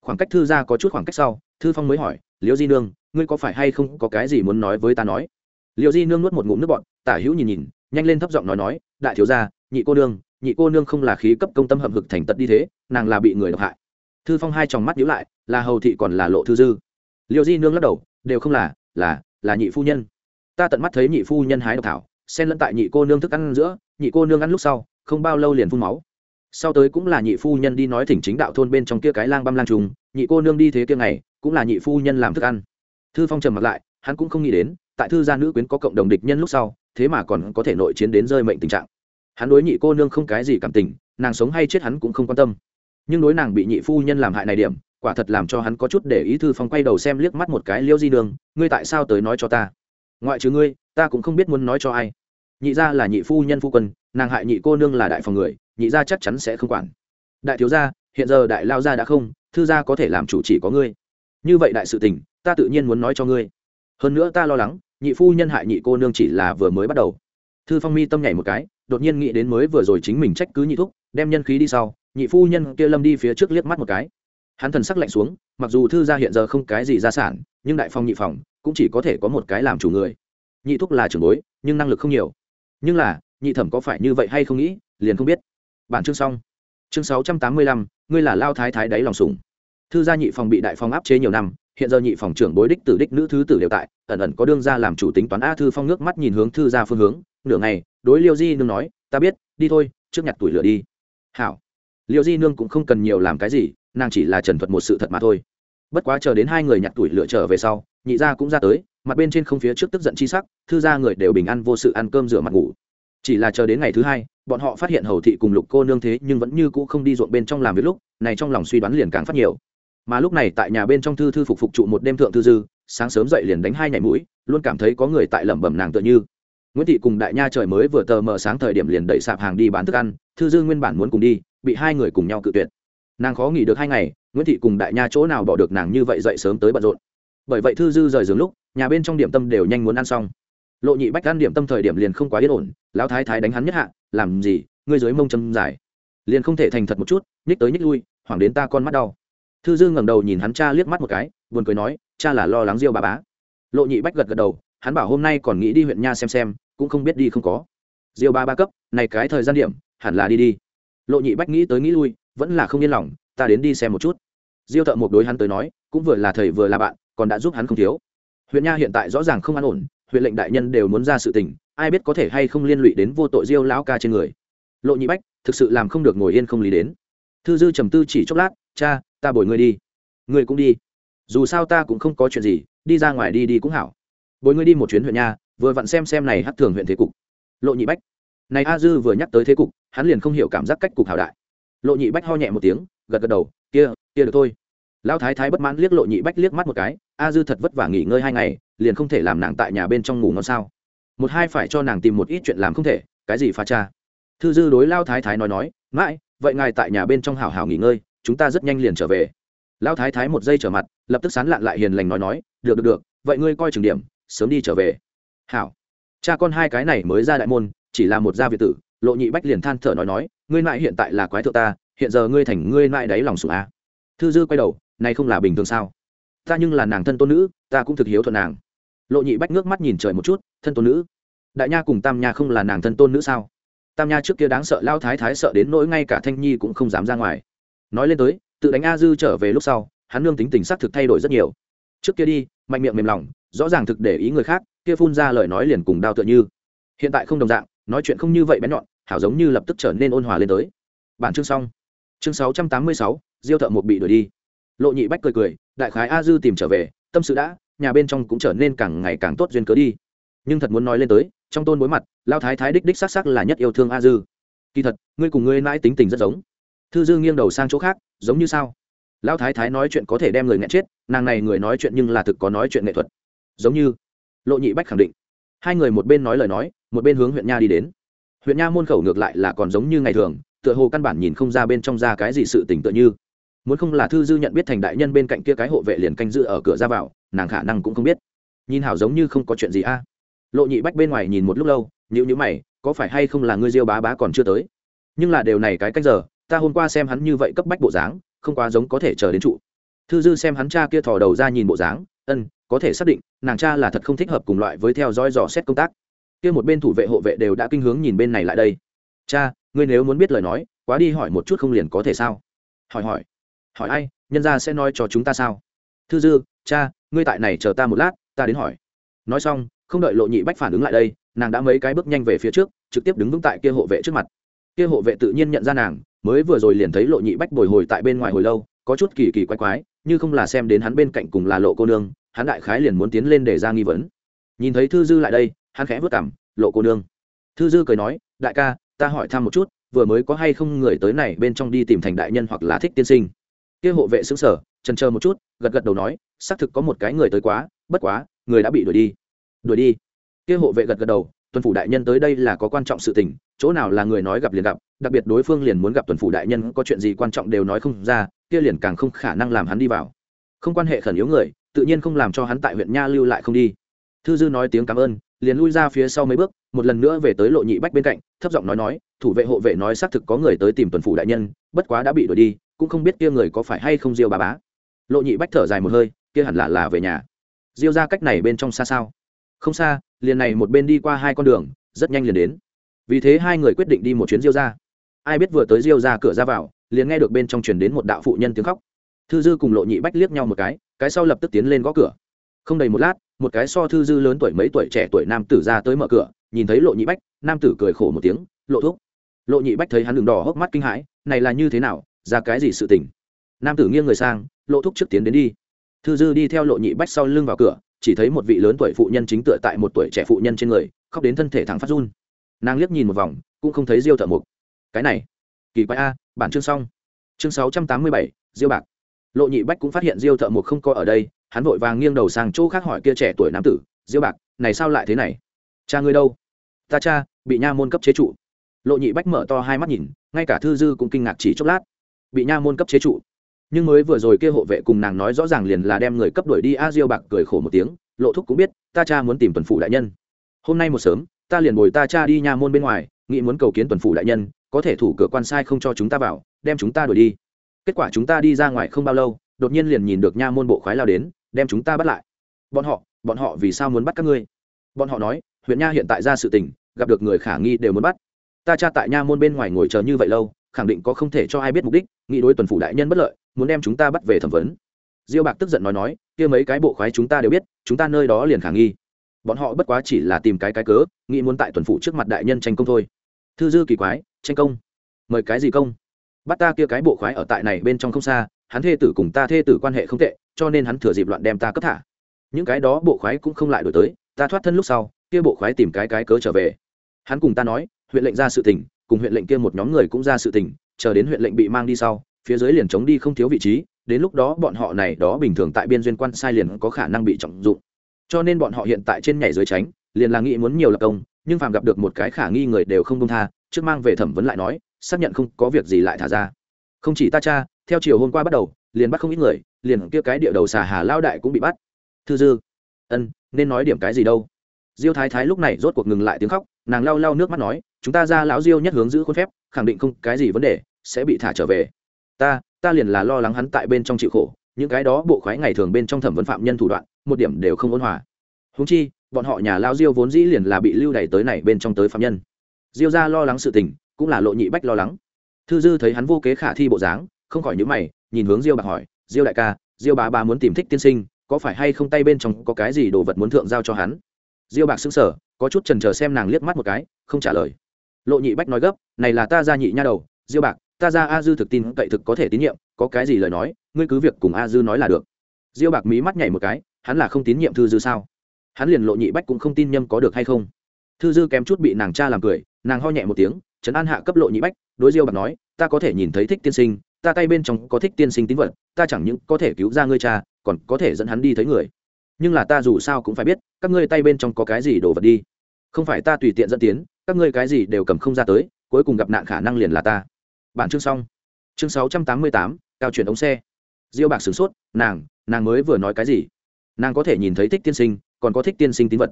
Khoảng cách thư ra có chút khoảng cách sau, thư phong mới hỏi, liễu di nương, ngươi có phải hay không có cái gì muốn nói với ta nói? Liễu di nương nuốt một ngụm nước bọn tả hữu nhìn nhìn, nhanh lên thấp giọng nói nói, đại thiếu gia, nhị cô nương, nhị cô nương không là khí cấp công tâm hậm hực thành tật đi thế, nàng là bị người độc hại. Thư phong hai tròng mắt nhíu lại, là hầu thị còn là lộ thư dư. Liễu di nương lắc đầu, đều không là là là nhị phu nhân ta tận mắt thấy nhị phu nhân hái độc thảo, xen lẫn tại nhị cô nương thức ăn giữa, nhị cô nương ăn lúc sau, không bao lâu liền phun máu. Sau tới cũng là nhị phu nhân đi nói thỉnh chính đạo thôn bên trong kia cái lang băm lang trùng, nhị cô nương đi thế kia ngày, cũng là nhị phu nhân làm thức ăn. Thư phong trầm mặt lại, hắn cũng không nghĩ đến, tại thư gia nữ quyến có cộng đồng địch nhân lúc sau, thế mà còn có thể nội chiến đến rơi mệnh tình trạng. Hắn đối nhị cô nương không cái gì cảm tình, nàng sống hay chết hắn cũng không quan tâm. Nhưng đối nàng bị nhị phu nhân làm hại này điểm, quả thật làm cho hắn có chút để ý thư phong quay đầu xem liếc mắt một cái liêu di đường ngươi tại sao tới nói cho ta? Ngoại trừ ngươi, ta cũng không biết muốn nói cho ai. Nhị gia là nhị phu nhân phu quân, nàng hại nhị cô nương là đại phòng người, nhị gia chắc chắn sẽ không quản. Đại thiếu gia, hiện giờ đại lao gia đã không, thư gia có thể làm chủ chỉ có ngươi. Như vậy đại sự tình, ta tự nhiên muốn nói cho ngươi. Hơn nữa ta lo lắng, nhị phu nhân hại nhị cô nương chỉ là vừa mới bắt đầu. Thư phong mi tâm nhảy một cái, đột nhiên nghĩ đến mới vừa rồi chính mình trách cứ nhị thúc, đem nhân khí đi sau, nhị phu nhân kia lâm đi phía trước liếc mắt một cái hắn thần sắc lạnh xuống, mặc dù thư gia hiện giờ không cái gì gia sản, nhưng đại phong nhị phòng cũng chỉ có thể có một cái làm chủ người. Nhị thúc là trưởng bối, nhưng năng lực không nhiều. Nhưng là, nhị thẩm có phải như vậy hay không nghĩ, liền không biết. Bản chương xong. Chương sáu trăm tám mươi lăm, ngươi là lao thái thái đáy lòng sùng. thư gia nhị phòng bị đại phong áp chế nhiều năm, hiện giờ nhị phòng trưởng bối đích tử đích nữ thứ tử đều tại, ẩn ẩn có đương gia làm chủ tính toán a thư phong nước mắt nhìn hướng thư gia phương hướng, nửa ngày, đối liêu di nương nói, ta biết, đi thôi, trước nhặt tuổi lửa đi. Hảo. Liêu di nương cũng không cần nhiều làm cái gì nàng chỉ là trần thuật một sự thật mà thôi. Bất quá chờ đến hai người nhặt tuổi lựa trở về sau, nhị gia cũng ra tới, mặt bên trên không phía trước tức giận chi sắc, thư gia người đều bình an vô sự ăn cơm rửa mặt ngủ. Chỉ là chờ đến ngày thứ hai, bọn họ phát hiện hầu thị cùng lục cô nương thế nhưng vẫn như cũ không đi ruộng bên trong làm việc lúc, này trong lòng suy đoán liền càng phát nhiều. Mà lúc này tại nhà bên trong thư thư phục phục trụ một đêm thượng thư dư, sáng sớm dậy liền đánh hai nhảy mũi, luôn cảm thấy có người tại lẩm bẩm nàng tựa như. Nguyễn thị cùng đại nha trời mới vừa tờ mờ sáng thời điểm liền đẩy sạp hàng đi bán thức ăn, thư dư nguyên bản muốn cùng đi, bị hai người cùng nhau cự tuyệt nàng khó nghỉ được hai ngày, nguyễn thị cùng đại nha chỗ nào bỏ được nàng như vậy dậy sớm tới bận rộn. Bởi vậy thư dư rời giường lúc, nhà bên trong điểm tâm đều nhanh muốn ăn xong. Lộ nhị bách ăn điểm tâm thời điểm liền không quá yên ổn, lão thái thái đánh hắn nhất hạ, làm gì, ngươi dưới mông châm dài. Liền không thể thành thật một chút, nhích tới nhích lui, hoảng đến ta con mắt đau. Thư dư ngẩng đầu nhìn hắn cha liếc mắt một cái, buồn cười nói, cha là lo lắng diêu bà bá. Lộ nhị bách gật gật đầu, hắn bảo hôm nay còn nghĩ đi huyện nha xem xem, cũng không biết đi không có. Diêu ba ba cấp, này cái thời gian điểm, hẳn là đi đi. Lộ nhị bách nghĩ tới nghĩ lui vẫn là không yên lòng, ta đến đi xem một chút. Diêu thợ một đối hắn tới nói, cũng vừa là thầy vừa là bạn, còn đã giúp hắn không thiếu. Huyện nha hiện tại rõ ràng không an ổn, huyện lệnh đại nhân đều muốn ra sự tình, ai biết có thể hay không liên lụy đến vô tội diêu lão ca trên người. Lộ nhị bách, thực sự làm không được ngồi yên không lý đến. Thư dư trầm tư chỉ chốc lát, cha, ta bồi ngươi đi. Ngươi cũng đi. Dù sao ta cũng không có chuyện gì, đi ra ngoài đi đi cũng hảo. Bồi ngươi đi một chuyến huyện nha, vừa vặn xem xem này hát thường huyện thế cục. Lộ nhị bách, này a dư vừa nhắc tới thế cục, hắn liền không hiểu cảm giác cách cục hảo đại lộ nhị bách ho nhẹ một tiếng, gật gật đầu, kia kia được thôi. Lão thái thái bất mãn liếc lộ nhị bách liếc mắt một cái, a dư thật vất vả nghỉ ngơi hai ngày, liền không thể làm nàng tại nhà bên trong ngủ ngon sao? Một hai phải cho nàng tìm một ít chuyện làm không thể, cái gì pha cha? Thư dư đối lao thái thái nói nói, mãi, vậy ngài tại nhà bên trong hảo hảo nghỉ ngơi, chúng ta rất nhanh liền trở về. Lao thái thái một giây trở mặt, lập tức sán lạn lại hiền lành nói nói, được được được, vậy ngươi coi chừng điểm, sớm đi trở về. Hảo. Cha con hai cái này mới ra đại môn, chỉ là một gia việt tử lộ nhị bách liền than thở nói nói, ngươi mãi hiện tại là quái thượng ta, hiện giờ ngươi thành ngươi mãi đáy lòng sủng a. Thư dư quay đầu, này không là bình thường sao? Ta nhưng là nàng thân tôn nữ, ta cũng thực hiếu thuận nàng. Lộ nhị bách nước mắt nhìn trời một chút, thân tôn nữ? Đại nha cùng tam nha không là nàng thân tôn nữ sao? Tam nha trước kia đáng sợ lao thái thái sợ đến nỗi ngay cả thanh nhi cũng không dám ra ngoài. Nói lên tới, tự đánh a dư trở về lúc sau, hắn nương tính tình xác thực thay đổi rất nhiều. Trước kia đi, mạnh miệng mềm lòng, rõ ràng thực để ý người khác, kia phun ra lời nói liền cùng đao tựa như. Hiện tại không đồng dạng nói chuyện không như vậy bén nhọn, hảo giống như lập tức trở nên ôn hòa lên tới. Bản chương xong. Chương sáu trăm tám mươi sáu, diêu thợ một bị đuổi đi. Lộ nhị bách cười cười, đại khái a dư tìm trở về, tâm sự đã, nhà bên trong cũng trở nên càng ngày càng tốt duyên cớ đi. Nhưng thật muốn nói lên tới, trong tôn bối mặt lao thái thái đích đích sắc sắc là nhất yêu thương a dư. Kỳ thật, ngươi cùng ngươi mãi tính tình rất giống. Thư dư nghiêng đầu sang chỗ khác, giống như sao? Lao thái thái nói chuyện có thể đem người nghẹn chết, nàng này người nói chuyện nhưng là thực có nói chuyện nghệ thuật. Giống như, lộ nhị bách khẳng định hai người một bên nói lời nói, một bên hướng huyện nha đi đến. Huyện nha môn khẩu ngược lại là còn giống như ngày thường, tựa hồ căn bản nhìn không ra bên trong ra cái gì sự tình tựa như. Muốn không là thư dư nhận biết thành đại nhân bên cạnh kia cái hộ vệ liền canh giữ ở cửa ra vào, nàng khả năng cũng không biết. Nhìn hảo giống như không có chuyện gì a. Lộ nhị bách bên ngoài nhìn một lúc lâu nhữ nhữ mày, có phải hay không là ngươi diêu bá bá còn chưa tới? Nhưng là điều này cái cách giờ, ta hôm qua xem hắn như vậy cấp bách bộ dáng, không quá giống có thể chờ đến trụ. Thư dư xem hắn cha kia thò đầu ra nhìn bộ dáng, ân có thể xác định, nàng cha là thật không thích hợp cùng loại với theo dõi dò xét công tác. Kia một bên thủ vệ hộ vệ đều đã kinh hướng nhìn bên này lại đây. Cha, ngươi nếu muốn biết lời nói, quá đi hỏi một chút không liền có thể sao? Hỏi hỏi. Hỏi ai? Nhân ra sẽ nói cho chúng ta sao? Thư dư, cha, ngươi tại này chờ ta một lát, ta đến hỏi. Nói xong, không đợi lộ nhị bách phản ứng lại đây, nàng đã mấy cái bước nhanh về phía trước, trực tiếp đứng vững tại kia hộ vệ trước mặt. Kia hộ vệ tự nhiên nhận ra nàng, mới vừa rồi liền thấy lộ nhị bách bồi hồi tại bên ngoài hồi lâu, có chút kỳ kỳ quái quái, như không là xem đến hắn bên cạnh cùng là lộ cô nương hắn đại khái liền muốn tiến lên để ra nghi vấn. Nhìn thấy thư dư lại đây, hắn khẽ vất cảm, lộ cô nương. Thư dư cười nói, đại ca, ta hỏi thăm một chút, vừa mới có hay không người tới này bên trong đi tìm thành đại nhân hoặc là thích tiên sinh? Kia hộ vệ xứng sở trần chờ một chút, gật gật đầu nói, xác thực có một cái người tới quá, bất quá, người đã bị đuổi đi. Đuổi đi? Kia hộ vệ gật gật đầu, tuần phủ đại nhân tới đây là có quan trọng sự tình, chỗ nào là người nói gặp liền gặp, đặc biệt đối phương liền muốn gặp tuần phủ đại nhân, có chuyện gì quan trọng đều nói không ra, kia liền càng không khả năng làm hắn đi vào. Không quan hệ khẩn yếu người tự nhiên không làm cho hắn tại huyện nha lưu lại không đi. Thư dư nói tiếng cảm ơn, liền lui ra phía sau mấy bước, một lần nữa về tới lộ nhị bách bên cạnh, thấp giọng nói nói, thủ vệ hộ vệ nói xác thực có người tới tìm tuần phủ đại nhân, bất quá đã bị đuổi đi, cũng không biết kia người có phải hay không diêu bà bá. Lộ nhị bách thở dài một hơi, kia hẳn là là về nhà. Diêu ra cách này bên trong xa sao? Không xa, liền này một bên đi qua hai con đường, rất nhanh liền đến. Vì thế hai người quyết định đi một chuyến diêu ra. Ai biết vừa tới diêu ra cửa ra vào, liền nghe được bên trong truyền đến một đạo phụ nhân tiếng khóc. Thư dư cùng lộ nhị bách liếc nhau một cái cái sau lập tức tiến lên gõ cửa. Không đầy một lát, một cái so thư dư lớn tuổi mấy tuổi trẻ tuổi nam tử ra tới mở cửa, nhìn thấy lộ nhị bách, nam tử cười khổ một tiếng, lộ thuốc lộ nhị bách thấy hắn đường đỏ hốc mắt kinh hãi, này là như thế nào, ra cái gì sự tình? Nam tử nghiêng người sang, lộ thuốc trước tiến đến đi. Thư dư đi theo lộ nhị bách sau lưng vào cửa, chỉ thấy một vị lớn tuổi phụ nhân chính tựa tại một tuổi trẻ phụ nhân trên người, khóc đến thân thể thẳng phát run. Nàng liếc nhìn một vòng, cũng không thấy diêu thợ mục cái này, kỳ quái a, bản chương xong. Chương sáu trăm tám mươi bảy, diêu bạc lộ nhị bách cũng phát hiện diêu thợ mộc không coi ở đây, hắn vội vàng nghiêng đầu sang chỗ khác hỏi kia trẻ tuổi nam tử, diêu bạc, này sao lại thế này? Cha ngươi đâu? Ta cha, bị nha môn cấp chế trụ. Lộ nhị bách mở to hai mắt nhìn, ngay cả thư dư cũng kinh ngạc chỉ chốc lát. Bị nha môn cấp chế trụ? Nhưng mới vừa rồi kia hộ vệ cùng nàng nói rõ ràng liền là đem người cấp đuổi đi, a diêu bạc cười khổ một tiếng, lộ thúc cũng biết, ta cha muốn tìm tuần phủ đại nhân. Hôm nay một sớm, ta liền bồi ta cha đi nha môn bên ngoài, nghĩ muốn cầu kiến tuần phủ đại nhân, có thể thủ cửa quan sai không cho chúng ta vào, đem chúng ta đuổi đi kết quả chúng ta đi ra ngoài không bao lâu, đột nhiên liền nhìn được nha môn bộ khoái lao đến, đem chúng ta bắt lại. Bọn họ bọn họ vì sao muốn bắt các ngươi? Bọn họ nói, huyện nha hiện tại ra sự tình, gặp được người khả nghi đều muốn bắt. Ta cha tại nha môn bên ngoài ngồi chờ như vậy lâu, khẳng định có không thể cho ai biết mục đích, nghĩ đối tuần phủ đại nhân bất lợi, muốn đem chúng ta bắt về thẩm vấn. Diêu bạc tức giận nói nói, kia mấy cái bộ khoái chúng ta đều biết, chúng ta nơi đó liền khả nghi. Bọn họ bất quá chỉ là tìm cái cái cớ, nghĩ muốn tại tuần phủ trước mặt đại nhân tranh công thôi. Thư dư kỳ quái, tranh công. Mời cái gì công? Bắt ta kia cái bộ khoái ở tại này bên trong không xa, hắn thê tử cùng ta thê tử quan hệ không tệ, cho nên hắn thừa dịp loạn đem ta cấp thả. Những cái đó bộ khoái cũng không lại đổi tới, ta thoát thân lúc sau, kia bộ khoái tìm cái cái cớ trở về. Hắn cùng ta nói, huyện lệnh ra sự tình, cùng huyện lệnh kia một nhóm người cũng ra sự tình, chờ đến huyện lệnh bị mang đi sau, phía dưới liền chống đi không thiếu vị trí, đến lúc đó bọn họ này đó bình thường tại biên duyên quan sai liền có khả năng bị trọng dụng. Cho nên bọn họ hiện tại trên nhảy dưới tránh, liền là nghĩ muốn nhiều lập công, nhưng phàm gặp được một cái khả nghi người đều không công tha, trước mang về thẩm vấn lại nói xác nhận không có việc gì lại thả ra. Không chỉ ta cha, theo chiều hôm qua bắt đầu, liền bắt không ít người, liền kia cái địa đầu xà hà lao đại cũng bị bắt. Thư dư. Ân, nên nói điểm cái gì đâu. Diêu thái thái lúc này rốt cuộc ngừng lại tiếng khóc, nàng lau lau nước mắt nói, chúng ta ra lão diêu nhất hướng giữ khuôn phép, khẳng định không cái gì vấn đề, sẽ bị thả trở về. Ta ta liền là lo lắng hắn tại bên trong chịu khổ, những cái đó bộ khoái ngày thường bên trong thẩm vấn phạm nhân thủ đoạn, một điểm đều không ôn hòa. Húng chi, bọn họ nhà lao diêu vốn dĩ liền là bị lưu đày tới này bên trong tới phạm nhân. Diêu ra lo lắng sự tình cũng là lộ nhị bách lo lắng. Thư dư thấy hắn vô kế khả thi bộ dáng, không khỏi những mày, nhìn hướng diêu bạc hỏi, diêu đại ca, diêu bà bà muốn tìm thích tiên sinh, có phải hay không tay bên trong có cái gì đồ vật muốn thượng giao cho hắn? Diêu bạc xứng sở có chút trần chờ xem nàng liếc mắt một cái, không trả lời. Lộ nhị bách nói gấp, này là ta ra nhị nha đầu, diêu bạc, ta ra a dư thực tin cậy thực có thể tín nhiệm, có cái gì lời nói, ngươi cứ việc cùng a dư nói là được. Diêu bạc mí mắt nhảy một cái, hắn là không tín nhiệm thư dư sao? Hắn liền lộ nhị bách cũng không tin nhâm có được hay không. Thư dư kém chút bị nàng cha làm cười, nàng ho nhẹ một tiếng trấn an hạ cấp lộ nhị bách, đối diêu bạc nói, ta có thể nhìn thấy thích tiên sinh, ta tay bên trong có thích tiên sinh tín vật, ta chẳng những có thể cứu ra ngươi cha, còn có thể dẫn hắn đi thấy người. Nhưng là ta dù sao cũng phải biết, các ngươi tay bên trong có cái gì đổ vật đi. Không phải ta tùy tiện dẫn tiến, các ngươi cái gì đều cầm không ra tới, cuối cùng gặp nạn khả năng liền là ta. Bản chương xong. Chương sáu trăm tám mươi tám, cao chuyển ống xe. Diêu bạc sửng sốt, nàng nàng mới vừa nói cái gì? Nàng có thể nhìn thấy thích tiên sinh, còn có thích tiên sinh tín vật.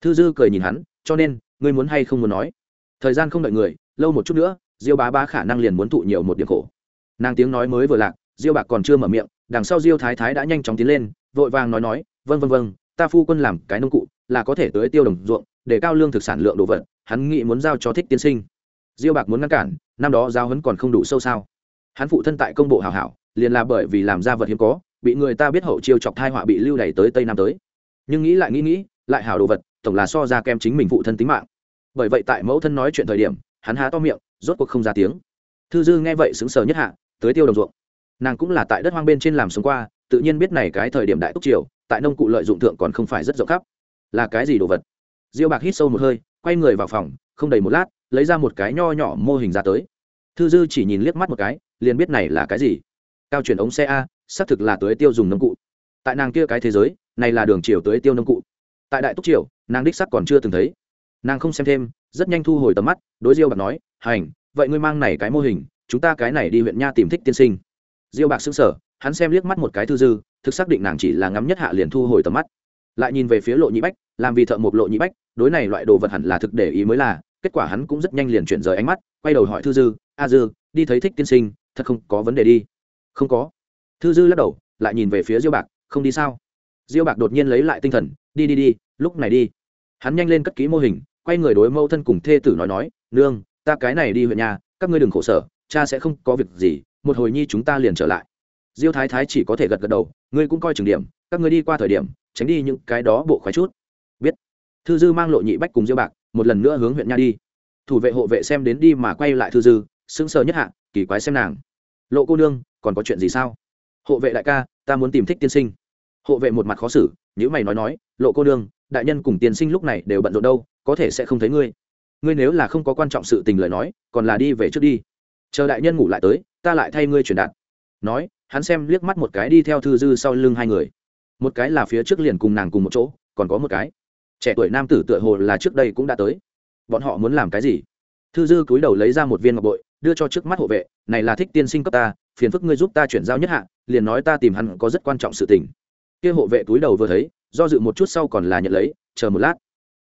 Thư dư cười nhìn hắn, cho nên, ngươi muốn hay không muốn nói? Thời gian không đợi người lâu một chút nữa, diêu bá bá khả năng liền muốn thụ nhiều một điểm khổ. Nàng tiếng nói mới vừa lạc, diêu bạc còn chưa mở miệng, đằng sau diêu thái thái đã nhanh chóng tiến lên, vội vàng nói nói vân vân vân ta phu quân làm cái nông cụ, là có thể tới tiêu đồng ruộng, để cao lương thực sản lượng đồ vật, hắn nghĩ muốn giao cho thích tiên sinh. Diêu bạc muốn ngăn cản, năm đó giao hấn còn không đủ sâu sao. Hắn phụ thân tại công bộ hảo hảo, liền là bởi vì làm ra vật hiếm có, bị người ta biết hậu chiêu chọc thai họa bị lưu đày tới tây nam tới. Nhưng nghĩ lại nghĩ nghĩ, lại hảo đồ vật, tổng là so ra kem chính mình phụ thân tính mạng. Bởi vậy tại mẫu thân nói chuyện thời điểm hắn há to miệng, rốt cuộc không ra tiếng. Thư dư nghe vậy sững sờ nhất hạ, tới tiêu đồng ruộng. Nàng cũng là tại đất hoang bên trên làm sống qua, tự nhiên biết này cái thời điểm đại túc triều, tại nông cụ lợi dụng thượng còn không phải rất rộng khắp. Là cái gì đồ vật? Diêu bạc hít sâu một hơi, quay người vào phòng, không đầy một lát, lấy ra một cái nho nhỏ mô hình ra tới. Thư dư chỉ nhìn liếc mắt một cái, liền biết này là cái gì. Cao chuyển ống xe a, xác thực là tới tiêu dùng nông cụ. Tại nàng kia cái thế giới, này là đường chiều tới tiêu nông cụ. Tại đại túc triều, nàng đích sắc còn chưa từng thấy. Nàng không xem thêm rất nhanh thu hồi tầm mắt, đối diêu bạc nói, hành, vậy ngươi mang này cái mô hình, chúng ta cái này đi huyện nha tìm thích tiên sinh. Diêu bạc xứng sở hắn xem liếc mắt một cái thư dư, thực xác định nàng chỉ là ngắm nhất hạ liền thu hồi tầm mắt. Lại nhìn về phía lộ nhị bách, làm vì thợ một lộ nhị bách, đối này loại đồ vật hẳn là thực để ý mới là, kết quả hắn cũng rất nhanh liền chuyển rời ánh mắt, quay đầu hỏi thư dư, a dư, đi thấy thích tiên sinh, thật không có vấn đề đi? Không có. Thư dư lắc đầu, lại nhìn về phía diêu bạc, không đi sao? Diêu bạc đột nhiên lấy lại tinh thần, đi đi đi, lúc này đi. Hắn nhanh lên cất ký mô hình quay người đối mẫu thân cùng thê tử nói nói, nương, ta cái này đi huyện nhà, các ngươi đừng khổ sở, cha sẽ không có việc gì, một hồi nhi chúng ta liền trở lại. Diêu thái thái chỉ có thể gật gật đầu, ngươi cũng coi trường điểm, các ngươi đi qua thời điểm, tránh đi những cái đó bộ khoái chút. Biết. Thư dư mang lộ nhị bách cùng diêu bạc, một lần nữa hướng huyện nha đi. Thủ vệ hộ vệ xem đến đi mà quay lại thư dư, sững sờ nhất hạ, kỳ quái xem nàng. Lộ cô nương, còn có chuyện gì sao? Hộ vệ đại ca, ta muốn tìm thích tiên sinh. Hộ vệ một mặt khó xử nếu mày nói nói, lộ cô nương, đại nhân cùng tiên sinh lúc này đều bận rộn đâu có thể sẽ không thấy ngươi. Ngươi nếu là không có quan trọng sự tình lời nói, còn là đi về trước đi. Chờ đại nhân ngủ lại tới, ta lại thay ngươi truyền đạt. Nói, hắn xem liếc mắt một cái đi theo thư dư sau lưng hai người. Một cái là phía trước liền cùng nàng cùng một chỗ, còn có một cái. Trẻ tuổi nam tử tựa hồ là trước đây cũng đã tới. Bọn họ muốn làm cái gì? Thư dư cúi đầu lấy ra một viên ngọc bội, đưa cho trước mắt hộ vệ. Này là thích tiên sinh cấp ta, phiền phức ngươi giúp ta chuyển giao nhất hạ, liền nói ta tìm hắn có rất quan trọng sự tình. Kia hộ vệ túi đầu vừa thấy, do dự một chút sau còn là nhận lấy, chờ một lát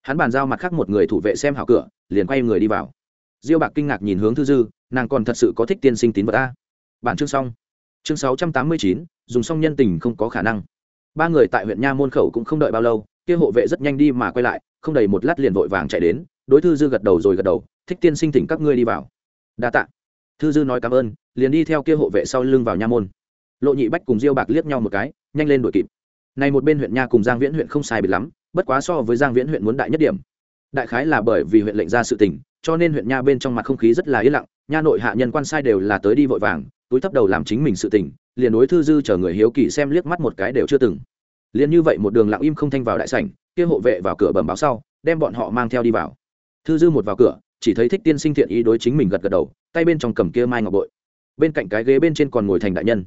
hắn bàn giao mặt khác một người thủ vệ xem hảo cửa, liền quay người đi vào. Diêu bạc kinh ngạc nhìn hướng thư dư, nàng còn thật sự có thích tiên sinh tín vật a. Bản chương xong. Chương sáu trăm tám mươi chín, dùng xong nhân tình không có khả năng. Ba người tại huyện nha môn khẩu cũng không đợi bao lâu, kia hộ vệ rất nhanh đi mà quay lại, không đầy một lát liền vội vàng chạy đến, đối thư dư gật đầu rồi gật đầu, thích tiên sinh thỉnh các ngươi đi vào. Đa tạ. Thư dư nói cảm ơn, liền đi theo kia hộ vệ sau lưng vào nha môn. Lộ nhị bách cùng diêu bạc liếc nhau một cái, nhanh lên đuổi kịp. Này một bên huyện nha cùng giang viễn huyện không sai biệt lắm bất quá so với giang viễn huyện muốn đại nhất điểm. Đại khái là bởi vì huyện lệnh ra sự tình, cho nên huyện nha bên trong mặt không khí rất là yên lặng, nha nội hạ nhân quan sai đều là tới đi vội vàng, túi thấp đầu làm chính mình sự tình, liền đối thư dư chờ người hiếu kỳ xem liếc mắt một cái đều chưa từng. Liền như vậy một đường lặng im không thanh vào đại sảnh, kia hộ vệ vào cửa bẩm báo sau, đem bọn họ mang theo đi vào. Thư dư một vào cửa, chỉ thấy thích tiên sinh thiện ý đối chính mình gật gật đầu, tay bên trong cầm kia mai ngọc bội. Bên cạnh cái ghế bên trên còn ngồi thành đại nhân.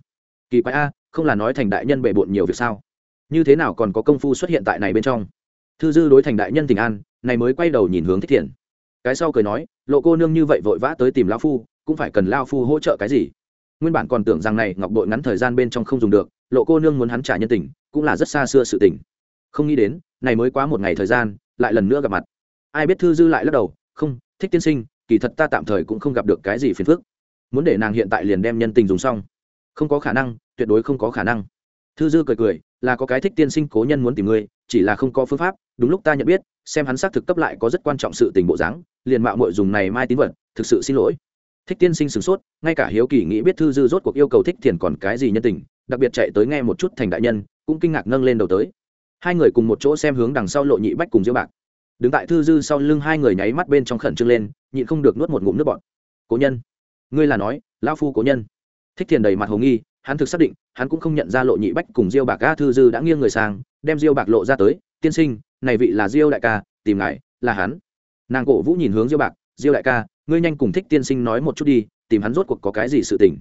Kỳ quái a, không là nói thành đại nhân bề bộn nhiều việc sao? Như thế nào còn có công phu xuất hiện tại này bên trong? Thư dư đối thành đại nhân tình an, này mới quay đầu nhìn hướng thích thiện. Cái sau cười nói, lộ cô nương như vậy vội vã tới tìm lao phu, cũng phải cần lao phu hỗ trợ cái gì? Nguyên bản còn tưởng rằng này ngọc đội ngắn thời gian bên trong không dùng được, lộ cô nương muốn hắn trả nhân tình, cũng là rất xa xưa sự tình. Không nghĩ đến, này mới quá một ngày thời gian, lại lần nữa gặp mặt. Ai biết thư dư lại lắc đầu, không, thích tiên sinh, kỳ thật ta tạm thời cũng không gặp được cái gì phiền phức. Muốn để nàng hiện tại liền đem nhân tình dùng xong. Không có khả năng, tuyệt đối không có khả năng. Thư dư cười cười, là có cái thích tiên sinh cố nhân muốn tìm ngươi, chỉ là không có phương pháp đúng lúc ta nhận biết, xem hắn xác thực cấp lại có rất quan trọng sự tình bộ dáng, liền mạo mội dùng này mai tín vật, thực sự xin lỗi. Thích tiên sinh sửng sốt, ngay cả hiếu kỳ nghĩ biết thư dư rốt cuộc yêu cầu thích thiền còn cái gì nhân tình, đặc biệt chạy tới nghe một chút thành đại nhân, cũng kinh ngạc nâng lên đầu tới. Hai người cùng một chỗ xem hướng đằng sau lộ nhị bách cùng diêu bạc. Đứng tại thư dư sau lưng hai người nháy mắt bên trong khẩn trương lên, nhịn không được nuốt một ngụm nước bọt. Cố nhân, ngươi là nói, lão phu cố nhân. Thích thiền đầy mặt hồ nghi, hắn thực xác định, hắn cũng không nhận ra lộ nhị bách cùng diêu bạc ga thư dư đã nghiêng người sang, đem diêu bạc lộ ra tới, tiên sinh này vị là diêu đại ca, tìm ngài, là hắn. Nàng cổ vũ nhìn hướng diêu bạc, diêu đại ca, ngươi nhanh cùng thích tiên sinh nói một chút đi, tìm hắn rốt cuộc có cái gì sự tình.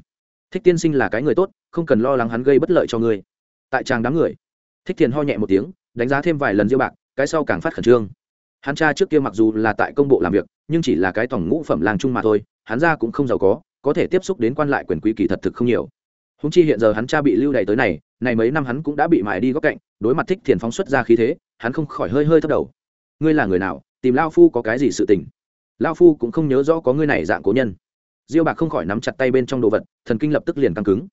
Thích tiên sinh là cái người tốt, không cần lo lắng hắn gây bất lợi cho ngươi. Tại chàng đám người, thích thiền ho nhẹ một tiếng, đánh giá thêm vài lần diêu bạc, cái sau càng phát khẩn trương. Hắn cha trước kia mặc dù là tại công bộ làm việc, nhưng chỉ là cái tổng ngũ phẩm làng trung mà thôi, hắn ra cũng không giàu có có thể tiếp xúc đến quan lại quyền quý kỳ thật thực không nhiều. Húng chi hiện giờ hắn cha bị lưu đày tới này này mấy năm hắn cũng đã bị mài đi góc cạnh, đối mặt thích thiền phóng xuất ra khí thế hắn không khỏi hơi hơi thấp đầu. Ngươi là người nào, tìm lao phu có cái gì sự tình? Lao phu cũng không nhớ rõ có ngươi này dạng cố nhân. Diêu bạc không khỏi nắm chặt tay bên trong đồ vật, thần kinh lập tức liền căng cứng.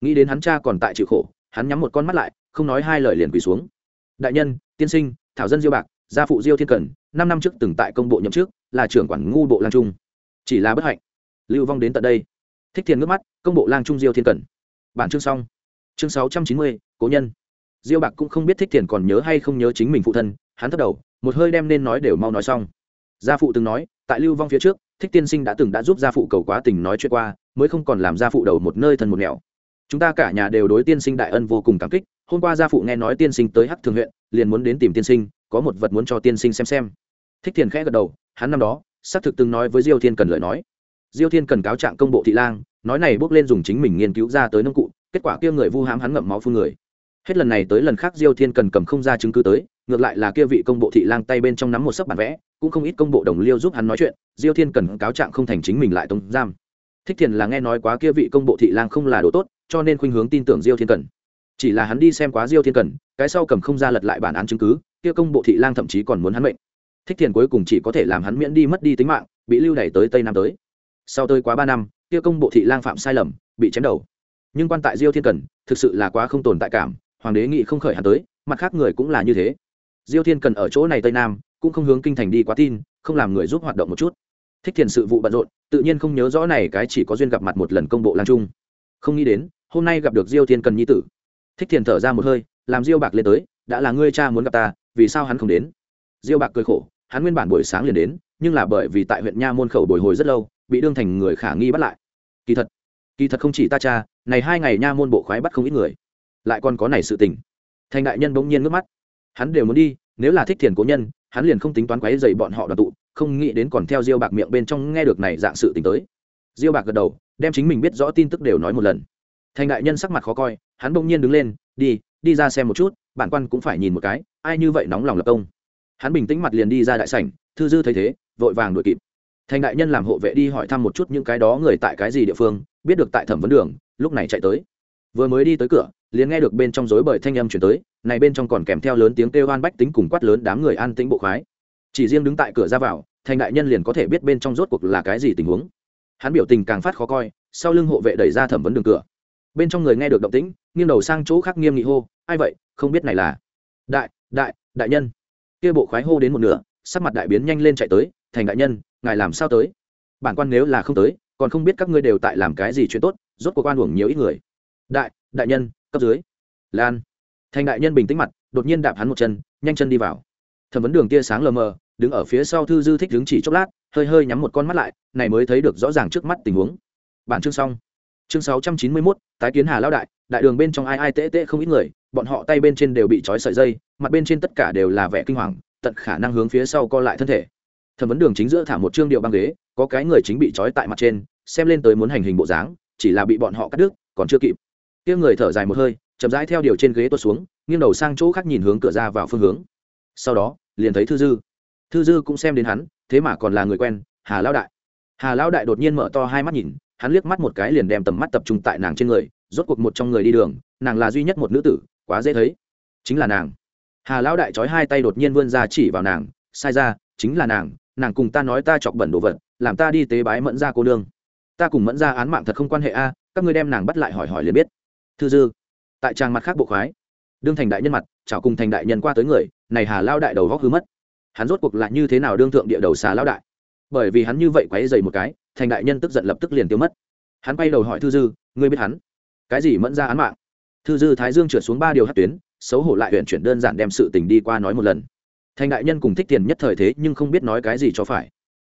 Nghĩ đến hắn cha còn tại chịu khổ, hắn nhắm một con mắt lại, không nói hai lời liền quỳ xuống. Đại nhân, tiên sinh, thảo dân diêu bạc, gia phụ diêu thiên cần, năm năm trước từng tại công bộ nhậm chức, là trưởng quản ngu bộ lang trung. Chỉ là bất hạnh. Lưu vong đến tận đây. Thích thiên ngước mắt, công bộ lang trung diêu thiên cần. Bản chương xong. Chương sáu trăm chín mươi, cố nhân diêu bạc cũng không biết thích thiền còn nhớ hay không nhớ chính mình phụ thân, hắn thất đầu, một hơi đem nên nói đều mau nói xong. Gia phụ từng nói, tại lưu vong phía trước, thích tiên sinh đã từng đã giúp gia phụ cầu quá tình nói chuyện qua, mới không còn làm gia phụ đầu một nơi thân một nẻo. Chúng ta cả nhà đều đối tiên sinh đại ân vô cùng cảm kích, hôm qua gia phụ nghe nói tiên sinh tới hắc thường huyện, liền muốn đến tìm tiên sinh, có một vật muốn cho tiên sinh xem xem. Thích thiền khẽ gật đầu, hắn năm đó, xác thực từng nói với diêu thiên cần lời nói. Diêu thiên cần cáo trạng công bộ thị lang, nói này bước lên dùng chính mình nghiên cứu ra tới nông cụ, kết quả kia người vu hãm hắn ngậm máu phun người hết lần này tới lần khác diêu thiên cần cầm không ra chứng cứ tới, ngược lại là kia vị công bộ thị lang tay bên trong nắm một sấp bản vẽ, cũng không ít công bộ đồng liêu giúp hắn nói chuyện, diêu thiên cần cáo trạng không thành chính mình lại tống giam. Thích thiền là nghe nói quá kia vị công bộ thị lang không là đồ tốt, cho nên khuynh hướng tin tưởng diêu thiên cần. Chỉ là hắn đi xem quá diêu thiên cần, cái sau cầm không ra lật lại bản án chứng cứ, kia công bộ thị lang thậm chí còn muốn hắn mệnh. Thích thiền cuối cùng chỉ có thể làm hắn miễn đi mất đi tính mạng, bị lưu đày tới tây nam tới. Sau tới quá ba năm, kia công bộ thị lang phạm sai lầm, bị chém đầu. Nhưng quan tại diêu thiên cần, thực sự là quá không tồn tại cảm hoàng đế nghị không khởi hắn tới, mặt khác người cũng là như thế. Diêu thiên cần ở chỗ này tây nam, cũng không hướng kinh thành đi quá tin, không làm người giúp hoạt động một chút. Thích thiền sự vụ bận rộn, tự nhiên không nhớ rõ này cái chỉ có duyên gặp mặt một lần công bộ lang trung. Không nghĩ đến, hôm nay gặp được diêu thiên cần nhi tử. Thích thiền thở ra một hơi, làm diêu bạc lên tới, đã là ngươi cha muốn gặp ta, vì sao hắn không đến? Diêu bạc cười khổ, hắn nguyên bản buổi sáng liền đến, nhưng là bởi vì tại huyện nha môn khẩu bồi hồi rất lâu, bị đương thành người khả nghi bắt lại. Kỳ thật kỳ thật không chỉ ta cha, này hai ngày nha môn bộ khoái bắt không ít người lại còn có này sự tình. Thành đại nhân bỗng nhiên ngước mắt. Hắn đều muốn đi, nếu là thích thiền cố nhân, hắn liền không tính toán quấy dày bọn họ đoàn tụ, không nghĩ đến còn theo diêu bạc miệng bên trong nghe được này dạng sự tình tới. Diêu bạc gật đầu, đem chính mình biết rõ tin tức đều nói một lần. Thành đại nhân sắc mặt khó coi, hắn bỗng nhiên đứng lên, đi đi ra xem một chút, bản quan cũng phải nhìn một cái, ai như vậy nóng lòng lập công. Hắn bình tĩnh mặt liền đi ra đại sảnh, thư dư thấy thế, vội vàng đuổi kịp. Thành đại nhân làm hộ vệ đi hỏi thăm một chút những cái đó người tại cái gì địa phương, biết được tại thẩm vấn đường, lúc này chạy tới. Vừa mới đi tới cửa liền nghe được bên trong rối bởi thanh âm chuyển tới, này bên trong còn kèm theo lớn tiếng kêu oan bách tính cùng quát lớn đám người an tĩnh bộ khoái. Chỉ riêng đứng tại cửa ra vào, thành đại nhân liền có thể biết bên trong rốt cuộc là cái gì tình huống. Hắn biểu tình càng phát khó coi, sau lưng hộ vệ đẩy ra thẩm vấn đường cửa. Bên trong người nghe được động tĩnh, nghiêng đầu sang chỗ khác nghiêm nghị hô, ai vậy? Không biết này là? Đại đại đại nhân. Kia bộ khoái hô đến một nửa, sắc mặt đại biến nhanh lên chạy tới, thành đại nhân, ngài làm sao tới? Bản quan nếu là không tới, còn không biết các ngươi đều tại làm cái gì chuyện tốt, rốt cuộc quan uổng nhiều ít người. Đại đại nhân cấp dưới. Lan. Thành đại nhân bình tĩnh mặt đột nhiên đạp hắn một chân nhanh chân đi vào. Thẩm vấn đường tia sáng lờ mờ đứng ở phía sau thư dư thích đứng chỉ chốc lát hơi hơi nhắm một con mắt lại này mới thấy được rõ ràng trước mắt tình huống. Bản chương xong. Chương sáu trăm chín mươi 691, tái kiến hà lao đại đại đường bên trong ai ai tễ tễ không ít người bọn họ tay bên trên đều bị trói sợi dây mặt bên trên tất cả đều là vẻ kinh hoàng tận khả năng hướng phía sau co lại thân thể. Thẩm vấn đường chính giữa thả một chương điệu băng ghế có cái người chính bị trói tại mặt trên xem lên tới muốn hành hình bộ dáng chỉ là bị bọn họ cắt đứt còn chưa kịp kia người thở dài một hơi, chậm rãi theo điều trên ghế tuột xuống, nghiêng đầu sang chỗ khác nhìn hướng cửa ra vào phương hướng. Sau đó, liền thấy thư dư. Thư dư cũng xem đến hắn, thế mà còn là người quen, hà lão đại. Hà lão đại đột nhiên mở to hai mắt nhìn, hắn liếc mắt một cái liền đem tầm mắt tập trung tại nàng trên người, rốt cuộc một trong người đi đường, nàng là duy nhất một nữ tử, quá dễ thấy. Chính là nàng. Hà lão đại trói hai tay đột nhiên vươn ra chỉ vào nàng, sai ra, chính là nàng nàng cùng ta nói ta chọc bẩn đồ vật, làm ta đi tế bái mẫn ra cô nương. Ta cùng mẫn ra án mạng thật không quan hệ a, các ngươi đem nàng bắt lại hỏi hỏi liền biết thư dư. Tại trang mặt khác bộ khoái, đương thành đại nhân mặt, chào cùng thành đại nhân qua tới người, này hà lao đại đầu góc hư mất. Hắn rốt cuộc lại như thế nào đương thượng địa đầu xà lao đại? Bởi vì hắn như vậy quấy dày một cái, thành đại nhân tức giận lập tức liền tiêu mất. Hắn bay đầu hỏi thư dư, ngươi biết hắn? Cái gì mẫn ra án mạng? Thư dư thái dương trượt xuống ba điều hát tuyến, xấu hổ lại huyện chuyển đơn giản đem sự tình đi qua nói một lần. Thành đại nhân cùng thích tiền nhất thời thế nhưng không biết nói cái gì cho phải.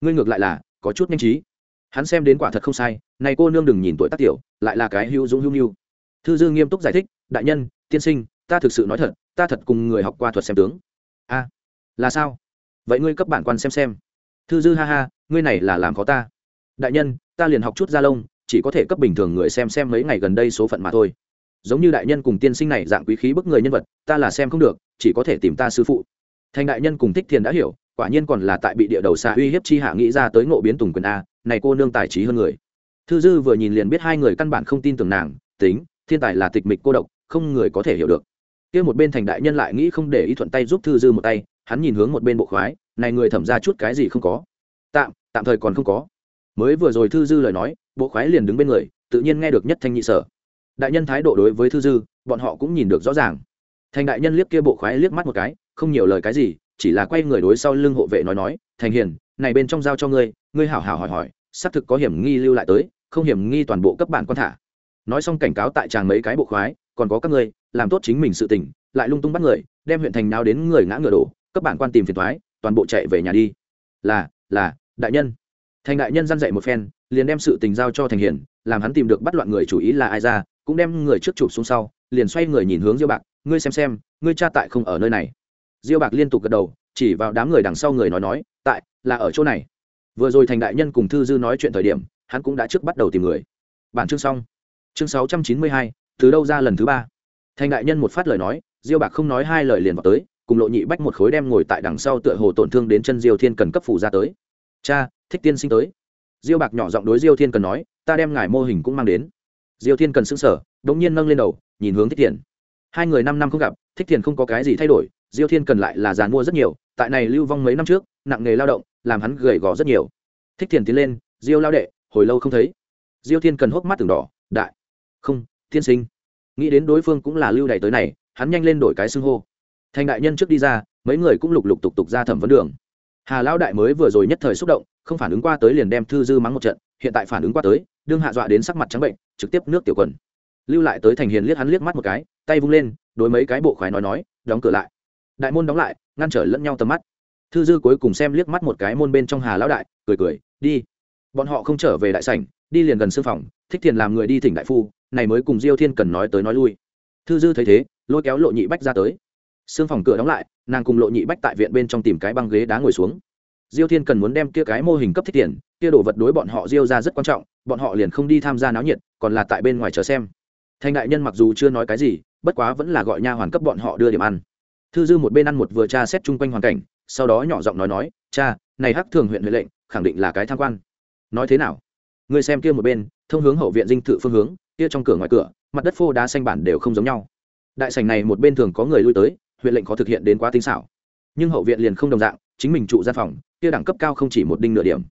Ngươi ngược lại là có chút nhanh trí. Hắn xem đến quả thật không sai, này cô nương đừng nhìn tuổi tác tiểu, lại là cái hữu dũng hữu nhu thư dư nghiêm túc giải thích, đại nhân, tiên sinh, ta thực sự nói thật, ta thật cùng người học qua thuật xem tướng. A, là sao? Vậy ngươi cấp bản quan xem xem. Thư dư ha ha, ngươi này là làm khó ta. Đại nhân, ta liền học chút gia lông, chỉ có thể cấp bình thường người xem xem mấy ngày gần đây số phận mà thôi. Giống như đại nhân cùng tiên sinh này dạng quý khí bức người nhân vật, ta là xem không được, chỉ có thể tìm ta sư phụ. Thành đại nhân cùng thích thiền đã hiểu, quả nhiên còn là tại bị địa đầu xa uy hiếp chi hạ nghĩ ra tới ngộ biến tùng quyền a, này cô nương tài trí hơn người. Thư dư vừa nhìn liền biết hai người căn bản không tin tưởng nàng, tính thiên tài là tịch mịch cô độc, không người có thể hiểu được. Kia một bên thành đại nhân lại nghĩ không để ý thuận tay giúp thư dư một tay, hắn nhìn hướng một bên bộ khoái, này người thẩm ra chút cái gì không có? Tạm tạm thời còn không có. Mới vừa rồi thư dư lời nói, bộ khoái liền đứng bên người, tự nhiên nghe được nhất thanh nhị sở. Đại nhân thái độ đối với thư dư, bọn họ cũng nhìn được rõ ràng. Thành đại nhân liếc kia bộ khoái liếc mắt một cái, không nhiều lời cái gì, chỉ là quay người đối sau lưng hộ vệ nói nói, thành hiền, này bên trong giao cho ngươi ngươi hảo hảo hỏi hỏi, xác thực có hiểm nghi lưu lại tới, không hiểm nghi toàn bộ cấp bản quan thả nói xong cảnh cáo tại chàng mấy cái bộ khoái, còn có các ngươi, làm tốt chính mình sự tình, lại lung tung bắt người, đem huyện thành nào đến người ngã ngựa đổ cấp bản quan tìm phiền thoái toàn bộ chạy về nhà đi. Là là, đại nhân. Thành đại nhân dăn dậy một phen, liền đem sự tình giao cho thành hiền làm hắn tìm được bắt loạn người chủ ý là ai ra, cũng đem người trước chụp xuống sau, liền xoay người nhìn hướng diêu bạc, ngươi xem xem, ngươi cha tại không ở nơi này. Diêu bạc liên tục gật đầu, chỉ vào đám người đằng sau người nói nói, tại, là ở chỗ này. Vừa rồi thành đại nhân cùng thư dư nói chuyện thời điểm, hắn cũng đã trước bắt đầu tìm người. Bản chương xong chương sáu trăm chín mươi hai, từ đâu ra lần thứ ba? Thành đại nhân một phát lời nói, diêu bạc không nói hai lời liền vào tới, cùng lộ nhị bách một khối đem ngồi tại đằng sau tựa hồ tổn thương đến chân diêu thiên cần cấp phủ ra tới. Cha, thích tiên sinh tới. Diêu bạc nhỏ giọng đối diêu thiên cần nói, ta đem ngài mô hình cũng mang đến. Diêu thiên cần xứng sở đ ỗ n g nhiên nâng lên đầu, nhìn hướng thích thiện hai người năm năm không gặp, thích thiền không có cái gì thay đổi, diêu thiên cần lại là giàn mua rất nhiều, tại này lưu vong mấy năm trước, nặng nghề lao động, làm hắn gầy gò rất nhiều. Thích thiền tiến lên, diêu lao đệ, hồi lâu không thấy. Diêu thiên cần hốc mắt từng đỏ, đại không, tiên sinh. Nghĩ đến đối phương cũng là lưu đày tới này, hắn nhanh lên đổi cái xưng hô. Thành đại nhân trước đi ra, mấy người cũng lục lục tục tục ra thẩm vấn đường. Hà lão đại mới vừa rồi nhất thời xúc động, không phản ứng qua tới liền đem thư dư mắng một trận, hiện tại phản ứng qua tới, đương hạ dọa đến sắc mặt trắng bệnh, trực tiếp nước tiểu quần. Lưu lại tới thành hiền liếc hắn liếc mắt một cái, tay vung lên, đối mấy cái bộ khoái nói nói, đóng cửa lại. Đại môn đóng lại, ngăn trở lẫn nhau tầm mắt. Thư dư cuối cùng xem liếc mắt một cái môn bên trong hà lão đại, cười cười, đi. Bọn họ không trở về đại sảnh, đi liền gần sư phòng, thích thiền làm người đi thỉnh đại phu này mới cùng diêu thiên cần nói tới nói lui. Thư dư thấy thế, lôi kéo lộ nhị bách ra tới. Xương phòng cửa đóng lại, nàng cùng lộ nhị bách tại viện bên trong tìm cái băng ghế đá ngồi xuống. Diêu thiên cần muốn đem kia cái mô hình cấp thích tiền, kia đồ vật đối bọn họ diêu ra rất quan trọng, bọn họ liền không đi tham gia náo nhiệt, còn là tại bên ngoài chờ xem. Thành đại nhân mặc dù chưa nói cái gì, bất quá vẫn là gọi nha hoàn cấp bọn họ đưa điểm ăn. Thư dư một bên ăn một vừa cha xét chung quanh hoàn cảnh, sau đó nhỏ giọng nói nói, cha, này hắc thường huyện huệ lệnh, khẳng định là cái tham quan. Nói thế nào? Người xem kia một bên, thông hướng hậu viện dinh thự phương hướng kia trong cửa ngoài cửa, mặt đất phô đá xanh bản đều không giống nhau. Đại sảnh này một bên thường có người lui tới, huyện lệnh có thực hiện đến quá tinh xảo. Nhưng hậu viện liền không đồng dạng, chính mình trụ gian phòng, kia đẳng cấp cao không chỉ một đinh nửa điểm.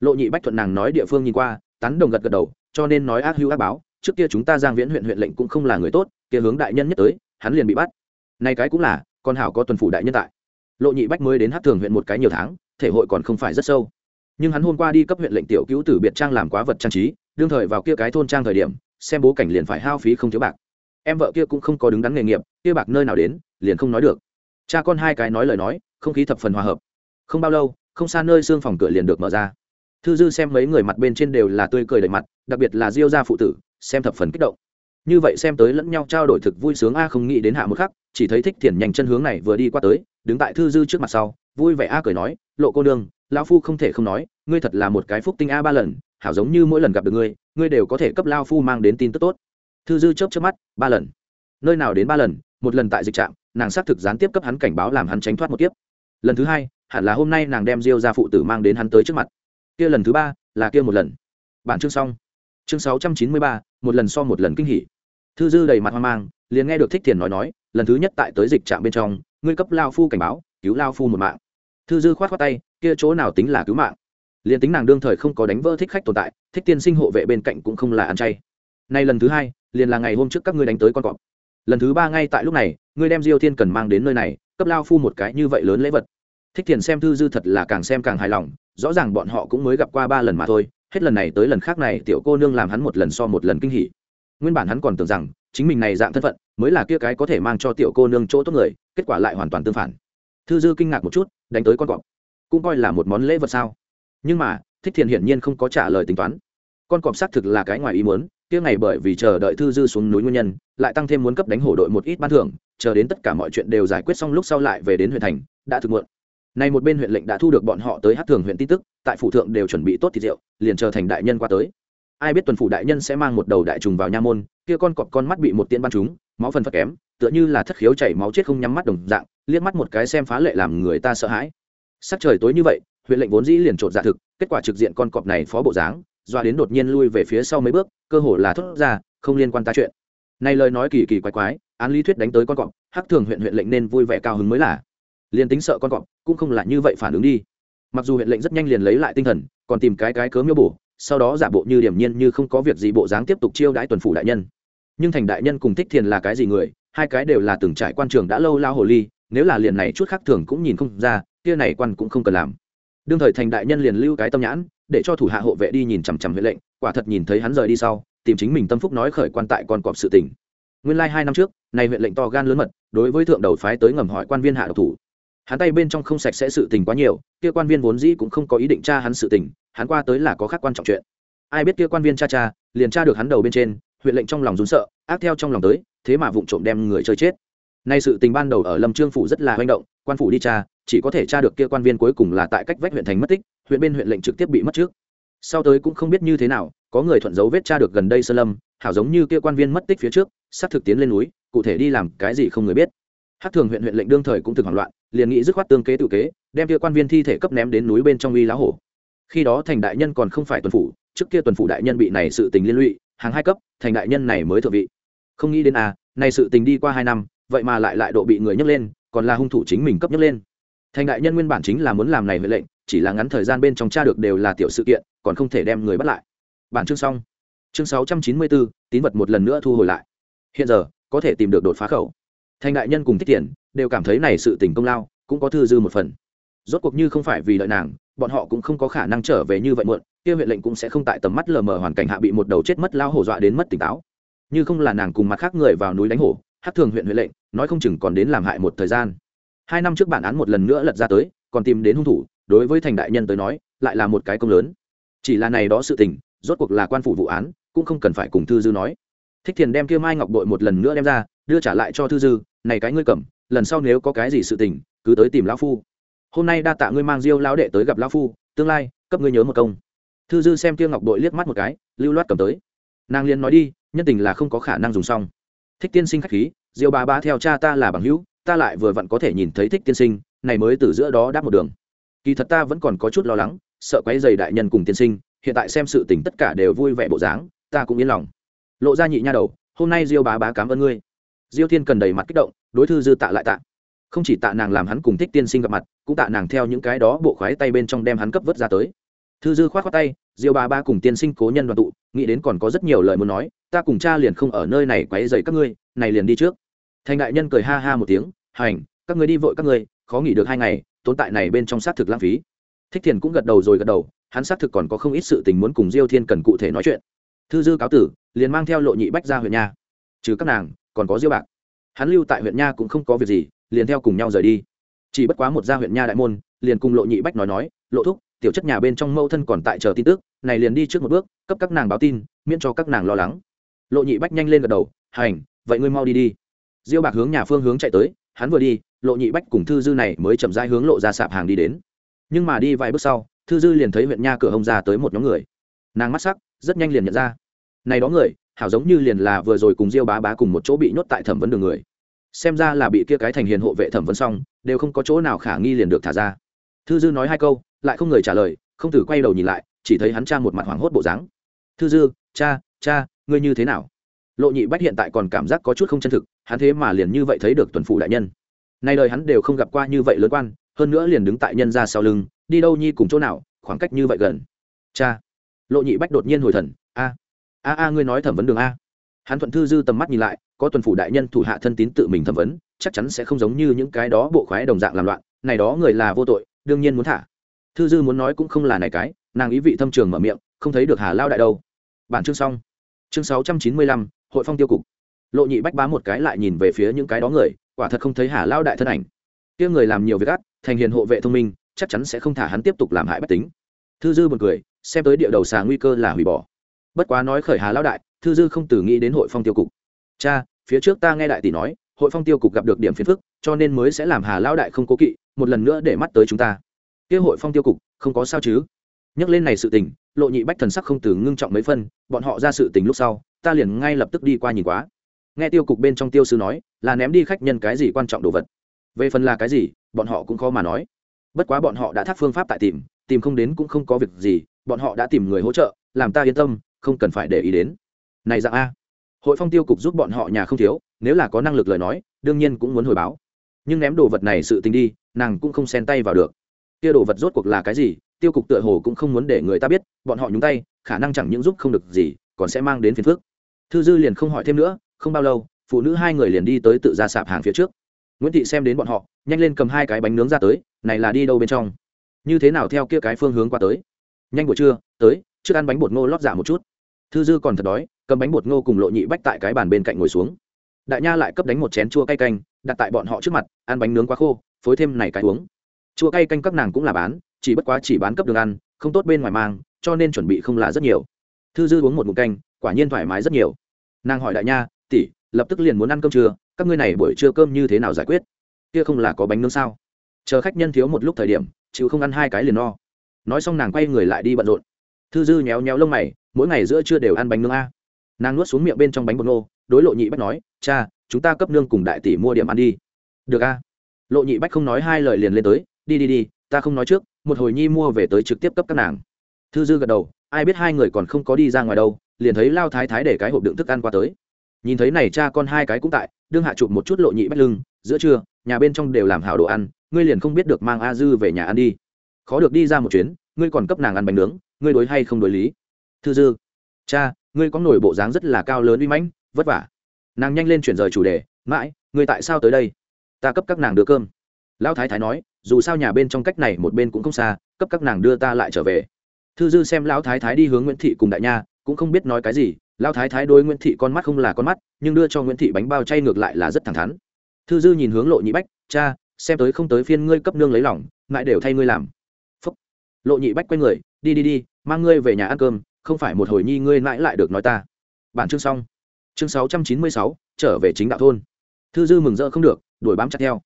Lộ nhị bách thuận nàng nói địa phương nhìn qua, tán đồng gật gật đầu, cho nên nói ác hữu ác báo, trước kia chúng ta giang viễn huyện huyện lệnh cũng không là người tốt, kia hướng đại nhân nhất tới, hắn liền bị bắt. Nay cái cũng là, con hảo có tuần phủ đại nhân tại. Lộ nhị bách mới đến hát thường huyện một cái nhiều tháng, thể hội còn không phải rất sâu. Nhưng hắn hôm qua đi cấp huyện lệnh tiểu cứu tử biệt trang làm quá vật trang trí, đương thời vào kia cái thôn trang thời điểm xem bố cảnh liền phải hao phí không thiếu bạc. Em vợ kia cũng không có đứng đắn nghề nghiệp, kia bạc nơi nào đến, liền không nói được. Cha con hai cái nói lời nói, không khí thập phần hòa hợp. Không bao lâu, không xa nơi xương phòng cửa liền được mở ra. Thư dư xem mấy người mặt bên trên đều là tươi cười đầy mặt, đặc biệt là diêu gia phụ tử, xem thập phần kích động. Như vậy xem tới lẫn nhau trao đổi thực vui sướng a, không nghĩ đến hạ một khắc, chỉ thấy thích thiền nhanh chân hướng này vừa đi qua tới, đứng tại thư dư trước mặt sau, vui vẻ a cười nói, lộ cô đương lão phu không thể không nói, ngươi thật là một cái phúc tinh a ba lần hảo giống như mỗi lần gặp được ngươi ngươi đều có thể cấp lao phu mang đến tin tức tốt. Thư dư chớp chớp mắt, ba lần. Nơi nào đến ba lần, một lần tại dịch trạm, nàng xác thực gián tiếp cấp hắn cảnh báo làm hắn tránh thoát một tiếp lần thứ hai, hẳn là hôm nay nàng đem diêu ra phụ tử mang đến hắn tới trước mặt. Kia lần thứ ba, là kia một lần. Bản chương xong. Chương sáu trăm chín mươi ba, một lần so một lần kinh hỉ. Thư dư đầy mặt hoang mang, liền nghe được thích thiền nói nói, lần thứ nhất tại tới dịch trạm bên trong, ngươi cấp lao phu cảnh báo, cứu lao phu một mạng. Thư dư khoát khoát tay, kia chỗ nào tính là cứu mạng? Liền tính nàng đương thời không có đánh vỡ thích khách tồn tại, thích tiên sinh hộ vệ bên cạnh cũng không là ăn chay. Nay lần thứ hai, liền là ngày hôm trước các ngươi đánh tới con cọp. Lần thứ ba ngay tại lúc này, ngươi đem diêu thiên cần mang đến nơi này, cấp lao phu một cái như vậy lớn lễ vật. Thích thiền xem thư dư thật là càng xem càng hài lòng, rõ ràng bọn họ cũng mới gặp qua ba lần mà thôi, hết lần này tới lần khác này tiểu cô nương làm hắn một lần so một lần kinh hỉ. Nguyên bản hắn còn tưởng rằng, chính mình này dạng thân phận, mới là kia cái có thể mang cho tiểu cô nương chỗ tốt người, kết quả lại hoàn toàn tương phản. Thư dư kinh ngạc một chút, đánh tới con cọp. Cũng coi là một món lễ vật sao? Nhưng mà, thích thiện hiển nhiên không có trả lời tính toán. Con cọp xác thực là cái ngoài ý muốn, kia ngày bởi vì chờ đợi thư dư xuống núi nguyên nhân, lại tăng thêm muốn cấp đánh hổ đội một ít ban thưởng, chờ đến tất cả mọi chuyện đều giải quyết xong lúc sau lại về đến huyện thành, đã thực muộn. Nay một bên huyện lệnh đã thu được bọn họ tới hát thường huyện tin tức, tại phủ thượng đều chuẩn bị tốt thịt rượu, liền chờ thành đại nhân qua tới. Ai biết tuần phủ đại nhân sẽ mang một đầu đại trùng vào nha môn, kia con cọp con mắt bị một tiễn ban chúng máu phân phật kém, tựa như là thất khiếu chảy máu chết không nhắm mắt đồng dạng, liếc mắt một cái xem phá lệ làm người ta sợ hãi. Sắc trời tối như vậy huyện lệnh vốn dĩ liền trột dạ thực, kết quả trực diện con cọp này phó bộ dáng, doa đến đột nhiên lui về phía sau mấy bước, cơ hồ là thốt ra, không liên quan ta chuyện. Này lời nói kỳ kỳ quái quái, án lý thuyết đánh tới con cọp, hắc thường huyện huyện lệnh nên vui vẻ cao hứng mới là. Liền tính sợ con cọp, cũng không là như vậy phản ứng đi. Mặc dù huyện lệnh rất nhanh liền lấy lại tinh thần, còn tìm cái cái cớ miêu bổ, sau đó giả bộ như điểm nhiên như không có việc gì bộ dáng tiếp tục chiêu đãi tuần phủ đại nhân. Nhưng thành đại nhân cùng thích thiền là cái gì người, hai cái đều là từng trải quan trường đã lâu lao hồ ly, nếu là liền này chút khác thường cũng nhìn không ra, kia này quan cũng không cần làm đương thời thành đại nhân liền lưu cái tâm nhãn, để cho thủ hạ hộ vệ đi nhìn chằm chằm huyện lệnh, quả thật nhìn thấy hắn rời đi sau, tìm chính mình tâm phúc nói khởi quan tại con cọp sự tình. Nguyên lai hai năm trước này huyện lệnh to gan lớn mật, đối với thượng đầu phái tới ngầm hỏi quan viên hạ độc thủ. Hắn tay bên trong không sạch sẽ sự tình quá nhiều, kia quan viên vốn dĩ cũng không có ý định tra hắn sự tình, hắn qua tới là có khác quan trọng chuyện. Ai biết kia quan viên cha cha, liền tra được hắn đầu bên trên, huyện lệnh trong lòng rún sợ, ác theo trong lòng tới, thế mà vụng trộm đem người chơi chết. Nay sự tình ban đầu ở lâm trương phủ rất là manh động, quan phủ đi tra chỉ có thể tra được kia quan viên cuối cùng là tại cách vách huyện thành mất tích, huyện bên huyện lệnh trực tiếp bị mất trước. Sau tới cũng không biết như thế nào, có người thuận dấu vết tra được gần đây sơn lâm, hảo giống như kia quan viên mất tích phía trước sát thực tiến lên núi, cụ thể đi làm cái gì không người biết. Hát thường huyện huyện lệnh đương thời cũng thực hoảng loạn, liền nghĩ dứt khoát tương kế tự kế, đem kia quan viên thi thể cấp ném đến núi bên trong uy lá hổ. Khi đó thành đại nhân còn không phải tuần phủ, trước kia tuần phủ đại nhân bị này sự tình liên lụy, hàng hai cấp, thành đại nhân này mới thượng vị. Không nghĩ đến à này sự tình đi qua hai năm, vậy mà lại lại độ bị người nhấc lên, còn là hung thủ chính mình cấp nhấc lên thành đại nhân nguyên bản chính là muốn làm này huệ lệnh, chỉ là ngắn thời gian bên trong tra được đều là tiểu sự kiện, còn không thể đem người bắt lại. Bản chương xong. Chương sáu trăm chín mươi bốn tín vật một lần nữa thu hồi lại. Hiện giờ, có thể tìm được đột phá khẩu. Thành đại nhân cùng thích tiền đều cảm thấy này sự tình công lao, cũng có thư dư một phần. Rốt cuộc như không phải vì lợi nàng, bọn họ cũng không có khả năng trở về như vậy muộn, kia huyện lệnh cũng sẽ không tại tầm mắt lờ mờ hoàn cảnh hạ bị một đầu chết mất lao hổ dọa đến mất tỉnh táo. Như không là nàng cùng mặt khác người vào núi đánh hổ, hát thường huyện huyện lệnh, nói không chừng còn đến làm hại một thời gian hai năm trước bản án một lần nữa lật ra tới, còn tìm đến hung thủ, đối với thành đại nhân tới nói, lại là một cái công lớn. Chỉ là này đó sự tình, rốt cuộc là quan phủ vụ án, cũng không cần phải cùng thư dư nói. Thích thiền đem kia mai ngọc bội một lần nữa đem ra, đưa trả lại cho thư dư, này cái ngươi cầm, lần sau nếu có cái gì sự tình, cứ tới tìm lão phu. Hôm nay đa tạ ngươi mang diêu lão đệ tới gặp lão phu, tương lai, cấp ngươi nhớ một công. Thư dư xem kia ngọc bội liếc mắt một cái, lưu loát cầm tới. Nàng liền nói đi, nhân tình là không có khả năng dùng xong. Thích tiên sinh khách khí, diêu bà bá theo cha ta là bằng hữu ta lại vừa vặn có thể nhìn thấy thích tiên sinh, này mới từ giữa đó đáp một đường. Kỳ thật ta vẫn còn có chút lo lắng, sợ quấy dày đại nhân cùng tiên sinh, hiện tại xem sự tình tất cả đều vui vẻ bộ dáng, ta cũng yên lòng. Lộ ra nhị nha đầu, hôm nay diêu bá bá cảm ơn ngươi. Diêu thiên cần đầy mặt kích động, đối thư dư tạ lại tạ. Không chỉ tạ nàng làm hắn cùng thích tiên sinh gặp mặt, cũng tạ nàng theo những cái đó bộ khoái tay bên trong đem hắn cấp vớt ra tới. Thư dư k h o á t tay, diêu bá ba cùng tiên sinh cố nhân đoàn tụ, nghĩ đến còn có rất nhiều lời muốn nói, ta cùng cha liền không ở nơi này quấy dày các ngươi, này liền đi trước thành đại nhân cười ha ha một tiếng hành các người đi vội các người, khó nghỉ được hai ngày tồn tại này bên trong xác thực lãng phí. Thích thiền cũng gật đầu rồi gật đầu hắn xác thực còn có không ít sự tình muốn cùng diêu thiên cần cụ thể nói chuyện. Thư dư cáo tử liền mang theo lộ nhị bách ra huyện nha. Trừ các nàng còn có diêu bạc. Hắn lưu tại huyện nha cũng không có việc gì liền theo cùng nhau rời đi. Chỉ bất quá một gia huyện nha đại môn liền cùng lộ nhị bách nói nói lộ thúc tiểu chất nhà bên trong mâu thân còn tại chờ tin tức này liền đi trước một bước cấp các nàng báo tin miễn cho các nàng lo lắng. Lộ nhị bách nhanh lên gật đầu hành vậy ngươi mau đi đi diêu bạc hướng nhà phương hướng chạy tới, hắn vừa đi, lộ nhị bách cùng thư dư này mới chậm rãi hướng lộ ra sạp hàng đi đến. Nhưng mà đi vài bước sau, thư dư liền thấy huyện nha cửa hông ra tới một nhóm người. Nàng mắt sắc, rất nhanh liền nhận ra. Này đó người, hảo giống như liền là vừa rồi cùng diêu bá bá cùng một chỗ bị nhốt tại thẩm vấn đường người. Xem ra là bị kia cái thành hiền hộ vệ thẩm vấn xong, đều không có chỗ nào khả nghi liền được thả ra. Thư dư nói hai câu, lại không người trả lời, không thử quay đầu nhìn lại, chỉ thấy hắn cha một mặt hoảng hốt bộ dáng. Thư dư, cha cha, ngươi như thế nào? Lộ nhị bách hiện tại còn cảm giác có chút không chân thực, hắn thế mà liền như vậy thấy được tuần phủ đại nhân. Nay đời hắn đều không gặp qua như vậy lớn quan, hơn nữa liền đứng tại nhân ra sau lưng, đi đâu nhi cùng chỗ nào, khoảng cách như vậy gần. Cha. Lộ nhị bách đột nhiên hồi thần, a a a, ngươi nói thẩm vấn đường a. Hắn thuận thư dư tầm mắt nhìn lại, có tuần phủ đại nhân thủ hạ thân tín tự mình thẩm vấn, chắc chắn sẽ không giống như những cái đó bộ khoái đồng dạng làm loạn, này đó người là vô tội, đương nhiên muốn thả. Thư dư muốn nói cũng không là này cái, nàng ý vị thâm trường mở miệng, không thấy được hà lao đại đâu. Bản chương xong. Chương sáu trăm chín mươi lăm hội phong tiêu cục. Lộ nhị bách bá một cái lại nhìn về phía những cái đó người, quả thật không thấy hà lao đại thân ảnh. Kia người làm nhiều việc gắt thành hiền hộ vệ thông minh, chắc chắn sẽ không thả hắn tiếp tục làm hại bách tính. Thư dư buồn cười, xem tới địa đầu xà nguy cơ là hủy bỏ. Bất quá nói khởi hà lao đại, thư dư không từ nghĩ đến hội phong tiêu cục. Cha, phía trước ta nghe đại tỷ nói, hội phong tiêu cục gặp được điểm phiền phức, cho nên mới sẽ làm hà lao đại không cố kỵ, một lần nữa để mắt tới chúng ta. Kia hội phong tiêu cục, không có sao chứ? Nhắc lên này sự tình, lộ nhị bách thần sắc không từ ngưng trọng mấy phân, bọn họ ra sự tình lúc sau ta liền ngay lập tức đi qua nhìn quá. Nghe tiêu cục bên trong tiêu sư nói, là ném đi khách nhân cái gì quan trọng đồ vật. Về phần là cái gì, bọn họ cũng khó mà nói. Bất quá bọn họ đã thác phương pháp tại tìm tìm không đến cũng không có việc gì, bọn họ đã tìm người hỗ trợ, làm ta yên tâm, không cần phải để ý đến. Này dạng a. Hội phong tiêu cục giúp bọn họ nhà không thiếu, nếu là có năng lực lời nói, đương nhiên cũng muốn hồi báo. Nhưng ném đồ vật này sự tình đi, nàng cũng không xen tay vào được. Kia đồ vật rốt cuộc là cái gì, tiêu cục tựa hồ cũng không muốn để người ta biết, bọn họ nhúng tay, khả năng chẳng những giúp không được gì, còn sẽ mang đến phiền phức thư dư liền không hỏi thêm nữa, không bao lâu, phụ nữ hai người liền đi tới tự ra sạp hàng phía trước. Nguyễn thị xem đến bọn họ, nhanh lên cầm hai cái bánh nướng ra tới, này là đi đâu bên trong? Như thế nào theo kia cái phương hướng qua tới? Nhanh buổi trưa, tới, trước ăn bánh bột ngô lót giả một chút. Thư dư còn thật đói, cầm bánh bột ngô cùng lộ nhị bách tại cái bàn bên cạnh ngồi xuống. Đại nha lại cấp đánh một chén chua cay canh, đặt tại bọn họ trước mặt, ăn bánh nướng quá khô, phối thêm này cái uống. Chua cay canh các nàng cũng là bán, chỉ bất quá chỉ bán cấp đường ăn, không tốt bên ngoài mang, cho nên chuẩn bị không là rất nhiều. Thư dư uống một mục canh quả nhiên thoải mái rất nhiều. Nàng hỏi đại nha, tỷ, lập tức liền muốn ăn cơm trưa các ngươi này buổi trưa cơm như thế nào giải quyết? Kia không là có bánh nướng sao? Chờ khách nhân thiếu một lúc thời điểm, chịu không ăn hai cái liền no. Nói xong nàng quay người lại đi bận rộn. Thư dư nhéo nhéo lông mày, mỗi ngày giữa trưa đều ăn bánh nướng a. Nàng nuốt xuống miệng bên trong bánh bột nô, đối lộ nhị bách nói, cha, chúng ta cấp nương cùng đại tỷ mua điểm ăn đi. Được a. Lộ nhị bách không nói hai lời liền lên tới, đi đi đi, ta không nói trước, một hồi nhi mua về tới trực tiếp cấp các nàng. Thư dư gật đầu, ai biết hai người còn không có đi ra ngoài đâu liền thấy lao thái thái để cái hộp đựng thức ăn qua tới. Nhìn thấy này cha con hai cái cũng tại, đương hạ chụp một chút lộ nhị bách lưng, giữa trưa, nhà bên trong đều làm hảo đồ ăn, ngươi liền không biết được mang a dư về nhà ăn đi. Khó được đi ra một chuyến, ngươi còn cấp nàng ăn bánh nướng, ngươi đối hay không đối lý? Thư dư, cha, ngươi có nổi bộ dáng rất là cao lớn uy mãnh, vất vả. Nàng nhanh lên chuyển rời chủ đề, mãi, ngươi tại sao tới đây? Ta cấp các nàng đưa cơm. Lão thái thái nói, dù sao nhà bên trong cách này một bên cũng không xa, cấp các nàng đưa ta lại trở về. Thư dư xem lão thái thái đi hướng nguyễn thị cùng đại nha cũng không biết nói cái gì, lao thái thái đối nguyễn thị con mắt không là con mắt, nhưng đưa cho nguyễn thị bánh bao chay ngược lại là rất thẳng thắn. Thư dư nhìn hướng lộ nhị bách, cha, xem tới không tới phiên ngươi cấp nương lấy lòng, ngại đều thay ngươi làm. Phúc. lộ nhị bách quay người, đi đi đi, mang ngươi về nhà ăn cơm, không phải một hồi nhi ngươi mãi lại được nói ta. Bản chương xong. Chương sáu trăm chín mươi sáu, trở về chính đạo thôn. Thư dư mừng rỡ không được, đuổi bám chặt theo.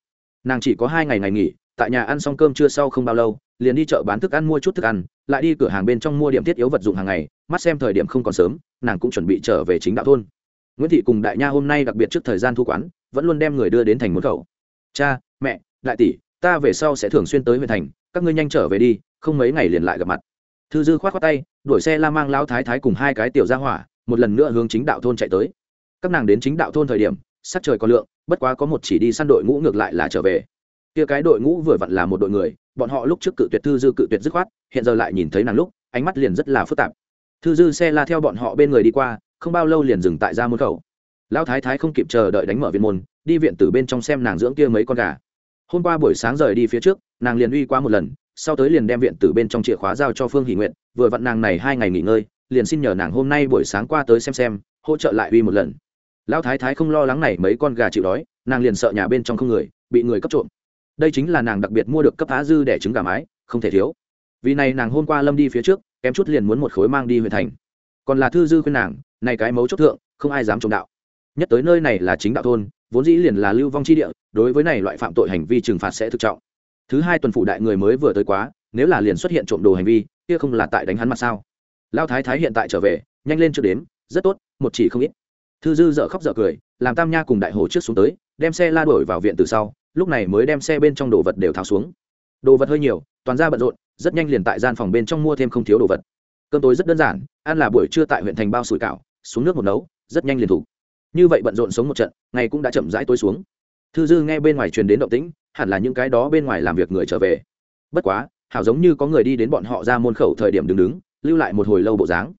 Nàng chỉ có hai ngày ngày nghỉ tại nhà ăn xong cơm trưa sau không bao lâu, liền đi chợ bán thức ăn mua chút thức ăn, lại đi cửa hàng bên trong mua điểm thiết yếu vật dụng hàng ngày, mắt xem thời điểm không còn sớm, nàng cũng chuẩn bị trở về chính đạo thôn. Nguyễn thị cùng đại nha hôm nay đặc biệt trước thời gian thu quán, vẫn luôn đem người đưa đến thành môn khẩu. Cha, mẹ, đại tỷ, ta về sau sẽ thường xuyên tới huyện thành, các ngươi nhanh trở về đi, không mấy ngày liền lại gặp mặt. Thư dư khoát khoát tay, đuổi xe la mang lão thái thái cùng hai cái tiểu ra hỏa, một lần nữa hướng chính đạo thôn chạy tới. Các nàng đến chính đạo thôn thời điểm, sắc trời có lượng, bất quá có một chỉ đi săn đội ngũ ngược lại là trở về kia cái đội ngũ vừa vặn là một đội người, bọn họ lúc trước cự tuyệt thư dư cự tuyệt dứt khoát, hiện giờ lại nhìn thấy nàng lúc, ánh mắt liền rất là phức tạp. Thư dư xe la theo bọn họ bên người đi qua, không bao lâu liền dừng tại ra môn khẩu. Lão thái thái không kịp chờ đợi đánh mở viện môn, đi viện từ bên trong xem nàng dưỡng kia mấy con gà. Hôm qua buổi sáng rời đi phía trước, nàng liền uy qua một lần, sau tới liền đem viện từ bên trong chìa khóa giao cho phương hỷ nguyện vừa vặn nàng này hai ngày nghỉ ngơi, liền xin nhờ nàng hôm nay buổi sáng qua tới xem xem, hỗ trợ lại uy một lần. Lão thái thái không lo lắng này mấy con gà chịu đói, nàng liền sợ nhà bên trong không người, bị người cấp trộm đây chính là nàng đặc biệt mua được cấp á dư để trứng gà mái, không thể thiếu. Vì này nàng hôm qua lâm đi phía trước, kém chút liền muốn một khối mang đi huyện thành. Còn là thư dư khuyên nàng, này cái mấu chốt thượng, không ai dám trộm đạo. Nhất tới nơi này là chính đạo thôn, vốn dĩ liền là lưu vong chi địa, đối với này loại phạm tội hành vi trừng phạt sẽ thực trọng. Thứ hai tuần phủ đại người mới vừa tới quá, nếu là liền xuất hiện trộm đồ hành vi, kia không là tại đánh hắn mặt sao? Lao thái thái hiện tại trở về, nhanh lên chưa đến rất tốt, một chỉ không ít. Thư dư dợ khóc dợ cười, làm tam nha cùng đại hồ trước xuống tới, đem xe la đổi vào viện từ sau lúc này mới đem xe bên trong đồ vật đều tháo xuống. Đồ vật hơi nhiều, toàn ra bận rộn, rất nhanh liền tại gian phòng bên trong mua thêm không thiếu đồ vật. Cơm tối rất đơn giản, ăn là buổi trưa tại huyện thành bao sủi cảo, xuống nước một nấu, rất nhanh liền thủ. Như vậy bận rộn sống một trận, ngày cũng đã chậm rãi tối xuống. Thư dư nghe bên ngoài truyền đến động tĩnh, hẳn là những cái đó bên ngoài làm việc người trở về. Bất quá, hảo giống như có người đi đến bọn họ ra môn khẩu thời điểm đứng đứng, lưu lại một hồi lâu bộ dáng.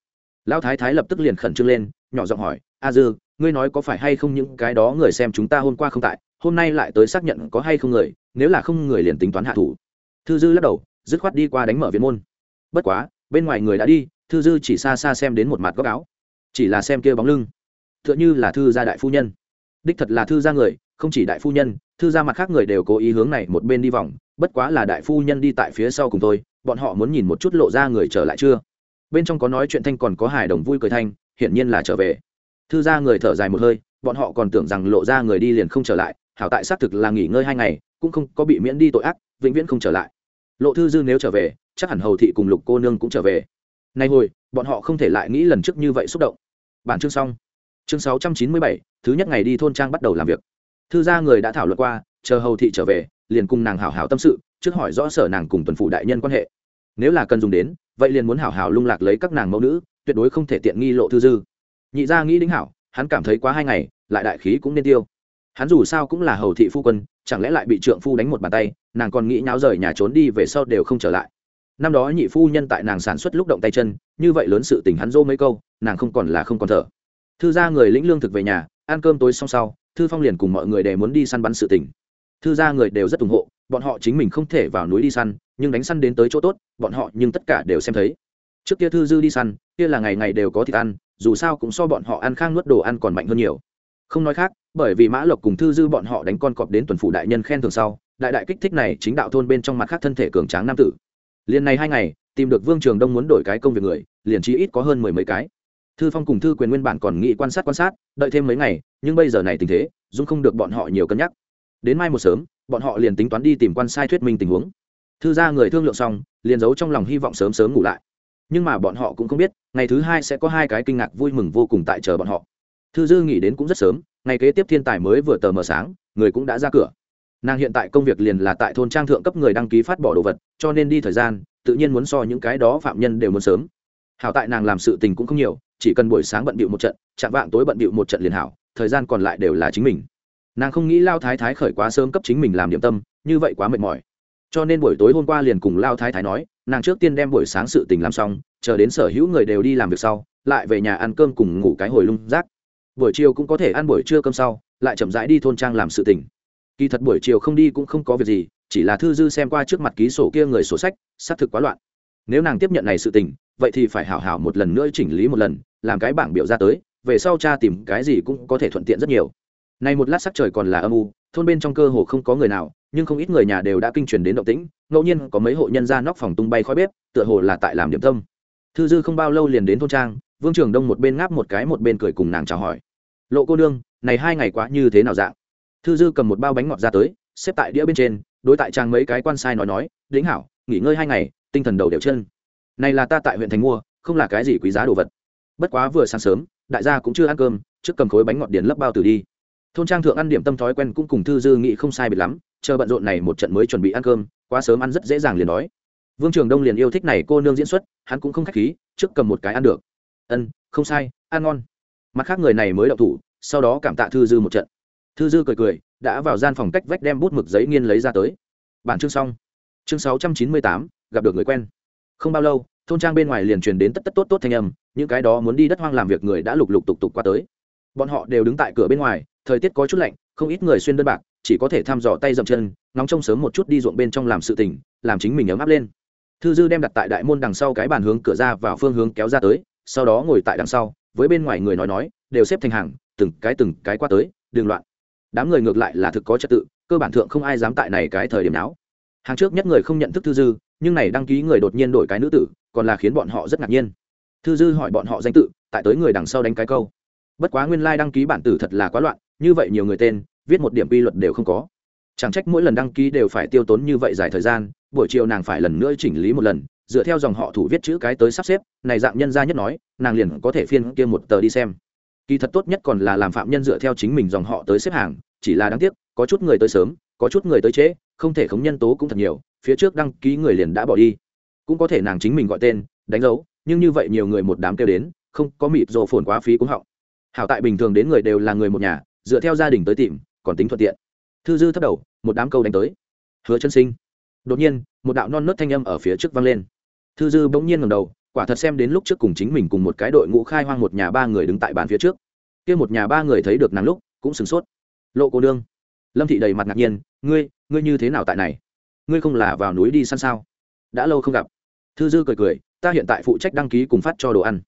Lão thái thái lập tức liền khẩn trương lên, nhỏ giọng hỏi, a dư, ngươi nói có phải hay không những cái đó người xem chúng ta hôm qua không tại hôm nay lại tới xác nhận có hay không người, nếu là không người liền tính toán hạ thủ. Thư dư lắc đầu, dứt khoát đi qua đánh mở viện môn. Bất quá, bên ngoài người đã đi, thư dư chỉ xa xa xem đến một mặt góc áo. Chỉ là xem kia bóng lưng. T h ư ợ n h ư là thư gia đại phu nhân. Đích thật là thư gia người, không chỉ đại phu nhân, thư gia mặt khác người đều cố ý hướng này một bên đi vòng. Bất quá là đại phu nhân đi tại phía sau cùng tôi bọn họ muốn nhìn một chút lộ ra người trở lại chưa. Bên trong có nói chuyện thanh còn có hài đồng vui cười thanh, hiển nhiên là trở về. Thư gia người thở dài một hơi, bọn họ còn tưởng rằng lộ ra người đi liền không trở lại hảo tại xác thực là nghỉ ngơi hai ngày, cũng không có bị miễn đi tội ác, vĩnh viễn không trở lại. Lộ thư dư nếu trở về, chắc hẳn hầu thị cùng lục cô nương cũng trở về. Nay hồi, bọn họ không thể lại nghĩ lần trước như vậy xúc động. Bản chương xong. Chương sáu trăm chín mươi bảy, thứ nhất ngày đi thôn trang bắt đầu làm việc. Thư gia người đã thảo luận qua, chờ hầu thị trở về, liền cùng nàng hảo hảo tâm sự, trước hỏi rõ sở nàng cùng tuần phụ đại nhân quan hệ. Nếu là cần dùng đến, vậy liền muốn hảo hảo lung lạc lấy các nàng mẫu nữ, tuyệt đối không thể tiện nghi lộ thư dư. Nhị gia nghĩ đính hảo, hắn cảm thấy quá hai ngày, lại đại khí cũng nên tiêu hắn dù sao cũng là hầu thị phu quân, chẳng lẽ lại bị trượng phu đánh một bàn tay, nàng còn nghĩ nháo rời nhà trốn đi về sau đều không trở lại. Năm đó nhị phu nhân tại nàng sản xuất lúc động tay chân, như vậy lớn sự tình hắn dô mấy câu, nàng không còn là không còn thở. Thư gia người lĩnh lương thực về nhà, ăn cơm tối xong sau, thư phong liền cùng mọi người để muốn đi săn bắn sự tình. Thư gia người đều rất ủng hộ, bọn họ chính mình không thể vào núi đi săn, nhưng đánh săn đến tới chỗ tốt, bọn họ nhưng tất cả đều xem thấy. Trước kia thư dư đi săn, kia là ngày ngày đều có thịt ăn, dù sao cũng so bọn họ ăn khang nuốt đồ ăn còn mạnh hơn nhiều không nói khác, bởi vì mã lộc cùng thư dư bọn họ đánh con cọp đến tuần phủ đại nhân khen thường sau, đại đại kích thích này chính đạo thôn bên trong mặt khác thân thể cường tráng nam tử. Liền này hai ngày, tìm được vương trường đông muốn đổi cái công việc người, liền chí ít có hơn mười mấy cái. Thư phong cùng thư quyền nguyên bản còn nghĩ quan sát quan sát, đợi thêm mấy ngày, nhưng bây giờ này tình thế, dung không được bọn họ nhiều cân nhắc. Đến mai một sớm, bọn họ liền tính toán đi tìm quan sai thuyết minh tình huống. Thư ra người thương lượng xong, liền giấu trong lòng hy vọng sớm sớm ngủ lại. Nhưng mà bọn họ cũng không biết, ngày thứ hai sẽ có hai cái kinh ngạc vui mừng vô cùng tại chờ bọn họ thư dư nghĩ đến cũng rất sớm, ngày kế tiếp thiên tài mới vừa tờ mờ sáng, người cũng đã ra cửa. Nàng hiện tại công việc liền là tại thôn trang thượng cấp người đăng ký phát bỏ đồ vật, cho nên đi thời gian, tự nhiên muốn so những cái đó phạm nhân đều muốn sớm. Hảo tại nàng làm sự tình cũng không nhiều, chỉ cần buổi sáng bận bịu một trận, chạm vạng tối bận bịu một trận liền hảo, thời gian còn lại đều là chính mình. Nàng không nghĩ lao thái thái khởi quá sớm cấp chính mình làm điểm tâm, như vậy quá mệt mỏi. Cho nên buổi tối hôm qua liền cùng lao thái thái nói, nàng trước tiên đem buổi sáng sự tình làm xong, chờ đến sở hữu người đều đi làm việc sau, lại về nhà ăn cơm cùng ngủ cái hồi lung rác buổi chiều cũng có thể ăn buổi trưa cơm sau, lại chậm rãi đi thôn trang làm sự tình. Kỳ thật buổi chiều không đi cũng không có việc gì, chỉ là thư dư xem qua trước mặt ký sổ kia người sổ sách, xác thực quá loạn. Nếu nàng tiếp nhận này sự tình, vậy thì phải hảo hảo một lần nữa chỉnh lý một lần, làm cái bảng biểu ra tới, về sau cha tìm cái gì cũng có thể thuận tiện rất nhiều. Nay một lát sắc trời còn là âm u, thôn bên trong cơ hồ không có người nào, nhưng không ít người nhà đều đã kinh truyền đến động tĩnh, ngẫu nhiên có mấy hộ nhân ra nóc phòng tung bay khói bếp, tựa hồ là tại làm điểm tâm. Thư dư không bao lâu liền đến thôn trang, vương trường đông một bên ngáp một cái một bên cười cùng nàng chào hỏi lộ cô nương, này hai ngày quá như thế nào dạng? Thư dư cầm một bao bánh ngọt ra tới, xếp tại đĩa bên trên, đối tại trang mấy cái quan sai nói nói, đính hảo, nghỉ ngơi hai ngày, tinh thần đầu đều chân. Này là ta tại huyện thành mua, không là cái gì quý giá đồ vật. Bất quá vừa sáng sớm, đại gia cũng chưa ăn cơm, trước cầm khối bánh ngọt điền lấp bao tử đi. Thôn trang thượng ăn điểm tâm thói quen cũng cùng thư dư nghĩ không sai biệt lắm, chờ bận rộn này một trận mới chuẩn bị ăn cơm, quá sớm ăn rất dễ dàng liền đói. Vương trường đông liền yêu thích này cô nương diễn xuất, hắn cũng không khách khí, trước cầm một cái ăn được. Ân, không sai, ăn ngon mặt khác người này mới đậu thủ, sau đó cảm tạ thư dư một trận. Thư dư cười cười, đã vào gian phòng cách vách đem bút mực giấy nghiên lấy ra tới. Bản chương xong. Chương sáu trăm chín mươi tám, gặp được người quen. Không bao lâu, thôn trang bên ngoài liền truyền đến tất tất tốt tốt thanh âm, những cái đó muốn đi đất hoang làm việc người đã lục lục tục tục qua tới. Bọn họ đều đứng tại cửa bên ngoài, thời tiết có chút lạnh, không ít người xuyên đơn bạc, chỉ có thể thăm dò tay dậm chân nóng trông sớm một chút đi ruộng bên trong làm sự tình, làm chính mình ấm áp lên. Thư dư đem đặt tại đại môn đằng sau cái bàn hướng cửa ra vào phương hướng kéo ra tới, sau đó ngồi tại đằng sau với bên ngoài người nói nói, đều xếp thành hàng, từng cái từng cái qua tới đường loạn. Đám người ngược lại là thực có trật tự, cơ bản thượng không ai dám tại này cái thời điểm nào. Hàng trước nhất người không nhận thức thư dư, nhưng này đăng ký người đột nhiên đổi cái nữ tử, còn là khiến bọn họ rất ngạc nhiên. Thư dư hỏi bọn họ danh tự, tại tới người đằng sau đánh cái câu. Bất quá nguyên lai、like、đăng ký bản tử thật là quá loạn, như vậy nhiều người tên, viết một điểm quy luật đều không có. Chẳng trách mỗi lần đăng ký đều phải tiêu tốn như vậy dài thời gian, buổi chiều nàng phải lần nữa chỉnh lý một lần dựa theo dòng họ thủ viết chữ cái tới sắp xếp, này dạng nhân gia nhất nói, nàng liền có thể phiên kia một tờ đi xem. Kỳ thật tốt nhất còn là làm phạm nhân dựa theo chính mình dòng họ tới xếp hàng, chỉ là đáng tiếc, có chút người tới sớm, có chút người tới trễ, không thể khống nhân tố cũng thật nhiều, phía trước đăng ký người liền đã bỏ đi. Cũng có thể nàng chính mình gọi tên, đánh dấu, nhưng như vậy nhiều người một đám kêu đến, không có mịp rồ phồn quá phí cũng họng. Hảo tại bình thường đến người đều là người một nhà, dựa theo gia đình tới tìm, còn tính thuận tiện. Thư dư thấp đầu, một đám câu đánh tới. Hứa chân sinh. Đột nhiên, một đạo non nớt thanh âm ở phía trước vang lên thư dư bỗng nhiên ngầm đầu, quả thật xem đến lúc trước cùng chính mình cùng một cái đội ngũ khai hoang một nhà ba người đứng tại bàn phía trước. Kia một nhà ba người thấy được nàng lúc, cũng sửng sốt. Lộ cô đương lâm thị đầy mặt ngạc nhiên, ngươi ngươi như thế nào tại này? Ngươi không là vào núi đi săn sao? Đã lâu không gặp. Thư dư cười cười, ta hiện tại phụ trách đăng ký cùng phát cho đồ ăn.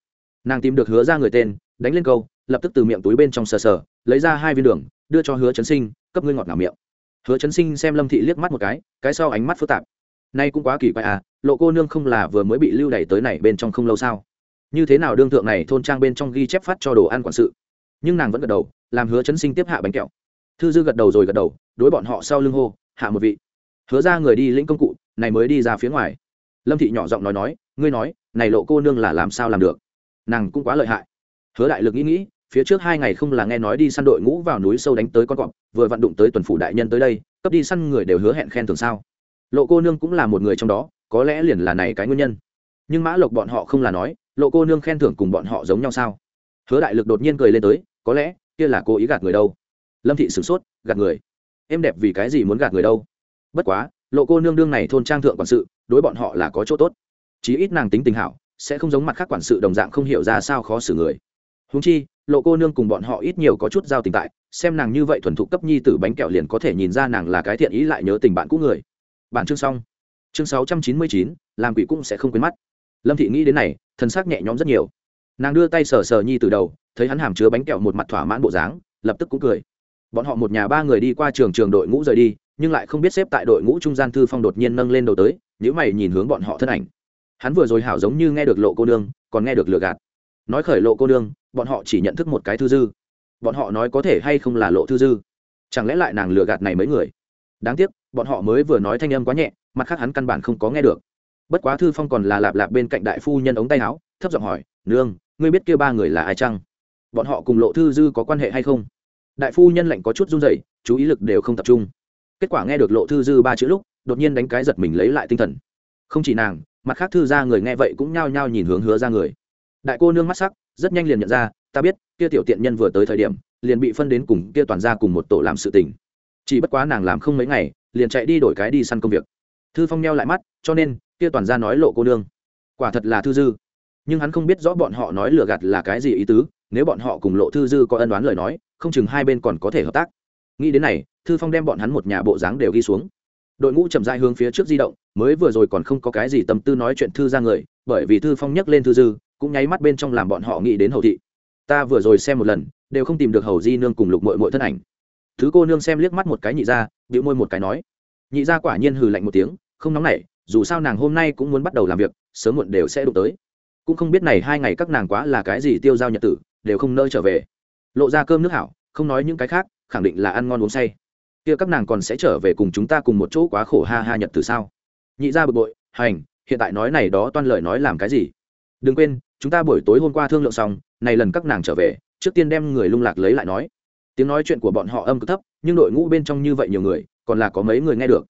Nàng tìm được hứa ra người tên, đánh lên câu, lập tức từ miệng túi bên trong sờ sờ, lấy ra hai viên đường, đưa cho hứa chấn sinh, cấp ngươi ngọt ngào miệng. Hứa chấn sinh xem lâm thị liếc mắt một cái cái sau ánh mắt phức tạp nay cũng quá kỳ quái à lộ cô nương không là vừa mới bị lưu đày tới này bên trong không lâu sao? Như thế nào đương thượng này thôn trang bên trong ghi chép phát cho đồ ăn quản sự? Nhưng nàng vẫn gật đầu, làm hứa chấn sinh tiếp hạ bánh kẹo. Thư dư gật đầu rồi gật đầu, đối bọn họ sau lưng hô, hạ một vị. Hứa ra người đi lĩnh công cụ, này mới đi ra phía ngoài. Lâm thị nhỏ giọng nói nói, ngươi nói, này lộ cô nương là làm sao làm được? Nàng cũng quá lợi hại. Hứa đại lực nghĩ nghĩ, phía trước hai ngày không là nghe nói đi săn đội ngũ vào núi sâu đánh tới con cọp, vừa vận đụng tới tuần phủ đại nhân tới đây, cấp đi săn người đều hứa hẹn khen thường sao? Lộ cô nương cũng là một người trong đó, có lẽ liền là này cái nguyên nhân. Nhưng mã lộc bọn họ không là nói, lộ cô nương khen thưởng cùng bọn họ giống nhau sao? Hứa đại lực đột nhiên cười lên tới, có lẽ, kia là cô ý gạt người đâu. Lâm thị sửng sốt, gạt người. Em đẹp vì cái gì muốn gạt người đâu? Bất quá, lộ cô nương đương này thôn trang thượng quản sự, đối bọn họ là có chỗ tốt. Chí ít nàng tính tình hảo, sẽ không giống mặt khác quản sự đồng dạng không hiểu ra sao khó xử người. Húng chi, lộ cô nương cùng bọn họ ít nhiều có chút giao tình tại, xem nàng như vậy thuần thục cấp nhi t bánh kẹo liền có thể nhìn ra nàng là cái thiện ý lại nhớ tình bạn cũ người bản chương xong. Chương sáu trăm chín mươi chín, làm quỷ cũng sẽ không quên mắt. Lâm thị nghĩ đến này thân xác nhẹ nhõm rất nhiều. Nàng đưa tay sờ sờ nhi từ đầu, thấy hắn hàm chứa bánh kẹo một mặt thỏa mãn bộ dáng, lập tức cũng cười. Bọn họ một nhà ba người đi qua trường trường đội ngũ rời đi, nhưng lại không biết xếp tại đội ngũ trung gian thư phong đột nhiên nâng lên đầu tới nếu mày nhìn hướng bọn họ thân ảnh. Hắn vừa rồi hảo giống như nghe được lộ cô nương, còn nghe được lừa gạt. Nói khởi lộ cô nương, bọn họ chỉ nhận thức một cái thư dư. Bọn họ nói có thể hay không là lộ thư dư. Chẳng lẽ lại nàng lừa gạt này mấy người? Đáng tiếc bọn họ mới vừa nói thanh âm quá nhẹ, mặt khác hắn căn bản không có nghe được. Bất quá thư phong còn là lạp lạp bên cạnh đại phu nhân ống tay áo, thấp giọng hỏi, nương, ngươi biết kêu ba người là ai chăng? Bọn họ cùng lộ thư dư có quan hệ hay không? Đại phu nhân lạnh có chút run rẩy, chú ý lực đều không tập trung. Kết quả nghe được lộ thư dư ba chữ lúc, đột nhiên đánh cái giật mình lấy lại tinh thần. Không chỉ nàng, mặt khác thư ra người nghe vậy cũng nhao nhao nhìn hướng hứa ra người. Đại cô nương mắt sắc, rất nhanh liền nhận ra, ta biết, kia tiểu tiện nhân vừa tới thời điểm, liền bị phân đến cùng kia toàn ra cùng một tổ làm sự tình. Chỉ bất quá nàng làm không mấy ngày liền chạy đi đổi cái đi săn công việc. Thư phong neo lại mắt, cho nên, kia toàn ra nói lộ cô nương. Quả thật là thư dư. Nhưng hắn không biết rõ bọn họ nói lừa gạt là cái gì ý tứ, nếu bọn họ cùng lộ thư dư có ân đoán lời nói, không chừng hai bên còn có thể hợp tác. Nghĩ đến này, thư phong đem bọn hắn một nhà bộ dáng đều ghi xuống. Đội ngũ chậm dại hướng phía trước di động, mới vừa rồi còn không có cái gì tâm tư nói chuyện thư ra người, bởi vì thư phong nhắc lên thư dư, cũng nháy mắt bên trong làm bọn họ nghĩ đến hầu thị. Ta vừa rồi xem một lần, đều không tìm được hầu di nương cùng lục mội mội thân ảnh thứ cô nương xem liếc mắt một cái nhị ra bịu môi một cái nói. Nhị ra quả nhiên hừ lạnh một tiếng, không nóng nảy, dù sao nàng hôm nay cũng muốn bắt đầu làm việc, sớm muộn đều sẽ đụng tới. Cũng không biết này hai ngày các nàng quá là cái gì tiêu giao nhật tử, đều không nơi trở về. Lộ ra cơm nước hảo, không nói những cái khác, khẳng định là ăn ngon uống say. Kia các nàng còn sẽ trở về cùng chúng ta cùng một chỗ quá khổ ha ha nhật tử sao? Nhị ra bực bội, hành, hiện tại nói này đó toan lời nói làm cái gì? Đừng quên, chúng ta buổi tối hôm qua thương lượng xong, này lần các nàng trở về, trước tiên đem người lung lạc lấy lại nói tiếng nói chuyện của bọn họ âm cực thấp, nhưng đội ngũ bên trong như vậy nhiều người, còn là có mấy người nghe được.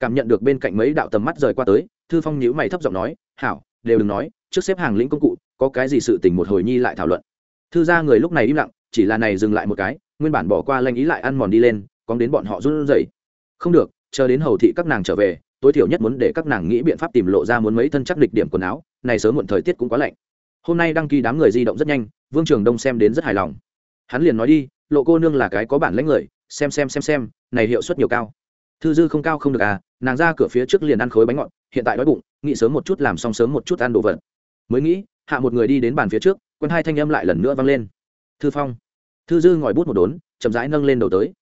Cảm nhận được bên cạnh mấy đạo tầm mắt rời qua tới, thư phong nhíu mày thấp giọng nói, hảo, đều đừng nói, trước xếp hàng lĩnh công cụ, có cái gì sự tình một hồi nhi lại thảo luận. Thư gia người lúc này im lặng, chỉ là này dừng lại một cái, nguyên bản bỏ qua lanh ý lại ăn mòn đi lên, cóng đến bọn họ run rẩy. Không được, chờ đến hầu thị các nàng trở về, tối thiểu nhất muốn để các nàng nghĩ biện pháp tìm lộ ra muốn mấy thân chắc địch điểm quần áo, này sớm muộn thời tiết cũng quá lạnh. Hôm nay đăng ký đám người di động rất nhanh, vương trường đông xem đến rất hài lòng. Hắn liền nói đi lộ cô nương là cái có bản lãnh người, xem xem xem xem, này hiệu suất nhiều cao. Thư dư không cao không được à nàng ra cửa phía trước liền ăn khối bánh ngọt, hiện tại đói bụng, nghĩ sớm một chút làm xong sớm một chút ăn đồ vật. Mới nghĩ, hạ một người đi đến bàn phía trước quân hai thanh âm lại lần nữa vang lên. Thư phong. Thư dư ngòi bút một đốn, chậm rãi nâng lên đầu tới.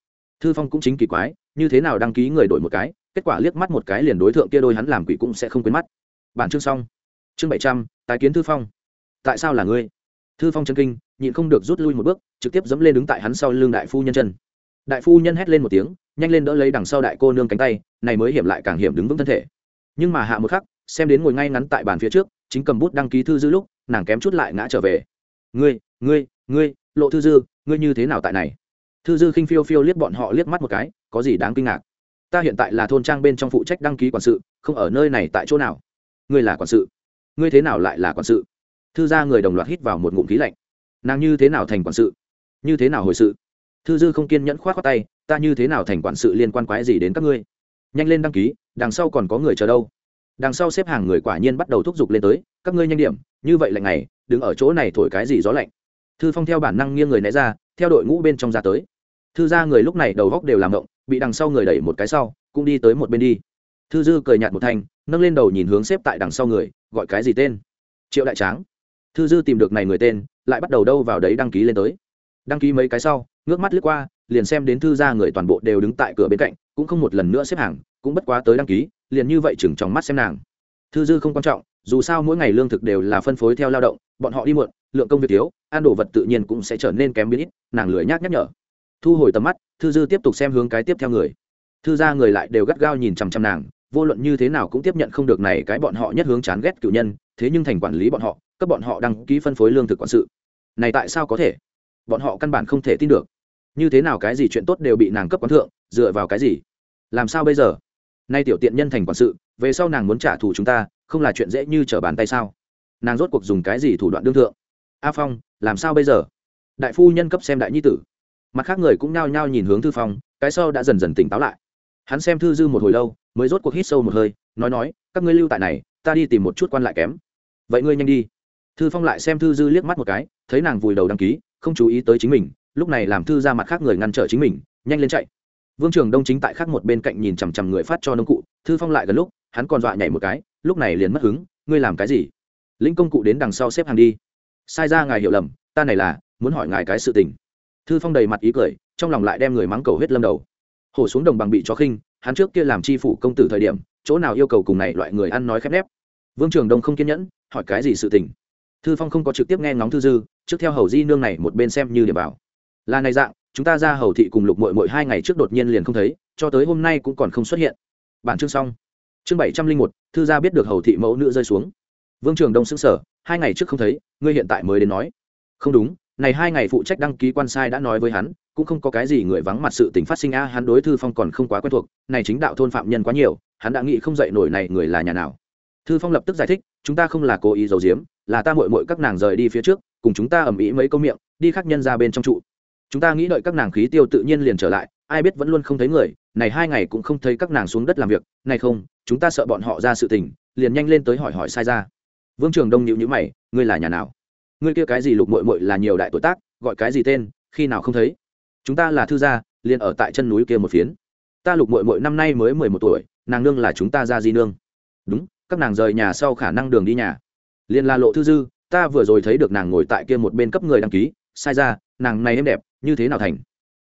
Thư phong cũng chính kỳ quái, như thế nào đăng ký người đổi một cái, kết quả liếc mắt một cái liền đối tượng kia đôi hắn làm quỷ cũng sẽ không quên mắt. Bản chương xong. Chương bảy trăm, tái kiến thư phong. Tại sao là ngươi? Thư phong chân kinh nhịn không được rút lui một bước, trực tiếp dẫm lên đứng tại hắn sau lưng đại phu nhân chân. Đại phu nhân hét lên một tiếng, nhanh lên đỡ lấy đằng sau đại cô nương cánh tay, này mới hiểm lại càng hiểm đứng vững thân thể. Nhưng mà hạ một khắc, xem đến ngồi ngay ngắn tại bàn phía trước, chính cầm bút đăng ký thư dư lúc, nàng kém chút lại ngã trở về. Ngươi ngươi ngươi, lộ thư dư, ngươi như thế nào tại này? Thư dư khinh phiêu phiêu liếc bọn họ liếc mắt một cái, có gì đáng kinh ngạc? Ta hiện tại là thôn trang bên trong phụ trách đăng ký quản sự, không ở nơi này tại chỗ nào? Ngươi là quản sự. Ngươi thế nào lại là quản sự? Thư gia người đồng loạt hít vào một ngụm khí lạnh nàng như thế nào thành quản sự? Như thế nào hồi sự? Thư dư không kiên nhẫn k h o á t khoác tay, ta như thế nào thành quản sự liên quan quái gì đến các ngươi? Nhanh lên đăng ký, đằng sau còn có người chờ đâu? Đằng sau xếp hàng người quả nhiên bắt đầu thúc giục lên tới, các ngươi nhanh điểm, như vậy lạnh này đứng ở chỗ này thổi cái gì gió lạnh? Thư phong theo bản năng nghiêng người né ra, theo đội ngũ bên trong ra tới. Thư ra người lúc này đầu góc đều làm động, bị đằng sau người đẩy một cái sau, cũng đi tới một bên đi. Thư dư cười nhạt một thanh, nâng lên đầu nhìn hướng xếp tại đằng sau người, gọi cái gì tên? Triệu đại tráng. Thư dư tìm được này người tên lại bắt đầu đâu vào đấy đăng ký lên tới. Đăng ký mấy cái sau, ngước mắt lướt qua, liền xem đến thư gia người toàn bộ đều đứng tại cửa bên cạnh, cũng không một lần nữa xếp hàng, cũng bất quá tới đăng ký, liền như vậy chừng trong mắt xem nàng. Thư dư không quan trọng, dù sao mỗi ngày lương thực đều là phân phối theo lao động, bọn họ đi muộn, lượng công việc thiếu, ăn đồ vật tự nhiên cũng sẽ trở nên kém biến ít, nàng lười nhác nhắc nhở. Thu hồi tầm mắt, thư dư tiếp tục xem hướng cái tiếp theo người. Thư gia người lại đều gắt gao nhìn chằm chằm nàng, vô luận như thế nào cũng tiếp nhận không được này cái bọn họ nhất hướng chán ghét cựu nhân, thế nhưng thành quản lý bọn họ cấp bọn họ đăng ký phân phối lương thực quản sự. Này tại sao có thể? Bọn họ căn bản không thể tin được. Như thế nào cái gì chuyện tốt đều bị nàng cấp quán thượng, dựa vào cái gì? Làm sao bây giờ? Nay tiểu tiện nhân thành quản sự, về sau nàng muốn trả thù chúng ta, không là chuyện dễ như trở bàn tay sao? Nàng rốt cuộc dùng cái gì thủ đoạn đương thượng? A phong, làm sao bây giờ? Đại phu nhân cấp xem đại nhi tử. Mặt khác người cũng nhao nhao nhìn hướng thư phong cái sau đã dần dần tỉnh táo lại. Hắn xem thư dư một hồi lâu, mới rốt cuộc hít sâu một hơi, nói nói, các ngươi lưu tại này, ta đi tìm một chút quan lại kém. Vậy ngươi nhanh đi thư phong lại xem thư dư liếc mắt một cái, thấy nàng vùi đầu đăng ký, không chú ý tới chính mình, lúc này làm thư ra mặt khác người ngăn trở chính mình, nhanh lên chạy. Vương trường đông chính tại khác một bên cạnh nhìn chằm chằm người phát cho nông cụ, thư phong lại gần lúc, hắn còn dọa nhảy một cái, lúc này liền mất hứng, ngươi làm cái gì? Lĩnh công cụ đến đằng sau xếp hàng đi. Sai ra ngài hiểu lầm, ta này là muốn hỏi ngài cái sự tình. Thư phong đầy mặt ý cười, trong lòng lại đem người mắng cầu hết lâm đầu. Hổ xuống đồng bằng bị cho khinh, hắn trước kia làm chi phủ công tử thời điểm, chỗ nào yêu cầu cùng này loại người ăn nói khép nép? Vương trường đông không kiên nhẫn, hỏi cái gì sự tình? Thư phong không có trực tiếp nghe ngóng thư dư, trước theo hầu di nương này một bên xem như điểm bảo là này dạng, chúng ta ra hầu thị cùng lục mội mội hai ngày trước đột nhiên liền không thấy, cho tới hôm nay cũng còn không xuất hiện. Bản chương xong. Chương bảy trăm linh một, thư gia biết được hầu thị mẫu nữ rơi xuống. Vương trường đông xứng sở hai ngày trước không thấy, ngươi hiện tại mới đến nói. Không đúng, này hai ngày phụ trách đăng ký quan sai đã nói với hắn, cũng không có cái gì người vắng mặt sự tình phát sinh a, hắn đối thư phong còn không quá quen thuộc, này chính đạo thôn phạm nhân quá nhiều, hắn đã nghĩ không dậy nổi này người là nhà nào. Thư phong lập tức giải thích chúng ta không là cố ý giấu giếm, là ta mội mội các nàng rời đi phía trước, cùng chúng ta ầm ĩ mấy câu miệng, đi khắc nhân ra bên trong trụ. Chúng ta nghĩ đợi các nàng khí tiêu tự nhiên liền trở lại, ai biết vẫn luôn không thấy người, này hai ngày cũng không thấy các nàng xuống đất làm việc, này không, chúng ta sợ bọn họ ra sự tình, liền nhanh lên tới hỏi hỏi sai ra. Vương trường đông nhịu nhữ mày, ngươi là nhà nào? Ngươi kia cái gì lục mội mội là nhiều đại tuổi tác, gọi cái gì tên, khi nào không thấy? Chúng ta là thư gia, liền ở tại chân núi kia một phiến. Ta lục mội mội năm nay mới mười một tuổi, nàng nương là chúng ta ra di nương. Đúng các nàng rời nhà sau khả năng đường đi nhà. Liền là lộ thư dư, ta vừa rồi thấy được nàng ngồi tại kia một bên cấp người đăng ký, sai ra, nàng này em đẹp, như thế nào thành?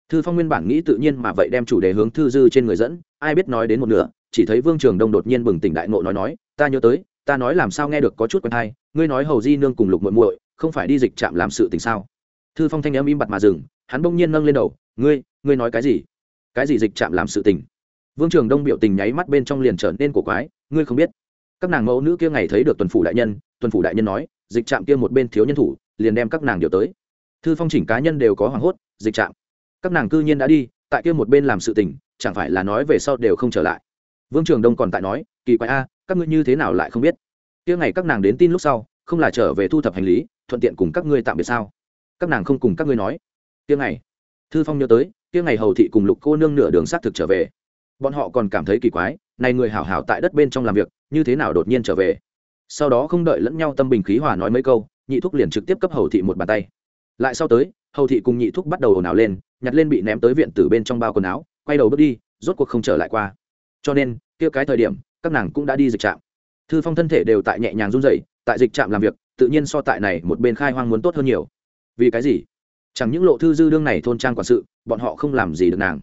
Thư phong nguyên bản nghĩ tự nhiên mà vậy đem chủ đề hướng thư dư trên người dẫn, ai biết nói đến một nửa, chỉ thấy vương trường đông đột nhiên bừng tỉnh đại ngộ nói nói, ta nhớ tới, ta nói làm sao nghe được có chút quen hay ngươi nói hầu di nương cùng lục muội muội, không phải đi dịch trạm làm sự tình sao? Thư phong thanh em im bặt mà dừng, hắn bỗng nhiên nâng lên đầu, ngươi ngươi nói cái gì? Cái gì dịch trạm làm sự tình? Vương trường đông biểu tình nháy mắt bên trong liền trở nên cổ quái, ngươi không biết? Các nàng mẫu nữ kia ngày thấy được tuần phủ đại nhân, tuần phủ đại nhân nói, dịch trạm kia một bên thiếu nhân thủ, liền đem các nàng điều tới. Thư phong chỉnh cá nhân đều có hoảng hốt, dịch trạm. Các nàng cư nhiên đã đi, tại kia một bên làm sự tình, chẳng phải là nói về sau đều không trở lại. Vương trường đông còn tại nói, kỳ quái a, các ngươi như thế nào lại không biết? Kia ngày các nàng đến tin lúc sau, không là trở về thu thập hành lý, thuận tiện cùng các ngươi tạm biệt sao? Các nàng không cùng các ngươi nói. Kia ngày, thư phong nhớ tới, kia ngày hầu thị cùng lục cô nương nửa đường xác thực trở về. Bọn họ còn cảm thấy kỳ quái, này người hảo hảo tại đất bên trong làm việc như thế nào đột nhiên trở về? Sau đó không đợi lẫn nhau tâm bình khí hòa nói mấy câu, nhị thúc liền trực tiếp cấp hầu thị một bàn tay. Lại sau tới, hầu thị cùng nhị thúc bắt đầu ồn ào lên, nhặt lên bị ném tới viện từ bên trong bao quần áo, quay đầu bước đi, rốt cuộc không trở lại qua. Cho nên, kia cái thời điểm, các nàng cũng đã đi dịch trạm. Thư phong thân thể đều tại nhẹ nhàng run rẩy, tại dịch trạm làm việc, tự nhiên so tại này một bên khai hoang muốn tốt hơn nhiều. Vì cái gì? Chẳng những lộ thư dư đương này thôn trang quản sự, bọn họ không làm gì được nàng.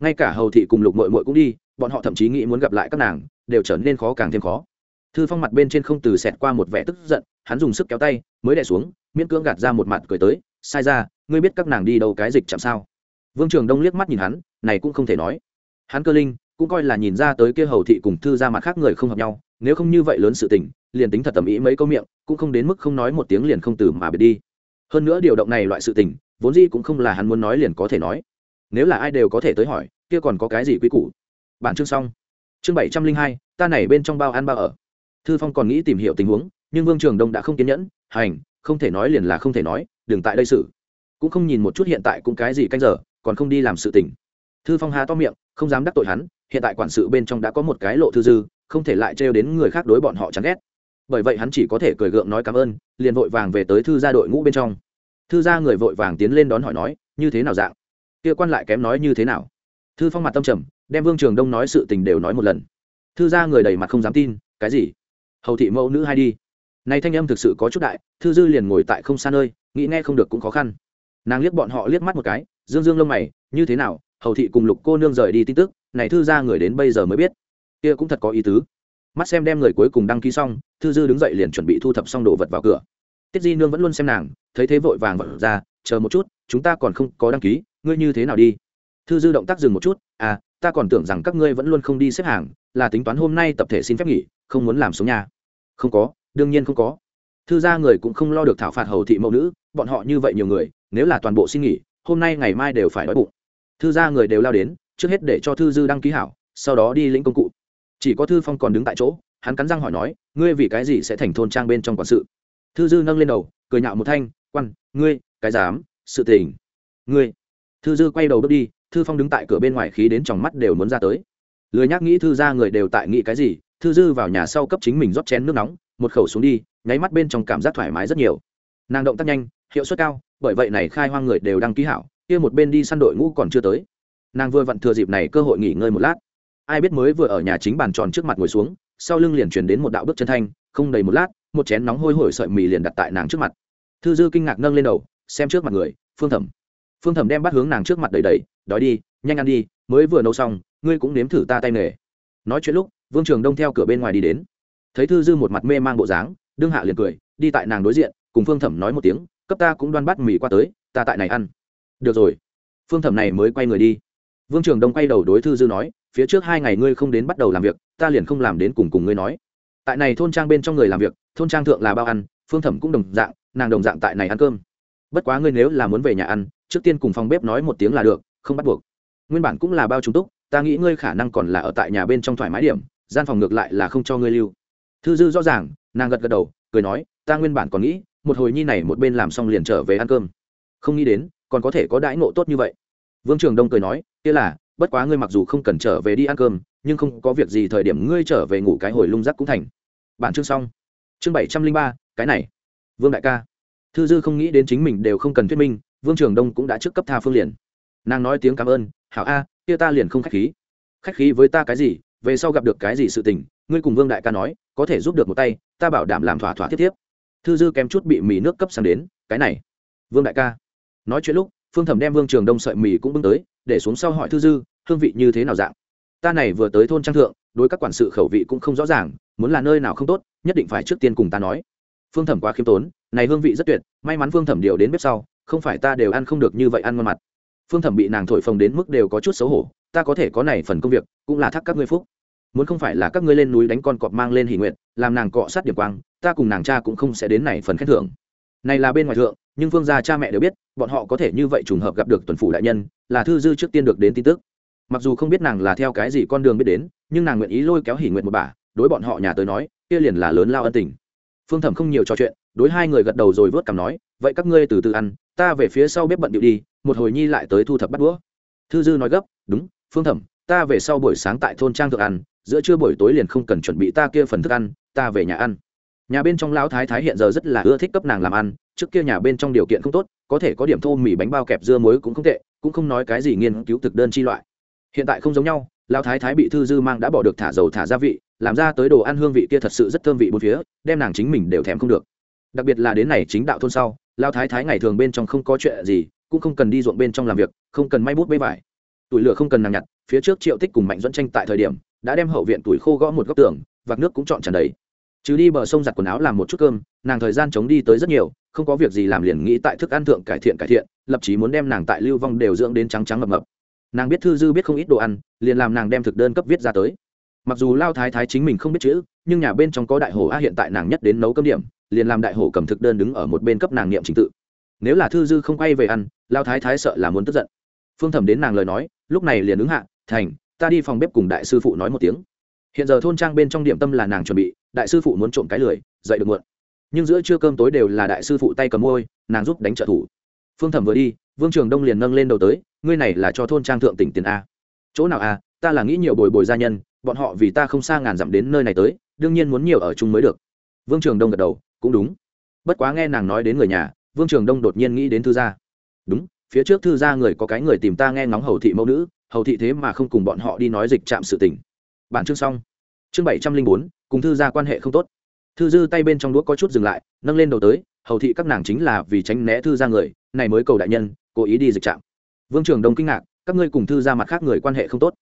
Ngay cả hầu thị cùng lục mội mội cũng đi, bọn họ thậm chí nghĩ muốn gặp lại các nàng đều trở nên khó càng thêm khó. Thư phong mặt bên trên không từ xẹt qua một vẻ tức giận, hắn dùng sức kéo tay, mới đẻ xuống, miễn cưỡng gạt ra một mặt cười tới, sai ra, ngươi biết các nàng đi đâu cái dịch chạm sao? Vương trường đông liếc mắt nhìn hắn, này cũng không thể nói. Hắn cơ linh, cũng coi là nhìn ra tới kia hầu thị cùng thư ra mặt khác người không hợp nhau, nếu không như vậy lớn sự tình, liền tính thật tầm ý mấy câu miệng, cũng không đến mức không nói một tiếng liền không từ mà biệt đi. Hơn nữa điều động này loại sự tình, vốn gì cũng không là hắn muốn nói liền có thể nói. Nếu là ai đều có thể tới hỏi, kia còn có cái gì quý củ? Bản chương xong chương bảy trăm linh hai, ta này bên trong bao ăn bao ở. Thư phong còn nghĩ tìm hiểu tình huống, nhưng vương trường đông đã không kiên nhẫn, hành, không thể nói liền là không thể nói, đừng tại đây xử. Cũng không nhìn một chút hiện tại cũng cái gì canh giờ, còn không đi làm sự tình. Thư phong há to miệng, không dám đắc tội hắn, hiện tại quản sự bên trong đã có một cái lộ thư dư, không thể lại trêu đến người khác đối bọn họ chán ghét. Bởi vậy hắn chỉ có thể cười gượng nói cảm ơn, liền vội vàng về tới thư gia đội ngũ bên trong. Thư gia người vội vàng tiến lên đón hỏi nói, như thế nào dạng? Kia quan lại kém nói như thế nào? Thư phong mặt tâm trầm đem vương trường đông nói sự tình đều nói một lần thư gia người đầy mặt không dám tin cái gì hầu thị mẫu nữ hay đi nay thanh âm thực sự có chút đại thư dư liền ngồi tại không xa nơi nghĩ nghe không được cũng khó khăn nàng liếc bọn họ liếc mắt một cái dương dương lông mày như thế nào hầu thị cùng lục cô nương rời đi tin tức này thư ra người đến bây giờ mới biết kia cũng thật có ý tứ mắt xem đem người cuối cùng đăng ký xong thư dư đứng dậy liền chuẩn bị thu thập xong đồ vật vào cửa tiết di nương vẫn luôn xem nàng thấy thế vội vàng vật ra chờ một chút chúng ta còn không có đăng ký ngươi như thế nào đi thư dư động tác dừng một chút à ta còn tưởng rằng các ngươi vẫn luôn không đi xếp hàng, là tính toán hôm nay tập thể xin phép nghỉ, không muốn làm xuống nhà. Không có, đương nhiên không có. Thư gia người cũng không lo được thảo phạt hầu thị mẫu nữ, bọn họ như vậy nhiều người, nếu là toàn bộ xin nghỉ, hôm nay ngày mai đều phải đói bụng. Thư gia người đều lao đến, trước hết để cho thư dư đăng ký hảo, sau đó đi lĩnh công cụ. Chỉ có thư phong còn đứng tại chỗ, hắn cắn răng hỏi nói, ngươi vì cái gì sẽ thành thôn trang bên trong quản sự? Thư dư nâng lên đầu, cười nhạo một thanh, quan, ngươi, cái dám sự tình. Ngươi. Thư dư quay đầu bước đi thư phong đứng tại cửa bên ngoài khí đến trong mắt đều muốn ra tới. Lười nhắc nghĩ thư ra người đều tại nghĩ cái gì, thư dư vào nhà sau cấp chính mình rót chén nước nóng, một khẩu xuống đi, nháy mắt bên trong cảm giác thoải mái rất nhiều. Nàng động tác nhanh, hiệu suất cao, bởi vậy này khai hoang người đều đăng ký hảo, kia một bên đi săn đội ngũ còn chưa tới. Nàng vừa vặn thừa dịp này cơ hội nghỉ ngơi một lát. Ai biết mới vừa ở nhà chính bàn tròn trước mặt ngồi xuống, sau lưng liền truyền đến một đạo bước chân thanh, không đầy một lát, một chén nóng hôi hổi sợi mì liền đặt tại nàng trước mặt. Thư dư kinh ngạc nâng lên đầu, xem trước mặt người, phương thẩm. Phương thẩm đem bắt hướng nàng trước mặt đầy đầy đói đi, nhanh ăn đi, mới vừa nấu xong, ngươi cũng nếm thử ta tay nghề. Nói chuyện lúc, vương trường đông theo cửa bên ngoài đi đến. Thấy thư dư một mặt mê mang bộ dáng, đương hạ liền cười, đi tại nàng đối diện, cùng phương thẩm nói một tiếng, cấp ta cũng đoan bắt mì qua tới, ta tại này ăn. Được rồi. Phương thẩm này mới quay người đi. Vương trường đông quay đầu đối thư dư nói, phía trước hai ngày ngươi không đến bắt đầu làm việc, ta liền không làm đến cùng cùng ngươi nói. Tại này thôn trang bên trong người làm việc, thôn trang thượng là bao ăn, phương thẩm cũng đồng dạng, nàng đồng dạng tại này ăn cơm. Bất quá ngươi nếu là muốn về nhà ăn, trước tiên cùng phòng bếp nói một tiếng là được không bắt buộc. Nguyên bản cũng là bao trung túc, ta nghĩ ngươi khả năng còn là ở tại nhà bên trong thoải mái điểm, gian phòng ngược lại là không cho ngươi lưu. Thư dư rõ ràng, nàng gật gật đầu, cười nói, ta nguyên bản còn nghĩ, một hồi nhi này một bên làm xong liền trở về ăn cơm. Không nghĩ đến, còn có thể có đãi ngộ tốt như vậy. Vương trường đông cười nói, kia là, bất quá ngươi mặc dù không cần trở về đi ăn cơm, nhưng không có việc gì thời điểm ngươi trở về ngủ cái hồi lung rắc cũng thành. Bản chương xong. Chương bảy trăm linh ba, cái này. Vương đại ca. Thư dư không nghĩ đến chính mình đều không cần thuyết minh, vương trường đông cũng đã trước cấp tha phương liền nàng nói tiếng cảm ơn, hảo a, kia ta liền không khách khí. Khách khí với ta cái gì? Về sau gặp được cái gì sự tình, ngươi cùng vương đại ca nói, có thể giúp được một tay, ta bảo đảm làm thỏa thỏa thiết thiếp thư dư kém chút bị mì nước cấp sang đến, cái này. Vương đại ca. Nói chuyện lúc, phương thẩm đem vương trường đông sợi mì cũng bưng tới, để xuống sau hỏi thư dư, hương vị như thế nào dạng? Ta này vừa tới thôn trang thượng, đối các quản sự khẩu vị cũng không rõ ràng, muốn là nơi nào không tốt, nhất định phải trước tiên cùng ta nói. Phương thẩm quá khiêm tốn, này hương vị rất tuyệt, may mắn phương thẩm điều đến bếp sau, không phải ta đều ăn không được như vậy ăn ngon mặt phương thẩm bị nàng thổi phồng đến mức đều có chút xấu hổ, ta có thể có này phần công việc, cũng là thắc các ngươi phúc. Muốn không phải là các ngươi lên núi đánh con cọp mang lên hỷ nguyện, làm nàng cọ sát điểm quang, ta cùng nàng cha cũng không sẽ đến này phần khen thưởng. Này là bên ngoài thượng, nhưng phương gia cha mẹ đều biết, bọn họ có thể như vậy trùng hợp gặp được tuần phủ đại nhân, là thư dư trước tiên được đến tin tức. Mặc dù không biết nàng là theo cái gì con đường biết đến, nhưng nàng nguyện ý lôi kéo hỉ nguyện một bà, đối bọn họ nhà tới nói, kia liền là lớn lao ân tình. Phương thẩm không nhiều trò chuyện, đối hai người gật đầu rồi vớt cằm nói, vậy các ngươi từ từ ăn ta về phía sau bếp bận điệu đi, một hồi nhi lại tới thu thập bắt đũa. Thư dư nói gấp, đúng, phương thẩm, ta về sau buổi sáng tại thôn trang thượng ăn, giữa trưa buổi tối liền không cần chuẩn bị ta kia phần thức ăn, ta về nhà ăn. Nhà bên trong lão thái thái hiện giờ rất là ưa thích cấp nàng làm ăn, trước kia nhà bên trong điều kiện không tốt, có thể có điểm thô mì bánh bao kẹp dưa muối cũng không tệ, cũng không nói cái gì nghiên cứu thực đơn chi loại. Hiện tại không giống nhau, lão thái thái bị thư dư mang đã bỏ được thả dầu thả gia vị, làm ra tới đồ ăn hương vị kia thật sự rất thơm vị bốn phía, đem nàng chính mình đều thèm không được. Đặc biệt là đến này chính đạo thôn sau lão thái thái ngày thường bên trong không có chuyện gì, cũng không cần đi ruộng bên trong làm việc, không cần may bút bê vải. Tuổi lửa không cần nàng nhặt, phía trước triệu tích cùng mạnh dẫn tranh tại thời điểm, đã đem hậu viện tuổi khô gõ một góc tường, vạc nước cũng chọn tràn đầy. Chứ đi bờ sông giặt quần áo làm một chút cơm, nàng thời gian chống đi tới rất nhiều, không có việc gì làm liền nghĩ tại thức ăn thượng cải thiện cải thiện, lập chí muốn đem nàng tại lưu vong đều dưỡng đến trắng trắng mập mập. Nàng biết thư dư biết không ít đồ ăn, liền làm nàng đem thực đơn cấp viết ra tới mặc dù lao thái thái chính mình không biết chữ, nhưng nhà bên trong có đại Hổ. a hiện tại nàng nhất đến nấu cơm điểm, liền làm đại Hổ cầm thực đơn đứng ở một bên cấp nàng niệm trình tự. Nếu là thư dư không quay về ăn, lao thái thái sợ là muốn tức giận. Phương thẩm đến nàng lời nói, lúc này liền ứng hạ, thành, ta đi phòng bếp cùng đại sư phụ nói một tiếng. Hiện giờ thôn trang bên trong điểm tâm là nàng chuẩn bị, đại sư phụ muốn trộm cái lười, dậy được muộn. Nhưng giữa trưa cơm tối đều là đại sư phụ tay cầm môi, nàng giúp đánh trợ thủ. Phương thẩm vừa đi, vương trường đông liền nâng lên đầu tới, ngươi này là cho thôn trang thượng tỉnh tiền a. Chỗ nào a? Ta là nghĩ nhiều bồi bồi gia nhân bọn họ vì ta không xa ngàn dặm đến nơi này tới, đương nhiên muốn nhiều ở chung mới được. Vương trường đông gật đầu, cũng đúng. Bất quá nghe nàng nói đến người nhà, vương trường đông đột nhiên nghĩ đến thư gia. Đúng, phía trước thư gia người có cái người tìm ta nghe ngóng hầu thị mẫu nữ, hầu thị thế mà không cùng bọn họ đi nói dịch chạm sự tình. Bản chương xong. Chương bảy trăm linh bốn, cùng thư gia quan hệ không tốt. Thư dư tay bên trong đũa có chút dừng lại, nâng lên đầu tới, hầu thị các nàng chính là vì tránh né thư gia người, này mới cầu đại nhân, cố ý đi dịch trạm. Vương trường đông kinh ngạc, các ngươi cùng thư gia mặt khác người quan hệ không tốt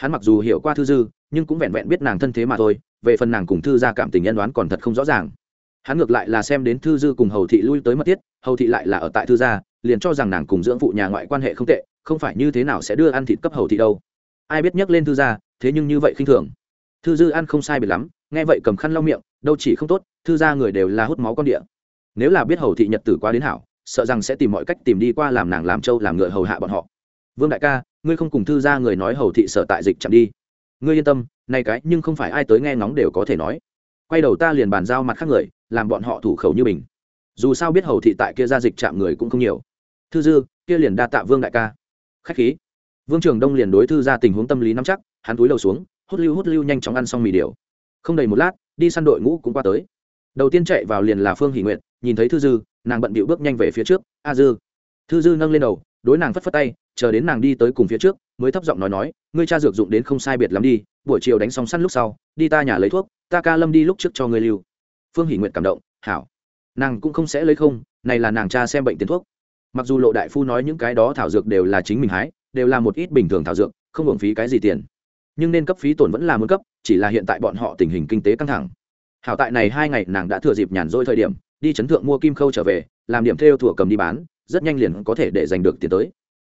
hắn mặc dù hiểu qua thư dư, nhưng cũng vẹn vẹn biết nàng thân thế mà thôi, về phần nàng cùng thư gia cảm tình nhân đoán còn thật không rõ ràng. Hắn ngược lại là xem đến thư dư cùng hầu thị lui tới mất tiết hầu thị lại là ở tại thư gia, liền cho rằng nàng cùng dưỡng phụ nhà ngoại quan hệ không tệ, không phải như thế nào sẽ đưa ăn thịt cấp hầu thị đâu. Ai biết nhắc lên thư gia, thế nhưng như vậy khinh thường. Thư dư ăn không sai biệt lắm, nghe vậy cầm khăn lau miệng, đâu chỉ không tốt, thư gia người đều là hút máu con địa. Nếu là biết hầu thị nhật tử qua đến hảo, sợ rằng sẽ tìm mọi cách tìm đi qua làm nàng làm trâu làm ngựa hầu hạ bọn họ vương đại ca, ngươi không cùng thư gia người nói hầu thị sợ tại dịch chậm đi. Ngươi yên tâm, nay cái nhưng không phải ai tới nghe ngóng đều có thể nói. Quay đầu ta liền bàn giao mặt khác người, làm bọn họ thủ khẩu như mình. Dù sao biết hầu thị tại kia ra dịch chạm người cũng không nhiều. Thư dư, kia liền đa tạ vương đại ca. Khách khí. Vương trường đông liền đối thư ra tình huống tâm lý nắm chắc, hắn túi đầu xuống, hút lưu hút lưu nhanh chóng ăn xong mì điều. Không đầy một lát, đi săn đội ngũ cũng qua tới. Đầu tiên chạy vào liền là phương hỷ nguyện nhìn thấy thư dư, nàng bận bịu bước nhanh về phía trước. A dư. Thư dư nâng lên đầu đối nàng phất phất tay, chờ đến nàng đi tới cùng phía trước, mới thấp giọng nói nói, ngươi cha dược dụng đến không sai biệt lắm đi, buổi chiều đánh xong săn lúc sau, đi ta nhà lấy thuốc, ta ca lâm đi lúc trước cho ngươi lưu. Phương hỷ nguyện cảm động, hảo, nàng cũng không sẽ lấy không, này là nàng cha xem bệnh tiền thuốc. Mặc dù lộ đại phu nói những cái đó thảo dược đều là chính mình hái, đều là một ít bình thường thảo dược, không hưởng phí cái gì tiền. Nhưng nên cấp phí tổn vẫn là muốn cấp, chỉ là hiện tại bọn họ tình hình kinh tế căng thẳng. Hảo tại này hai ngày nàng đã thừa dịp nhàn rỗi thời điểm, đi chấn thượng mua kim khâu trở về, làm điểm theo thủa cầm đi bán rất nhanh liền có thể để giành được tiền tới.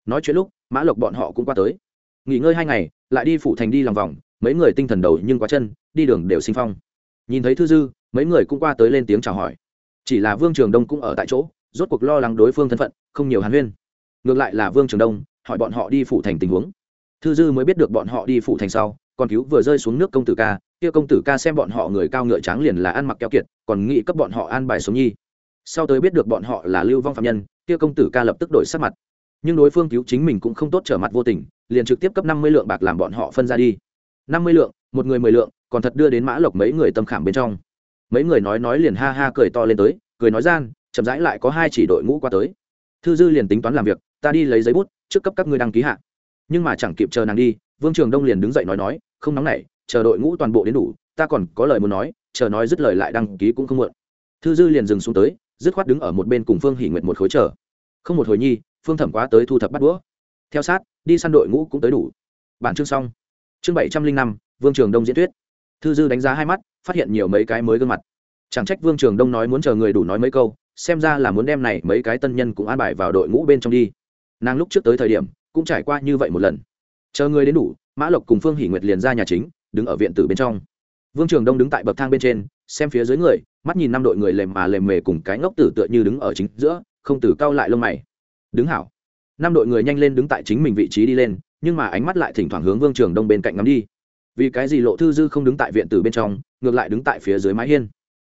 Nói chuyện lúc, mã lộc bọn họ cũng qua tới. Nghỉ ngơi hai ngày, lại đi phủ thành đi lòng vòng, mấy người tinh thần đầu nhưng quá chân, đi đường đều sinh phong. Nhìn thấy thư dư, mấy người cũng qua tới lên tiếng chào hỏi. Chỉ là vương trường đông cũng ở tại chỗ, rốt cuộc lo lắng đối phương thân phận, không nhiều hàn huyên. Ngược lại là vương trường đông, hỏi bọn họ đi phủ thành tình huống. Thư dư mới biết được bọn họ đi phủ thành sau, còn cứu vừa rơi xuống nước công tử ca, kia công tử ca xem bọn họ người cao ngựa tráng liền là ăn mặc keo kiệt, còn nghĩ cấp bọn họ an bài sống nhi. Sau tới biết được bọn họ là lưu vong phạm nhân kia công tử ca lập tức đổi sắc mặt. Nhưng đối phương cứu chính mình cũng không tốt trở mặt vô tình, liền trực tiếp cấp năm mươi lượng bạc làm bọn họ phân ra đi. Năm mươi lượng, một người mười lượng, còn thật đưa đến mã lộc mấy người tâm khảm bên trong. Mấy người nói nói liền ha ha cười to lên tới, cười nói gian, chậm rãi lại có hai chỉ đội ngũ qua tới. Thư dư liền tính toán làm việc, ta đi lấy giấy bút, trước cấp các ngươi đăng ký hạ. Nhưng mà chẳng kịp chờ nàng đi, vương trường đông liền đứng dậy nói nói, không nóng nảy, chờ đội ngũ toàn bộ đến đủ, ta còn có lời muốn nói, chờ nói dứt lời lại đăng ký cũng không muộn. Thư dư liền dừng xuống tới dứt khoát đứng ở một bên cùng phương hỉ nguyện một khối chờ. Không một hồi nhi, phương thẩm quá tới thu thập bắt đũa. Theo sát, đi săn đội ngũ cũng tới đủ. Bản chương xong. Chương bảy trăm linh năm, vương trường đông diễn thuyết. Thư dư đánh giá hai mắt, phát hiện nhiều mấy cái mới gương mặt. Chẳng trách vương trường đông nói muốn chờ người đủ nói mấy câu, xem ra là muốn đem này mấy cái tân nhân cũng an bài vào đội ngũ bên trong đi. Nàng lúc trước tới thời điểm, cũng trải qua như vậy một lần. Chờ người đến đủ, mã lộc cùng phương hỷ nguyệt liền ra nhà chính, đứng ở viện tử bên trong. Vương trường đông đứng tại bậc thang bên trên, xem phía dưới người mắt nhìn năm đội người lềm mà lềm mề cùng cái ngốc tử tựa như đứng ở chính giữa, không tử cao lại lông mày. Đứng hảo. Năm đội người nhanh lên đứng tại chính mình vị trí đi lên, nhưng mà ánh mắt lại thỉnh thoảng hướng vương trường đông bên cạnh ngắm đi. Vì cái gì lộ thư dư không đứng tại viện tử bên trong, ngược lại đứng tại phía dưới mái hiên?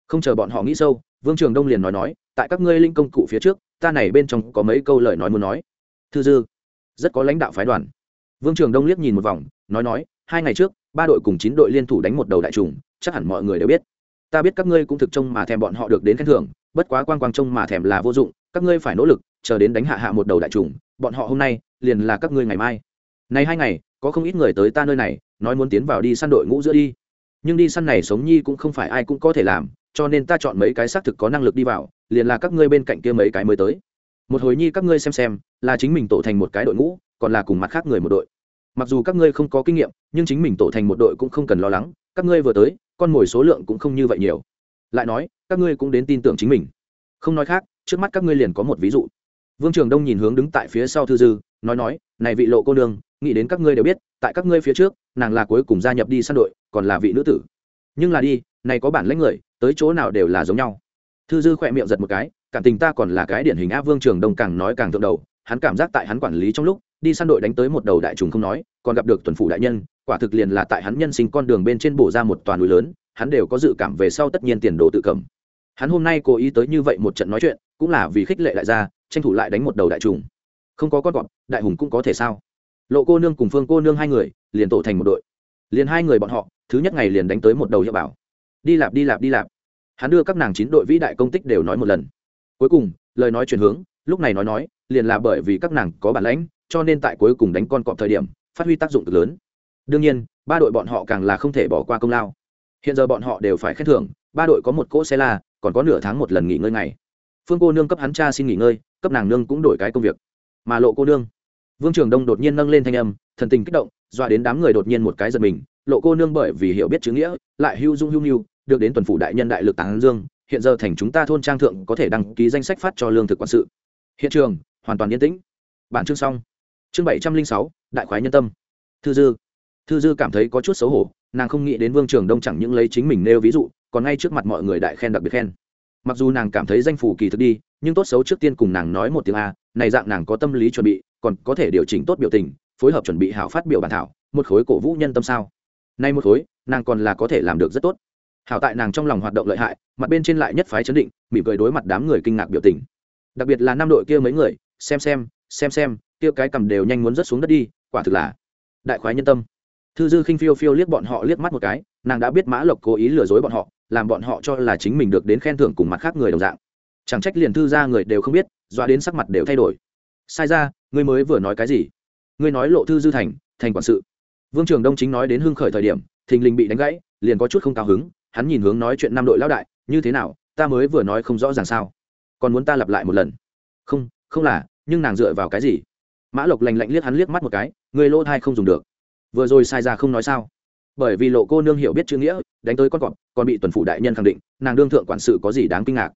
Không chờ bọn họ nghĩ sâu, vương trường đông liền nói nói, tại các ngươi linh công cụ phía trước, ta này bên trong có mấy câu lời nói muốn nói. Thư dư, rất có lãnh đạo phái đoàn. Vương trường đông liếc nhìn một vòng, nói nói, hai ngày trước, ba đội cùng chín đội liên thủ đánh một đầu đại trùng, chắc hẳn mọi người đều biết ta biết các ngươi cũng thực trông mà thèm bọn họ được đến khen thưởng, bất quá quang quang trông mà thèm là vô dụng, các ngươi phải nỗ lực, chờ đến đánh hạ hạ một đầu đại trùng, bọn họ hôm nay, liền là các ngươi ngày mai. Nay hai ngày, có không ít người tới ta nơi này, nói muốn tiến vào đi săn đội ngũ giữa đi. Nhưng đi săn này sống nhi cũng không phải ai cũng có thể làm, cho nên ta chọn mấy cái xác thực có năng lực đi vào, liền là các ngươi bên cạnh kia mấy cái mới tới. Một hồi nhi các ngươi xem xem, là chính mình tổ thành một cái đội ngũ, còn là cùng mặt khác người một đội. Mặc dù các ngươi không có kinh nghiệm, nhưng chính mình tổ thành một đội cũng không cần lo lắng, các ngươi vừa tới con mồi số lượng cũng không như vậy nhiều. Lại nói, các ngươi cũng đến tin tưởng chính mình. Không nói khác, trước mắt các ngươi liền có một ví dụ. Vương trường đông nhìn hướng đứng tại phía sau thư dư, nói nói, này vị lộ cô nương, nghĩ đến các ngươi đều biết, tại các ngươi phía trước, nàng là cuối cùng gia nhập đi săn đội, còn là vị nữ tử. Nhưng là đi, này có bản lãnh người, tới chỗ nào đều là giống nhau. Thư dư khỏe miệng giật một cái, cảm tình ta còn là cái điển hình Á vương trường đông càng nói càng thượng đầu, hắn cảm giác tại hắn quản lý trong lúc đi săn đội đánh tới một đầu đại trùng không nói, còn gặp được tuần phủ đại nhân, quả thực liền là tại hắn nhân sinh con đường bên trên bổ ra một toàn núi lớn, hắn đều có dự cảm về sau tất nhiên tiền đồ tự cầm. Hắn hôm nay cố ý tới như vậy một trận nói chuyện, cũng là vì khích lệ lại ra, tranh thủ lại đánh một đầu đại trùng. Không có con gọn đại hùng cũng có thể sao? Lộ cô nương cùng phương cô nương hai người, liền tổ thành một đội. Liền hai người bọn họ, thứ nhất ngày liền đánh tới một đầu hiệu bảo. Đi lạp đi lạp đi lạp. Hắn đưa các nàng chín đội vĩ đại công tích đều nói một lần. Cuối cùng, lời nói chuyển hướng, lúc này nói nói, liền là bởi vì các nàng có bản lãnh cho nên tại cuối cùng đánh con cọp thời điểm, phát huy tác dụng cực lớn. Đương nhiên, ba đội bọn họ càng là không thể bỏ qua công lao. Hiện giờ bọn họ đều phải khen thưởng, ba đội có một cỗ xe la, còn có nửa tháng một lần nghỉ ngơi ngày. Phương cô nương cấp hắn cha xin nghỉ ngơi, cấp nàng nương cũng đổi cái công việc. Mà lộ cô nương, vương trường đông đột nhiên nâng lên thanh âm, thần tình kích động, dọa đến đám người đột nhiên một cái giật mình. Lộ cô nương bởi vì hiểu biết chữ nghĩa, lại hưu dung hưu nhu được đến tuần phủ đại nhân đại lực tán dương, hiện giờ thành chúng ta thôn trang thượng có thể đăng ký danh sách phát cho lương thực quản sự. Hiện trường, hoàn toàn yên tĩnh. Bản chương xong chương bảy trăm linh sáu, đại khoái nhân tâm. Thư dư. Thư dư cảm thấy có chút xấu hổ, nàng không nghĩ đến vương trường đông chẳng những lấy chính mình nêu ví dụ, còn ngay trước mặt mọi người đại khen đặc biệt khen. Mặc dù nàng cảm thấy danh phủ kỳ thực đi, nhưng tốt xấu trước tiên cùng nàng nói một tiếng a, này dạng nàng có tâm lý chuẩn bị, còn có thể điều chỉnh tốt biểu tình, phối hợp chuẩn bị hảo phát biểu bản thảo, một khối cổ vũ nhân tâm sao. Nay một khối, nàng còn là có thể làm được rất tốt. Hảo tại nàng trong lòng hoạt động lợi hại, mặt bên trên lại nhất phái chấn định, mỉm cười đối mặt đám người kinh ngạc biểu tình. Đặc biệt là năm đội kia mấy người, xem xem xem xem kia cái cầm đều nhanh muốn rớt xuống đất đi, quả thực là đại khoái nhân tâm. Thư dư khinh phiêu phiêu liếc bọn họ liếc mắt một cái, nàng đã biết mã lộc cố ý lừa dối bọn họ, làm bọn họ cho là chính mình được đến khen thưởng cùng mặt khác người đồng dạng. Chẳng trách liền thư ra người đều không biết dọa đến sắc mặt đều thay đổi. Sai ra, ngươi mới vừa nói cái gì? Ngươi nói lộ thư dư thành thành quản sự. Vương trường đông chính nói đến hưng khởi thời điểm, thình lình bị đánh gãy, liền có chút không cao hứng, hắn nhìn hướng nói chuyện năm đội lão đại, như thế nào, ta mới vừa nói không rõ ràng sao? Còn muốn ta lặp lại một lần? Không không là, nhưng nàng dựa vào cái gì? Mã lộc lành lạnh liếc hắn liếc mắt một cái, người lỗ thai không dùng được. Vừa rồi sai ra không nói sao? Bởi vì lộ cô nương hiểu biết chữ nghĩa, đánh tới con cọp, còn bị tuần phủ đại nhân khẳng định, nàng đương thượng quản sự có gì đáng kinh ngạc.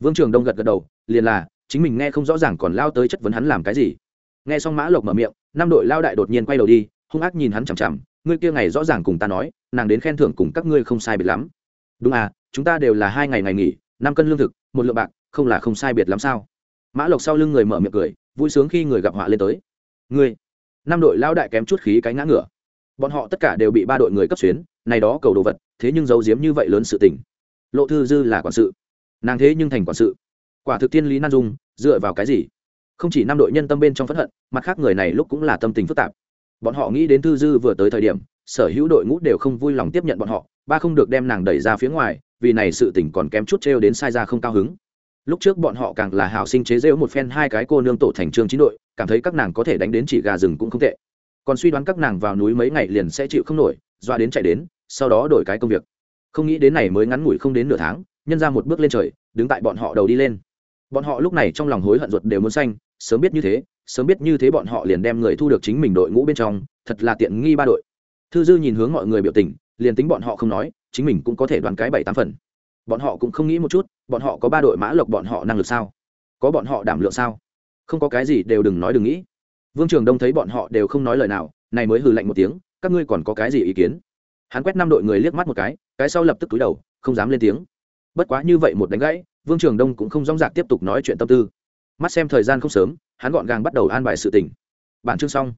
Vương trường đông gật gật đầu, liền là, chính mình nghe không rõ ràng còn lao tới chất vấn hắn làm cái gì. Nghe xong mã lộc mở miệng, năm đội lao đại đột nhiên quay đầu đi, hung ác nhìn hắn chằm chằm, ngươi kia ngày rõ ràng cùng ta nói, nàng đến khen thưởng cùng các ngươi không sai biệt lắm. Đúng à chúng ta đều là hai ngày ngày nghỉ, năm cân lương thực, một lượng bạc, không là không sai biệt lắm sao? Mã lộc sau lưng người mở miệng cười vui sướng khi người gặp họa lên tới. Ngươi, năm đội lao đại kém chút khí cái ngã ngửa. Bọn họ tất cả đều bị ba đội người cấp xuyến, này đó cầu đồ vật, thế nhưng giấu giếm như vậy lớn sự tình. Lộ thư dư là quản sự. Nàng thế nhưng thành quản sự. Quả thực tiên lý nan dung, dựa vào cái gì? Không chỉ năm đội nhân tâm bên trong phẫn hận, mặt khác người này lúc cũng là tâm tình phức tạp. Bọn họ nghĩ đến thư dư vừa tới thời điểm, sở hữu đội ngũ đều không vui lòng tiếp nhận bọn họ, ba không được đem nàng đẩy ra phía ngoài, vì này sự tình còn kém chút trêu đến sai ra không cao hứng lúc trước bọn họ càng là hảo sinh chế giễu một phen hai cái cô nương tổ thành trương chín đội, cảm thấy các nàng có thể đánh đến chỉ gà rừng cũng không tệ. Còn suy đoán các nàng vào núi mấy ngày liền sẽ chịu không nổi doa đến chạy đến, sau đó đổi cái công việc. Không nghĩ đến này mới ngắn ngủi không đến nửa tháng, nhân ra một bước lên trời, đứng tại bọn họ đầu đi lên. Bọn họ lúc này trong lòng hối hận ruột đều muốn xanh, sớm biết như thế, sớm biết như thế bọn họ liền đem người thu được chính mình đội ngũ bên trong, thật là tiện nghi ba đội. Thư dư nhìn hướng mọi người biểu tình, liền tính bọn họ không nói, chính mình cũng có thể đoán cái bảy tám phần bọn họ cũng không nghĩ một chút, bọn họ có ba đội mã lộc bọn họ năng lực sao? Có bọn họ đảm lượng sao? Không có cái gì đều đừng nói đừng nghĩ. Vương trường đông thấy bọn họ đều không nói lời nào, này mới hừ lạnh một tiếng, các ngươi còn có cái gì ý kiến? Hắn quét năm đội người liếc mắt một cái cái sau lập tức túi đầu, không dám lên tiếng. Bất quá như vậy một đánh gãy, vương trường đông cũng không dóng dạc tiếp tục nói chuyện tâm tư. Mắt xem thời gian không sớm, hắn gọn gàng bắt đầu an bài sự tình. Bản chương xong.